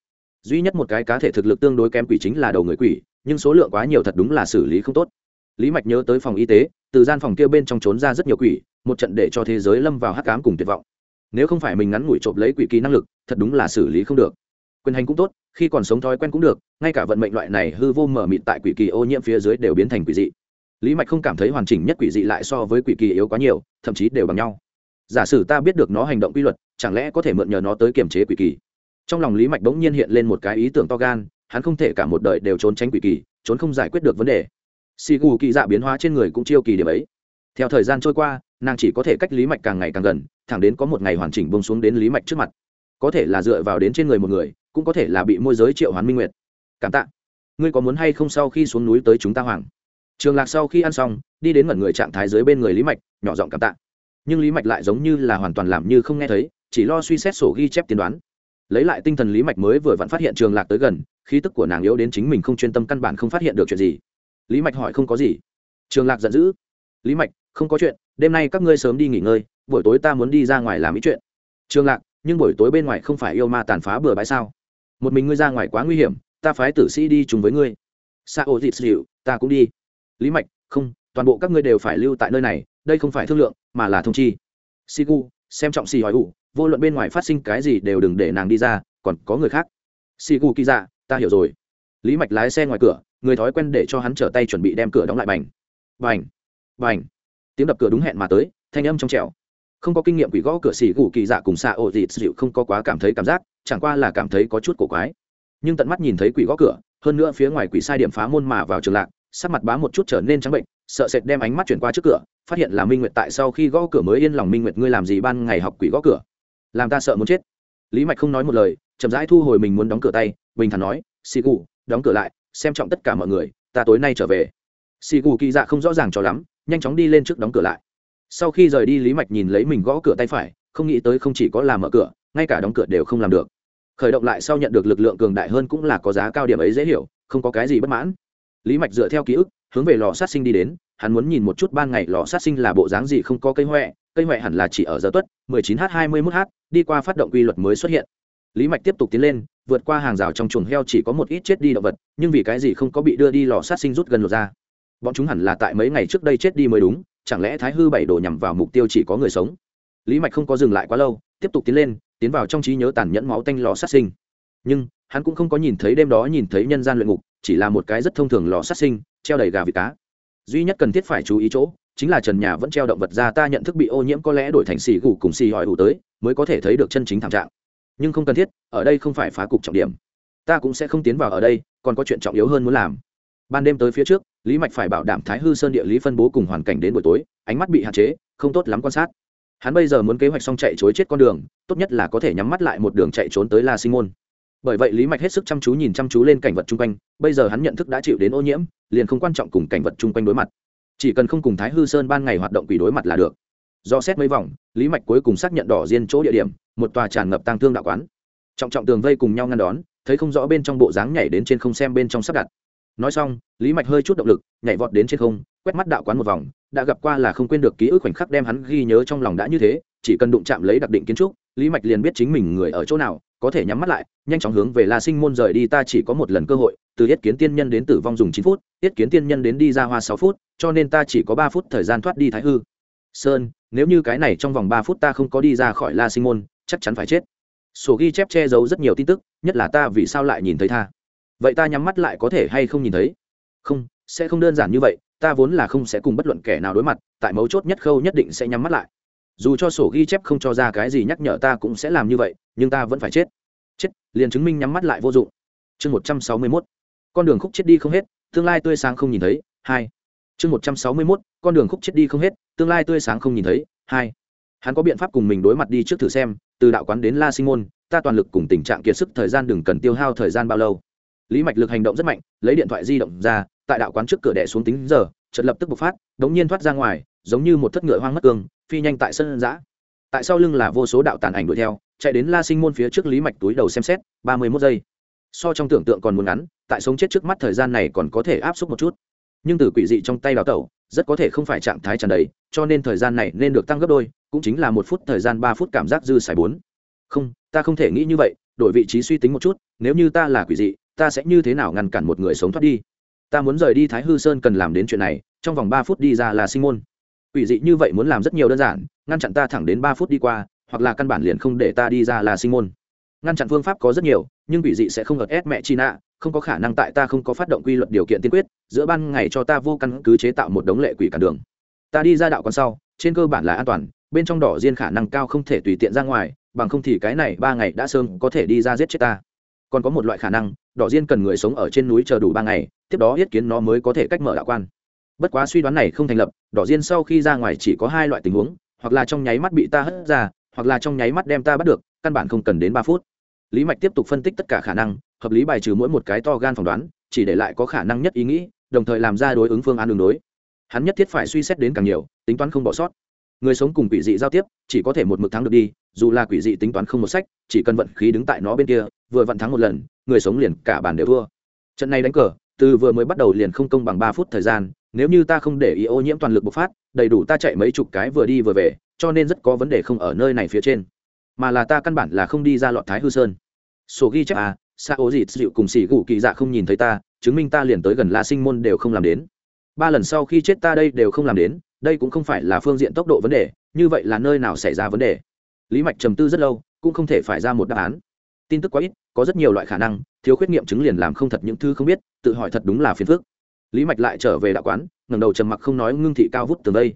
duy nhất một cái cá thể thực lực tương đối kém quỷ chính là đầu người quỷ, nhưng số lượng quá nhiều thật đúng là xử lý không tốt. Lý mạch nhớ tới phòng y tế, từ gian phòng kia bên trong trốn ra rất nhiều quỷ, một trận để cho thế giới lâm vào hắc cám cùng tuyệt vọng. Nếu không phải mình ngắn ngủi trộm lấy quỷ kỳ năng lực, thật đúng là xử lý không được. Quyền hành cũng tốt, khi còn sống thói quen cũng được, ngay cả vận mệnh loại này hư vô mở mịt tại quỷ kỳ ô nhiễm phía dưới đều biến thành quỷ dị. Lý mạch không cảm thấy hoàn chỉnh nhất quỷ dị lại so với quỷ kỳ yếu quá nhiều, thậm chí đều bằng nhau. Giả sử ta biết được nó hành động quy luật, chẳng lẽ có thể mượn nhờ nó tới kiềm chế quỷ kỳ? Trong lòng lý mạch bỗng nhiên hiện lên một cái ý tưởng to gan, hắn không thể cả một đời đều trốn tránh quỷ kỳ, trốn không giải quyết được vấn đề. Xì gù kỳ dạ biến hóa trên người cũng chiêu kỳ điểm ấy. Theo thời gian trôi qua, nàng chỉ có thể cách lý mạch càng ngày càng gần, thẳng đến có một ngày hoàn chỉnh bông xuống đến lý mạch trước mặt. Có thể là dựa vào đến trên người một người, cũng có thể là bị môi giới triệu hoán minh nguyệt. Cảm tạ. Ngươi có muốn hay không sau khi xuống núi tới chúng ta hoàng? Trường lạc sau khi ăn xong, đi đến ngẩn người trạng thái dưới bên người lý mạch, nhỏ giọng cảm tạ. Nhưng lý mạch lại giống như là hoàn toàn làm như không nghe thấy, chỉ lo suy xét sổ ghi chép tiên đoán lấy lại tinh thần lý mạch mới vừa vặn phát hiện trường lạc tới gần, khí tức của nàng yếu đến chính mình không chuyên tâm căn bản không phát hiện được chuyện gì. Lý mạch hỏi không có gì. Trường lạc giận dữ. Lý mạch, không có chuyện, đêm nay các ngươi sớm đi nghỉ ngơi, buổi tối ta muốn đi ra ngoài làm ý chuyện. Trường lạc, nhưng buổi tối bên ngoài không phải yêu ma tàn phá bừa bãi sao? Một mình ngươi ra ngoài quá nguy hiểm, ta phái tử sĩ đi chung với ngươi. Sa ô dịt dịu, ta cũng đi. Lý mạch, không, toàn bộ các ngươi đều phải lưu tại nơi này, đây không phải thương lượng, mà là thông chi. Sigu, xem trọng xì hỏi ủ vô luận bên ngoài phát sinh cái gì đều đừng để nàng đi ra, còn có người khác. Sigu kỳ dạ ta hiểu rồi. Lý mạch lái xe ngoài cửa, người thói quen để cho hắn trở tay chuẩn bị đem cửa đóng lại bành. Bành bành. Tiếng đập cửa đúng hẹn mà tới, thanh âm trong trẻo. Không có kinh nghiệm quỷ gõ cửa xì gù kỳ dạ cùng xạ ổ dịt dịu không có quá cảm thấy cảm giác, chẳng qua là cảm thấy có chút cổ quái. Nhưng tận mắt nhìn thấy quỷ gõ cửa, hơn nữa phía ngoài quỷ sai điểm phá môn mà vào trường lạc, sắc mặt bá một chút trở nên trắng bệnh, sợ sệt đem ánh mắt chuyển qua trước cửa, phát hiện là minh nguyệt tại sau khi gõ cửa mới yên lòng. Minh nguyệt, ngươi làm gì ban ngày học quỷ gõ cửa? Làm ta sợ muốn chết. Lý mạch không nói một lời, chậm rãi thu hồi mình muốn đóng cửa tay, bình thản nói, xì gù, đóng cửa lại, xem trọng tất cả mọi người, ta tối nay trở về. Xì gù kỳ dạ không rõ ràng cho lắm, nhanh chóng đi lên trước đóng cửa lại. Sau khi rời đi, lý mạch nhìn lấy mình gõ cửa tay phải, không nghĩ tới không chỉ có làm mở cửa, ngay cả đóng cửa đều không làm được. Khởi động lại sau nhận được lực lượng cường đại hơn cũng là có giá cao điểm ấy dễ hiểu, không có cái gì bất mãn. Lý mạch dựa theo ký ức, hướng về lò sát sinh đi đến hắn muốn nhìn một chút ban ngày lò sát sinh là bộ dáng gì không có cây huệ cây huệ hẳn là chỉ ở giờ tuất 19 h 21 h đi qua phát động quy luật mới xuất hiện. Lý mạch tiếp tục tiến lên, vượt qua hàng rào trong chuồng heo chỉ có một ít chết đi động vật, nhưng vì cái gì không có bị đưa đi lò sát sinh rút gần lột ra? Bọn chúng hẳn là tại mấy ngày trước đây chết đi mới đúng, chẳng lẽ thái hư bảy đồ nhằm vào mục tiêu chỉ có người sống? Lý mạch không có dừng lại quá lâu, tiếp tục tiến lên, tiến vào trong trí nhớ tàn nhẫn máu tanh lò sát sinh. Nhưng, hắn cũng không có nhìn thấy đêm đó nhìn thấy nhân gian luyện ngục, chỉ là một cái rất thông thường lò sát sinh, treo đầy gà vịt cá duy nhất cần thiết phải chú ý chỗ chính là trần nhà vẫn treo động vật ra ta nhận thức bị ô nhiễm có lẽ đổi thành xì gù cùng xì hỏi hủ tới, mới có thể thấy được chân chính thảm trạng. Nhưng không cần thiết, ở đây không phải phá cục trọng điểm. Ta cũng sẽ không tiến vào ở đây, còn có chuyện trọng yếu hơn muốn làm. Ban đêm tới phía trước, lý mạch phải bảo đảm thái hư sơn địa lý phân bố cùng hoàn cảnh đến buổi tối, ánh mắt bị hạn chế, không tốt lắm quan sát. Hắn bây giờ muốn kế hoạch xong chạy chối chết con đường, tốt nhất là có thể nhắm mắt lại một đường chạy trốn tới la sinh môn bởi vậy lý mạch hết sức chăm chú nhìn chăm chú lên cảnh vật chung quanh, bây giờ hắn nhận thức đã chịu đến ô nhiễm, liền không quan trọng cùng cảnh vật chung quanh đối mặt. Chỉ cần không cùng thái hư sơn ban ngày hoạt động quỷ đối mặt là được. Do xét mấy vòng, lý mạch cuối cùng xác nhận đỏ riêng chỗ địa điểm, một tòa tràn ngập tăng thương đạo quán. Trọng trọng tường vây cùng nhau ngăn đón, thấy không rõ bên trong bộ dáng nhảy đến trên không xem bên trong sắp đặt. Nói xong, lý mạch hơi chút động lực, nhảy vọt đến trên không, quét mắt đạo quán một vòng, đã gặp qua là không quên được ký ức khoảnh khắc đem hắn ghi nhớ trong lòng đã như thế, chỉ cần đụng chạm lấy đặc định kiến trúc lý mạch liền biết chính mình người ở chỗ nào, có thể nhắm mắt lại, nhanh chóng hướng về la sinh môn rời đi, ta chỉ có một lần cơ hội, từ yết kiến tiên nhân đến tử vong dùng chín phút, yết kiến tiên nhân đến đi ra hoa sáu phút, cho nên ta chỉ có ba phút thời gian thoát đi thái hư. Sơn, nếu như cái này trong vòng ba phút ta không có đi ra khỏi la sinh môn, chắc chắn phải chết. Sổ ghi chép che giấu rất nhiều tin tức, nhất là ta vì sao lại nhìn thấy tha? Vậy ta nhắm mắt lại có thể hay không nhìn thấy? Không, sẽ không đơn giản như vậy, ta vốn là không sẽ cùng bất luận kẻ nào đối mặt, tại mấu chốt nhất khâu nhất định sẽ nhắm mắt lại dù cho sổ ghi chép không cho ra cái gì nhắc nhở ta cũng sẽ làm như vậy, nhưng ta vẫn phải chết. Chết, liền chứng minh nhắm mắt lại vô dụng. Chương một trăm sáu mươi mốt, con đường khúc chết đi không hết, tương lai tươi sáng không nhìn thấy, hai. Chương một trăm sáu mươi mốt, con đường khúc chết đi không hết, tương lai tươi sáng không nhìn thấy, hai. Hắn có biện pháp cùng mình đối mặt đi trước thử xem, từ đạo quán đến la sinh môn, ta toàn lực cùng tình trạng kiệt sức thời gian đừng cần tiêu hao thời gian bao lâu. Lý mạch lực hành động rất mạnh, lấy điện thoại di động ra, tại đạo quán trước cửa đẻ xuống tính giờ, chợt lập tức bộc phát, đống nhiên thoát ra ngoài, giống như một thất ngựa hoang mất cương phi nhanh tại sân giã. Tại sau lưng là vô số đạo tàn ảnh đuổi theo, chạy đến la sinh môn phía trước lý mạch túi đầu xem xét, ba mươi mốt giây. So trong tưởng tượng còn muốn ngắn, tại sống chết trước mắt thời gian này còn có thể áp suất một chút. Nhưng từ quỷ dị trong tay đào tẩu, rất có thể không phải trạng thái tràn đầy, cho nên thời gian này nên được tăng gấp đôi, cũng chính là một phút thời gian ba phút cảm giác dư xài bốn. Không, ta không thể nghĩ như vậy, đổi vị trí suy tính một chút, nếu như ta là quỷ dị, ta sẽ như thế nào ngăn cản một người sống thoát đi? Ta muốn rời đi thái hư sơn cần làm đến chuyện này, trong vòng ba phút đi ra là sinh môn quỷ dị như vậy muốn làm rất nhiều đơn giản, ngăn chặn ta thẳng đến ba phút đi qua, hoặc là căn bản liền không để ta đi ra là sinh môn. Ngăn chặn phương pháp có rất nhiều, nhưng quỷ dị sẽ không hợp ép mẹ chi nạ không có khả năng tại ta không có phát động quy luật điều kiện tiên quyết, giữa ban ngày cho ta vô căn cứ chế tạo một đống lệ quỷ cản đường. Ta đi ra đạo con sau, trên cơ bản là an toàn, bên trong đỏ diên khả năng cao không thể tùy tiện ra ngoài, bằng không thì cái này ba ngày đã sớm có thể đi ra giết chết ta. Còn có một loại khả năng, đỏ diên cần người sống ở trên núi chờ đủ ba ngày, tiếp đó yết kiến nó mới có thể cách mở đạo quan bất quá suy đoán này không thành lập, đỏ diên sau khi ra ngoài chỉ có hai loại tình huống, hoặc là trong nháy mắt bị ta hất ra, hoặc là trong nháy mắt đem ta bắt được, căn bản không cần đến ba phút. Lý mạch tiếp tục phân tích tất cả khả năng, hợp lý bài trừ mỗi một cái to gan phỏng đoán, chỉ để lại có khả năng nhất ý nghĩ, đồng thời làm ra đối ứng phương án đường đối. Hắn nhất thiết phải suy xét đến càng nhiều, tính toán không bỏ sót. Người sống cùng quỷ dị giao tiếp, chỉ có thể một mực thắng được đi, dù là quỷ dị tính toán không một sách, chỉ cần vận khí đứng tại nó bên kia, vừa vận thắng một lần, người sống liền cả bàn đều thua. Trận này đánh cờ, từ vừa mới bắt đầu liền không công bằng ba phút thời gian nếu như ta không để ý ô nhiễm toàn lực bộc phát, đầy đủ ta chạy mấy chục cái vừa đi vừa về, cho nên rất có vấn đề không ở nơi này phía trên. Mà là ta căn bản là không đi ra lọt thái hư sơn. Sổ ghi chép à xa ố dịt dịu cùng xỉ gù kỳ dạ không nhìn thấy ta, chứng minh ta liền tới gần la sinh môn đều không làm đến. Ba lần sau khi chết ta đây đều không làm đến, đây cũng không phải là phương diện tốc độ vấn đề, như vậy là nơi nào xảy ra vấn đề? Lý mạch trầm tư rất lâu, cũng không thể phải ra một đáp án. Tin tức quá ít, có rất nhiều loại khả năng, thiếu khuyết nghiệm chứng liền làm không thật những thứ không biết, tự hỏi thật đúng là phiền phức lý mạch lại trở về đạo quán, ngẩng đầu trầm mặc không nói ngưng thị cao vút tường đây.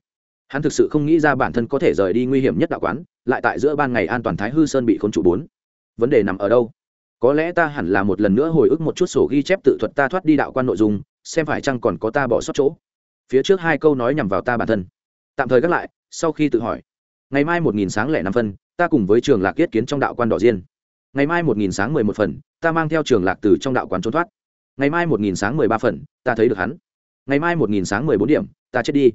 Hắn thực sự không nghĩ ra bản thân có thể rời đi nguy hiểm nhất đạo quán, lại tại giữa ban ngày an toàn thái hư sơn bị khốn trụ bốn. Vấn đề nằm ở đâu? Có lẽ ta hẳn là một lần nữa hồi ức một chút sổ ghi chép tự thuật ta thoát đi đạo quan nội dung, xem phải chăng còn có ta bỏ sót chỗ. Phía trước hai câu nói nhằm vào ta bản thân. Tạm thời gác lại, sau khi tự hỏi. Ngày mai một nghìn sáng lẻ năm phân, ta cùng với trường lạc yết kiến trong đạo quan đỏ diên. Ngày mai một nghìn sáng mười một phần, ta mang theo trường lạc từ trong đạo quán trốn thoát ngày mai một nghìn sáng mười ba phần, ta thấy được hắn. Ngày mai một nghìn sáng mười bốn điểm, ta chết đi.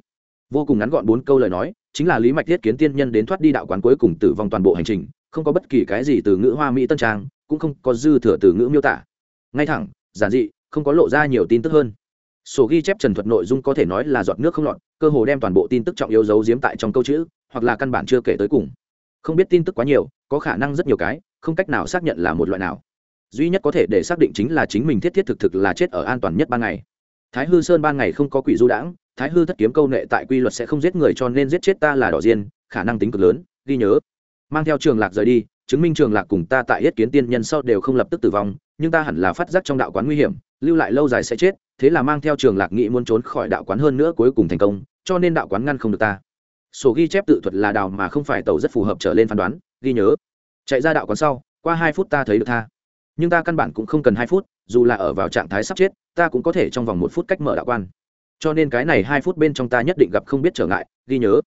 Vô cùng ngắn gọn bốn câu lời nói, chính là lý mạch thiết kiến tiên nhân đến thoát đi đạo quán cuối cùng tử vong toàn bộ hành trình, không có bất kỳ cái gì từ ngữ hoa mỹ tân trang, cũng không có dư thừa từ ngữ miêu tả. Ngay thẳng, giản dị, không có lộ ra nhiều tin tức hơn. Sổ ghi chép trần thuật nội dung có thể nói là giọt nước không lọt, cơ hồ đem toàn bộ tin tức trọng yếu giấu giếm tại trong câu chữ, hoặc là căn bản chưa kể tới cùng. Không biết tin tức quá nhiều, có khả năng rất nhiều cái, không cách nào xác nhận là một loại nào duy nhất có thể để xác định chính là chính mình thiết thiết thực thực là chết ở an toàn nhất ban ngày. Thái hư sơn ban ngày không có quỷ du đãng, thái hư thất kiếm câu nệ tại quy luật sẽ không giết người cho nên giết chết ta là đỏ diên, khả năng tính cực lớn, ghi nhớ. Mang theo trường lạc rời đi, chứng minh trường lạc cùng ta tại yết kiến tiên nhân sau đều không lập tức tử vong, nhưng ta hẳn là phát giác trong đạo quán nguy hiểm, lưu lại lâu dài sẽ chết, thế là mang theo trường lạc nghĩ muốn trốn khỏi đạo quán hơn nữa cuối cùng thành công, cho nên đạo quán ngăn không được ta. Sổ ghi chép tự thuật là đào mà không phải tàu rất phù hợp trở lên phán đoán, ghi nhớ. Chạy ra đạo quán sau, qua hai phút ta thấy được tha nhưng ta căn bản cũng không cần hai phút, dù là ở vào trạng thái sắp chết, ta cũng có thể trong vòng một phút cách mở đạo quan. Cho nên cái này hai phút bên trong ta nhất định gặp không biết trở ngại, ghi nhớ.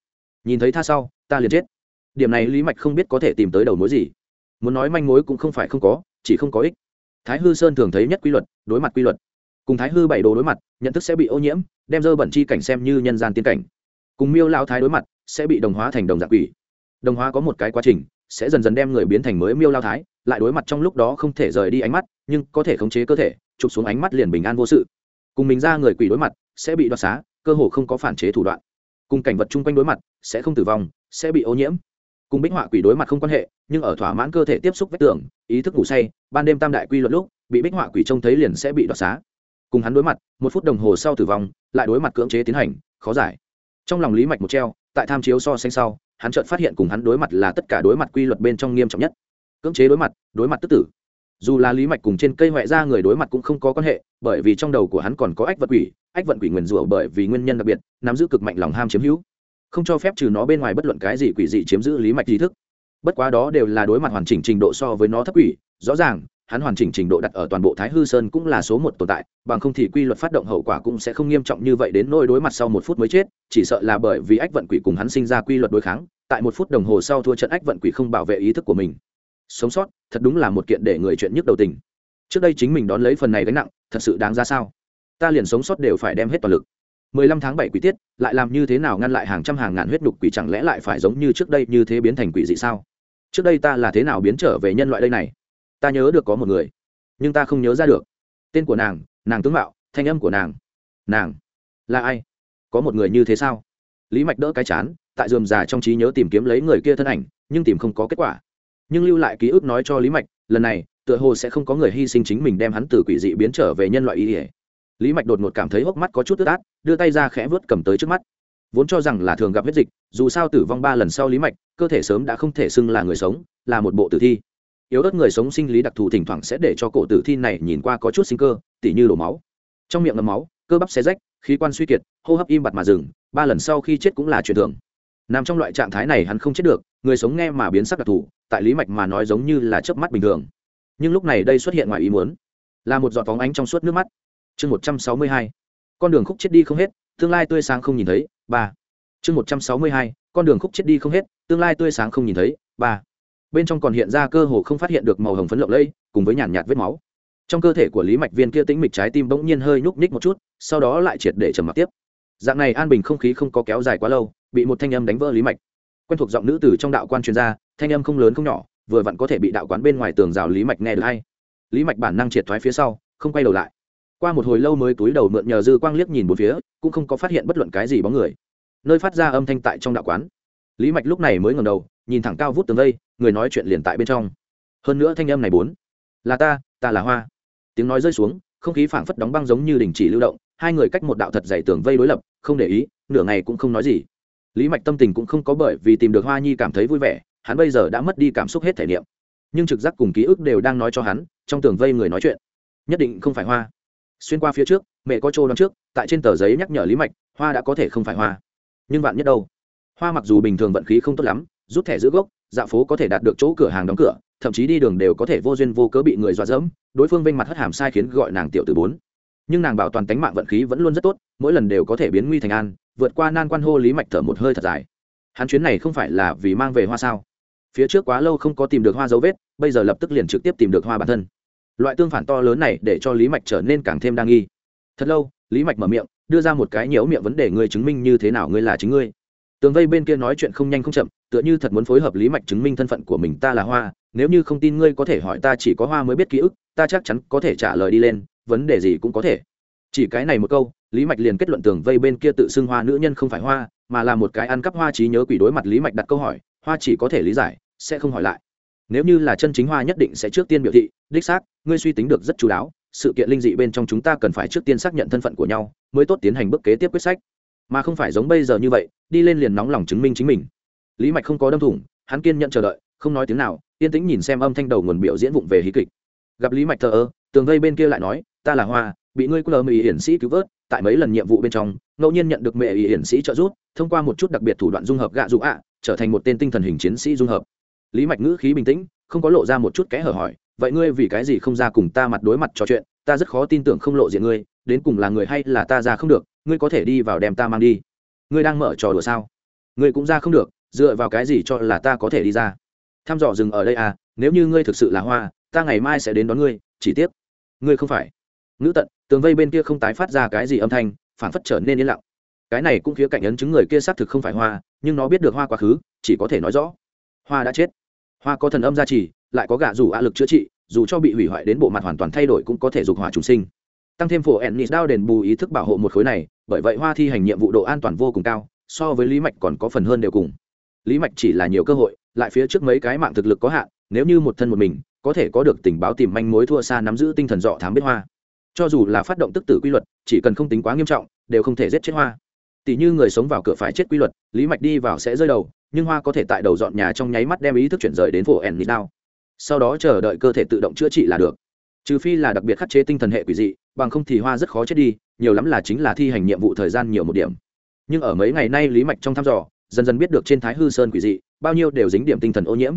Nhìn thấy tha sau, ta liền chết. Điểm này lý mạch không biết có thể tìm tới đầu mối gì. Muốn nói manh mối cũng không phải không có, chỉ không có ích. Thái hư sơn thường thấy nhất quy luật, đối mặt quy luật. Cùng thái hư bảy đồ đối mặt, nhận thức sẽ bị ô nhiễm, đem dơ bẩn chi cảnh xem như nhân gian tiên cảnh. Cùng miêu lao thái đối mặt, sẽ bị đồng hóa thành đồng dạng quỷ. Đồng hóa có một cái quá trình sẽ dần dần đem người biến thành mới miêu lao thái, lại đối mặt trong lúc đó không thể rời đi ánh mắt, nhưng có thể khống chế cơ thể, chụp xuống ánh mắt liền bình an vô sự. Cùng mình ra người quỷ đối mặt, sẽ bị đoạt xá, cơ hồ không có phản chế thủ đoạn. Cùng cảnh vật chung quanh đối mặt, sẽ không tử vong, sẽ bị ô nhiễm. Cùng bích họa quỷ đối mặt không quan hệ, nhưng ở thỏa mãn cơ thể tiếp xúc vết tường, ý thức ngủ say, ban đêm tam đại quy luật lúc, bị bích họa quỷ trông thấy liền sẽ bị đoạt xá. Cùng hắn đối mặt, một phút đồng hồ sau tử vong, lại đối mặt cưỡng chế tiến hành, khó giải. Trong lòng lý mạch một treo, tại tham chiếu so sánh sau hắn chợt phát hiện cùng hắn đối mặt là tất cả đối mặt quy luật bên trong nghiêm trọng nhất. Cưỡng chế đối mặt đối mặt tức tử. Dù là lý mạch cùng trên cây ngoại ra người đối mặt cũng không có quan hệ, bởi vì trong đầu của hắn còn có ách vận quỷ, ách vận quỷ nguyền rủa bởi vì nguyên nhân đặc biệt, nắm giữ cực mạnh lòng ham chiếm hữu. Không cho phép trừ nó bên ngoài bất luận cái gì quỷ dị chiếm giữ lý mạch trí thức. Bất quá đó đều là đối mặt hoàn chỉnh trình độ so với nó thấp quỷ, rõ ràng hắn hoàn chỉnh trình độ đặt ở toàn bộ thái hư sơn cũng là số một tồn tại, bằng không thì quy luật phát động hậu quả cũng sẽ không nghiêm trọng như vậy đến nỗi đối mặt sau một phút mới chết, chỉ sợ là bởi vì ách vận quỷ cùng hắn sinh ra quy luật đối kháng, tại một phút đồng hồ sau thua trận ách vận quỷ không bảo vệ ý thức của mình. Sống sót, thật đúng là một kiện để người chuyện nhức đầu tình. Trước đây chính mình đón lấy phần này gánh nặng, thật sự đáng ra sao? Ta liền sống sót đều phải đem hết toàn lực. Mười lăm tháng bảy quỷ tiết, lại làm như thế nào ngăn lại hàng trăm hàng ngàn huyết đục quỷ chẳng lẽ lại phải giống như trước đây như thế biến thành quỷ dị sao? Trước đây ta là thế nào biến trở về nhân loại đây này? Ta nhớ được có một người, nhưng ta không nhớ ra được. Tên của nàng nàng tướng mạo, thanh âm của nàng. Nàng là ai? Có một người như thế sao? Lý mạch đỡ cái chán, tại dườm già trong trí nhớ tìm kiếm lấy người kia thân ảnh, nhưng tìm không có kết quả. Nhưng lưu lại ký ức nói cho lý mạch, lần này, tựa hồ sẽ không có người hy sinh chính mình đem hắn từ quỷ dị biến trở về nhân loại ý ỉa lý mạch đột ngột cảm thấy hốc mắt có chút tức át, đưa tay ra khẽ vớt cầm tới trước mắt. Vốn cho rằng là thường gặp huyết dịch, dù sao tử vong ba lần sau lý mạch, cơ thể sớm đã không thể xưng là người sống, là một bộ tử thi yếu ớt người sống sinh lý đặc thù thỉnh thoảng sẽ để cho cổ tử thi này nhìn qua có chút sinh cơ, tỉ như đổ máu. Trong miệng ngấm máu, cơ bắp xe rách, khí quan suy kiệt, hô hấp im bặt mà dừng, ba lần sau khi chết cũng là chuyện thường. Nằm trong loại trạng thái này hắn không chết được, người sống nghe mà biến sắc đặc thù, tại lý mạch mà nói giống như là chớp mắt bình thường. Nhưng lúc này đây xuất hiện ngoài ý muốn, là một giọt phóng ánh trong suốt nước mắt. Chương một trăm sáu mươi hai, con đường khúc chết đi không hết, tương lai tươi sáng không nhìn thấy, ba. Chương một trăm sáu mươi hai, con đường khúc chết đi không hết, tương lai tươi sáng không nhìn thấy, ba bên trong còn hiện ra cơ hồ không phát hiện được màu hồng phấn lộng lẫy, cùng với nhàn nhạt vết máu. Trong cơ thể của lý mạch viên kia tĩnh mịch trái tim bỗng nhiên hơi nhúc nhích một chút, sau đó lại triệt để trầm mặc tiếp. Dạng này an bình không khí không có kéo dài quá lâu, bị một thanh âm đánh vỡ lý mạch. Quen thuộc giọng nữ từ trong đạo quan chuyên gia thanh âm không lớn không nhỏ, vừa vặn có thể bị đạo quán bên ngoài tường rào lý mạch nghe được hay. Lý mạch bản năng triệt thoái phía sau, không quay đầu lại. Qua một hồi lâu mới túi đầu mượn nhờ dư quang liếc nhìn một phía, cũng không có phát hiện bất luận cái gì bóng người. Nơi phát ra âm thanh tại trong đạo quán. Lý mạch lúc này mới ngầm đầu, nhìn thẳng cao vút tường vây người nói chuyện liền tại bên trong. Hơn nữa thanh âm này bốn, là ta ta là hoa. Tiếng nói rơi xuống, không khí phảng phất đóng băng giống như đình chỉ lưu động, hai người cách một đạo thật dày tường vây đối lập, không để ý, nửa ngày cũng không nói gì. Lý mạch tâm tình cũng không có bởi vì tìm được hoa nhi cảm thấy vui vẻ, hắn bây giờ đã mất đi cảm xúc hết thể niệm. Nhưng trực giác cùng ký ức đều đang nói cho hắn, trong tường vây người nói chuyện. Nhất định không phải hoa. Xuyên qua phía trước, mẹ có trô đón trước, tại trên tờ giấy nhắc nhở lý mạch, hoa đã có thể không phải hoa. Nhưng vạn nhất đâu? Hoa mặc dù bình thường vận khí không tốt lắm, rút thẻ giữ gốc dạ phố có thể đạt được chỗ cửa hàng đóng cửa, thậm chí đi đường đều có thể vô duyên vô cớ bị người dọa dẫm, đối phương vênh mặt hất hàm sai khiến gọi nàng tiểu từ bốn. Nhưng nàng bảo toàn tánh mạng vận khí vẫn luôn rất tốt, mỗi lần đều có thể biến nguy thành an, vượt qua nan quan hô lý mạch thở một hơi thật dài. Hắn chuyến này không phải là vì mang về hoa sao? Phía trước quá lâu không có tìm được hoa dấu vết, bây giờ lập tức liền trực tiếp tìm được hoa bản thân. Loại tương phản to lớn này để cho lý mạch trở nên càng thêm đa nghi. Thật lâu, lý mạch mở miệng, đưa ra một cái nhiễu miệng vấn đề ngươi chứng minh như thế nào ngươi là chính ngươi. Tường vây bên kia nói chuyện không nhanh không chậm tựa như thật muốn phối hợp lý mạch chứng minh thân phận của mình ta là hoa, nếu như không tin ngươi có thể hỏi ta chỉ có hoa mới biết ký ức, ta chắc chắn có thể trả lời đi lên, vấn đề gì cũng có thể. Chỉ cái này một câu, lý mạch liền kết luận tường vây bên kia tự xưng hoa nữ nhân không phải hoa, mà là một cái ăn cắp hoa trí nhớ quỷ đối mặt lý mạch đặt câu hỏi, hoa chỉ có thể lý giải, sẽ không hỏi lại. Nếu như là chân chính hoa nhất định sẽ trước tiên biểu thị, đích xác, ngươi suy tính được rất chú đáo, sự kiện linh dị bên trong chúng ta cần phải trước tiên xác nhận thân phận của nhau, mới tốt tiến hành bước kế tiếp quyết sách. Mà không phải giống bây giờ như vậy, đi lên liền nóng lòng chứng minh chính mình lý mạch không có đâm thủng, hắn kiên nhận chờ đợi, không nói tiếng nào, yên tĩnh nhìn xem âm thanh đầu nguồn biểu diễn vụng về hí kịch. Gặp lý mạch thờ ơ, tường vây bên kia lại nói, ta là hoa, bị ngươi lờ mỹ hiển sĩ cứu vớt, tại mấy lần nhiệm vụ bên trong, ngẫu nhiên nhận được mẹ hiển sĩ trợ giúp, thông qua một chút đặc biệt thủ đoạn dung hợp gạ dụ ạ, trở thành một tên tinh thần hình chiến sĩ dung hợp. Lý mạch ngữ khí bình tĩnh, không có lộ ra một chút kẽ hở hỏi, vậy ngươi vì cái gì không ra cùng ta mặt đối mặt trò chuyện, ta rất khó tin tưởng không lộ diện ngươi, đến cùng là người hay là ta ra không được, ngươi có thể đi vào đem ta mang đi. Ngươi đang mở trò đùa sao? Ngươi cũng ra không được dựa vào cái gì cho là ta có thể đi ra? Tham dò dừng ở đây à nếu như ngươi thực sự là hoa, ta ngày mai sẽ đến đón ngươi, chỉ tiếc, ngươi không phải. Ngữ tận, tường vây bên kia không tái phát ra cái gì âm thanh phản phất trở nên yên lặng. Cái này cũng khía cạnh ấn chứng người kia xác thực không phải hoa, nhưng nó biết được hoa quá khứ, chỉ có thể nói rõ. Hoa đã chết. Hoa có thần âm gia trì, lại có gạ dù ạ lực chữa trị, dù cho bị hủy hoại đến bộ mặt hoàn toàn thay đổi cũng có thể dục hỏa trùng sinh. Tăng thêm phổ ennis đao đền bù ý thức bảo hộ một khối này, bởi vậy hoa thi hành nhiệm vụ độ an toàn vô cùng cao, so với lý mạch còn có phần hơn đều cùng lý mạch chỉ là nhiều cơ hội, lại phía trước mấy cái mạng thực lực có hạn, nếu như một thân một mình, có thể có được tình báo tìm manh mối thua xa nắm giữ tinh thần dọ thám biết hoa. Cho dù là phát động tức tử quy luật, chỉ cần không tính quá nghiêm trọng, đều không thể giết chết hoa. Tỷ như người sống vào cửa phải chết quy luật, lý mạch đi vào sẽ rơi đầu, nhưng hoa có thể tại đầu dọn nhà trong nháy mắt đem ý thức chuyển rời đến phổ ẩn nít đao. Sau đó chờ đợi cơ thể tự động chữa trị là được. Trừ phi là đặc biệt khắc chế tinh thần hệ quỷ dị, bằng không thì hoa rất khó chết đi, nhiều lắm là chính là thi hành nhiệm vụ thời gian nhiều một điểm. Nhưng ở mấy ngày nay lý mạch trong thăm dò dần dần biết được trên thái hư sơn quỷ dị, bao nhiêu đều dính điểm tinh thần ô nhiễm.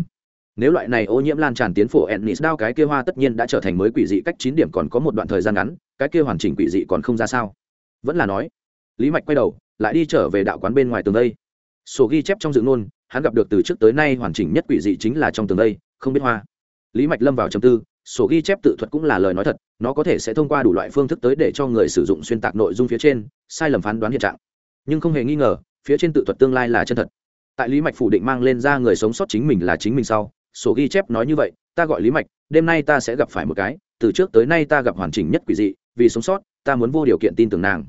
Nếu loại này ô nhiễm lan tràn tiến phổ ennis đao cái kia hoa tất nhiên đã trở thành mới quỷ dị cách chín điểm còn có một đoạn thời gian ngắn, cái kia hoàn chỉnh quỷ dị còn không ra sao. Vẫn là nói, lý mạch quay đầu, lại đi trở về đạo quán bên ngoài tường đây. Sổ ghi chép trong dự nôn hắn gặp được từ trước tới nay hoàn chỉnh nhất quỷ dị chính là trong tường đây, không biết hoa. Lý mạch lâm vào chầm tư, sổ ghi chép tự thuật cũng là lời nói thật, nó có thể sẽ thông qua đủ loại phương thức tới để cho người sử dụng xuyên tạc nội dung phía trên, sai lầm phán đoán hiện trạng. Nhưng không hề nghi ngờ phía trên tự thuật tương lai là chân thật. Tại lý mạch phủ định mang lên ra người sống sót chính mình là chính mình sau, sổ ghi chép nói như vậy, ta gọi lý mạch, đêm nay ta sẽ gặp phải một cái, từ trước tới nay ta gặp hoàn chỉnh nhất quỷ dị, vì sống sót, ta muốn vô điều kiện tin tưởng nàng.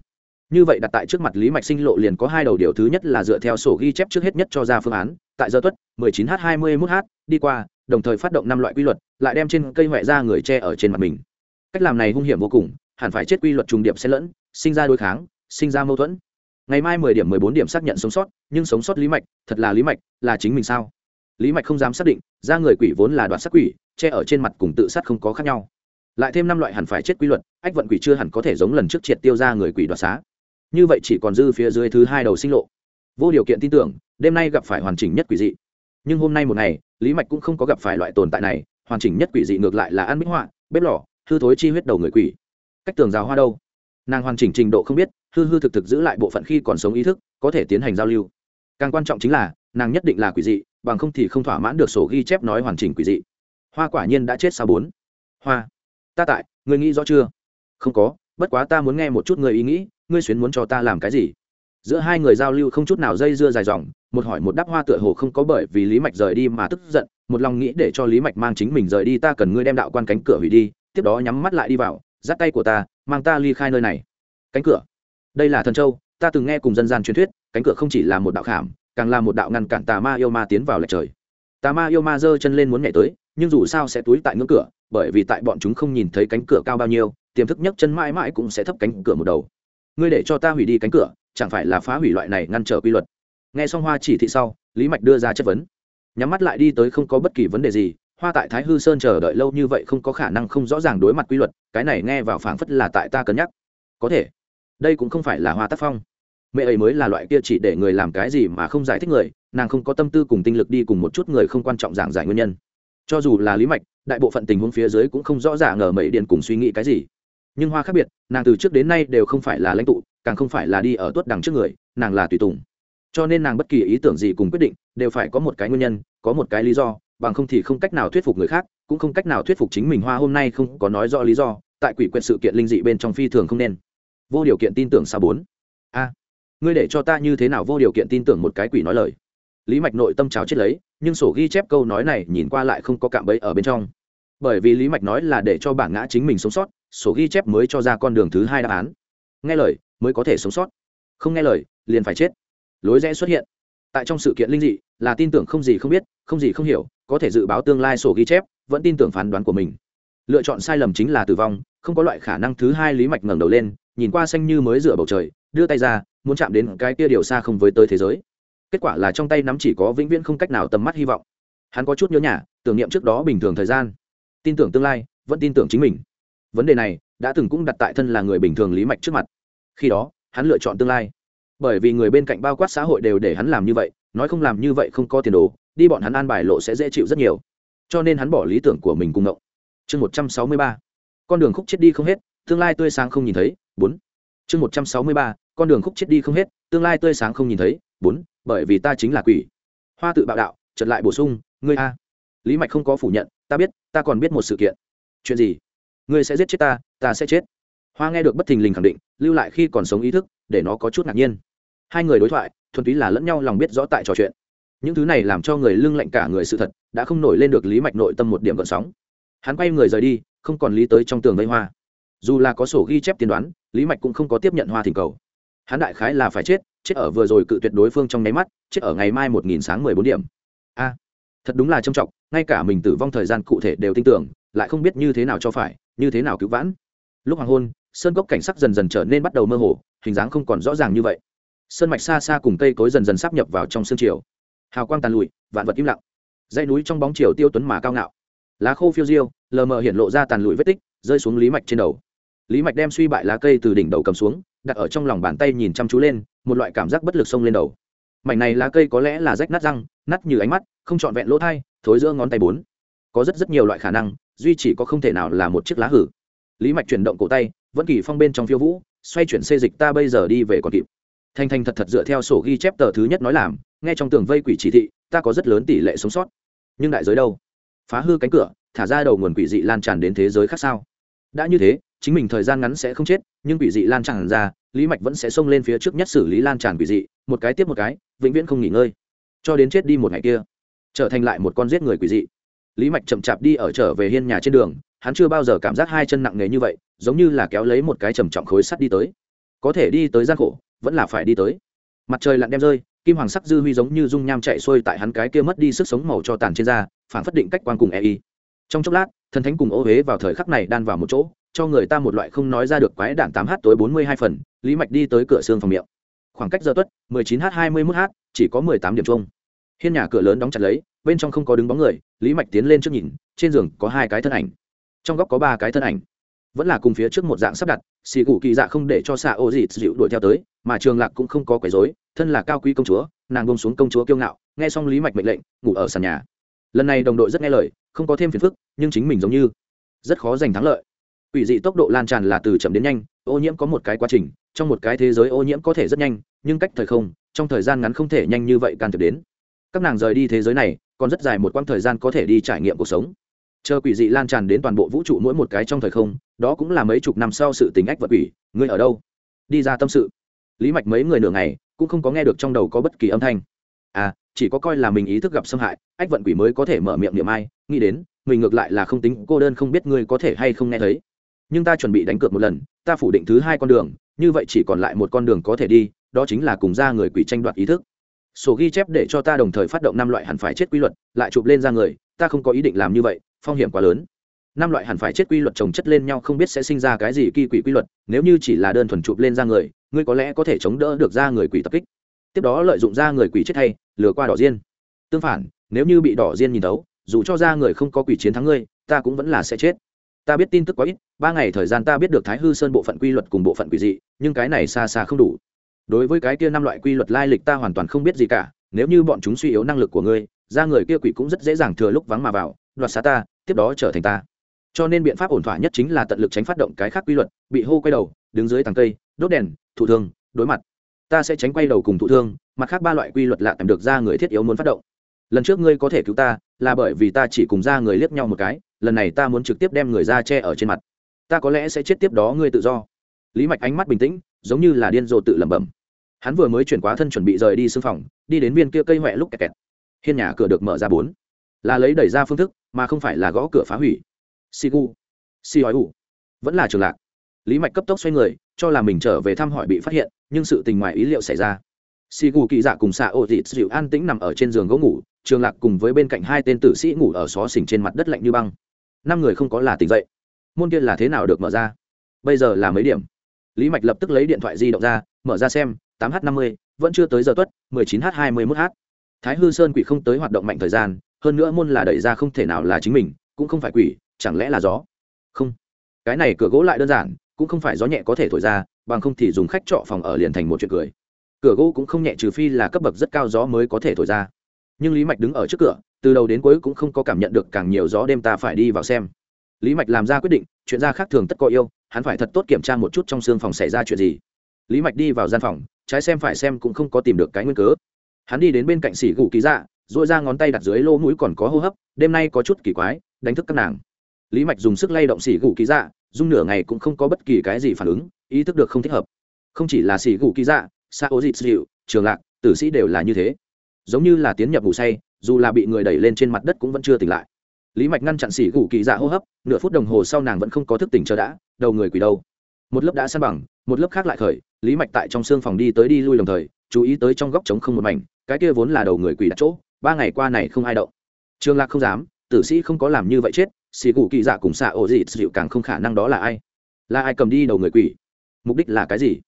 Như vậy đặt tại trước mặt lý mạch sinh lộ liền có hai đầu điều thứ nhất là dựa theo sổ ghi chép trước hết nhất cho ra phương án, tại giờ tuất 19 h 21 h đi qua, đồng thời phát động năm loại quy luật, lại đem trên cây huệ ra người che ở trên mặt mình. Cách làm này hung hiểm vô cùng, hẳn phải chết quy luật trùng điểm xen lẫn, sinh ra đối kháng, sinh ra mâu thuẫn ngày mai mười điểm, mười bốn điểm xác nhận sống sót, nhưng sống sót lý mạch, thật là lý mạch, là chính mình sao? Lý mạch không dám xác định, ra người quỷ vốn là đoạn sát quỷ, che ở trên mặt cùng tự sát không có khác nhau. Lại thêm năm loại hẳn phải chết quy luật, ách vận quỷ chưa hẳn có thể giống lần trước triệt tiêu ra người quỷ đoạt xá. Như vậy chỉ còn dư phía dưới thứ hai đầu sinh lộ. Vô điều kiện tin tưởng, đêm nay gặp phải hoàn chỉnh nhất quỷ dị. Nhưng hôm nay một ngày, lý mạch cũng không có gặp phải loại tồn tại này, hoàn chỉnh nhất quỷ dị ngược lại là ăn bích họa, bếp lò, hư thối chi huyết đầu người quỷ. Cách tường rào hoa đâu? Nàng hoàn chỉnh trình độ không biết hư hư thực thực giữ lại bộ phận khi còn sống ý thức, có thể tiến hành giao lưu. Càng quan trọng chính là, nàng nhất định là quỷ dị, bằng không thì không thỏa mãn được sổ ghi chép nói hoàn chỉnh quỷ dị. Hoa quả nhiên đã chết sau bốn? Hoa, ta tại người nghĩ rõ chưa? Không có, bất quá ta muốn nghe một chút người ý nghĩ, ngươi xuyến muốn cho ta làm cái gì? Giữa hai người giao lưu không chút nào dây dưa dài dòng, một hỏi một đáp hoa tựa hồ không có bởi vì lý mạch rời đi mà tức giận, một lòng nghĩ để cho lý mạch mang chính mình rời đi ta cần ngươi đem đạo quan cánh cửa hủy đi, tiếp đó nhắm mắt lại đi vào dắt tay của ta, mang ta ly khai nơi này. Cánh cửa đây là thần châu, ta từng nghe cùng dân gian truyền thuyết, cánh cửa không chỉ là một đạo khảm, càng là một đạo ngăn cản tà ma yêu ma tiến vào lệch trời. Tà ma yêu ma giơ chân lên muốn nhảy tới, nhưng dù sao sẽ túi tại ngưỡng cửa, bởi vì tại bọn chúng không nhìn thấy cánh cửa cao bao nhiêu, tiềm thức nhấc chân mãi mãi cũng sẽ thấp cánh cửa một đầu. Ngươi để cho ta hủy đi cánh cửa, chẳng phải là phá hủy loại này ngăn trở quy luật. Nghe xong hoa chỉ thị sau, lý mạch đưa ra chất vấn. Nhắm mắt lại đi tới không có bất kỳ vấn đề gì, hoa tại thái hư sơn chờ đợi lâu như vậy không có khả năng không rõ ràng đối mặt quy luật, cái này nghe vào phảng phất là tại ta cân nhắc. Có thể đây cũng không phải là hoa tác phong. Mẹ ấy mới là loại kia chỉ để người làm cái gì mà không giải thích người, nàng không có tâm tư cùng tinh lực đi cùng một chút người không quan trọng giảng giải nguyên nhân. Cho dù là lý mạch, đại bộ phận tình huống phía dưới cũng không rõ ràng ngờ mấy điện cùng suy nghĩ cái gì. Nhưng hoa khác biệt, nàng từ trước đến nay đều không phải là lãnh tụ, càng không phải là đi ở tuất đằng trước người, nàng là tùy tùng. Cho nên nàng bất kỳ ý tưởng gì cùng quyết định, đều phải có một cái nguyên nhân, có một cái lý do, bằng không thì không cách nào thuyết phục người khác, cũng không cách nào thuyết phục chính mình. Hoa hôm nay không có nói rõ lý do, tại quỷ quyệt sự kiện linh dị bên trong phi thường không nên vô điều kiện tin tưởng sao bốn? A, ngươi để cho ta như thế nào vô điều kiện tin tưởng một cái quỷ nói lời? Lý mạch nội tâm trào chết lấy, nhưng sổ ghi chép câu nói này nhìn qua lại không có cạm bẫy ở bên trong. Bởi vì lý mạch nói là để cho bản ngã chính mình sống sót, sổ ghi chép mới cho ra con đường thứ hai đáp án. Nghe lời, mới có thể sống sót. Không nghe lời, liền phải chết. Lối rẽ xuất hiện. Tại trong sự kiện linh dị, là tin tưởng không gì không biết, không gì không hiểu, có thể dự báo tương lai sổ ghi chép, vẫn tin tưởng phán đoán của mình. Lựa chọn sai lầm chính là tử vong không có loại khả năng thứ hai lý mạch ngẩng đầu lên, nhìn qua xanh như mới dựa bầu trời, đưa tay ra, muốn chạm đến cái kia điều xa không với tới thế giới. Kết quả là trong tay nắm chỉ có vĩnh viễn không cách nào tầm mắt hy vọng. Hắn có chút nhớ nhà, tưởng niệm trước đó bình thường thời gian. Tin tưởng tương lai, vẫn tin tưởng chính mình. Vấn đề này, đã từng cũng đặt tại thân là người bình thường lý mạch trước mặt. Khi đó, hắn lựa chọn tương lai. Bởi vì người bên cạnh bao quát xã hội đều để hắn làm như vậy, nói không làm như vậy không có tiền đồ, đi bọn hắn an bài lộ sẽ dễ chịu rất nhiều. Cho nên hắn bỏ lý tưởng của mình cùng ngộng chương một trăm sáu mươi ba con đường khúc chết đi không hết, tương lai tươi sáng không nhìn thấy, bốn. Chương một trăm sáu mươi ba, con đường khúc chết đi không hết, tương lai tươi sáng không nhìn thấy, bốn, bởi vì ta chính là quỷ. Hoa tự bạo đạo trật lại bổ sung, ngươi a. Lý mạch không có phủ nhận, ta biết, ta còn biết một sự kiện. Chuyện gì? Ngươi sẽ giết chết ta ta sẽ chết. Hoa nghe được bất thình lình khẳng định, lưu lại khi còn sống ý thức, để nó có chút ngạc nhiên. Hai người đối thoại, thuần túy là lẫn nhau lòng biết rõ tại trò chuyện. Những thứ này làm cho người lưng lạnh cả người sự thật, đã không nổi lên được lý mạch nội tâm một điểm gợn sóng hắn quay người rời đi, không còn lý tới trong tường vây hoa. Dù là có sổ ghi chép tiên đoán, lý mạch cũng không có tiếp nhận hoa thỉnh cầu. Hắn đại khái là phải chết chết ở vừa rồi cự tuyệt đối phương trong nháy mắt, chết ở ngày mai một nghìn sáng mười bốn điểm. A, thật đúng là trầm trọng, ngay cả mình tử vong thời gian cụ thể đều tin tưởng, lại không biết như thế nào cho phải, như thế nào cứu vãn. Lúc hoàng hôn, sơn cốc cảnh sắc dần dần trở nên bắt đầu mơ hồ, hình dáng không còn rõ ràng như vậy. Sơn mạch xa xa cùng cây cối dần dần sắp nhập vào trong sương chiều. Hào quang tàn lụi, vạn vật im lặng. Dãy núi trong bóng chiều tiêu tuấn mà cao ngạo lá khô phiêu diêu, lờ mờ hiện lộ ra tàn lụi vết tích, rơi xuống lý mạch trên đầu. Lý mạch đem suy bại lá cây từ đỉnh đầu cầm xuống, đặt ở trong lòng bàn tay nhìn chăm chú lên, một loại cảm giác bất lực xông lên đầu. Mảnh này lá cây có lẽ là rách nát răng, nát như ánh mắt, không trọn vẹn lỗ thai, thối giữa ngón tay bốn. Có rất rất nhiều loại khả năng, duy chỉ có không thể nào là một chiếc lá hử. Lý mạch chuyển động cổ tay, vẫn kỳ phong bên trong phiêu vũ, xoay chuyển xê dịch ta bây giờ đi về còn kịp. Thanh thanh thật thật dựa theo sổ ghi chép tờ thứ nhất nói làm, nghe trong tường vây quỷ chỉ thị, ta có rất lớn tỷ lệ sống sót. Nhưng đại giới đâu? Phá hư cánh cửa, thả ra đầu nguồn quỷ dị lan tràn đến thế giới khác sao? Đã như thế, chính mình thời gian ngắn sẽ không chết, nhưng quỷ dị lan tràn ra, lý mạch vẫn sẽ xông lên phía trước nhất xử lý lan tràn quỷ dị, một cái tiếp một cái, vĩnh viễn không nghỉ ngơi. Cho đến chết đi một ngày kia, trở thành lại một con giết người quỷ dị. Lý mạch chậm chạp đi ở trở về hiên nhà trên đường, hắn chưa bao giờ cảm giác hai chân nặng nề như vậy, giống như là kéo lấy một cái trầm trọng khối sắt đi tới. Có thể đi tới gian khổ, vẫn là phải đi tới. Mặt trời lặn đem rơi kim hoàng sắc dư huy giống như dung nham chạy xuôi tại hắn cái kia mất đi sức sống màu cho tàn trên da, phản phất định cách quan cùng e y. Trong chốc lát, thần thánh cùng ô huế vào thời khắc này đan vào một chỗ, cho người ta một loại không nói ra được quái đản tám h tối bốn mươi hai phần, lý mạch đi tới cửa xương phòng miệng. Khoảng cách giờ tuất, mười chín h hai mươi mốt h chỉ có mười tám điểm chung. Hiên nhà cửa lớn đóng chặt lấy, bên trong không có đứng bóng người, lý mạch tiến lên trước nhìn, trên giường có hai cái thân ảnh. Trong góc có ba cái thân ảnh vẫn là cùng phía trước một dạng sắp đặt, xì cụ kỳ dạ không để cho xạ ô dịt dịu đuổi theo tới, mà trường lạc cũng không có quấy dối thân là cao quý công chúa, nàng bông xuống công chúa kiêu ngạo, nghe xong lý mạch mệnh lệnh, ngủ ở sàn nhà. Lần này đồng đội rất nghe lời, không có thêm phiền phức, nhưng chính mình giống như rất khó giành thắng lợi. Ủy dị tốc độ lan tràn là từ chậm đến nhanh, ô nhiễm có một cái quá trình, trong một cái thế giới ô nhiễm có thể rất nhanh, nhưng cách thời không, trong thời gian ngắn không thể nhanh như vậy can thiệp đến. Các nàng rời đi thế giới này, còn rất dài một quãng thời gian có thể đi trải nghiệm cuộc sống. Chờ quỷ dị lan tràn đến toàn bộ vũ trụ mỗi một cái trong thời không đó cũng là mấy chục năm sau sự tình ách vật quỷ, ngươi ở đâu? Đi ra tâm sự. Lý mạch mấy người nửa ngày, cũng không có nghe được trong đầu có bất kỳ âm thanh. À chỉ có coi là mình ý thức gặp xâm hại, ách vận quỷ mới có thể mở miệng niệm ai, nghĩ đến, mình ngược lại là không tính, cô đơn không biết ngươi có thể hay không nghe thấy. Nhưng ta chuẩn bị đánh cược một lần, ta phủ định thứ hai con đường, như vậy chỉ còn lại một con đường có thể đi, đó chính là cùng ra người quỷ tranh đoạt ý thức. Sổ ghi chép để cho ta đồng thời phát động năm loại hẳn phải chết quy luật, lại chụp lên ra người, ta không có ý định làm như vậy, phong hiểm quá lớn năm loại hẳn phải chết quy luật trồng chất lên nhau không biết sẽ sinh ra cái gì kỳ quỷ quy luật, nếu như chỉ là đơn thuần chụp lên ra người, ngươi có lẽ có thể chống đỡ được ra người quỷ tập kích. Tiếp đó lợi dụng ra người quỷ chết hay, lừa qua đỏ diên. Tương phản, nếu như bị đỏ diên nhìn thấu, dù cho ra người không có quỷ chiến thắng ngươi, ta cũng vẫn là sẽ chết. Ta biết tin tức quá ít, ba ngày thời gian ta biết được thái hư sơn bộ phận quy luật cùng bộ phận quỷ dị, nhưng cái này xa xa không đủ. Đối với cái kia năm loại quy luật lai lịch ta hoàn toàn không biết gì cả, nếu như bọn chúng suy yếu năng lực của ngươi ra người kia quỷ cũng rất dễ dàng thừa lúc vắng mà vào, đoạt xá ta, tiếp đó trở thành ta cho nên biện pháp ổn thỏa nhất chính là tận lực tránh phát động cái khác quy luật, bị hô quay đầu, đứng dưới tàng cây, đốt đèn thụ thương, đối mặt. Ta sẽ tránh quay đầu cùng thụ thương, mặt khác ba loại quy luật lạ tầm được ra người thiết yếu muốn phát động. Lần trước ngươi có thể cứu ta, là bởi vì ta chỉ cùng ra người liếc nhau một cái, lần này ta muốn trực tiếp đem người ra che ở trên mặt. Ta có lẽ sẽ chết tiếp đó ngươi tự do. Lý mạch ánh mắt bình tĩnh, giống như là điên rồ tự lẩm bẩm. Hắn vừa mới chuyển quá thân chuẩn bị rời đi xương phòng, đi đến viên kia cây huệ lúc kẹt kẹt. Hiên nhà cửa được mở ra bốn. Là lấy đẩy ra phương thức, mà không phải là gõ cửa phá hủy si gu si hói ủ vẫn là trường lạc. Lý mạch cấp tốc xoay người, cho là mình trở về thăm hỏi bị phát hiện, nhưng sự tình ngoài ý liệu xảy ra. Si gu kỳ dạ cùng xạ ô dịt dịu an tĩnh nằm ở trên giường gỗ ngủ, trường lạc cùng với bên cạnh hai tên tử sĩ ngủ ở xó xỉnh trên mặt đất lạnh như băng. Năm người không có là tỉnh dậy. Môn kia là thế nào được mở ra? Bây giờ là mấy điểm? Lý mạch lập tức lấy điện thoại di động ra, mở ra xem, tám h năm mươi, vẫn chưa tới giờ tuất, mười chín h hai mươi mốt h thái hư sơn quỷ không tới hoạt động mạnh thời gian, hơn nữa môn là đẩy ra không thể nào là chính mình, cũng không phải quỷ chẳng lẽ là gió? Không. Cái này cửa gỗ lại đơn giản, cũng không phải gió nhẹ có thể thổi ra, bằng không thì dùng khách trọ phòng ở liền thành một chuyện cười. Cửa gỗ cũng không nhẹ trừ phi là cấp bậc rất cao gió mới có thể thổi ra. Nhưng lý mạch đứng ở trước cửa, từ đầu đến cuối cũng không có cảm nhận được càng nhiều gió đêm ta phải đi vào xem. Lý mạch làm ra quyết định, chuyện ra khác thường tất có yêu, hắn phải thật tốt kiểm tra một chút trong xương phòng xảy ra chuyện gì. Lý mạch đi vào gian phòng, trái xem phải xem cũng không có tìm được cái nguyên cớ. Hắn đi đến bên cạnh xỉ gù ký dạ dội ra ngón tay đặt dưới lỗ mũi còn có hô hấp, đêm nay có chút kỳ quái, đánh thức các nàng lý mạch dùng sức lay động xỉ gù ký dạ dung nửa ngày cũng không có bất kỳ cái gì phản ứng, ý thức được không thích hợp. Không chỉ là xỉ gù ký dạ xa ô dịt dịu, trường lạc, tử sĩ đều là như thế. Giống như là tiến nhập ngủ say, dù là bị người đẩy lên trên mặt đất cũng vẫn chưa tỉnh lại. Lý mạch ngăn chặn xỉ gù kỳ dạ hô hấp, nửa phút đồng hồ sau nàng vẫn không có thức tỉnh chờ đã, đầu người quỳ đâu một lớp đã san bằng, một lớp khác lại khởi, lý mạch tại trong xương phòng đi tới đi lui đồng thời, chú ý tới trong góc trống không một mảnh, cái kia vốn là đầu người quỳ đặt chỗ, ba ngày qua này không ai động. Trường lạc không dám, tử sĩ không có làm như vậy chết xì cụ kỳ dạ cùng xạ ổ dị dịu càng không khả năng đó là ai? Là ai cầm đi đầu người quỷ? Mục đích là cái gì?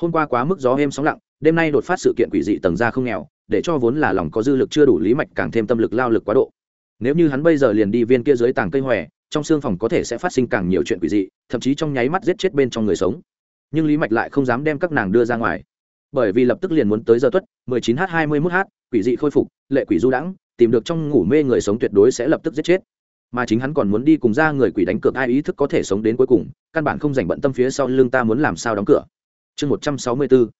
Hôm qua quá mức gió êm sóng lặng, đêm nay đột phát sự kiện quỷ dị tầng ra không nghèo, để cho vốn là lòng có dư lực chưa đủ lý mạch càng thêm tâm lực lao lực quá độ. Nếu như hắn bây giờ liền đi viên kia dưới tàng cây hòe, trong xương phòng có thể sẽ phát sinh càng nhiều chuyện quỷ dị, thậm chí trong nháy mắt giết chết bên trong người sống. Nhưng lý mạch lại không dám đem các nàng đưa ra ngoài. Bởi vì lập tức liền muốn tới giờ tuất 19 h 21 h quỷ dị khôi phục, lệ quỷ du đãng, tìm được trong ngủ mê người sống tuyệt đối sẽ lập tức giết chết mà chính hắn còn muốn đi cùng ra người quỷ đánh cược ai ý thức có thể sống đến cuối cùng, căn bản không dành bận tâm phía sau lưng ta muốn làm sao đóng cửa. Chương 164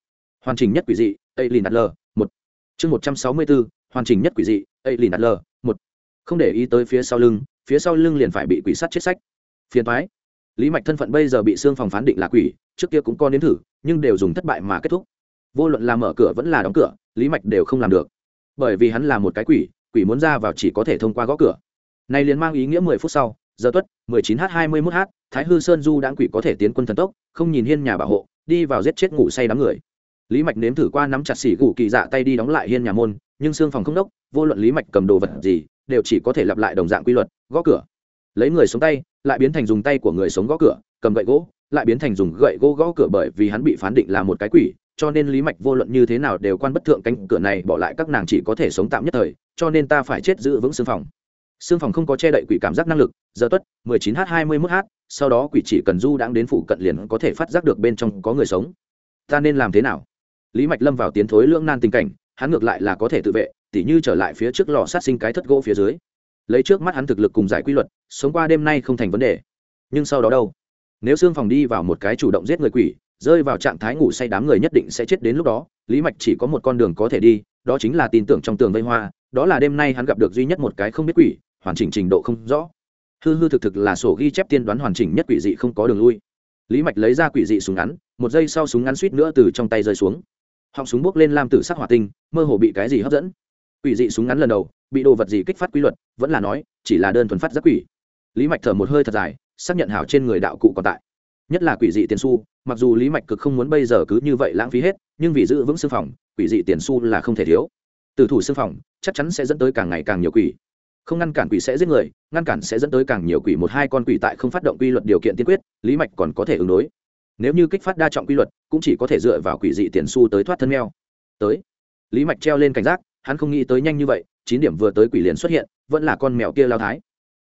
hoàn chỉnh nhất quỷ dị a lìn l một chương 164 hoàn chỉnh nhất quỷ dị a lìn l một. Không để ý tới phía sau lưng, phía sau lưng liền phải bị quỷ sắt chết sách phiền thoái lý mạch thân phận bây giờ bị xương phòng phán định là quỷ, trước kia cũng có nếm thử, nhưng đều dùng thất bại mà kết thúc. Vô luận là mở cửa vẫn là đóng cửa, lý mạch đều không làm được. Bởi vì hắn là một cái quỷ quỷ muốn ra vào chỉ có thể thông qua gõ cửa này liền mang ý nghĩa mười phút sau, giờ tuất, mười chín h hai mươi mốt h thái hư sơn du đãng quỷ có thể tiến quân thần tốc, không nhìn hiên nhà bảo hộ, đi vào giết chết ngủ say đám người. Lý mạch nếm thử qua nắm chặt xỉ gù kỳ dạ tay đi đóng lại hiên nhà môn, nhưng xương phòng không đốc, vô luận lý mạch cầm đồ vật gì, đều chỉ có thể lặp lại đồng dạng quy luật, gõ cửa. Lấy người sống tay, lại biến thành dùng tay của người sống gõ cửa, cầm gậy gỗ, lại biến thành dùng gậy gỗ gõ cửa bởi vì hắn bị phán định là một cái quỷ, cho nên lý mạch vô luận như thế nào đều quan bất thượng cánh cửa này bỏ lại các nàng chỉ có thể sống tạm nhất thời, cho nên ta phải chết giữ vững xương phòng xương phòng không có che đậy quỷ cảm giác năng lực, giờ tuất 19 h 21 h sau đó quỷ chỉ cần du đang đến phụ cận liền có thể phát giác được bên trong có người sống. Ta nên làm thế nào? Lý mạch lâm vào tiến thối lưỡng nan tình cảnh, hắn ngược lại là có thể tự vệ, tỉ như trở lại phía trước lò sát sinh cái thất gỗ phía dưới. Lấy trước mắt hắn thực lực cùng giải quy luật, sống qua đêm nay không thành vấn đề. Nhưng sau đó đâu? Nếu xương phòng đi vào một cái chủ động giết người quỷ, rơi vào trạng thái ngủ say đám người nhất định sẽ chết đến lúc đó. Lý mạch chỉ có một con đường có thể đi, đó chính là tin tưởng trong tường vây hoa, đó là đêm nay hắn gặp được duy nhất một cái không biết quỷ hoàn chỉnh trình độ không rõ. Hư hư thực thực là sổ ghi chép tiên đoán hoàn chỉnh nhất quỷ dị không có đường lui. Lý mạch lấy ra quỷ dị súng ngắn, một giây sau súng ngắn suýt nữa từ trong tay rơi xuống. Họng súng bốc lên lam tử sắc hỏa tinh, mơ hồ bị cái gì hấp dẫn. Quỷ dị súng ngắn lần đầu, bị đồ vật gì kích phát quy luật, vẫn là nói, chỉ là đơn thuần phát giác quỷ. Lý mạch thở một hơi thật dài, xác nhận hảo trên người đạo cụ còn tại. Nhất là quỷ dị tiền su mặc dù lý mạch cực không muốn bây giờ cứ như vậy lãng phí hết, nhưng vì giữ vững xương phòng quỷ dị tiền su là không thể thiếu. Từ thủ xương phòng chắc chắn sẽ dẫn tới càng ngày càng nhiều quỷ không ngăn cản quỷ sẽ giết người, ngăn cản sẽ dẫn tới càng nhiều quỷ một hai con quỷ tại không phát động quy luật điều kiện tiên quyết, lý mạch còn có thể ứng đối. Nếu như kích phát đa trọng quy luật, cũng chỉ có thể dựa vào quỷ dị tiền su tới thoát thân meo tới. Lý mạch treo lên cảnh giác, hắn không nghĩ tới nhanh như vậy, chín điểm vừa tới quỷ liền xuất hiện, vẫn là con mèo kia lao thái.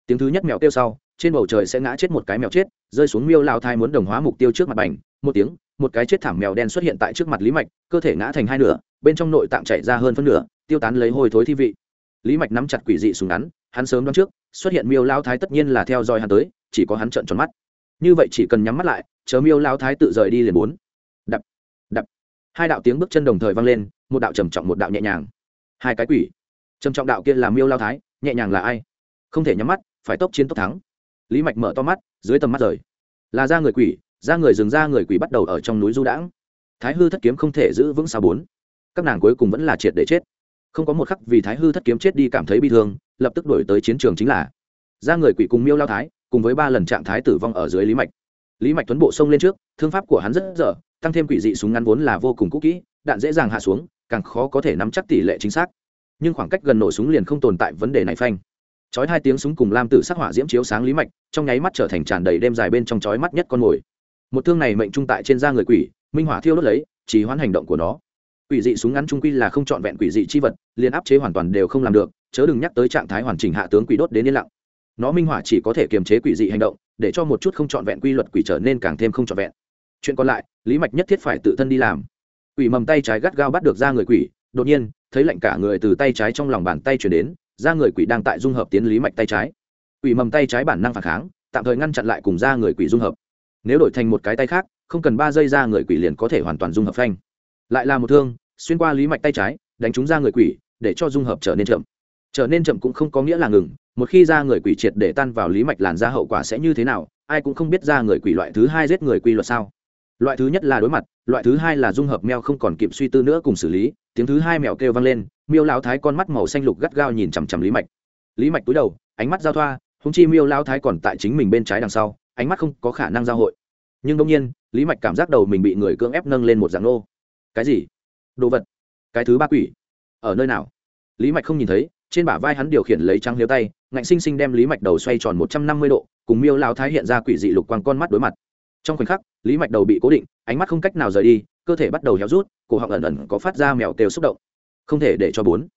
Tiếng thứ nhất mèo kêu sau, trên bầu trời sẽ ngã chết một cái mèo chết, rơi xuống miêu lao thai muốn đồng hóa mục tiêu trước mặt bành, một tiếng, một cái chết thảm mèo đen xuất hiện tại trước mặt lý mạch, cơ thể ngã thành hai nửa, bên trong nội tạng chảy ra hơn phân nửa, tiêu tán lấy hôi thối thi vị lý mạch nắm chặt quỷ dị súng ngắn, hắn sớm đoán trước, xuất hiện miêu lao thái tất nhiên là theo dõi hắn tới, chỉ có hắn trợn tròn mắt. Như vậy chỉ cần nhắm mắt lại, chờ miêu lao thái tự rời đi liền bốn đập đập. Hai đạo tiếng bước chân đồng thời vang lên, một đạo trầm trọng một đạo nhẹ nhàng. Hai cái quỷ. Trầm trọng đạo kia là miêu lao thái, nhẹ nhàng là ai? Không thể nhắm mắt, phải tốc chiến tốc thắng. Lý mạch mở to mắt, dưới tầm mắt rời. Là ra người quỷ, ra người dừng ra người quỷ bắt đầu ở trong núi du đãng. Thái hư thất kiếm không thể giữ vững sao bốn. Các nàng cuối cùng vẫn là triệt để chết không có một khắc vì thái hư thất kiếm chết đi cảm thấy bi thương, lập tức đổi tới chiến trường chính là. Ra người quỷ cùng miêu lao thái, cùng với ba lần trạng thái tử vong ở dưới lý mạch. Lý mạch tuấn bộ xông lên trước, thương pháp của hắn rất dở, tăng thêm quỷ dị súng ngắn vốn là vô cùng cũ kỹ, đạn dễ dàng hạ xuống, càng khó có thể nắm chắc tỷ lệ chính xác. Nhưng khoảng cách gần nổ súng liền không tồn tại vấn đề này phanh. Chói hai tiếng súng cùng lam tử sắc hỏa diễm chiếu sáng lý mạch, trong nháy mắt trở thành tràn đầy đêm dài bên trong chói mắt nhất con mồi. Một thương này mệnh trung tại trên da người quỷ, minh hỏa thiêu đốt lấy chỉ hoãn hành động của nó quỷ dị súng ngắn trung quy là không trọn vẹn quỷ dị chi vật, liền áp chế hoàn toàn đều không làm được, chớ đừng nhắc tới trạng thái hoàn chỉnh hạ tướng quỷ đốt đến yên lặng. Nó minh hỏa chỉ có thể kiềm chế quỷ dị hành động, để cho một chút không trọn vẹn quy luật quỷ trở nên càng thêm không trọn vẹn. Chuyện còn lại, lý mạch nhất thiết phải tự thân đi làm. Quỷ mầm tay trái gắt gao bắt được ra người quỷ, đột nhiên, thấy lạnh cả người từ tay trái trong lòng bàn tay chuyển đến, ra người quỷ đang tại dung hợp tiến lý mạch tay trái. Quỷ mầm tay trái bản năng phản kháng, tạm thời ngăn chặn lại cùng ra người quỷ dung hợp. Nếu đổi thành một cái tay khác, không cần ba giây ra người quỷ liền có thể hoàn toàn dung hợp phanh lại là một thương, xuyên qua lý mạch tay trái, đánh trúng ra người quỷ, để cho dung hợp trở nên chậm. Trở nên chậm cũng không có nghĩa là ngừng, một khi ra người quỷ triệt để tan vào lý mạch làn ra hậu quả sẽ như thế nào, ai cũng không biết ra người quỷ loại thứ hai giết người quy luật sao. Loại thứ nhất là đối mặt, loại thứ hai là dung hợp mèo không còn kịp suy tư nữa cùng xử lý, tiếng thứ hai mèo kêu vang lên, miêu lao thái con mắt màu xanh lục gắt gao nhìn chằm chằm lý mạch. Lý mạch cúi đầu, ánh mắt giao thoa húng chi miêu lao thái còn tại chính mình bên trái đằng sau, ánh mắt không có khả năng giao hội. Nhưng đông nhiên, lý mạch cảm giác đầu mình bị người cưỡng ép nâng lên một dạng nô cái gì? Đồ vật? Cái thứ ba quỷ? Ở nơi nào? Lý mạch không nhìn thấy, trên bả vai hắn điều khiển lấy trắng liêu tay, ngạnh xinh xinh đem lý mạch đầu xoay tròn một trăm năm mươi độ, cùng miêu lao thái hiện ra quỷ dị lục quang con mắt đối mặt. Trong khoảnh khắc, lý mạch đầu bị cố định, ánh mắt không cách nào rời đi, cơ thể bắt đầu héo rút, cổ họng ẩn ẩn có phát ra mèo têu xúc động. Không thể để cho bốn.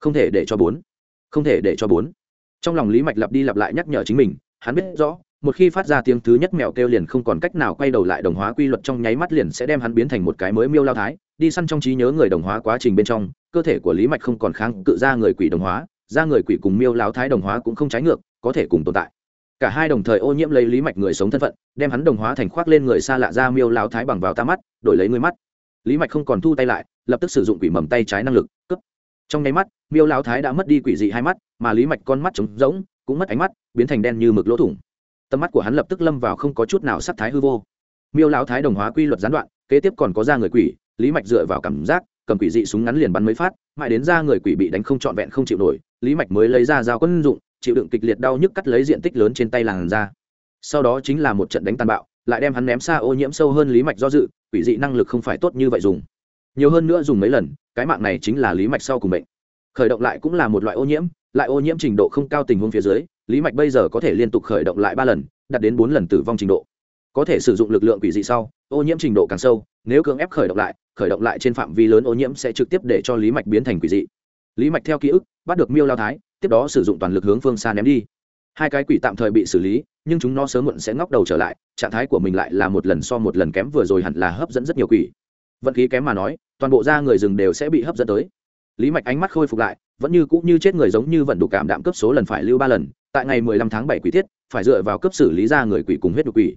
Không thể để cho bốn. Không thể để cho bốn. Trong lòng lý mạch lặp đi lặp lại nhắc nhở chính mình, hắn biết rõ, một khi phát ra tiếng thứ nhất mèo kêu liền không còn cách nào quay đầu lại đồng hóa quy luật trong nháy mắt liền sẽ đem hắn biến thành một cái mới miêu lao thái đi săn trong trí nhớ người đồng hóa quá trình bên trong, cơ thể của lý mạch không còn kháng cự ra người quỷ đồng hóa, ra người quỷ cùng miêu láo thái đồng hóa cũng không trái ngược, có thể cùng tồn tại. Cả hai đồng thời ô nhiễm lấy lý mạch người sống thân phận, đem hắn đồng hóa thành khoác lên người xa lạ ra miêu láo thái bằng vào ta mắt, đổi lấy người mắt. Lý mạch không còn thu tay lại, lập tức sử dụng quỷ mầm tay trái năng lực, cướp. Trong nháy mắt, miêu láo thái đã mất đi quỷ dị hai mắt, mà lý mạch con mắt trống rỗng, cũng mất ánh mắt, biến thành đen như mực lỗ thủng. Tầm mắt của hắn lập tức lâm vào không có chút nào sắc thái hư vô. Miêu láo thái đồng hóa quy luật gián đoạn, kế tiếp còn có ra người quỷ lý mạch dựa vào cảm giác, cầm quỷ dị súng ngắn liền bắn mấy phát, mãi đến ra người quỷ bị đánh không trọn vẹn không chịu nổi, lý mạch mới lấy ra dao quân dụng, chịu đựng kịch liệt đau nhức cắt lấy diện tích lớn trên tay làn da. Sau đó chính là một trận đánh tàn bạo, lại đem hắn ném xa ô nhiễm sâu hơn lý mạch do dự, quỷ dị năng lực không phải tốt như vậy dùng. Nhiều hơn nữa dùng mấy lần, cái mạng này chính là lý mạch sau cùng bệnh khởi động lại cũng là một loại ô nhiễm, lại ô nhiễm trình độ không cao tình huống phía dưới, lý mạch bây giờ có thể liên tục khởi động lại ba lần, đạt đến bốn lần tử vong trình độ. Có thể sử dụng lực lượng quỷ dị sau, ô nhiễm trình độ càng sâu nếu cưỡng ép khởi động lại, khởi động lại trên phạm vi lớn ô nhiễm sẽ trực tiếp để cho lý mạch biến thành quỷ dị. Lý mạch theo ký ức, bắt được miêu lao thái, tiếp đó sử dụng toàn lực hướng phương xa ném đi. Hai cái quỷ tạm thời bị xử lý, nhưng chúng nó sớm muộn sẽ ngóc đầu trở lại, trạng thái của mình lại là một lần so một lần kém vừa rồi hẳn là hấp dẫn rất nhiều quỷ. Vận khí kém mà nói, toàn bộ da người rừng đều sẽ bị hấp dẫn tới. Lý mạch ánh mắt khôi phục lại, vẫn như cũ như chết người giống như vận đủ cảm đạm cấp số lần phải lưu ba lần, tại ngày mười lăm tháng bảy quỷ tiết, phải dựa vào cấp xử lý ra người quỷ cùng huyết đục quỷ.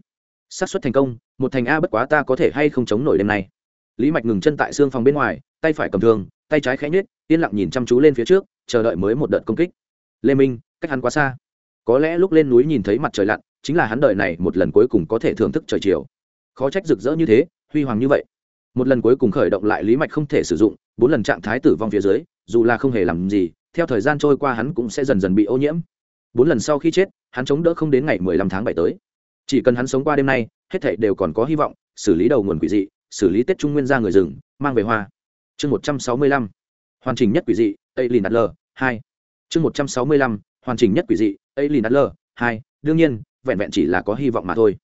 Xác suất thành công một thành a bất quá ta có thể hay không chống nổi đêm nay. Lý mạch ngừng chân tại xương phòng bên ngoài, tay phải cầm thương, tay trái khẽ nhết yên lặng nhìn chăm chú lên phía trước, chờ đợi mới một đợt công kích. Lê minh, cách hắn quá xa. Có lẽ lúc lên núi nhìn thấy mặt trời lặn, chính là hắn đợi này một lần cuối cùng có thể thưởng thức trời chiều. Khó trách rực rỡ như thế, huy hoàng như vậy. Một lần cuối cùng khởi động lại lý mạch không thể sử dụng, bốn lần trạng thái tử vong phía dưới, dù là không hề làm gì, theo thời gian trôi qua hắn cũng sẽ dần dần bị ô nhiễm. Bốn lần sau khi chết, hắn chống đỡ không đến ngày mười lăm tháng bảy tới. Chỉ cần hắn sống qua đêm nay hết thảy đều còn có hy vọng, xử lý đầu nguồn quỷ dị, xử lý tết trung nguyên ra người rừng, mang về hoa. Chương một trăm sáu mươi lăm, hoàn chỉnh nhất quỷ dị a lin l hai. Chương một trăm sáu mươi lăm, hoàn chỉnh nhất quỷ dị a lin l hai. Đương nhiên, vẹn vẹn chỉ là có hy vọng mà thôi.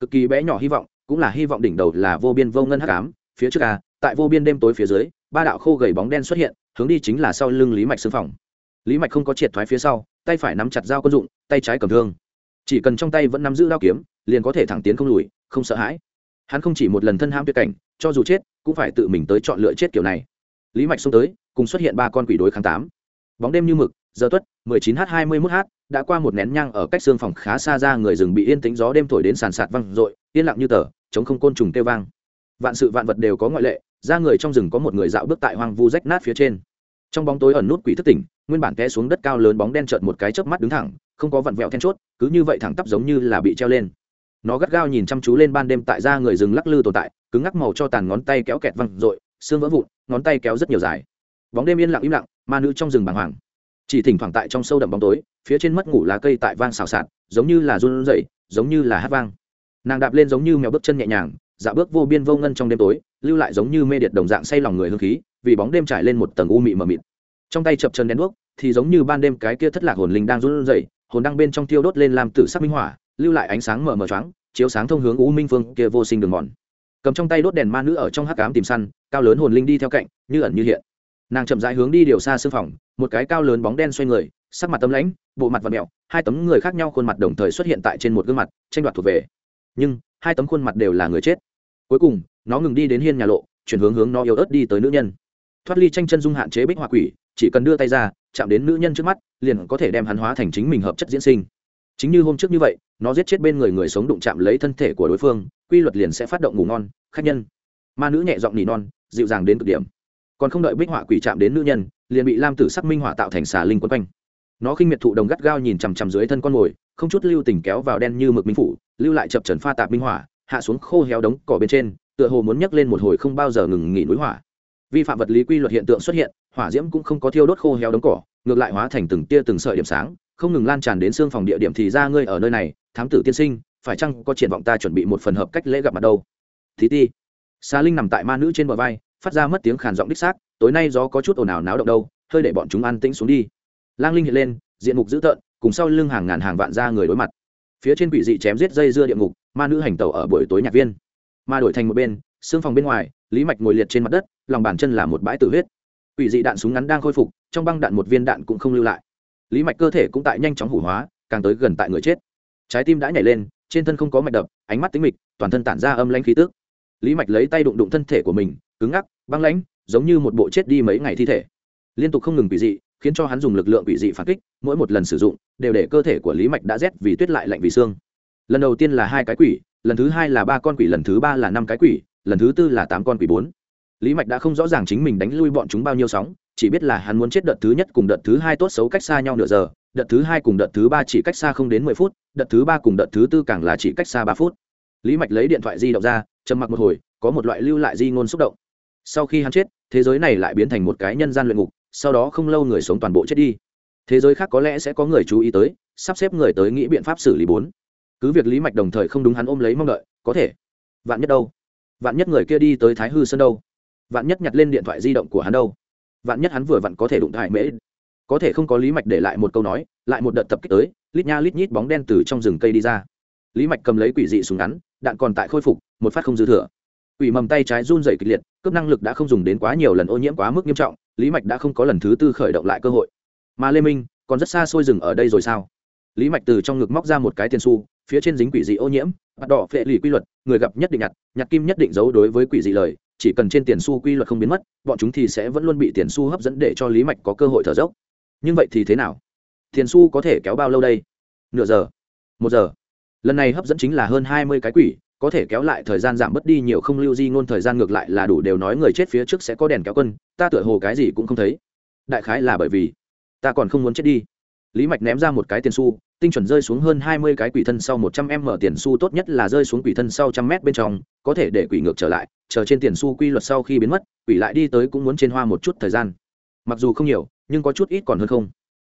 Cực kỳ bé nhỏ hy vọng, cũng là hy vọng đỉnh đầu là vô biên vô ngân hắc ám. Phía trước a, tại vô biên đêm tối phía dưới, ba đạo khô gầy bóng đen xuất hiện, hướng đi chính là sau lưng lý mạch sư phòng. Lý mạch không có triệt thoái phía sau, tay phải nắm chặt dao quân dụng, tay trái cầm thương. Chỉ cần trong tay vẫn nắm giữ đao kiếm liền có thể thẳng tiến không lùi, không sợ hãi. Hắn không chỉ một lần thân ham tuyệt cảnh, cho dù chết, cũng phải tự mình tới chọn lựa chết kiểu này. Lý mạch xông tới, cùng xuất hiện ba con quỷ đối kháng tám. Bóng đêm như mực, giờ tuất 19 h 21 h đã qua một nén nhang ở cách xương phòng khá xa ra người rừng bị yên tĩnh gió đêm thổi đến sàn sạt văng rội, yên lặng như tờ, chống không côn trùng kêu vang. Vạn sự vạn vật đều có ngoại lệ, ra người trong rừng có một người dạo bước tại hoang vu rách nát phía trên. Trong bóng tối ẩn nút quỷ thất tỉnh, nguyên bản té xuống đất cao lớn bóng đen trợn một cái chớp mắt đứng thẳng, không có vặn vẹo then chốt, cứ như vậy thẳng tắp giống như là bị treo lên nó gắt gao nhìn chăm chú lên ban đêm tại ra người rừng lắc lư tồn tại, cứng ngắc màu cho tàn ngón tay kéo kẹt văng r ộ i xương vỡ vụn, ngón tay kéo rất nhiều dài. Bóng đêm yên lặng im lặng, ma nữ trong rừng bàng hoàng. Chỉ thỉnh thoảng tại trong sâu đậm bóng tối, phía trên mất ngủ lá cây tại vang xào xạc, giống như là run rẩy, giống như là hát vang. Nàng đạp lên giống như mèo bước chân nhẹ nhàng dạ bước vô biên vô ngân trong đêm tối, lưu lại giống như mê điện đồng dạng say lòng người hương khí, vì bóng đêm trải lên một tầng u mị mờ mịt. Trong tay chập chân đen đuốc, thì giống như ban đêm cái kia thất lạc hồn linh đang run rẩy, hồn đang bên trong tiêu đốt lên làm tử sắc minh hỏa lưu lại ánh sáng mờ mờ choáng, chiếu sáng thông hướng u minh phương kia vô sinh đường mòn. Cầm trong tay đốt đèn ma nữ ở trong hắc cám tìm săn, cao lớn hồn linh đi theo cạnh, như ẩn như hiện. Nàng chậm rãi hướng đi điều xa sư phòng, một cái cao lớn bóng đen xoay người, sắc mặt tấm lãnh, bộ mặt và mẹo hai tấm người khác nhau khuôn mặt đồng thời xuất hiện tại trên một gương mặt, tranh đoạt thuộc về. Nhưng, hai tấm khuôn mặt đều là người chết. Cuối cùng, nó ngừng đi đến hiên nhà lộ, chuyển hướng hướng nó yếu ớt đi tới nữ nhân. Thoát ly tranh chân dung hạn chế bích hoa quỷ, chỉ cần đưa tay ra, chạm đến nữ nhân trước mắt, liền có thể đem hắn hóa thành chính mình hợp chất diễn sinh chính như hôm trước như vậy, nó giết chết bên người người sống đụng chạm lấy thân thể của đối phương, quy luật liền sẽ phát động ngủ ngon, khách nhân. Ma nữ nhẹ giọng nỉ non, dịu dàng đến cực điểm. Còn không đợi bích họa quỷ chạm đến nữ nhân, liền bị lam tử sắc minh họa tạo thành xà linh quấn quanh. Nó khinh miệt thụ đồng gắt gao nhìn chằm chằm dưới thân con mồi không chút lưu tình kéo vào đen như mực minh phủ, lưu lại chập trần pha tạp minh hỏa hạ xuống khô héo đống cỏ bên trên, tựa hồ muốn nhấc lên một hồi không bao giờ ngừng nghỉ núi hỏa vi phạm vật lý quy luật hiện tượng xuất hiện, hỏa diễm cũng không có thiêu đốt khô héo đống cỏ, ngược lại hóa thành từng tia từng sợi điểm sáng không ngừng lan tràn đến xương phòng địa điểm thì ra ngươi ở nơi này, thám tử tiên sinh, phải chăng có triển vọng ta chuẩn bị một phần hợp cách lễ gặp mặt đâu? Thí ti. Xà linh nằm tại ma nữ trên bờ vai, phát ra mất tiếng khàn giọng đích xác, tối nay gió có chút ồn ào náo động đâu, hơi để bọn chúng an tĩnh xuống đi. Lang linh hiện lên, diện mục dữ tợn, cùng sau lưng hàng ngàn hàng vạn ra người đối mặt. Phía trên quỷ dị chém giết dây dưa địa ngục, ma nữ hành tẩu ở buổi tối nhạc viên. Ma đổi thành một bên, xương phòng bên ngoài, lý mạch ngồi liệt trên mặt đất, lòng bàn chân là một bãi tử huyết. Quỷ dị đạn súng ngắn đang khôi phục, trong băng đạn một viên đạn cũng không lưu lại lý mạch cơ thể cũng tại nhanh chóng hủ hóa, càng tới gần tại người chết. Trái tim đã nhảy lên, trên thân không có mạch đập, ánh mắt tính mịch, toàn thân tản ra âm lãnh khí tức. Lý mạch lấy tay đụng đụng thân thể của mình, cứng ngắc, băng lãnh, giống như một bộ chết đi mấy ngày thi thể. Liên tục không ngừng quỷ dị, khiến cho hắn dùng lực lượng quỷ dị phản kích, mỗi một lần sử dụng, đều để cơ thể của lý mạch đã rét vì tuyết lại lạnh vì xương. Lần đầu tiên là hai cái quỷ, lần thứ hai là ba con quỷ, lần thứ ba là năm cái quỷ, lần thứ tư là tám con quỷ bốn. Lý mạch đã không rõ ràng chính mình đánh lui bọn chúng bao nhiêu sóng chỉ biết là hắn muốn chết đợt thứ nhất cùng đợt thứ hai tốt xấu cách xa nhau nửa giờ, đợt thứ hai cùng đợt thứ ba chỉ cách xa không đến mười phút, đợt thứ ba cùng đợt thứ tư càng là chỉ cách xa ba phút. Lý mạch lấy điện thoại di động ra, trầm mặc một hồi, có một loại lưu lại di ngôn xúc động. Sau khi hắn chết, thế giới này lại biến thành một cái nhân gian luyện ngục, sau đó không lâu người sống toàn bộ chết đi. Thế giới khác có lẽ sẽ có người chú ý tới, sắp xếp người tới nghĩ biện pháp xử lý bốn. Cứ việc lý mạch đồng thời không đúng hắn ôm lấy mong đợi, có thể. Vạn nhất đâu? Vạn nhất người kia đi tới thái hư sơn đâu? Vạn nhất nhặt lên điện thoại di động của hắn đâu? Vạn nhất hắn vừa vặn có thể đụng thải mễ. Có thể không có lý mạch để lại một câu nói, lại một đợt tập kích tới, lít nha lít nhít bóng đen từ trong rừng cây đi ra. Lý mạch cầm lấy quỷ dị súng ngắn, đạn còn tại khôi phục, một phát không dư thừa. Quỷ mầm tay trái run dày kịch liệt, cướp năng lực đã không dùng đến quá nhiều lần ô nhiễm quá mức nghiêm trọng, lý mạch đã không có lần thứ tư khởi động lại cơ hội. Mà lê minh, còn rất xa xôi rừng ở đây rồi sao? Lý mạch từ trong ngực móc ra một cái tiền su phía trên dính quỷ dị ô nhiễm, bắt đỏ phệ lì quy luật, người gặp nhất định nhặt nhặt kim nhất định giấu đối với quỷ dị lời chỉ cần trên tiền su quy luật không biến mất, bọn chúng thì sẽ vẫn luôn bị tiền su hấp dẫn để cho lý mạch có cơ hội thở dốc. Nhưng vậy thì thế nào? Tiền su có thể kéo bao lâu đây? Nửa giờ. Một giờ. Lần này hấp dẫn chính là hơn hai mươi cái quỷ, có thể kéo lại thời gian giảm bớt đi nhiều không lưu di ngôn thời gian ngược lại là đủ đều nói người chết phía trước sẽ có đèn kéo quân, ta tựa hồ cái gì cũng không thấy. Đại khái là bởi vì ta còn không muốn chết đi. Lý mạch ném ra một cái tiền su, tinh chuẩn rơi xuống hơn hai mươi cái quỷ thân sau một trăm m tiền su tốt nhất là rơi xuống quỷ thân sau trăm m bên trong, có thể để quỷ ngược trở lại chờ trên tiền xu quy luật sau khi biến mất, quỷ lại đi tới cũng muốn trên hoa một chút thời gian. Mặc dù không nhiều, nhưng có chút ít còn hơn không.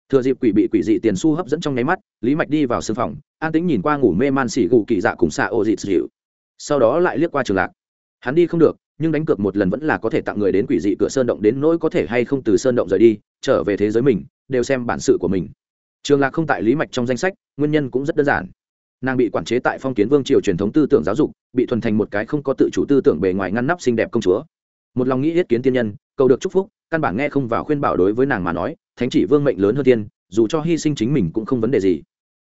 Thừa dịp quỷ bị quỷ dị tiền xu hấp dẫn trong nháy mắt, lý mạch đi vào sưng phòng, an tĩnh nhìn qua ngủ mê man xỉ gù kỳ dạ cùng xạ ô dịt dịu. Sau đó lại liếc qua trường lạc. Hắn đi không được, nhưng đánh cược một lần vẫn là có thể tặng người đến quỷ dị cửa sơn động đến nỗi có thể hay không từ sơn động rời đi, trở về thế giới mình, đều xem bản sự của mình. Trường lạc không tại lý mạch trong danh sách, nguyên nhân cũng rất đơn giản nàng bị quản chế tại phong kiến vương triều truyền thống tư tưởng giáo dục, bị thuần thành một cái không có tự chủ tư tưởng bề ngoài ngăn nắp xinh đẹp công chúa. Một lòng nghĩ yết kiến tiên nhân, cầu được chúc phúc, căn bản nghe không vào khuyên bảo đối với nàng mà nói, thánh chỉ vương mệnh lớn hơn tiên, dù cho hy sinh chính mình cũng không vấn đề gì.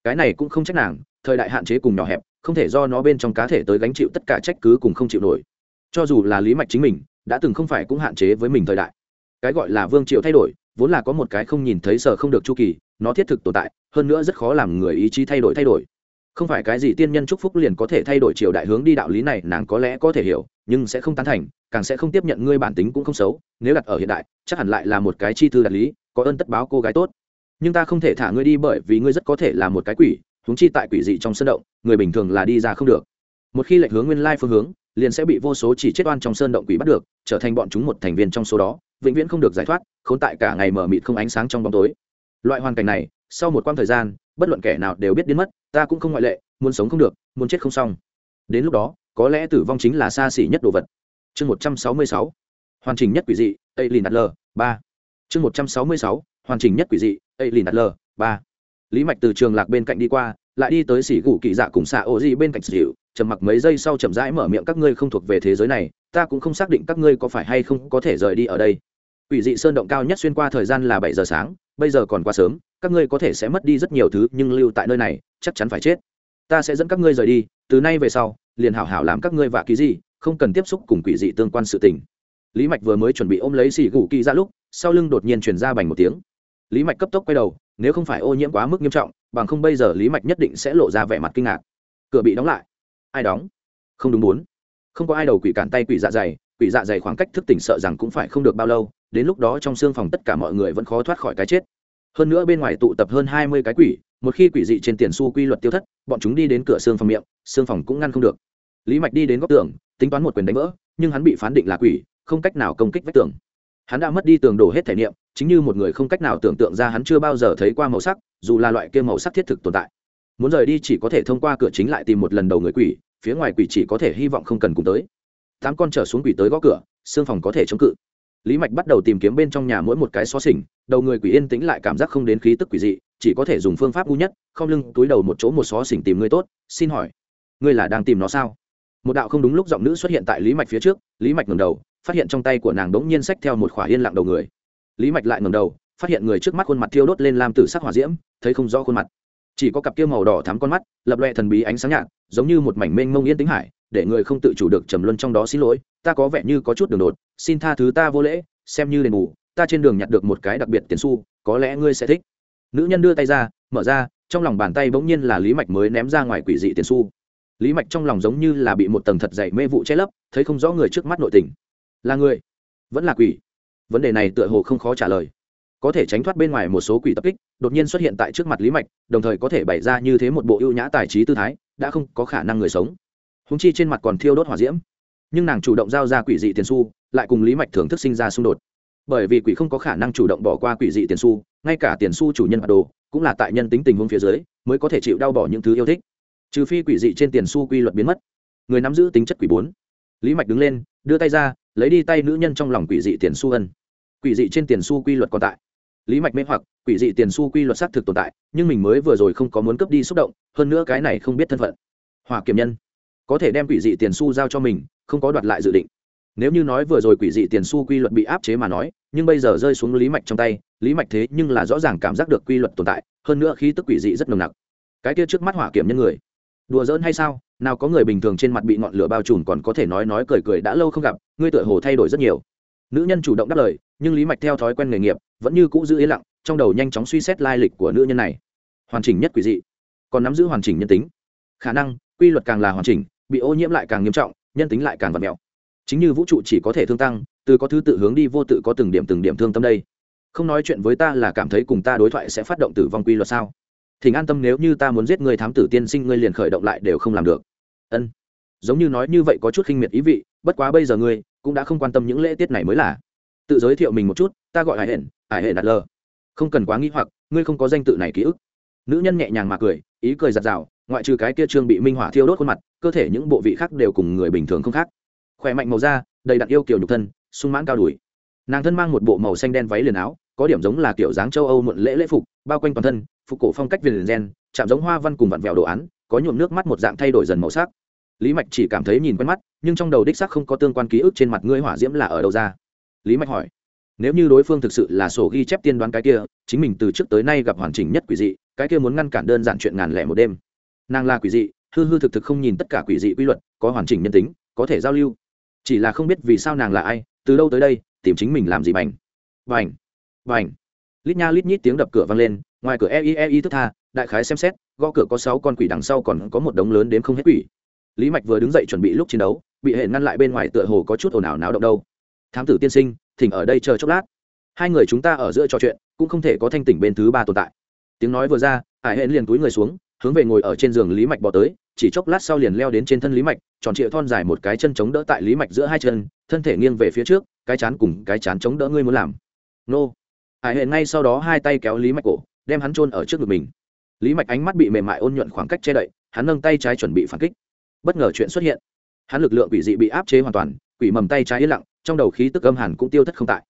Cái này cũng không trách nàng, thời đại hạn chế cùng nhỏ hẹp, không thể do nó bên trong cá thể tới gánh chịu tất cả trách cứ cùng không chịu nổi. Cho dù là lý mạch chính mình, đã từng không phải cũng hạn chế với mình thời đại. Cái gọi là vương triều thay đổi, vốn là có một cái không nhìn thấy sở không được chu kỳ, nó thiết thực tồn tại, hơn nữa rất khó làm người ý chí thay đổi thay đổi không phải cái gì tiên nhân chúc phúc liền có thể thay đổi triều đại hướng đi đạo lý này, nàng có lẽ có thể hiểu, nhưng sẽ không tán thành, càng sẽ không tiếp nhận ngươi bản tính cũng không xấu, nếu đặt ở hiện đại, chắc hẳn lại là một cái chi thư đạt lý, có ơn tất báo cô gái tốt. Nhưng ta không thể thả ngươi đi bởi vì ngươi rất có thể là một cái quỷ húng chi tại quỷ dị trong sân động, người bình thường là đi ra không được. Một khi lệch hướng nguyên lai phương hướng, liền sẽ bị vô số chỉ chết oan trong sơn động quỷ bắt được, trở thành bọn chúng một thành viên trong số đó, vĩnh viễn không được giải thoát, khốn tại cả ngày mở mịt không ánh sáng trong bóng tối. Loại hoàn cảnh này sau một quãng thời gian, bất luận kẻ nào đều biết đến mất, ta cũng không ngoại lệ, muốn sống không được, muốn chết không xong. Đến lúc đó, có lẽ tử vong chính là xa xỉ nhất đồ vật. Chương một trăm sáu mươi sáu, hoàn chỉnh nhất quỷ dị a lin l ba. Chương một trăm sáu mươi sáu, hoàn chỉnh nhất quỷ dị a lin l ba. Lý mạch từ trường lạc bên cạnh đi qua, lại đi tới xỉ gù kỳ dạ cùng xạ ô di bên cạnh dịu trầm mặc mấy giây sau chậm rãi mở miệng, các ngươi không thuộc về thế giới này, ta cũng không xác định các ngươi có phải hay không có thể rời đi ở đây. Quỷ dị sơn động cao nhất xuyên qua thời gian là bảy giờ sáng, bây giờ còn quá sớm các ngươi có thể sẽ mất đi rất nhiều thứ, nhưng lưu tại nơi này, chắc chắn phải chết. Ta sẽ dẫn các ngươi rời đi, từ nay về sau, liền hảo hảo làm các ngươi vạ ký gì, không cần tiếp xúc cùng quỷ dị tương quan sự tình. Lý mạch vừa mới chuẩn bị ôm lấy xì gù kỳ ra lúc, sau lưng đột nhiên chuyển ra bành một tiếng. Lý mạch cấp tốc quay đầu, nếu không phải ô nhiễm quá mức nghiêm trọng, bằng không bây giờ lý mạch nhất định sẽ lộ ra vẻ mặt kinh ngạc. Cửa bị đóng lại. Ai đóng? Không đúng bốn. Không có ai đầu quỷ cản tay quỷ dạ dày, quỷ dạ dày khoảng cách thức tỉnh sợ rằng cũng phải không được bao lâu, đến lúc đó trong xương phòng tất cả mọi người vẫn khó thoát khỏi cái chết hơn nữa bên ngoài tụ tập hơn hai mươi cái quỷ, một khi quỷ dị trên tiền su quy luật tiêu thất, bọn chúng đi đến cửa xương phòng miệng, xương phòng cũng ngăn không được. Lý mạch đi đến góc tường, tính toán một quyền đánh vỡ, nhưng hắn bị phán định là quỷ, không cách nào công kích vách tường. Hắn đã mất đi tường đổ hết thể niệm, chính như một người không cách nào tưởng tượng ra hắn chưa bao giờ thấy qua màu sắc, dù là loại kia màu sắc thiết thực tồn tại. Muốn rời đi chỉ có thể thông qua cửa chính lại tìm một lần đầu người quỷ, phía ngoài quỷ chỉ có thể hy vọng không cần cùng tới. Tám con trở xuống quỷ tới gõ cửa, xương phòng có thể chống cự lý mạch bắt đầu tìm kiếm bên trong nhà mỗi một cái xó xỉnh, đầu người quỷ yên tĩnh lại cảm giác không đến khí tức quỷ dị, chỉ có thể dùng phương pháp ngu nhất, không lưng, túi đầu một chỗ một xó xỉnh tìm người tốt, xin hỏi, ngươi là đang tìm nó sao? Một đạo không đúng lúc giọng nữ xuất hiện tại lý mạch phía trước, lý mạch ngầm đầu, phát hiện trong tay của nàng đống nhiên xách theo một khỏa yên lặng đầu người. Lý mạch lại ngầm đầu, phát hiện người trước mắt khuôn mặt thiêu đốt lên lam tử sắc hỏa diễm, thấy không rõ khuôn mặt. Chỉ có cặp kia màu đỏ thắm con mắt, lập loẹ thần bí ánh sáng nhạt, giống như một mảnh mênh mông yên tĩnh hải để người không tự chủ được trầm luân trong đó xin lỗi, ta có vẻ như có chút đường đột, xin tha thứ ta vô lễ, xem như đền bù, ta trên đường nhặt được một cái đặc biệt tiền xu, có lẽ ngươi sẽ thích. Nữ nhân đưa tay ra, mở ra, trong lòng bàn tay bỗng nhiên là lý mạch mới ném ra ngoài quỷ dị tiền xu. Lý mạch trong lòng giống như là bị một tầng thật dày mê vụ che lấp, thấy không rõ người trước mắt nội tình. Là người? Vẫn là quỷ? Vấn đề này tựa hồ không khó trả lời. Có thể tránh thoát bên ngoài một số quỷ tập kích, đột nhiên xuất hiện tại trước mặt lý mạch, đồng thời có thể bày ra như thế một bộ ưu nhã tài trí tư thái, đã không có khả năng người sống húng chi trên mặt còn thiêu đốt hỏa diễm. Nhưng nàng chủ động giao ra quỷ dị tiền su lại cùng lý mạch thưởng thức sinh ra xung đột. Bởi vì quỷ không có khả năng chủ động bỏ qua quỷ dị tiền su ngay cả tiền su chủ nhân bản đồ, cũng là tại nhân tính tình huống phía dưới, mới có thể chịu đau bỏ những thứ yêu thích. Trừ phi quỷ dị trên tiền su quy luật biến mất. Người nắm giữ tính chất quỷ bốn. Lý mạch đứng lên, đưa tay ra, lấy đi tay nữ nhân trong lòng quỷ dị tiền su ân. Quỷ dị trên tiền su quy luật còn tại. Lý mạch mê hoặc, quỷ dị tiền su quy luật xác thực tồn tại, nhưng mình mới vừa rồi không có muốn cướp đi xúc động, hơn nữa cái này không biết thân phận. Hòa kiểm nhân có thể đem quỷ dị tiền su giao cho mình, không có đoạt lại dự định. Nếu như nói vừa rồi quỷ dị tiền su quy luật bị áp chế mà nói, nhưng bây giờ rơi xuống lý mạch trong tay, lý mạch thế nhưng là rõ ràng cảm giác được quy luật tồn tại, hơn nữa khí tức quỷ dị rất nồng nặc. Cái kia trước mắt hỏa kiểm nhân người, đùa giỡn hay sao? Nào có người bình thường trên mặt bị ngọn lửa bao trùm còn có thể nói nói cười cười đã lâu không gặp, ngươi tựa hồ thay đổi rất nhiều. Nữ nhân chủ động đáp lời, nhưng lý mạch theo thói quen nghề nghiệp, vẫn như cũ giữ yên lặng, trong đầu nhanh chóng suy xét lai lịch của nữ nhân này. Hoàn chỉnh nhất quỷ dị, còn nắm giữ hoàn chỉnh nhân tính. Khả năng, quy luật càng là hoàn chỉnh bị ô nhiễm lại càng nghiêm trọng, nhân tính lại càng vật mẹo. Chính như vũ trụ chỉ có thể thương tăng, từ có thứ tự hướng đi vô tự có từng điểm từng điểm thương tâm đây. Không nói chuyện với ta là cảm thấy cùng ta đối thoại sẽ phát động tử vong quy luật sao? Thỉnh an tâm nếu như ta muốn giết người thám tử tiên sinh ngươi liền khởi động lại đều không làm được. Ân. Giống như nói như vậy có chút khinh miệt ý vị, bất quá bây giờ ngươi cũng đã không quan tâm những lễ tiết này mới là. Tự giới thiệu mình một chút, ta gọi hải hển hải hển đặt lờ không cần quá nghĩ hoặc, ngươi không có danh tự này ký ức. Nữ nhân nhẹ nhàng mà cười, ý cười giặt rào ngoại trừ cái kia trương bị minh hỏa thiêu đốt khuôn mặt, cơ thể những bộ vị khác đều cùng người bình thường không khác. Khỏe mạnh màu da, đầy đặn yêu kiểu nhục thân, sung mãn cao đùi. Nàng thân mang một bộ màu xanh đen váy liền áo, có điểm giống là kiểu dáng châu âu muộn lễ lễ phục, bao quanh toàn thân, phục cổ phong cách viền gen, chạm giống hoa văn cùng vặn vẹo đồ án, có nhuộm nước mắt một dạng thay đổi dần màu sắc. Lý mạch chỉ cảm thấy nhìn quen mắt, nhưng trong đầu đích sắc không có tương quan ký ức trên mặt ngươi hỏa diễm là ở đâu ra. Lý mạch hỏi, nếu như đối phương thực sự là sổ ghi chép tiên đoán cái kia, chính mình từ trước tới nay gặp hoàn chỉnh nhất quỷ dị, cái kia muốn ngăn cản đơn giản chuyện ngàn lẻ một đêm nàng là quỷ dị, hư hư thực thực không nhìn tất cả quỷ dị quy luật, có hoàn chỉnh nhân tính, có thể giao lưu. Chỉ là không biết vì sao nàng là ai, từ đâu tới đây, tìm chính mình làm gì bành. Bành bành. Lít nha lít nhít tiếng đập cửa vang lên, ngoài cửa Ei Ei thức tha, đại khái xem xét, gõ cửa có sáu con quỷ đằng sau còn có một đống lớn đến không hết quỷ. Lý mạch vừa đứng dậy chuẩn bị lúc chiến đấu, bị hệ ngăn lại bên ngoài tựa hồ có chút ồn ào náo động đâu. Thám tử tiên sinh, thỉnh ở đây chờ chốc lát. Hai người chúng ta ở giữa trò chuyện, cũng không thể có thanh tỉnh bên thứ ba tồn tại. Tiếng nói vừa ra, hải hển liền túi người xuống hướng về ngồi ở trên giường lý mạch bỏ tới, chỉ chốc lát sau liền leo đến trên thân lý mạch, tròn trịa thon dài một cái chân chống đỡ tại lý mạch giữa hai chân, thân thể nghiêng về phía trước, cái chán cùng cái chán chống đỡ ngươi muốn làm. Nô. Hải hệ ngay sau đó hai tay kéo lý mạch cổ, đem hắn chôn ở trước ngực mình. Lý mạch ánh mắt bị mềm mại ôn nhuận khoảng cách che đậy, hắn nâng tay trái chuẩn bị phản kích. Bất ngờ chuyện xuất hiện. Hắn lực lượng quỷ dị bị áp chế hoàn toàn, quỷ mầm tay trái yên lặng, trong đầu khí tức âm hàn cũng tiêu thất không tại.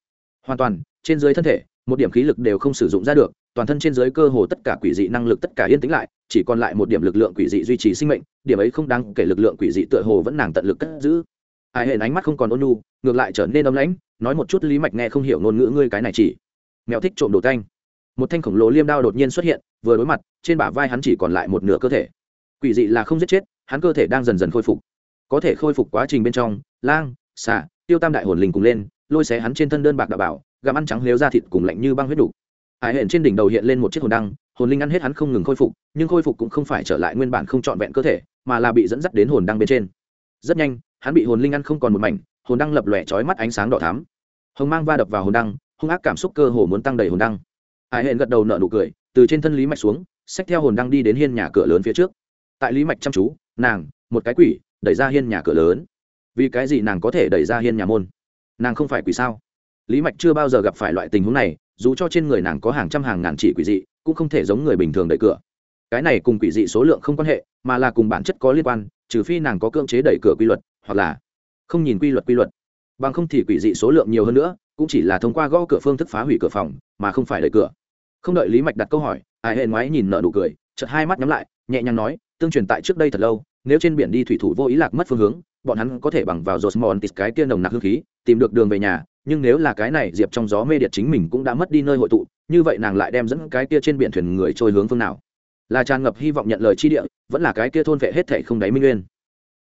Hoàn toàn, trên dưới thân thể, một điểm khí lực đều không sử dụng ra được toàn thân trên dưới cơ hồ tất cả quỷ dị năng lực tất cả yên tĩnh lại, chỉ còn lại một điểm lực lượng quỷ dị duy trì sinh mệnh, điểm ấy không đáng kể lực lượng quỷ dị tựa hồ vẫn nàng tận lực cất giữ. Ai hệ ánh mắt không còn ôn nhu, ngược lại trở nên ấm lãnh, nói một chút lý mạch nghe không hiểu ngôn ngữ ngươi cái này chỉ. Mèo thích trộm đồ thanh một thanh khổng lồ liêm đao đột nhiên xuất hiện, vừa đối mặt, trên bả vai hắn chỉ còn lại một nửa cơ thể. Quỷ dị là không giết chết, hắn cơ thể đang dần dần khôi phục. Có thể khôi phục quá trình bên trong, lang xả tiêu tam đại hồn linh cùng lên, lôi xé hắn trên thân đơn bạc đạo bảo, gặm ăn trắng lếu ra thịt cùng lạnh như băng huyết đủ hải hển trên đỉnh đầu hiện lên một chiếc hồn đăng, hồn linh ăn hết hắn không ngừng khôi phục, nhưng khôi phục cũng không phải trở lại nguyên bản không trọn vẹn cơ thể, mà là bị dẫn dắt đến hồn đăng bên trên. Rất nhanh, hắn bị hồn linh ăn không còn một mảnh, hồn đăng lập lòe trói mắt ánh sáng đỏ thám hồng mang va đập vào hồn đăng, hung ác cảm xúc cơ hồ muốn tăng đầy hồn đăng. Hải hển gật đầu nợ nụ cười, từ trên thân lý mạch xuống, xách theo hồn đăng đi đến hiên nhà cửa lớn phía trước. Tại lý mạch chăm chú, nàng, một cái quỷ, đẩy ra hiên nhà cửa lớn. Vì cái gì nàng có thể đẩy ra hiên nhà môn? Nàng không phải quỷ sao? Lý mạch chưa bao giờ gặp phải loại tình huống này dù cho trên người nàng có hàng trăm hàng ngàn chỉ quỷ dị, cũng không thể giống người bình thường đẩy cửa. Cái này cùng quỷ dị số lượng không quan hệ, mà là cùng bản chất có liên quan, trừ phi nàng có cưỡng chế đẩy cửa quy luật, hoặc là không nhìn quy luật quy luật. Bằng không thì quỷ dị số lượng nhiều hơn nữa, cũng chỉ là thông qua gõ cửa phương thức phá hủy cửa phòng, mà không phải đẩy cửa. Không đợi lý mạch đặt câu hỏi, ai hệ ngoái nhìn nợ nụ cười, chợt hai mắt nhắm lại, nhẹ nhàng nói, tương truyền tại trước đây thật lâu, nếu trên biển đi thủy thủ vô ý lạc mất phương hướng, bọn hắn có thể bằng vào rột mòn tít cái kia nồng nặc hương khí, tìm được đường về nhà nhưng nếu là cái này diệp trong gió mê điệt chính mình cũng đã mất đi nơi hội tụ, như vậy nàng lại đem dẫn cái kia trên biển thuyền người trôi hướng phương nào? Là tràn ngập hy vọng nhận lời chi địa, vẫn là cái kia thôn vệ hết thể không đáy minh nguyên.